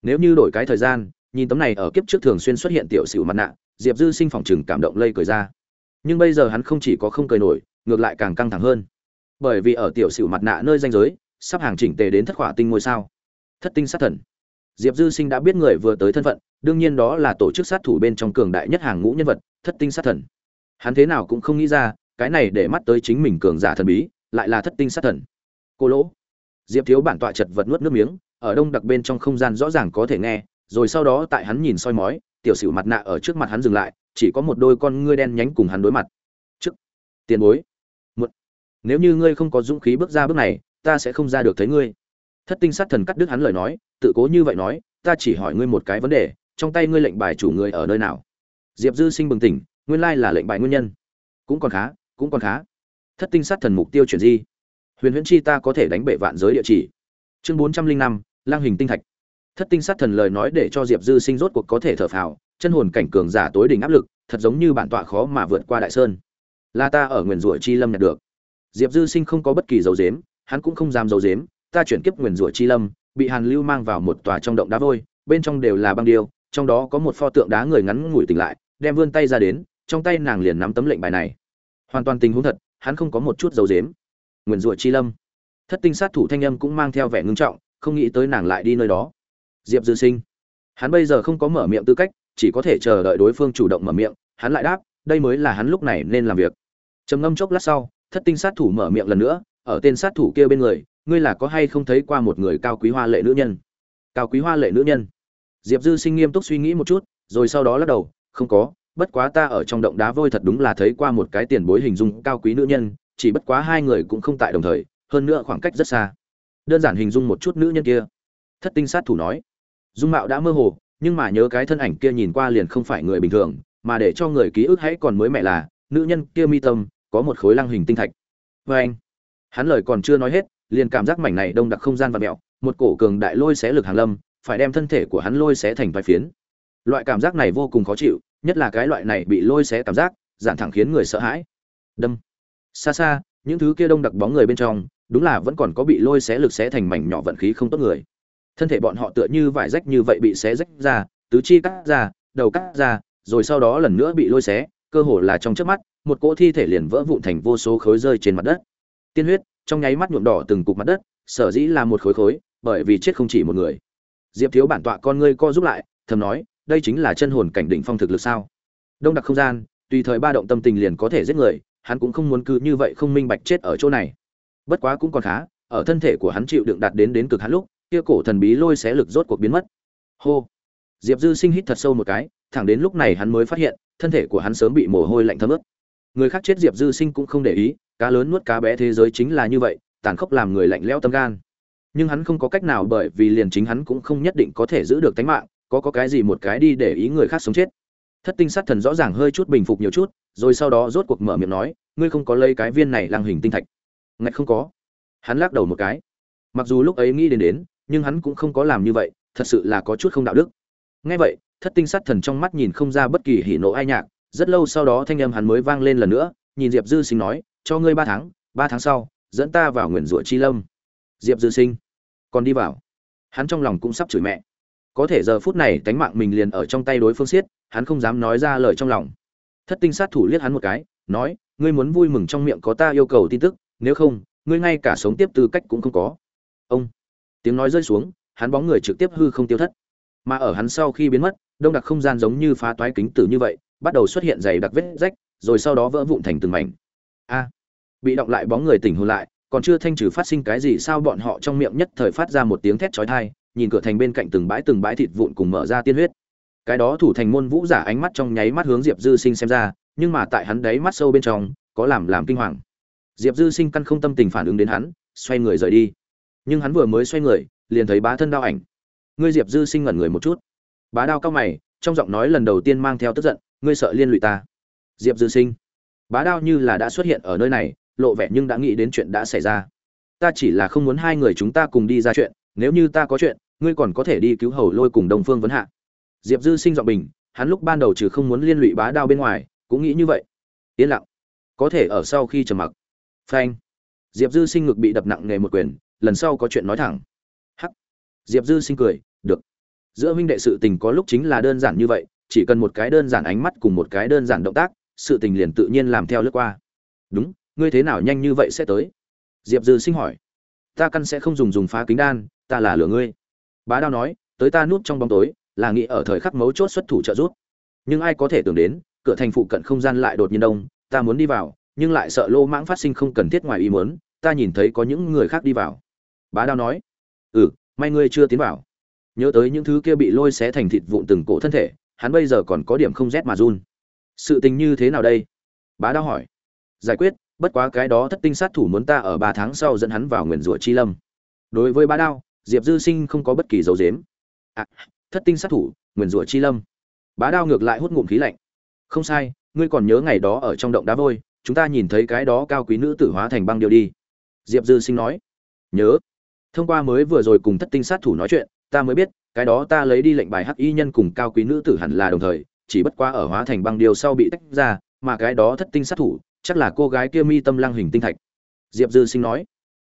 Nếu như đổi cái thời gian, nhìn tấm này ở kiếp trước thường xuyên xuất hiện tiểu xỉu mặt nạ, diệp dư sinh phòng chừng cảm động lây cười ra. Nhưng bây giờ hắn không chỉ có không cười nổi, ngược lại càng căng thẳng hơn. Bởi vì ở tiểu xỉu mặt nạ nơi danh giới sắp hàng chỉnh tề đến thất khỏa tinh ngôi sao. Thất tinh sát thần. Diệp dư sinh đã biết người vừa tới thân phận, đương nhiên đó là tổ chức sát thủ bên trong cường đại nhất hàng ngũ nhân vật, thất tinh sát thần. Hắn thế nào cũng không nghĩ ra, cái này để mắt tới chính mình cường giả thần bí, lại là thất tinh sát thần. Cô lỗ. Diệp thiếu bản tọa chật vật nuốt nước miếng, ở đông đặc bên trong không gian rõ ràng có thể nghe, rồi sau đó tại hắn nhìn soi mói, tiểu sử mặt nạ ở trước mặt hắn dừng lại, chỉ có một đôi con ngươi đen nhánh cùng hắn đối mặt. Trước. Tiền bối. Một nếu như ngươi không có dũng khí bước ra bước này ta sẽ không ra được thấy ngươi. Thất tinh sát thần cắt đứt hắn lời nói, tự cố như vậy nói, ta chỉ hỏi ngươi một cái vấn đề, trong tay ngươi lệnh bài chủ người ở nơi nào? Diệp dư sinh bừng tỉnh, nguyên lai là lệnh bài nguyên nhân. Cũng còn khá, cũng còn khá. Thất tinh sát thần mục tiêu chuyển di. Huyền huyễn chi ta có thể đánh bệ vạn giới địa chỉ. Chương bốn trăm linh năm, lang hình tinh thạch. Thất tinh sát thần lời nói để cho diệp dư sinh rốt cuộc có thể thở phào, chân hồn cảnh cường giả tối đỉnh áp lực, thật giống như bản tọa khó mà vượt qua đại sơn. Là ta ở nguyền rủa chi lâm nhận được. Diệp dư sinh không có bất kỳ dấu dếm hắn cũng không dám giấu giếm, ta chuyển kiếp nguyền rủa chi lâm bị hàn lưu mang vào một tòa trong động đá vôi bên trong đều là băng điêu trong đó có một pho tượng đá người ngắn ngủi tỉnh lại đem vươn tay ra đến trong tay nàng liền nắm tấm lệnh bài này. Hoàn toàn tình huống thật hắn không có một chút giấu giếm. nguyền rủa chi lâm. Thất tinh sát thủ thanh âm cũng mang theo vẻ ngưng trọng không nghĩ tới nàng lại đi nơi đó. Diệp dư sinh. Hắn bây giờ không có mở miệng tư cách chỉ có thể chờ đợi đối phương chủ động mở miệng hắn lại đáp đây mới là hắn lúc này nên làm việc. Trầm ngâm chốc lát sau thất tinh sát thủ mở miệng lần nữa ở tên sát thủ kia bên người, ngươi là có hay không thấy qua một người cao quý hoa lệ nữ nhân? Cao quý hoa lệ nữ nhân. Diệp dư sinh nghiêm túc suy nghĩ một chút, rồi sau đó lắc đầu, không có, bất quá ta ở trong động đá vôi thật đúng là thấy qua một cái tiền bối hình dung cao quý nữ nhân, chỉ bất quá hai người cũng không tại đồng thời, hơn nữa khoảng cách rất xa. Đơn giản hình dung một chút nữ nhân kia. Thất tinh sát thủ nói. Dung mạo đã mơ hồ, nhưng mà nhớ cái thân ảnh kia nhìn qua liền không phải người bình thường, mà để cho người ký ức hãy còn mới mẹ là, nữ nhân kia mi tâm, có một khối lăng hình tinh thạch. Vê anh hắn lời còn chưa nói hết, liền cảm giác mảnh này đông đặc không gian và mẹo, một cổ cường đại lôi xé lực hàng lâm, phải đem thân thể của hắn lôi xé thành vài phiến. Loại cảm giác này vô cùng khó chịu, nhất là cái loại này bị lôi xé cảm giác, giản thẳng khiến người sợ hãi. Đâm. Xa xa, những thứ kia đông đặc bóng người bên trong, đúng là vẫn còn có bị lôi xé lực xé thành mảnh nhỏ vận khí không tốt người. Thân thể bọn họ tựa như vải rách như vậy bị xé rách ra, tứ chi cắt ra, đầu cắt ra, rồi sau đó lần nữa bị lôi xé, cơ hồ là trong chớp mắt, một cỗ thi thể liền vỡ vụn thành vô số khối rơi trên mặt đất tiên huyết, trong nháy mắt nhuộm đỏ từng cục mặt đất, sở dĩ là một khối khối, bởi vì chết không chỉ một người. Diệp thiếu bản tọa con ngươi co giúp lại, thầm nói, đây chính là chân hồn cảnh đỉnh phong thực lực sao? Đông đặc không gian, tùy thời ba động tâm tình liền có thể giết người, hắn cũng không muốn cứ như vậy không minh bạch chết ở chỗ này. Bất quá cũng còn khá, ở thân thể của hắn chịu đựng đạt đến đến cực hắn lúc, kia cổ thần bí lôi xé lực rốt cuộc biến mất. Hô! Diệp dư sinh hít thật sâu một cái, thẳng đến lúc này hắn mới phát hiện, thân thể của hắn sớm bị mồ hôi lạnh thấm ướt. Người khác chết diệp dư sinh cũng không để ý cá lớn nuốt cá bé thế giới chính là như vậy, tàn khốc làm người lạnh lẽo tâm gan. Nhưng hắn không có cách nào bởi vì liền chính hắn cũng không nhất định có thể giữ được tính mạng, có có cái gì một cái đi để ý người khác sống chết. Thất tinh sát thần rõ ràng hơi chút bình phục nhiều chút, rồi sau đó rốt cuộc mở miệng nói, ngươi không có lấy cái viên này lăng hình tinh thạch. Ngạch không có. Hắn lắc đầu một cái. Mặc dù lúc ấy nghĩ đến đến, nhưng hắn cũng không có làm như vậy, thật sự là có chút không đạo đức. Ngay vậy, thất tinh sát thần trong mắt nhìn không ra bất kỳ hỉ nộ ai nhạc, rất lâu sau đó thanh âm hắn mới vang lên lần nữa, nhìn diệp dư sinh nói cho ngươi ba tháng ba tháng sau, dẫn ta vào nguyền rủa chi lâm. Diệp dư sinh, còn đi vào. Hắn trong lòng cũng sắp chửi mẹ. Có thể giờ phút này tánh mạng mình liền ở trong tay đối phương siết, hắn không dám nói ra lời trong lòng. Thất tinh sát thủ liếc hắn một cái, nói, ngươi muốn vui mừng trong miệng có ta yêu cầu tin tức, nếu không, ngươi ngay cả sống tiếp tư cách cũng không có. Ông, tiếng nói rơi xuống, hắn bóng người trực tiếp hư không tiêu thất. Mà ở hắn sau khi biến mất, đông đặc không gian giống như phá toái kính tử như vậy, bắt đầu xuất hiện dày đặc vết rách, rồi sau đó vỡ vụn thành từng mảnh a. Bị động lại bóng người tỉnh hồn lại, còn chưa thanh trừ phát sinh cái gì sao bọn họ trong miệng nhất thời phát ra một tiếng thét chói tai, nhìn cửa thành bên cạnh từng bãi từng bãi thịt vụn cùng mở ra tiên huyết. Cái đó thủ thành môn vũ giả ánh mắt trong nháy mắt hướng diệp dư sinh xem ra, nhưng mà tại hắn đáy mắt sâu bên trong, có làm làm kinh hoàng. Diệp dư sinh căn không tâm tình phản ứng đến hắn, xoay người rời đi. Nhưng hắn vừa mới xoay người, liền thấy bá thân đao ảnh. Ngươi diệp dư sinh ngẩn người một chút. Bá đao cao mày, trong giọng nói lần đầu tiên mang theo tức giận, ngươi sợ liên lụy ta. Diệp dư sinh bá đao như là đã xuất hiện ở nơi này, lộ vẻ nhưng đã nghĩ đến chuyện đã xảy ra. Ta chỉ là không muốn hai người chúng ta cùng đi ra chuyện, nếu như ta có chuyện, ngươi còn có thể đi cứu hầu lôi cùng đồng phương vấn hạ. Diệp dư sinh dọn bình, hắn lúc ban đầu trừ không muốn liên lụy bá đao bên ngoài, cũng nghĩ như vậy. Yên lặng. Có thể ở sau khi trầm mặc. Phanh. Diệp dư sinh ngực bị đập nặng nề một quyền, lần sau có chuyện nói thẳng. Hắc. Diệp dư sinh cười, được. Giữa huynh đệ sự tình có lúc chính là đơn giản như vậy, chỉ cần một cái đơn giản ánh mắt cùng một cái đơn giản động tác sự tình liền tự nhiên làm theo lướt qua. Đúng, ngươi thế nào nhanh như vậy sẽ tới? Diệp dư sinh hỏi. Ta căn sẽ không dùng dùng phá kính đan, ta là lửa ngươi. Bá đao nói, tới ta núp trong bóng tối, là nghĩ ở thời khắc mấu chốt xuất thủ trợ giúp. Nhưng ai có thể tưởng đến, cửa thành phụ cận không gian lại đột nhiên đông, ta muốn đi vào, nhưng lại sợ lô mãng phát sinh không cần thiết ngoài ý muốn, ta nhìn thấy có những người khác đi vào. Bá đao nói ừ may ngươi chưa tiến vào. Nhớ tới những thứ kia bị lôi xé thành thịt vụn từng cổ thân thể, hắn bây giờ còn có điểm không rét mà run sự tình như thế nào đây? Bá đao hỏi. Giải quyết bất quá cái đó thất tinh sát thủ muốn ta ở ba tháng sau dẫn hắn vào nguyền rủa chi lâm. Đối với bá đao diệp dư sinh không có bất kỳ dấu dếm. À, thất tinh sát thủ nguyền rủa chi lâm. Bá đao ngược lại hút ngụm khí lạnh. Không sai ngươi còn nhớ ngày đó ở trong động đá vôi chúng ta nhìn thấy cái đó cao quý nữ tử hóa thành băng điệu đi. Diệp dư sinh nói. Nhớ. Thông qua mới vừa rồi cùng thất tinh sát thủ nói chuyện ta mới biết cái đó ta lấy đi lệnh bài hắc y nhân cùng cao quý nữ tử hẳn là đồng thời chỉ bất qua ở hóa thành băng điều sau bị tách ra, mà cái đó thất tinh sát thủ, chắc là cô gái kia mi tâm lăng hình tinh thạch. Diệp dư sinh nói,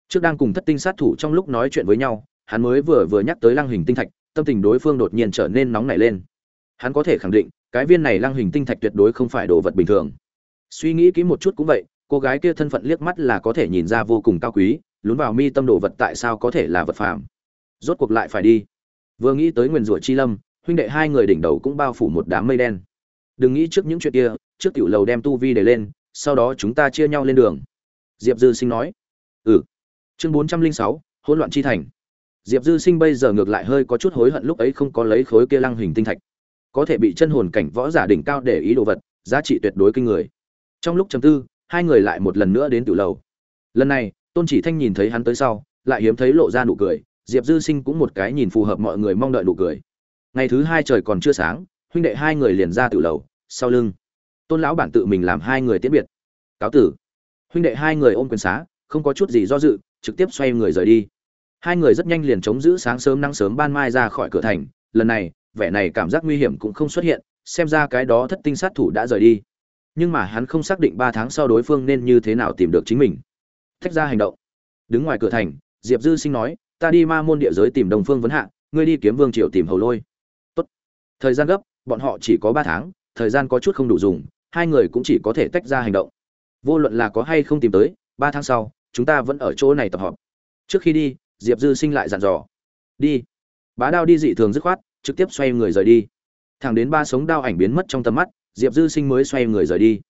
trước đang cùng thất tinh sát thủ trong lúc nói chuyện với nhau, hắn mới vừa vừa nhắc tới lăng hình tinh thạch, tâm tình đối phương đột nhiên trở nên nóng nảy lên. Hắn có thể khẳng định, cái viên này lăng hình tinh thạch tuyệt đối không phải đồ vật bình thường. Suy nghĩ kỹ một chút cũng vậy, cô gái kia thân phận liếc mắt là có thể nhìn ra vô cùng cao quý, lún vào mi tâm đồ vật tại sao có thể là vật phàm? Rốt cuộc lại phải đi. Vừa nghĩ tới nguyền rủa chi lâm huynh đệ hai người đỉnh đầu cũng bao phủ một đám mây đen. Đừng nghĩ trước những chuyện kia, trước tiểu lầu đem tu vi để lên, sau đó chúng ta chia nhau lên đường. Diệp dư sinh nói. Ừ. Chương bốn trăm linh sáu, hỗn loạn chi thành. Diệp dư sinh bây giờ ngược lại hơi có chút hối hận lúc ấy không có lấy khối kia lăng hình tinh thạch. Có thể bị chân hồn cảnh võ giả đỉnh cao để ý đồ vật, giá trị tuyệt đối kinh người. Trong lúc trầm tư, hai người lại một lần nữa đến tiểu lầu. Lần này, tôn chỉ thanh nhìn thấy hắn tới sau, lại hiếm thấy lộ ra nụ cười, diệp dư sinh cũng một cái nhìn phù hợp mọi người mong đợi nụ cười ngày thứ hai trời còn chưa sáng, huynh đệ hai người liền ra tự lầu, sau lưng. Tôn lão bản tự mình làm hai người tiễn biệt. Cáo tử. Huynh đệ hai người ôm quyền xá, không có chút gì do dự, trực tiếp xoay người rời đi. Hai người rất nhanh liền chống giữ sáng sớm nắng sớm ban mai ra khỏi cửa thành. Lần này, vẻ này cảm giác nguy hiểm cũng không xuất hiện, xem ra cái đó thất tinh sát thủ đã rời đi. Nhưng mà hắn không xác định ba tháng sau đối phương nên như thế nào tìm được chính mình. Thách ra hành động. Đứng ngoài cửa thành, diệp dư sinh nói, ta đi ma môn địa giới tìm đồng phương vấn hạ, ngươi đi kiếm vương triều tìm hầu lôi thời gian gấp, bọn họ chỉ có ba tháng, thời gian có chút không đủ dùng, hai người cũng chỉ có thể tách ra hành động. Vô luận là có hay không tìm tới, ba tháng sau, chúng ta vẫn ở chỗ này tập họp. Trước khi đi, diệp dư sinh lại dặn dò. Đi. Bá đao đi dị thường dứt khoát, trực tiếp xoay người rời đi. Thẳng đến ba sống đao ảnh biến mất trong tầm mắt, diệp dư sinh mới xoay người rời đi.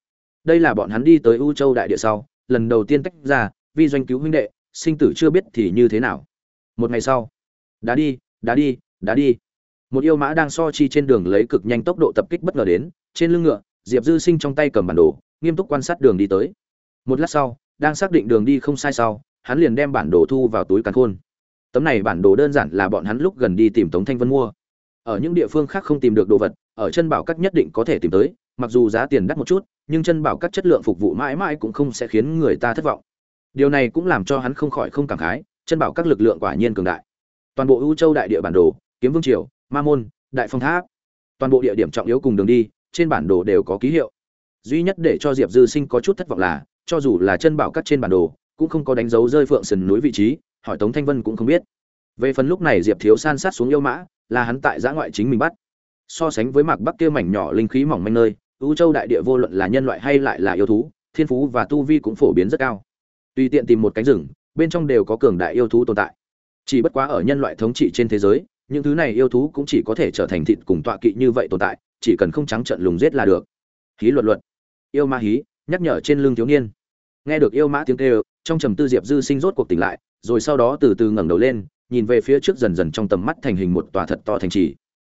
Đây là bọn hắn đi tới u châu đại địa sau, lần đầu tiên tách ra, vi doanh cứu huynh đệ, sinh tử chưa biết thì như thế nào. Một ngày sau. Đá đi đá đi đá đi một yêu mã đang so chi trên đường lấy cực nhanh tốc độ tập kích bất ngờ đến, trên lưng ngựa, diệp dư sinh trong tay cầm bản đồ, nghiêm túc quan sát đường đi tới. Một lát sau, đang xác định đường đi không sai sau, hắn liền đem bản đồ thu vào túi càn khôn. Tấm này bản đồ đơn giản là bọn hắn lúc gần đi tìm tống thanh vân mua. Ở những địa phương khác không tìm được đồ vật, ở chân bảo các nhất định có thể tìm tới, mặc dù giá tiền đắt một chút, nhưng chân bảo các chất lượng phục vụ mãi mãi cũng không sẽ khiến người ta thất vọng. Điều này cũng làm cho hắn không khỏi không cảm khái, chân bảo các lực lượng quả nhiên cường đại. Toàn bộ ưu châu đại địa bản đồ, kiếm vương triều ma môn, đại phong tháp. Toàn bộ địa điểm trọng yếu cùng đường đi, trên bản đồ đều có ký hiệu. Duy nhất để cho diệp dư sinh có chút thất vọng là, cho dù là chân bảo cắt trên bản đồ, cũng không có đánh dấu rơi phượng sườn núi vị trí, hỏi tống thanh vân cũng không biết. Về phần lúc này diệp thiếu san sát xuống yêu mã, là hắn tại giã ngoại chính mình bắt. So sánh với mạc bắc kia mảnh nhỏ linh khí mỏng manh nơi ưu châu đại địa vô luận là nhân loại hay lại là yêu thú, thiên phú và tu vi cũng phổ biến rất cao. Tùy tiện tìm một cánh rừng, bên trong đều có cường đại yêu thú tồn tại. Chỉ bất quá ở nhân loại thống trị trên thế giới những thứ này yêu thú cũng chỉ có thể trở thành thịt cùng tọa kỵ như vậy tồn tại, chỉ cần không trắng trận lùng giết là được. Hí luật luật. Yêu ma hí, nhắc nhở trên lưng thiếu niên. Nghe được yêu mã tiếng kêu, trong trầm tư diệp dư sinh rốt cuộc tỉnh lại, rồi sau đó từ từ ngẩng đầu lên, nhìn về phía trước dần dần trong tầm mắt thành hình một tòa thật to thành trì.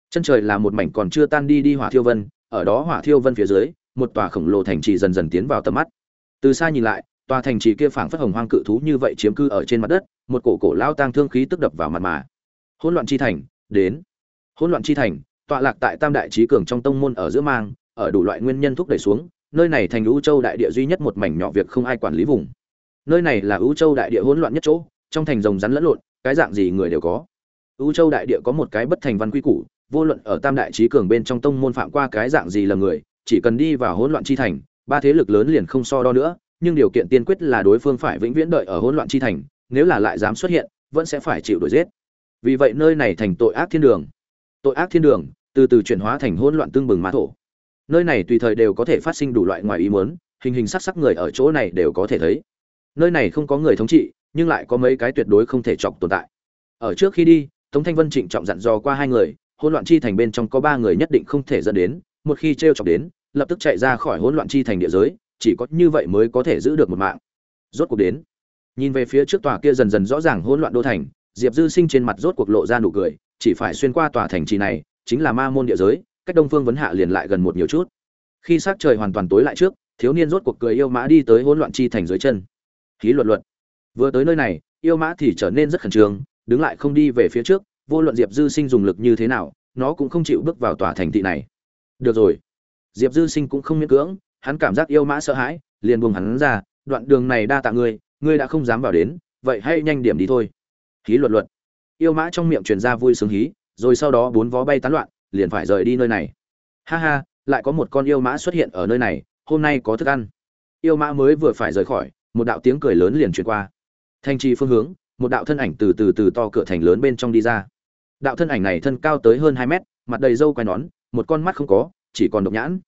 Chân trời là một mảnh còn chưa tan đi đi hỏa thiêu vân, ở đó hỏa thiêu vân phía dưới, một tòa khổng lồ thành trì dần dần tiến vào tầm mắt. Từ xa nhìn lại, tòa thành trì kia phảng phất hồng hoang cự thú như vậy chiếm cư ở trên mặt đất, một cổ cổ lao tang thương khí tức đập vào mặt mà hỗn loạn chi thành, đến. Hỗn loạn chi thành, tọa lạc tại tam đại trí cường trong tông môn ở giữa mang, ở đủ loại nguyên nhân thúc đẩy xuống, nơi này thành ưu châu đại địa duy nhất một mảnh nhỏ việc không ai quản lý vùng. Nơi này là ưu châu đại địa hỗn loạn nhất chỗ, trong thành rồng rắn lẫn lộn, cái dạng gì người đều có. Ưu châu đại địa có một cái bất thành văn quy củ, vô luận ở tam đại trí cường bên trong tông môn phạm qua cái dạng gì là người, chỉ cần đi vào hỗn loạn chi thành, ba thế lực lớn liền không so đo nữa, nhưng điều kiện tiên quyết là đối phương phải vĩnh viễn đợi ở hỗn loạn chi thành, nếu là lại dám xuất hiện, vẫn sẽ phải chịu đuổi giết vì vậy nơi này thành tội ác thiên đường. Tội ác thiên đường, từ từ chuyển hóa thành hỗn loạn tương bừng mã thổ. Nơi này tùy thời đều có thể phát sinh đủ loại ngoài ý muốn, hình hình sắc sắc người ở chỗ này đều có thể thấy. Nơi này không có người thống trị, nhưng lại có mấy cái tuyệt đối không thể chọc tồn tại. Ở trước khi đi, tống thanh vân trịnh trọng dặn dò qua hai người, hỗn loạn chi thành bên trong có ba người nhất định không thể dẫn đến, một khi t r e o chọc đến, lập tức chạy ra khỏi hỗn loạn chi thành địa giới, chỉ có như vậy mới có thể giữ được một mạng. Rốt cuộc đến, nhìn về phía trước tòa kia dần dần rõ ràng hỗn loạn đô thành diệp dư sinh trên mặt rốt cuộc lộ ra nụ cười, chỉ phải xuyên qua tòa thành trì này, chính là ma môn địa giới, cách đông phương vấn hạ liền lại gần một nhiều chút. Khi s trời hoàn toàn tối lại trước, thiếu niên rốt cuộc cười yêu mã đi tới hỗn loạn chi thành dưới chân. Khí luật luật. Vừa tới nơi này, yêu mã thì trở nên rất khẩn trương, đứng lại không đi về phía trước, vô luận diệp dư sinh dùng lực như thế nào, nó cũng không chịu bước vào tòa thành thị này. Được rồi. Diệp dư sinh cũng không miễn cưỡng, hắn cảm giác yêu mã sợ hãi, liền buông hắn ra, đoạn đường này đa tạ ngươi ngươi đã không dám vào đến, vậy hãy nhanh điểm đi thôi hí luật luật yêu mã trong miệng truyền ra vui sướng hí, rồi sau đó bốn vó bay tán loạn, liền phải rời đi nơi này. Ha ha, lại có một con yêu mã xuất hiện ở nơi này, hôm nay có thức ăn. Yêu mã mới vừa phải rời khỏi, một đạo tiếng cười lớn liền truyền qua. Thanh trì phương hướng, một đạo thân ảnh từ từ từ to cửa thành lớn bên trong đi ra. Đạo thân ảnh này thân cao tới hơn hai mét, mặt đầy râu quai nón, một con mắt không có, chỉ còn độc nhãn.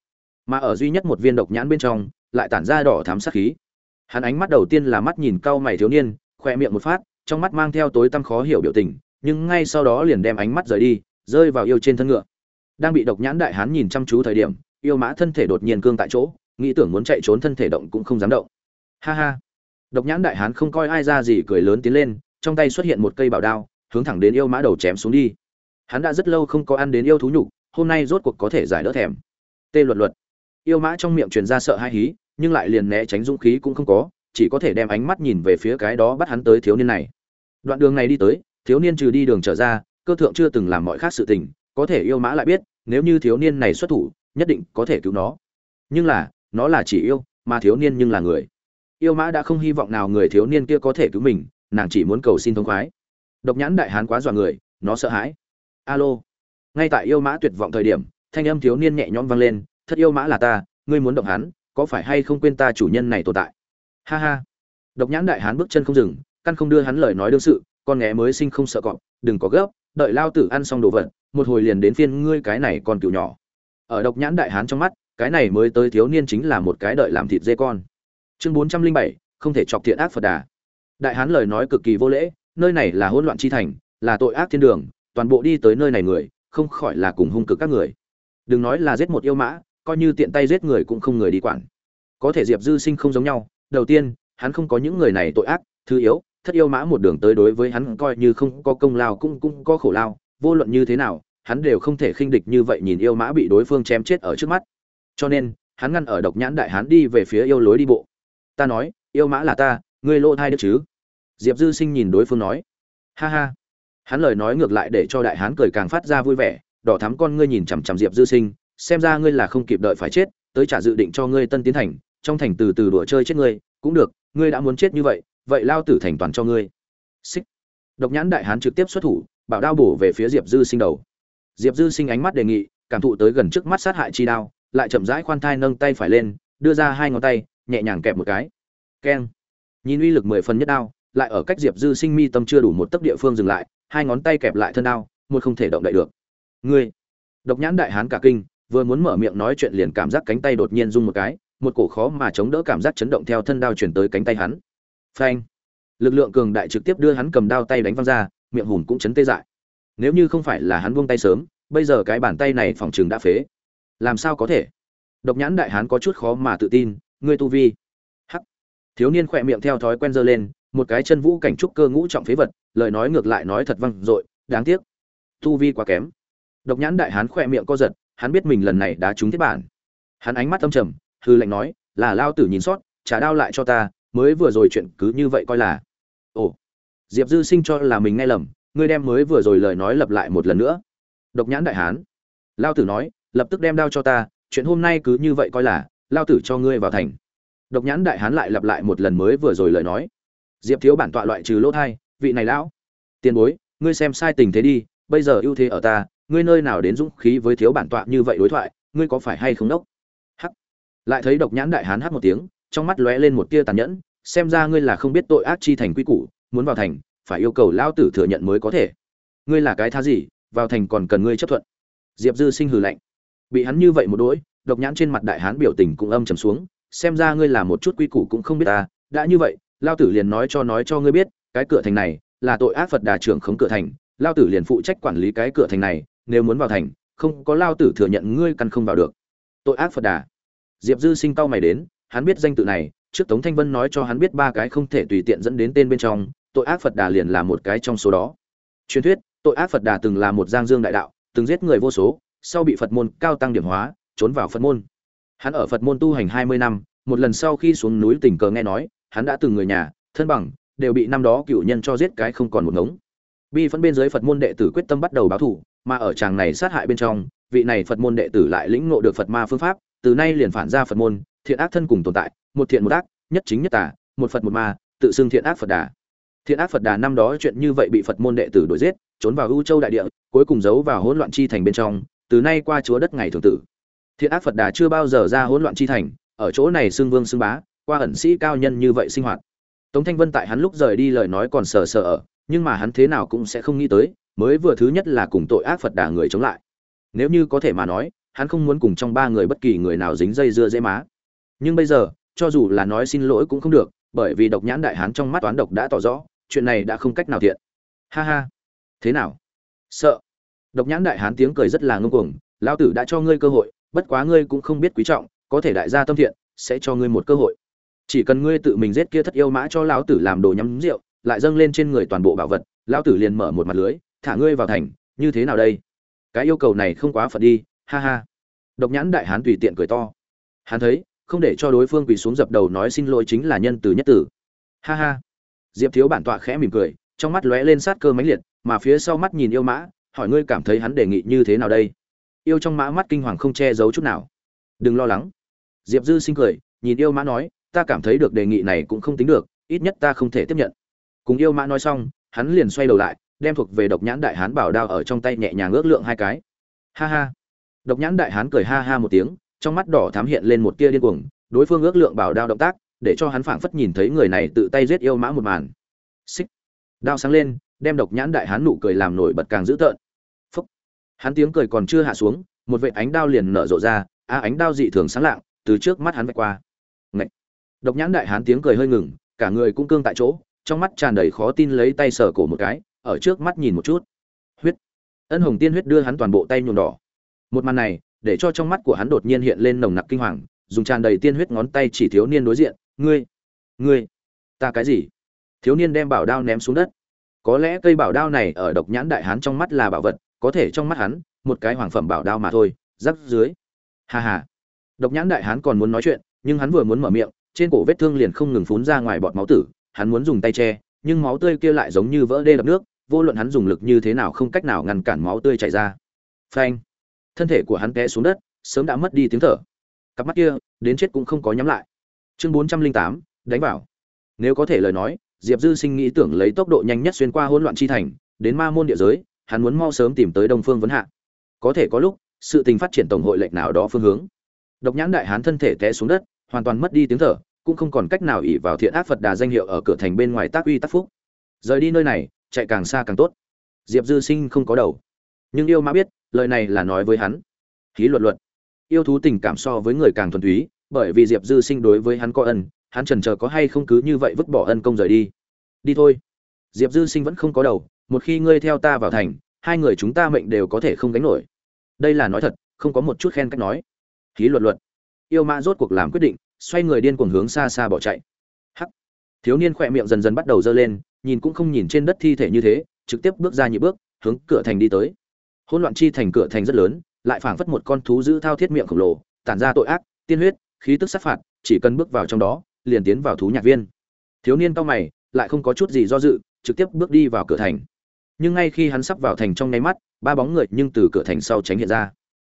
Mà ở duy nhất một viên độc nhãn bên trong, lại tản ra đỏ thám sát khí. Hắn ánh mắt đầu tiên là mắt nhìn cau mày thiếu niên khoe miệng một phát trong mắt mang theo tối tăm khó hiểu biểu tình, nhưng ngay sau đó liền đem ánh mắt rời đi, rơi vào yêu trên thân ngựa. Đang bị độc nhãn đại hán nhìn chăm chú thời điểm, yêu mã thân thể đột nhiên cương tại chỗ, nghĩ tưởng muốn chạy trốn thân thể động cũng không dám động. Ha ha. Độc nhãn đại hán không coi ai ra gì cười lớn tiến lên, trong tay xuất hiện một cây bảo đao, hướng thẳng đến yêu mã đầu chém xuống đi. Hắn đã rất lâu không có ăn đến yêu thú nhục, hôm nay rốt cuộc có thể giải đỡ thèm. Tê luật luật. Yêu mã trong miệng truyền ra sợ hai hí, nhưng lại liền né tránh dũng khí cũng không có, chỉ có thể đem ánh mắt nhìn về phía cái đó bắt hắn tới thiếu niên này đoạn đường này đi tới, thiếu niên trừ đi đường trở ra, cơ thượng chưa từng làm mọi khác sự tình, có thể yêu mã lại biết, nếu như thiếu niên này xuất thủ, nhất định có thể cứu nó. Nhưng là, nó là chỉ yêu, mà thiếu niên nhưng là người. Yêu mã đã không hy vọng nào người thiếu niên kia có thể cứu mình, nàng chỉ muốn cầu xin thông khoái. Độc nhãn đại hán quá dọa người, nó sợ hãi. Alo. Ngay tại yêu mã tuyệt vọng thời điểm, thanh âm thiếu niên nhẹ nhõm vang lên, thất yêu mã là ta, ngươi muốn động hắn, có phải hay không quên ta chủ nhân này tồn tại? Ha ha. Độc nhãn đại hán bước chân không dừng căn không đưa hắn lời nói đương sự, con nghé mới sinh không sợ cọp, đừng có gấp, đợi lao tử ăn xong đồ vật, một hồi liền đến phiên ngươi cái này còn cựu nhỏ. Ở độc nhãn đại hán trong mắt, cái này mới tới thiếu niên chính là một cái đợi làm thịt dê con. Chương bốn trăm linh bảy, không thể chọc thiện ác phật đà. Đại hán lời nói cực kỳ vô lễ, nơi này là hỗn loạn chi thành, là tội ác thiên đường, toàn bộ đi tới nơi này người, không khỏi là cùng hung cực các người. Đừng nói là giết một yêu mã, coi như tiện tay giết người cũng không người đi quản. Có thể diệp dư sinh không giống nhau, đầu tiên, hắn không có những người này tội ác, thứ yếu thất yêu mã một đường tới đối với hắn coi như không có công lao cũng cũng có khổ lao, vô luận như thế nào, hắn đều không thể khinh địch như vậy nhìn yêu mã bị đối phương chém chết ở trước mắt. Cho nên, hắn ngăn ở độc nhãn đại hán đi về phía yêu lối đi bộ. Ta nói, yêu mã là ta, ngươi lỗ thai được chứ? Diệp dư sinh nhìn đối phương nói. Ha ha. Hắn lời nói ngược lại để cho đại hán cười càng phát ra vui vẻ, đỏ thắm con ngươi nhìn chằm chằm diệp dư sinh, xem ra ngươi là không kịp đợi phải chết, tới trả dự định cho ngươi tân tiến thành, trong thành từ từ đùa chơi chết ngươi, cũng được, ngươi đã muốn chết như vậy vậy lao tử thành toàn cho ngươi. Xích. Độc nhãn đại hán trực tiếp xuất thủ, bảo đao bổ về phía diệp dư sinh đầu. Diệp dư sinh ánh mắt đề nghị, cảm thụ tới gần trước mắt sát hại chi đao, lại chậm rãi khoan thai nâng tay phải lên, đưa ra hai ngón tay, nhẹ nhàng kẹp một cái. Keng. Nhìn uy lực mười phần nhất đao, lại ở cách diệp dư sinh mi tâm chưa đủ một tấc địa phương dừng lại, hai ngón tay kẹp lại thân đao, một không thể động đậy được. Ngươi. Độc nhãn đại hán cả kinh, vừa muốn mở miệng nói chuyện liền cảm giác cánh tay đột nhiên rung một cái, một cổ khó mà chống đỡ cảm giác chấn động theo thân đao chuyển tới cánh tay hắn phanh. Lực lượng cường đại trực tiếp đưa hắn cầm đao tay đánh văng ra, miệng hùn cũng chấn tê dại. Nếu như không phải là hắn buông tay sớm, bây giờ cái bàn tay này phòng trường đã phế. Làm sao có thể? Độc nhãn đại hán có chút khó mà tự tin, ngươi tu vi. Hắc. Thiếu niên khỏe miệng theo thói quen dơ lên, một cái chân vũ cảnh trúc cơ ngũ trọng phế vật, lời nói ngược lại nói thật văng dội, đáng tiếc. Tu vi quá kém. Độc nhãn đại hán khỏe miệng co giật, hắn biết mình lần này đã trúng thiết bản. Hắn ánh mắt âm trầm, hư lệnh nói, là lao tử nhìn sót, trả đao lại cho ta mới vừa rồi chuyện cứ như vậy coi là. Ồ, diệp dư sinh cho là mình nghe lầm, ngươi đem mới vừa rồi lời nói lặp lại một lần nữa. Độc nhãn đại hán. Lao tử nói, lập tức đem đao cho ta, chuyện hôm nay cứ như vậy coi là, lao tử cho ngươi vào thành. Độc nhãn đại hán lại lặp lại một lần mới vừa rồi lời nói. Diệp thiếu bản tọa loại trừ lỗ thai, vị này lão. Tiền bối, ngươi xem sai tình thế đi, bây giờ ưu thế ở ta, ngươi nơi nào đến dũng khí với thiếu bản tọa như vậy đối thoại, ngươi có phải hay không đốc? Hắc. Lại thấy độc nhãn đại hán hắc một tiếng trong mắt lóe lên một tia tàn nhẫn, xem ra ngươi là không biết tội ác chi thành quy củ, muốn vào thành, phải yêu cầu lão tử thừa nhận mới có thể. Ngươi là cái tha gì, vào thành còn cần ngươi chấp thuận. Diệp dư sinh hừ lạnh. Bị hắn như vậy một đỗi, độc nhãn trên mặt đại hán biểu tình cũng âm trầm xuống, xem ra ngươi là một chút quy củ cũng không biết ta. Đã như vậy lao tử liền nói cho nói cho ngươi biết, cái cửa thành này là tội ác phật đà trưởng khống cửa thành lao tử liền phụ trách quản lý cái cửa thành này, nếu muốn vào thành, không có lao tử thừa nhận ngươi căn không vào được. Tội ác phật đà. Diệp dư sinh tao mày đến hắn biết danh tự này, trước tống thanh vân nói cho hắn biết ba cái không thể tùy tiện dẫn đến tên bên trong, tội ác phật đà liền là một cái trong số đó. Truyền thuyết, tội ác phật đà từng là một giang dương đại đạo, từng giết người vô số, sau bị phật môn cao tăng điểm hóa, trốn vào phật môn. Hắn ở phật môn tu hành hai mươi năm, một lần sau khi xuống núi tình cờ nghe nói, hắn đã từng người nhà, thân bằng, đều bị năm đó cựu nhân cho giết cái không còn một ngống. Bi phẫn bên dưới phật môn đệ tử quyết tâm bắt đầu báo thù, mà ở chàng này sát hại bên trong, vị này phật môn đệ tử lại lĩnh ngộ được phật ma phương pháp, từ nay liền phản ra phật môn thiện ác thân cùng tồn tại, một thiện một ác, nhất chính nhất tà, một phật một ma, tự xưng thiện ác phật đà. Thiện ác phật đà năm đó chuyện như vậy bị phật môn đệ tử đuổi giết, trốn vào ưu châu đại địa, cuối cùng giấu vào hỗn loạn chi thành bên trong, từ nay qua chúa đất ngày thường tử. Thiện ác phật đà chưa bao giờ ra hỗn loạn chi thành, ở chỗ này xưng vương xưng bá, qua ẩn sĩ cao nhân như vậy sinh hoạt. Tống thanh vân tại hắn lúc rời đi lời nói còn sờ sờ ở, nhưng mà hắn thế nào cũng sẽ không nghĩ tới, mới vừa thứ nhất là cùng tội ác phật đà người chống lại. Nếu như có thể mà nói, hắn không muốn cùng trong ba người bất kỳ người nào dính dây dưa dễ má nhưng bây giờ, cho dù là nói xin lỗi cũng không được, bởi vì độc nhãn đại hán trong mắt toán độc đã tỏ rõ, chuyện này đã không cách nào thiện. Ha ha. Thế nào? Sợ. Độc nhãn đại hán tiếng cười rất là ngông cuồng, lão tử đã cho ngươi cơ hội, bất quá ngươi cũng không biết quý trọng, có thể đại gia tâm thiện, sẽ cho ngươi một cơ hội. Chỉ cần ngươi tự mình giết kia thất yêu mã cho lão tử làm đồ nhắm rượu, lại dâng lên trên người toàn bộ bảo vật, lão tử liền mở một mặt lưới, thả ngươi vào thành, như thế nào đây? Cái yêu cầu này không quá phật đi, ha ha. Độc nhãn đại hán tùy tiện cười to. Hắn thấy không để cho đối phương quỳ xuống dập đầu nói xin lỗi chính là nhân từ nhất tử. Ha ha. Diệp thiếu bản tọa khẽ mỉm cười, trong mắt lóe lên sát cơ mãnh liệt, mà phía sau mắt nhìn yêu mã, hỏi ngươi cảm thấy hắn đề nghị như thế nào đây? Yêu trong mã mắt kinh hoàng không che giấu chút nào. Đừng lo lắng. Diệp dư sinh cười, nhìn yêu mã nói, ta cảm thấy được đề nghị này cũng không tính được, ít nhất ta không thể tiếp nhận. Cùng yêu mã nói xong, hắn liền xoay đầu lại, đem thuộc về độc nhãn đại hán bảo đao ở trong tay nhẹ nhàng ước lượng hai cái. Ha ha. Độc nhãn đại hán cười ha ha một tiếng trong mắt đỏ thám hiện lên một tia điên cuồng, đối phương ước lượng bảo đao động tác, để cho hắn phảng phất nhìn thấy người này tự tay giết yêu mã một màn. Xích. Đao sáng lên, đem độc nhãn đại hán nụ cười làm nổi bật càng dữ tợn. Phúc. Hắn tiếng cười còn chưa hạ xuống, một vệ ánh đao liền nở rộ ra, a ánh đao dị thường sáng lạng, từ trước mắt hắn vạch qua. Ngậy! độc nhãn đại hán tiếng cười hơi ngừng, cả người cũng cương tại chỗ, trong mắt tràn đầy khó tin lấy tay sờ cổ một cái, ở trước mắt nhìn một chút. Huyết. Ân hồng tiên huyết đưa hắn toàn bộ tay nhuộm đỏ. Một màn này để cho trong mắt của hắn đột nhiên hiện lên nồng nặc kinh hoàng, dùng tràn đầy tiên huyết ngón tay chỉ thiếu niên đối diện, ngươi ngươi, ta cái gì? Thiếu niên đem bảo đao ném xuống đất. Có lẽ cây bảo đao này ở độc nhãn đại hán trong mắt là bảo vật, có thể trong mắt hắn, một cái hoàng phẩm bảo đao mà thôi, rắc dưới hà hà độc nhãn đại hán còn muốn nói chuyện, nhưng hắn vừa muốn mở miệng, trên cổ vết thương liền không ngừng phún ra ngoài bọt máu tử, hắn muốn dùng tay che, nhưng máu tươi kia lại giống như vỡ đê đập nước, vô luận hắn dùng lực như thế nào không cách nào ngăn cản máu tươi chảy ra. Phanh thân thể của hắn té xuống đất, sớm đã mất đi tiếng thở. Cặp mắt kia, đến chết cũng không có nhắm lại. Chương bốn trăm linh tám, đánh vào. Nếu có thể lời nói, diệp dư sinh nghĩ tưởng lấy tốc độ nhanh nhất xuyên qua hỗn loạn chi thành, đến ma môn địa giới, hắn muốn mau sớm tìm tới đông phương vấn hạ. Có thể có lúc, sự tình phát triển tổng hội lệnh nào đó phương hướng. Độc nhãn đại hán thân thể té xuống đất, hoàn toàn mất đi tiếng thở, cũng không còn cách nào ỉ vào thiện ác phật đà danh hiệu ở cửa thành bên ngoài tác uy tác phúc. Rời đi nơi này, chạy càng xa càng tốt. Diệp dư sinh không có đầu. Nhưng yêu ma biết lời này là nói với hắn. Khí luật luật. Yêu thú tình cảm so với người càng thuần túy, bởi vì diệp dư sinh đối với hắn có ân, hắn trần chờ có hay không cứ như vậy vứt bỏ ân công rời đi. Đi thôi. Diệp dư sinh vẫn không có đầu, một khi ngươi theo ta vào thành, hai người chúng ta mệnh đều có thể không gánh nổi. Đây là nói thật, không có một chút khen cách nói. Khí luật luật. Yêu ma rốt cuộc làm quyết định, xoay người điên cuồng hướng xa xa bỏ chạy. Hắc. Thiếu niên khỏe miệng dần dần bắt đầu dơ lên, nhìn cũng không nhìn trên đất thi thể như thế, trực tiếp bước ra nhị bước, hướng cửa thành đi tới hỗn loạn chi thành cửa thành rất lớn, lại phảng phất một con thú giữ thao thiết miệng khổng lồ, tản ra tội ác, tiên huyết, khí tức sát phạt, chỉ cần bước vào trong đó, liền tiến vào thú nhạc viên. Thiếu niên cao mày, lại không có chút gì do dự, trực tiếp bước đi vào cửa thành. Nhưng ngay khi hắn sắp vào thành trong nháy mắt, ba bóng người nhưng từ cửa thành sau tránh hiện ra.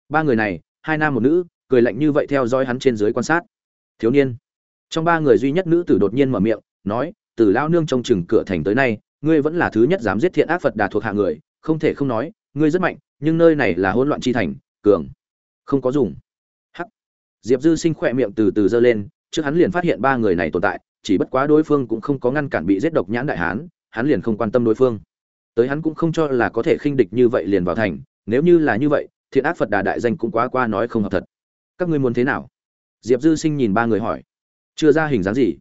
Ba người này, hai nam một nữ, cười lạnh như vậy theo dõi hắn trên dưới quan sát. Thiếu niên. Trong ba người duy nhất nữ tử đột nhiên mở miệng, nói, từ lao nương trong chừng cửa thành tới nay, ngươi vẫn là thứ nhất dám giết thiện ác phật đà thuộc hạ người, không thể không nói ngươi rất mạnh, nhưng nơi này là hỗn loạn chi thành, cường, không có dùng. Hắc. Diệp dư sinh khỏe miệng từ từ giơ lên, trước hắn liền phát hiện ba người này tồn tại, chỉ bất quá đối phương cũng không có ngăn cản bị giết độc nhãn đại hán, hắn liền không quan tâm đối phương. Tới hắn cũng không cho là có thể khinh địch như vậy liền vào thành, nếu như là như vậy, thiện ác phật đà đại danh cũng quá qua nói không hợp thật. Các ngươi muốn thế nào? Diệp dư sinh nhìn ba người hỏi. Chưa ra hình dáng gì?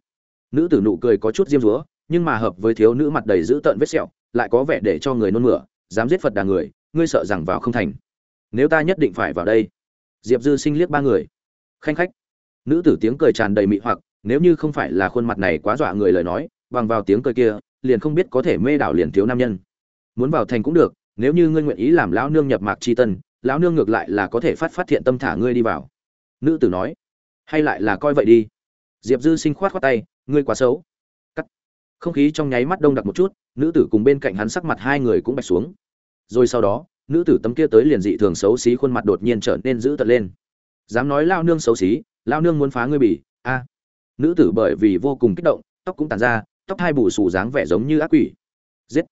Nữ tử nụ cười có chút diêm dúa, nhưng mà hợp với thiếu nữ mặt đầy dữ tợn vết sẹo, lại có vẻ để cho người nôn mửa, dám giết phật đà người ngươi sợ rằng vào không thành. Nếu ta nhất định phải vào đây. Diệp dư sinh liếc ba người. Khanh khách. Nữ tử tiếng cười tràn đầy mị hoặc, nếu như không phải là khuôn mặt này quá dọa người lời nói, bằng vào tiếng cười kia, liền không biết có thể mê đảo liền thiếu nam nhân. Muốn vào thành cũng được, nếu như ngươi nguyện ý làm lão nương nhập mạc c h i tân, lão nương ngược lại là có thể phát phát thiện tâm thả ngươi đi vào. Nữ tử nói. Hay lại là coi vậy đi. Diệp dư sinh khoát khoát tay, ngươi quá xấu. Cắt. Không khí trong nháy mắt đông đặc một chút, nữ tử cùng bên cạnh hắn sắc mặt hai người cũng bạch xuống rồi sau đó, nữ tử tấm kia tới liền dị thường xấu xí, khuôn mặt đột nhiên trở nên dữ tợn lên. Dám nói lao nương xấu xí, lao nương muốn phá ngươi bỉ, a. Nữ tử bởi vì vô cùng kích động, tóc cũng tàn ra, tóc hai bù xù dáng vẻ giống như ác quỷ. Giết.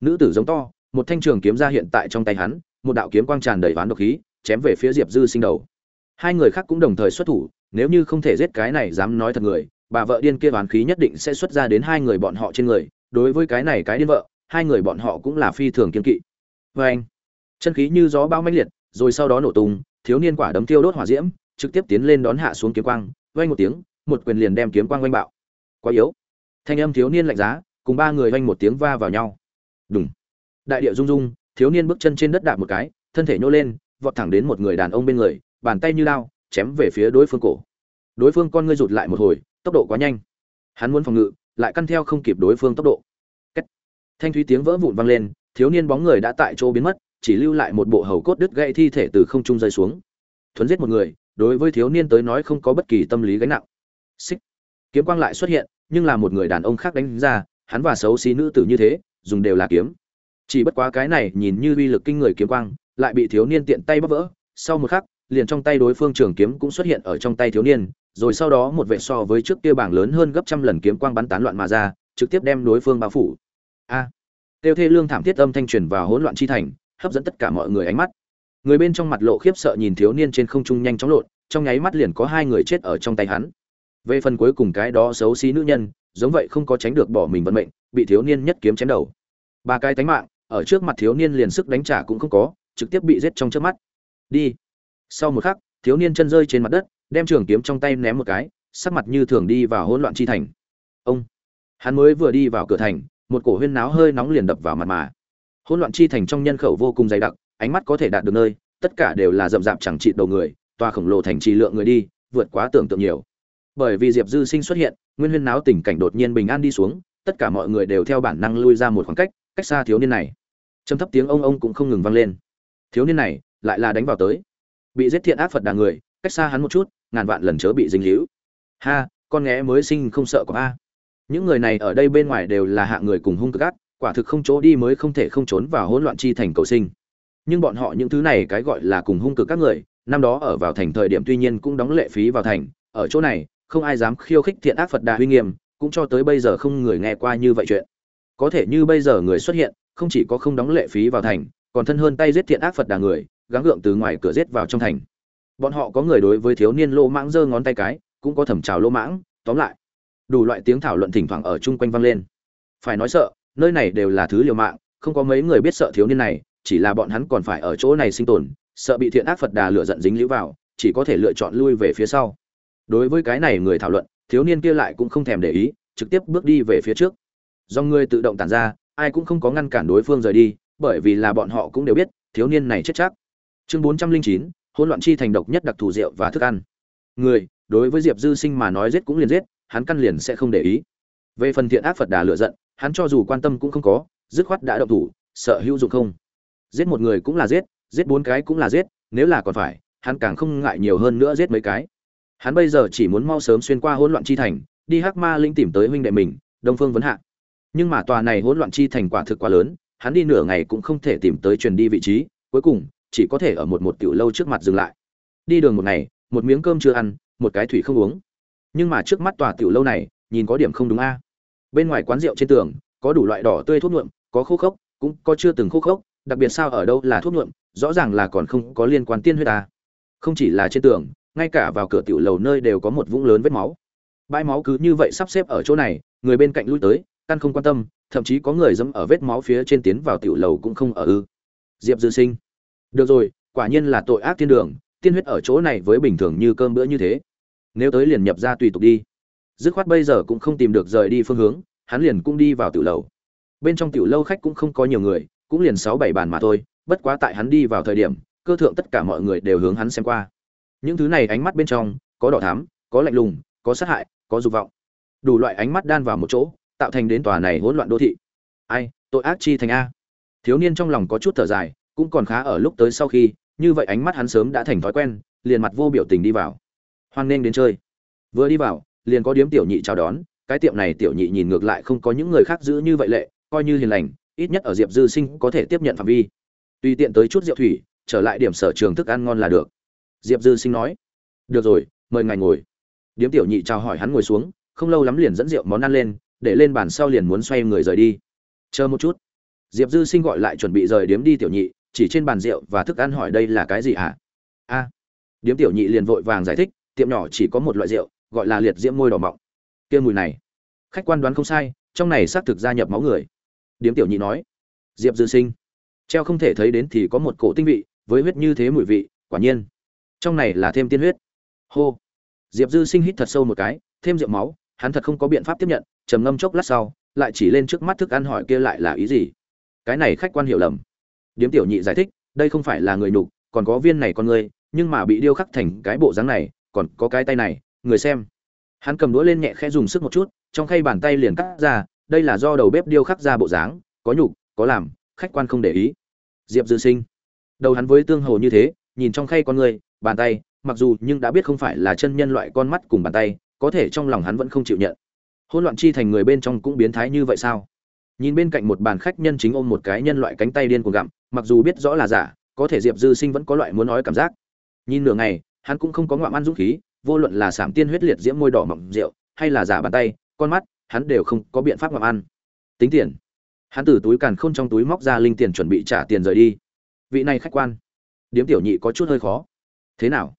Nữ tử giống to, một thanh trường kiếm ra hiện tại trong tay hắn, một đạo kiếm quang tràn đầy ván độc khí, chém về phía diệp dư sinh đầu. Hai người khác cũng đồng thời xuất thủ, nếu như không thể giết cái này dám nói thật người, bà vợ điên kia oán khí nhất định sẽ xuất ra đến hai người bọn họ trên người. Đối với cái này cái điên vợ, hai người bọn họ cũng là phi thường kiên kỵ vê anh, chân khí như gió bão mãnh liệt, rồi sau đó nổ tung, thiếu niên quả đấm tiêu đốt hỏa diễm, trực tiếp tiến lên đón hạ xuống kiếm quang, vang một tiếng, một quyền liền đem kiếm quang vang bạo. Quá yếu. Thanh âm thiếu niên lạnh giá, cùng ba người vang một tiếng va vào nhau. Đùng. Đại địa rung rung, thiếu niên bước chân trên đất đạp một cái, thân thể nhô lên, vọt thẳng đến một người đàn ông bên người, bàn tay như lao, chém về phía đối phương cổ. Đối phương con ngươi rụt lại một hồi, tốc độ quá nhanh. Hắn muốn phòng ngự, lại căn theo không kịp đối phương tốc độ. Cách. thanh thúy tiếng vỡ vụn vang lên thiếu niên bóng người đã tại chỗ biến mất, chỉ lưu lại một bộ hầu cốt đứt gãy thi thể từ không trung rơi xuống. Thuấn giết một người, đối với thiếu niên tới nói không có bất kỳ tâm lý gánh nặng. Xích. Kiếm quang lại xuất hiện, nhưng là một người đàn ông khác đánh ra, hắn và xấu xí nữ tử như thế, dùng đều là kiếm. Chỉ bất quá cái này nhìn như uy lực kinh người kiếm quang, lại bị thiếu niên tiện tay bóp vỡ. Sau một khắc, liền trong tay đối phương trường kiếm cũng xuất hiện ở trong tay thiếu niên, rồi sau đó một vệ so với trước kia bảng lớn hơn gấp trăm lần kiếm quang bắn tán loạn mà ra, trực tiếp đem đối phương bao phủ. A tiêu thê lương thảm thiết âm thanh truyền vào hỗn loạn chi thành, hấp dẫn tất cả mọi người ánh mắt. Người bên trong mặt lộ khiếp sợ nhìn thiếu niên trên không trung nhanh chóng lộn, trong nháy mắt liền có hai người chết ở trong tay hắn. Về phần cuối cùng cái đó xấu xí nữ nhân, giống vậy không có tránh được bỏ mình vận mệnh, bị thiếu niên nhất kiếm chém đầu. Ba cái tánh mạng, ở trước mặt thiếu niên liền sức đánh trả cũng không có, trực tiếp bị giết trong trước mắt. Đi. Sau một khắc, thiếu niên chân rơi trên mặt đất, đem trường kiếm trong tay ném một cái, sắc mặt như thường đi vào hỗn loạn chi thành. Ông. Hắn mới vừa đi vào cửa thành một cổ huyên náo hơi nóng liền đập vào mặt mà. Hỗn loạn chi thành trong nhân khẩu vô cùng dày đặc, ánh mắt có thể đạt được nơi, tất cả đều là rậm rạp chẳng trị đầu người, tòa khổng lồ thành trì lượng người đi, vượt quá tưởng tượng nhiều. Bởi vì diệp dư sinh xuất hiện, nguyên huyên náo tình cảnh đột nhiên bình an đi xuống, tất cả mọi người đều theo bản năng lui ra một khoảng cách cách xa thiếu niên này. Trầm thấp tiếng ông ông cũng không ngừng vang lên. Thiếu niên này, lại là đánh vào tới. Bị giết thiện ác phật đà người, cách xa hắn một chút, ngàn vạn lần chớ bị dính hữu ha, con nghé mới sinh không sợ có a những người này ở đây bên ngoài đều là hạng người cùng hung cực ác, quả thực không chỗ đi mới không thể không trốn vào hỗn loạn chi thành cầu sinh. Nhưng bọn họ những thứ này cái gọi là cùng hung cực các người, năm đó ở vào thành thời điểm tuy nhiên cũng đóng lệ phí vào thành, ở chỗ này, không ai dám khiêu khích thiện ác phật đà uy nghiêm, cũng cho tới bây giờ không người nghe qua như vậy chuyện. Có thể như bây giờ người xuất hiện, không chỉ có không đóng lệ phí vào thành, còn thân hơn tay giết thiện ác phật đà người, gắng gượng từ ngoài cửa giết vào trong thành. Bọn họ có người đối với thiếu niên lô mãng giơ ngón tay cái, cũng có thẩm trào lô mãng, tóm lại đủ loại tiếng thảo luận thỉnh thoảng ở chung quanh vang lên. Phải nói sợ, nơi này đều là thứ liều mạng, không có mấy người biết sợ thiếu niên này, chỉ là bọn hắn còn phải ở chỗ này sinh tồn, sợ bị thiện ác phật đà lựa giận dính lũ vào, chỉ có thể lựa chọn lui về phía sau. Đối với cái này người thảo luận, thiếu niên kia lại cũng không thèm để ý, trực tiếp bước đi về phía trước. Do người tự động tản ra, ai cũng không có ngăn cản đối phương rời đi, bởi vì là bọn họ cũng đều biết, thiếu niên này chết chắc. Chương bốn trăm linh chín, hỗn loạn chi thành độc nhất đặc thù rượu và thức ăn. Người, đối với diệp dư sinh mà nói giết cũng liền giết hắn căn liền sẽ không để ý. Về phần thiện ác phật đà lựa giận, hắn cho dù quan tâm cũng không có, dứt khoát đã động thủ, sợ hữu dụng không. Giết một người cũng là giết giết bốn cái cũng là giết, nếu là còn phải, hắn càng không ngại nhiều hơn nữa giết mấy cái. Hắn bây giờ chỉ muốn mau sớm xuyên qua hỗn loạn chi thành, đi hắc ma linh tìm tới huynh đệ mình, đông phương vấn hạ. Nhưng mà tòa này hỗn loạn chi thành quả thực quá lớn, hắn đi nửa ngày cũng không thể tìm tới truyền đi vị trí, cuối cùng, chỉ có thể ở một một tiểu lâu trước mặt dừng lại. Đi đường một ngày, một miếng cơm chưa ăn, một cái thủy không uống nhưng mà trước mắt tòa tiểu lâu này, nhìn có điểm không đúng a. Bên ngoài quán rượu trên tường, có đủ loại đỏ tươi thuốc nhuộm, có khô khốc, cũng có chưa từng khô khốc, đặc biệt sao ở đâu là thuốc nhuộm, rõ ràng là còn không có liên quan tiên huyết ta không chỉ là trên tường, ngay cả vào cửa tiểu lầu nơi đều có một vũng lớn vết máu. Bãi máu cứ như vậy sắp xếp ở chỗ này, người bên cạnh lui tới, căn không quan tâm, thậm chí có người dẫm ở vết máu phía trên tiến vào tiểu lầu cũng không ở ư. Diệp dư sinh. Được rồi, quả nhiên là tội ác thiên đường, tiên huyết ở chỗ này với bình thường như cơm bữa như thế nếu tới liền nhập ra tùy tục đi. Dứt khoát bây giờ cũng không tìm được rời đi phương hướng, hắn liền cũng đi vào tiểu lầu. Bên trong tiểu lâu khách cũng không có nhiều người, cũng liền sáu bảy bàn mà thôi, bất quá tại hắn đi vào thời điểm, cơ thượng tất cả mọi người đều hướng hắn xem qua. Những thứ này ánh mắt bên trong, có đỏ thắm, có lạnh lùng, có sát hại, có dục vọng. Đủ loại ánh mắt đan vào một chỗ, tạo thành đến tòa này hỗn loạn đô thị. Ai, tội ác chi thành a. Thiếu niên trong lòng có chút thở dài, cũng còn khá ở lúc tới sau khi, như vậy ánh mắt hắn sớm đã thành thói quen, liền mặt vô biểu tình đi vào hoan nghênh đến chơi. Vừa đi vào, liền có điếm tiểu nhị chào đón, cái tiệm này tiểu nhị nhìn ngược lại không có những người khác giữ như vậy lệ, coi như hiền lành, ít nhất ở diệp dư sinh có thể tiếp nhận phạm vi. Tùy tiện tới chút rượu thủy, trở lại điểm sở trường thức ăn ngon là được. Diệp dư sinh nói, được rồi, mời ngài ngồi. Điếm tiểu nhị chào hỏi hắn ngồi xuống, không lâu lắm liền dẫn rượu món ăn lên, để lên bàn sau liền muốn xoay người rời đi. Chờ một chút. Diệp dư sinh gọi lại chuẩn bị rời điếm đi tiểu nhị, chỉ trên bàn rượu và thức ăn hỏi đây là cái gì hả? A. Điếm tiểu nhị liền vội vàng giải thích tiệm nhỏ chỉ có một loại rượu, gọi là liệt diễm môi đỏ mọng. Kia mùi này, khách quan đoán không sai, trong này xác thực gia nhập máu người. Điếm tiểu nhị nói, diệp dư sinh, treo không thể thấy đến thì có một cổ tinh vị, với huyết như thế mùi vị, quả nhiên. Trong này là thêm tiên huyết. Hô. Diệp dư sinh hít thật sâu một cái, thêm rượu máu, hắn thật không có biện pháp tiếp nhận, trầm ngâm chốc lát sau, lại chỉ lên trước mắt thức ăn hỏi kia lại là ý gì. Cái này khách quan hiểu lầm. Điếm tiểu nhị giải thích, đây không phải là người nhục, còn có viên này con người, nhưng mà bị điêu khắc thành cái bộ dáng này còn có cái tay này, người xem. Hắn cầm đũa lên nhẹ khẽ dùng sức một chút, trong khay bàn tay liền cắt ra, đây là do đầu bếp điêu khắc ra bộ dáng, có nhục, có làm, khách quan không để ý. Diệp dư sinh. Đầu hắn với tương hồ như thế, nhìn trong khay con người, bàn tay, mặc dù nhưng đã biết không phải là chân nhân loại con mắt cùng bàn tay, có thể trong lòng hắn vẫn không chịu nhận. Hỗn loạn chi thành người bên trong cũng biến thái như vậy sao? Nhìn bên cạnh một bàn khách nhân chính ôm một cái nhân loại cánh tay điên cuồng gặm, mặc dù biết rõ là giả, có thể diệp dư sinh vẫn có loại muốn nói cảm giác. Nhìn nửa ngày hắn cũng không có ngoạm ăn dũng khí, vô luận là sảm tiên huyết liệt diễm môi đỏ mọng rượu, hay là giả bàn tay, con mắt, hắn đều không có biện pháp ngoạm ăn. Tính tiền. Hắn từ túi càn khôn trong túi móc ra linh tiền chuẩn bị trả tiền rời đi. Vị này khách quan. Điếm tiểu nhị có chút hơi khó. Thế nào?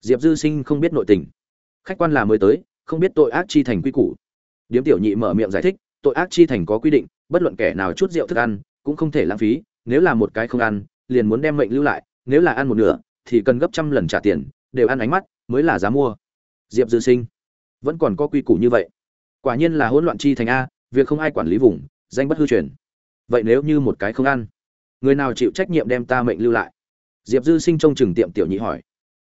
Diệp dư sinh không biết nội tình. Khách quan là mới tới, không biết tội ác chi thành quy củ. Điếm tiểu nhị mở miệng giải thích, tội ác chi thành có quy định, bất luận kẻ nào chút rượu thức ăn, cũng không thể lãng phí, nếu là một cái không ăn, liền muốn đem mệnh lưu lại, nếu là ăn một nửa, thì cần gấp trăm lần trả tiền đều ăn ánh mắt, mới là giá mua. Diệp dư sinh, vẫn còn có quy củ như vậy. Quả nhiên là hỗn loạn chi thành a, việc không ai quản lý vùng, danh bất hư truyền. Vậy nếu như một cái không ăn, người nào chịu trách nhiệm đem ta mệnh lưu lại? Diệp dư sinh trông chừng tiệm tiểu nhị hỏi.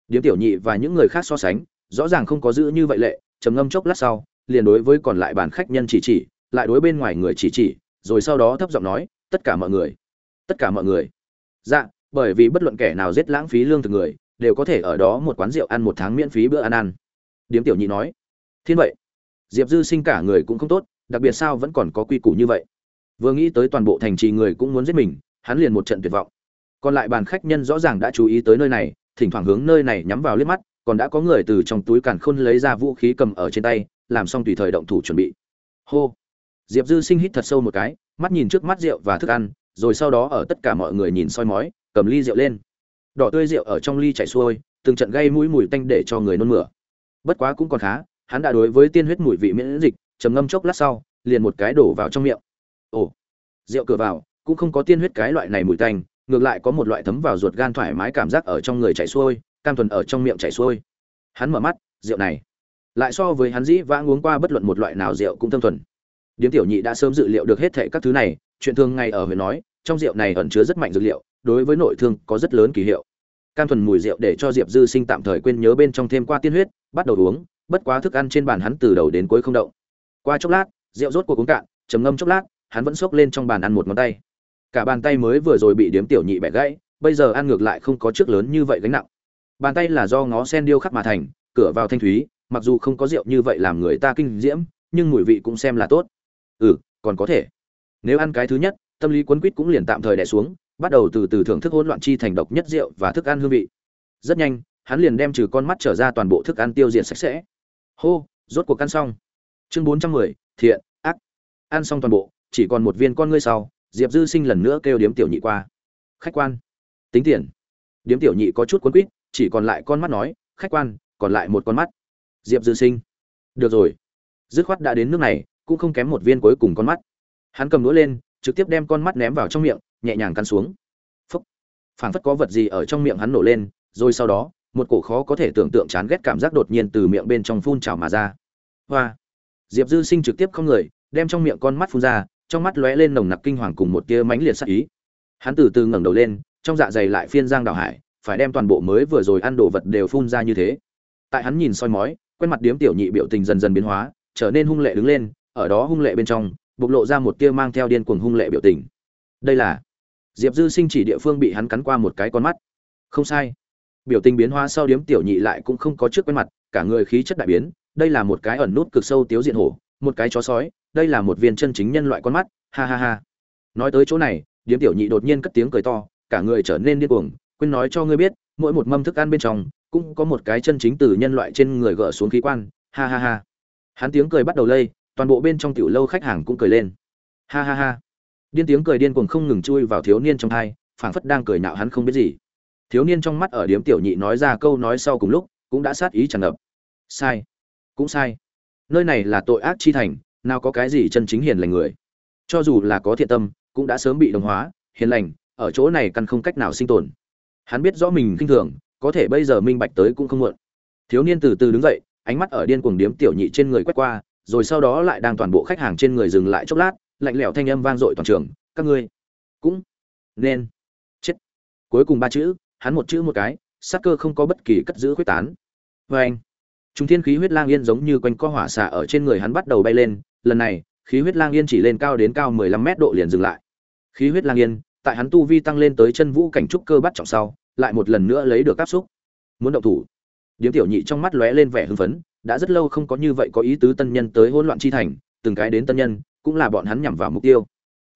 Điếm tiểu nhị và những người khác so sánh, rõ ràng không có giữ như vậy lệ, trầm ngâm chốc lát sau, liền đối với còn lại bàn khách nhân chỉ chỉ, lại đối bên ngoài người chỉ chỉ, rồi sau đó thấp giọng nói, tất cả mọi người, tất cả mọi người. Dạ bởi vì bất luận kẻ nào giết lãng phí lương thực người đều có thể ở đó một quán rượu ăn một tháng miễn phí bữa ăn ăn. Điếm tiểu nhị nói, thiên vậy, diệp dư sinh cả người cũng không tốt, đặc biệt sao vẫn còn có quy củ như vậy? Vừa nghĩ tới toàn bộ thành trì người cũng muốn giết mình, hắn liền một trận tuyệt vọng. Còn lại bàn khách nhân rõ ràng đã chú ý tới nơi này, thỉnh thoảng hướng nơi này nhắm vào liếc mắt, còn đã có người từ trong túi càn khôn lấy ra vũ khí cầm ở trên tay, làm xong tùy thời động thủ chuẩn bị. Hô! Diệp dư sinh hít thật sâu một cái, mắt nhìn trước mắt rượu và thức ăn, rồi sau đó ở tất cả mọi người nhìn soi mói, cầm ly rượu lên đỏ tươi rượu ở trong ly chảy xuôi, từng trận gây mũi mùi tanh để cho người nôn mửa. Bất quá cũng còn khá, hắn đã đối với tiên huyết mùi vị miễn dịch, trầm ngâm chốc lát sau, liền một cái đổ vào trong miệng. Ồ, rượu cửa vào, cũng không có tiên huyết cái loại này mùi tanh, ngược lại có một loại thấm vào ruột gan thoải mái cảm giác ở trong người chảy xuôi, cam thuần ở trong miệng chảy xuôi. Hắn mở mắt, rượu này, lại so với hắn dĩ vãng uống qua bất luận một loại nào rượu cũng thâm thuần. Điếm tiểu nhị đã sớm dự liệu được hết thệ các thứ này, chuyện thường ngay ở huyện nói, trong rượu này ẩn chứa rất mạnh dược liệu, đối với nội thương có rất lớn kỳ hiệu cam thuần mùi rượu để cho diệp dư sinh tạm thời quên nhớ bên trong thêm qua tiên huyết, bắt đầu uống, bất quá thức ăn trên bàn hắn từ đầu đến cuối không động. Qua chốc lát, rượu rốt cuộc uống cạn chấm ngâm chốc lát, hắn vẫn xốc lên trong bàn ăn một ngón tay. Cả bàn tay mới vừa rồi bị điếm tiểu nhị bẻ gãy, bây giờ ăn ngược lại không có trước lớn như vậy gánh nặng. Bàn tay là do ngó sen điêu khắc mà thành, cửa vào thanh thúy, mặc dù không có rượu như vậy làm người ta kinh diễm, nhưng mùi vị cũng xem là tốt. Ừ còn có thể. Nếu ăn cái thứ nhất, tâm lý quấn quýt cũng liền tạm thời đẻ xuống bắt đầu từ từ thưởng thức hỗn loạn chi thành độc nhất rượu và thức ăn hương vị. Rất nhanh, hắn liền đem trừ con mắt trở ra toàn bộ thức ăn tiêu diệt sạch sẽ. Hô, rốt cuộc ăn xong. Chương bốn trăm mười, thiện, ác. Ăn xong toàn bộ, chỉ còn một viên con ngươi sau, diệp dư sinh lần nữa kêu điếm tiểu nhị qua. Khách quan. Tính tiền. Điếm tiểu nhị có chút quấn quýt, chỉ còn lại con mắt nói, khách quan, còn lại một con mắt. Diệp dư sinh. Được rồi. Dứt khoát đã đến nước này, cũng không kém một viên cuối cùng con mắt. Hắn cầm đũa lên, trực tiếp đem con mắt ném vào trong miệng nhẹ nhàng cắn xuống. Phấp, phảng phất có vật gì ở trong miệng hắn nổ lên rồi sau đó một cổ khó có thể tưởng tượng chán ghét cảm giác đột nhiên từ miệng bên trong phun trào mà ra. Hoa. Diệp dư sinh trực tiếp không người đem trong miệng con mắt phun ra trong mắt lóe lên nồng nặc kinh hoàng cùng một tia mãnh liệt sắc ý. Hắn từ từ ngẩng đầu lên trong dạ dày lại phiên giang đảo hải phải đem toàn bộ mới vừa rồi ăn đồ vật đều phun ra như thế. Tại hắn nhìn soi mói quen mặt điếm tiểu nhị biểu tình dần dần biến hóa trở nên hung lệ đứng lên ở đó hung lệ bên trong bộc lộ ra một tia mang theo điên cuồng hung lệ biểu tình. Đây là diệp dư sinh chỉ địa phương bị hắn cắn qua một cái con mắt. Không sai. Biểu tình biến hóa sau điếm tiểu nhị lại cũng không có trước quen mặt, cả người khí chất đại biến, đây là một cái ẩn nút cực sâu tiếu diện hổ, một cái chó sói, đây là một viên chân chính nhân loại con mắt, ha ha ha. Nói tới chỗ này, điếm tiểu nhị đột nhiên cất tiếng cười to, cả người trở nên điên cuồng, quên nói cho ngươi biết, mỗi một mâm thức ăn bên trong, cũng có một cái chân chính từ nhân loại trên người gỡ xuống khí quan, ha ha ha. Hắn tiếng cười bắt đầu lây, toàn bộ bên trong tiểu lâu khách hàng cũng cười lên. Ha ha ha điên tiếng cười điên cuồng không ngừng chui vào thiếu niên trong thai, phảng phất đang cười nạo hắn không biết gì. Thiếu niên trong mắt ở điếm tiểu nhị nói ra câu nói sau cùng lúc, cũng đã sát ý tràn ngập. Sai. Cũng sai. Nơi này là tội ác chi thành, nào có cái gì chân chính hiền lành người. Cho dù là có thiện tâm, cũng đã sớm bị đồng hóa, hiền lành, ở chỗ này căn không cách nào sinh tồn. Hắn biết rõ mình kinh thường, có thể bây giờ minh bạch tới cũng không muộn. Thiếu niên từ từ đứng dậy, ánh mắt ở điên cuồng điếm tiểu nhị trên người quét qua, rồi sau đó lại đang toàn bộ khách hàng trên người dừng lại chốc lát lạnh lẽo thanh âm vang dội toàn trường, các ngươi cũng nên chết. Cuối cùng ba chữ, hắn một chữ một cái, sát cơ không có bất kỳ cất giữ quyết tán. Vê anh trung thiên khí huyết lang yên giống như quanh co hỏa xạ ở trên người hắn bắt đầu bay lên, lần này, khí huyết lang yên chỉ lên cao đến cao mười lăm mét độ liền dừng lại. Khí huyết lang yên, tại hắn tu vi tăng lên tới chân vũ cảnh trúc cơ bắt trọng sau, lại một lần nữa lấy được áp xúc. Muốn động thủ. Điếm tiểu nhị trong mắt lóe lên vẻ hưng phấn, đã rất lâu không có như vậy có ý tứ tân nhân tới hỗn loạn chi thành, từng cái đến tân nhân cũng là bọn hắn nhằm vào mục tiêu.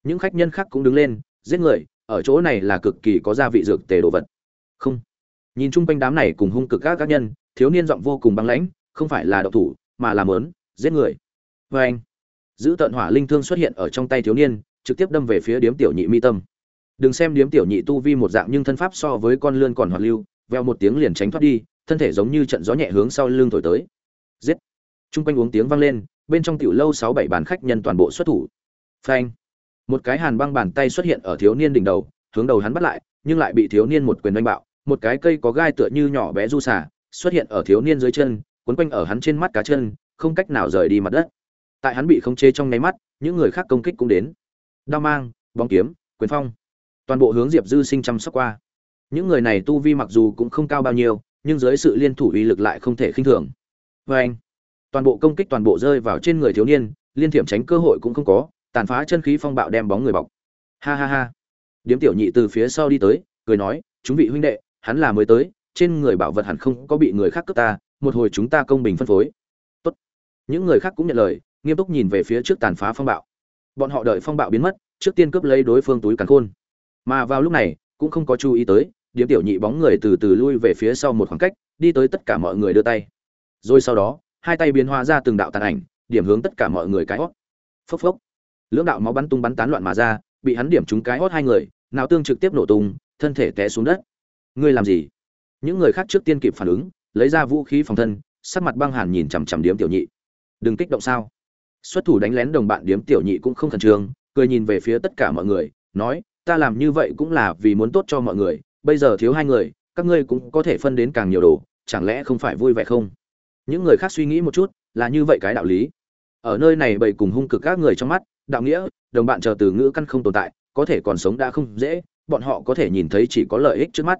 Những khách nhân khác cũng đứng lên, giết người, ở chỗ này là cực kỳ có gia vị dược tề đồ vật. Không. Nhìn chung quanh đám này cùng hung cực các các nhân, thiếu niên giọng vô cùng băng lãnh, không phải là độc thủ, mà là mớn giết người. Vê anh, giữ tận hỏa linh thương xuất hiện ở trong tay thiếu niên, trực tiếp đâm về phía điếm tiểu nhị mi tâm. Đừng xem điếm tiểu nhị tu vi một dạng nhưng thân pháp so với con lươn còn hoạt lưu, veo một tiếng liền tránh thoát đi, thân thể giống như trận gió nhẹ hướng sau lưng thổi tới. Giết. Chung quanh uống tiếng vang lên bên trong tiểu lâu sáu bảy bàn khách nhân toàn bộ xuất thủ. Phanh. Một cái hàn băng bàn tay xuất hiện ở thiếu niên đỉnh đầu, hướng đầu hắn bắt lại, nhưng lại bị thiếu niên một quyền đánh bạo. Một cái cây có gai tựa như nhỏ bé du xả xuất hiện ở thiếu niên dưới chân quấn quanh ở hắn trên mắt cá chân, không cách nào rời đi mặt đất. Tại hắn bị khống chế trong nháy mắt, những người khác công kích cũng đến. Đao mang, bóng kiếm, quyền phong. Toàn bộ hướng diệp dư sinh chăm sóc qua. Những người này tu vi mặc dù cũng không cao bao nhiêu, nhưng dưới sự liên thủ uy lực lại không thể khinh thường. Vê anh toàn bộ công kích toàn bộ rơi vào trên người thiếu niên, liên thiểm tránh cơ hội cũng không có, tàn phá chân khí phong bạo đem bóng người bọc. Ha ha ha. Điếm tiểu nhị từ phía sau đi tới, cười nói, chúng vị huynh đệ, hắn là mới tới, trên người bảo vật hẳn không có bị người khác cướp ta, một hồi chúng ta công bình phân phối. Tốt. những người khác cũng nhận lời, nghiêm túc nhìn về phía trước tàn phá phong bạo. Bọn họ đợi phong bạo biến mất, trước tiên cướp lấy đối phương túi càn khôn. Mà vào lúc này, cũng không có chú ý tới, điếm tiểu nhị bóng người từ từ lui về phía sau một khoảng cách, đi tới tất cả mọi người đưa tay. Rồi sau đó hai tay biến hóa ra từng đạo tàn ảnh, điểm hướng tất cả mọi người cái hót phốc phốc. Lưỡng đạo máu bắn tung bắn tán loạn mà ra, bị hắn điểm trúng cái hót hai người, não tương trực tiếp nổ tung, thân thể té xuống đất. Ngươi làm gì? Những người khác trước tiên kịp phản ứng, lấy ra vũ khí phòng thân, sắc mặt băng hàn nhìn chằm chằm điếm tiểu nhị. Đừng kích động sao? Xuất thủ đánh lén đồng bạn điếm tiểu nhị cũng không khẩn trương, cười nhìn về phía tất cả mọi người, nói, ta làm như vậy cũng là vì muốn tốt cho mọi người, bây giờ thiếu hai người, các ngươi cũng có thể phân đến càng nhiều đồ, chẳng lẽ không phải vui vẻ không? Những người khác suy nghĩ một chút, là như vậy cái đạo lý. Ở nơi này bầy cùng hung cực các người trong mắt, đạo nghĩa, đồng bạn chờ từ ngữ căn không tồn tại, có thể còn sống đã không dễ, bọn họ có thể nhìn thấy chỉ có lợi ích trước mắt.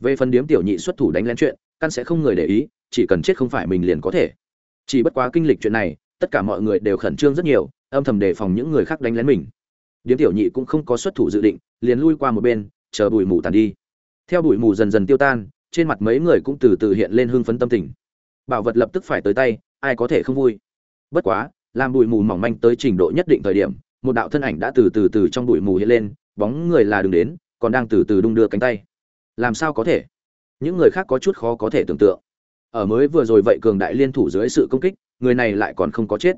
Về phần điếm tiểu nhị xuất thủ đánh lén chuyện, căn sẽ không người để ý, chỉ cần chết không phải mình liền có thể. Chỉ bất quá kinh lịch chuyện này, tất cả mọi người đều khẩn trương rất nhiều, âm thầm đề phòng những người khác đánh lén mình. Điếm tiểu nhị cũng không có xuất thủ dự định, liền lui qua một bên, chờ bụi mù tàn đi. Theo bụi mù dần dần tiêu tan, trên mặt mấy người cũng từ từ hiện lên hưng phấn tâm tình bảo vật lập tức phải tới tay, ai có thể không vui. Bất quá, làm bụi mù mỏng manh tới trình độ nhất định thời điểm, một đạo thân ảnh đã từ từ từ trong bụi mù hiện lên, bóng người là đường đến, còn đang từ từ đung đưa cánh tay. Làm sao có thể? Những người khác có chút khó có thể tưởng tượng. Ở mới vừa rồi vậy cường đại liên thủ dưới sự công kích, người này lại còn không có chết.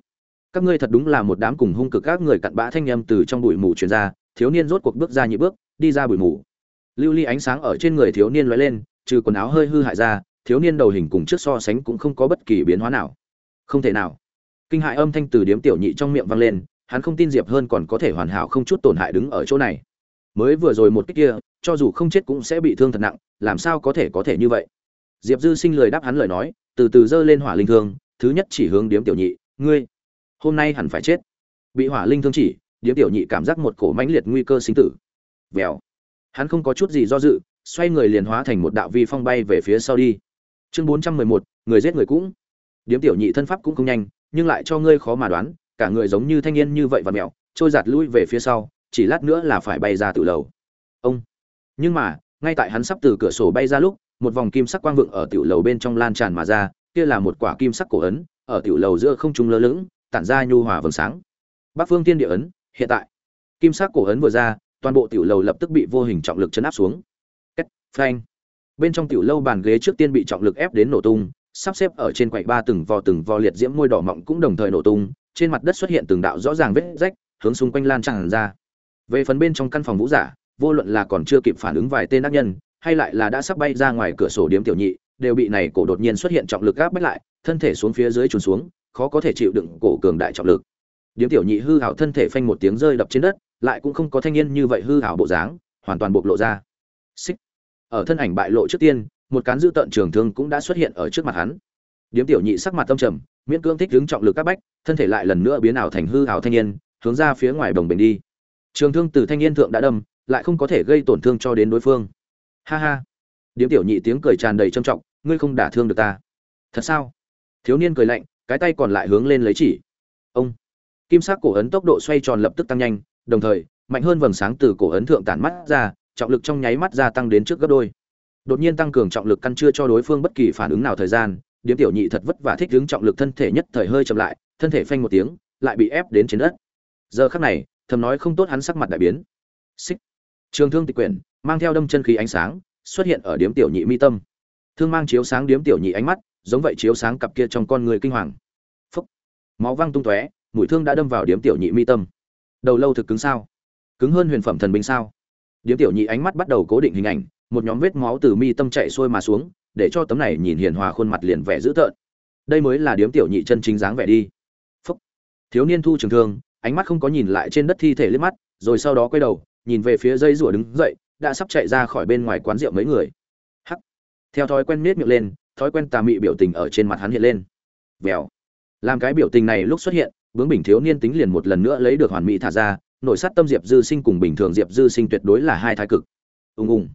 Các ngươi thật đúng là một đám cùng hung cực các người cặn bã thanh nhâm từ trong bụi mù truyền ra, thiếu niên rốt cuộc bước ra nhị bước, đi ra bụi mù. Lưu ly ánh sáng ở trên người thiếu niên lóe lên, trừ quần áo hơi hư hại ra thiếu niên đầu hình cùng trước so sánh cũng không có bất kỳ biến hóa nào. Không thể nào. Kinh hại âm thanh từ điếm tiểu nhị trong miệng vang lên, hắn không tin diệp hơn còn có thể hoàn hảo không chút tổn hại đứng ở chỗ này. Mới vừa rồi một cách kia, cho dù không chết cũng sẽ bị thương thật nặng, làm sao có thể có thể như vậy? Diệp dư sinh lời đáp hắn lời nói, từ từ giơ lên hỏa linh thương, thứ nhất chỉ hướng điếm tiểu nhị, ngươi, hôm nay hẳn phải chết. Bị hỏa linh thương chỉ, điếm tiểu nhị cảm giác một cổ mãnh liệt nguy cơ sinh tử. Vèo. Hắn không có chút gì do dự, xoay người liền hóa thành một đạo vi phong bay về phía sau đi chương bốn trăm mười một, người giết người cũng. Điếm tiểu nhị thân pháp cũng không nhanh, nhưng lại cho ngươi khó mà đoán, cả người giống như thanh niên như vậy và mẹo, trôi giạt lui về phía sau, chỉ lát nữa là phải bay ra từ lầu. Ông. Nhưng mà, ngay tại hắn sắp từ cửa sổ bay ra lúc, một vòng kim sắc quang vượng ở tiểu lầu bên trong lan tràn mà ra, kia là một quả kim sắc cổ ấn, ở tiểu lầu giữa không trung lơ lửng, tản ra nhu hòa vầng sáng. Bắc phương tiên địa ấn, hiện tại. Kim sắc cổ ấn vừa ra, toàn bộ tiểu lầu lập tức bị vô hình trọng lực chấn áp xuống. Két, phanh bên trong tiểu lâu bàn ghế trước tiên bị trọng lực ép đến nổ tung, sắp xếp ở trên quầy ba từng vò từng vò liệt diễm môi đỏ mọng cũng đồng thời nổ tung, trên mặt đất xuất hiện từng đạo rõ ràng vết rách, hướng xung quanh lan tràn ra. Về phần bên trong căn phòng vũ giả, vô luận là còn chưa kịp phản ứng vài tên tác nhân, hay lại là đã sắp bay ra ngoài cửa sổ điếm tiểu nhị, đều bị này cổ đột nhiên xuất hiện trọng lực gáp bách lại, thân thể xuống phía dưới trùn xuống, khó có thể chịu đựng cổ cường đại trọng lực. Điếm tiểu nhị hư hảo thân thể phanh một tiếng rơi đập trên đất, lại cũng không có thanh niên như vậy hư hảo bộ dáng, hoàn toàn bộc lộ ra. Xích ở thân ảnh bại lộ trước tiên, một cán dư tận trường thương cũng đã xuất hiện ở trước mặt hắn. Điếm tiểu nhị sắc mặt tâm trầm, miễn cương thích đứng trọng lực các bách, thân thể lại lần nữa biến ảo thành hư hào thanh niên, hướng ra phía ngoài đồng bình đi. Trường thương từ thanh niên thượng đã đâm, lại không có thể gây tổn thương cho đến đối phương. Ha ha. Điếm tiểu nhị tiếng cười tràn đầy trầm trọng, ngươi không đả thương được ta. Thật sao? Thiếu niên cười lạnh, cái tay còn lại hướng lên lấy chỉ. Ông. Kim sắc cổ ấn tốc độ xoay tròn lập tức tăng nhanh, đồng thời, mạnh hơn vầng sáng từ cổ ấn thượng tản mắt ra trọng lực trong nháy mắt gia tăng đến trước gấp đôi. Đột nhiên tăng cường trọng lực căn chưa cho đối phương bất kỳ phản ứng nào thời gian, điếm tiểu nhị thật vất vả thích ứng trọng lực thân thể nhất thời hơi chậm lại, thân thể phanh một tiếng, lại bị ép đến trên đất. Giờ khắc này, thầm nói không tốt hắn sắc mặt đại biến. Xích. Trường thương tịch quyển, mang theo đâm chân khí ánh sáng, xuất hiện ở điếm tiểu nhị mi tâm. Thương mang chiếu sáng điếm tiểu nhị ánh mắt, giống vậy chiếu sáng cặp kia trong con người kinh hoàng. Phúc. Máu văng tung tóe mũi thương đã đâm vào điếm tiểu nhị mi tâm. Đầu lâu thực cứng sao? Cứng hơn huyền phẩm thần binh sao? Điếm tiểu nhị ánh mắt bắt đầu cố định hình ảnh, một nhóm vết máu từ mi tâm chạy xuôi mà xuống, để cho tấm này nhìn hiền hòa khuôn mặt liền vẻ dữ tợn. Đây mới là điếm tiểu nhị chân chính dáng vẻ đi. Phúc. Thiếu niên thu trường thương, ánh mắt không có nhìn lại trên đất thi thể liếc mắt, rồi sau đó quay đầu, nhìn về phía dây rủa đứng dậy, đã sắp chạy ra khỏi bên ngoài quán rượu mấy người. Theo thói quen miết miệng lên, thói quen tà mị biểu tình ở trên mặt hắn hiện lên. Vèo. Làm cái biểu tình này lúc xuất hiện, bướng bình thiếu niên tính liền một lần nữa lấy được hoàn mỹ thả ra nội sát tâm diệp dư sinh cùng bình thường diệp dư sinh tuyệt đối là hai thái cực. Ùng ùng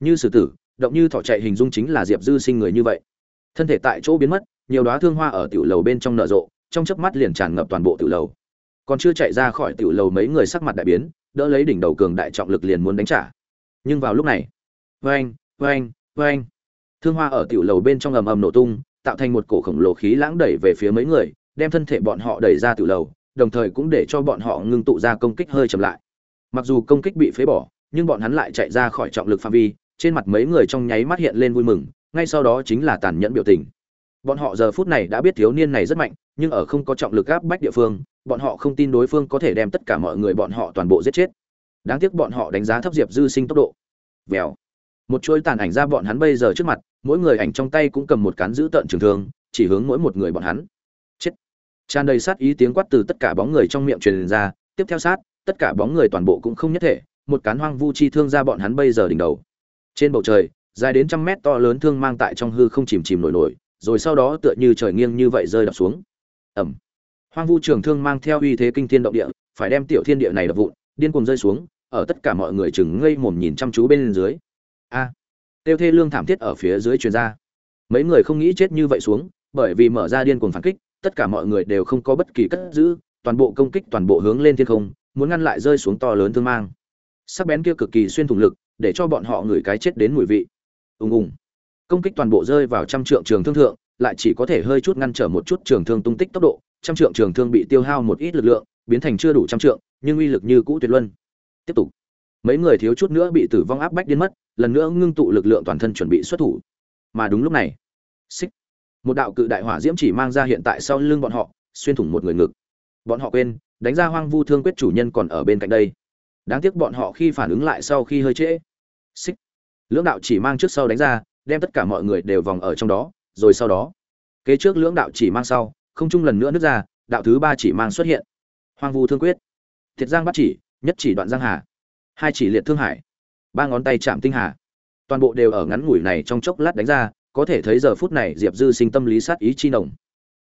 như sử tử, động như thọ chạy hình dung chính là diệp dư sinh người như vậy. Thân thể tại chỗ biến mất, nhiều đoá thương hoa ở tiểu lầu bên trong nở rộ, trong chớp mắt liền tràn ngập toàn bộ tiểu lầu. Còn chưa chạy ra khỏi tiểu lầu mấy người sắc mặt đại biến, đỡ lấy đỉnh đầu cường đại trọng lực liền muốn đánh trả. Nhưng vào lúc này vang vang vang thương hoa ở tiểu lầu bên trong ầm ầm nổ tung, tạo thành một cổ khổng lồ khí lãng đẩy về phía mấy người, đem thân thể bọn họ đẩy ra tiểu lầu đồng thời cũng để cho bọn họ ngưng tụ ra công kích hơi chậm lại. Mặc dù công kích bị phế bỏ, nhưng bọn hắn lại chạy ra khỏi trọng lực phạm vi, trên mặt mấy người trong nháy mắt hiện lên vui mừng, ngay sau đó chính là tàn nhẫn biểu tình. Bọn họ giờ phút này đã biết thiếu niên này rất mạnh, nhưng ở không có trọng lực áp bách địa phương, bọn họ không tin đối phương có thể đem tất cả mọi người bọn họ toàn bộ giết chết. Đáng tiếc bọn họ đánh giá thấp diệp dư sinh tốc độ. Vèo. Một chuỗi tàn ảnh ra bọn hắn bây giờ trước mặt, mỗi người ảnh trong tay cũng cầm một cán giữ tận trường thương, chỉ hướng mỗi một người bọn hắn tràn đầy sát ý tiếng quát từ tất cả bóng người trong miệng truyền ra, tiếp theo sát, tất cả bóng người toàn bộ cũng không nhất thể, một cán hoang vu chi thương ra bọn hắn bây giờ đỉnh đầu. Trên bầu trời, dài đến trăm mét to lớn thương mang tại trong hư không chìm chìm nổi nổi, rồi sau đó tựa như trời nghiêng như vậy rơi đập xuống. Ẩm hoang vu trường thương mang theo uy thế kinh thiên động địa, phải đem tiểu thiên địa này đập vụn, điên cuồng rơi xuống, ở tất cả mọi người chừng ngây mồm nhìn chăm chú bên dưới. A. Tiêu thê lương thảm thiết ở phía dưới truyền ra. Mấy người không nghĩ chết như vậy xuống, bởi vì mở ra điên cuồng phản kích tất cả mọi người đều không có bất kỳ cất giữ, toàn bộ công kích toàn bộ hướng lên thiên không, muốn ngăn lại rơi xuống to lớn thương mang. Sắc bén kia cực kỳ xuyên thủng lực, để cho bọn họ ngửi cái chết đến mùi vị. Ùng ùng. Công kích toàn bộ rơi vào trăm trượng trường thương thượng, lại chỉ có thể hơi chút ngăn trở một chút trường thương tung tích tốc độ, trăm trượng trường thương bị tiêu hao một ít lực lượng, biến thành chưa đủ trăm trượng, nhưng uy lực như cũ tuyệt luân. Tiếp tục. Mấy người thiếu chút nữa bị tử vong áp bách đến mất, lần nữa ngưng tụ lực lượng toàn thân chuẩn bị xuất thủ. Mà đúng lúc này, xích một đạo cự đại hỏa diễm chỉ mang ra hiện tại sau lưng bọn họ, xuyên thủng một người ngực. Bọn họ quên, đánh ra hoang vu thương quyết chủ nhân còn ở bên cạnh đây. Đáng tiếc bọn họ khi phản ứng lại sau khi hơi trễ. Xích. Lưỡng đạo chỉ mang trước sau đánh ra, đem tất cả mọi người đều vòng ở trong đó, rồi sau đó, kế trước lưỡng đạo chỉ mang sau, không chung lần nữa nước ra, đạo thứ ba chỉ mang xuất hiện. Hoang vu thương quyết. Thiệt giang bắt chỉ, nhất chỉ đoạn giang hà. Hai chỉ liệt thương hải. Ba ngón tay chạm tinh hà. Toàn bộ đều ở ngắn ngủi này trong chốc lát đánh ra có thể thấy giờ phút này diệp dư sinh tâm lý sát ý chi nồng.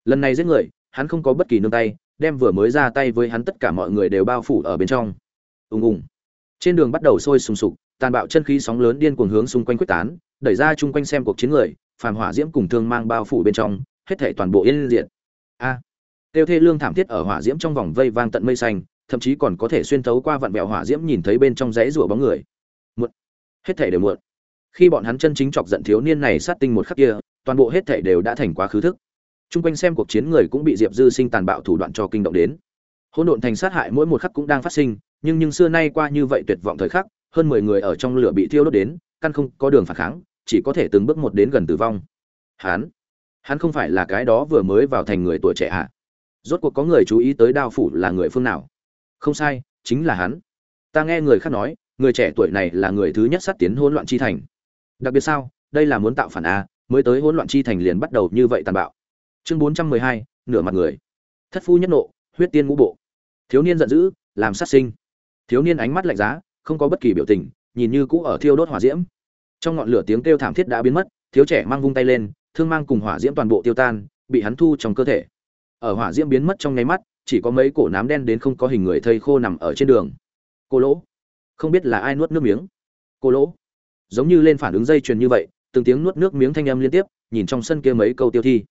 Lần này giết người, hắn không có bất kỳ nương tay, đem vừa mới ra tay với hắn tất cả mọi người đều bao phủ ở bên trong. Ùng ùng. Trên đường bắt đầu sôi sùng sục, tàn bạo chân khí sóng lớn điên cuồng hướng xung quanh quyết tán, đẩy ra chung quanh xem cuộc chiến người, phàm hỏa diễm cùng thương mang bao phủ bên trong, hết thảy toàn bộ yên diệt. A. Tiêu thê lương thảm thiết ở hỏa diễm trong vòng vây vang tận mây xanh, thậm chí còn có thể xuyên thấu qua vạn vẹo hỏa diễm nhìn thấy bên trong rẽ rủa bóng người. Muộn. Hết thảy đều muộn khi bọn hắn chân chính chọc giận thiếu niên này sát tinh một khắc kia, toàn bộ hết thảy đều đã thành quá khứ thức. Chung quanh xem cuộc chiến người cũng bị diệp dư sinh tàn bạo thủ đoạn cho kinh động đến. Hỗn độn thành sát hại mỗi một khắc cũng đang phát sinh, nhưng nhưng xưa nay qua như vậy tuyệt vọng thời khắc, hơn mười người ở trong lửa bị thiêu đốt đến, căn không có đường phản kháng, chỉ có thể từng bước một đến gần tử vong. Hắn hắn không phải là cái đó vừa mới vào thành người tuổi trẻ ạ à? rốt cuộc có người chú ý tới đao phủ là người phương nào? Không sai, chính là hắn. Ta nghe người khác nói, người trẻ tuổi này là người thứ nhất sát tiến hỗn loạn chi thành đặc biệt sao, đây là muốn tạo phản a, mới tới hỗn loạn chi thành liền bắt đầu như vậy tàn bạo. Chương bốn trăm mười hai, nửa mặt người. Thất phu nhất nộ, huyết tiên ngũ bộ. Thiếu niên giận dữ, làm sát sinh. Thiếu niên ánh mắt lạnh giá, không có bất kỳ biểu tình, nhìn như cũ ở thiêu đốt hỏa diễm. Trong ngọn lửa tiếng kêu thảm thiết đã biến mất, thiếu trẻ mang vung tay lên, thương mang cùng hỏa diễm toàn bộ tiêu tan, bị hắn thu trong cơ thể. Ở hỏa diễm biến mất trong nháy mắt, chỉ có mấy cổ nám đen đến không có hình người thây khô nằm ở trên đường. Cô lỗ. Không biết là ai nuốt nước miếng. Cô lỗ giống như lên phản ứng dây chuyền như vậy, từng tiếng nuốt nước miếng thanh âm liên tiếp, nhìn trong sân kia mấy câu tiêu thi.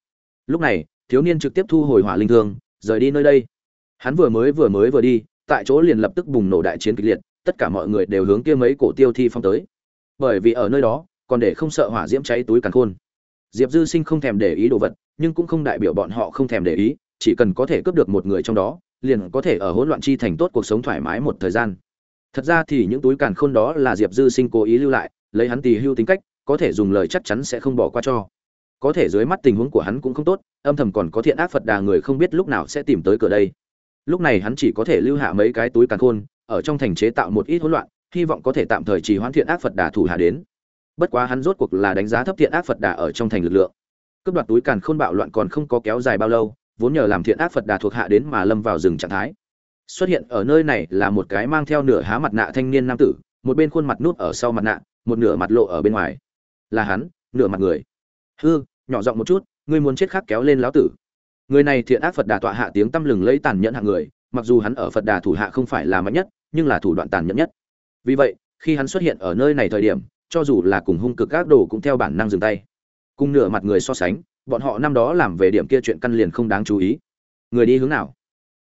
Lúc này, thiếu niên trực tiếp thu hồi hỏa linh thương, rời đi nơi đây. Hắn vừa mới vừa mới vừa đi, tại chỗ liền lập tức bùng nổ đại chiến kịch liệt, tất cả mọi người đều hướng kia mấy cổ tiêu thi phong tới. Bởi vì ở nơi đó, còn để không sợ hỏa diễm cháy túi càn khôn. Diệp dư sinh không thèm để ý đồ vật, nhưng cũng không đại biểu bọn họ không thèm để ý, chỉ cần có thể cướp được một người trong đó, liền có thể ở hỗn loạn chi thành tốt cuộc sống thoải mái một thời gian. Thật ra thì những túi càn khôn đó là diệp dư sinh cố ý lưu lại lấy hắn tì hưu tính cách, có thể dùng lời chắc chắn sẽ không bỏ qua cho. Có thể dưới mắt tình huống của hắn cũng không tốt, âm thầm còn có thiện ác phật đà người không biết lúc nào sẽ tìm tới cửa đây. Lúc này hắn chỉ có thể lưu hạ mấy cái túi càn khôn, ở trong thành chế tạo một ít hỗn loạn, hy vọng có thể tạm thời trì hoãn thiện ác phật đà thủ hạ đến. Bất quá hắn rốt cuộc là đánh giá thấp thiện ác phật đà ở trong thành lực lượng. Cướp đoạt túi càn khôn bạo loạn còn không có kéo dài bao lâu, vốn nhờ làm thiện ác phật đà thuộc hạ đến mà lâm vào rừng trạng thái. Xuất hiện ở nơi này là một cái mang theo nửa há mặt nạ thanh niên nam tử, một bên khuôn mặt nút ở sau mặt nạ một nửa mặt lộ ở bên ngoài. Là hắn, nửa mặt người. Hư, nhỏ giọng một chút, ngươi muốn chết khác kéo lên lão tử. Người này thiện ác phật đà tọa hạ tiếng tăm lừng lấy tàn nhẫn hạng người, mặc dù hắn ở phật đà thủ hạ không phải là mạnh nhất, nhưng là thủ đoạn tàn nhẫn nhất. Vì vậy, khi hắn xuất hiện ở nơi này thời điểm, cho dù là cùng hung cực các đồ cũng theo bản năng dừng tay. Cùng nửa mặt người so sánh, bọn họ năm đó làm về điểm kia chuyện căn liền không đáng chú ý. Người đi hướng nào?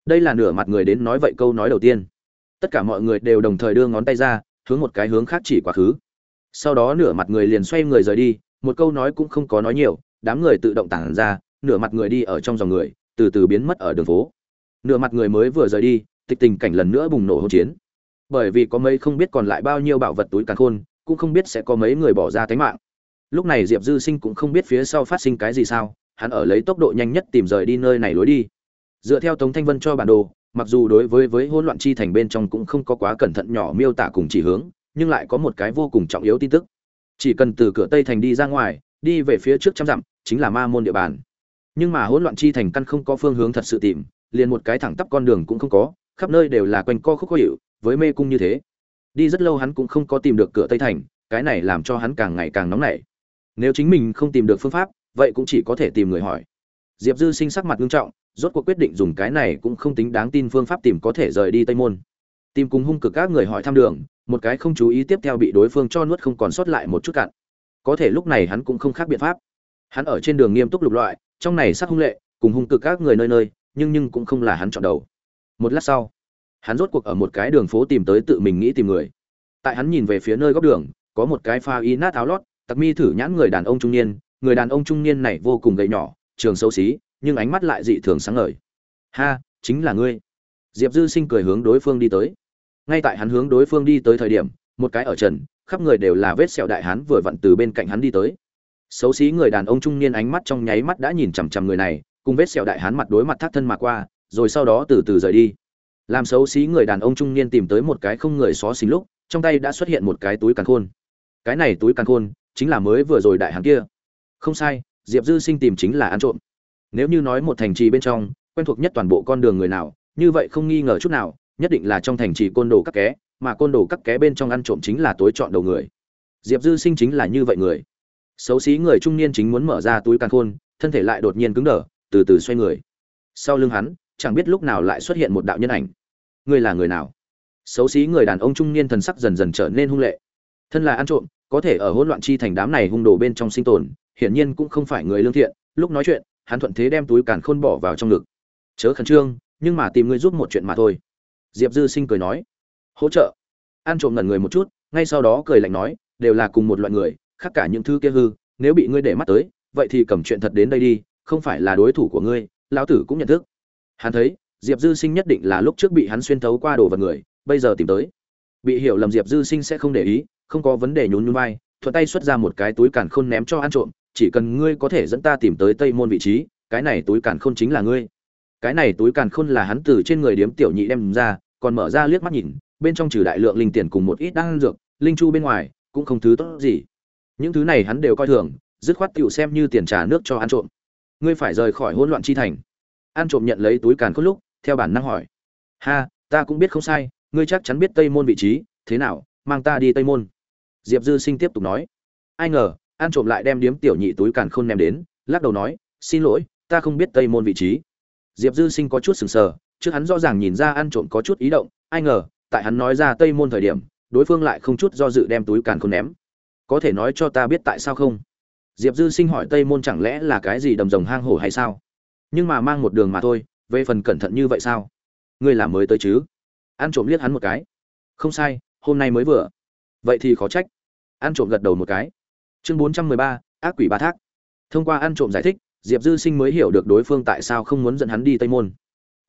Đây là nửa mặt người đến nói vậy câu nói đầu tiên. Tất cả mọi người đều đồng thời đưa ngón tay ra, hướng một cái hướng khác chỉ quá khứ sau đó nửa mặt người liền xoay người rời đi, một câu nói cũng không có nói nhiều, đám người tự động tản ra, nửa mặt người đi ở trong dòng người, từ từ biến mất ở đường phố. Nửa mặt người mới vừa rời đi, tịch tình cảnh lần nữa bùng nổ hỗn chiến. Bởi vì có mấy không biết còn lại bao nhiêu bảo vật túi càn khôn, cũng không biết sẽ có mấy người bỏ ra tính mạng. Lúc này diệp dư sinh cũng không biết phía sau phát sinh cái gì sao, hắn ở lấy tốc độ nhanh nhất tìm rời đi nơi này lối đi. Dựa theo tống thanh vân cho bản đồ, mặc dù đối với với hỗn loạn chi thành bên trong cũng không có quá cẩn thận nhỏ miêu tả cùng chỉ hướng nhưng lại có một cái vô cùng trọng yếu tin tức. Chỉ cần từ cửa tây thành đi ra ngoài, đi về phía trước trăm dặm, chính là ma môn địa bàn. Nhưng mà hỗn loạn chi thành căn không có phương hướng thật sự tìm, liền một cái thẳng tắp con đường cũng không có, khắp nơi đều là quanh co khúc khó hiệu với mê cung như thế. Đi rất lâu hắn cũng không có tìm được cửa tây thành, cái này làm cho hắn càng ngày càng nóng nảy. Nếu chính mình không tìm được phương pháp, vậy cũng chỉ có thể tìm người hỏi. Diệp dư sinh sắc mặt nghiêm trọng, rốt cuộc quyết định dùng cái này cũng không tính đáng tin phương pháp tìm có thể rời đi tây môn. Tìm cùng hung cực các người hỏi thăm đường một cái không chú ý tiếp theo bị đối phương cho nuốt không còn sót lại một chút cạn. Có thể lúc này hắn cũng không khác biện pháp. Hắn ở trên đường nghiêm túc lục loại, trong này sắc hung lệ, cùng hung cực các người nơi nơi, nhưng nhưng cũng không là hắn chọn đầu. Một lát sau, hắn rốt cuộc ở một cái đường phố tìm tới tự mình nghĩ tìm người. Tại hắn nhìn về phía nơi góc đường, có một cái pha y nát áo lót, tặc mi thử nhãn người đàn ông trung niên, người đàn ông trung niên này vô cùng gầy nhỏ, trường xấu xí, nhưng ánh mắt lại dị thường sáng ngời. Ha, chính là ngươi. Diệp dư sinh cười hướng đối phương đi tới ngay tại hắn hướng đối phương đi tới thời điểm, một cái ở trần, khắp người đều là vết sẹo đại hán vừa vặn từ bên cạnh hắn đi tới. Xấu xí người đàn ông trung niên ánh mắt trong nháy mắt đã nhìn chằm chằm người này, cùng vết sẹo đại hán mặt đối mặt thắt thân mà qua, rồi sau đó từ từ rời đi. Làm xấu xí người đàn ông trung niên tìm tới một cái không người xó xính lúc, trong tay đã xuất hiện một cái túi càn khôn. Cái này túi càn khôn chính là mới vừa rồi đại hán kia. Không sai, diệp dư sinh tìm chính là ăn trộm. Nếu như nói một thành trì bên trong, quen thuộc nhất toàn bộ con đường người nào, như vậy không nghi ngờ chút nào nhất định là trong thành trì côn đồ các ké, mà côn đồ các ké bên trong ăn trộm chính là tối chọn đầu người. Diệp dư sinh chính là như vậy người. Xấu xí người trung niên chính muốn mở ra túi càn khôn, thân thể lại đột nhiên cứng đờ, từ từ xoay người. Sau lưng hắn, chẳng biết lúc nào lại xuất hiện một đạo nhân ảnh. Ngươi là người nào? Xấu xí người đàn ông trung niên thần sắc dần dần trở nên hung lệ. Thân là ăn trộm, có thể ở hỗn loạn chi thành đám này hung đồ bên trong sinh tồn, hiển nhiên cũng không phải người lương thiện, lúc nói chuyện, hắn thuận thế đem túi càn khôn bỏ vào trong ngực. Chớ khẩn trương, nhưng mà tìm ngươi giúp một chuyện mà thôi diệp dư sinh cười nói, hỗ trợ. An trộm ngẩn người một chút, ngay sau đó cười lạnh nói, đều là cùng một loại người, khác cả những thứ kia hư, nếu bị ngươi để mắt tới, vậy thì cầm chuyện thật đến đây đi, không phải là đối thủ của ngươi. Lão tử cũng nhận thức. Hắn thấy, diệp dư sinh nhất định là lúc trước bị hắn xuyên thấu qua đồ vật người, bây giờ tìm tới. Bị hiểu lầm diệp dư sinh sẽ không để ý, không có vấn đề nhún nhún vai, thuận tay xuất ra một cái túi càn khôn ném cho ăn trộm, chỉ cần ngươi có thể dẫn ta tìm tới tây môn vị trí, cái này túi càn khôn chính là ngươi cái này túi càn khôn là hắn từ trên người điếm tiểu nhị đem ra, còn mở ra liếc mắt nhìn, bên trong trừ đại lượng linh tiền cùng một ít đan dược, linh chu bên ngoài, cũng không thứ tốt gì. Những thứ này hắn đều coi thường, dứt khoát tựu xem như tiền trả nước cho ăn trộm. Ngươi phải rời khỏi hỗn loạn chi thành. Ăn trộm nhận lấy túi càn khôn lúc, theo bản năng hỏi. Ha, ta cũng biết không sai, ngươi chắc chắn biết tây môn vị trí, thế nào, mang ta đi tây môn. Diệp dư sinh tiếp tục nói. Ai ngờ, ăn trộm lại đem điếm tiểu nhị túi càn khôn ném đến, lắc đầu nói, xin lỗi, ta không biết tây môn vị trí diệp dư sinh có chút sừng sờ, trước hắn rõ ràng nhìn ra ăn trộm có chút ý động, ai ngờ, tại hắn nói ra tây môn thời điểm, đối phương lại không chút do dự đem túi càn khôn ném. Có thể nói cho ta biết tại sao không? Diệp dư sinh hỏi tây môn chẳng lẽ là cái gì đầm rồng hang hổ hay sao? Nhưng mà mang một đường mà thôi, về phần cẩn thận như vậy sao? Ngươi làm mới tới chứ? Ăn trộm liếc hắn một cái. Không sai, hôm nay mới vừa. Vậy thì khó trách. Ăn trộm gật đầu một cái. Chương bốn trăm mười ba, ác quỷ ba thác. Thông qua ăn trộm giải thích diệp dư sinh mới hiểu được đối phương tại sao không muốn dẫn hắn đi tây môn.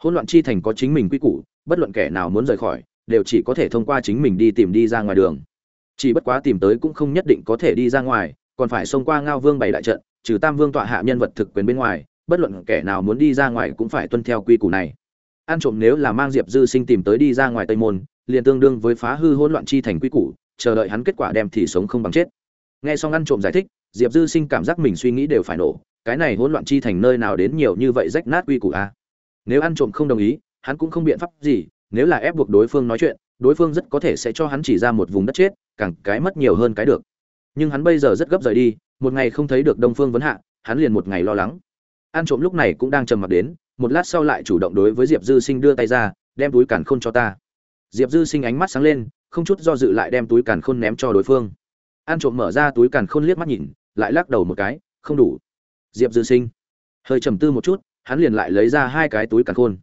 Hỗn loạn chi thành có chính mình quy củ, bất luận kẻ nào muốn rời khỏi, đều chỉ có thể thông qua chính mình đi tìm đi ra ngoài đường. Chỉ bất quá tìm tới cũng không nhất định có thể đi ra ngoài, còn phải xông qua ngao vương bảy đại trận, trừ tam vương tọa hạ nhân vật thực quyền bên ngoài, bất luận kẻ nào muốn đi ra ngoài cũng phải tuân theo quy củ này. Ăn trộm nếu là mang diệp dư sinh tìm tới đi ra ngoài tây môn, liền tương đương với phá hư hỗn loạn chi thành quy củ, chờ đợi hắn kết quả đem thì sống không bằng chết. Nghe xong ăn trộm giải thích, diệp dư sinh cảm giác mình suy nghĩ đều phải nổ cái này hỗn loạn chi thành nơi nào đến nhiều như vậy rách nát quy củ a nếu ăn trộm không đồng ý, hắn cũng không biện pháp gì, nếu là ép buộc đối phương nói chuyện, đối phương rất có thể sẽ cho hắn chỉ ra một vùng đất chết, càng cái mất nhiều hơn cái được. Nhưng hắn bây giờ rất gấp rời đi, một ngày không thấy được đông phương vấn hạ, hắn liền một ngày lo lắng. An trộm lúc này cũng đang trầm mặc đến, một lát sau lại chủ động đối với diệp dư sinh đưa tay ra, đem túi càn khôn cho ta. Diệp dư sinh ánh mắt sáng lên, không chút do dự lại đem túi càn khôn ném cho đối phương. An trộm mở ra túi càn khôn liếc mắt nhìn, lại lắc đầu một cái, không đủ diệp dư sinh. Hơi trầm tư một chút, hắn liền lại lấy ra hai cái túi càn khôn.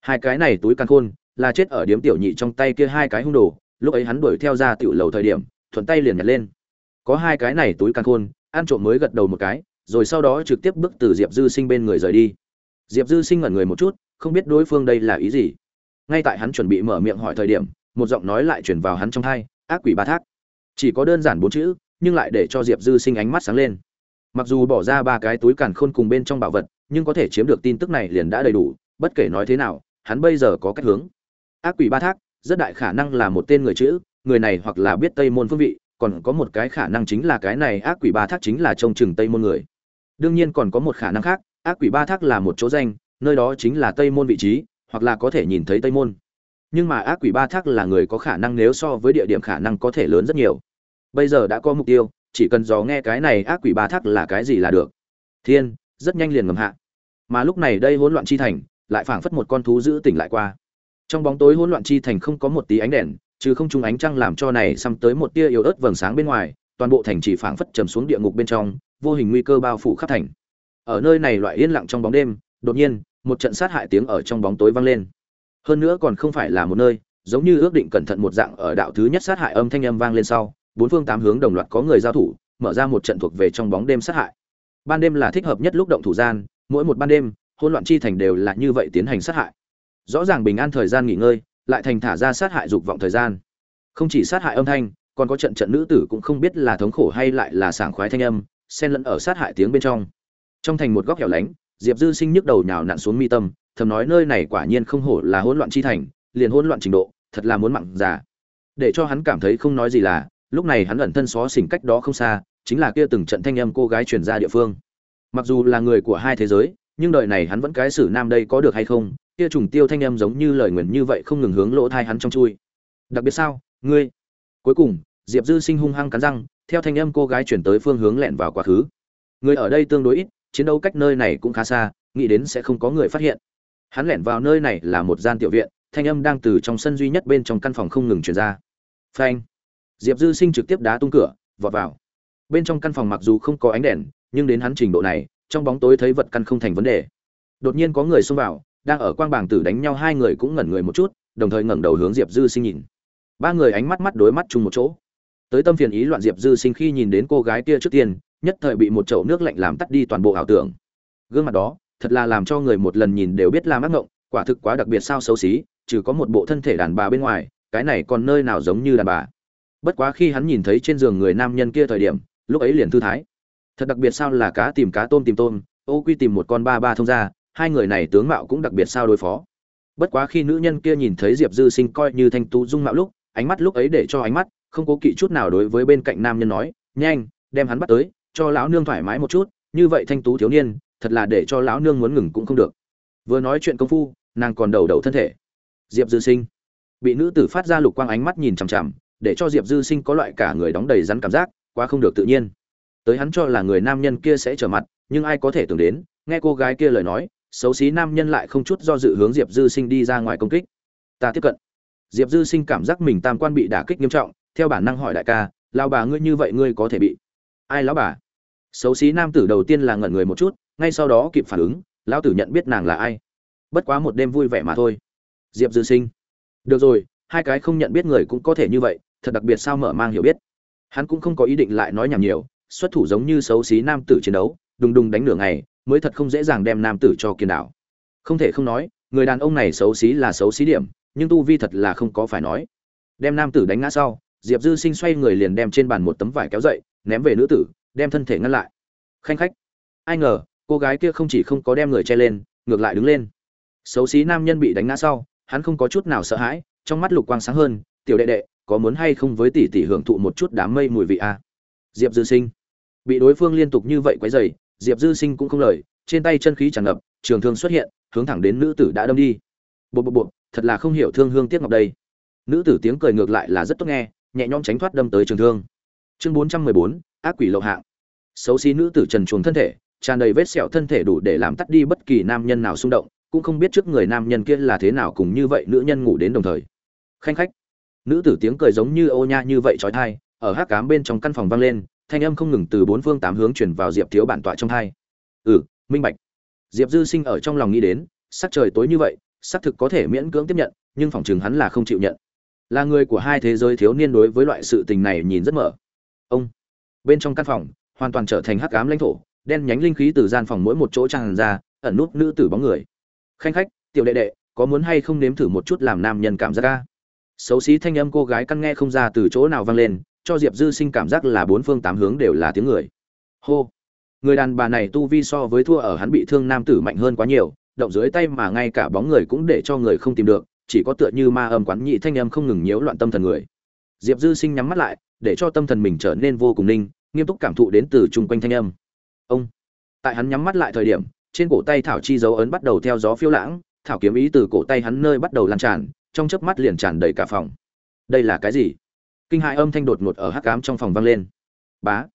Hai cái này túi càn khôn là chết ở điếm tiểu nhị trong tay kia hai cái hung đồ, lúc ấy hắn đuổi theo ra tiểu lầu thời điểm, thuận tay liền nhặt lên. Có hai cái này túi càn khôn, ăn trộm mới gật đầu một cái, rồi sau đó trực tiếp bước từ diệp dư sinh bên người rời đi. Diệp dư sinh ngẩn người một chút, không biết đối phương đây là ý gì. Ngay tại hắn chuẩn bị mở miệng hỏi thời điểm, một giọng nói lại chuyển vào hắn trong thai ác quỷ ba thác. Chỉ có đơn giản bốn chữ, nhưng lại để cho diệp dư sinh ánh mắt sáng lên mặc dù bỏ ra ba cái túi càn khôn cùng bên trong bảo vật, nhưng có thể chiếm được tin tức này liền đã đầy đủ, bất kể nói thế nào, hắn bây giờ có cách hướng. Ác quỷ ba thác, rất đại khả năng là một tên người chữ, người này hoặc là biết tây môn phương vị, còn có một cái khả năng chính là cái này ác quỷ ba thác chính là trông chừng tây môn người. Đương nhiên còn có một khả năng khác, ác quỷ ba thác là một chỗ danh, nơi đó chính là tây môn vị trí, hoặc là có thể nhìn thấy tây môn. Nhưng mà ác quỷ ba thác là người có khả năng nếu so với địa điểm khả năng có thể lớn rất nhiều. Bây giờ đã có mục tiêu chỉ cần dò nghe cái này ác quỷ ba thác là cái gì là được. Thiên, rất nhanh liền ngầm hạ. Mà lúc này đây hỗn loạn chi thành, lại phảng phất một con thú giữ tỉnh lại qua. Trong bóng tối hỗn loạn chi thành không có một tí ánh đèn, chứ không trung ánh trăng làm cho này xăm tới một tia yếu ớt vầng sáng bên ngoài, toàn bộ thành chỉ phảng phất trầm xuống địa ngục bên trong, vô hình nguy cơ bao phủ khắp thành. Ở nơi này loại yên lặng trong bóng đêm, đột nhiên, một trận sát hại tiếng ở trong bóng tối vang lên. Hơn nữa còn không phải là một nơi, giống như ước định cẩn thận một dạng ở đạo thứ nhất sát hại âm thanh âm vang lên sau bốn phương tám hướng đồng loạt có người giao thủ, mở ra một trận thuộc về trong bóng đêm sát hại. Ban đêm là thích hợp nhất lúc động thủ gian, mỗi một ban đêm, hỗn loạn chi thành đều là như vậy tiến hành sát hại. Rõ ràng bình an thời gian nghỉ ngơi, lại thành thả ra sát hại dục vọng thời gian. Không chỉ sát hại âm thanh, còn có trận trận nữ tử cũng không biết là thống khổ hay lại là sảng khoái thanh âm, xen lẫn ở sát hại tiếng bên trong. Trong thành một góc hẻo lánh, diệp dư sinh nhức đầu nhào nặn xuống mi tâm, thầm nói nơi này quả nhiên không hổ là hỗn loạn chi thành, liền hỗn loạn trình độ, thật là muốn mặn già. Để cho hắn cảm thấy không nói gì là lúc này hắn ẩn thân xó xỉnh cách đó không xa, chính là kia từng trận thanh âm cô gái truyền ra địa phương. Mặc dù là người của hai thế giới, nhưng đời này hắn vẫn cái xử nam đây có được hay không, kia trùng tiêu thanh âm giống như lời nguyền như vậy không ngừng hướng lỗ thai hắn trong chui. Đặc biệt sao, ngươi? Cuối cùng, diệp dư sinh hung hăng cắn răng, theo thanh âm cô gái chuyển tới phương hướng lẹn vào quá khứ. Người ở đây tương đối ít, chiến đấu cách nơi này cũng khá xa, nghĩ đến sẽ không có người phát hiện. Hắn lẻn vào nơi này là một gian tiểu viện, thanh âm đang từ trong sân duy nhất bên trong căn phòng không ngừng truyền ra. Phanh diệp dư sinh trực tiếp đá tung cửa, vọt vào. Bên trong căn phòng mặc dù không có ánh đèn, nhưng đến hắn trình độ này, trong bóng tối thấy vật căn không thành vấn đề. Đột nhiên có người xông vào, đang ở quang bảng tử đánh nhau hai người cũng ngẩn người một chút, đồng thời ngẩng đầu hướng diệp dư sinh nhìn. Ba người ánh mắt mắt đối mắt chung một chỗ. Tới tâm phiền ý loạn diệp dư sinh khi nhìn đến cô gái kia trước tiên, nhất thời bị một chậu nước lạnh làm tắt đi toàn bộ ảo tưởng. Gương mặt đó, thật là làm cho người một lần nhìn đều biết làm ác ngộng, quả thực quá đặc biệt sao xấu xí, trừ có một bộ thân thể đàn bà bên ngoài, cái này còn nơi nào giống như đàn bà bất quá khi hắn nhìn thấy trên giường người nam nhân kia thời điểm, lúc ấy liền thư thái. Thật đặc biệt sao là cá tìm cá tôm tìm tôm, ô quy tìm một con ba ba thông ra, hai người này tướng mạo cũng đặc biệt sao đối phó. Bất quá khi nữ nhân kia nhìn thấy diệp dư sinh coi như thanh tú dung mạo lúc, ánh mắt lúc ấy để cho ánh mắt không cố kỵ chút nào đối với bên cạnh nam nhân nói, nhanh, đem hắn bắt tới, cho lão nương thoải mái một chút, như vậy thanh tú thiếu niên, thật là để cho lão nương muốn ngừng cũng không được. Vừa nói chuyện công phu, nàng còn đầu đầu thân thể. Diệp dư sinh bị nữ tử phát ra lục quang ánh mắt nhìn chằm chằm để cho diệp dư sinh có loại cả người đóng đầy rắn cảm giác, quá không được tự nhiên. Tới hắn cho là người nam nhân kia sẽ trở mặt, nhưng ai có thể tưởng đến, nghe cô gái kia lời nói, xấu xí nam nhân lại không chút do dự hướng diệp dư sinh đi ra ngoài công kích. Ta tiếp cận. Diệp dư sinh cảm giác mình tam quan bị đả kích nghiêm trọng, theo bản năng hỏi đại ca lao bà ngươi như vậy ngươi có thể bị? Ai lão bà? Xấu xí nam tử đầu tiên là ngẩn người một chút, ngay sau đó kịp phản ứng, lão tử nhận biết nàng là ai? Bất quá một đêm vui vẻ mà thôi. Diệp dư sinh. Được rồi, hai cái không nhận biết người cũng có thể như vậy thật đặc biệt sao mở mang hiểu biết. Hắn cũng không có ý định lại nói nhảm nhiều, xuất thủ giống như xấu xí nam tử chiến đấu, đùng đùng đánh nửa ngày, mới thật không dễ dàng đem nam tử cho kiên đảo. Không thể không nói, người đàn ông này xấu xí là xấu xí điểm, nhưng tu vi thật là không có phải nói. Đem nam tử đánh ngã sau, diệp dư sinh xoay người liền đem trên bàn một tấm vải kéo dậy, ném về nữ tử, đem thân thể ngăn lại. Khanh khách. Ai ngờ, cô gái kia không chỉ không có đem người che lên, ngược lại đứng lên. Xấu xí nam nhân bị đánh ngã sau, hắn không có chút nào sợ hãi, trong mắt lục quang sáng hơn, tiểu đệ đệ có muốn hay không với tỷ tỷ hưởng thụ một chút đám mây mùi vị a à? diệp dư sinh. Bị đối phương liên tục như vậy quấy dày diệp dư sinh cũng không lời, trên tay chân khí tràn ngập, trường thương xuất hiện, hướng thẳng đến nữ tử đã đâm đi. Bộ bộ bộ thật là không hiểu thương hương tiếc ngọc đây. Nữ tử tiếng cười ngược lại là rất tốt nghe, nhẹ nhõm tránh thoát đâm tới trường thương. Chương bốn trăm mười bốn, ác quỷ lậu hạng. Xấu xí nữ tử trần chuồng thân thể, tràn đầy vết sẹo thân thể đủ để làm tắt đi bất kỳ nam nhân nào xung động, cũng không biết trước người nam nhân kia là thế nào cùng như vậy nữ nhân ngủ đến đồng thời. Khanh khách nữ tử tiếng cười giống như ô nha như vậy trói thai, ở hát cám bên trong căn phòng vang lên, thanh âm không ngừng từ bốn phương tám hướng chuyển vào diệp thiếu bản tọa trong thai ừ minh bạch. Diệp dư sinh ở trong lòng nghĩ đến, sắc trời tối như vậy xác thực có thể miễn cưỡng tiếp nhận, nhưng phỏng chừng hắn là không chịu nhận. Là người của hai thế giới thiếu niên đối với loại sự tình này nhìn rất mở. Ông. Bên trong căn phòng, hoàn toàn trở thành hắc ám lãnh thổ, đen nhánh linh khí từ gian phòng mỗi một chỗ tràn ra, ẩn nút nữ tử bóng người. Khanh khách, tiểu đệ đệ, có muốn hay không nếm thử một chút làm nam nhân cảm giác ca xấu xí thanh âm cô gái căn nghe không ra từ chỗ nào vang lên, cho diệp dư sinh cảm giác là bốn phương tám hướng đều là tiếng người. Hô! Người đàn bà này tu vi so với thua ở hắn bị thương nam tử mạnh hơn quá nhiều, động dưới tay mà ngay cả bóng người cũng để cho người không tìm được, chỉ có tựa như ma âm quán nhị thanh âm không ngừng nhiễu loạn tâm thần người. Diệp dư sinh nhắm mắt lại, để cho tâm thần mình trở nên vô cùng ninh, nghiêm túc cảm thụ đến từ chung quanh thanh âm. Ông! Tại hắn nhắm mắt lại thời điểm, trên cổ tay thảo chi dấu ấn bắt đầu theo gió phiêu lãng, thảo kiếm ý từ cổ tay hắn nơi bắt đầu lan tràn trong chớp mắt liền tràn đầy cả phòng. Đây là cái gì? Kinh hại âm thanh đột ngột ở hắc cám trong phòng vang lên. Bá!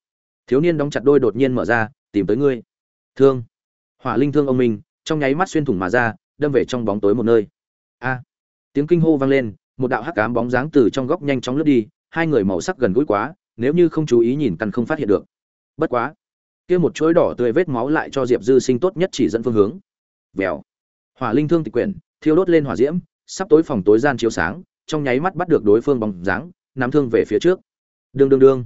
Thiếu niên đóng chặt đôi đột nhiên mở ra, tìm tới ngươi. Thương! Hỏa linh thương ông minh trong nháy mắt xuyên thủng mà ra, đâm về trong bóng tối một nơi. A! Tiếng kinh hô vang lên, một đạo hắc ám bóng dáng từ trong góc nhanh chóng lướt đi, hai người màu sắc gần gũi quá, nếu như không chú ý nhìn căn không phát hiện được. Bất quá! Kia một chuỗi đỏ tươi vết máu lại cho diệp dư sinh tốt nhất chỉ dẫn phương hướng. Vèo! Hỏa linh thương tịch quyển, thiêu đốt lên hỏa diễm sắp tối phòng tối gian chiếu sáng, trong nháy mắt bắt được đối phương bóng dáng, nắm thương về phía trước. Đương đương đương.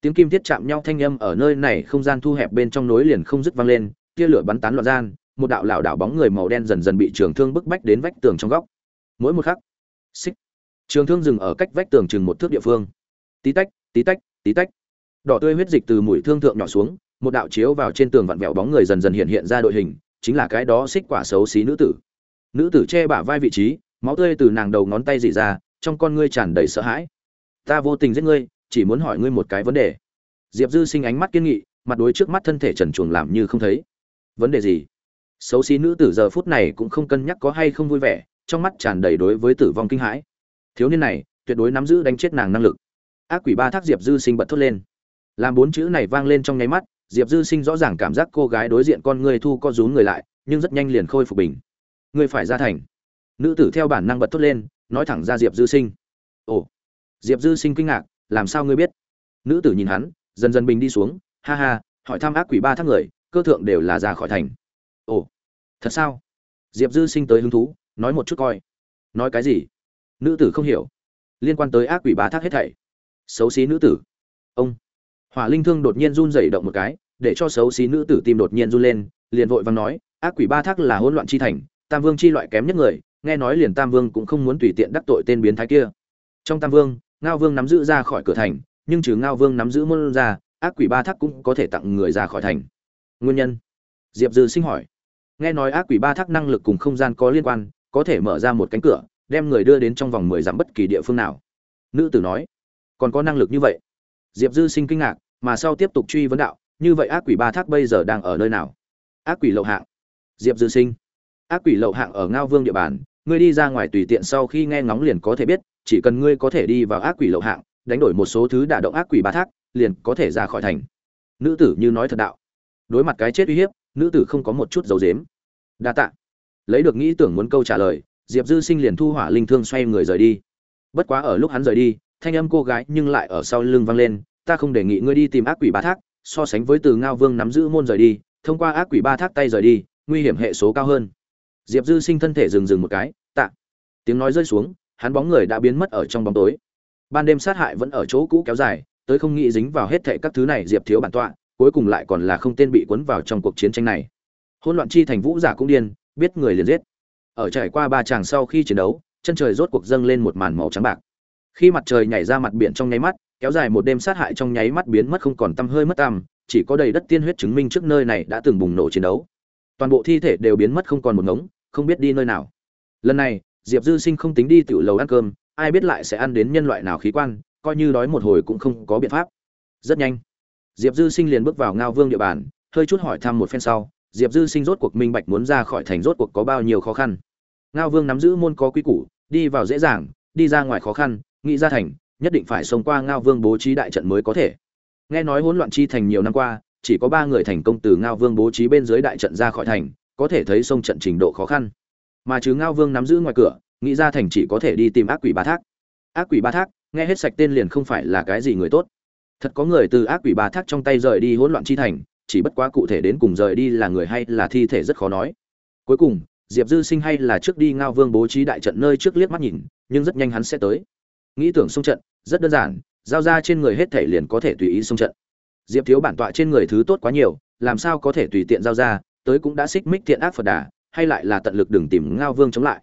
Tiếng kim thiết chạm nhau thanh âm ở nơi này không gian thu hẹp bên trong nối liền không dứt vang lên, tia lửa bắn tán loạn gian, một đạo lảo đảo bóng người màu đen dần dần bị trường thương bức bách đến vách tường trong góc. Mỗi một khắc, xích. Trường thương dừng ở cách vách tường chừng một thước địa phương. Tí tách tí tách tí tách. Đỏ tươi huyết dịch từ mũi thương thượng nhỏ xuống, một đạo chiếu vào trên tường vặn vẹo bóng người dần dần hiện hiện ra đội hình, chính là cái đó xích quả xấu xí nữ tử. Nữ tử che bả vai vị trí máu tươi từ nàng đầu ngón tay dỉ ra, trong con ngươi tràn đầy sợ hãi. Ta vô tình giết ngươi, chỉ muốn hỏi ngươi một cái vấn đề. Diệp dư sinh ánh mắt kiên nghị, mặt đối trước mắt thân thể trần chuồng làm như không thấy. Vấn đề gì? Xấu xí nữ tử giờ phút này cũng không cân nhắc có hay không vui vẻ, trong mắt tràn đầy đối với tử vong kinh hãi. Thiếu niên này, tuyệt đối nắm giữ đánh chết nàng năng lực. Ác quỷ ba thác diệp dư sinh bật thốt lên. Làm bốn chữ này vang lên trong nháy mắt, diệp dư sinh rõ ràng cảm giác cô gái đối diện con người thu co rúm người lại, nhưng rất nhanh liền khôi phục bình. Ngươi phải ra thành nữ tử theo bản năng bật thốt lên, nói thẳng ra diệp dư sinh. Ồ, diệp dư sinh kinh ngạc, làm sao ngươi biết? Nữ tử nhìn hắn, dần dần bình đi xuống, ha ha, hỏi thăm ác quỷ ba thác người, cơ thượng đều là ra khỏi thành. Ồ, thật sao? Diệp dư sinh tới hứng thú, nói một chút coi. Nói cái gì? Nữ tử không hiểu. Liên quan tới ác quỷ ba thác hết thảy. Xấu xí nữ tử. Ông, hỏa linh thương đột nhiên run rẩy động một cái, để cho xấu xí nữ tử tim đột nhiên run lên, liền vội vàng nói, ác quỷ ba thác là hỗn loạn chi thành, tam vương chi loại kém nhất người nghe nói liền tam vương cũng không muốn tùy tiện đắc tội tên biến thái kia. Trong tam vương, ngao vương nắm giữ ra khỏi cửa thành, nhưng trừ ngao vương nắm giữ môn ra, ác quỷ ba thác cũng có thể tặng người ra khỏi thành. Nguyên nhân? Diệp dư sinh hỏi. Nghe nói ác quỷ ba thác năng lực cùng không gian có liên quan, có thể mở ra một cánh cửa, đem người đưa đến trong vòng mười dặm bất kỳ địa phương nào. Nữ tử nói. Còn có năng lực như vậy? Diệp dư sinh kinh ngạc, mà sau tiếp tục truy vấn đạo, như vậy ác quỷ ba thác bây giờ đang ở nơi nào? Ác quỷ lậu hạng. Diệp dư sinh. Ác quỷ lậu hạng ở ngao vương địa bàn ngươi đi ra ngoài tùy tiện sau khi nghe ngóng liền có thể biết, chỉ cần ngươi có thể đi vào ác quỷ lậu hạng, đánh đổi một số thứ đả động ác quỷ ba thác, liền có thể ra khỏi thành. Nữ tử như nói thật đạo. Đối mặt cái chết uy hiếp, nữ tử không có một chút dấu dếm. Đa tạ. Lấy được nghĩ tưởng muốn câu trả lời, diệp dư sinh liền thu hỏa linh thương xoay người rời đi. Bất quá ở lúc hắn rời đi, thanh âm cô gái nhưng lại ở sau lưng vang lên, ta không đề nghị ngươi đi tìm ác quỷ ba thác, so sánh với từ ngao vương nắm giữ môn rời đi, thông qua ác quỷ ba thác tay rời đi, nguy hiểm hệ số cao hơn diệp dư sinh thân thể dừng dừng một cái, tạ. Tiếng nói rơi xuống, hắn bóng người đã biến mất ở trong bóng tối. Ban đêm sát hại vẫn ở chỗ cũ kéo dài, tới không nghĩ dính vào hết thệ các thứ này diệp thiếu bản tọa, cuối cùng lại còn là không tên bị cuốn vào trong cuộc chiến tranh này. Hỗn loạn chi thành vũ giả cũng điên, biết người liền giết. Ở trải qua ba chàng sau khi chiến đấu, chân trời rốt cuộc dâng lên một màn màu trắng bạc. Khi mặt trời nhảy ra mặt biển trong nháy mắt, kéo dài một đêm sát hại trong nháy mắt biến mất không còn tăm hơi mất tăm, chỉ có đầy đất tiên huyết chứng minh trước nơi này đã từng bùng nổ chiến đấu. Toàn bộ thi thể đều biến mất không còn một ngống không biết đi nơi nào. Lần này, diệp dư sinh không tính đi tiểu lầu ăn cơm, ai biết lại sẽ ăn đến nhân loại nào khí quan, coi như đói một hồi cũng không có biện pháp. Rất nhanh, diệp dư sinh liền bước vào ngao vương địa bàn, hơi chút hỏi thăm một phen sau, diệp dư sinh rốt cuộc minh bạch muốn ra khỏi thành rốt cuộc có bao nhiêu khó khăn. Ngao vương nắm giữ môn có quy củ, đi vào dễ dàng, đi ra ngoài khó khăn, nghĩ ra thành, nhất định phải xông qua ngao vương bố trí đại trận mới có thể. Nghe nói hỗn loạn chi thành nhiều năm qua, chỉ có ba người thành công từ ngao vương bố trí bên dưới đại trận ra khỏi thành có thể thấy sông trận trình độ khó khăn. Mà chứ ngao vương nắm giữ ngoài cửa, nghĩ ra thành chỉ có thể đi tìm ác quỷ ba thác. Ác quỷ ba thác, nghe hết sạch tên liền không phải là cái gì người tốt. Thật có người từ ác quỷ ba thác trong tay rời đi hỗn loạn chi thành, chỉ bất quá cụ thể đến cùng rời đi là người hay là thi thể rất khó nói. Cuối cùng, diệp dư sinh hay là trước đi ngao vương bố trí đại trận nơi trước liếc mắt nhìn, nhưng rất nhanh hắn sẽ tới. Nghĩ tưởng xung trận, rất đơn giản, giao ra trên người hết thể liền có thể tùy ý xung trận. Diệp thiếu bản tọa trên người thứ tốt quá nhiều, làm sao có thể tùy tiện giao ra tới cũng đã xích mích thiện ác phật đà, hay lại là tận lực đừng tìm ngao vương chống lại.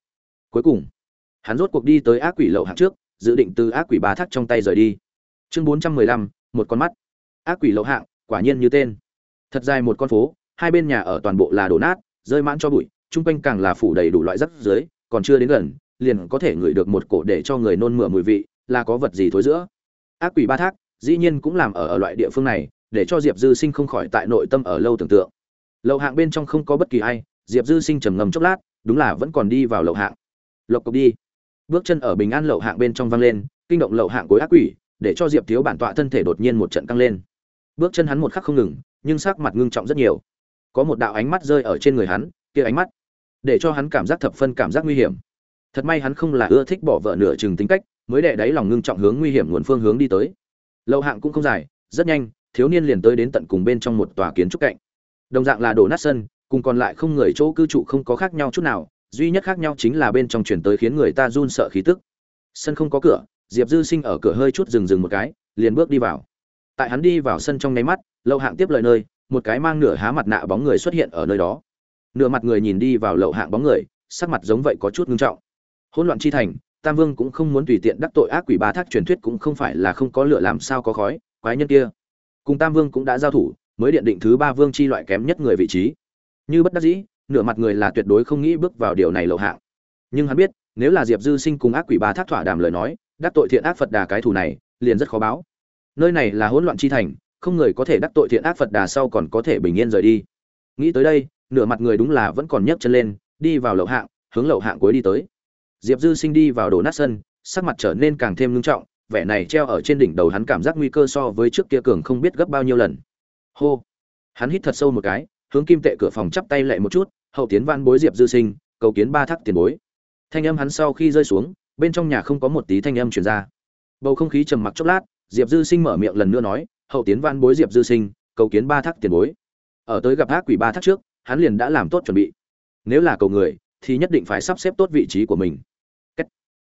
Cuối cùng, hắn rốt cuộc đi tới ác quỷ lậu hạng trước, dự định từ ác quỷ ba thác trong tay rời đi. Chương bốn trăm mười lăm, một con mắt. Ác quỷ lậu hạng, quả nhiên như tên. Thật dài một con phố, hai bên nhà ở toàn bộ là đổ nát, rơi mãn cho bụi, chung quanh càng là phủ đầy đủ loại rắc dưới còn chưa đến gần, liền có thể ngửi được một cổ để cho người nôn mửa mùi vị, là có vật gì thối giữa. Ác quỷ ba thác, dĩ nhiên cũng làm ở ở loại địa phương này, để cho diệp dư sinh không khỏi tại nội tâm ở lâu tưởng tượng lậu hạng bên trong không có bất kỳ ai, diệp dư sinh trầm ngầm chốc lát, đúng là vẫn còn đi vào lậu hạng. Lộc cộc đi. Bước chân ở bình an lậu hạng bên trong vang lên, kinh động lậu hạng cối ác quỷ, để cho diệp thiếu bản tọa thân thể đột nhiên một trận căng lên. Bước chân hắn một khắc không ngừng, nhưng sắc mặt ngưng trọng rất nhiều. Có một đạo ánh mắt rơi ở trên người hắn, kia ánh mắt, để cho hắn cảm giác thập phân cảm giác nguy hiểm. Thật may hắn không là ưa thích bỏ vợ nửa chừng tính cách, mới đệ đáy lòng ngưng trọng hướng nguy hiểm nguồn phương hướng đi tới. Lậu hạng cũng không dài, rất nhanh, thiếu niên liền tới đến tận cùng bên trong một tòa kiến trúc cạnh đồng dạng là đổ nát sân, cùng còn lại không người chỗ cư trụ không có khác nhau chút nào, duy nhất khác nhau chính là bên trong chuyển tới khiến người ta run sợ khí tức. Sân không có cửa, diệp dư sinh ở cửa hơi chút dừng dừng một cái, liền bước đi vào. Tại hắn đi vào sân trong nháy mắt, lậu hạng tiếp lời nơi, một cái mang nửa há mặt nạ bóng người xuất hiện ở nơi đó. Nửa mặt người nhìn đi vào lậu hạng bóng người, sắc mặt giống vậy có chút ngưng trọng. Hỗn loạn chi thành, tam vương cũng không muốn tùy tiện đắc tội ác quỷ ba thác truyền thuyết cũng không phải là không có lửa làm sao có khói, quái nhân kia. Cùng tam vương cũng đã giao thủ mới điện định thứ ba vương chi loại kém nhất người vị trí. Như bất đắc dĩ, nửa mặt người là tuyệt đối không nghĩ bước vào điều này lậu hạng. Nhưng hắn biết, nếu là diệp dư sinh cùng ác quỷ ba thác thỏa đàm lời nói, đắc tội thiện ác phật đà cái thù này, liền rất khó báo. Nơi này là hỗn loạn chi thành, không người có thể đắc tội thiện ác phật đà sau còn có thể bình yên rời đi. Nghĩ tới đây, nửa mặt người đúng là vẫn còn nhấc chân lên, đi vào lậu hạng, hướng lậu hạng cuối đi tới. Diệp dư sinh đi vào đổ nát sân, sắc mặt trở nên càng thêm ngưng trọng, vẻ này treo ở trên đỉnh đầu hắn cảm giác nguy cơ so với trước kia cường không biết gấp bao nhiêu lần hô. Hắn hít thật sâu một cái, hướng kim tệ cửa phòng chắp tay lại một chút, hậu tiến Văn bối diệp dư sinh, cầu kiến ba thác tiền bối. Thanh âm hắn sau khi rơi xuống, bên trong nhà không có một tí thanh âm truyền ra. Bầu không khí trầm mặc chốc lát, diệp dư sinh mở miệng lần nữa nói, hậu tiến Văn bối diệp dư sinh, cầu kiến ba thác tiền bối. Ở tới gặp ác quỷ ba thác trước, hắn liền đã làm tốt chuẩn bị. Nếu là cầu người, thì nhất định phải sắp xếp tốt vị trí của mình. Cách.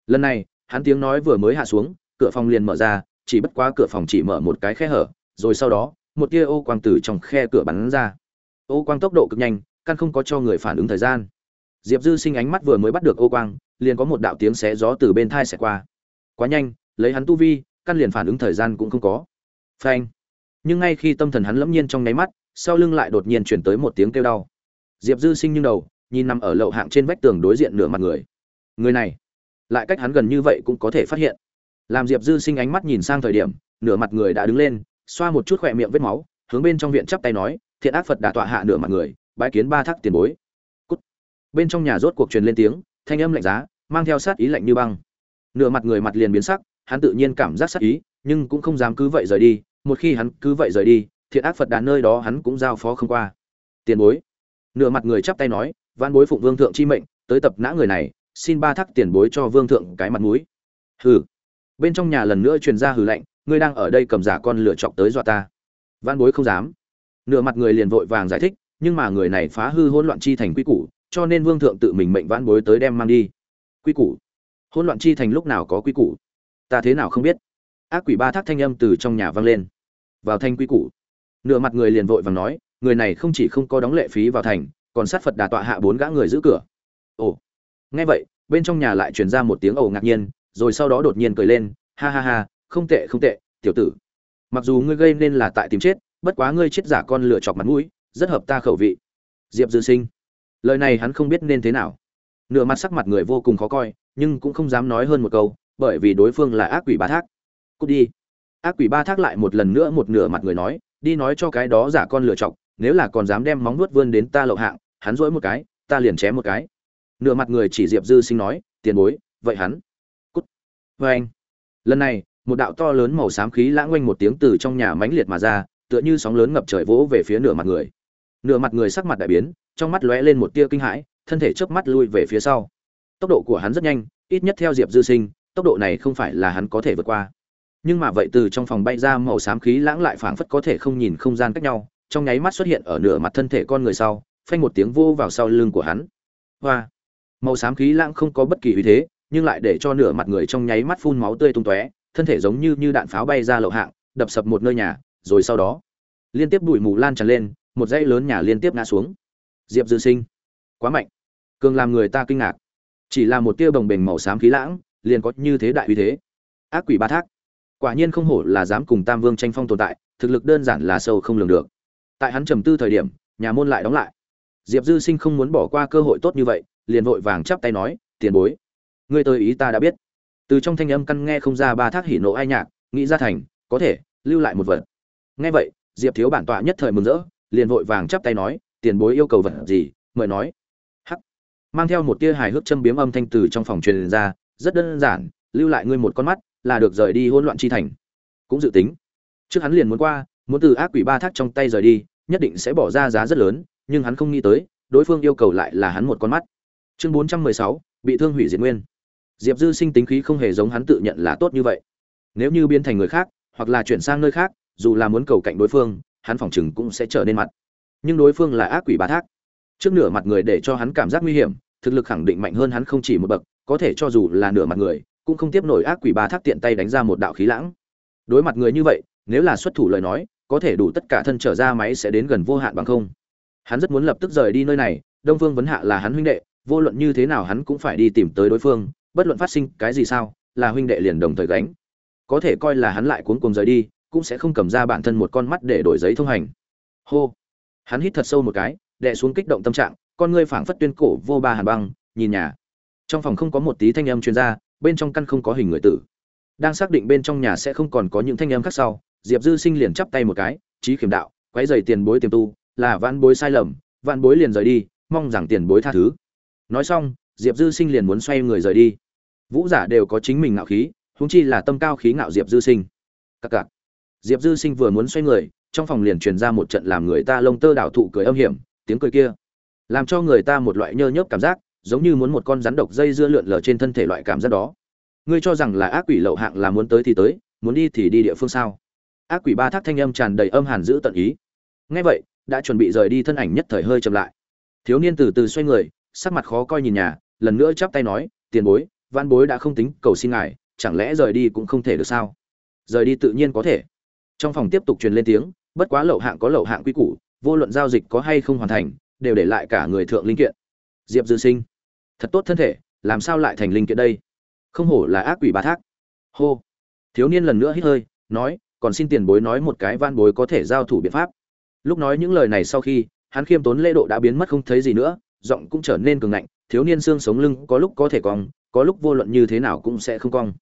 lần này, hắn tiếng nói vừa mới hạ xuống, cửa phòng liền mở ra, chỉ bất quá cửa phòng chỉ mở một cái khe hở, rồi sau đó một tia ô quang từ trong khe cửa bắn ra. Ô quang tốc độ cực nhanh, căn không có cho người phản ứng thời gian. Diệp dư sinh ánh mắt vừa mới bắt được ô quang, liền có một đạo tiếng xé gió từ bên thai xẻ qua. Quá nhanh, lấy hắn tu vi, căn liền phản ứng thời gian cũng không có. Phanh. Nhưng ngay khi tâm thần hắn lẫm nhiên trong nháy mắt, sau lưng lại đột nhiên chuyển tới một tiếng kêu đau. Diệp dư sinh nghiêng đầu, nhìn nằm ở lậu hạng trên vách tường đối diện nửa mặt người. Người này, lại cách hắn gần như vậy cũng có thể phát hiện. Làm diệp dư sinh ánh mắt nhìn sang thời điểm, nửa mặt người đã đứng lên xoa một chút khỏe miệng vết máu, hướng bên trong viện chắp tay nói, thiện ác phật đã tọa hạ nửa mặt người bãi kiến ba thác tiền bối. Cút. bên trong nhà rốt cuộc truyền lên tiếng, thanh âm lạnh giá, mang theo sát ý lạnh như băng. Nửa mặt người mặt liền biến sắc, hắn tự nhiên cảm giác sát ý, nhưng cũng không dám cứ vậy rời đi, một khi hắn cứ vậy rời đi, thiện ác phật đã nơi đó hắn cũng giao phó không qua. Tiền bối. Nửa mặt người chắp tay nói văn bối phụng vương thượng chi mệnh, tới tập nã người này, xin ba thác tiền bối cho vương thượng cái mặt mũi. Hừ. Bên trong nhà lần nữa truyền ra hừ lạnh ngươi đang ở đây cầm giả con lửa chọc tới dọa ta. Văn bối không dám. Nửa mặt người liền vội vàng giải thích, nhưng mà người này phá hư hỗn loạn chi thành quy củ, cho nên vương thượng tự mình mệnh văn bối tới đem mang đi. Quy củ? Hỗn loạn chi thành lúc nào có quy củ? Ta thế nào không biết? Ác quỷ ba thác thanh âm từ trong nhà vang lên. Vào thanh quy củ. Nửa mặt người liền vội vàng nói, người này không chỉ không có đóng lệ phí vào thành, còn sát phật đà tọa hạ bốn gã người giữ cửa. Ồ. Nghe vậy, bên trong nhà lại truyền ra một tiếng ồ ngạc nhiên, rồi sau đó đột nhiên cười lên, ha ha ha không tệ không tệ, tiểu tử. Mặc dù ngươi gây nên là tại tìm chết, bất quá ngươi chết giả con lựa chọc mặt mũi, rất hợp ta khẩu vị. Diệp dư sinh. Lời này hắn không biết nên thế nào. Nửa mặt sắc mặt người vô cùng khó coi, nhưng cũng không dám nói hơn một câu, bởi vì đối phương là ác quỷ ba thác. Cút đi. Ác quỷ ba thác lại một lần nữa một nửa mặt người nói, đi nói cho cái đó giả con lựa chọc, nếu là còn dám đem móng nuốt vươn đến ta lậu hạng, hắn dỗi một cái, ta liền chém một cái. Nửa mặt người chỉ diệp dư sinh nói, tiền bối, vậy hắn? Cút. Vê anh lần này một đạo to lớn màu xám khí lãng quanh một tiếng từ trong nhà mãnh liệt mà ra, tựa như sóng lớn ngập trời vỗ về phía nửa mặt người. Nửa mặt người sắc mặt đại biến, trong mắt lóe lên một tia kinh hãi, thân thể chớp mắt lui về phía sau. Tốc độ của hắn rất nhanh, ít nhất theo diệp dư sinh, tốc độ này không phải là hắn có thể vượt qua. Nhưng mà vậy từ trong phòng bay ra màu xám khí lãng lại phảng phất có thể không nhìn không gian cách nhau, trong nháy mắt xuất hiện ở nửa mặt thân thể con người sau, phanh một tiếng vô vào sau lưng của hắn. Hoa! Màu xám khí lãng không có bất kỳ uy thế, nhưng lại để cho nửa mặt người trong nháy mắt phun máu tươi tung tóe thân thể giống như như đạn pháo bay ra lậu hạng, đập sập một nơi nhà, rồi sau đó, liên tiếp bụi mù lan tràn lên, một dãy lớn nhà liên tiếp ngã xuống. Diệp dư sinh, quá mạnh. Cường làm người ta kinh ngạc. Chỉ là một tia bồng bềnh màu xám khí lãng, liền có như thế đại uy thế. Ác quỷ ba thác. Quả nhiên không hổ là dám cùng tam vương tranh phong tồn tại, thực lực đơn giản là sâu không lường được. Tại hắn trầm tư thời điểm, nhà môn lại đóng lại. Diệp dư sinh không muốn bỏ qua cơ hội tốt như vậy, liền vội vàng chắp tay nói, tiền bối, ngươi tôi ý ta đã biết từ trong thanh âm căn nghe không ra ba thác hỉ nộ ai nhạc, nghĩ ra thành, có thể, lưu lại một vật. Nghe vậy, diệp thiếu bản tọa nhất thời mừng rỡ, liền vội vàng chắp tay nói, tiền bối yêu cầu vật gì? Mời nói. Hắc. Mang theo một tia hài hước châm biếm âm thanh từ trong phòng truyền ra, rất đơn giản, lưu lại ngươi một con mắt, là được rời đi hỗn loạn chi thành. Cũng dự tính. Trước hắn liền muốn qua, muốn từ ác quỷ ba thác trong tay rời đi, nhất định sẽ bỏ ra giá rất lớn, nhưng hắn không nghĩ tới, đối phương yêu cầu lại là hắn một con mắt. Chương bốn trăm mười sáu, bị thương hủy diệt nguyên diệp dư sinh tính khí không hề giống hắn tự nhận là tốt như vậy. Nếu như biến thành người khác, hoặc là chuyển sang nơi khác, dù là muốn cầu cạnh đối phương, hắn phỏng chừng cũng sẽ trở nên mặt. Nhưng đối phương là ác quỷ bá thác. Trước nửa mặt người để cho hắn cảm giác nguy hiểm, thực lực khẳng định mạnh hơn hắn không chỉ một bậc, có thể cho dù là nửa mặt người, cũng không tiếp nổi ác quỷ bá thác tiện tay đánh ra một đạo khí lãng. Đối mặt người như vậy, nếu là xuất thủ lời nói, có thể đủ tất cả thân trở ra máy sẽ đến gần vô hạn bằng không. Hắn rất muốn lập tức rời đi nơi này, đông phương vấn hạ là hắn huynh đệ, vô luận như thế nào hắn cũng phải đi tìm tới đối phương bất luận phát sinh cái gì sao, là huynh đệ liền đồng thời gánh. Có thể coi là hắn lại cuốn cùng rời đi, cũng sẽ không cầm ra bản thân một con mắt để đổi giấy thông hành. Hô. Hắn hít thật sâu một cái, đè xuống kích động tâm trạng, con ngươi phảng phất tuyên cổ vô ba hàn băng, nhìn nhà. Trong phòng không có một tí thanh âm truyền ra, bên trong căn không có hình người tử. Đang xác định bên trong nhà sẽ không còn có những thanh âm khác sau, diệp dư sinh liền chắp tay một cái trí khiểm đạo, quấy dày tiền bối tiềm tu, là vạn bối sai lầm vạn bối liền rời đi, mong rằng tiền bối tha thứ. Nói xong diệp dư sinh liền muốn xoay người rời đi. Vũ giả đều có chính mình ngạo khí húng chi là tâm cao khí ngạo diệp dư sinh. Cặc cặc diệp dư sinh vừa muốn xoay người, trong phòng liền truyền ra một trận làm người ta lông tơ đảo thụ cười âm hiểm, tiếng cười kia. Làm cho người ta một loại nhơ nhớp cảm giác, giống như muốn một con rắn độc dây dưa lượn lờ trên thân thể loại cảm giác đó. Ngươi cho rằng là ác quỷ lậu hạng là muốn tới thì tới, muốn đi thì đi địa phương sao? Ác quỷ ba thác thanh âm tràn đầy âm hàn giữ tận ý. Ngay vậy, đã chuẩn bị rời đi thân ảnh nhất thời hơi chậm lại. Thiếu niên từ từ xoay người, sắc mặt khó coi nhìn nhà lần nữa chắp tay nói, tiền bối, văn bối đã không tính cầu xin ngài, chẳng lẽ rời đi cũng không thể được sao? Rời đi tự nhiên có thể. Trong phòng tiếp tục truyền lên tiếng, bất quá lậu hạng có lậu hạng quy củ, vô luận giao dịch có hay không hoàn thành, đều để lại cả người thượng linh kiện. Diệp dư sinh, thật tốt thân thể, làm sao lại thành linh kiện đây? Không hổ là ác quỷ bà thác. Hô. Thiếu niên lần nữa hít hơi, nói, còn xin tiền bối nói một cái van bối có thể giao thủ biện pháp. Lúc nói những lời này sau khi, hắn khiêm tốn lễ độ đã biến mất không thấy gì nữa, giọng cũng trở nên cường ngạnh thiếu niên xương sống lưng có lúc có thể cong, có lúc vô luận như thế nào cũng sẽ không cong.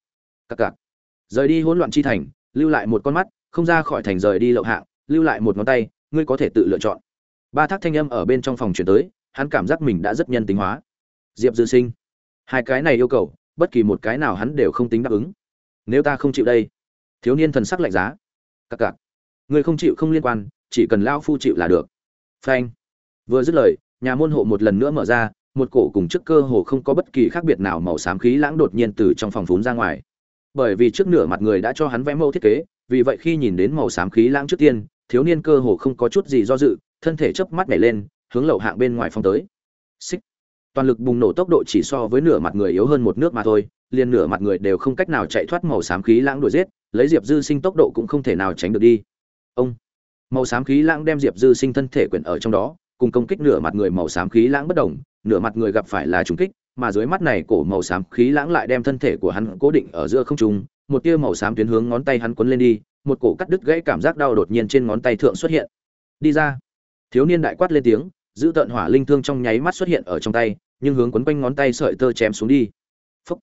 Cặc cặc. Rời đi hỗn loạn chi thành, lưu lại một con mắt, không ra khỏi thành rời đi lậu hạng, lưu lại một ngón tay, ngươi có thể tự lựa chọn. Ba thác thanh âm ở bên trong phòng chuyển tới, hắn cảm giác mình đã rất nhân tính hóa. Diệp dư sinh. Hai cái này yêu cầu, bất kỳ một cái nào hắn đều không tính đáp ứng. Nếu ta không chịu đây, thiếu niên thần sắc lạnh giá. Cặc cặc. Người không chịu không liên quan, chỉ cần lao phu chịu là được. Phanh. Vừa dứt lời, nhà môn hộ một lần nữa mở ra một cổ cùng trước cơ hồ không có bất kỳ khác biệt nào màu xám khí lãng đột nhiên từ trong phòng phún ra ngoài. Bởi vì trước nửa mặt người đã cho hắn vẽ mẫu thiết kế, vì vậy khi nhìn đến màu xám khí lãng trước tiên, thiếu niên cơ hồ không có chút gì do dự, thân thể chớp mắt nhảy lên, hướng lậu hạng bên ngoài phong tới. Xích. Toàn lực bùng nổ tốc độ chỉ so với nửa mặt người yếu hơn một nước mà thôi, liền nửa mặt người đều không cách nào chạy thoát màu xám khí lãng đuổi giết, lấy diệp dư sinh tốc độ cũng không thể nào tránh được đi. Ông. Màu xám khí lãng đem diệp dư sinh thân thể quyển ở trong đó, cùng công kích nửa mặt người màu xám khí lãng bất động nửa mặt người gặp phải là trùng kích, mà dưới mắt này cổ màu xám khí lãng lại đem thân thể của hắn cố định ở giữa không trung, một tia màu xám tuyến hướng ngón tay hắn quấn lên đi, một cổ cắt đứt gãy cảm giác đau đột nhiên trên ngón tay thượng xuất hiện. Đi ra. Thiếu niên đại quát lên tiếng, giữ tận hỏa linh thương trong nháy mắt xuất hiện ở trong tay, nhưng hướng quấn quanh ngón tay sợi tơ chém xuống đi. Phúc.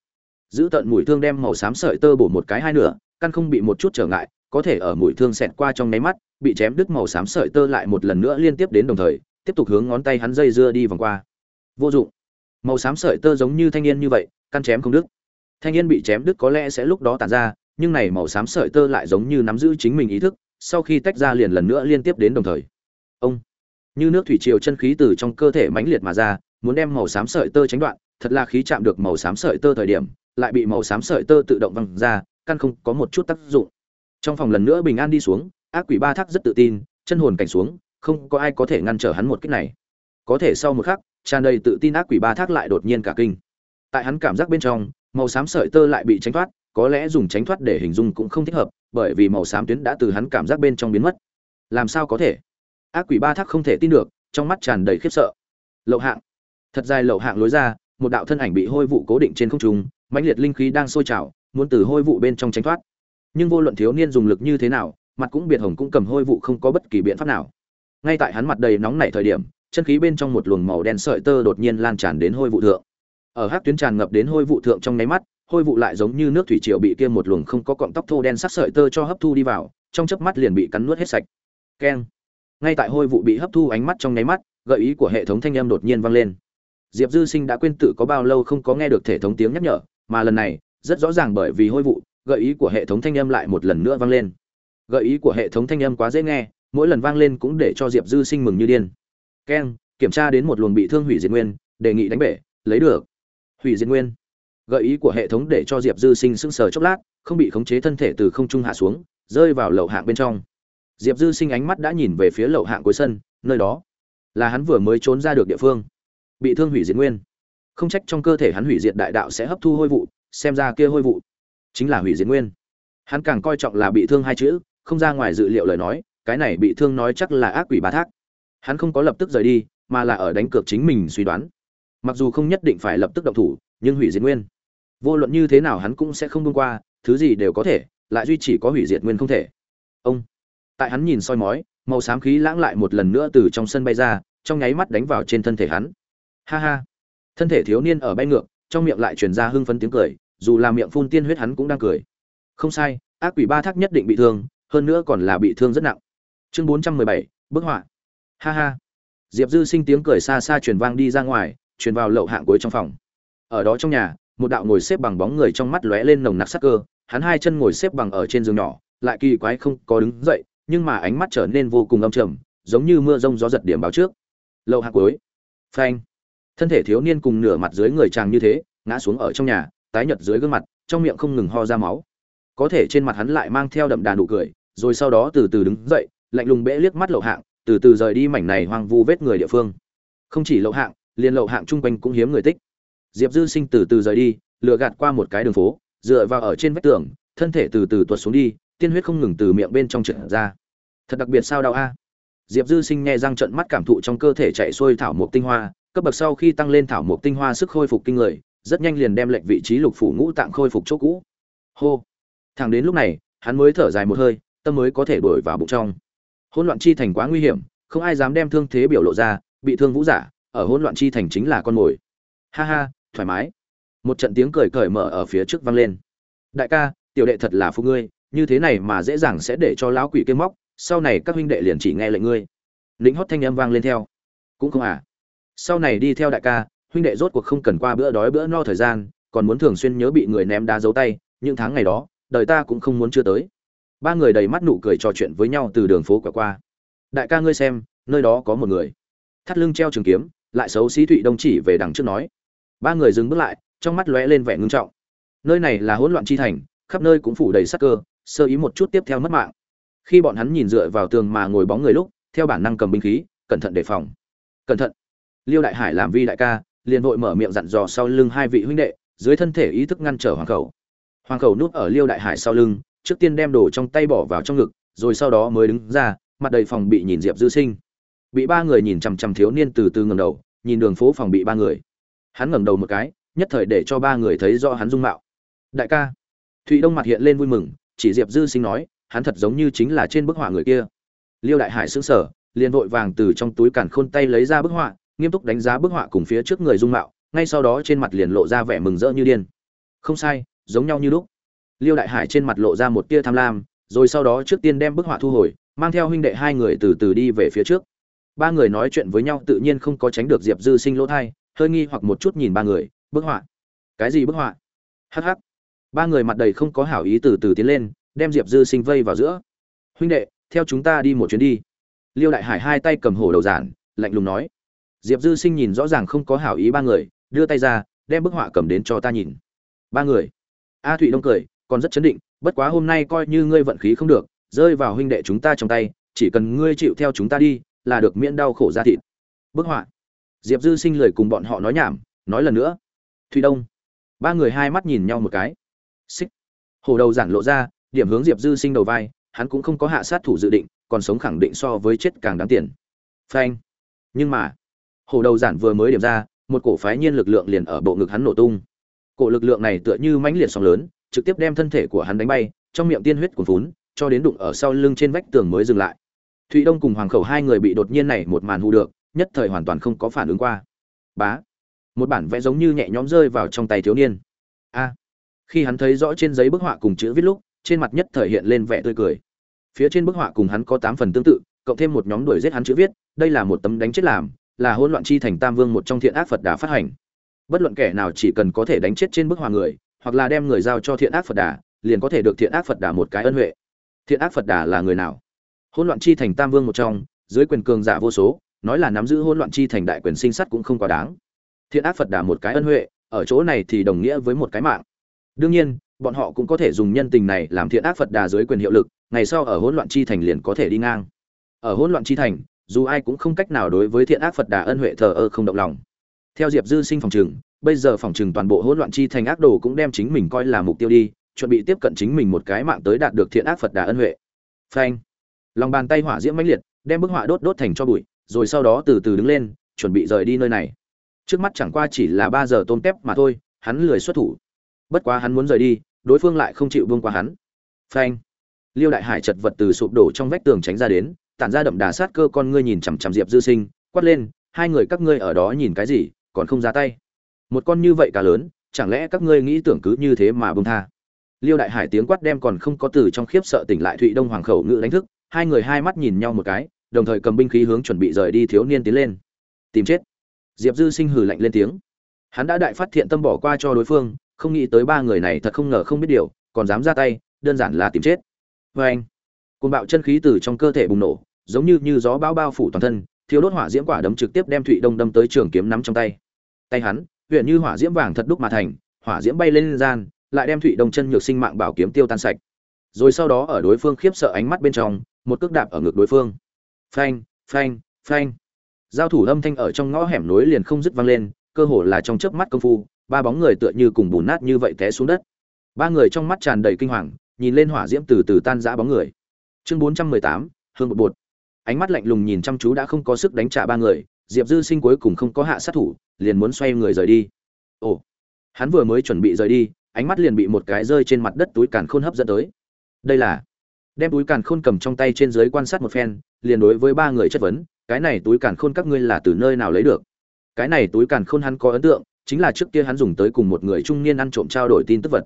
Giữ tận mũi thương đem màu xám sợi tơ bổ một cái hai nửa, căn không bị một chút trở ngại, có thể ở mũi thương xẹt qua trong nháy mắt, bị chém đứt màu xám sợi tơ lại một lần nữa liên tiếp đến đồng thời, tiếp tục hướng ngón tay hắn dây dưa đi vòng qua vô dụng. Màu xám sợi tơ giống như thanh niên như vậy, căn chém không đứt. Thanh niên bị chém đứt có lẽ sẽ lúc đó tàn ra, nhưng này màu xám sợi tơ lại giống như nắm giữ chính mình ý thức, sau khi tách ra liền lần nữa liên tiếp đến đồng thời. Ông. Như nước thủy triều chân khí từ trong cơ thể mãnh liệt mà ra, muốn đem màu xám sợi tơ tránh đoạn, thật là khí chạm được màu xám sợi tơ thời điểm, lại bị màu xám sợi tơ tự động văng ra, căn không có một chút tác dụng. Trong phòng lần nữa bình an đi xuống, ác quỷ ba thác rất tự tin, chân hồn cảnh xuống, không có ai có thể ngăn trở hắn một cách này. Có thể sau một khắc tràn đầy tự tin ác quỷ ba thác lại đột nhiên cả kinh. Tại hắn cảm giác bên trong, màu xám sợi tơ lại bị tránh thoát, có lẽ dùng tránh thoát để hình dung cũng không thích hợp, bởi vì màu xám tuyến đã từ hắn cảm giác bên trong biến mất. Làm sao có thể? Ác quỷ ba thác không thể tin được, trong mắt tràn đầy khiếp sợ. Lậu hạng. Thật dài lậu hạng lối ra, một đạo thân ảnh bị hôi vụ cố định trên không trung, mãnh liệt linh khí đang sôi trào, muốn từ hôi vụ bên trong tránh thoát. Nhưng vô luận thiếu niên dùng lực như thế nào, mặt cũng biệt hồng cũng cầm hôi vụ không có bất kỳ biện pháp nào. Ngay tại hắn mặt đầy nóng nảy thời điểm chân khí bên trong một luồng màu đen sợi tơ đột nhiên lan tràn đến hôi vụ thượng. Ở hắc tuyến tràn ngập đến hôi vụ thượng trong nháy mắt, hôi vụ lại giống như nước thủy triều bị kia một luồng không có cọng tóc thô đen sắc sợi tơ cho hấp thu đi vào, trong chớp mắt liền bị cắn nuốt hết sạch. Keng. Ngay tại hôi vụ bị hấp thu ánh mắt trong nháy mắt, gợi ý của hệ thống thanh âm đột nhiên vang lên. Diệp dư sinh đã quên tự có bao lâu không có nghe được hệ thống tiếng nhắc nhở, mà lần này, rất rõ ràng bởi vì hôi vụ, gợi ý của hệ thống thanh âm lại một lần nữa vang lên. Gợi ý của hệ thống thanh âm quá dễ nghe, mỗi lần vang lên cũng để cho diệp dư sinh mừng như điên keng, kiểm tra đến một luồng bị thương hủy diệt nguyên, đề nghị đánh bể, lấy được. Hủy diệt nguyên. Gợi ý của hệ thống để cho diệp dư sinh sững sờ chốc lát, không bị khống chế thân thể từ không trung hạ xuống, rơi vào lậu hạng bên trong. Diệp dư sinh ánh mắt đã nhìn về phía lậu hạng cuối sân, nơi đó là hắn vừa mới trốn ra được địa phương. Bị thương hủy diệt nguyên. Không trách trong cơ thể hắn hủy diệt đại đạo sẽ hấp thu hôi vụ, xem ra kia hôi vụ chính là hủy diệt nguyên. Hắn càng coi trọng là bị thương hai chữ, không ra ngoài dự liệu lời nói, cái này bị thương nói chắc là ác quỷ bá thác hắn không có lập tức rời đi, mà là ở đánh cược chính mình suy đoán. Mặc dù không nhất định phải lập tức động thủ, nhưng hủy diệt nguyên. Vô luận như thế nào hắn cũng sẽ không buông qua, thứ gì đều có thể, lại duy chỉ có hủy diệt nguyên không thể. Ông. Tại hắn nhìn soi mói, màu xám khí lãng lại một lần nữa từ trong sân bay ra, trong nháy mắt đánh vào trên thân thể hắn. Ha ha. Thân thể thiếu niên ở bay ngược, trong miệng lại truyền ra hưng phấn tiếng cười, dù là miệng phun tiên huyết hắn cũng đang cười. Không sai, ác quỷ ba thác nhất định bị thương, hơn nữa còn là bị thương rất nặng. Chương bốn trăm mười bảy, bức họa ha ha. Diệp dư sinh tiếng cười xa xa truyền vang đi ra ngoài, truyền vào lậu hạng cuối trong phòng. Ở đó trong nhà, một đạo ngồi xếp bằng bóng người trong mắt lóe lên nồng nặc sắc cơ, hắn hai chân ngồi xếp bằng ở trên giường nhỏ, lại kỳ quái không có đứng dậy, nhưng mà ánh mắt trở nên vô cùng âm trầm, giống như mưa rông gió giật điểm báo trước. Lậu hạng cuối. Phanh. Thân thể thiếu niên cùng nửa mặt dưới người chàng như thế, ngã xuống ở trong nhà, tái nhợt dưới gương mặt, trong miệng không ngừng ho ra máu. Có thể trên mặt hắn lại mang theo đậm đà nụ cười, rồi sau đó từ từ đứng dậy, lạnh lùng bẽ liếc mắt lậu hạng từ từ rời đi mảnh này hoang vu vết người địa phương. Không chỉ lậu hạng, liền lậu hạng chung quanh cũng hiếm người tích. Diệp dư sinh từ từ rời đi, lừa gạt qua một cái đường phố, dựa vào ở trên vách tường, thân thể từ từ tuột xuống đi, tiên huyết không ngừng từ miệng bên trong trượt ra. Thật đặc biệt sao đau a? Diệp dư sinh nghe răng trận mắt cảm thụ trong cơ thể chạy xuôi thảo mộc tinh hoa, cấp bậc sau khi tăng lên thảo mộc tinh hoa sức khôi phục kinh người, rất nhanh liền đem lệnh vị trí lục phủ ngũ tạng khôi phục chỗ cũ. Hô. Thẳng đến lúc này, hắn mới thở dài một hơi, tâm mới có thể đổi vào bụng trong hỗn loạn chi thành quá nguy hiểm, không ai dám đem thương thế biểu lộ ra, bị thương vũ giả, ở hỗn loạn chi thành chính là con mồi. Ha ha, thoải mái. Một trận tiếng cười cởi mở ở phía trước vang lên. Đại ca, tiểu đệ thật là phụ ngươi, như thế này mà dễ dàng sẽ để cho lão quỷ kêu móc, sau này các huynh đệ liền chỉ nghe lệnh ngươi. Lính hót thanh âm vang lên theo. Cũng không à. Sau này đi theo đại ca, huynh đệ rốt cuộc không cần qua bữa đói bữa no thời gian, còn muốn thường xuyên nhớ bị người ném đá dấu tay, những tháng ngày đó, đời ta cũng không muốn chưa tới ba người đầy mắt nụ cười trò chuyện với nhau từ đường phố quẹo qua. Đại ca ngươi xem, nơi đó có một người. Thắt lưng treo trường kiếm, lại xấu xí thụy đông chỉ về đằng trước nói. Ba người dừng bước lại, trong mắt lóe lên vẻ ngưng trọng. Nơi này là hỗn loạn chi thành, khắp nơi cũng phủ đầy sắc cơ, sơ ý một chút tiếp theo mất mạng. Khi bọn hắn nhìn dựa vào tường mà ngồi bóng người lúc, theo bản năng cầm binh khí, cẩn thận đề phòng. Cẩn thận. Liêu đại hải làm vi đại ca, liền vội mở miệng dặn dò sau lưng hai vị huynh đệ, dưới thân thể ý thức ngăn trở hoàng khẩu. Hoàng khẩu núp ở liêu đại hải sau lưng trước tiên đem đồ trong tay bỏ vào trong ngực, rồi sau đó mới đứng ra, mặt đầy phòng bị nhìn diệp dư sinh. Bị ba người nhìn chằm chằm thiếu niên từ từ ngầm đầu, nhìn đường phố phòng bị ba người. Hắn ngẩng đầu một cái, nhất thời để cho ba người thấy rõ hắn dung mạo. Đại ca. Thụy đông mặt hiện lên vui mừng, chỉ diệp dư sinh nói, hắn thật giống như chính là trên bức họa người kia. Liêu đại hải sững sờ, liền vội vàng từ trong túi càn khôn tay lấy ra bức họa, nghiêm túc đánh giá bức họa cùng phía trước người dung mạo, ngay sau đó trên mặt liền lộ ra vẻ mừng rỡ như điên. Không sai, giống nhau như lúc liêu đại hải trên mặt lộ ra một tia tham lam, rồi sau đó trước tiên đem bức họa thu hồi, mang theo huynh đệ hai người từ từ đi về phía trước. Ba người nói chuyện với nhau tự nhiên không có tránh được diệp dư sinh lỗ thai, hơi nghi hoặc một chút nhìn ba người, bức họa? Cái gì bức họa? Hh ba người mặt đầy không có hảo ý từ từ tiến lên, đem diệp dư sinh vây vào giữa. Huynh đệ, theo chúng ta đi một chuyến đi. Liêu đại hải hai tay cầm hổ đầu giản, lạnh lùng nói. Diệp dư sinh nhìn rõ ràng không có hảo ý ba người, đưa tay ra, đem bức họa cầm đến cho ta nhìn. Ba người. A thụy đông cười còn rất chấn định, bất quá hôm nay coi như ngươi vận khí không được, rơi vào huynh đệ chúng ta trong tay, chỉ cần ngươi chịu theo chúng ta đi, là được miễn đau khổ ra thịt. Bức họa. Diệp dư sinh lời cùng bọn họ nói nhảm, nói lần nữa. Thụy đông. Ba người hai mắt nhìn nhau một cái. Xích. Hồ đầu giản lộ ra, điểm hướng diệp dư sinh đầu vai, hắn cũng không có hạ sát thủ dự định, còn sống khẳng định so với chết càng đáng tiền. Phanh. Nhưng mà hồ đầu giản vừa mới điểm ra, một cổ phái nhiên lực lượng liền ở bộ ngực hắn nổ tung. Cổ lực lượng này tựa như mãnh liệt sóng lớn trực tiếp đem thân thể của hắn đánh bay, trong miệng tiên huyết cuồn vốn cho đến đụng ở sau lưng trên vách tường mới dừng lại. Thụy đông cùng hoàng khẩu hai người bị đột nhiên này một màn hù được, nhất thời hoàn toàn không có phản ứng qua. Bá! Một bản vẽ giống như nhẹ nhõm rơi vào trong tay thiếu niên. A! Khi hắn thấy rõ trên giấy bức họa cùng chữ viết lúc, trên mặt nhất thời hiện lên vẻ tươi cười. Phía trên bức họa cùng hắn có tám phần tương tự, cộng thêm một nhóm đuổi giết hắn chữ viết, đây là một tấm đánh chết làm, là hỗn loạn chi thành tam vương một trong thiện ác phật đà phát hành. Bất luận kẻ nào chỉ cần có thể đánh chết trên bức họa người hoặc là đem người giao cho thiện ác phật đà, liền có thể được thiện ác phật đà một cái ân huệ. Thiện ác phật đà là người nào? Hỗn loạn chi thành tam vương một trong, dưới quyền cường giả vô số, nói là nắm giữ hỗn loạn chi thành đại quyền sinh sắt cũng không quá đáng. Thiện ác phật đà một cái ân huệ, ở chỗ này thì đồng nghĩa với một cái mạng. Đương nhiên, bọn họ cũng có thể dùng nhân tình này làm thiện ác phật đà dưới quyền hiệu lực, ngày sau ở hỗn loạn chi thành liền có thể đi ngang. Ở hỗn loạn chi thành, dù ai cũng không cách nào đối với thiện ác phật đà ân huệ thờ ơ không động lòng. Theo diệp dư sinh phòng trường bây giờ phòng trừng toàn bộ hỗn loạn chi thành ác đồ cũng đem chính mình coi là mục tiêu đi, chuẩn bị tiếp cận chính mình một cái mạng tới đạt được thiện ác phật đà ân huệ. Phanh. Lòng bàn tay hỏa diễm mãnh liệt, đem bức họa đốt đốt thành cho bụi, rồi sau đó từ từ đứng lên, chuẩn bị rời đi nơi này. Trước mắt chẳng qua chỉ là ba giờ tôm tép mà thôi, hắn lười xuất thủ. Bất quá hắn muốn rời đi, đối phương lại không chịu vương qua hắn. Phanh. Liêu đại hải chật vật từ sụp đổ trong vách tường tránh ra đến, tản ra đậm đà sát cơ con ngươi nhìn chằm chằm diệp dư sinh, quát lên, hai người các ngươi ở đó nhìn cái gì, còn không ra tay? Một con như vậy cả lớn, chẳng lẽ các ngươi nghĩ tưởng cứ như thế mà bông tha? Liêu đại hải tiếng quát đem còn không có từ trong khiếp sợ tỉnh lại thụy đông hoàng khẩu ngự đánh thức, hai người hai mắt nhìn nhau một cái, đồng thời cầm binh khí hướng chuẩn bị rời đi thiếu niên tiến lên. Tìm chết. Diệp dư sinh hừ lạnh lên tiếng. Hắn đã đại phát thiện tâm bỏ qua cho đối phương, không nghĩ tới ba người này thật không ngờ không biết điều, còn dám ra tay, đơn giản là tìm chết. Vê anh côn bạo chân khí từ trong cơ thể bùng nổ, giống như như gió bao bao phủ toàn thân thiếu đốt hỏa diễm quả đấm trực tiếp đem thụy đông đâm tới trường kiếm nắm trong tay. Tay hắn huyện như hỏa diễm vàng thật đúc mà thành, hỏa diễm bay lên gian, lại đem thụy đông chân nhược sinh mạng bảo kiếm tiêu tan sạch. Rồi sau đó ở đối phương khiếp sợ ánh mắt bên trong, một cước đạp ở ngực đối phương. Phanh phanh phanh. Giao thủ âm thanh ở trong ngõ hẻm nối liền không dứt vang lên, cơ hồ là trong chớp mắt công phu, ba bóng người tựa như cùng bùn nát như vậy té xuống đất. Ba người trong mắt tràn đầy kinh hoàng, nhìn lên hỏa diễm từ từ tan rã bóng người. Chương bốn trăm mười tám, hương bột bột. Ánh mắt lạnh lùng nhìn chăm chú đã không có sức đánh trả ba người diệp dư sinh cuối cùng không có hạ sát thủ, liền muốn xoay người rời đi. Ồ, hắn vừa mới chuẩn bị rời đi, ánh mắt liền bị một cái rơi trên mặt đất túi càn khôn hấp dẫn tới. Đây là, đem túi càn khôn cầm trong tay trên dưới quan sát một phen, liền đối với ba người chất vấn, cái này túi càn khôn các ngươi là từ nơi nào lấy được? Cái này túi càn khôn hắn có ấn tượng, chính là trước kia hắn dùng tới cùng một người trung niên ăn trộm trao đổi tin tức vật.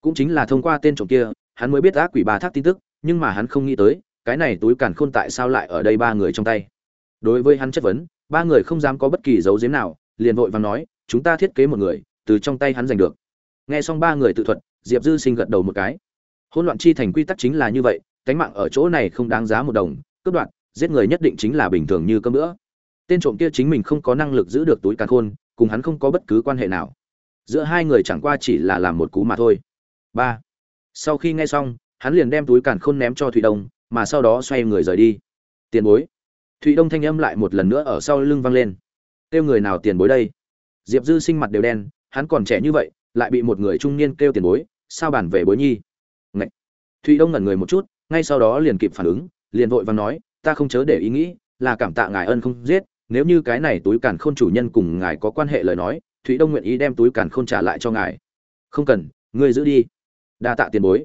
Cũng chính là thông qua tên trộm kia, hắn mới biết ác quỷ ba thác tin tức, nhưng mà hắn không nghĩ tới, cái này túi càn khôn tại sao lại ở đây ba người trong tay? Đối với hắn chất vấn ba người không dám có bất kỳ dấu giếm nào, liền vội vàng nói, chúng ta thiết kế một người, từ trong tay hắn giành được. Nghe xong ba người tự thuật, diệp dư sinh gật đầu một cái. Hỗn loạn chi thành quy tắc chính là như vậy, cánh mạng ở chỗ này không đáng giá một đồng, cướp đoạt, giết người nhất định chính là bình thường như cơm nữa tên trộm kia chính mình không có năng lực giữ được túi càn khôn, cùng hắn không có bất cứ quan hệ nào. Giữa hai người chẳng qua chỉ là làm một cú mà thôi. Ba. Sau khi nghe xong, hắn liền đem túi càn khôn ném cho Thủy đông, mà sau đó xoay người rời đi. Tiền bối thụy đông thanh âm lại một lần nữa ở sau lưng vang lên. Kêu người nào tiền bối đây? Diệp dư sinh mặt đều đen, hắn còn trẻ như vậy, lại bị một người trung niên kêu tiền bối, sao bản về bối nhi? Ngậy. thụy đông ngẩn người một chút, ngay sau đó liền kịp phản ứng, liền vội vàng nói, ta không chớ để ý nghĩ, là cảm tạ ngài ân không giết, nếu như cái này túi càn khôn chủ nhân cùng ngài có quan hệ lời nói, thụy đông nguyện ý đem túi càn khôn trả lại cho ngài. Không cần, ngươi giữ đi. Đa tạ tiền bối.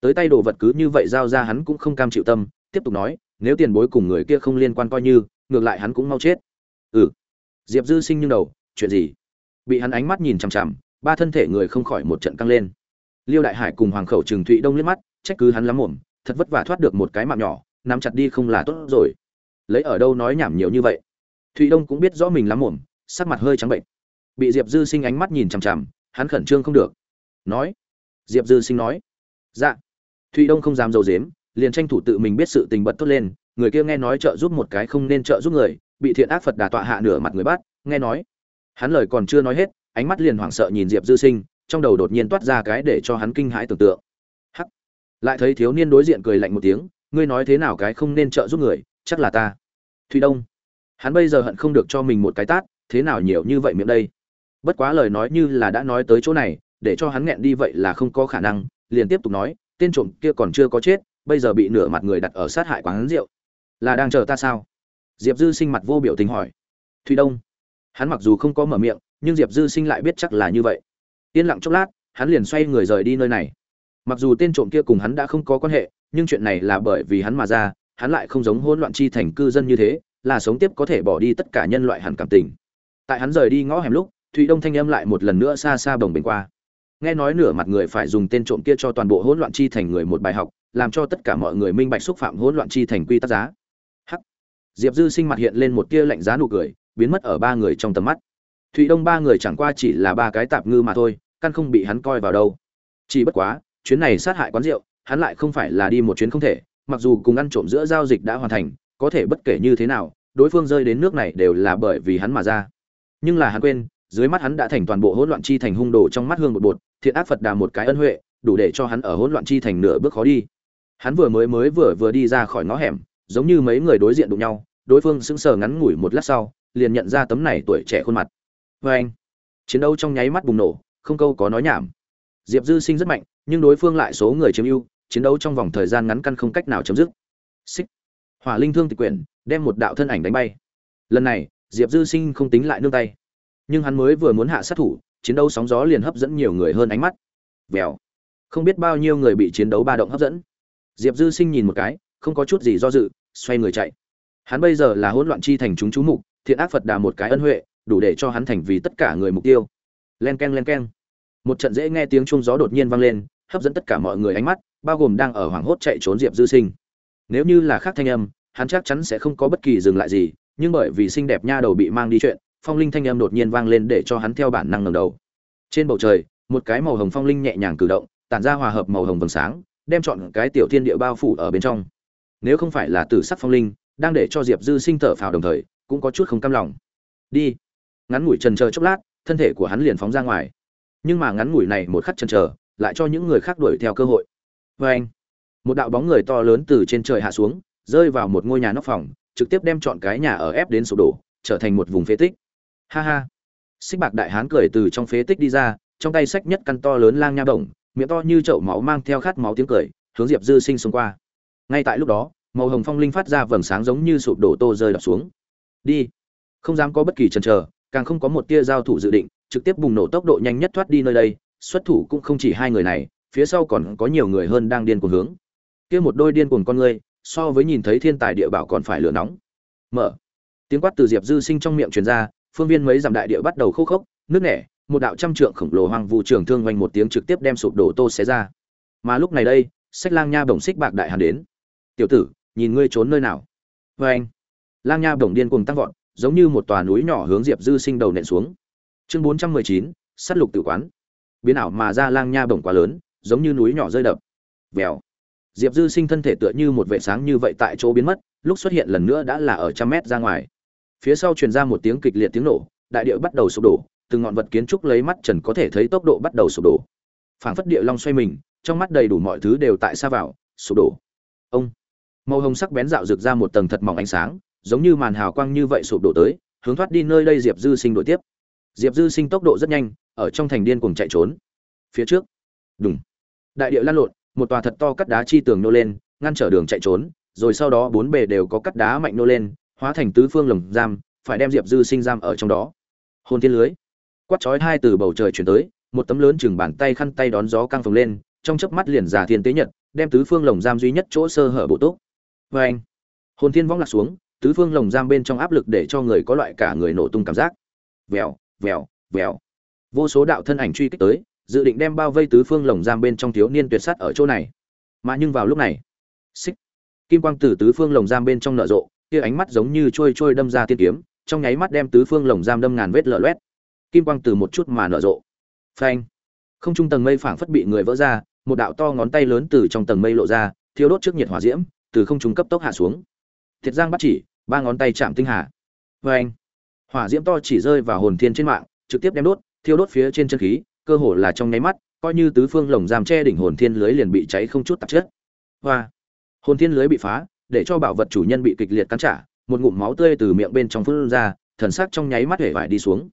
Tới tay đồ vật cứ như vậy giao ra hắn cũng không cam chịu tâm, tiếp tục nói nếu tiền bối cùng người kia không liên quan coi như, ngược lại hắn cũng mau chết. Ừ. Diệp dư sinh nhưng đầu, chuyện gì? Bị hắn ánh mắt nhìn chằm chằm, ba thân thể người không khỏi một trận căng lên. Liêu đại hải cùng hoàng khẩu trừng thụy đông liếc mắt, trách cứ hắn lắm mồm, thật vất vả thoát được một cái mạng nhỏ, nắm chặt đi không là tốt rồi. Lấy ở đâu nói nhảm nhiều như vậy? Thụy đông cũng biết rõ mình lắm mồm, sắc mặt hơi trắng bệnh. Bị diệp dư sinh ánh mắt nhìn chằm chằm, hắn khẩn trương không được. Nói. Diệp dư sinh nói. Dạ. Thụy đông không dám d i ấ u dếm liền tranh thủ tự mình biết sự tình bật tốt lên, người kia nghe nói trợ giúp một cái không nên trợ giúp người, bị thiện ác phật đà tọa hạ nửa mặt người bắt, nghe nói. Hắn lời còn chưa nói hết, ánh mắt liền hoảng sợ nhìn diệp dư sinh, trong đầu đột nhiên toát ra cái để cho hắn kinh hãi tưởng tượng. Hắc! Lại thấy thiếu niên đối diện cười lạnh một tiếng, ngươi nói thế nào cái không nên trợ giúp người, chắc là ta. Thùy đông! Hắn bây giờ hận không được cho mình một cái tát, thế nào nhiều như vậy miệng đây? Bất quá lời nói như là đã nói tới chỗ này, để cho hắn nghẹn đi vậy là không có khả năng, liền tiếp tục nói, tên trộm kia còn chưa có chết bây giờ bị nửa mặt người đặt ở sát hại quán rượu. Là đang chờ ta sao? Diệp dư sinh mặt vô biểu tình hỏi. Thùy đông. Hắn mặc dù không có mở miệng, nhưng diệp dư sinh lại biết chắc là như vậy. Yên lặng chốc lát, hắn liền xoay người rời đi nơi này. Mặc dù tên trộm kia cùng hắn đã không có quan hệ, nhưng chuyện này là bởi vì hắn mà ra, hắn lại không giống hỗn loạn chi thành cư dân như thế, là sống tiếp có thể bỏ đi tất cả nhân loại hẳn cảm tình. Tại hắn rời đi ngõ hẻm lúc thụy đông thanh âm lại một lần nữa xa xa bồng bềnh qua nghe nói nửa mặt người phải dùng tên trộm kia cho toàn bộ hỗn loạn chi thành người một bài học, làm cho tất cả mọi người minh bạch xúc phạm hỗn loạn chi thành quy tắc giá. Hắc. Diệp dư sinh mặt hiện lên một tia lạnh giá nụ cười, biến mất ở ba người trong tầm mắt. Thụy đông ba người chẳng qua chỉ là ba cái tạp ngư mà thôi, căn không bị hắn coi vào đâu. Chỉ bất quá, chuyến này sát hại quán rượu, hắn lại không phải là đi một chuyến không thể, mặc dù cùng ăn trộm giữa giao dịch đã hoàn thành, có thể bất kể như thế nào, đối phương rơi đến nước này đều là bởi vì hắn mà ra. Nhưng là hắn quên dưới mắt hắn đã thành toàn bộ hỗn loạn chi thành hung đồ trong mắt hương một bột, thiện ác phật đà một cái ân huệ, đủ để cho hắn ở hỗn loạn chi thành nửa bước khó đi. Hắn vừa mới mới vừa vừa đi ra khỏi ngõ hẻm, giống như mấy người đối diện đụng nhau, đối phương sững sờ ngắn ngủi một lát sau, liền nhận ra tấm này tuổi trẻ khuôn mặt. Vê anh, chiến đấu trong nháy mắt bùng nổ, không câu có nói nhảm. Diệp dư sinh rất mạnh, nhưng đối phương lại số người chiếm ưu, chiến đấu trong vòng thời gian ngắn căn không cách nào chấm dứt. Xích. Hỏa linh thương tịch quyển, đem một đạo thân ảnh đánh bay. Lần này, diệp dư sinh không tính lại nương tay nhưng hắn mới vừa muốn hạ sát thủ, chiến đấu sóng gió liền hấp dẫn nhiều người hơn ánh mắt. Vèo. Không biết bao nhiêu người bị chiến đấu ba động hấp dẫn. Diệp dư sinh nhìn một cái, không có chút gì do dự, xoay người chạy. Hắn bây giờ là hỗn loạn chi thành chúng chú mục, thiện ác phật đà một cái ân huệ, đủ để cho hắn thành vì tất cả người mục tiêu. Len k e n len k e n một trận dễ nghe tiếng chung gió đột nhiên vang lên, hấp dẫn tất cả mọi người ánh mắt, bao gồm đang ở hoảng hốt chạy trốn diệp dư sinh. Nếu như là khác thanh âm, hắn chắc chắn sẽ không có bất kỳ dừng lại gì, nhưng bởi vì xinh đẹp nha đầu bị mang đi chuyện phong linh thanh âm đột nhiên vang lên để cho hắn theo bản năng ngẩng đầu. Trên bầu trời, một cái màu hồng phong linh nhẹ nhàng cử động, tản ra hòa hợp màu hồng vầng sáng, đem chọn cái tiểu thiên địa bao phủ ở bên trong. Nếu không phải là tử sắc phong linh, đang để cho diệp dư sinh thở phào đồng thời, cũng có chút không cam lòng. Đi. Ngắn ngủi trần chờ chốc lát, thân thể của hắn liền phóng ra ngoài. Nhưng mà ngắn ngủi này một khắc chần chờ, lại cho những người khác đuổi theo cơ hội. Vê anh, một đạo bóng người to lớn từ trên trời hạ xuống, rơi vào một ngôi nhà nóc phòng, trực tiếp đem chọn cái nhà ở ép đến sụp đổ, trở thành một vùng phế tích ha ha. Xích bạc đại hán cười từ trong phế tích đi ra, trong tay sách nhất căn to lớn lang nha bổng, miệng to như chậu máu mang theo khát máu tiếng cười, hướng diệp dư sinh xông qua. Ngay tại lúc đó, màu hồng phong linh phát ra vầng sáng giống như sụp đổ tô rơi đập xuống. Đi. Không dám có bất kỳ chần chờ, càng không có một tia giao thủ dự định, trực tiếp bùng nổ tốc độ nhanh nhất thoát đi nơi đây, xuất thủ cũng không chỉ hai người này, phía sau còn có nhiều người hơn đang điên cuồng hướng. Kia một đôi điên cuồng con người so với nhìn thấy thiên tài địa bảo còn phải lửa nóng. Mở. Tiếng quát từ diệp dư sinh trong miệng truyền ra phương viên mấy dặm đại địa bắt đầu khô khốc, nước nẻ, một đạo trăm trượng khổng lồ hoang vu trường thương vành một tiếng trực tiếp đem sụp đổ tô xé ra. Mà lúc này đây, sách lang nha bổng xích bạc đại hàn đến. Tiểu tử, nhìn ngươi trốn nơi nào? Vê anh. Lang nha bổng điên cuồng tăng vọt, giống như một tòa núi nhỏ hướng diệp dư sinh đầu nện xuống. Chương bốn trăm mười chín lục tự quán. Biến ảo mà ra lang nha bổng quá lớn, giống như núi nhỏ rơi đập. Vèo. Diệp dư sinh thân thể tựa như một vệ sáng như vậy tại chỗ biến mất, lúc xuất hiện lần nữa đã là ở trăm mét ra ngoài phía sau truyền ra một tiếng kịch liệt tiếng nổ, đại địa bắt đầu sụp đổ, từng ngọn vật kiến trúc lấy mắt trần có thể thấy tốc độ bắt đầu sụp đổ. Phảng phất địa long xoay mình, trong mắt đầy đủ mọi thứ đều tại xa vào, sụp đổ. Ông, màu hồng sắc bén dạo rực ra một tầng thật mỏng ánh sáng, giống như màn hào quang như vậy sụp đổ tới, hướng thoát đi nơi đây diệp dư sinh đội tiếp. Diệp dư sinh tốc độ rất nhanh, ở trong thành điên cùng chạy trốn. Phía trước đúng đại địa lăn lộn, một tòa thật to cắt đá chi tường nô lên, ngăn trở đường chạy trốn, rồi sau đó bốn bề đều có cắt đá mạnh nô lên hóa thành tứ phương lồng giam, phải đem diệp dư sinh giam ở trong đó. Hôn thiên lưới. Quát chói hai từ bầu trời chuyển tới, một tấm lớn chừng bàn tay khăn tay đón gió căng phồng lên, trong chớp mắt liền giả thiên tế nhật, đem tứ phương lồng giam duy nhất chỗ sơ hở bộ tốt vê anh, hồn thiên võng lạc xuống, tứ phương lồng giam bên trong áp lực để cho người có loại cả người nổ tung cảm giác. Vèo vèo vèo. Vô số đạo thân ảnh truy kích tới, dự định đem bao vây tứ phương lồng giam bên trong thiếu niên tuyệt sắt ở chỗ này. Mà nhưng vào lúc này, xích, kim quang từ tứ phương lồng giam bên trong nở rộ kia ánh mắt giống như trôi trôi đâm ra tiên kiếm, trong nháy mắt đem tứ phương lồng giam đâm ngàn vết lở loét. Kim quang từ một chút mà nở rộ. Phanh. Không trung tầng mây phảng phất bị người vỡ ra, một đạo to ngón tay lớn từ trong tầng mây lộ ra, thiêu đốt trước nhiệt hỏa diễm, từ không trung cấp tốc hạ xuống. Thiệt giang bắt chỉ, ba ngón tay chạm tinh hà. Phanh! anh hỏa diễm to chỉ rơi vào hồn thiên trên mạng, trực tiếp đem đốt, thiêu đốt phía trên chân khí, cơ hồ là trong nháy mắt, coi như tứ phương lồng giam che đỉnh hồn thiên lưới liền bị cháy không chút tạp chất. Hoa. Hồn thiên lưới bị phá để cho bảo vật chủ nhân bị kịch liệt cắn trả, một ngụm máu tươi từ miệng bên trong phun ra, thần sắc trong nháy mắt hể vải đi xuống.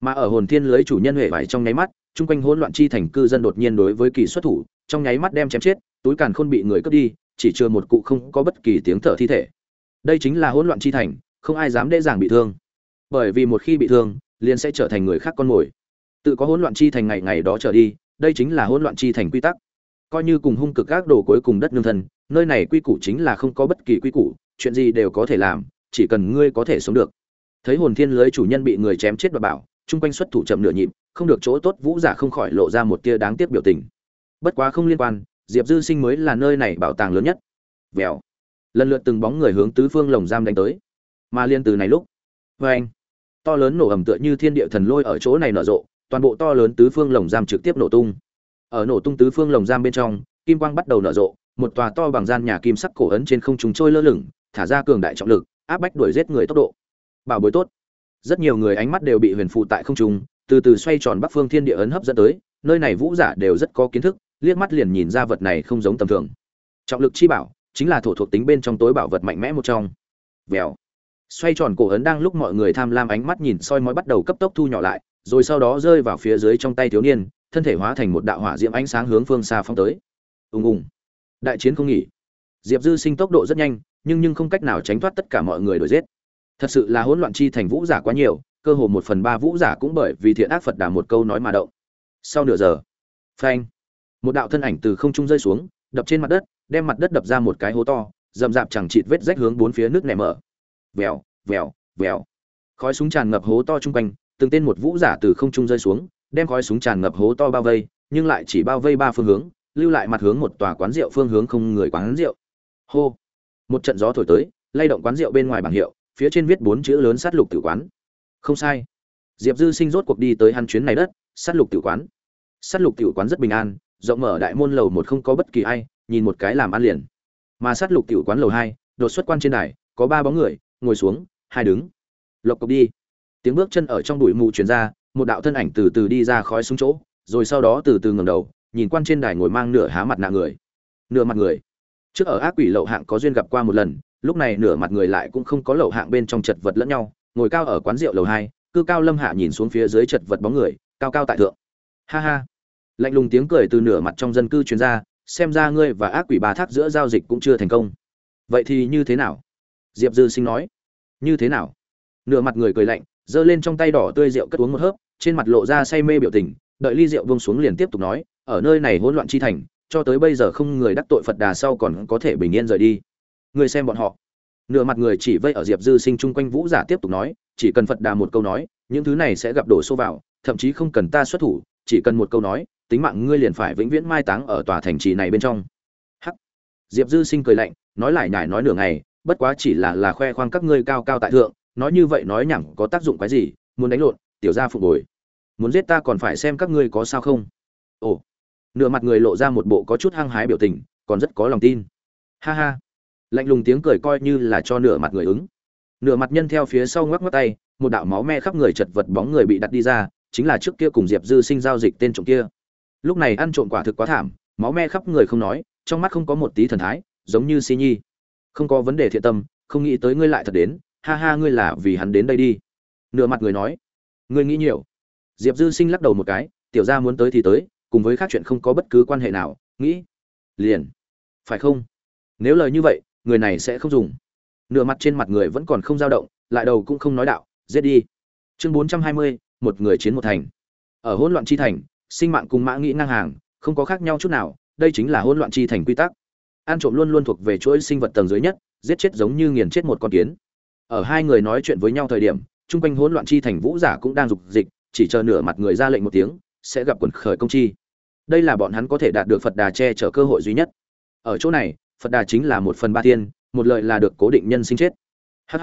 Mà ở hồn thiên lưới chủ nhân hể vải trong nháy mắt, chung quanh hỗn loạn chi thành cư dân đột nhiên đối với kỳ xuất thủ, trong nháy mắt đem chém chết, túi càn khôn bị người cướp đi, chỉ chưa một cụ không có bất kỳ tiếng thở thi thể. Đây chính là hỗn loạn chi thành, không ai dám dễ dàng bị thương. Bởi vì một khi bị thương, liền sẽ trở thành người khác con mồi. Tự có hỗn loạn chi thành ngày ngày đó trở đi, đây chính là hỗn loạn chi thành quy tắc. Coi như cùng hung cực các đồ cuối cùng đất nương thần nơi này quy củ chính là không có bất kỳ quy củ, chuyện gì đều có thể làm, chỉ cần ngươi có thể sống được. Thấy hồn thiên lưới chủ nhân bị người chém chết và bảo, chung quanh xuất thủ chậm nửa nhịp, không được chỗ tốt vũ giả không khỏi lộ ra một tia đáng tiếc biểu tình. Bất quá không liên quan, diệp dư sinh mới là nơi này bảo tàng lớn nhất. Vèo. Lần lượt từng bóng người hướng tứ phương lồng giam đánh tới. Mà liên từ này lúc vê anh. To lớn nổ ầm tựa như thiên địa thần lôi ở chỗ này nở rộ, toàn bộ to lớn tứ phương lồng giam trực tiếp nổ tung. Ở nổ tung tứ phương lồng giam bên trong, kim quang bắt đầu nở rộ một tòa to bằng gian nhà kim sắc cổ ấn trên không trung trôi lơ lửng, thả ra cường đại trọng lực, áp bách đuổi giết người tốc độ. Bảo bối tốt. Rất nhiều người ánh mắt đều bị huyền phụ tại không trung, từ từ xoay tròn bắc phương thiên địa ấn hấp dẫn tới, nơi này vũ giả đều rất có kiến thức, liếc mắt liền nhìn ra vật này không giống tầm thường. Trọng lực chi bảo, chính là thổ thuộc tính bên trong tối bảo vật mạnh mẽ một trong. Vèo. Xoay tròn cổ ấn đang lúc mọi người tham lam ánh mắt nhìn soi mói bắt đầu cấp tốc thu nhỏ lại, rồi sau đó rơi vào phía dưới trong tay thiếu niên, thân thể hóa thành một đạo hỏa diễm ánh sáng hướng phương xa phong tới. Ùng ùng đại chiến không nghỉ. Diệp dư sinh tốc độ rất nhanh, nhưng nhưng không cách nào tránh thoát tất cả mọi người đuổi giết. Thật sự là hỗn loạn chi thành vũ giả quá nhiều, cơ hồ một phần ba vũ giả cũng bởi vì thiện ác phật đà một câu nói mà động. Sau nửa giờ, phanh, một đạo thân ảnh từ không trung rơi xuống, đập trên mặt đất, đem mặt đất đập ra một cái hố to, rậm rạp chẳng chịt vết rách hướng bốn phía nước nẻ mở. Vèo vèo vèo. Khói súng tràn ngập hố to chung quanh, từng tên một vũ giả từ không trung rơi xuống, đem khói súng tràn ngập hố to bao vây, nhưng lại chỉ bao vây ba phương hướng lưu lại mặt hướng một tòa quán rượu phương hướng không người quán rượu. Hô. Một trận gió thổi tới, lay động quán rượu bên ngoài bảng hiệu, phía trên viết bốn chữ lớn sát lục tử quán. Không sai. Diệp dư sinh rốt cuộc đi tới hắn chuyến này đất, sát lục tử quán. Sát lục tử quán rất bình an, rộng mở đại môn lầu một không có bất kỳ ai, nhìn một cái làm ăn liền. Mà sát lục tử quán lầu hai, đột xuất quan trên đài, có ba bóng người, ngồi xuống, hai đứng. Lộc cục đi. Tiếng bước chân ở trong bụi mù truyền ra, một đạo thân ảnh từ từ đi ra khói xuống chỗ, rồi sau đó từ từ ngẩng đầu nhìn quan trên đài ngồi mang nửa há mặt nạ người. Nửa mặt người. Trước ở ác quỷ lậu hạng có duyên gặp qua một lần, lúc này nửa mặt người lại cũng không có lậu hạng bên trong chật vật lẫn nhau, ngồi cao ở quán rượu lầu hai, cư cao lâm hạ nhìn xuống phía dưới chật vật bóng người, cao cao tại thượng. Ha ha. Lạnh lùng tiếng cười từ nửa mặt trong dân cư chuyên gia xem ra ngươi và ác quỷ bà thác giữa giao dịch cũng chưa thành công. Vậy thì như thế nào? Diệp dư sinh nói. Như thế nào? Nửa mặt người cười lạnh, giơ lên trong tay đỏ tươi rượu cất uống một hớp, trên mặt lộ ra say mê biểu tình, đợi ly rượu vông xuống liền tiếp tục nói ở nơi này hỗn loạn chi thành, cho tới bây giờ không người đắc tội phật đà sau còn có thể bình yên rời đi. Người xem bọn họ. Nửa mặt người chỉ vây ở diệp dư sinh chung quanh vũ giả tiếp tục nói, chỉ cần phật đà một câu nói, những thứ này sẽ gặp đổ xô vào, thậm chí không cần ta xuất thủ, chỉ cần một câu nói, tính mạng ngươi liền phải vĩnh viễn mai táng ở tòa thành trì này bên trong. Hắc. Diệp dư sinh cười lạnh, nói lại nhải nói nửa ngày, bất quá chỉ là là khoe khoang các ngươi cao cao tại thượng, nói như vậy nói nhẳng có tác dụng cái gì, muốn đánh lộn, tiểu gia phục bồi. Muốn giết ta còn phải xem các ngươi có sao không. Ồ nửa mặt người lộ ra một bộ có chút hăng hái biểu tình, còn rất có lòng tin. Ha ha. Lạnh lùng tiếng cười coi như là cho nửa mặt người ứng. Nửa mặt nhân theo phía sau ngoắc ngoắc tay, một đạo máu me khắp người chật vật bóng người bị đặt đi ra, chính là trước kia cùng diệp dư sinh giao dịch tên trộm kia. Lúc này ăn trộm quả thực quá thảm, máu me khắp người không nói, trong mắt không có một tí thần thái, giống như si nhi. Không có vấn đề thiện tâm, không nghĩ tới ngươi lại thật đến, ha ha ngươi là vì hắn đến đây đi. Nửa mặt người nói. Ngươi nghĩ nhiều. Diệp dư sinh lắc đầu một cái, tiểu ra muốn tới thì tới cùng với khác chuyện không có bất cứ quan hệ nào, nghĩ, liền, phải không? Nếu lời như vậy, người này sẽ không dùng. Nửa mặt trên mặt người vẫn còn không dao động, lại đầu cũng không nói đạo, giết đi. Chương bốn trăm hai mươi, một người chiến một thành. Ở hỗn loạn chi thành, sinh mạng cùng mã nghĩ ngang hàng, không có khác nhau chút nào, đây chính là hỗn loạn chi thành quy tắc. Ăn trộm luôn luôn thuộc về chuỗi sinh vật tầng dưới nhất, giết chết giống như nghiền chết một con kiến. Ở hai người nói chuyện với nhau thời điểm, chung quanh hỗn loạn chi thành vũ giả cũng đang dục dịch, chỉ chờ nửa mặt người ra lệnh một tiếng sẽ gặp quần khởi công chi. Đây là bọn hắn có thể đạt được phật đà che chở cơ hội duy nhất. Ở chỗ này, phật đà chính là một phần ba thiên, một lợi là được cố định nhân sinh chết. Hh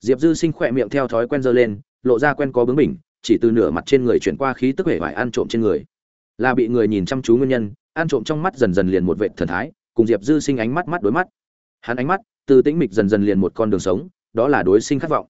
diệp dư sinh khỏe miệng theo thói quen dơ lên, lộ ra quen có bướng bỉnh, chỉ từ nửa mặt trên người chuyển qua khí tức vẻ vải ăn trộm trên người. Là bị người nhìn chăm chú nguyên nhân, ăn trộm trong mắt dần dần liền một vệ thần thái, cùng diệp dư sinh ánh mắt mắt đối mắt. Hắn ánh mắt, từ tĩnh mịch dần dần liền một con đường sống, đó là đối sinh khát vọng.